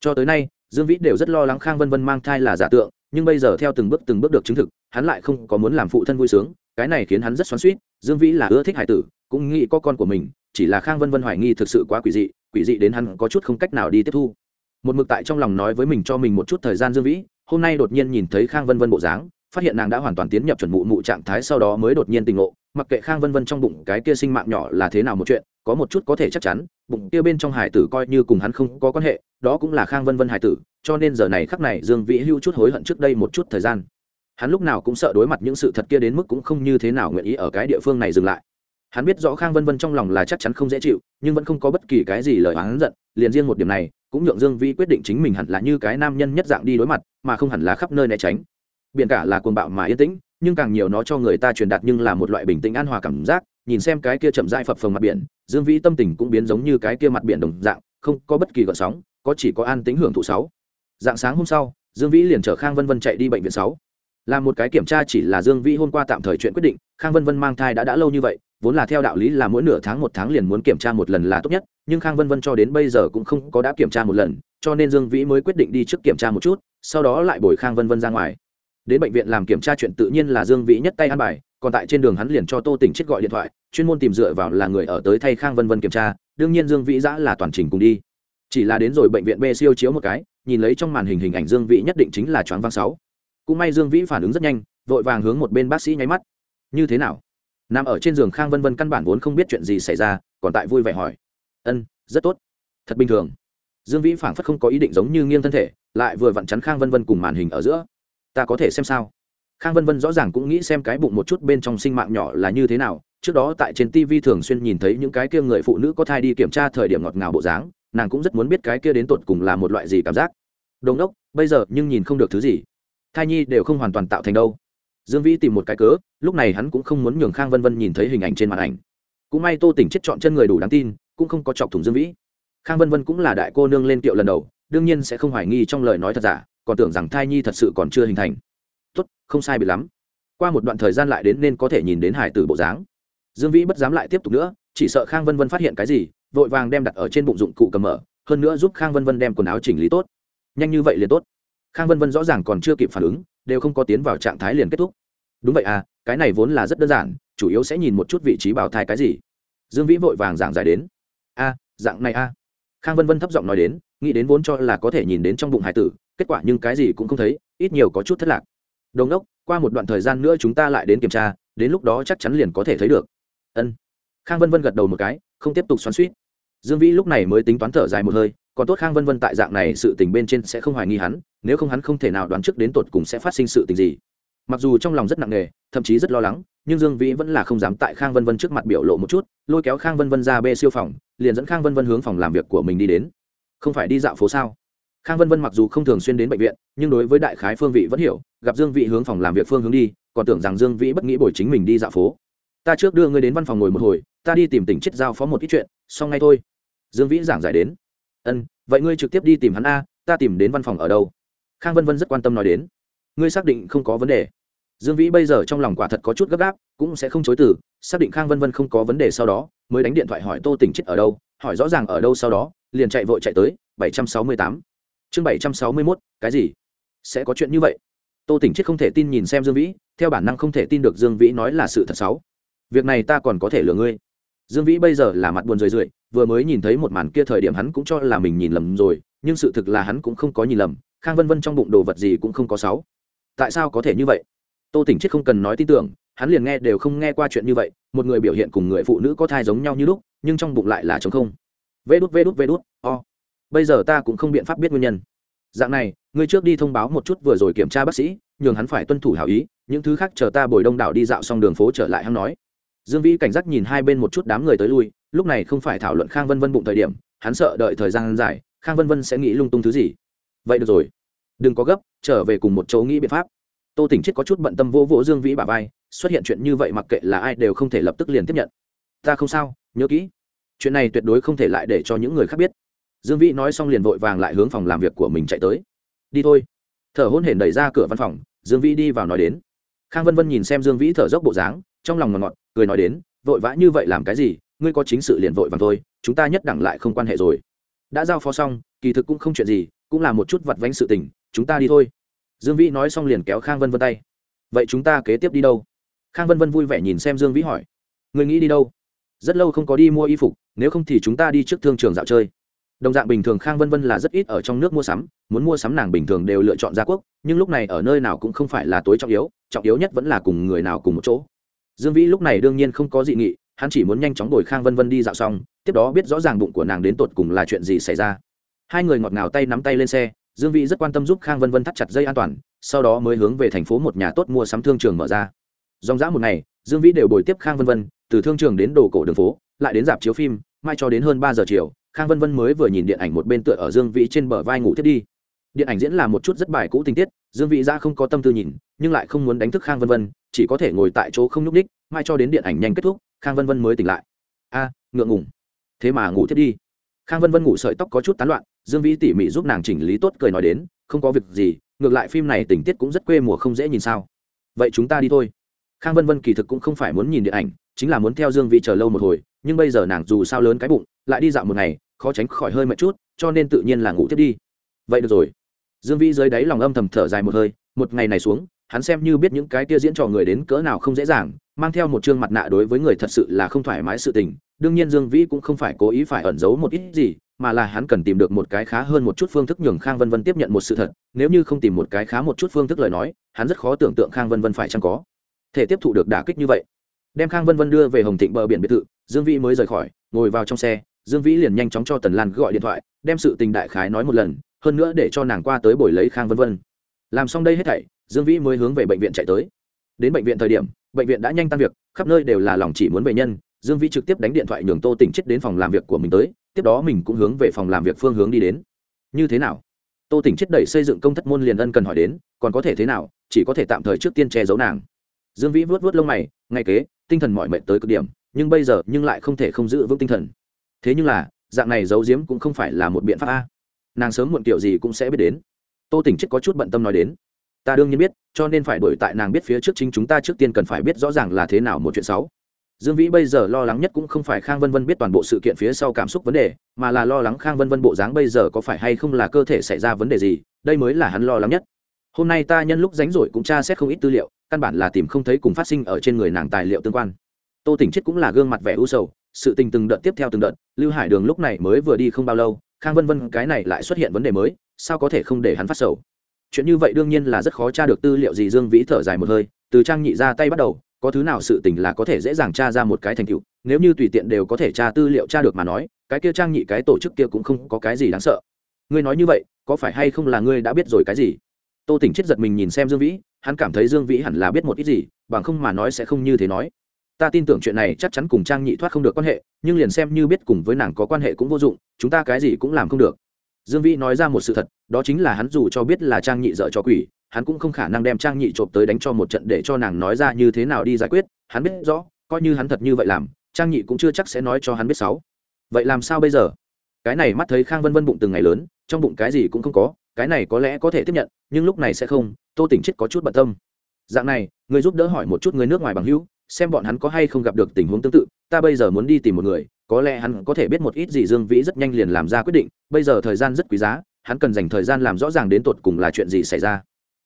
Cho tới nay, dương vĩ đều rất lo lắng khang vân vân mang thai là giả tượng, nhưng bây giờ theo từng bước từng bước được chứng thực, hắn lại không có muốn làm phụ thân vui sướng, cái này khiến hắn rất xoắn suýt dương vĩ là ưa thích hải tử, cũng nghĩ có con của mình, chỉ là khang vân vân hoài nghi thực sự quá quỷ dị quỷ dị đến hắn có chút không cách nào đi tiếp thu. Một mực tại trong lòng nói với mình cho mình một chút thời gian dương vĩ, hôm nay đột nhiên nhìn thấy khang vân vân bộ dáng phát hiện nàng đã hoàn toàn tiến nhập chuẩn mụ mụ trạng thái sau đó mới đột nhiên tình ngộ, mặc kệ khang vân vân trong bụng cái kia sinh mạng nhỏ là thế nào một chuyện, có một chút có thể chắc chắn, bụng kia bên trong hải tử coi như cùng hắn không có quan hệ, đó cũng là khang vân vân hải tử, cho nên giờ này khắc này dương vĩ hưu chút hối hận trước đây một chút thời gian. Hắn lúc nào cũng sợ đối mặt những sự thật kia đến mức cũng không như thế nào nguyện ý ở cái địa phương này dừng lại. Hắn biết rõ khang vân vân trong lòng là chắc chắn không dễ chịu, nhưng vẫn không có bất kỳ cái gì lời hắn giận, liền riêng một điểm này, cũng nhượng dương vĩ quyết định chính mình hẳn là như cái nam nhân nhất dạng đi đối mặt, mà không hẳn là khắp nơi né tránh biển cả là cuồng bạo mà yên tĩnh, nhưng càng nhiều nó cho người ta truyền đạt nhưng là một loại bình tĩnh an hòa cảm giác, nhìn xem cái kia chậm rãi phập phồng mặt biển, dương vĩ tâm tình cũng biến giống như cái kia mặt biển đồng dạng, không có bất kỳ gợn sóng, có chỉ có an tĩnh hưởng thụ sáu. Dạng sáng hôm sau, dương vĩ liền chở khang vân vân chạy đi bệnh viện sáu. Làm một cái kiểm tra chỉ là dương vĩ hôm qua tạm thời chuyện quyết định, khang vân vân mang thai đã đã lâu như vậy, vốn là theo đạo lý là mỗi nửa tháng một tháng liền muốn kiểm tra một lần là tốt nhất, nhưng khang vân vân cho đến bây giờ cũng không có đã kiểm tra một lần, cho nên dương vĩ mới quyết định đi trước kiểm tra một chút, sau đó lại bồi khang vân vân ra ngoài đến bệnh viện làm kiểm tra chuyện tự nhiên là dương vĩ nhất tay ăn bài, còn tại trên đường hắn liền cho tô tỉnh chết gọi điện thoại, chuyên môn tìm dựa vào là người ở tới thay khang vân vân kiểm tra, đương nhiên dương vĩ giã là toàn trình cùng đi. Chỉ là đến rồi bệnh viện b siêu chiếu một cái, nhìn lấy trong màn hình hình ảnh dương vĩ nhất định chính là choáng vang sáu. Cũng may dương vĩ phản ứng rất nhanh, vội vàng hướng một bên bác sĩ nháy mắt. Như thế nào? Nằm ở trên giường khang vân vân căn bản vốn không biết chuyện gì xảy ra, còn tại vui vẻ hỏi. Ân, rất tốt. Thật bình thường. Dương vĩ phảng phất không có ý định giống như nghiêng thân thể, lại vừa vặn chắn khang vân vân cùng màn hình ở giữa ta có thể xem sao? Khang vân vân rõ ràng cũng nghĩ xem cái bụng một chút bên trong sinh mạng nhỏ là như thế nào. Trước đó tại trên tv thường xuyên nhìn thấy những cái kia người phụ nữ có thai đi kiểm tra thời điểm ngọt ngào bộ dáng, nàng cũng rất muốn biết cái kia đến tột cùng là một loại gì cảm giác. Đồn đốc bây giờ nhưng nhìn không được thứ gì. Thai nhi đều không hoàn toàn tạo thành đâu. Dương vĩ tìm một cái cớ, lúc này hắn cũng không muốn nhường khang vân vân nhìn thấy hình ảnh trên màn ảnh. Cũng may tô tỉnh chết chọn chân người đủ đáng tin, cũng không có chọc thủng dương vĩ. Khang vân vân cũng là đại cô nương lên kiệu lần đầu, đương nhiên sẽ không hoài nghi trong lời nói thật giả còn tưởng rằng thai nhi thật sự còn chưa hình thành. Tốt, không sai bị lắm. Qua một đoạn thời gian lại đến nên có thể nhìn đến hải tử bộ dáng. Dương vĩ bất dám lại tiếp tục nữa, chỉ sợ khang vân vân phát hiện cái gì, vội vàng đem đặt ở trên bụng dụng cụ cầm mở, hơn nữa giúp khang vân vân đem quần áo chỉnh lý tốt. Nhanh như vậy liền tốt. Khang vân vân rõ ràng còn chưa kịp phản ứng, đều không có tiến vào trạng thái liền kết thúc. Đúng vậy à cái này vốn là rất đơn giản, chủ yếu sẽ nhìn một chút vị trí bào thai cái gì. Dương vĩ vội vàng giảng giải đến. A dạng này a khang vân vân thấp giọng nói đến, nghĩ đến vốn cho là có thể nhìn đến trong bụng hải tử kết quả nhưng cái gì cũng không thấy, ít nhiều có chút thất lạc. Đồng đốc, qua một đoạn thời gian nữa chúng ta lại đến kiểm tra, đến lúc đó chắc chắn liền có thể thấy được. Ân. Khang vân vân gật đầu một cái, không tiếp tục xoắn suýt dương vĩ lúc này mới tính toán thở dài một hơi, còn tốt khang vân vân tại dạng này sự tình bên trên sẽ không hoài nghi hắn, nếu không hắn không thể nào đoán trước đến tột cùng sẽ phát sinh sự tình gì. Mặc dù trong lòng rất nặng nề, thậm chí rất lo lắng, nhưng dương vĩ vẫn là không dám tại khang vân vân trước mặt biểu lộ một chút, lôi kéo khang vân vân ra bê siêu phòng, liền dẫn khang vân vân hướng phòng làm việc của mình đi đến. Không phải đi dạo phố sao? Khang vân vân mặc dù không thường xuyên đến bệnh viện, nhưng đối với đại khái phương vị vẫn hiểu, gặp dương vĩ hướng phòng làm việc phương hướng đi, còn tưởng rằng dương vĩ bất nghĩ bồi chính mình đi dạo phố. Ta trước đưa ngươi đến văn phòng ngồi một hồi, ta đi tìm tỉnh chết giao phó một ít chuyện, xong ngay thôi. Dương vĩ giảng giải đến. Ân, vậy ngươi trực tiếp đi tìm hắn a, ta tìm đến văn phòng ở đâu? Khang vân vân rất quan tâm nói đến. Ngươi xác định không có vấn đề. Dương vĩ bây giờ trong lòng quả thật có chút gấp gáp, cũng sẽ không chối từ, xác định khang vân vân không có vấn đề sau đó, mới đánh điện thoại hỏi tô tỉnh chết ở đâu, hỏi rõ ràng ở đâu sau đó, liền chạy vội chạy tới, bảy trăm sáu mươi tám chương bảy trăm sáu mươi mốt, cái gì? Sẽ có chuyện như vậy? Tô tỉnh chết không thể tin nhìn xem dương vĩ, theo bản năng không thể tin được dương vĩ nói là sự thật sáu việc này ta còn có thể lừa ngươi. Dương vĩ bây giờ là mặt buồn rười rượi, vừa mới nhìn thấy một màn kia thời điểm hắn cũng cho là mình nhìn lầm rồi, nhưng sự thực là hắn cũng không có nhìn lầm, khang vân vân trong bụng đồ vật gì cũng không có sáu tại sao có thể như vậy? Tô tỉnh chết không cần nói tin tưởng, hắn liền nghe đều không nghe qua chuyện như vậy, một người biểu hiện cùng người phụ nữ có thai giống nhau như lúc, nhưng trong bụng lại là chống không. Vê đút vê đút vê đút, o bây giờ ta cũng không biện pháp biết nguyên nhân. Dạng này, ngươi trước đi thông báo một chút vừa rồi kiểm tra bác sĩ, nhường hắn phải tuân thủ hảo ý, những thứ khác chờ ta bồi đông đảo đi dạo xong đường phố trở lại hắn nói. Dương vĩ cảnh giác nhìn hai bên một chút đám người tới lui, lúc này không phải thảo luận khang vân vân bụng thời điểm, hắn sợ đợi thời gian dài, khang vân vân sẽ nghĩ lung tung thứ gì. Vậy được rồi. Đừng có gấp, trở về cùng một chỗ nghĩ biện pháp. Tô tỉnh chết có chút bận tâm vô vỗ dương vĩ bà vai, xuất hiện chuyện như vậy mặc kệ là ai đều không thể lập tức liền tiếp nhận. Ta không sao, nhớ kỹ. Chuyện này tuyệt đối không thể lại để cho những người khác biết dương vĩ nói xong liền vội vàng lại hướng phòng làm việc của mình chạy tới. Đi thôi. Thở hôn hển đẩy ra cửa văn phòng, dương vĩ đi vào nói đến. Khang vân vân nhìn xem dương vĩ thở dốc bộ dáng, trong lòng ngọt ngọt, cười nói đến, vội vã như vậy làm cái gì? Ngươi có chính sự liền vội vàng thôi, chúng ta nhất đẳng lại không quan hệ rồi. Đã giao phó xong, kỳ thực cũng không chuyện gì, cũng là một chút vặt vánh sự tình, chúng ta đi thôi. Dương vĩ nói xong liền kéo khang vân vân tay. Vậy chúng ta kế tiếp đi đâu? Khang vân vân vui vẻ nhìn xem dương vĩ hỏi. Người nghĩ đi đâu? Rất lâu không có đi mua y phục, nếu không thì chúng ta đi trước thương trường dạo chơi đồng dạng bình thường khang vân vân là rất ít ở trong nước mua sắm, muốn mua sắm nàng bình thường đều lựa chọn gia quốc, nhưng lúc này ở nơi nào cũng không phải là tối trọng yếu trọng yếu nhất vẫn là cùng người nào cùng một chỗ. Dương vĩ lúc này đương nhiên không có dị nghị, hắn chỉ muốn nhanh chóng đổi khang vân vân đi dạo xong, tiếp đó biết rõ ràng bụng của nàng đến tột cùng là chuyện gì xảy ra. Hai người ngọt ngào tay nắm tay lên xe, dương vĩ rất quan tâm giúp khang vân vân thắt chặt dây an toàn, sau đó mới hướng về thành phố một nhà tốt mua sắm thương trường mở ra. Dòng dã một ngày, dương vĩ đều bồi tiếp khang vân vân, từ thương trường đến đồ cổ đường phố, lại đến dạp chiếu phim, mai cho đến hơn ba giờ chiều khang vân vân mới vừa nhìn điện ảnh một bên tựa ở dương vĩ trên bờ vai ngủ thiết đi. Điện ảnh diễn là một chút rất bài cũ tình tiết, dương vĩ ra không có tâm tư nhìn, nhưng lại không muốn đánh thức khang vân vân, chỉ có thể ngồi tại chỗ không nhúc ních mai cho đến điện ảnh nhanh kết thúc, khang vân vân mới tỉnh lại. A, ngượng ngùng. Thế mà ngủ thiết đi. Khang vân vân ngủ sợi tóc có chút tán loạn, dương vĩ tỉ mỉ giúp nàng chỉnh lý tốt cười nói đến, không có việc gì, ngược lại phim này tình tiết cũng rất quê mùa không dễ nhìn sao. Vậy chúng ta đi thôi. Khang vân vân kỳ thực cũng không phải muốn nhìn điện ảnh, chính là muốn theo dương vĩ chờ lâu một hồi, nhưng bây giờ nàng dù sao lớn cái bụng, lại đi dạo một ngày khó tránh khỏi hơi mệt chút, cho nên tự nhiên là ngủ tiếp đi. Vậy được rồi. Dương vĩ dưới đáy lòng âm thầm thở dài một hơi, một ngày này xuống, hắn xem như biết những cái kia diễn trò người đến cỡ nào không dễ dàng, mang theo một chương mặt nạ đối với người thật sự là không thoải mái sự tình. Đương nhiên dương vĩ cũng không phải cố ý phải ẩn giấu một ít gì, mà là hắn cần tìm được một cái khá hơn một chút phương thức nhường khang vân vân tiếp nhận một sự thật. Nếu như không tìm một cái khá một chút phương thức lời nói, hắn rất khó tưởng tượng khang vân vân phải chăng có thể tiếp thụ được đả kích như vậy. Đem khang vân vân đưa về hồng thịnh bờ biển biệt thự, dương vĩ mới rời khỏi, ngồi vào trong xe dương vĩ liền nhanh chóng cho tần lan gọi điện thoại, đem sự tình đại khái nói một lần, hơn nữa để cho nàng qua tới buổi lấy khang vân vân. Làm xong đây hết thảy, dương vĩ mới hướng về bệnh viện chạy tới. Đến bệnh viện thời điểm, bệnh viện đã nhanh tan việc, khắp nơi đều là lòng chỉ muốn bệnh nhân. Dương vĩ trực tiếp đánh điện thoại nhường tô tỉnh chết đến phòng làm việc của mình tới, tiếp đó mình cũng hướng về phòng làm việc phương hướng đi đến. Như thế nào? Tô tỉnh chết đẩy xây dựng công thất môn liền ân cần hỏi đến, còn có thể thế nào, chỉ có thể tạm thời trước tiên che giấu nàng. Dương vĩ vuốt vuốt lông mày, ngay kế, tinh thần mọi mệnh tới cực điểm, nhưng bây giờ nhưng lại không thể không giữ vững tinh thần thế nhưng là, dạng này giấu giếm cũng không phải là một biện pháp a. Nàng sớm muộn kiểu gì cũng sẽ biết đến. Tô tỉnh chết có chút bận tâm nói đến. Ta đương nhiên biết, cho nên phải đổi tại nàng biết phía trước chính chúng ta trước tiên cần phải biết rõ ràng là thế nào một chuyện xấu. Dương vĩ bây giờ lo lắng nhất cũng không phải khang vân vân biết toàn bộ sự kiện phía sau cảm xúc vấn đề, mà là lo lắng khang vân vân bộ dáng bây giờ có phải hay không là cơ thể xảy ra vấn đề gì, đây mới là hắn lo lắng nhất. Hôm nay ta nhân lúc rảnh rỗi cũng tra xét không ít tư liệu, căn bản là tìm không thấy cùng phát sinh ở trên người nàng tài liệu tương quan. Tô tỉnh chết cũng là gương mặt vẻ u sầu sự tình từng đợt tiếp theo từng đợt, lưu hải đường lúc này mới vừa đi không bao lâu, khang vân vân cái này lại xuất hiện vấn đề mới, sao có thể không để hắn phát sầu? Chuyện như vậy đương nhiên là rất khó tra được tư liệu gì dương vĩ thở dài một hơi, từ trang nhị ra tay bắt đầu, có thứ nào sự tình là có thể dễ dàng tra ra một cái thành tựu, nếu như tùy tiện đều có thể tra tư liệu tra được mà nói, cái kia trang nhị cái tổ chức kia cũng không có cái gì đáng sợ. Ngươi nói như vậy, có phải hay không là ngươi đã biết rồi cái gì? Tô tỉnh chết giật mình nhìn xem dương vĩ, hắn cảm thấy dương vĩ hẳn là biết một ít gì, bằng không mà nói sẽ không như thế nói ta tin tưởng chuyện này chắc chắn cùng trang nhị thoát không được quan hệ, nhưng liền xem như biết cùng với nàng có quan hệ cũng vô dụng, chúng ta cái gì cũng làm không được. Dương vĩ nói ra một sự thật, đó chính là hắn dù cho biết là trang nhị dợ cho quỷ, hắn cũng không khả năng đem trang nhị trộm tới đánh cho một trận để cho nàng nói ra như thế nào đi giải quyết, hắn biết rõ, coi như hắn thật như vậy làm, trang nhị cũng chưa chắc sẽ nói cho hắn biết sáu vậy làm sao bây giờ? Cái này mắt thấy khang vân vân bụng từng ngày lớn, trong bụng cái gì cũng không có, cái này có lẽ có thể tiếp nhận, nhưng lúc này sẽ không, tô tỉnh chết có chút bận tâm. Dạng này, người giúp đỡ hỏi một chút người nước ngoài bằng hữu xem bọn hắn có hay không gặp được tình huống tương tự, ta bây giờ muốn đi tìm một người, có lẽ hắn có thể biết một ít gì dương vĩ rất nhanh liền làm ra quyết định, bây giờ thời gian rất quý giá, hắn cần dành thời gian làm rõ ràng đến tột cùng là chuyện gì xảy ra.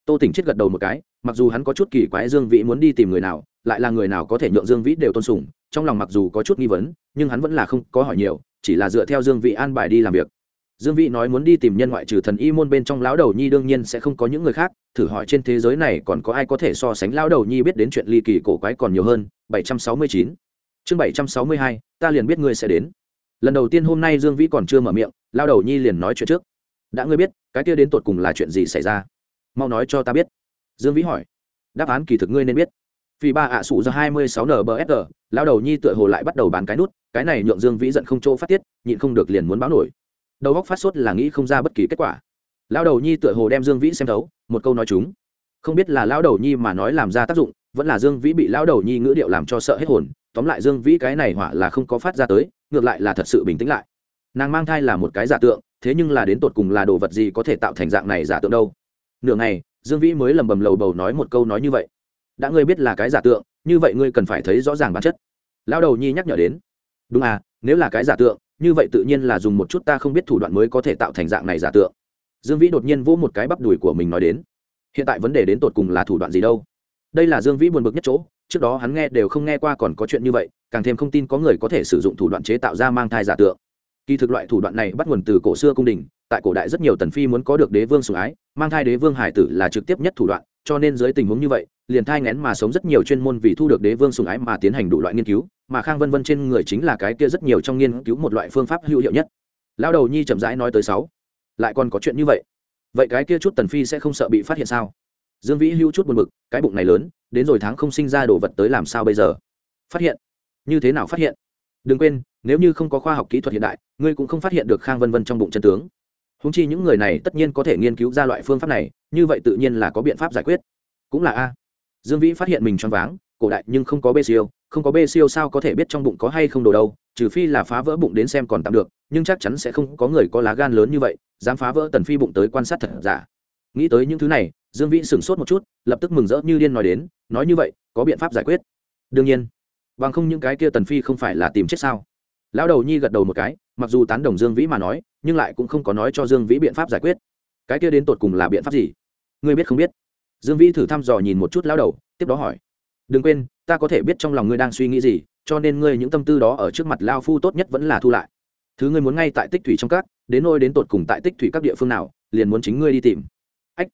Tô tỉnh chết gật đầu một cái, mặc dù hắn có chút kỳ quái dương vĩ muốn đi tìm người nào, lại là người nào có thể nhượng dương vĩ đều tôn sùng, trong lòng mặc dù có chút nghi vấn, nhưng hắn vẫn là không có hỏi nhiều, chỉ là dựa theo dương vĩ an bài đi làm việc dương vĩ nói muốn đi tìm nhân ngoại trừ thần y môn bên trong lão đầu nhi đương nhiên sẽ không có những người khác thử hỏi trên thế giới này còn có ai có thể so sánh lão đầu nhi biết đến chuyện ly kỳ cổ quái còn nhiều hơn 769. chương 762, ta liền biết ngươi sẽ đến. Lần đầu tiên hôm nay dương vĩ còn chưa mở miệng lão đầu nhi liền nói chuyện trước. Đã ngươi biết cái kia đến tột cùng là chuyện gì xảy ra? Mau nói cho ta biết. Dương vĩ hỏi. Đáp án kỳ thực ngươi nên biết. Vì ba ạ sụ ra hai mươi sáu nbfg đầu nhi tựa hồ lại bắt đầu bán cái nút cái này nhượng dương vĩ giận không chỗ phát tiết nhịn không được liền muốn báo nổi đầu góc phát sốt là nghĩ không ra bất kỳ kết quả. Lao đầu nhi tựa hồ đem dương vĩ xem thấu, một câu nói chúng. Không biết là lao đầu nhi mà nói làm ra tác dụng, vẫn là dương vĩ bị lao đầu nhi ngữ điệu làm cho sợ hết hồn, tóm lại dương vĩ cái này hỏa là không có phát ra tới, ngược lại là thật sự bình tĩnh lại. Nàng mang thai là một cái giả tượng, thế nhưng là đến tột cùng là đồ vật gì có thể tạo thành dạng này giả tượng đâu? Nửa ngày, dương vĩ mới lầm bầm lầu bầu nói một câu nói như vậy. Đã ngươi biết là cái giả tượng, như vậy ngươi cần phải thấy rõ ràng bản chất. Lao đầu nhi nhắc nhở đến. Đúng à nếu là cái giả tượng như vậy tự nhiên là dùng một chút ta không biết thủ đoạn mới có thể tạo thành dạng này giả tượng. Dương vĩ đột nhiên vỗ một cái bắp đùi của mình nói đến, hiện tại vấn đề đến tột cùng là thủ đoạn gì đâu? Đây là dương vĩ buồn bực nhất chỗ, trước đó hắn nghe đều không nghe qua còn có chuyện như vậy, càng thêm không tin có người có thể sử dụng thủ đoạn chế tạo ra mang thai giả tượng. Kỳ thực loại thủ đoạn này bắt nguồn từ cổ xưa cung đình, tại cổ đại rất nhiều tần phi muốn có được đế vương sủng ái, mang thai đế vương hải tử là trực tiếp nhất thủ đoạn, cho nên dưới tình huống như vậy, liền thai ngén mà sống rất nhiều chuyên môn vì thu được đế vương sủng ái mà tiến hành đủ loại nghiên cứu mà khang vân vân trên người chính là cái kia rất nhiều trong nghiên cứu một loại phương pháp hữu hiệu nhất. Lao đầu nhi chậm rãi nói tới sáu. Lại còn có chuyện như vậy? Vậy cái kia chút tần phi sẽ không sợ bị phát hiện sao? Dương vĩ hữu chút buồn bực, cái bụng này lớn, đến rồi tháng không sinh ra đồ vật tới làm sao bây giờ? Phát hiện. Như thế nào phát hiện? Đừng quên, nếu như không có khoa học kỹ thuật hiện đại, ngươi cũng không phát hiện được khang vân vân trong bụng chân tướng. Húng chi những người này tất nhiên có thể nghiên cứu ra loại phương pháp này, như vậy tự nhiên là có biện pháp giải quyết. Cũng là a. Dương vĩ phát hiện mình choáng váng, cổ đại nhưng không có bê siêu không có bê siêu sao có thể biết trong bụng có hay không đồ đâu, trừ phi là phá vỡ bụng đến xem còn tạm được, nhưng chắc chắn sẽ không có người có lá gan lớn như vậy, dám phá vỡ tần phi bụng tới quan sát thật giả. Nghĩ tới những thứ này, dương vĩ sửng sốt một chút, lập tức mừng rỡ như điên nói đến, nói như vậy, có biện pháp giải quyết. Đương nhiên, bằng không những cái kia tần phi không phải là tìm chết sao? Lão đầu nhi gật đầu một cái, mặc dù tán đồng dương vĩ mà nói, nhưng lại cũng không có nói cho dương vĩ biện pháp giải quyết. Cái kia đến tột cùng là biện pháp gì? Ngươi biết không biết? Dương vĩ thử thăm dò nhìn một chút lão đầu, tiếp đó hỏi. Đừng quên ta có thể biết trong lòng ngươi đang suy nghĩ gì, cho nên ngươi những tâm tư đó ở trước mặt lao phu tốt nhất vẫn là thu lại. Thứ ngươi muốn ngay tại tích thủy trong các, đến nôi đến tột cùng tại tích thủy các địa phương nào, liền muốn chính ngươi đi tìm. Ách!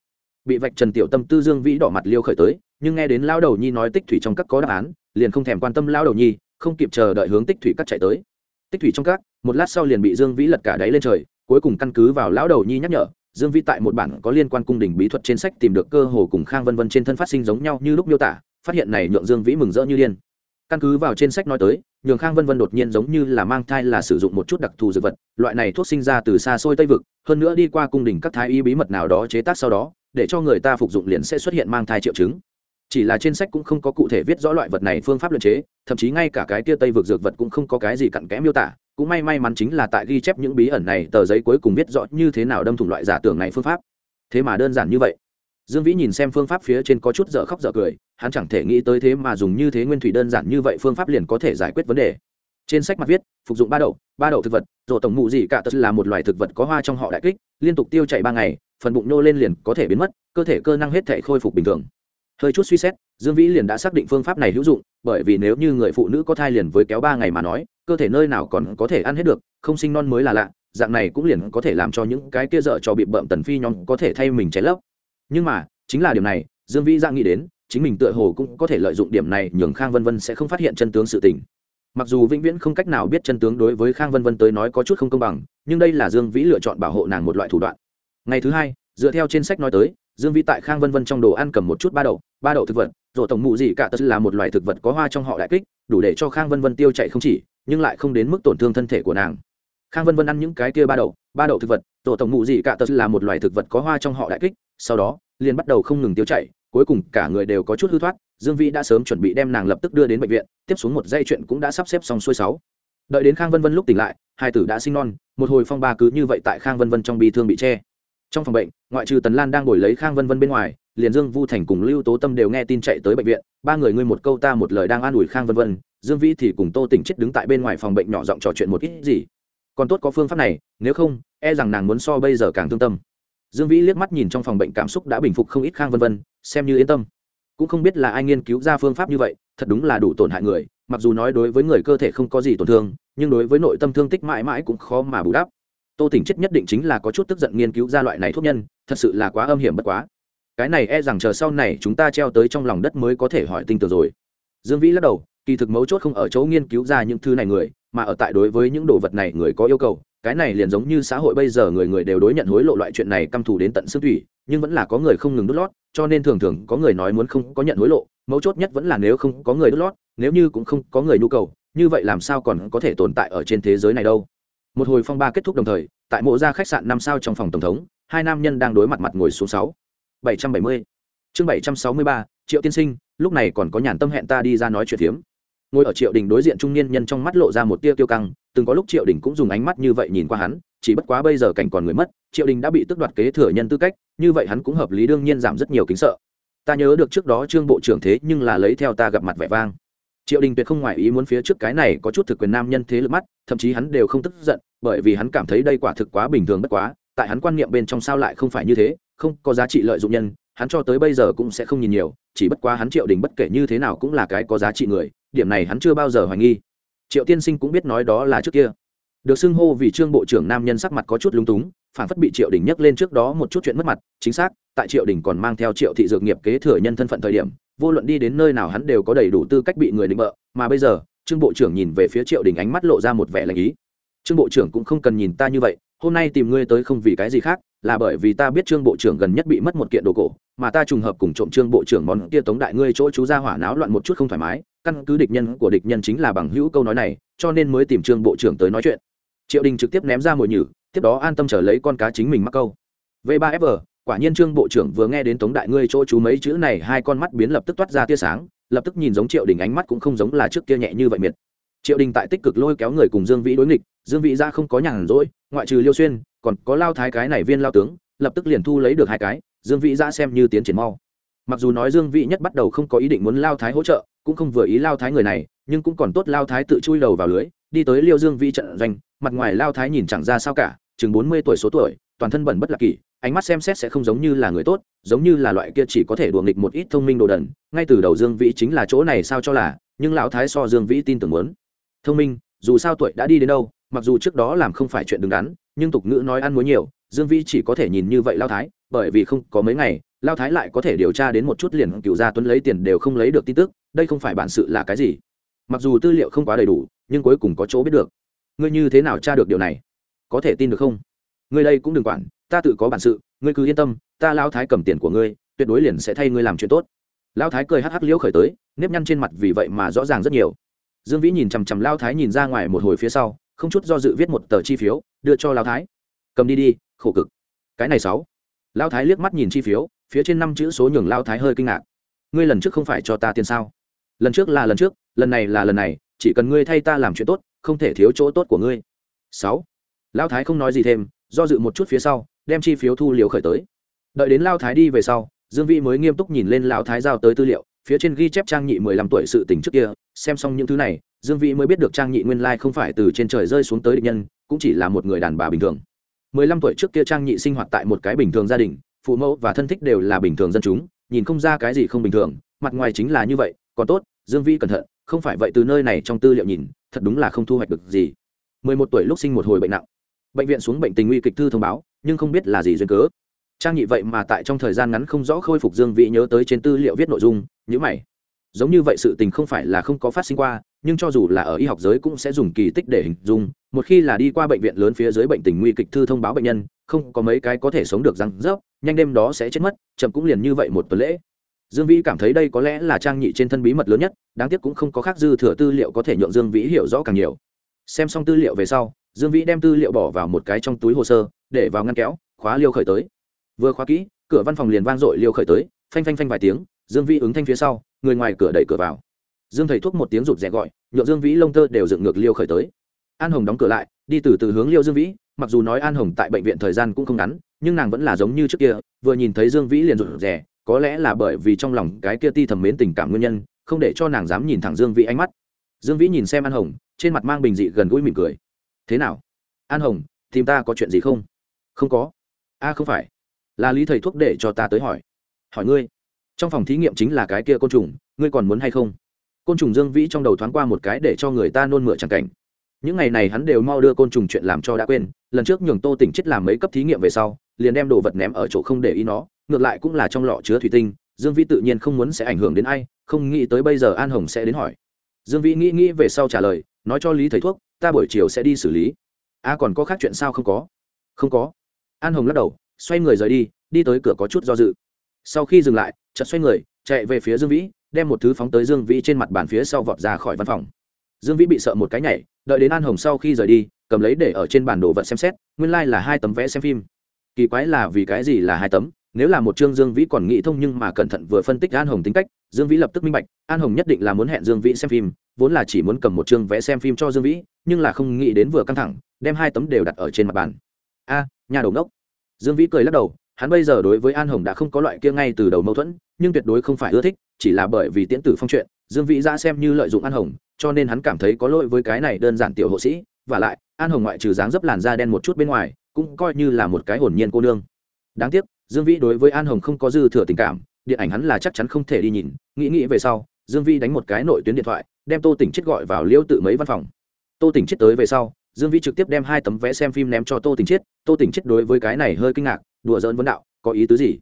Bị vạch trần tiểu tâm tư dương vĩ đỏ mặt liêu khởi tới, nhưng nghe đến lao đầu nhi nói tích thủy trong các có đáp án, liền không thèm quan tâm lao đầu nhi, không kịp chờ đợi hướng tích thủy các chạy tới. Tích thủy trong các, một lát sau liền bị dương vĩ lật cả đáy lên trời, cuối cùng căn cứ vào lão đầu nhi nhắc nhở, dương vĩ tại một bản có liên quan cung đình bí thuật trên sách tìm được cơ hồ cùng khang vân vân trên thân phát sinh giống nhau như lúc miêu tả phát hiện này nhượng dương vĩ mừng rỡ như điên. Căn cứ vào trên sách nói tới, nhường khang vân vân đột nhiên giống như là mang thai là sử dụng một chút đặc thù dược vật, loại này thuốc sinh ra từ xa xôi tây vực, hơn nữa đi qua cung đình các thái y bí mật nào đó chế tác sau đó, để cho người ta phục dụng liền sẽ xuất hiện mang thai triệu chứng. Chỉ là trên sách cũng không có cụ thể viết rõ loại vật này phương pháp luyện chế, thậm chí ngay cả cái kia tây vực dược vật cũng không có cái gì cặn kẽ miêu tả, cũng may may mắn chính là tại ghi chép những bí ẩn này, tờ giấy cuối cùng viết rõ như thế nào đâm thủng loại giả tưởng này phương pháp. Thế mà đơn giản như vậy dương vĩ nhìn xem phương pháp phía trên có chút dở khóc dở cười, hắn chẳng thể nghĩ tới thế mà dùng như thế nguyên thủy đơn giản như vậy phương pháp liền có thể giải quyết vấn đề. Trên sách mặt viết, phục dụng ba đậu ba đậu thực vật rồi tổng mụ gì cả tất là một loài thực vật có hoa trong họ đại kích, liên tục tiêu chảy ba ngày, phần bụng nô lên liền có thể biến mất, cơ thể cơ năng hết thể khôi phục bình thường. Hơi chút suy xét, dương vĩ liền đã xác định phương pháp này hữu dụng, bởi vì nếu như người phụ nữ có thai liền với kéo ba ngày mà nói, cơ thể nơi nào còn có thể ăn hết được, không sinh non mới là lạ, dạng này cũng liền có thể làm cho những cái kia dở cho bị bợm tần phi nhóm có thể thay mình cháy lấp nhưng mà, chính là điểm này, dương vĩ ra nghĩ đến, chính mình tựa hồ cũng có thể lợi dụng điểm này nhường khang vân vân sẽ không phát hiện chân tướng sự tình. Mặc dù vĩnh viễn không cách nào biết chân tướng đối với khang vân vân tới nói có chút không công bằng, nhưng đây là dương vĩ lựa chọn bảo hộ nàng một loại thủ đoạn. Ngày thứ hai, dựa theo trên sách nói tới, dương vĩ tại khang vân vân trong đồ ăn cầm một chút ba đậu ba đậu thực vật rồi tổng mụ gì cả tất là một loài thực vật có hoa trong họ đại kích, đủ để cho khang vân vân tiêu chạy không chỉ, nhưng lại không đến mức tổn thương thân thể của nàng. Khang vân vân ăn những cái kia ba đậu ba đậu thực vật rồi tổng mụ gì cả tất là một loài thực vật có hoa trong họ đại kích, sau đó liền bắt đầu không ngừng tiêu chảy, cuối cùng cả người đều có chút hư thoát dương vĩ đã sớm chuẩn bị đem nàng lập tức đưa đến bệnh viện tiếp xuống một dây chuyện cũng đã sắp xếp xong xuôi sáu. Đợi đến khang vân vân lúc tỉnh lại hai tử đã sinh non một hồi phong ba cứ như vậy tại khang vân vân trong bi thương bị che. Trong phòng bệnh ngoại trừ tần lan đang ngồi lấy khang vân vân bên ngoài liền dương vu thành cùng lưu tố tâm đều nghe tin chạy tới bệnh viện ba người ngươi một câu ta một lời đang an ủi khang vân vân dương vĩ thì cùng tô tỉnh chết đứng tại bên ngoài phòng bệnh nhỏ giọng trò chuyện một ít gì. Còn tốt có phương pháp này nếu không e rằng nàng muốn so bây giờ càng thương tâm dương vĩ liếc mắt nhìn trong phòng bệnh cảm xúc đã bình phục không ít khang vân vân, xem như yên tâm. Cũng không biết là ai nghiên cứu ra phương pháp như vậy, thật đúng là đủ tổn hại người, mặc dù nói đối với người cơ thể không có gì tổn thương, nhưng đối với nội tâm thương tích mãi mãi cũng khó mà bù đắp. Tô tỉnh chết nhất định chính là có chút tức giận nghiên cứu ra loại này thuốc nhân, thật sự là quá âm hiểm bất quá. Cái này e rằng chờ sau này chúng ta treo tới trong lòng đất mới có thể hỏi tinh tường rồi. Dương vĩ lắc đầu, kỳ thực mấu chốt không ở chỗ nghiên cứu ra những thứ này người, mà ở tại đối với những đồ vật này người có yêu cầu cái này liền giống như xã hội bây giờ người người đều đối nhận hối lộ loại chuyện này căm thù đến tận xương thủy, nhưng vẫn là có người không ngừng đút lót, cho nên thường thường có người nói muốn không có nhận hối lộ, mấu chốt nhất vẫn là nếu không có người đút lót, nếu như cũng không có người nhu cầu, như vậy làm sao còn có thể tồn tại ở trên thế giới này đâu? Một hồi phong ba kết thúc đồng thời, tại mộ gia khách sạn năm sao trong phòng tổng thống, hai nam nhân đang đối mặt mặt ngồi xuống sáu. Bảy trăm bảy mươi. Chương bảy trăm sáu mươi ba, triệu tiên sinh, lúc này còn có nhàn tâm hẹn ta đi ra nói chuyện phiếm. Ngồi ở triệu đình đối diện trung niên nhân trong mắt lộ ra một tia tiêu căng từng có lúc triệu đình cũng dùng ánh mắt như vậy nhìn qua hắn, chỉ bất quá bây giờ cảnh còn người mất, triệu đình đã bị tước đoạt kế thừa nhân tư cách, như vậy hắn cũng hợp lý đương nhiên giảm rất nhiều kính sợ. Ta nhớ được trước đó trương bộ trưởng thế nhưng là lấy theo ta gặp mặt vẻ vang. Triệu đình tuyệt không ngoại ý muốn phía trước cái này có chút thực quyền nam nhân thế lực mắt, thậm chí hắn đều không tức giận, bởi vì hắn cảm thấy đây quả thực quá bình thường bất quá, tại hắn quan niệm bên trong sao lại không phải như thế, không có giá trị lợi dụng nhân, hắn cho tới bây giờ cũng sẽ không nhìn nhiều, chỉ bất quá hắn triệu đình bất kể như thế nào cũng là cái có giá trị người, điểm này hắn chưa bao giờ hoài nghi triệu tiên sinh cũng biết nói đó là trước kia. Được xưng hô vì trương bộ trưởng nam nhân sắc mặt có chút lúng túng, phản phất bị triệu đình nhắc lên trước đó một chút chuyện mất mặt, chính xác, tại triệu đình còn mang theo triệu thị dược nghiệp kế thừa nhân thân phận thời điểm, vô luận đi đến nơi nào hắn đều có đầy đủ tư cách bị người định bợ, mà bây giờ, trương bộ trưởng nhìn về phía triệu đình ánh mắt lộ ra một vẻ lạnh ý. Trương bộ trưởng cũng không cần nhìn ta như vậy, hôm nay tìm ngươi tới không vì cái gì khác là bởi vì ta biết trương bộ trưởng gần nhất bị mất một kiện đồ cổ, mà ta trùng hợp cùng trộm trương bộ trưởng món kia tống đại ngươi chỗ chú ra hỏa náo loạn một chút không thoải mái, căn cứ địch nhân của địch nhân chính là bằng hữu câu nói này, cho nên mới tìm trương bộ trưởng tới nói chuyện. Triệu đình trực tiếp ném ra mồi nhử, tiếp đó an tâm trở lấy con cá chính mình mắc câu. V 3 f quả nhiên trương bộ trưởng vừa nghe đến tống đại ngươi chỗ chú mấy chữ này hai con mắt biến lập tức toát ra tia sáng, lập tức nhìn giống triệu đình ánh mắt cũng không giống là trước kia nhẹ như vậy miệt. Triệu đình tại tích cực lôi kéo người cùng dương vĩ đối nghịch, dương vĩ ra không có nhàn rỗi, ngoại trừ liêu xuyên còn có lao thái cái này viên lao tướng, lập tức liền thu lấy được hai cái, dương vĩ ra xem như tiến triển mau. Mặc dù nói dương vĩ nhất bắt đầu không có ý định muốn lao thái hỗ trợ, cũng không vừa ý lao thái người này, nhưng cũng còn tốt lao thái tự chui đầu vào lưới, đi tới liêu dương vĩ trận doanh, mặt ngoài lao thái nhìn chẳng ra sao cả, chừng bốn mươi tuổi số tuổi, toàn thân bẩn bất lạc kỷ, ánh mắt xem xét sẽ không giống như là người tốt, giống như là loại kia chỉ có thể đùa nghịch một ít thông minh đồ đần, ngay từ đầu dương vĩ chính là chỗ này sao cho là, nhưng lão thái so dương vĩ tin tưởng muốn. Thông minh, dù sao tuổi đã đi đến đâu, mặc dù trước đó làm không phải chuyện đứng đắn nhưng tục ngữ nói ăn muối nhiều, dương vĩ chỉ có thể nhìn như vậy lao thái, bởi vì không có mấy ngày, lao thái lại có thể điều tra đến một chút liền cựu gia tuấn lấy tiền đều không lấy được tin tức, đây không phải bản sự là cái gì. Mặc dù tư liệu không quá đầy đủ, nhưng cuối cùng có chỗ biết được. Ngươi như thế nào tra được điều này? Có thể tin được không? Ngươi đây cũng đừng quản, ta tự có bản sự, ngươi cứ yên tâm, ta lao thái cầm tiền của ngươi, tuyệt đối liền sẽ thay ngươi làm chuyện tốt. Lao thái cười hắc hắc liễu khởi tới, nếp nhăn trên mặt vì vậy mà rõ ràng rất nhiều. Dương vĩ nhìn chằm chằm lao thái nhìn ra ngoài một hồi phía sau không chút do dự viết một tờ chi phiếu, đưa cho lao thái. Cầm đi đi, khổ cực. Cái này sáu. Lao thái liếc mắt nhìn chi phiếu, phía trên năm chữ số nhường lao thái hơi kinh ngạc. Ngươi lần trước không phải cho ta tiền sao? Lần trước là lần trước, lần này là lần này, chỉ cần ngươi thay ta làm chuyện tốt, không thể thiếu chỗ tốt của ngươi. Sáu. Lao thái không nói gì thêm, do dự một chút phía sau, đem chi phiếu thu liều khởi tới. Đợi đến lao thái đi về sau, dương vĩ mới nghiêm túc nhìn lên lao thái giao tới tư liệu, phía trên ghi chép trang nhị mười lăm tuổi sự tình trước kia, xem xong những thứ này dương vĩ mới biết được trang nhị nguyên lai không phải từ trên trời rơi xuống tới địch nhân, cũng chỉ là một người đàn bà bình thường. Mười lăm tuổi trước kia trang nhị sinh hoạt tại một cái bình thường gia đình, phụ mẫu và thân thích đều là bình thường dân chúng, nhìn không ra cái gì không bình thường, mặt ngoài chính là như vậy, còn tốt, dương vĩ cẩn thận, không phải vậy từ nơi này trong tư liệu nhìn, thật đúng là không thu hoạch được gì. Mười một tuổi lúc sinh một hồi bệnh nặng. Bệnh viện xuống bệnh tình nguy kịch thư thông báo, nhưng không biết là gì duyên cớ. Trang nhị vậy mà tại trong thời gian ngắn không rõ khôi phục dương vĩ nhớ tới trên tư liệu viết nội dung nhữ mày giống như vậy sự tình không phải là không có phát sinh qua, nhưng cho dù là ở y học giới cũng sẽ dùng kỳ tích để hình dung. Một khi là đi qua bệnh viện lớn phía dưới bệnh tình nguy kịch thư thông báo bệnh nhân, không có mấy cái có thể sống được răng rớp, nhanh đêm đó sẽ chết mất, chậm cũng liền như vậy một tuần lễ. Dương vĩ cảm thấy đây có lẽ là trang nhị trên thân bí mật lớn nhất, đáng tiếc cũng không có khác dư thừa tư liệu có thể nhượng dương vĩ hiểu rõ càng nhiều. Xem xong tư liệu về sau, dương vĩ đem tư liệu bỏ vào một cái trong túi hồ sơ, để vào ngăn kéo, khóa liêu khởi tới. Vừa khóa kỹ, cửa văn phòng liền vang dội liêu khởi tới, phanh phanh phanh vài tiếng dương vĩ ứng thanh phía sau, người ngoài cửa đẩy cửa vào. Dương thầy thuốc một tiếng rụt rè gọi, nhượng dương vĩ lông tơ đều dựng ngược liêu khởi tới. An hồng đóng cửa lại, đi từ từ hướng liêu dương vĩ, mặc dù nói an hồng tại bệnh viện thời gian cũng không ngắn, nhưng nàng vẫn là giống như trước kia, vừa nhìn thấy dương vĩ liền rụt rè, có lẽ là bởi vì trong lòng cái kia ti thầm mến tình cảm nguyên nhân, không để cho nàng dám nhìn thẳng dương vĩ ánh mắt. Dương vĩ nhìn xem an hồng, trên mặt mang bình dị gần gũi mỉm cười. Thế nào? An hồng, tìm ta có chuyện gì không? Không có. A, không phải. Là lý thầy thuốc để cho ta tới hỏi. Hỏi ngươi trong phòng thí nghiệm chính là cái kia côn trùng, ngươi còn muốn hay không? Côn trùng dương vĩ trong đầu thoáng qua một cái để cho người ta nôn mửa chẳng cảnh. Những ngày này hắn đều mau đưa côn trùng chuyện làm cho đã quên, lần trước nhường tô tỉnh chết làm mấy cấp thí nghiệm về sau, liền đem đồ vật ném ở chỗ không để ý nó, ngược lại cũng là trong lọ chứa thủy tinh, dương vĩ tự nhiên không muốn sẽ ảnh hưởng đến ai, không nghĩ tới bây giờ an hồng sẽ đến hỏi. Dương vĩ nghĩ nghĩ về sau trả lời, nói cho lý thầy thuốc, ta buổi chiều sẽ đi xử lý. A, còn có khác chuyện sao không có? Không có. An hồng lắc đầu, xoay người rời đi đi tới cửa có chút do dự. Sau khi dừng lại chợt xoay người, chạy về phía dương vĩ, đem một thứ phóng tới dương vĩ trên mặt bàn phía sau vọt ra khỏi văn phòng. Dương vĩ bị sợ một cái nhảy, đợi đến an hồng sau khi rời đi, cầm lấy để ở trên bản đồ vật xem xét, nguyên lai、like、là hai tấm vé xem phim. Kỳ quái là vì cái gì là hai tấm? Nếu là một chương dương vĩ còn nghĩ thông nhưng mà cẩn thận vừa phân tích an hồng tính cách, dương vĩ lập tức minh bạch, an hồng nhất định là muốn hẹn dương vĩ xem phim, vốn là chỉ muốn cầm một chương vẽ xem phim cho dương vĩ, nhưng là không nghĩ đến vừa căng thẳng, đem hai tấm đều đặt ở trên mặt bàn. A, nhà đầu ngốc. Dương vĩ cười lắc đầu hắn bây giờ đối với an hồng đã không có loại kia ngay từ đầu mâu thuẫn, nhưng tuyệt đối không phải ưa thích, chỉ là bởi vì tiễn tử phong chuyện, dương vĩ ra xem như lợi dụng an hồng, cho nên hắn cảm thấy có lỗi với cái này đơn giản tiểu hộ sĩ, và lại, an hồng ngoại trừ dáng dấp làn da đen một chút bên ngoài, cũng coi như là một cái hồn nhiên cô nương. Đáng tiếc, dương vĩ đối với an hồng không có dư thừa tình cảm, điện ảnh hắn là chắc chắn không thể đi nhìn, nghĩ nghĩ về sau, dương vĩ đánh một cái nội tuyến điện thoại, đem tô tỉnh chết gọi vào liêu tự mấy văn phòng. Tô tỉnh chết tới về sau dương vĩ trực tiếp đem hai tấm vé xem phim ném cho tô tỉnh Chiết. tô tỉnh Chiết đối với cái này hơi kinh ngạc, đùa giỡn vấn đạo, có ý tứ gì?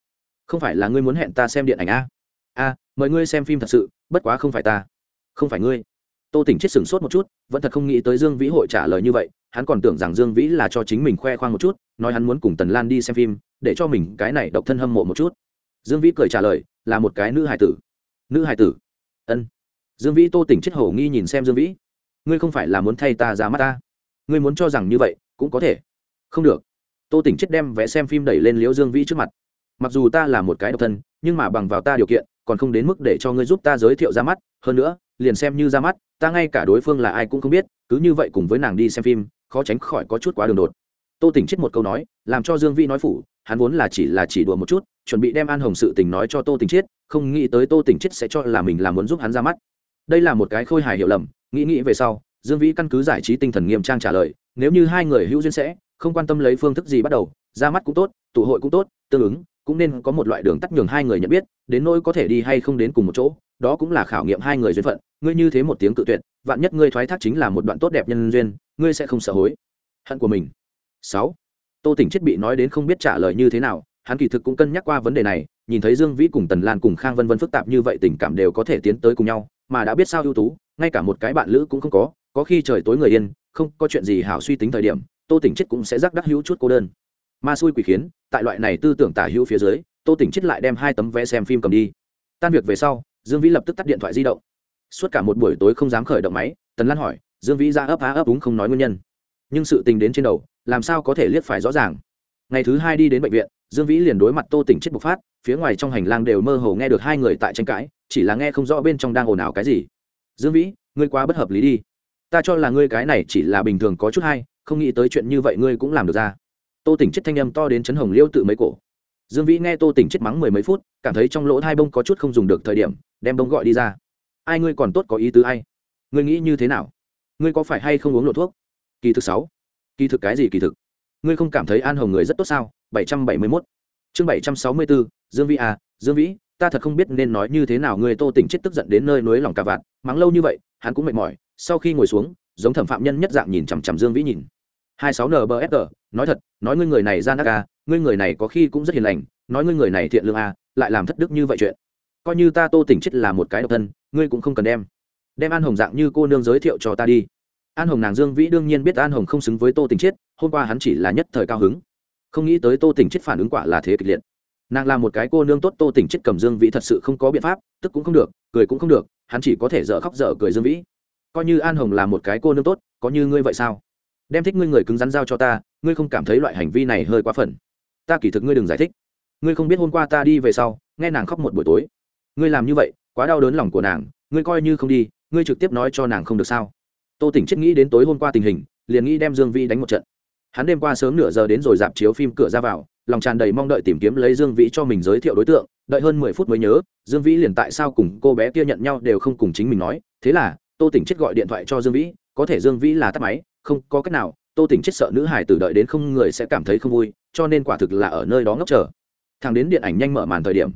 Không phải là ngươi muốn hẹn ta xem điện ảnh a? A, mời ngươi xem phim thật sự, bất quá không phải ta. Không phải ngươi. Tô tỉnh chết sửng sốt một chút, vẫn thật không nghĩ tới dương vĩ hội trả lời như vậy. Hắn còn tưởng rằng dương vĩ là cho chính mình khoe khoang một chút, nói hắn muốn cùng tần lan đi xem phim, để cho mình cái này độc thân hâm mộ một chút. Dương vĩ cười trả lời, là một cái nữ hải tử. Nữ hải tử? Ân. Dương vĩ tô tỉnh chết hổ nghi nhìn xem dương vĩ. Ngươi không phải là muốn thay ta ra mắt ta? Ngươi muốn cho rằng như vậy, cũng có thể. Không được. Tô tỉnh chết đem vẽ xem phim đẩy lên liễu dương vĩ trước mặt. Mặc dù ta là một cái độc thân, nhưng mà bằng vào ta điều kiện, còn không đến mức để cho ngươi giúp ta giới thiệu ra mắt. Hơn nữa, liền xem như ra mắt, ta ngay cả đối phương là ai cũng không biết, cứ như vậy cùng với nàng đi xem phim, khó tránh khỏi có chút quá đường đột. Tô tỉnh chết một câu nói, làm cho dương vĩ nói phủ, hắn vốn là chỉ là chỉ đùa một chút, chuẩn bị đem an hồng sự tình nói cho tô tỉnh chết, không nghĩ tới tô tỉnh chết sẽ cho là mình là muốn giúp hắn ra mắt. Đây là một cái khôi hài hiểu lầm, nghĩ nghĩ về sau dương vĩ căn cứ giải trí tinh thần nghiêm trang trả lời, nếu như hai người hữu duyên sẽ, không quan tâm lấy phương thức gì bắt đầu, ra mắt cũng tốt, tụ hội cũng tốt, tương ứng, cũng nên có một loại đường tắt nhường hai người nhận biết, đến nỗi có thể đi hay không đến cùng một chỗ, đó cũng là khảo nghiệm hai người duyên phận, ngươi như thế một tiếng cự tuyệt, vạn nhất ngươi thoái thác chính là một đoạn tốt đẹp nhân duyên, ngươi sẽ không sợ hối. Hận của mình. Sáu. Tô tỉnh chết bị nói đến không biết trả lời như thế nào, hắn kỳ thực cũng cân nhắc qua vấn đề này, nhìn thấy dương vĩ cùng tần lan cùng khang vân vân phức tạp như vậy tình cảm đều có thể tiến tới cùng nhau, mà đã biết sao ưu tú, ngay cả một cái bạn lữ cũng không có có khi trời tối người yên, không có chuyện gì hảo suy tính thời điểm, tô tỉnh chết cũng sẽ rắc đắc hữu chút cô đơn. Ma xui quỷ khiến, tại loại này tư tưởng tả hữu phía dưới, tô tỉnh chết lại đem hai tấm vé xem phim cầm đi. Tan việc về sau, dương vĩ lập tức tắt điện thoại di động. Suốt cả một buổi tối không dám khởi động máy, tần lan hỏi, dương vĩ ra ấp á ấp úng không nói nguyên nhân. Nhưng sự tình đến trên đầu, làm sao có thể liếc phải rõ ràng? Ngày thứ hai đi đến bệnh viện, dương vĩ liền đối mặt tô tỉnh chết bộc phát, phía ngoài trong hành lang đều mơ hồ nghe được hai người tại tranh cãi, chỉ là nghe không rõ bên trong đang ồn ào cái gì. Dương vĩ, ngươi quá bất hợp lý đi ta cho là ngươi cái này chỉ là bình thường có chút hay, không nghĩ tới chuyện như vậy ngươi cũng làm được ra. Tô tỉnh chết thanh âm to đến chấn hồng liêu tự mấy cổ. Dương vĩ nghe tô tỉnh chết mắng mười mấy phút, cảm thấy trong lỗ hai bông có chút không dùng được thời điểm, đem bông gọi đi ra. Ai ngươi còn tốt có ý tứ ai? Ngươi nghĩ như thế nào? Ngươi có phải hay không uống lộ thuốc? Kỳ thực sáu. Kỳ thực cái gì kỳ thực? Ngươi không cảm thấy an hồng người rất tốt sao? bảy trăm bảy mươi mốt. Chương bảy trăm sáu mươi bốn dương vĩ à dương vĩ, ta thật không biết nên nói như thế nào ngươi tô tỉnh chết tức giận đến nơi núi lòng cà vạt mắng lâu như vậy, hắn cũng mệt mỏi sau khi ngồi xuống giống thẩm phạm nhân nhất dạng nhìn chằm chằm dương vĩ nhìn. Hai sáu nbfg nói thật nói ngươi người này gian naga, à, ngươi người này có khi cũng rất hiền lành nói ngươi người này thiện lương a, lại làm thất đức như vậy chuyện. Coi như ta tô tỉnh chết là một cái độc thân ngươi cũng không cần đem. Đem an hồng dạng như cô nương giới thiệu cho ta đi. An hồng nàng dương vĩ đương nhiên biết an hồng không xứng với tô tình chết, hôm qua hắn chỉ là nhất thời cao hứng. Không nghĩ tới tô tình chết phản ứng quả là thế kịch liệt. Nàng là một cái cô nương tốt tô tình chết cầm dương vĩ thật sự không có biện pháp tức cũng không được cười cũng không được hắn chỉ có thể dở khóc dở cười dương vĩ coi như an hồng là một cái cô nương tốt, có như ngươi vậy sao? Đem thích ngươi người cứng rắn giao cho ta, ngươi không cảm thấy loại hành vi này hơi quá phần ta kỳ thực ngươi đừng giải thích. Ngươi không biết hôm qua ta đi về sau, nghe nàng khóc một buổi tối. Ngươi làm như vậy, quá đau đớn lòng của nàng, ngươi coi như không đi, ngươi trực tiếp nói cho nàng không được sao? Tô tỉnh chết nghĩ đến tối hôm qua tình hình, liền nghĩ đem dương vĩ đánh một trận. Hắn đêm qua sớm nửa giờ đến rồi dạp chiếu phim cửa ra vào, lòng tràn đầy mong đợi tìm kiếm lấy dương vĩ cho mình giới thiệu đối tượng, đợi hơn mười phút mới nhớ, dương vĩ liền tại sao cùng cô bé kia nhận nhau đều không cùng chính mình nói, thế là tô tỉnh chết gọi điện thoại cho dương vĩ, có thể dương vĩ là tắt máy, không có cách nào, tô tỉnh chết sợ nữ hải tử đợi đến không người sẽ cảm thấy không vui, cho nên quả thực là ở nơi đó ngốc chờ. Thằng đến điện ảnh nhanh mở màn thời điểm,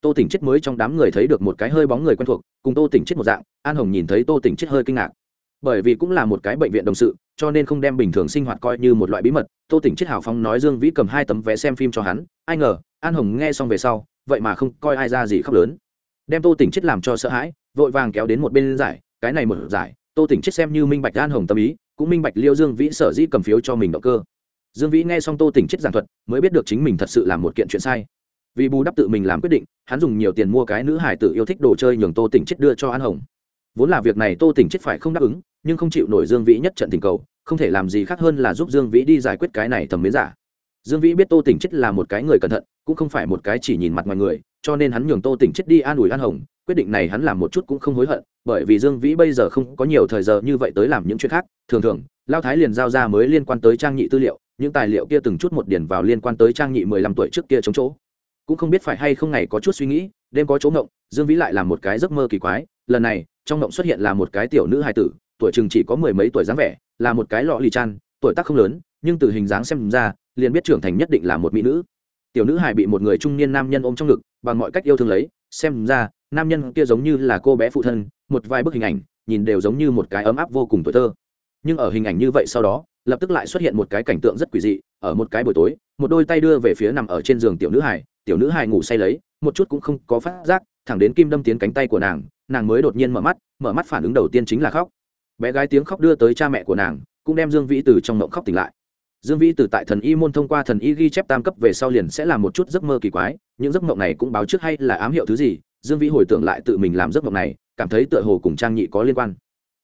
tô tỉnh chết mới trong đám người thấy được một cái hơi bóng người quen thuộc, cùng tô tỉnh chết một dạng, an hồng nhìn thấy tô tỉnh chết hơi kinh ngạc. Bởi vì cũng là một cái bệnh viện đồng sự, cho nên không đem bình thường sinh hoạt coi như một loại bí mật, tô tỉnh chết hào phong nói dương vĩ cầm hai tấm vé xem phim cho hắn, ai ngờ, an hồng nghe xong về sau, vậy mà không coi ai ra gì khóc lớn. Đem tô tỉnh chết làm cho sợ hãi, vội vàng kéo đến một bên giải cái này một giải, tô tỉnh chết xem như minh bạch an hồng tâm ý, cũng minh bạch liêu dương vĩ sở dĩ cầm phiếu cho mình động cơ. Dương vĩ nghe xong tô tỉnh chết giảng thuật, mới biết được chính mình thật sự làm một kiện chuyện sai. Vì bù đắp tự mình làm quyết định, hắn dùng nhiều tiền mua cái nữ hải tử yêu thích đồ chơi nhường tô tỉnh chết đưa cho an hồng. Vốn là việc này tô tỉnh chết phải không đáp ứng, nhưng không chịu nổi dương vĩ nhất trận tình cầu, không thể làm gì khác hơn là giúp dương vĩ đi giải quyết cái này thầm miến giả dương vĩ biết tô tỉnh chết là một cái người cẩn thận, cũng không phải một cái chỉ nhìn mặt ngoài người, cho nên hắn nhường tô tỉnh chết đi an ủi an hồng, quyết định này hắn làm một chút cũng không hối hận, bởi vì dương vĩ bây giờ không có nhiều thời giờ như vậy tới làm những chuyện khác. Thường thường, lao thái liền giao ra mới liên quan tới trang nhị tư liệu, những tài liệu kia từng chút một điển vào liên quan tới trang nhị mười lăm tuổi trước kia chống chỗ. Cũng không biết phải hay không ngày có chút suy nghĩ, đêm có chỗ ngộng, dương vĩ lại làm một cái giấc mơ kỳ quái. Lần này, trong ngộng xuất hiện là một cái tiểu nữ hài tử, tuổi chừng chỉ có mười mấy tuổi dáng vẻ, là một cái lọ lì chan, tuổi tác không lớn nhưng từ hình dáng xem ra, liền biết trưởng thành nhất định là một mỹ nữ. Tiểu nữ hải bị một người trung niên nam nhân ôm trong ngực, bằng mọi cách yêu thương lấy, xem ra, nam nhân kia giống như là cô bé phụ thân, một vài bức hình ảnh, nhìn đều giống như một cái ấm áp vô cùng tuổi thơ. Nhưng ở hình ảnh như vậy sau đó, lập tức lại xuất hiện một cái cảnh tượng rất quỷ dị, ở một cái buổi tối, một đôi tay đưa về phía nằm ở trên giường tiểu nữ hải tiểu nữ hải ngủ say lấy, một chút cũng không có phát giác, thẳng đến kim đâm tiến cánh tay của nàng nàng mới đột nhiên mở mắt mở mắt phản ứng đầu tiên chính là khóc. Bé gái tiếng khóc đưa tới cha mẹ của nàng, cũng đem dương vĩ từ trong mộng khóc tỉnh lại dương vĩ từ tại thần y môn thông qua thần y ghi chép tam cấp về sau liền sẽ làm một chút giấc mơ kỳ quái, những giấc mộng này cũng báo trước hay là ám hiệu thứ gì, dương vĩ hồi tưởng lại tự mình làm giấc mộng này, cảm thấy tựa hồ cùng trang nhị có liên quan.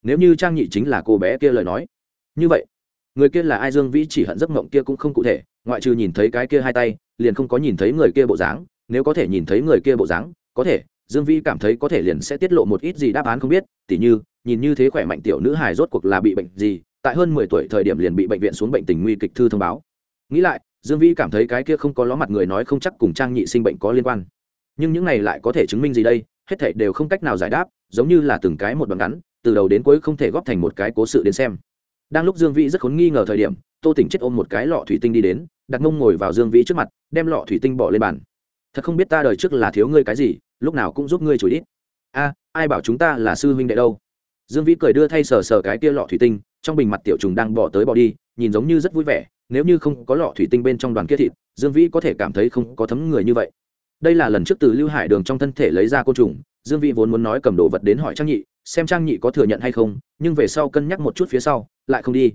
Nếu như trang nhị chính là cô bé kia lời nói, như vậy, người kia là ai? Dương vĩ chỉ hận giấc mộng kia cũng không cụ thể, ngoại trừ nhìn thấy cái kia hai tay, liền không có nhìn thấy người kia bộ dáng. Nếu có thể nhìn thấy người kia bộ dáng, có thể, dương vĩ cảm thấy có thể liền sẽ tiết lộ một ít gì đáp án không biết. Tỉ như, nhìn như thế khỏe mạnh tiểu nữ hài rốt cuộc là bị bệnh gì tại hơn mười tuổi thời điểm liền bị bệnh viện xuống bệnh tình nguy kịch thư thông báo. Nghĩ lại, dương vĩ cảm thấy cái kia không có ló mặt người nói không chắc cùng trang nhị sinh bệnh có liên quan. Nhưng những này lại có thể chứng minh gì đây? Hết thảy đều không cách nào giải đáp, giống như là từng cái một đoạn ngắn, từ đầu đến cuối không thể góp thành một cái cố sự đến xem. Đang lúc dương vĩ rất khốn nghi ngờ thời điểm, tô tỉnh chết ôm một cái lọ thủy tinh đi đến, đặt mông ngồi vào dương vĩ trước mặt, đem lọ thủy tinh bỏ lên bàn. Thật không biết ta đời trước là thiếu ngươi cái gì, lúc nào cũng giúp ngươi chửi ít a, ai bảo chúng ta là sư huynh đệ đâu? Dương vĩ cười đưa thay sờ sờ cái kia lọ thủy tinh trong bình mặt tiểu trùng đang bỏ tới bỏ đi, nhìn giống như rất vui vẻ, nếu như không có lọ thủy tinh bên trong đoàn kia thịt, dương vĩ có thể cảm thấy không có thấm người như vậy. Đây là lần trước từ lưu hải đường trong thân thể lấy ra côn trùng, dương vĩ vốn muốn nói cầm đồ vật đến hỏi trang nhị, xem trang nhị có thừa nhận hay không, nhưng về sau cân nhắc một chút phía sau, lại không đi.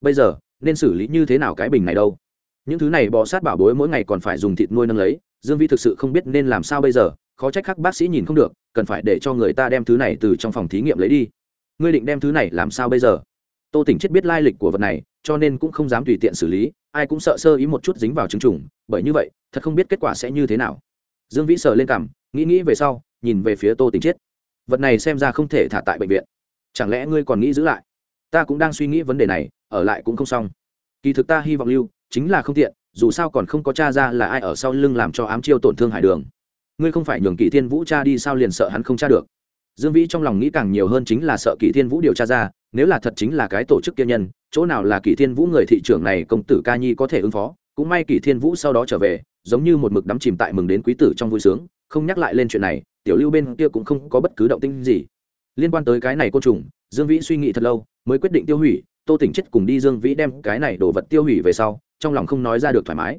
Bây giờ, nên xử lý như thế nào cái bình này đâu? Những thứ này bò sát bảo bối mỗi ngày còn phải dùng thịt nuôi nâng lấy, dương vĩ thực sự không biết nên làm sao bây giờ, khó trách các bác sĩ nhìn không được, cần phải để cho người ta đem thứ này từ trong phòng thí nghiệm lấy đi. Ngươi định đem thứ này làm sao bây giờ? Tô tỉnh chết biết lai lịch của vật này, cho nên cũng không dám tùy tiện xử lý, ai cũng sợ sơ ý một chút dính vào chứng trùng, bởi như vậy, thật không biết kết quả sẽ như thế nào. Dương vĩ sờ lên cằm, nghĩ nghĩ về sau, nhìn về phía tô tỉnh chết. Vật này xem ra không thể thả tại bệnh viện. Chẳng lẽ ngươi còn nghĩ giữ lại? Ta cũng đang suy nghĩ vấn đề này, ở lại cũng không xong. Kỳ thực ta hy vọng lưu, chính là không tiện, dù sao còn không có cha ra là ai ở sau lưng làm cho ám chiêu tổn thương hải đường. Ngươi không phải nhường kỳ thiên vũ cha đi sao liền sợ hắn không cha được? Dương vĩ trong lòng nghĩ càng nhiều hơn chính là sợ kỳ thiên vũ điều tra ra, nếu là thật chính là cái tổ chức kia nhân, chỗ nào là kỳ thiên vũ người thị trưởng này công tử ca nhi có thể ứng phó? Cũng may kỳ thiên vũ sau đó trở về, giống như một mực đắm chìm tại mừng đến quý tử trong vui sướng, không nhắc lại lên chuyện này, tiểu lưu bên kia cũng không có bất cứ động tinh gì. Liên quan tới cái này côn trùng, dương vĩ suy nghĩ thật lâu, mới quyết định tiêu hủy, tô tỉnh chết cùng đi dương vĩ đem cái này đồ vật tiêu hủy về sau, trong lòng không nói ra được thoải mái.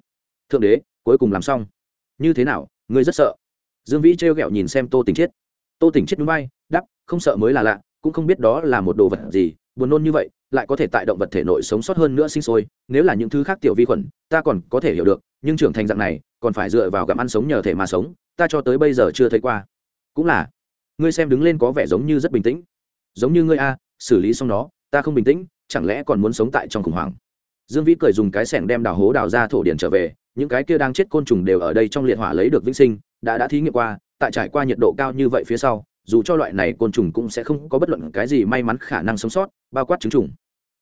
Thượng đế, cuối cùng làm xong. Như thế nào, ngươi rất sợ? Dương vĩ trêu ghẹo nhìn xem tô tỉnh chết tô tỉnh chết núi bay đắp không sợ mới là lạ, cũng không biết đó là một đồ vật gì, buồn nôn như vậy, lại có thể tại động vật thể nội sống sót hơn nữa sinh sôi, nếu là những thứ khác tiểu vi khuẩn, ta còn có thể hiểu được, nhưng trưởng thành dạng này, còn phải dựa vào gặm ăn sống nhờ thể mà sống, ta cho tới bây giờ chưa thấy qua. Cũng là, ngươi xem đứng lên có vẻ giống như rất bình tĩnh. Giống như ngươi a, xử lý xong nó, ta không bình tĩnh, chẳng lẽ còn muốn sống tại trong khủng hoảng? Dương vĩ cười dùng cái sẻng đem đào hố đào ra thổ điển trở về, những cái kia đang chết côn trùng đều ở đây trong liệt hỏa lấy được vĩnh sinh, đã đã thí nghiệm qua tại trải qua nhiệt độ cao như vậy phía sau, dù cho loại này côn trùng cũng sẽ không có bất luận cái gì may mắn khả năng sống sót, bao quát trứng trùng.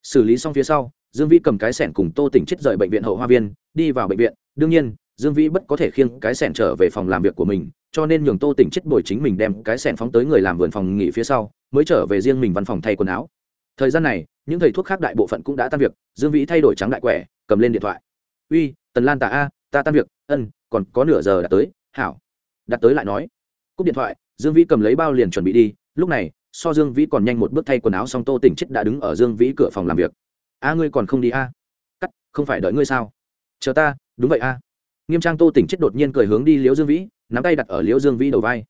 Xử lý xong phía sau, dương vĩ cầm cái sẻn cùng tô tỉnh chết rời bệnh viện hậu hoa viên, đi vào bệnh viện. Đương nhiên, dương vĩ bất có thể khiêng cái sẻn trở về phòng làm việc của mình, cho nên nhường tô tỉnh chết bồi chính mình đem cái sẻn phóng tới người làm vườn phòng nghỉ phía sau, mới trở về riêng mình văn phòng thay quần áo. Thời gian này, những thầy thuốc khác đại bộ phận cũng đã tan việc, dương vĩ thay đổi trắng đại quẻ, cầm lên điện thoại. Uy, tần lan tà a, ta tan việc, ân, còn có nửa giờ đã tới, hảo đặt tới lại nói, cúp điện thoại, dương vĩ cầm lấy bao liền chuẩn bị đi, lúc này, so dương vĩ còn nhanh một bước thay quần áo xong tô tỉnh chết đã đứng ở dương vĩ cửa phòng làm việc. A ngươi còn không đi a? Cắt, không phải đợi ngươi sao? Chờ ta, đúng vậy a. Nghiêm trang tô tỉnh chết đột nhiên cười hướng đi liễu dương vĩ, nắm tay đặt ở liễu dương vĩ đầu vai.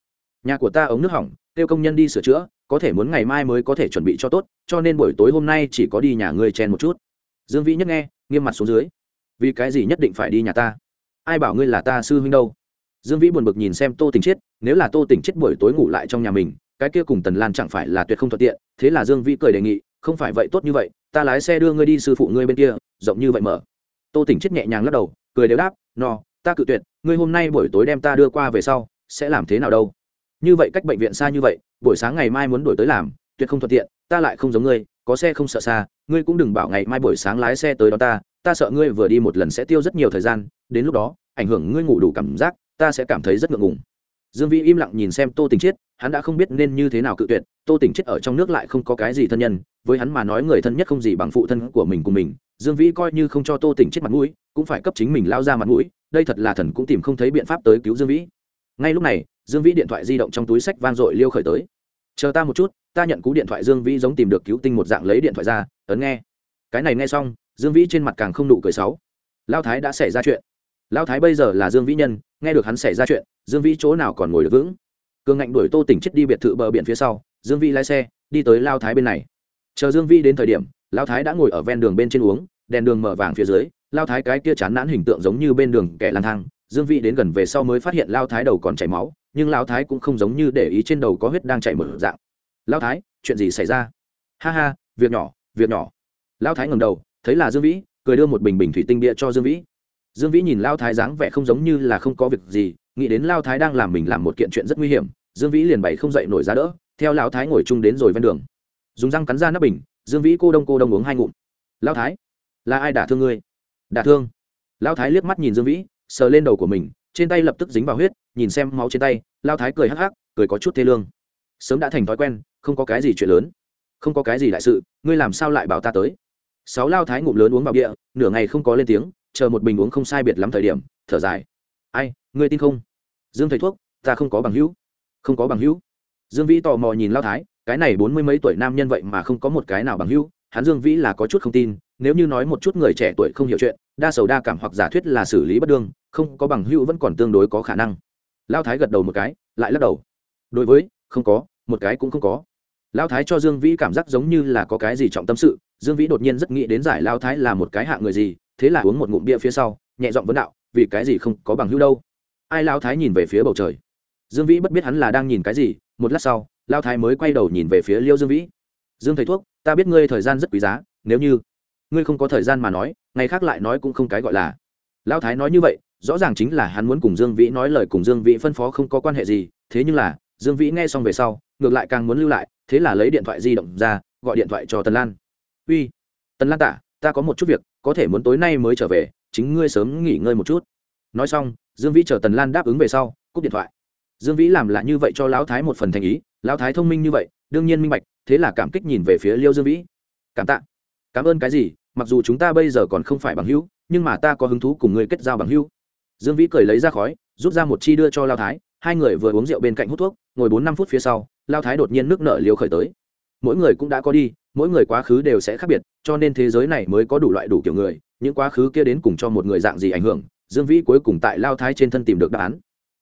Nhà của ta ống nước hỏng, kêu công nhân đi sửa chữa, có thể muốn ngày mai mới có thể chuẩn bị cho tốt, cho nên buổi tối hôm nay chỉ có đi nhà ngươi chen một chút. Dương vĩ nhất nghe, nghiêm mặt xuống dưới. Vì cái gì nhất định phải đi nhà ta? Ai bảo ngươi là ta sư huynh đâu? Dương vĩ buồn bực nhìn xem tô tình chết nếu là tô tình chết buổi tối ngủ lại trong nhà mình, cái kia cùng tần lan chẳng phải là tuyệt không thuận tiện, thế là dương vĩ cười đề nghị, không phải vậy tốt như vậy, ta lái xe đưa ngươi đi sư phụ ngươi bên kia, rộng như vậy mở. Tô Tỉnh chết nhẹ nhàng lắc đầu, cười đều đáp, no, ta cự tuyệt, ngươi hôm nay buổi tối đem ta đưa qua về sau, sẽ làm thế nào đâu? Như vậy cách bệnh viện xa như vậy, buổi sáng ngày mai muốn đổi tới làm, tuyệt không thuận tiện, ta lại không giống ngươi, có xe không sợ xa, ngươi cũng đừng bảo ngày mai buổi sáng lái xe tới đó ta ta sợ ngươi vừa đi một lần sẽ tiêu rất nhiều thời gian, đến lúc đó, ảnh hưởng ngươi ngủ đủ cảm giác ta sẽ cảm thấy rất ngượng ngùng. Dương vĩ im lặng nhìn xem tô tình chiết, hắn đã không biết nên như thế nào cự tuyệt, tô tình chiết ở trong nước lại không có cái gì thân nhân, với hắn mà nói người thân nhất không gì bằng phụ thân của mình cùng mình. Dương vĩ coi như không cho tô tình chiết mặt mũi, cũng phải cấp chính mình lao ra mặt mũi, đây thật là thần cũng tìm không thấy biện pháp tới cứu dương vĩ. Ngay lúc này, dương vĩ điện thoại di động trong túi sách vang dội liêu khởi tới. Chờ ta một chút, ta nhận cú điện thoại. Dương vĩ giống tìm được cứu tinh một dạng lấy điện thoại ra, ấn nghe. Cái này nghe xong, dương vĩ trên mặt càng không nụ cười sáu lao thái đã xảy ra chuyện lao thái bây giờ là dương vĩ nhân, nghe được hắn xảy ra chuyện, dương vĩ chỗ nào còn ngồi được vững? Cường ngạnh đuổi tô tỉnh chết đi biệt thự bờ biển phía sau, dương vĩ lái xe, đi tới lao thái bên này. Chờ dương vĩ đến thời điểm lao thái đã ngồi ở ven đường bên trên uống, đèn đường mở vàng phía dưới lao thái cái kia chán nản hình tượng giống như bên đường kẻ lang thang. Dương vĩ đến gần về sau mới phát hiện lao thái đầu còn chảy máu, nhưng lao thái cũng không giống như để ý trên đầu có huyết đang chảy mở dạng. Lao thái, chuyện gì xảy ra? Ha ha, việc nhỏ việc nhỏ. Lao thái ngầm đầu, thấy là dương vĩ, cười đưa một bình bình thủy tinh bia cho dương vĩ dương vĩ nhìn lao thái dáng vẻ không giống như là không có việc gì, nghĩ đến lao thái đang làm mình làm một kiện chuyện rất nguy hiểm, dương vĩ liền bày không dậy nổi giá đỡ, theo lao thái ngồi chung đến rồi ven đường. Dùng răng cắn ra nắp bình, dương vĩ cô đông cô đông uống hai ngụm. Lao thái, là ai đả thương ngươi? Đả thương? Lao thái liếc mắt nhìn dương vĩ, sờ lên đầu của mình, trên tay lập tức dính vào huyết, nhìn xem máu trên tay, lao thái cười hắc hắc, cười có chút thê lương. Sớm đã thành thói quen, không có cái gì chuyện lớn, không có cái gì đại sự, ngươi làm sao lại bảo ta tới? Sáu lao thái ngụm lớn uống vào địa nửa ngày không có lên tiếng chờ một bình uống không sai biệt lắm thời điểm, thở dài. Ai, ngươi tin không? Dương thầy thuốc, ta không có bằng hữu. Không có bằng hữu. Dương vĩ tò mò nhìn lao thái, cái này bốn mươi mấy tuổi nam nhân vậy mà không có một cái nào bằng hữu, hắn dương vĩ là có chút không tin, nếu như nói một chút người trẻ tuổi không hiểu chuyện, đa sầu đa cảm hoặc giả thuyết là xử lý bất đương, không có bằng hữu vẫn còn tương đối có khả năng. Lao thái gật đầu một cái, lại lắc đầu. Đối với, không có, một cái cũng không có. Lao thái cho dương vĩ cảm giác giống như là có cái gì trọng tâm sự, dương vĩ đột nhiên rất nghĩ đến giải lao thái là một cái hạ người gì thế là uống một ngụm bia phía sau, nhẹ giọng vấn đạo, vì cái gì không có bằng hữu đâu? Ai lao thái nhìn về phía bầu trời. Dương vĩ bất biết hắn là đang nhìn cái gì, một lát sau, lao thái mới quay đầu nhìn về phía liêu dương vĩ. Dương thầy thuốc, ta biết ngươi thời gian rất quý giá, nếu như ngươi không có thời gian mà nói, ngày khác lại nói cũng không cái gọi là. Lao thái nói như vậy, rõ ràng chính là hắn muốn cùng dương vĩ nói lời cùng dương vĩ phân phó không có quan hệ gì, thế nhưng là, dương vĩ nghe xong về sau, ngược lại càng muốn lưu lại, thế là lấy điện thoại di động ra, gọi điện thoại cho tần lan. Uy, tần lan tả, ta có một chút việc có thể muốn tối nay mới trở về, chính ngươi sớm nghỉ ngơi một chút. Nói xong, dương vĩ chờ tần lan đáp ứng về sau, cúp điện thoại. Dương vĩ làm lại như vậy cho lão thái một phần thành ý, lão thái thông minh như vậy, đương nhiên minh bạch, thế là cảm kích nhìn về phía liêu dương vĩ. Cảm tạ. Cảm ơn cái gì, mặc dù chúng ta bây giờ còn không phải bằng hữu, nhưng mà ta có hứng thú cùng ngươi kết giao bằng hữu. Dương vĩ cười lấy ra khói, rút ra một chi đưa cho lao thái, hai người vừa uống rượu bên cạnh hút thuốc, ngồi bốn năm phút phía sau lao thái đột nhiên nước nở liều khởi tới. Mỗi người cũng đã có đi mỗi người quá khứ đều sẽ khác biệt, cho nên thế giới này mới có đủ loại đủ kiểu người, những quá khứ kia đến cùng cho một người dạng gì ảnh hưởng, dương vĩ cuối cùng tại lao thái trên thân tìm được đáp án.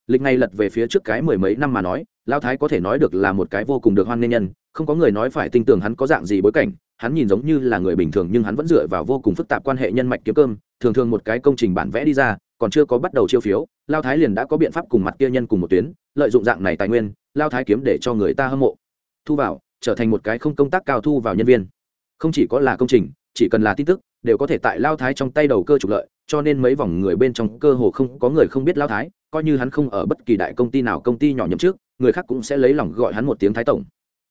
Lịch này lật về phía trước cái mười mấy năm mà nói, lao thái có thể nói được là một cái vô cùng được hoan nghênh nhân, không có người nói phải tin tưởng hắn có dạng gì bối cảnh, hắn nhìn giống như là người bình thường nhưng hắn vẫn dựa vào vô cùng phức tạp quan hệ nhân mạch kiếm cơm, thường thường một cái công trình bản vẽ đi ra, còn chưa có bắt đầu chiêu phiếu, lao thái liền đã có biện pháp cùng mặt kia nhân cùng một tuyến, lợi dụng dạng này tài nguyên, lao thái kiếm để cho người ta hâm mộ. Thu vào trở thành một cái không công tác cao thu vào nhân viên. Không chỉ có là công trình, chỉ cần là tin tức, đều có thể tại lao thái trong tay đầu cơ trục lợi, cho nên mấy vòng người bên trong cơ hồ không có người không biết lao thái, coi như hắn không ở bất kỳ đại công ty nào công ty nhỏ nhậm trước người khác cũng sẽ lấy lòng gọi hắn một tiếng thái tổng.